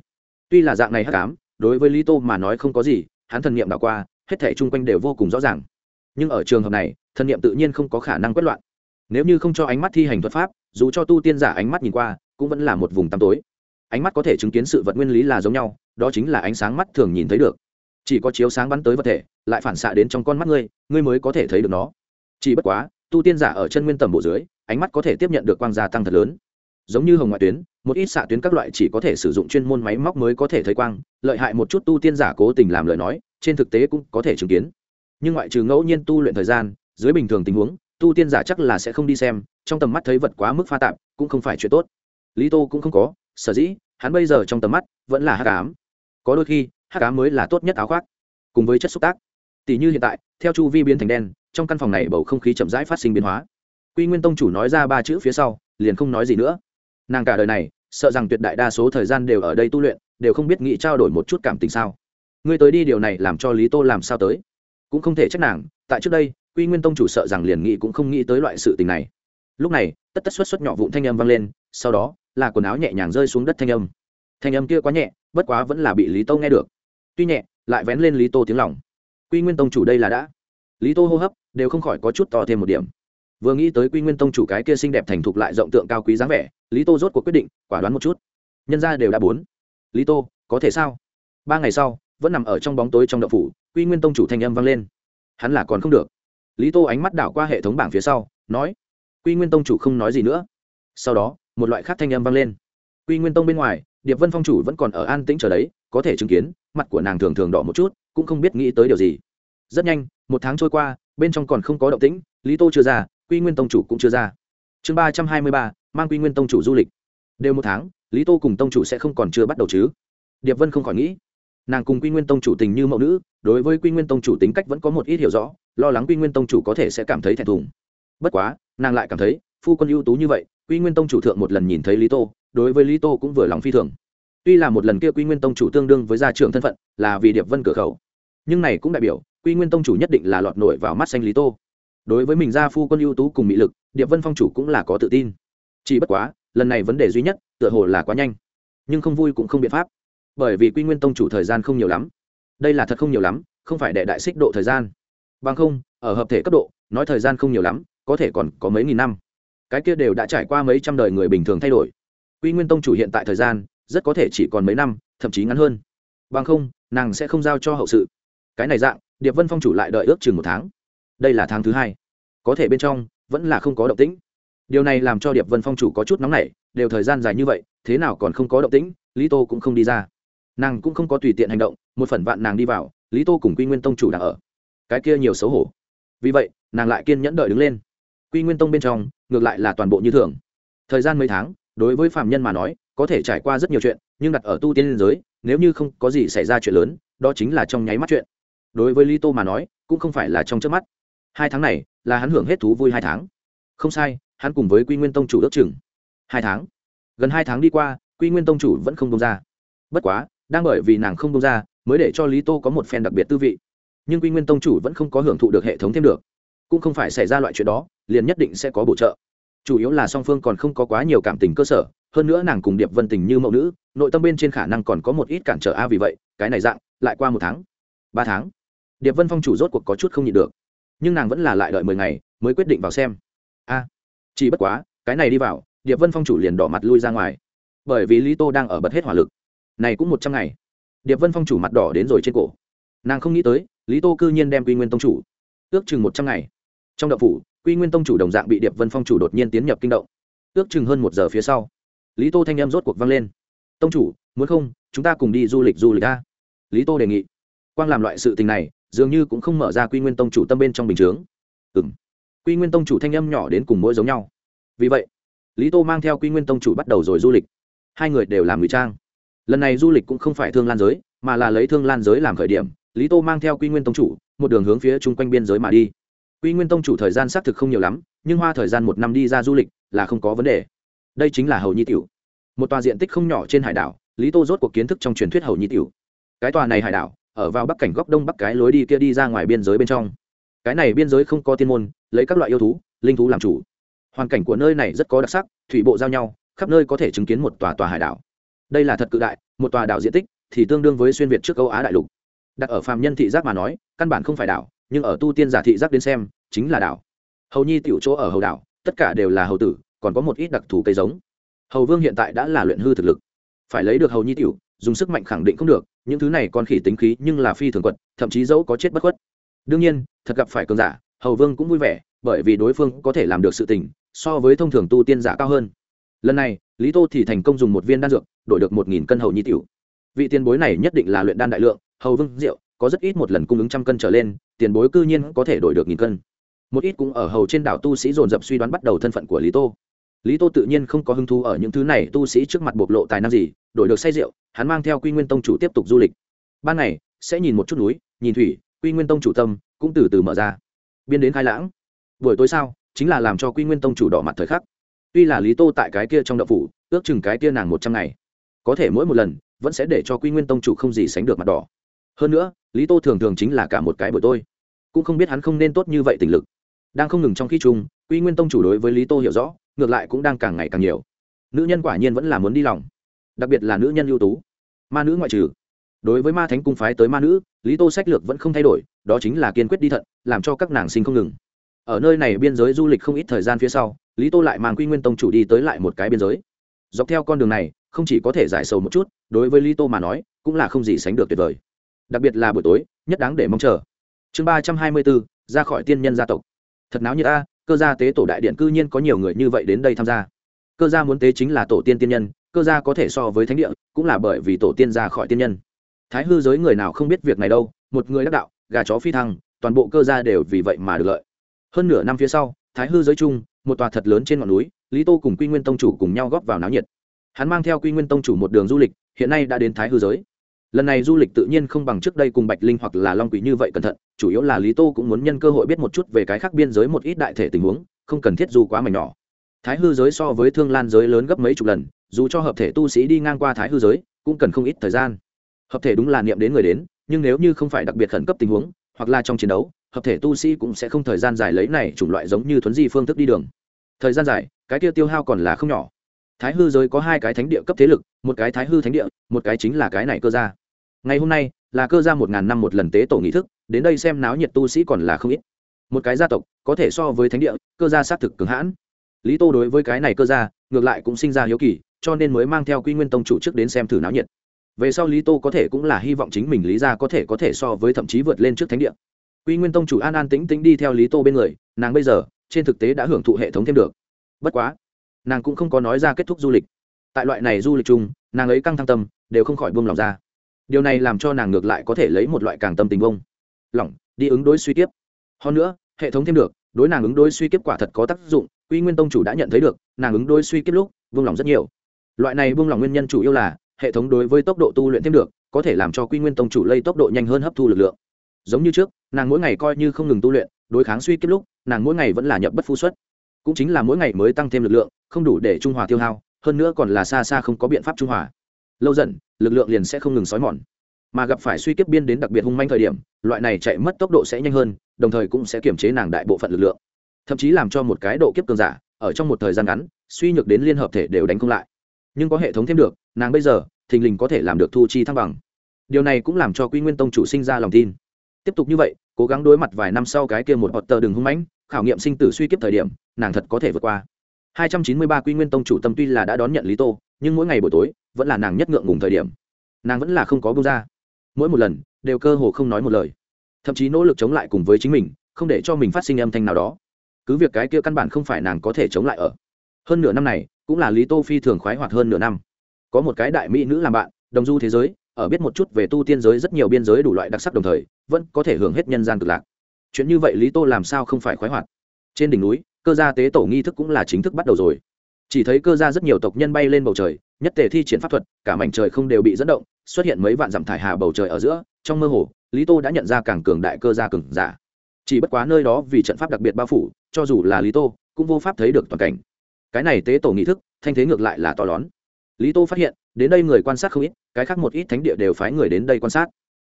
tuy là dạng này hắc ám, đối với lý tô mà nói không có gì hắn thần niệm đảo qua, hết thể chung quanh đều vô cùng rõ ràng. Nhưng ở trường hợp này, thần niệm tự nhiên không có khả năng quét loạn. Nếu như không cho ánh mắt thi hành thuật pháp, dù cho tu tiên giả ánh mắt nhìn qua, cũng vẫn là một vùng tăm tối. Ánh mắt có thể chứng kiến sự vật nguyên lý là giống nhau, đó chính là ánh sáng mắt thường nhìn thấy được. Chỉ có chiếu sáng bắn tới vật thể, lại phản xạ đến trong con mắt ngươi ngươi mới có thể thấy được nó. Chỉ bất quá, tu tiên giả ở chân nguyên tầm bộ dưới, ánh mắt có thể tiếp nhận được quang gia tăng thật lớn giống như hồng ngoại tuyến, một ít xạ tuyến các loại chỉ có thể sử dụng chuyên môn máy móc mới có thể thấy quang, lợi hại một chút tu tiên giả cố tình làm lời nói, trên thực tế cũng có thể chứng kiến. Nhưng ngoại trừ ngẫu nhiên tu luyện thời gian, dưới bình thường tình huống, tu tiên giả chắc là sẽ không đi xem, trong tầm mắt thấy vật quá mức pha tạp, cũng không phải chuyện tốt. Lý tô cũng không có, sở dĩ, hắn bây giờ trong tầm mắt vẫn là hát cám có đôi khi hát cám mới là tốt nhất áo khoác, cùng với chất xúc tác. Tỷ như hiện tại, theo chu vi biến thành đen, trong căn phòng này bầu không khí chậm rãi phát sinh biến hóa. Quy nguyên tông chủ nói ra ba chữ phía sau, liền không nói gì nữa nàng cả đời này, sợ rằng tuyệt đại đa số thời gian đều ở đây tu luyện, đều không biết nghĩ trao đổi một chút cảm tình sao. Ngươi tới đi điều này làm cho lý tô làm sao tới? Cũng không thể trách nàng, tại trước đây, quy nguyên tông chủ sợ rằng liền nghĩ cũng không nghĩ tới loại sự tình này. Lúc này, tất tất xuất xuất nhỏ vụn thanh âm vang lên, sau đó, là quần áo nhẹ nhàng rơi xuống đất thanh âm. Thanh âm kia quá nhẹ, bất quá vẫn là bị lý tô nghe được. Tuy nhẹ, lại vén lên lý tô tiếng lòng. Quy nguyên tông chủ đây là đã. Lý tô hô hấp, đều không khỏi có chút to thêm một điểm. Vừa nghĩ tới quy nguyên tông chủ cái kia xinh đẹp thành thục lại rộng tượng cao quý dáng vẻ lý tô rốt cuộc quyết định, quả đoán một chút. Nhân ra đều đã bốn. Lý tô, có thể sao? Ba ngày sau, vẫn nằm ở trong bóng tối trong đậu phủ, quy nguyên tông chủ thanh âm vang lên. Hắn là còn không được. Lý tô ánh mắt đảo qua hệ thống bảng phía sau, nói, quy nguyên tông chủ không nói gì nữa. Sau đó, một loại khác thanh âm vang lên. Quy nguyên tông bên ngoài, điệp vân phong chủ vẫn còn ở an tĩnh chờ đấy, có thể chứng kiến, mặt của nàng thường thường đỏ một chút, cũng không biết nghĩ tới điều gì. Rất nhanh, một tháng trôi qua, bên trong còn không có động tĩnh, lý tô chưa ra, quy nguyên tông chủ cũng chưa ra chương ba trăm hai mươi ba, mang quy nguyên tông chủ du lịch. Đều một tháng, lý tô cùng tông chủ sẽ không còn chưa bắt đầu chứ? Điệp vân không khỏi nghĩ. Nàng cùng quy nguyên tông chủ tình như mẫu nữ, đối với quy nguyên tông chủ tính cách vẫn có một ít hiểu rõ, lo lắng quy nguyên tông chủ có thể sẽ cảm thấy thẹn thùng. Bất quá, nàng lại cảm thấy, phu quân ưu tú như vậy, quy nguyên tông chủ thượng một lần nhìn thấy lý tô, đối với lý tô cũng vừa lòng phi thường. Tuy là một lần kia quy nguyên tông chủ tương đương với gia trưởng thân phận, là vì điệp vân cửa khẩu. Nhưng này cũng đại biểu, quy nguyên tông chủ nhất định là lọt nổi vào mắt xanh lý tô đối với mình gia phu quân ưu tú cùng mỹ lực, điệp vân phong chủ cũng là có tự tin. Chỉ bất quá, lần này vấn đề duy nhất, tựa hồ là quá nhanh. Nhưng không vui cũng không biện pháp. Bởi vì quy nguyên tông chủ thời gian không nhiều lắm. Đây là thật không nhiều lắm, không phải để đại xích độ thời gian. Bằng không, ở hợp thể cấp độ, nói thời gian không nhiều lắm, có thể còn có mấy nghìn năm. Cái kia đều đã trải qua mấy trăm đời người bình thường thay đổi. Quy nguyên tông chủ hiện tại thời gian, rất có thể chỉ còn mấy năm, thậm chí ngắn hơn. Bằng không, nàng sẽ không giao cho hậu sự. Cái này dạng, điệp vân phong chủ lại đợi ước chừng một tháng. Đây là tháng thứ hai có thể bên trong vẫn là không có động tĩnh. Điều này làm cho điệp vân phong chủ có chút nóng nảy, đều thời gian dài như vậy, thế nào còn không có động tĩnh, lý tô cũng không đi ra. Nàng cũng không có tùy tiện hành động, một phần vạn nàng đi vào, lý tô cùng quy nguyên tông chủ đang ở. Cái kia nhiều xấu hổ. Vì vậy, nàng lại kiên nhẫn đợi đứng lên. Quy nguyên tông bên trong, ngược lại là toàn bộ như thường. Thời gian mấy tháng, đối với phạm nhân mà nói, có thể trải qua rất nhiều chuyện, nhưng đặt ở tu tiên liên giới, nếu như không có gì xảy ra chuyện lớn, đó chính là trong nháy mắt chuyện. Đối với lý tô mà nói, cũng không phải là trong trước mắt hai tháng này là hắn hưởng hết thú vui hai tháng. Không sai, hắn cùng với quy nguyên tông chủ ước chừng hai tháng. Gần hai tháng đi qua, quy nguyên tông chủ vẫn không đông ra. Bất quá, đang bởi vì nàng không đông ra, mới để cho lý tô có một phen đặc biệt tư vị. Nhưng quy nguyên tông chủ vẫn không có hưởng thụ được hệ thống thêm được. Cũng không phải xảy ra loại chuyện đó, liền nhất định sẽ có bổ trợ. Chủ yếu là song phương còn không có quá nhiều cảm tình cơ sở, hơn nữa nàng cùng điệp vân tình như mẫu nữ, nội tâm bên trên khả năng còn có một ít cản trở a, vì vậy, cái này dạng, lại qua một tháng, ba tháng. Điệp vân phong chủ rốt cuộc có chút không nhịn được nhưng nàng vẫn là lại đợi mười ngày mới quyết định vào xem. A, chỉ bất quá, cái này đi vào, điệp vân phong chủ liền đỏ mặt lui ra ngoài. Bởi vì lý tô đang ở bật hết hỏa lực. Này cũng một trăm ngày. Điệp vân phong chủ mặt đỏ đến rồi trên cổ. Nàng không nghĩ tới, lý tô cư nhiên đem quy nguyên tông chủ. Ước chừng một trăm ngày. Trong đậu phủ, quy nguyên tông chủ đồng dạng bị điệp vân phong chủ đột nhiên tiến nhập kinh động. Ước chừng hơn một giờ phía sau, lý tô thanh em rốt cuộc vang lên. Tông chủ, muốn không, chúng ta cùng đi du lịch du lịch a? Lý tô đề nghị. Quang làm loại sự tình này dường như cũng không mở ra quy nguyên tông chủ tâm bên trong bình chướng. Ừ m quy nguyên tông chủ thanh âm nhỏ đến cùng mỗi giống nhau. Vì vậy, lý tô mang theo quy nguyên tông chủ bắt đầu rồi du lịch. Hai người đều làm ngụy trang. Lần này du lịch cũng không phải thương lan giới, mà là lấy thương lan giới làm khởi điểm. Lý tô mang theo quy nguyên tông chủ, một đường hướng phía chung quanh biên giới mà đi. Quy nguyên tông chủ thời gian xác thực không nhiều lắm, nhưng hoa thời gian một năm đi ra du lịch là không có vấn đề. Đây chính là hầu nhi tiểu. Một tòa diện tích không nhỏ trên hải đảo, lý tô rốt cuộc kiến thức trong truyền thuyết hầu nhi tiểu. Cái tòa này hải đảo ở vào bắc cảnh góc đông bắc cái lối đi kia đi ra ngoài biên giới bên trong. Cái này biên giới không có tiên môn, lấy các loại yêu thú, linh thú làm chủ. Hoàn cảnh của nơi này rất có đặc sắc, thủy bộ giao nhau, khắp nơi có thể chứng kiến một tòa tòa hải đảo. Đây là thật cự đại, một tòa đảo diện tích thì tương đương với xuyên việt trước âu á đại lục. Đặt ở phàm nhân thị giác mà nói, căn bản không phải đảo, nhưng ở tu tiên giả thị giác đến xem, chính là đảo. Hầu nhi tiểu chỗ ở hầu đảo, tất cả đều là hầu tử, còn có một ít đặc thù cây giống. Hầu vương hiện tại đã là luyện hư thực lực. Phải lấy được hầu nhi tiểu, dùng sức mạnh khẳng định không được những thứ này còn khỉ tính khí nhưng là phi thường quật, thậm chí dẫu có chết bất khuất. Đương nhiên, thật gặp phải cường giả, hầu vương cũng vui vẻ, bởi vì đối phương có thể làm được sự tình, so với thông thường tu tiên giả cao hơn. Lần này, lý tô thì thành công dùng một viên đan dược, đổi được một nghìn cân hầu nhi tiểu. Vị tiền bối này nhất định là luyện đan đại lượng, hầu vương rượu, có rất ít một lần cung ứng trăm cân trở lên, tiền bối cư nhiên có thể đổi được nghìn cân. Một ít cũng ở hầu trên đảo tu sĩ dồn dập suy đoán bắt đầu thân phận của lý tô lý tô tự nhiên không có hứng thú ở những thứ này tu sĩ trước mặt bộc lộ tài năng gì, đổi được say rượu, hắn mang theo quy nguyên tông chủ tiếp tục du lịch. Ban ngày, sẽ nhìn một chút núi, nhìn thủy, quy nguyên tông chủ tâm cũng từ từ mở ra. Biên đến khai lãng. Buổi tối sau, chính là làm cho quy nguyên tông chủ đỏ mặt thời khắc. Tuy là lý tô tại cái kia trong đậu phủ, ước chừng cái kia nàng một trăm ngày, có thể mỗi một lần vẫn sẽ để cho quy nguyên tông chủ không gì sánh được mặt đỏ. Hơn nữa, lý tô thường thường chính là cả một cái buổi tôi cũng không biết hắn không nên tốt như vậy tình lực. Đang không ngừng trong khi chung, quy nguyên tông chủ đối với lý tô hiểu rõ ngược lại cũng đang càng ngày càng nhiều. Nữ nhân quả nhiên vẫn là muốn đi lòng. Đặc biệt là nữ nhân ưu tú. Ma nữ ngoại trừ. Đối với ma thánh cung phái tới ma nữ, lý tô sách lược vẫn không thay đổi, đó chính là kiên quyết đi thận, làm cho các nàng sinh không ngừng. Ở nơi này biên giới du lịch không ít thời gian phía sau, lý tô lại mang quy nguyên tông chủ đi tới lại một cái biên giới. Dọc theo con đường này, không chỉ có thể giải sầu một chút, đối với lý tô mà nói, cũng là không gì sánh được tuyệt vời. Đặc biệt là buổi tối, nhất đáng để mong chờ. Chương ba trăm hai mươi bốn, ra khỏi tiên nhân gia tộc. Thật náo như ta cơ gia tế tổ đại điện cư nhiên có nhiều người như vậy đến đây tham gia. Cơ gia muốn tế chính là tổ tiên tiên nhân, cơ gia có thể so với thánh địa, cũng là bởi vì tổ tiên ra khỏi tiên nhân. Thái hư giới người nào không biết việc này đâu, một người đắc đạo, gà chó phi thăng, toàn bộ cơ gia đều vì vậy mà được lợi. Hơn nửa năm phía sau, thái hư giới chung, một tòa thật lớn trên ngọn núi, lý tô cùng quy nguyên tông chủ cùng nhau góp vào náo nhiệt. Hắn mang theo quy nguyên tông chủ một đường du lịch, hiện nay đã đến thái hư giới lần này du lịch tự nhiên không bằng trước đây cùng bạch linh hoặc là long quỷ như vậy cẩn thận, chủ yếu là lý tô cũng muốn nhân cơ hội biết một chút về cái khác biên giới một ít đại thể tình huống, không cần thiết du quá mảnh nhỏ. Thái hư giới so với thương lan giới lớn gấp mấy chục lần, dù cho hợp thể tu sĩ đi ngang qua thái hư giới, cũng cần không ít thời gian. Hợp thể đúng là niệm đến người đến, nhưng nếu như không phải đặc biệt khẩn cấp tình huống, hoặc là trong chiến đấu, hợp thể tu sĩ cũng sẽ không thời gian dài lấy này chủng loại giống như thuấn di phương thức đi đường. Thời gian dài, cái kia tiêu hao còn là không nhỏ. Thái hư giới có hai cái thánh địa cấp thế lực, một cái thái hư thánh địa, một cái chính là cái này cơ ra ngày hôm nay, là cơ gia một ngàn năm một lần tế tổ nghị thức, đến đây xem náo nhiệt tu sĩ còn là không ít. Một cái gia tộc, có thể so với thánh địa, cơ gia xác thực cứng hãn. Lý tô đối với cái này cơ gia, ngược lại cũng sinh ra hiếu kỳ, cho nên mới mang theo quy nguyên tông chủ trước đến xem thử náo nhiệt. Về sau lý tô có thể cũng là hy vọng chính mình lý ra có thể có thể so với thậm chí vượt lên trước thánh địa. Quy nguyên tông chủ an an tĩnh tĩnh đi theo lý tô bên người, nàng bây giờ, trên thực tế đã hưởng thụ hệ thống thêm được. Bất quá, nàng cũng không có nói ra kết thúc du lịch. Tại loại này du lịch chung, nàng ấy căng thăng tâm, đều không khỏi buông lòng ra điều này làm cho nàng ngược lại có thể lấy một loại càng tâm tình bông lỏng, đi ứng đối suy kiếp. Hơn nữa, hệ thống thêm được, đối nàng ứng đối suy kiếp quả thật có tác dụng, quy nguyên tông chủ đã nhận thấy được, nàng ứng đối suy kiếp lúc, vung lòng rất nhiều. Loại này vung lòng nguyên nhân chủ yếu là, hệ thống đối với tốc độ tu luyện thêm được, có thể làm cho quy nguyên tông chủ lây tốc độ nhanh hơn hấp thu lực lượng. Giống như trước, nàng mỗi ngày coi như không ngừng tu luyện, đối kháng suy kiếp lúc, nàng mỗi ngày vẫn là nhập bất phu xuất. Cũng chính là mỗi ngày mới tăng thêm lực lượng, không đủ để trung hòa tiêu hao, hơn nữa còn là xa xa không có biện pháp trung hòa lâu dần, lực lượng liền sẽ không ngừng xói mòn. Mà gặp phải suy kiếp biên đến đặc biệt hung manh thời điểm, loại này chạy mất tốc độ sẽ nhanh hơn, đồng thời cũng sẽ kiểm chế nàng đại bộ phận lực lượng. Thậm chí làm cho một cái độ kiếp cường giả, ở trong một thời gian ngắn, suy nhược đến liên hợp thể đều đánh không lại. Nhưng có hệ thống thêm được, nàng bây giờ, thình lình có thể làm được thu chi thăng bằng. Điều này cũng làm cho quy nguyên tông chủ sinh ra lòng tin. Tiếp tục như vậy, cố gắng đối mặt vài năm sau cái kia một hot tờ đường hung mãnh, khảo nghiệm sinh tử suy kiếp thời điểm, nàng thật có thể vượt qua. 293 quy nguyên tông chủ tâm tuy là đã đón nhận lý tô nhưng mỗi ngày buổi tối vẫn là nàng nhất ngượng ngùng thời điểm nàng vẫn là không có bông ra mỗi một lần đều cơ hồ không nói một lời thậm chí nỗ lực chống lại cùng với chính mình không để cho mình phát sinh âm thanh nào đó cứ việc cái kia căn bản không phải nàng có thể chống lại ở hơn nửa năm này cũng là lý tô phi thường khoái hoạt hơn nửa năm có một cái đại mỹ nữ làm bạn đồng du thế giới ở biết một chút về tu tiên giới rất nhiều biên giới đủ loại đặc sắc đồng thời vẫn có thể hưởng hết nhân gian cực lạc chuyện như vậy lý tô làm sao không phải khoái hoạt trên đỉnh núi cơ gia tế tổ nghi thức cũng là chính thức bắt đầu rồi chỉ thấy cơ gia rất nhiều tộc nhân bay lên bầu trời, nhất tề thi triển pháp thuật, cả mảnh trời không đều bị dẫn động, xuất hiện mấy vạn dặm thải hà bầu trời ở giữa, trong mơ hồ, lý tô đã nhận ra càng cường đại cơ gia cường giả. Chỉ bất quá nơi đó vì trận pháp đặc biệt bao phủ, cho dù là lý tô, cũng vô pháp thấy được toàn cảnh. Cái này tế tổ nghi thức, thanh thế ngược lại là to lớn. Lý tô phát hiện, đến đây người quan sát không ít, cái khác một ít thánh địa đều phái người đến đây quan sát.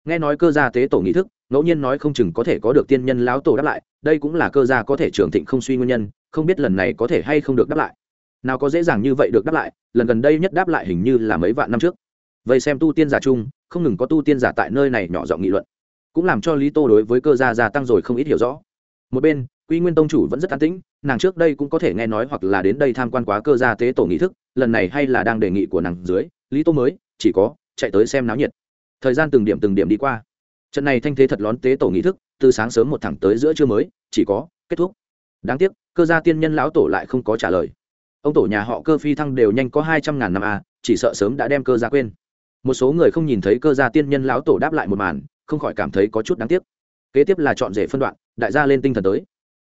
Nghe nói cơ gia tế tổ nghi thức, ngẫu nhiên nói không chừng có thể có được tiên nhân lão tổ đáp lại, đây cũng là cơ gia có thể trưởng thịnh không suy nguyên nhân, không biết lần này có thể hay không được đáp lại nào có dễ dàng như vậy được đáp lại, lần gần đây nhất đáp lại hình như là mấy vạn năm trước. Vậy xem tu tiên giả chung, không ngừng có tu tiên giả tại nơi này nhỏ giọng nghị luận. Cũng làm cho lý tô đối với cơ gia gia tăng rồi không ít hiểu rõ. Một bên, quy nguyên tông chủ vẫn rất an tĩnh, nàng trước đây cũng có thể nghe nói hoặc là đến đây tham quan quá cơ gia tế tổ nghị thức, lần này hay là đang đề nghị của nàng dưới, lý tô mới, chỉ có, chạy tới xem náo nhiệt. Thời gian từng điểm từng điểm đi qua. Trận này thanh thế thật lón tế tổ nghị thức, từ sáng sớm một thẳng tới giữa trưa mới, chỉ có, kết thúc. Đáng tiếc, cơ gia tiên nhân lão tổ lại không có trả lời ông tổ nhà họ cơ phi thăng đều nhanh có hai trăm ngàn năm a à, chỉ sợ sớm đã đem cơ gia quên. Một số người không nhìn thấy cơ gia tiên nhân lão tổ đáp lại một màn không khỏi cảm thấy có chút đáng tiếc. Kế tiếp là chọn rể phân đoạn đại gia lên tinh thần tới.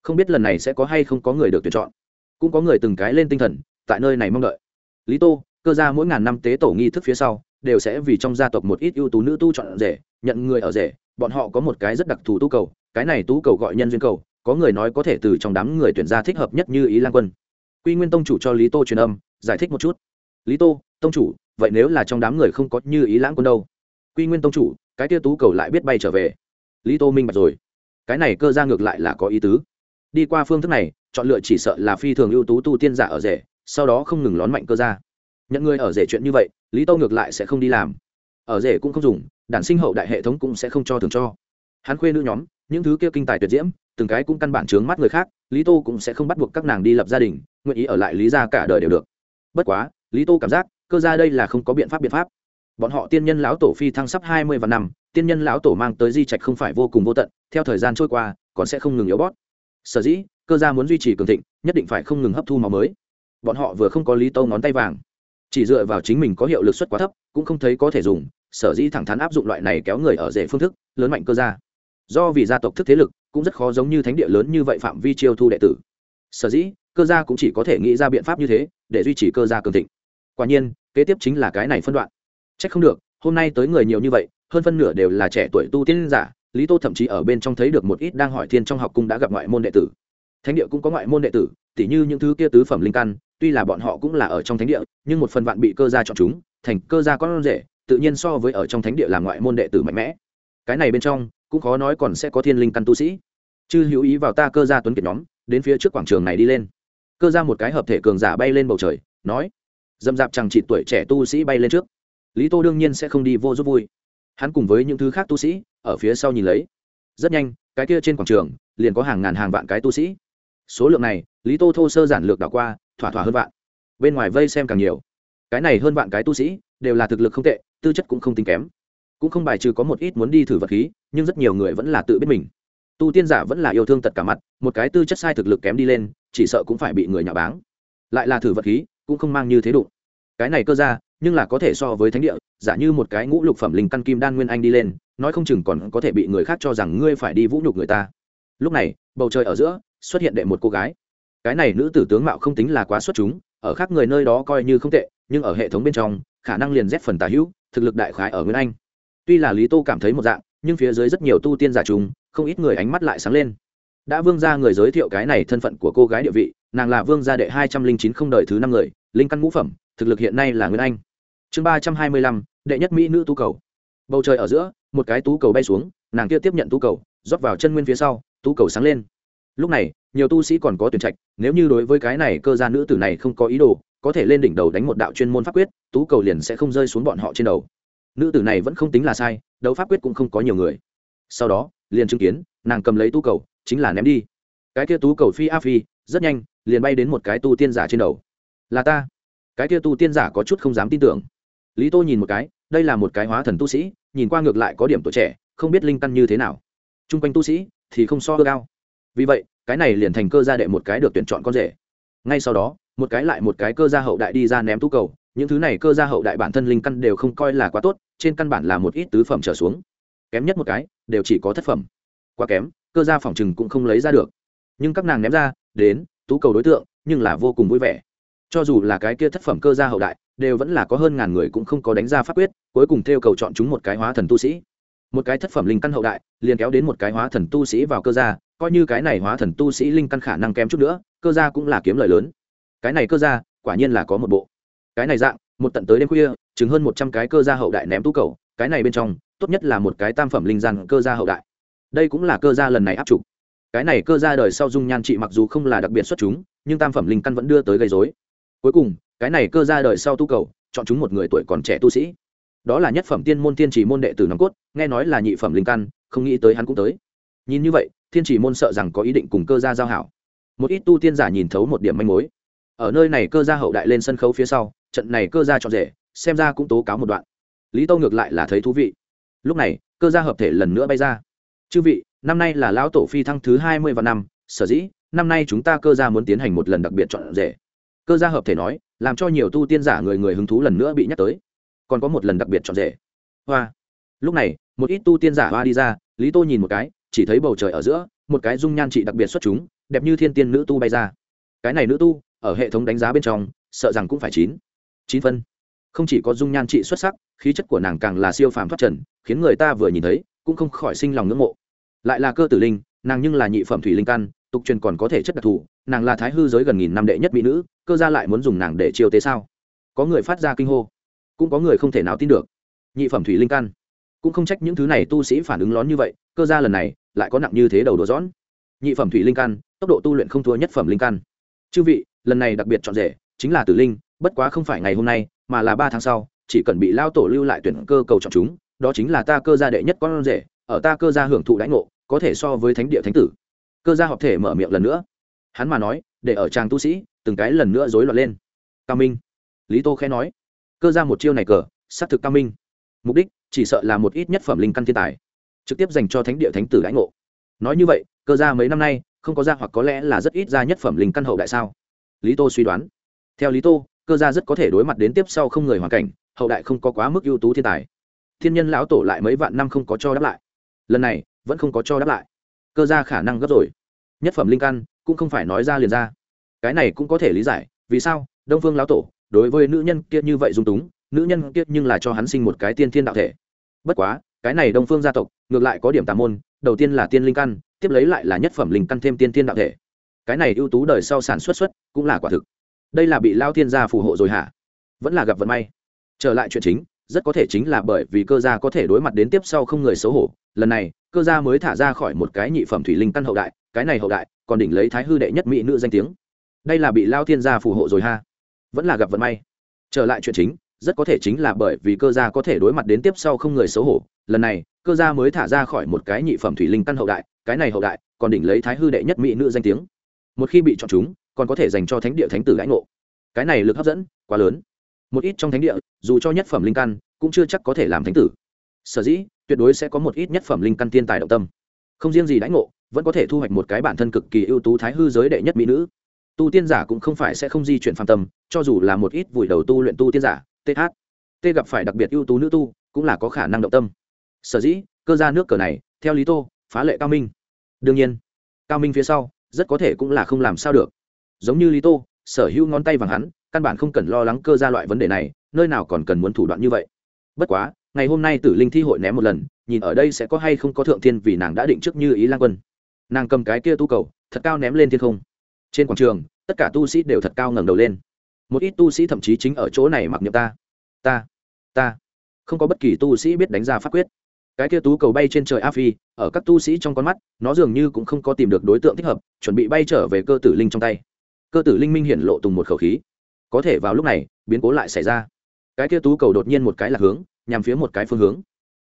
Không biết lần này sẽ có hay không có người được tuyển chọn. Cũng có người từng cái lên tinh thần tại nơi này mong đợi. Lý tô cơ gia mỗi ngàn năm tế tổ nghi thức phía sau đều sẽ vì trong gia tộc một ít ưu tú nữ tu chọn rể nhận người ở rể. Bọn họ có một cái rất đặc thù tu cầu cái này tu cầu gọi nhân duyên cầu có người nói có thể từ trong đám người tuyển ra thích hợp nhất như ý lan quân quy nguyên tông chủ cho lý tô truyền âm, giải thích một chút. Lý tô, tông chủ, vậy nếu là trong đám người không có như ý lãng quân đâu? Quy nguyên tông chủ, cái tia tú cầu lại biết bay trở về. Lý tô minh bạch rồi. Cái này cơ ra ngược lại là có ý tứ. Đi qua phương thức này, chọn lựa chỉ sợ là phi thường ưu tú tu tiên giả ở rể, sau đó không ngừng lón mạnh cơ ra. Nhận người ở rể chuyện như vậy, lý tô ngược lại sẽ không đi làm. Ở rể cũng không dùng, đản sinh hậu đại hệ thống cũng sẽ không cho thường cho hắn khuê nữ nhóm, những thứ kia kinh tài tuyệt diễm, từng cái cũng căn bản trướng mắt người khác, lý tô cũng sẽ không bắt buộc các nàng đi lập gia đình, nguyện ý ở lại lý gia cả đời đều được. Bất quá, lý tô cảm giác, cơ ra đây là không có biện pháp biện pháp. Bọn họ tiên nhân lão tổ phi thăng sắp hai mươi và năm, tiên nhân lão tổ mang tới di trạch không phải vô cùng vô tận, theo thời gian trôi qua, còn sẽ không ngừng yếu bót sở dĩ, cơ gia muốn duy trì cường thịnh, nhất định phải không ngừng hấp thu máu mới. Bọn họ vừa không có lý tô ngón tay vàng, chỉ dựa vào chính mình có hiệu lực suất quá thấp, cũng không thấy có thể dùng, sở dĩ thẳng thắn áp dụng loại này kéo người ở rể phương thức, lớn mạnh cơ gia do vì gia tộc thức thế lực, cũng rất khó giống như thánh địa lớn như vậy phạm vi chiêu thu đệ tử. Sở dĩ, cơ gia cũng chỉ có thể nghĩ ra biện pháp như thế, để duy trì cơ gia cường thịnh. Quả nhiên, kế tiếp chính là cái này phân đoạn. C h ắ c không được, hôm nay tới người nhiều như vậy, hơn phân nửa đều là trẻ tuổi tu tiên giả, lý tô thậm chí ở bên trong thấy được một ít đang hỏi thiên trong học cung đã gặp ngoại môn đệ tử. Thánh địa cũng có ngoại môn đệ tử, tỉ như những thứ kia tứ phẩm linh căn, tuy là bọn họ cũng là ở trong thánh địa, nhưng một phần vạn bị cơ gia chọn chúng, thành cơ gia con rể, tự nhiên so với ở trong thánh địa là ngoại môn đệ tử mạnh mẽ. Cái này bên trong cũng khó nói còn sẽ có thiên linh căn tu sĩ. Chư hữu ý vào ta cơ gia tuấn kiệt nhóm, đến phía trước quảng trường này đi lên. Cơ ra một cái hợp thể cường giả bay lên bầu trời, nói, dâm dạp chẳng chỉ tuổi trẻ tu sĩ bay lên trước. Lý tô đương nhiên sẽ không đi vô giúp vui. Hắn cùng với những thứ khác tu sĩ, ở phía sau nhìn lấy. Rất nhanh, cái kia trên quảng trường, liền có hàng ngàn hàng vạn cái tu sĩ. Số lượng này, lý tô thô sơ giản lược đảo qua, thỏa thỏa hơn vạn. Bên ngoài vây xem càng nhiều. Cái này hơn vạn cái tu sĩ, đều là thực lực không tệ, tư chất cũng không tính kém cũng không bài trừ có một ít muốn đi thử vật khí, nhưng rất nhiều người vẫn là tự biết mình. Tu tiên giả vẫn là yêu thương tật cả mặt, một cái tư chất sai thực lực kém đi lên, chỉ sợ cũng phải bị người nhà báng. Lại là thử vật khí, cũng không mang như thế đụng. Cái này cơ ra, nhưng là có thể so với thánh địa, giả như một cái ngũ lục phẩm linh căn kim đan nguyên anh đi lên, nói không chừng còn có thể bị người khác cho rằng ngươi phải đi vũ nhục người ta. Lúc này, bầu trời ở giữa, xuất hiện đệ một cô gái. Cái này nữ tử tướng mạo không tính là quá xuất chúng, ở khác người nơi đó coi như không tệ, nhưng ở hệ thống bên trong, khả năng liền rét phần tà hữu, thực lực đại khái ở nguyên anh tuy là lý tô cảm thấy một dạng, nhưng phía dưới rất nhiều tu tiên giả chúng không ít người ánh mắt lại sáng lên. Đã vương gia người giới thiệu cái này thân phận của cô gái địa vị, nàng là vương gia đệ hai trăm linh chín không đời thứ năm người, linh căn ngũ phẩm, thực lực hiện nay là nguyên anh. Chương ba trăm hai mươi lăm, đệ nhất mỹ nữ tu cầu. Bầu trời ở giữa, một cái tú cầu bay xuống, nàng kia tiếp nhận tú cầu, rót vào chân nguyên phía sau, tú cầu sáng lên. Lúc này, nhiều tu sĩ còn có tuyển trạch, nếu như đối với cái này cơ gia nữ tử này không có ý đồ, có thể lên đỉnh đầu đánh một đạo chuyên môn pháp quyết, tú cầu liền sẽ không rơi xuống bọn họ trên đầu nữ tử này vẫn không tính là sai, đấu pháp quyết cũng không có nhiều người. Sau đó, liền chứng kiến, nàng cầm lấy tú cầu, chính là ném đi. Cái kia tú cầu phi a phi, rất nhanh, liền bay đến một cái tu tiên giả trên đầu. Là ta. Cái kia tu tiên giả có chút không dám tin tưởng. Lý tô nhìn một cái, đây là một cái hóa thần tu sĩ, nhìn qua ngược lại có điểm tuổi trẻ, không biết linh căn như thế nào. T r u n g quanh tu sĩ thì không so ưa cao. Vì vậy, cái này liền thành cơ gia đệ một cái được tuyển chọn con rể. Ngay sau đó, một cái lại một cái cơ gia hậu đại đi ra ném tú cầu những thứ này cơ gia hậu đại bản thân linh căn đều không coi là quá tốt, trên căn bản là một ít tứ phẩm trở xuống. Kém nhất một cái, đều chỉ có thất phẩm. Quá kém, cơ gia phòng chừng cũng không lấy ra được. Nhưng các nàng ném ra, đến, tú cầu đối tượng, nhưng là vô cùng vui vẻ. Cho dù là cái kia thất phẩm cơ gia hậu đại, đều vẫn là có hơn ngàn người cũng không có đánh ra pháp quyết, cuối cùng theo cầu chọn chúng một cái hóa thần tu sĩ. Một cái thất phẩm linh căn hậu đại, liền kéo đến một cái hóa thần tu sĩ vào cơ gia, coi như cái này hóa thần tu sĩ linh căn khả năng kém chút nữa, cơ gia cũng là kiếm lời lớn. Cái này cơ gia, quả nhiên là có một bộ cái này dạng, một tận tới đêm khuya chứng hơn một trăm cái cơ gia hậu đại ném tú cầu, cái này bên trong, tốt nhất là một cái tam phẩm linh gian cơ gia hậu đại. Đây cũng là cơ gia lần này áp trục cái này cơ gia đời sau dung nhan trị mặc dù không là đặc biệt xuất chúng, nhưng tam phẩm linh căn vẫn đưa tới gây dối cuối cùng, cái này cơ gia đời sau tu cầu, chọn chúng một người tuổi còn trẻ tu sĩ. Đó là nhất phẩm tiên môn tiên trì môn đệ tử nòng cốt, nghe nói là nhị phẩm linh căn, không nghĩ tới hắn cũng tới. Nhìn như vậy, thiên trì môn sợ rằng có ý định cùng cơ gia giao hảo. Một ít tu tiên giả nhìn thấu một điểm manh mối. Ở nơi này cơ gia hậu đại lên sân khấu phía sau trận này cơ gia chọn rể, xem ra cũng tố cáo một đoạn. Lý tâu ngược lại là thấy thú vị. Lúc này, cơ gia hợp thể lần nữa bay ra. Chư vị, năm nay là lão tổ phi thăng thứ hai mươi và năm, sở dĩ, năm nay chúng ta cơ gia muốn tiến hành một lần đặc biệt chọn rể. Cơ gia hợp thể nói, làm cho nhiều tu tiên giả người người hứng thú lần nữa bị nhắc tới. Còn có một lần đặc biệt chọn rể. Hoa. Lúc này, một ít tu tiên giả hoa đi ra, lý tô nhìn một cái, chỉ thấy bầu trời ở giữa, một cái dung nhan trị đặc biệt xuất chúng, đẹp như thiên tiên nữ tu bay ra. Cái này nữ tu, ở hệ thống đánh giá bên trong, sợ rằng cũng phải chín chín phân. Không chỉ có dung nhan trị xuất sắc, khí chất của nàng càng là siêu phàm thoát trần, khiến người ta vừa nhìn thấy, cũng không khỏi sinh lòng ngưỡng mộ. Lại là cơ tử linh, nàng nhưng là nhị phẩm thủy linh căn, tục truyền còn có thể chất đặc thù, nàng là thái hư giới gần nghìn năm đệ nhất mỹ nữ, cơ gia lại muốn dùng nàng để chiêu tế sao? Có người phát ra kinh hô, cũng có người không thể nào tin được. Nhị phẩm thủy linh căn, cũng không trách những thứ này tu sĩ phản ứng lón như vậy, cơ gia lần này lại có nặng như thế đầu đồ dõn nhị phẩm thủy linh căn, tốc độ tu luyện không thua nhất phẩm linh căn. Chư vị, lần này đặc biệt chọn rể, chính là tử linh bất quá không phải ngày hôm nay, mà là ba tháng sau, chỉ cần bị lao tổ lưu lại tuyển cơ cầu chọn chúng, đó chính là ta cơ gia đệ nhất con rể, ở ta cơ gia hưởng thụ đãi ngộ, có thể so với thánh địa thánh tử. Cơ gia họp thể mở miệng lần nữa. Hắn mà nói, để ở tràng tu sĩ, từng cái lần nữa rối loạn lên. Cao minh. Lý tô khẽ nói. Cơ gia một chiêu này cờ, xác thực cao minh. Mục đích, chỉ sợ là một ít nhất phẩm linh căn thiên tài. Trực tiếp dành cho thánh địa thánh tử đãi ngộ. Nói như vậy, cơ gia mấy năm nay, không có ra hoặc có lẽ là rất ít ra nhất phẩm linh căn hậu đại sao? Lý tô suy đoán. Theo lý tô cơ gia rất có thể đối mặt đến tiếp sau không người hoàn cảnh, hậu đại không có quá mức ưu tú thiên tài. Thiên nhân lão tổ lại mấy vạn năm không có cho đáp lại. Lần này, vẫn không có cho đáp lại. Cơ gia khả năng gấp rồi. Nhất phẩm linh căn, cũng không phải nói ra liền ra. Cái này cũng có thể lý giải, vì sao, đông phương lão tổ, đối với nữ nhân kia như vậy dung túng, nữ nhân kia nhưng là cho hắn sinh một cái tiên thiên đạo thể. Bất quá, cái này đông phương gia tộc, ngược lại có điểm tà môn, đầu tiên là tiên linh căn, tiếp lấy lại là nhất phẩm linh căn thêm tiên thiên đạo thể. Cái này ưu tú đời sau sản xuất xuất, cũng là quả thực đây là bị lao thiên gia phù hộ rồi hả? Vẫn là gặp vận may. Trở lại chuyện chính, rất có thể chính là bởi vì cơ gia có thể đối mặt đến tiếp sau không người xấu hổ. Lần này, cơ gia mới thả ra khỏi một cái nhị phẩm thủy linh căn hậu đại, cái này hậu đại, còn đỉnh lấy thái hư đệ nhất mỹ nữ danh tiếng. Đây là bị lao thiên gia phù hộ rồi ha? Vẫn là gặp vận may. Trở lại chuyện chính, rất có thể chính là bởi vì cơ gia có thể đối mặt đến tiếp sau không người xấu hổ. Lần này, cơ gia mới thả ra khỏi một cái nhị phẩm thủy linh căn hậu đại, cái này hậu đại, còn đỉnh lấy thái hư đệ nhất mỹ nữ danh tiếng. Một khi bị chọn chúng còn có thể dành cho thánh địa thánh tử gãi ngộ. Cái này lực hấp dẫn quá lớn. Một ít trong thánh địa, dù cho nhất phẩm linh căn, cũng chưa chắc có thể làm thánh tử. Sở dĩ, tuyệt đối sẽ có một ít nhất phẩm linh căn tiên tài động tâm. Không riêng gì đãi ngộ, vẫn có thể thu hoạch một cái bản thân cực kỳ ưu tú thái hư giới đệ nhất mỹ nữ. Tu tiên giả cũng không phải sẽ không di chuyển phạm tâm, cho dù là một ít vùi đầu tu luyện tu tiên giả th t gặp phải đặc biệt ưu tú nữ tu, cũng là có khả năng động tâm. Sở dĩ, cơ ra nước cờ này, theo lý tô, phá lệ cao minh. Đương nhiên, cao minh phía sau, rất có thể cũng là không làm sao được giống như lý tô, sở hữu ngón tay vàng hắn, căn bản không cần lo lắng cơ ra loại vấn đề này, nơi nào còn cần muốn thủ đoạn như vậy. Bất quá, ngày hôm nay tử linh thi hội ném một lần, nhìn ở đây sẽ có hay không có thượng thiên vì nàng đã định trước như ý lan quân. Nàng cầm cái kia tu cầu, thật cao ném lên thiên không. Trên quảng trường, tất cả tu sĩ đều thật cao ngẩng đầu lên. Một ít tu sĩ thậm chí chính ở chỗ này mặc niệm ta. Ta ta. Không có bất kỳ tu sĩ biết đánh ra pháp quyết. Cái kia tú cầu bay trên trời a phi, ở các tu sĩ trong con mắt, nó dường như cũng không có tìm được đối tượng thích hợp, chuẩn bị bay trở về cơ tử linh trong tay cơ tử linh minh hiện lộ tùng một khẩu khí. Có thể vào lúc này, biến cố lại xảy ra. Cái kia tú cầu đột nhiên một cái là hướng, nhằm phía một cái phương hướng.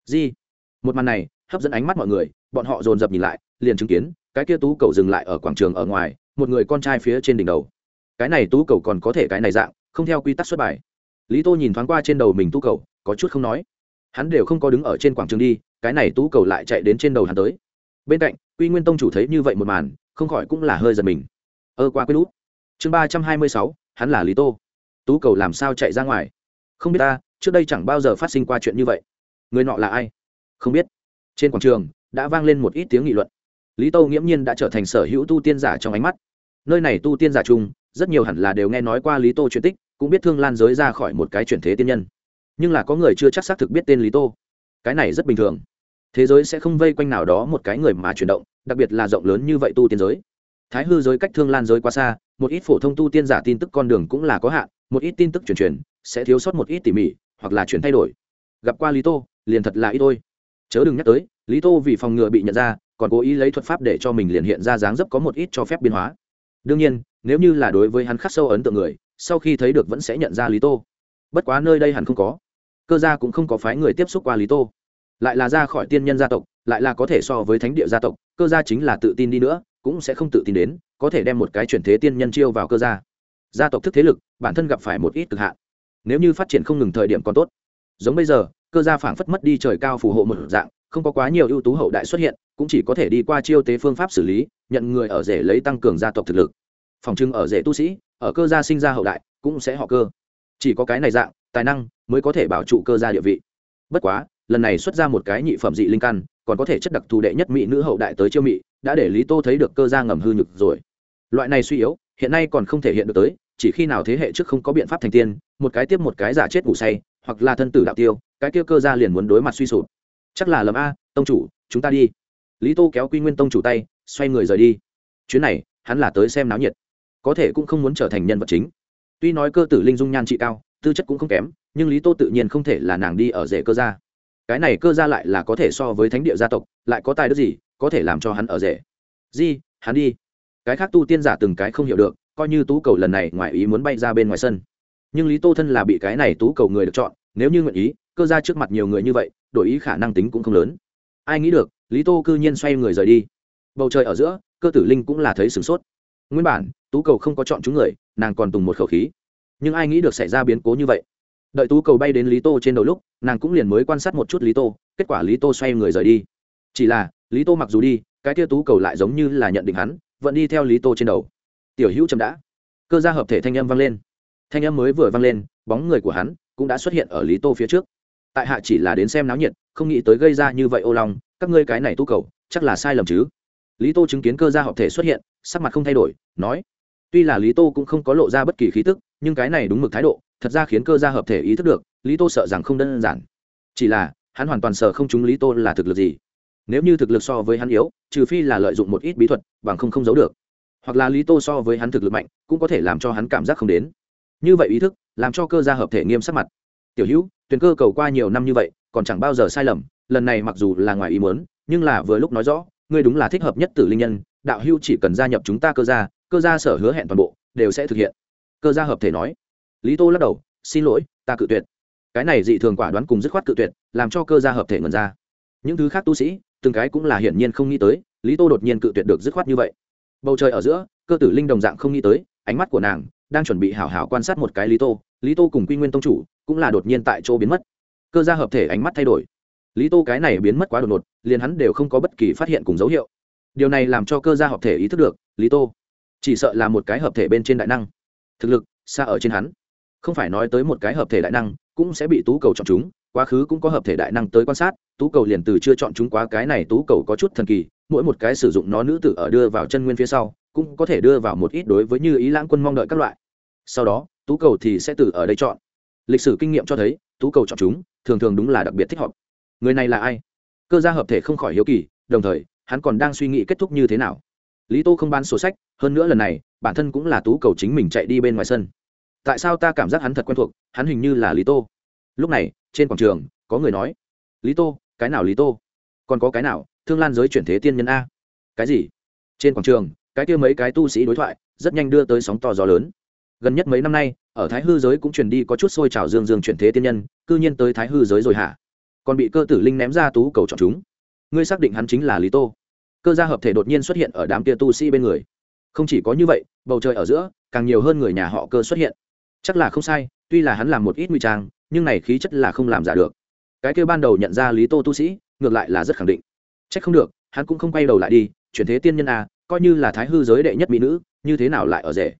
Di. Một màn này, hấp dẫn ánh mắt mọi người, bọn họ dồn dập nhìn lại, liền chứng kiến, cái kia tú cầu dừng lại ở quảng trường ở ngoài, một người con trai phía trên đỉnh đầu. Cái này tú cầu còn có thể cái này dạng, không theo quy tắc xuất bài. Lý tô nhìn thoáng qua trên đầu mình tú cầu, có chút không nói. Hắn đều không có đứng ở trên quảng trường đi, cái này tú cầu lại chạy đến trên đầu hắn tới. Bên cạnh, quy nguyên tông chủ thấy như vậy một màn, không khỏi cũng là hơi giật mình. Ơ qua quên út chương ba trăm hai mươi sáu, hắn là lý tô. Tú cầu làm sao chạy ra ngoài? Không biết ta, trước đây chẳng bao giờ phát sinh qua chuyện như vậy. Người nọ là ai? Không biết. Trên quảng trường, đã vang lên một ít tiếng nghị luận. Lý tô nghiễm nhiên đã trở thành sở hữu tu tiên giả trong ánh mắt. Nơi này tu tiên giả chung, rất nhiều hẳn là đều nghe nói qua lý tô chuyện tích, cũng biết thương lan giới ra khỏi một cái chuyển thế tiên nhân. Nhưng là có người chưa chắc xác thực biết tên lý tô. Cái này rất bình thường. Thế giới sẽ không vây quanh nào đó một cái người mà chuyển động, đặc biệt là rộng lớn như vậy tu tiên giới. Thái hư giới cách thương lan giới quá xa một ít phổ thông tu tiên giả tin tức con đường cũng là có hạn, một ít tin tức truyền truyền, sẽ thiếu sót một ít tỉ mỉ, hoặc là chuyển thay đổi. Gặp qua lý tô, liền thật là ít thôi. Chớ đừng nhắc tới, lý tô vì phòng ngừa bị nhận ra, còn cố ý lấy thuật pháp để cho mình liền hiện ra dáng dấp có một ít cho phép biến hóa. Đương nhiên, nếu như là đối với hắn khắc sâu ấn tượng người, sau khi thấy được vẫn sẽ nhận ra lý tô. Bất quá nơi đây hẳn không có. Cơ gia cũng không có phái người tiếp xúc qua lý tô. Lại là ra khỏi tiên nhân gia tộc, lại là có thể so với thánh địa gia tộc, cơ gia chính là tự tin đi nữa, cũng sẽ không tự tin đến có thể đem một cái chuyển thế tiên nhân chiêu vào cơ gia. Gia tộc thức thế lực, bản thân gặp phải một ít cực hạn. Nếu như phát triển không ngừng thời điểm còn tốt. Giống bây giờ, cơ gia phảng phất mất đi trời cao phù hộ một dạng, không có quá nhiều ưu tú hậu đại xuất hiện, cũng chỉ có thể đi qua chiêu tế phương pháp xử lý, nhận người ở rể lấy tăng cường gia tộc thực lực. Phòng trưng ở rể tu sĩ, ở cơ gia sinh ra hậu đại, cũng sẽ họ cơ. Chỉ có cái này dạng, tài năng mới có thể bảo trụ cơ gia địa vị. Bất quá, lần này xuất ra một cái nhị phẩm dị linh căn, còn có thể chất đặc thù đệ nhất mỹ nữ hậu đại tới chiêu mỹ đã để lý tô thấy được cơ gia ngầm hư nhực rồi loại này suy yếu, hiện nay còn không thể hiện được tới, chỉ khi nào thế hệ trước không có biện pháp thành tiên, một cái tiếp một cái giả chết ngủ say, hoặc là thân tử đạo tiêu, cái kia cơ gia liền muốn đối mặt suy sụp. Chắc là lầm a, tông chủ, chúng ta đi. Lý tô kéo quy nguyên tông chủ tay, xoay người rời đi. Chuyến này, hắn là tới xem náo nhiệt. Có thể cũng không muốn trở thành nhân vật chính. Tuy nói cơ tử linh dung nhan trị cao, tư chất cũng không kém, nhưng lý tô tự nhiên không thể là nàng đi ở rể cơ gia. Cái này cơ gia lại là có thể so với thánh địa gia tộc, lại có tài đức gì, có thể làm cho hắn ở rể. Di, hắn đi cái khác tu tiên giả từng cái không hiểu được, coi như tú cầu lần này ngoài ý muốn bay ra bên ngoài sân. Nhưng lý tô thân là bị cái này tú cầu người được chọn, nếu như nguyện ý, cơ ra trước mặt nhiều người như vậy, đổi ý khả năng tính cũng không lớn. Ai nghĩ được, lý tô cư nhiên xoay người rời đi. Bầu trời ở giữa, cơ tử linh cũng là thấy sửng sốt. Nguyên bản, tú cầu không có chọn chúng người, nàng còn tùng một khẩu khí. Nhưng ai nghĩ được xảy ra biến cố như vậy? Đợi tú cầu bay đến lý tô trên đầu lúc, nàng cũng liền mới quan sát một chút lý tô, kết quả lý tô xoay người rời đi. Chỉ là, lý tô mặc dù đi, cái tia tú cầu lại giống như là nhận định hắn vẫn đi theo lý tô trên đầu. Tiểu hữu chậm đã. Cơ gia hợp thể thanh âm vang lên. Thanh âm mới vừa vang lên, bóng người của hắn cũng đã xuất hiện ở lý tô phía trước. Tại hạ chỉ là đến xem náo nhiệt, không nghĩ tới gây ra như vậy ô long, các ngươi cái này tu cầu, chắc là sai lầm chứ. Lý tô chứng kiến cơ gia hợp thể xuất hiện, sắc mặt không thay đổi, nói, tuy là lý tô cũng không có lộ ra bất kỳ khí tức, nhưng cái này đúng mực thái độ, thật ra khiến cơ gia hợp thể ý thức được, lý tô sợ rằng không đơn giản. Chỉ là, hắn hoàn toàn sợ không chúng lý tô là thực lực gì nếu như thực lực so với hắn yếu, trừ phi là lợi dụng một ít bí thuật, bằng không không giấu được. Hoặc là lý tô so với hắn thực lực mạnh, cũng có thể làm cho hắn cảm giác không đến. Như vậy ý thức, làm cho cơ gia hợp thể nghiêm sắc mặt. Tiểu hữu tuyển cơ cầu qua nhiều năm như vậy, còn chẳng bao giờ sai lầm, lần này mặc dù là ngoài ý muốn, nhưng là vừa lúc nói rõ, ngươi đúng là thích hợp nhất tử linh nhân, đạo hưu chỉ cần gia nhập chúng ta cơ gia cơ gia sở hứa hẹn toàn bộ, đều sẽ thực hiện. Cơ gia hợp thể nói. Lý tô lắc đầu, xin lỗi, ta cự tuyệt. Cái này dị thường quả đoán cùng dứt khoát cự tuyệt, làm cho cơ gia hợp thể ngần ra. Những thứ khác tu sĩ từng cái cũng là hiển nhiên không nghĩ tới, lý tô đột nhiên cự tuyệt được dứt khoát như vậy. Bầu trời ở giữa, cơ tử linh đồng dạng không nghĩ tới, ánh mắt của nàng đang chuẩn bị hảo hảo quan sát một cái lý tô lý tô cùng quy nguyên tông chủ cũng là đột nhiên tại chỗ biến mất. Cơ gia hợp thể ánh mắt thay đổi. Lý tô cái này biến mất quá đột ngột, liền hắn đều không có bất kỳ phát hiện cùng dấu hiệu. Điều này làm cho cơ gia hợp thể ý thức được, lý tô chỉ sợ là một cái hợp thể bên trên đại năng. Thực lực xa ở trên hắn. Không phải nói tới một cái hợp thể đại năng cũng sẽ bị tú cầu chọn chúng quá khứ cũng có hợp thể đại năng tới quan sát, tú cầu liền từ chưa chọn chúng quá cái này tú cầu có chút thần kỳ, mỗi một cái sử dụng nó nữ tử ở đưa vào chân nguyên phía sau, cũng có thể đưa vào một ít đối với như ý lãng quân mong đợi các loại. Sau đó, tú cầu thì sẽ từ ở đây chọn. Lịch sử kinh nghiệm cho thấy, tú cầu chọn chúng, thường thường đúng là đặc biệt thích hợp. Người này là ai? Cơ gia hợp thể không khỏi hiếu kỳ, đồng thời, hắn còn đang suy nghĩ kết thúc như thế nào. Lý tô không bán sổ sách, hơn nữa lần này, bản thân cũng là tú cầu chính mình chạy đi bên ngoài sân. Tại sao ta cảm giác hắn thật quen thuộc, hắn hình như là lý tô? Lúc này, trên quảng trường, có người nói, lý tô, cái nào lý tô? Còn có cái nào thương lan giới chuyển thế tiên nhân a? Cái gì? Trên quảng trường, cái kia mấy cái tu sĩ đối thoại, rất nhanh đưa tới sóng to gió lớn. Gần nhất mấy năm nay, ở thái hư giới cũng truyền đi có chút xôi trào dương dương chuyển thế tiên nhân, cư nhiên tới thái hư giới rồi hả? Còn bị cơ tử linh ném ra tú cầu chọn chúng. Ngươi xác định hắn chính là lý tô? Cơ gia hợp thể đột nhiên xuất hiện ở đám kia tu sĩ bên người. Không chỉ có như vậy, bầu trời ở giữa, càng nhiều hơn người nhà họ cơ xuất hiện chắc là không sai, tuy là hắn làm một ít nguy trang, nhưng này khí chất là không làm giả được. Cái kêu ban đầu nhận ra lý tô tu sĩ, ngược lại là rất khẳng định. C h ắ c không được, hắn cũng không quay đầu lại đi, chuyển thế tiên nhân à coi như là thái hư giới đệ nhất mỹ nữ, như thế nào lại ở rể?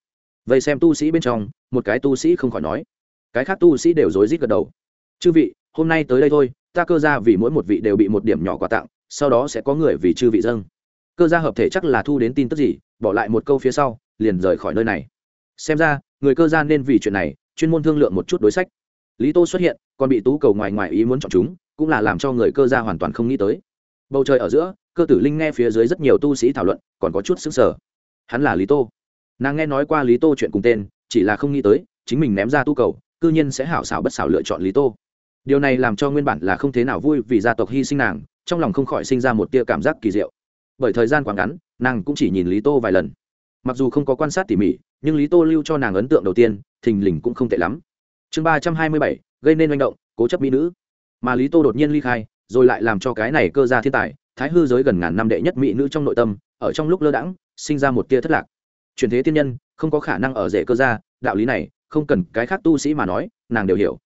Vậy xem tu sĩ bên trong, một cái tu sĩ không khỏi nói. Cái khác tu sĩ đều rối rít gật đầu. Chư vị, hôm nay tới đây thôi, ta cơ ra vì mỗi một vị đều bị một điểm nhỏ quà tặng, sau đó sẽ có người vì chư vị dâng. Cơ gia hợp thể chắc là thu đến tin tức gì, bỏ lại một câu phía sau, liền rời khỏi nơi này. Xem ra người cơ gia nên vì chuyện này, chuyên môn thương lượng một chút đối sách. Lý tô xuất hiện, còn bị tú cầu ngoài ngoài ý muốn chọn chúng, cũng là làm cho người cơ gia hoàn toàn không nghĩ tới. Bầu trời ở giữa, cơ tử linh nghe phía dưới rất nhiều tu sĩ thảo luận, còn có chút xứng sở hắn là lý tô. Nàng nghe nói qua lý tô chuyện cùng tên, chỉ là không nghĩ tới, chính mình ném ra tu cầu, cư nhiên sẽ hảo xảo bất xảo lựa chọn lý tô. Điều này làm cho nguyên bản là không thế nào vui vì gia tộc hy sinh nàng, trong lòng không khỏi sinh ra một tia cảm giác kỳ diệu. Bởi thời gian quá ngắn, nàng cũng chỉ nhìn lý tô vài lần mặc dù không có quan sát tỉ mỉ, nhưng lý tô lưu cho nàng ấn tượng đầu tiên, thình lình cũng không tệ lắm. Chương ba trăm hai mươi bảy, gây nên manh động, cố chấp mỹ nữ. Mà lý tô đột nhiên ly khai, rồi lại làm cho cái này cơ ra thiên tài, thái hư giới gần ngàn năm đệ nhất mỹ nữ trong nội tâm, ở trong lúc lơ đãng, sinh ra một tia thất lạc. Truyền thế tiên nhân, không có khả năng ở rễ cơ gia, đạo lý này, không cần cái khác tu sĩ mà nói, nàng đều hiểu.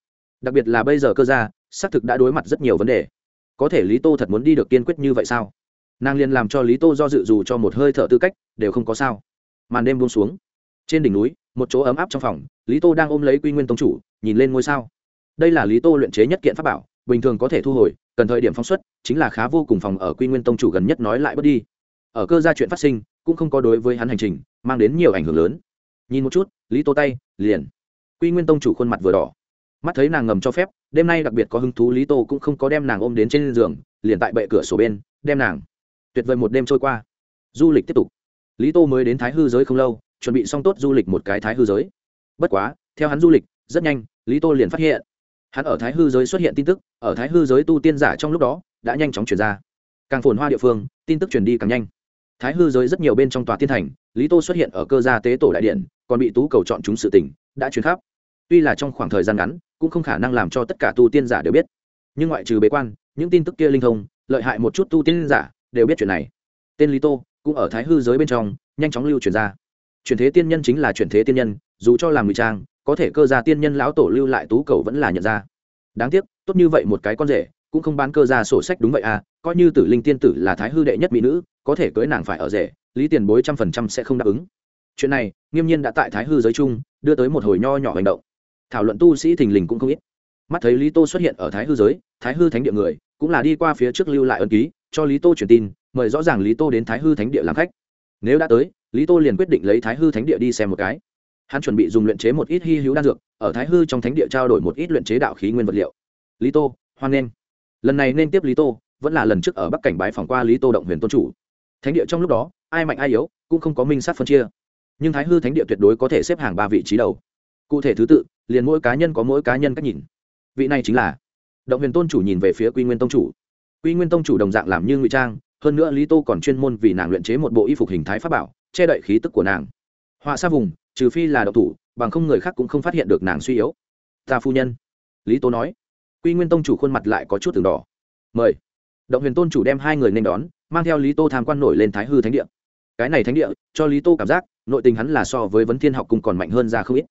Đặc biệt là bây giờ cơ gia, xác thực đã đối mặt rất nhiều vấn đề. Có thể lý tô thật muốn đi được kiên quyết như vậy sao? Nàng liền làm cho lý tô do dự dù cho một hơi thở tư cách, đều không có sao màn đêm buông xuống. Trên đỉnh núi, một chỗ ấm áp trong phòng, lý tô đang ôm lấy quy nguyên tông chủ, nhìn lên ngôi sao. Đây là lý tô luyện chế nhất kiện pháp bảo, bình thường có thể thu hồi, cần thời điểm phóng xuất, chính là khá vô cùng phòng ở quy nguyên tông chủ gần nhất nói lại bớt đi. Ở cơ gia chuyện phát sinh, cũng không có đối với hắn hành trình, mang đến nhiều ảnh hưởng lớn. Nhìn một chút, lý tô tay, liền. Quy nguyên tông chủ khuôn mặt vừa đỏ. Mắt thấy nàng ngầm cho phép, đêm nay đặc biệt có hứng thú lý tô cũng không có đem nàng ôm đến trên giường, liền tại bệ cửa sổ bên, đem nàng. Tuyệt vời một đêm trôi qua. Du lịch tiếp tục lý tô mới đến thái hư giới không lâu, chuẩn bị xong tốt du lịch một cái thái hư giới. Bất quá, theo hắn du lịch, rất nhanh, lý tô liền phát hiện. Hắn ở thái hư giới xuất hiện tin tức, ở thái hư giới tu tiên giả trong lúc đó, đã nhanh chóng chuyển ra. Càng phồn hoa địa phương, tin tức truyền đi càng nhanh. Thái hư giới rất nhiều bên trong tòa tiên thành, lý tô xuất hiện ở cơ gia tế tổ đại điện, còn bị tú cầu chọn chúng sự tỉnh, đã truyền khắp. Tuy là trong khoảng thời gian ngắn, cũng không khả năng làm cho tất cả tu tiên giả đều biết. Nhưng ngoại trừ bế quan, những tin tức kia linh thông, lợi hại một chút tu tiên giả đều biết chuyện này. Tên lý tô cũng ở thái hư giới bên trong, nhanh chóng lưu truyền ra. Truyền thế tiên nhân chính là truyền thế tiên nhân, dù cho làm ngụy trang, có thể cơ gia tiên nhân lão tổ lưu lại tú cầu vẫn là nhận ra. Đáng tiếc, tốt như vậy một cái con rể, cũng không bán cơ gia sổ sách đúng vậy à coi như tử linh tiên tử là thái hư đệ nhất mỹ nữ, có thể cưới nàng phải ở rể, lý tiền bối trăm phần trăm sẽ không đáp ứng. Chuyện này, nghiêm nhiên đã tại thái hư giới chung, đưa tới một hồi nho nhỏ hành động. Thảo luận tu sĩ thình lình cũng không ít. Mắt thấy lý tô xuất hiện ở thái hư giới, thái hư thánh địa người, cũng là đi qua phía trước lưu lại ân ký, cho lý tô truyền tin mời rõ ràng lý tô đến thái hư thánh địa làm khách. Nếu đã tới, lý tô liền quyết định lấy thái hư thánh địa đi xem một cái. Hắn chuẩn bị dùng luyện chế một ít hy hữu đan dược, ở thái hư trong thánh địa trao đổi một ít luyện chế đạo khí nguyên vật liệu. Lý tô, hoan nghênh. Lần này nên tiếp lý tô, vẫn là lần trước ở bắc cảnh bái phỏng qua lý tô động huyền tôn chủ. Thánh địa trong lúc đó, ai mạnh ai yếu, cũng không có minh sát phân chia. Nhưng thái hư thánh địa tuyệt đối có thể xếp hàng ba vị trí đầu. Cụ thể thứ tự, liền mỗi cá nhân có mỗi cá nhân cách nhìn. Vị này chính là động huyền tôn chủ nhìn về phía quy nguyên tông chủ. Quy nguyên tông chủ đồng dạng làm như ngụy trang hơn nữa lý tô còn chuyên môn vì nàng luyện chế một bộ y phục hình thái pháp bảo, che đậy khí tức của nàng. Họa xa vùng, trừ phi là độc thủ, bằng không người khác cũng không phát hiện được nàng suy yếu. Ta phu nhân, lý tô nói. Quy nguyên tông chủ khuôn mặt lại có chút từng đỏ. Mời. Động huyền tôn chủ đem hai người nên đón, mang theo lý tô tham quan nổi lên thái hư thánh địa. Cái này thánh địa, cho lý tô cảm giác, nội tình hắn là so với vấn thiên học cùng còn mạnh hơn ra không ít.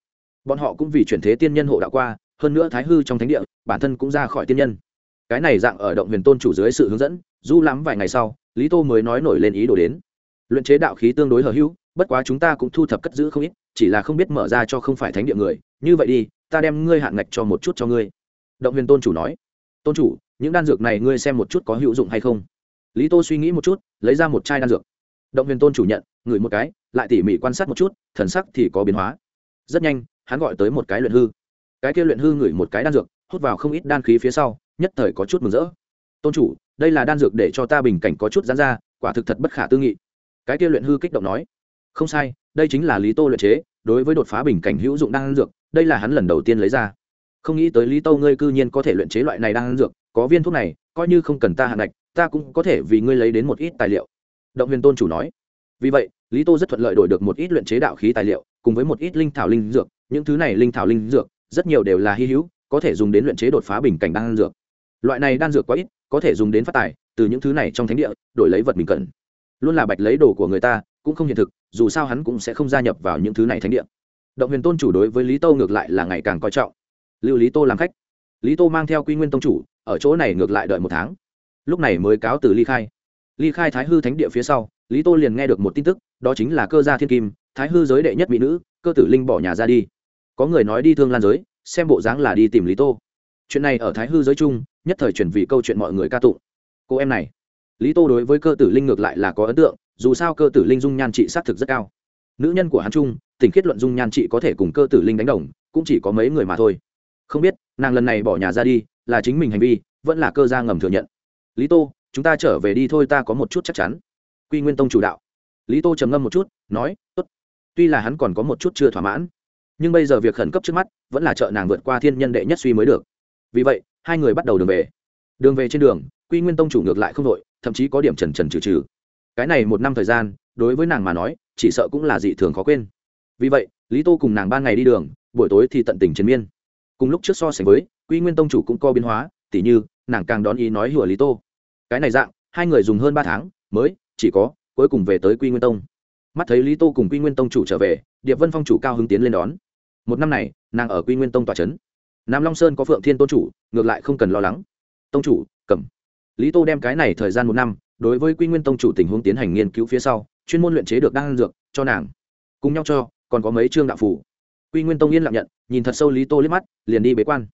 Bọn họ cũng vì chuyển thế tiên nhân hộ đạo qua, hơn nữa thái hư trong thánh địa, bản thân cũng ra khỏi tiên nhân. Cái này dạng ở động huyền tôn chủ dưới sự hướng dẫn du lắm vài ngày sau lý tô mới nói nổi lên ý đồ đến. Luyện chế đạo khí tương đối hờ hữu bất quá chúng ta cũng thu thập cất giữ không ít, chỉ là không biết mở ra cho không phải thánh địa người. Như vậy đi, ta đem ngươi hạn ngạch cho một chút cho ngươi. Động huyền tôn chủ nói. Tôn chủ, những đan dược này ngươi xem một chút có hữu dụng hay không? Lý tô suy nghĩ một chút, lấy ra một chai đan dược. Động huyền tôn chủ nhận, ngửi một cái, lại tỉ mỉ quan sát một chút, thần sắc thì có biến hóa. Rất nhanh, hắn gọi tới một cái luyện hư. Cái kia luyện hư ngửi một cái đan dược, hút vào không ít đan khí phía sau, nhất thời có chút mừng rỡ. Tôn chủ đây là đan dược để cho ta bình cảnh có chút gián ra, quả thực thật bất khả tư nghị. Cái kia luyện hư kích động nói, không sai, đây chính là lý tô luyện chế, đối với đột phá bình cảnh hữu dụng đan dược, đây là hắn lần đầu tiên lấy ra. Không nghĩ tới lý tô ngươi cư nhiên có thể luyện chế loại này đan dược, có viên thuốc này, coi như không cần ta hạn ngạch, ta cũng có thể vì ngươi lấy đến một ít tài liệu. Động huyền tôn chủ nói. Vì vậy, lý tô rất thuận lợi đổi được một ít luyện chế đạo khí tài liệu, cùng với một ít linh thảo linh dược, những thứ này linh thảo linh dược, rất nhiều đều là hy hữu, có thể dùng đến luyện chế đột phá bình cảnh đan dược. Loại này đan dược quá ít có thể dùng đến phát tài, từ những thứ này trong thánh địa, đổi lấy vật mình cần. Luôn là bạch lấy đồ của người ta, cũng không hiện thực, dù sao hắn cũng sẽ không gia nhập vào những thứ này thánh địa. Động huyền tôn chủ đối với lý tô ngược lại là ngày càng coi trọng. Lưu lý tô làm khách. Lý tô mang theo quy nguyên tông chủ, ở chỗ này ngược lại đợi một tháng. Lúc này mới cáo từ ly khai. Ly khai thái hư thánh địa phía sau, lý tô liền nghe được một tin tức, đó chính là cơ gia thiên kim, thái hư giới đệ nhất mỹ nữ, cơ tử linh bỏ nhà ra đi. Có người nói đi thương lan giới, xem bộ dáng là đi tìm lý tô chuyện này ở thái hư giới chung, nhất thời chuyển vì câu chuyện mọi người ca tụng. Cô em này, lý tô đối với cơ tử linh ngược lại là có ấn tượng, dù sao cơ tử linh dung nhan trị xác thực rất cao. Nữ nhân của hắn trung tỉnh kết luận dung nhan trị có thể cùng cơ tử linh đánh đồng, cũng chỉ có mấy người mà thôi. Không biết, nàng lần này bỏ nhà ra đi, là chính mình hành vi, vẫn là cơ gia ngầm thừa nhận. Lý tô, chúng ta trở về đi thôi, ta có một chút chắc chắn. Quy nguyên tông chủ đạo. Lý tô trầm ngâm một chút, nói, tốt. Tuy là hắn còn có một chút chưa thỏa mãn, nhưng bây giờ việc khẩn cấp trước mắt, vẫn là trợ nàng vượt qua thiên nhân đệ nhất suy mới được vì vậy, hai người bắt đầu đường về. Đường về trên đường, quy nguyên tông chủ ngược lại không đội thậm chí có điểm trần trần trừ trừ. Cái này một năm thời gian, đối với nàng mà nói, chỉ sợ cũng là dị thường khó quên. Vì vậy, lý tô cùng nàng ban ngày đi đường, buổi tối thì tận tình chiến miên. Cùng lúc trước so sánh với, quy nguyên tông chủ cũng co biến hóa, tỉ như, nàng càng đón ý nói hùa lý tô. Cái này dạng, hai người dùng hơn ba tháng, mới, chỉ có, cuối cùng về tới quy nguyên tông. Mắt thấy lý tô cùng quy nguyên tông chủ trở về, điệp vân phong chủ cao hứng tiến lên đón. Một năm này, nàng ở quy nguyên tông tòa c h ấ n nam long sơn có phượng thiên tôn chủ, ngược lại không cần lo lắng. Tông chủ, cầm. Lý tô đem cái này thời gian một năm, đối với quy nguyên tông chủ tình huống tiến hành nghiên cứu phía sau, chuyên môn luyện chế được đan dược, cho nàng. Cùng nhau cho, còn có mấy chương đạo phủ quy nguyên tông yên lặng nhận, nhìn thật sâu lý tô liếc mắt, liền đi bế quan.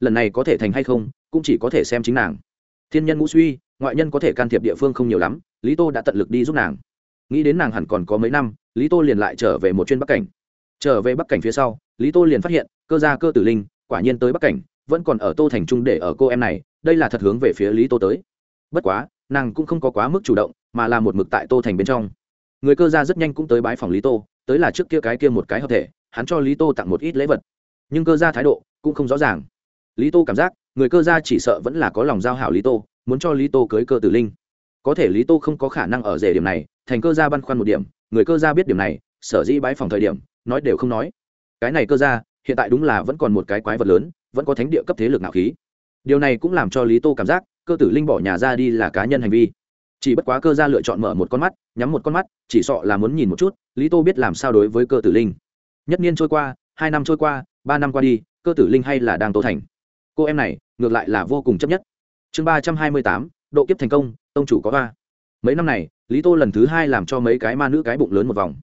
Lần này có thể thành hay không, cũng chỉ có thể xem chính nàng. Thiên nhân ngũ suy, ngoại nhân có thể can thiệp địa phương không nhiều lắm, lý tô đã tận lực đi giúp nàng. Nghĩ đến nàng hẳn còn có mấy năm, lý tô liền lại trở về một chuyên bắc cảnh. Trở về bắc cảnh phía sau, lý tô liền phát hiện, cơ gia cơ tử linh quả nhiên tới bắc cảnh, vẫn còn ở tô thành trung để ở cô em này, đây là thật hướng về phía lý tô tới. Bất quá, nàng cũng không có quá mức chủ động, mà là một mực tại tô thành bên trong. Người cơ gia rất nhanh cũng tới bái phòng lý tô, tới là trước kia cái kia một cái hợp thể, hắn cho lý tô tặng một ít lễ vật. Nhưng cơ gia thái độ cũng không rõ ràng. Lý tô cảm giác, người cơ gia chỉ sợ vẫn là có lòng giao hảo lý tô, muốn cho lý tô cưới cơ tử linh. Có thể lý tô không có khả năng ở rể điểm này, thành cơ gia băn khoăn một điểm, người cơ gia biết điểm này, sở dĩ bãi phòng thời điểm, nói đều không nói. Cái này cơ gia hiện tại đúng là vẫn còn một cái quái vật lớn, vẫn có thánh địa cấp thế lực nạo khí. Điều này cũng làm cho lý tô cảm giác, cơ tử linh bỏ nhà ra đi là cá nhân hành vi. Chỉ bất quá cơ gia lựa chọn mở một con mắt, nhắm một con mắt, chỉ sọ là muốn nhìn một chút, lý tô biết làm sao đối với cơ tử linh. Nhất niên trôi qua, hai năm trôi qua, ba năm qua đi, cơ tử linh hay là đang tô thành. Cô em này, ngược lại là vô cùng chấp nhất. Chương ba trăm hai mươi tám, độ kiếp thành công, tông chủ có hoa mấy năm này, lý tô lần thứ hai làm cho mấy cái ma nữ cái bụng lớn một vòng.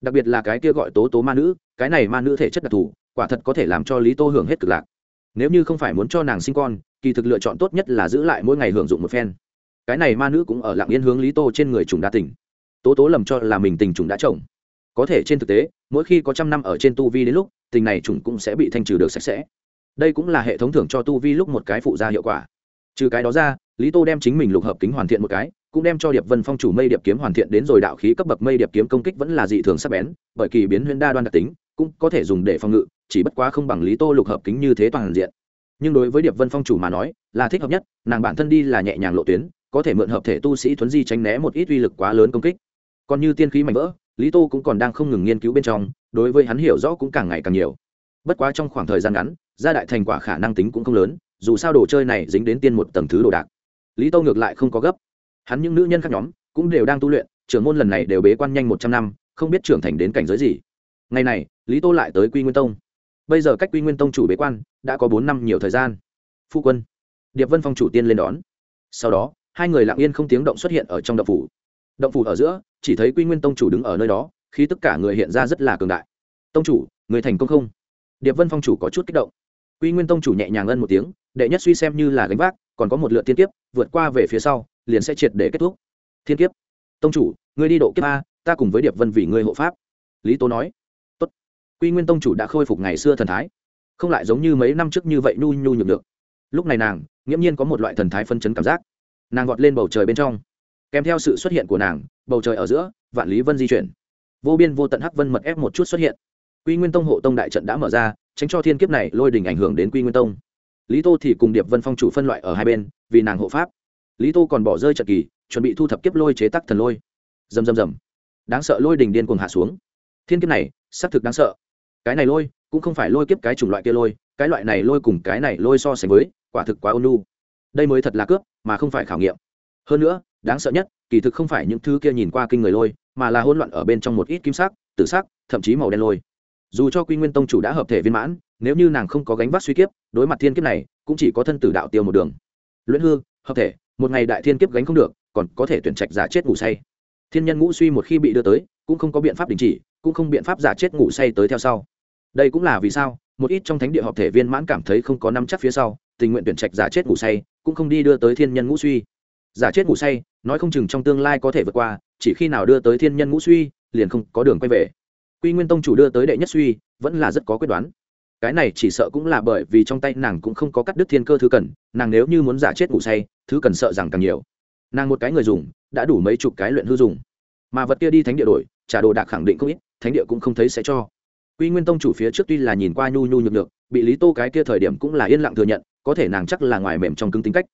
Đặc biệt là cái kia gọi tố tố ma nữ, cái này ma nữ thể chất đặc thù quả thật có thể làm cho lý tô hưởng hết cực lạc. Nếu như không phải muốn cho nàng sinh con kỳ thực lựa chọn tốt nhất là giữ lại mỗi ngày hưởng dụng một phen. Cái này ma nữ cũng ở lặng yên hướng lý tô trên người trùng đa tỉnh, tố tố lầm cho là mình tình trùng đã trồng có thể trên thực tế mỗi khi có trăm năm ở trên tu vi đến lúc tình này trùng cũng sẽ bị thanh trừ được sạch sẽ. Đây cũng là hệ thống thưởng cho tu vi lúc một cái phụ gia hiệu quả. Trừ cái đó ra lý tô đem chính mình lục hợp kính hoàn thiện một cái cũng đem cho điệp vân phong chủ mây điệp kiếm hoàn thiện đến rồi đạo khí cấp bậc mây điệp kiếm công kích vẫn là dị thường sắc bén bởi kỳ biến huyễn đa đoan đặc tính cũng có thể dùng để phòng ngự chỉ bất quá không bằng lý tô lục hợp kính như thế toàn diện. Nhưng đối với điệp vân phong chủ mà nói, là thích hợp nhất, nàng bản thân đi là nhẹ nhàng lộ tuyến, có thể mượn hợp thể tu sĩ thuấn di tránh né một ít uy lực quá lớn công kích. Còn như tiên khí mạnh vỡ, lý tô cũng còn đang không ngừng nghiên cứu bên trong, đối với hắn hiểu rõ cũng càng ngày càng nhiều. Bất quá trong khoảng thời gian ngắn, gia đại thành quả khả năng tính cũng không lớn, dù sao đồ chơi này dính đến tiên một tầng thứ đồ đạc. Lý tô ngược lại không có gấp. Hắn những nữ nhân khác nhóm cũng đều đang tu luyện, trưởng môn lần này đều bế quan nhanh một trăm năm, không biết trưởng thành đến cảnh giới gì. Ngày này, lý tô lại tới quy nguyên tông bây giờ cách quy nguyên tông chủ bế quan, đã có bốn năm nhiều thời gian. Phu quân, điệp vân phong chủ tiên lên đón. Sau đó, hai người lặng yên không tiếng động xuất hiện ở trong động phủ. Động phủ ở giữa, chỉ thấy quy nguyên tông chủ đứng ở nơi đó khi tất cả người hiện ra rất là cường đại. Tông chủ, người thành công không? Điệp vân phong chủ có chút kích động. Quy nguyên tông chủ nhẹ nhàng ân một tiếng, đệ nhất suy xem như là gánh vác, còn có một lượt thiên kiếp, vượt qua về phía sau, liền sẽ triệt để kết thúc. Thiên kiếp, tông chủ người đi độ kiếp a, ta cùng với điệp vân vì người hộ pháp. Lý tố nói quy nguyên tông chủ đã khôi phục ngày xưa thần thái, không lại giống như mấy năm trước như vậy nhu nhu nhược được lúc này nàng, nghiễm nhiên có một loại thần thái phân chấn cảm giác. Nàng vọt lên bầu trời bên trong. Kèm theo sự xuất hiện của nàng, bầu trời ở giữa, vạn lý vân di chuyển. Vô biên vô tận hắc vân mật ép một chút xuất hiện. Quy nguyên tông hộ tông đại trận đã mở ra, tránh cho thiên kiếp này lôi đình ảnh hưởng đến quy nguyên tông. Lý tô thì cùng điệp vân phong chủ phân loại ở hai bên, vì nàng hộ pháp. Lý tô còn bỏ rơi trận kỳ, chuẩn bị thu thập kiếp lôi chế tắc thần lôi. Dầm dầm dầm đáng sợ lôi đình điên cuồng hạ xuống. Thiên kiếp này, xác thực đáng sợ cái này lôi cũng không phải lôi kiếp cái chủng loại kia lôi, cái loại này lôi cùng cái này lôi so sánh với, quả thực quá ôn lu đây mới thật là cướp, mà không phải khảo nghiệm. Hơn nữa, đáng sợ nhất, kỳ thực không phải những thứ kia nhìn qua kinh người lôi, mà là hỗn loạn ở bên trong một ít kim sắc, tử sắc, thậm chí màu đen lôi. Dù cho quy nguyên tông chủ đã hợp thể viên mãn, nếu như nàng không có gánh vác suy kiếp, đối mặt thiên kiếp này, cũng chỉ có thân tử đạo tiêu một đường. Luyện hư, hợp thể, một ngày đại thiên kiếp gánh không được, còn có thể tuyển trạch giả chết ngủ say. Thiên nhân ngũ suy một khi bị đưa tới, cũng không có biện pháp đình chỉ, cũng không biện pháp giả chết ngủ say tới theo sau đây cũng là vì sao, một ít trong thánh địa họp thể viên mãn cảm thấy không có năm chắc phía sau, tình nguyện tuyển trạch giả chết ngủ say, cũng không đi đưa tới thiên nhân ngũ suy. Giả chết ngủ say, nói không chừng trong tương lai có thể vượt qua, chỉ khi nào đưa tới thiên nhân ngũ suy, liền không có đường quay về. Quy nguyên tông chủ đưa tới đệ nhất suy, vẫn là rất có quyết đoán. Cái này chỉ sợ cũng là bởi vì trong tay nàng cũng không có cắt đứt thiên cơ thứ cần, nàng nếu như muốn giả chết ngủ say, thứ cần sợ rằng càng nhiều. Nàng một cái người dùng, đã đủ mấy chục cái luyện hư dùng. Mà vật kia đi thánh địa đổi, trả đồ đạc khẳng định không ít, thánh địa cũng không thấy sẽ cho quy nguyên tông chủ phía trước tuy là nhìn qua nhu nhu nhược nhược, bị lý tô cái kia thời điểm cũng là yên lặng thừa nhận, có thể nàng chắc là ngoài mềm trong cứng tính cách.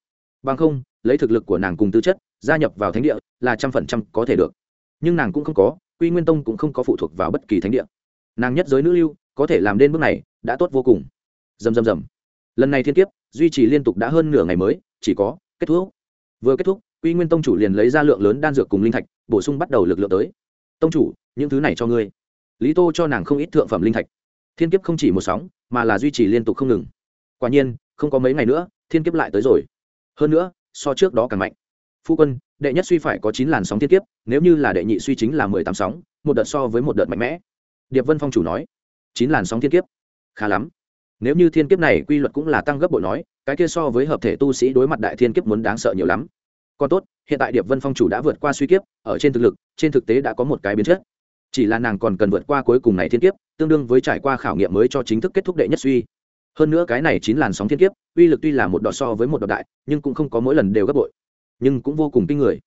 Bằng không, lấy thực lực của nàng cùng tư chất, gia nhập vào thánh địa là trăm phần trăm có thể được. Nhưng nàng cũng không có, quy nguyên tông cũng không có phụ thuộc vào bất kỳ thánh địa. Nàng nhất giới nữ lưu, có thể làm đến bước này, đã tốt vô cùng. Dầm dầm dầm lần này thiên kiếp, duy trì liên tục đã hơn nửa ngày mới, chỉ có kết thúc. Vừa kết thúc, quy nguyên tông chủ liền lấy ra lượng lớn đan dược cùng linh thạch, bổ sung bắt đầu lực lượng tới. Tông chủ, những thứ này cho ngươi lý tô cho nàng không ít thượng phẩm linh thạch. Thiên kiếp không chỉ một sóng, mà là duy trì liên tục không ngừng. Quả nhiên, không có mấy ngày nữa, thiên kiếp lại tới rồi. Hơn nữa, so trước đó càng mạnh. Phu quân, đệ nhất suy phải có chín làn sóng thiên kiếp, nếu như là đệ nhị suy chính là mười tám sóng, một đợt so với một đợt mạnh mẽ. Điệp vân phong chủ nói, chín làn sóng thiên kiếp. Khá lắm. Nếu như thiên kiếp này quy luật cũng là tăng gấp bội nói, cái kia so với hợp thể tu sĩ đối mặt đại thiên kiếp muốn đáng sợ nhiều lắm. Còn tốt, hiện tại điệp vân phong chủ đã vượt qua suy kiếp, ở trên thực lực, trên thực tế đã có một cái biến chất chỉ là nàng còn cần vượt qua cuối cùng này thiên kiếp, tương đương với trải qua khảo nghiệm mới cho chính thức kết thúc đệ nhất suy. Hơn nữa cái này chín làn sóng thiên kiếp, uy lực tuy là một đọt so với một đọt đại, nhưng cũng không có mỗi lần đều gấp bội. Nhưng cũng vô cùng kinh người.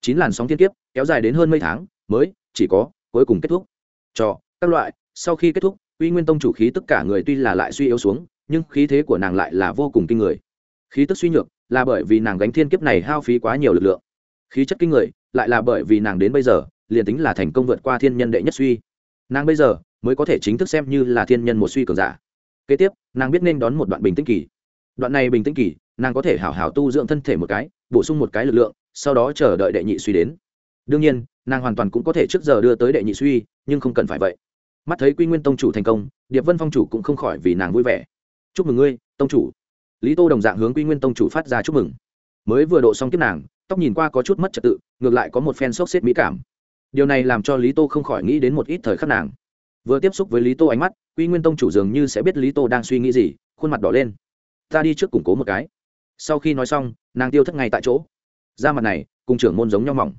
Chín làn sóng thiên kiếp, kéo dài đến hơn mấy tháng, mới, chỉ có, cuối cùng kết thúc. Cho, các loại, sau khi kết thúc, uy nguyên tông chủ khí tất cả người tuy là lại suy yếu xuống, nhưng khí thế của nàng lại là vô cùng kinh người. Khí tức suy nhược, là bởi vì nàng gánh thiên kiếp này hao phí quá nhiều lực lượng. Khí chất kinh người, lại là bởi vì nàng đến bây giờ liền tính là thành công vượt qua thiên nhân đệ nhất suy. Nàng bây giờ mới có thể chính thức xem như là thiên nhân một suy cường giả. Kế tiếp, nàng biết nên đón một đoạn bình tĩnh kỳ. Đoạn này bình tĩnh kỳ, nàng có thể hảo hảo tu dưỡng thân thể một cái, bổ sung một cái lực lượng, sau đó chờ đợi đệ nhị suy đến. Đương nhiên, nàng hoàn toàn cũng có thể trước giờ đưa tới đệ nhị suy, nhưng không cần phải vậy. Mắt thấy quy nguyên tông chủ thành công, điệp vân phong chủ cũng không khỏi vì nàng vui vẻ. Chúc mừng ngươi, tông chủ. Lý tô đồng dạng hướng quy nguyên tông chủ phát ra chúc mừng. Mới vừa độ xong kiếp nàng, tóc nhìn qua có chút mất trật tự, ngược lại có một phen sốc xếp mỹ cảm điều này làm cho lý tô không khỏi nghĩ đến một ít thời khắc nàng. Vừa tiếp xúc với lý tô ánh mắt, quy nguyên tông chủ dường như sẽ biết lý tô đang suy nghĩ gì, khuôn mặt đỏ lên. Ta đi trước củng cố một cái. Sau khi nói xong, nàng tiêu thất ngay tại chỗ. Da mặt này, cùng trưởng môn giống nhau mỏng.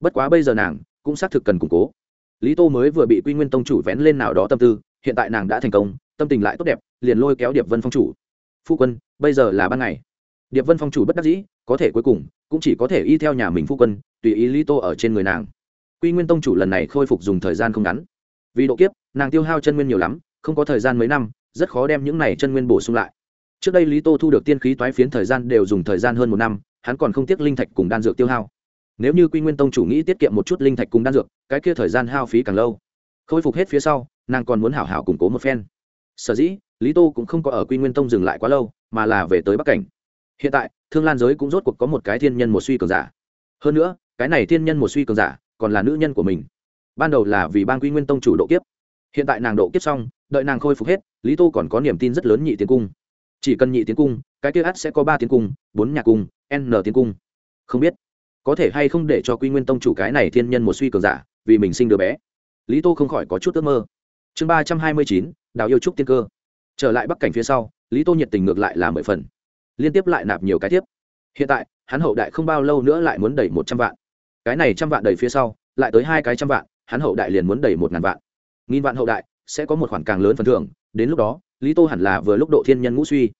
Bất quá bây giờ nàng cũng xác thực cần củng cố. Lý tô mới vừa bị quy nguyên tông chủ vén lên nào đó tâm tư, hiện tại nàng đã thành công, tâm tình lại tốt đẹp, liền lôi kéo điệp vân phong chủ. Phu quân, bây giờ là ban ngày. Điệp vân phong chủ bất đắc dĩ, có thể cuối cùng, cũng chỉ có thể y theo nhà mình phu quân, tùy ý lý tô ở trên người nàng quy nguyên tông chủ lần này khôi phục dùng thời gian không ngắn. Vì độ kiếp, nàng tiêu hao chân nguyên nhiều lắm, không có thời gian mấy năm, rất khó đem những này chân nguyên bổ sung lại. Trước đây lý tô thu được tiên khí toái phiến thời gian đều dùng thời gian hơn một năm, hắn còn không tiếc linh thạch cùng đan dược tiêu hao. Nếu như quy nguyên tông chủ nghĩ tiết kiệm một chút linh thạch cùng đan dược, cái kia thời gian hao phí càng lâu. Khôi phục hết phía sau, nàng còn muốn hảo hảo củng cố một phen. Sở dĩ, lý tô cũng không có ở quy nguyên tông dừng lại quá lâu, mà là về tới bắc cảnh. Hiện tại, thương lan giới cũng rốt cuộc có một cái thiên nhân một suy cường giả. Hơn nữa, cái này thiên nhân một suy cường giả còn là nữ nhân của mình. Ban đầu là vì ban quy nguyên tông chủ độ kiếp. Hiện tại nàng độ kiếp xong, đợi nàng khôi phục hết, lý tô còn có niềm tin rất lớn nhị tiến cung. Chỉ cần nhị tiến cung, cái kia ắt sẽ có ba tiến cung, bốn nhà cung, n tiến cung. Không biết, có thể hay không để cho quy nguyên tông chủ cái này thiên nhân một suy cường giả, vì mình sinh đứa bé. Lý tô không khỏi có chút ước mơ. Chương ba trăm hai mươi chín, đào yêu trúc tiên cơ. Trở lại bắc cảnh phía sau, lý tô nhiệt tình ngược lại là mười phần. Liên tiếp lại nạp nhiều cái tiếp. Hiện tại, hắn hậu đại không bao lâu nữa lại muốn đẩy một trăm vạn cái này trăm vạn đầy phía sau, lại tới hai cái trăm vạn, hắn hậu đại liền muốn đầy một ngàn vạn. Nghìn vạn hậu đại, sẽ có một khoản càng lớn phần thưởng, đến lúc đó, lý tô hẳn là vừa lúc độ thiên nhân ngũ suy.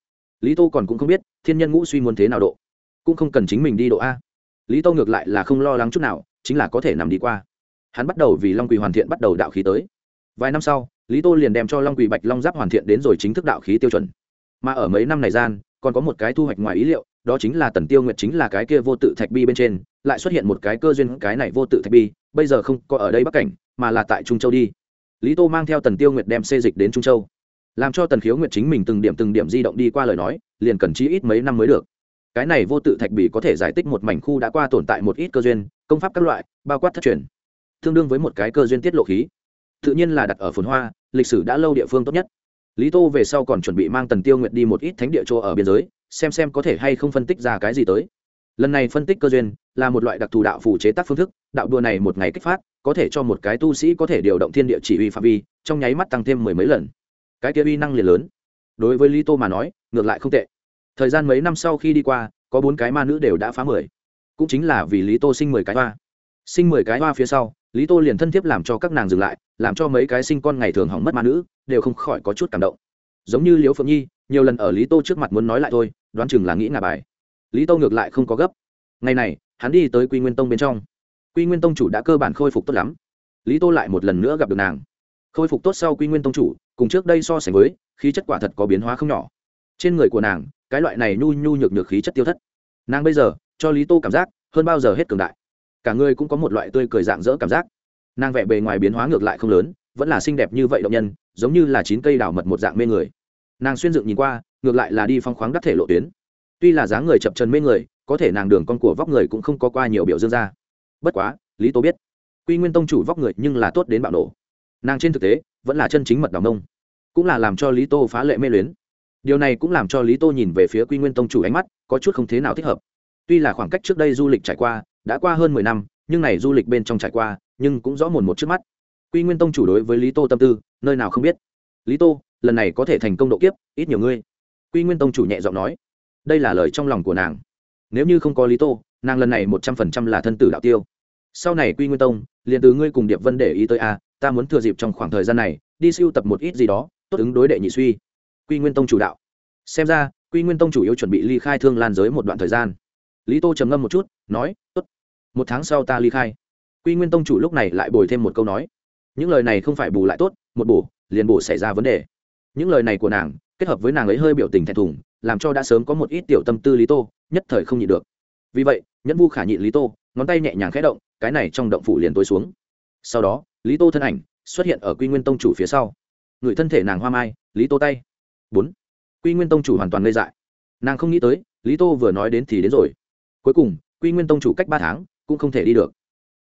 Lý tô còn cũng không biết, thiên nhân ngũ suy muốn thế nào độ. Cũng không cần chính mình đi độ a. Lý tô ngược lại là không lo lắng chút nào, chính là có thể nằm đi qua. Hắn bắt đầu vì long quỳ hoàn thiện bắt đầu đạo khí tới. Vài năm sau, lý tô liền đem cho long quỳ bạch long giáp hoàn thiện đến rồi chính thức đạo khí tiêu chuẩn. Mà ở mấy năm này gian, còn có một cái thu hoạch ngoài ý liệu, đó chính là tần tiêu nguyệt chính là cái kia vô tự thạch bi bên trên lại xuất hiện một cái cơ duyên cái này vô tự thạch bi, bây giờ không có ở đây bắc cảnh, mà là tại trung châu đi. Lý tô mang theo tần tiêu nguyệt đem xê dịch đến trung châu. Làm cho tần khiếu nguyệt chính mình từng điểm từng điểm di động đi qua lời nói, liền cần chí ít mấy năm mới được. Cái này vô tự thạch bỉ có thể giải tích một mảnh khu đã qua tồn tại một ít cơ duyên, công pháp các loại, bao quát thất truyền. Tương đương với một cái cơ duyên tiết lộ khí. Tự nhiên là đặt ở phồn hoa, lịch sử đã lâu địa phương tốt nhất. Lý tô về sau còn chuẩn bị mang tần tiêu nguyệt đi một ít thánh địa chỗ ở biên giới, xem xem có thể hay không phân tích ra cái gì tới lần này phân tích cơ duyên là một loại đặc thù đạo phủ chế tác phương thức, đạo đua này một ngày kích phát, có thể cho một cái tu sĩ có thể điều động thiên địa chỉ huy phạm vi, trong nháy mắt tăng thêm mười mấy lần. Cái kia uy năng liền lớn. Đối với lý tô mà nói, ngược lại không tệ. Thời gian mấy năm sau khi đi qua, có bốn cái ma nữ đều đã phá mười. Cũng chính là vì lý tô sinh mười cái hoa. Sinh mười cái hoa phía sau, lý tô liền thân thiếp làm cho các nàng dừng lại, làm cho mấy cái sinh con ngày thường hỏng mất ma nữ, đều không khỏi có chút cảm động. Giống như liễu phượng nhi, nhiều lần ở lý tô trước mặt muốn nói lại thôi, đoán chừng là nghĩ ngà bài lý tô ngược lại không có gấp. Ngày này, hắn đi tới quy nguyên tông bên trong. Quy nguyên tông chủ đã cơ bản khôi phục tốt lắm. Lý tô lại một lần nữa gặp được nàng. Khôi phục tốt sau quy nguyên tông chủ, cùng trước đây so sánh với, khí chất quả thật có biến hóa không nhỏ. Trên người của nàng, cái loại này nhu nhu nhược nhược khí chất tiêu thất. Nàng bây giờ, cho lý tô cảm giác, hơn bao giờ hết cường đại. Cả người cũng có một loại tươi cười dạng dỡ cảm giác. Nàng vẽ bề ngoài biến hóa ngược lại không lớn, vẫn là xinh đẹp như vậy động nhân, giống như là chín cây đào mật một dạng mê người. Nàng xuyên dựng nhìn qua, ngược lại là đi phong khoáng đắc thể lộ tuyến tuy là dáng người chập trần mê người, có thể nàng đường con của vóc người cũng không có qua nhiều biểu dương ra. Bất quá, lý tố biết, quy nguyên tông chủ vóc người nhưng là tốt đến bạo nổ. Nàng trên thực tế, vẫn là chân chính mật đào nông cũng là làm cho lý tô phá lệ mê luyến. Điều này cũng làm cho lý tô nhìn về phía quy nguyên tông chủ ánh mắt có chút không thế nào thích hợp. Tuy là khoảng cách trước đây du lịch trải qua, đã qua hơn mười năm, nhưng này du lịch bên trong trải qua, nhưng cũng rõ mồn một trước mắt. Quy nguyên tông chủ đối với lý tô tâm tư, nơi nào không biết. Lý tô, lần này có thể thành công độ kiếp, ít nhiều ngươi. Quy nguyên tông chủ nhẹ giọng nói đây là lời trong lòng của nàng. Nếu như không có lý tô, nàng lần này một trăm phần trăm là thân tử đạo tiêu. Sau này quy nguyên tông, liền từ ngươi cùng điệp vân để ý tới a, ta muốn thừa dịp trong khoảng thời gian này, đi siêu tập một ít gì đó, tốt ứng đối đệ nhị suy. Quy nguyên tông chủ đạo. Xem ra, quy nguyên tông chủ yếu chuẩn bị ly khai thương lan giới một đoạn thời gian. Lý tô trầm ngâm một chút, nói, tốt. Một tháng sau ta ly khai. Quy nguyên tông chủ lúc này lại bồi thêm một câu nói, những lời này không phải bù lại tốt, một bổ, liền bổ xảy ra vấn đề. Những lời này của nàng, kết hợp với nàng ấy hơi biểu tình thẹn thùng làm cho đã sớm có một ít tiểu tâm tư lý tô, nhất thời không nhịn được. Vì vậy, nhẫn vu khả nhịn lý tô, ngón tay nhẹ nhàng khẽ động, cái này trong động phủ liền tối xuống. Sau đó, lý tô thân ảnh xuất hiện ở quy nguyên tông chủ phía sau. Người thân thể nàng hoa mai, lý tô tay. Bốn. Quy nguyên tông chủ hoàn toàn ngây dại. Nàng không nghĩ tới, lý tô vừa nói đến thì đến rồi. Cuối cùng, quy nguyên tông chủ cách ba tháng cũng không thể đi được.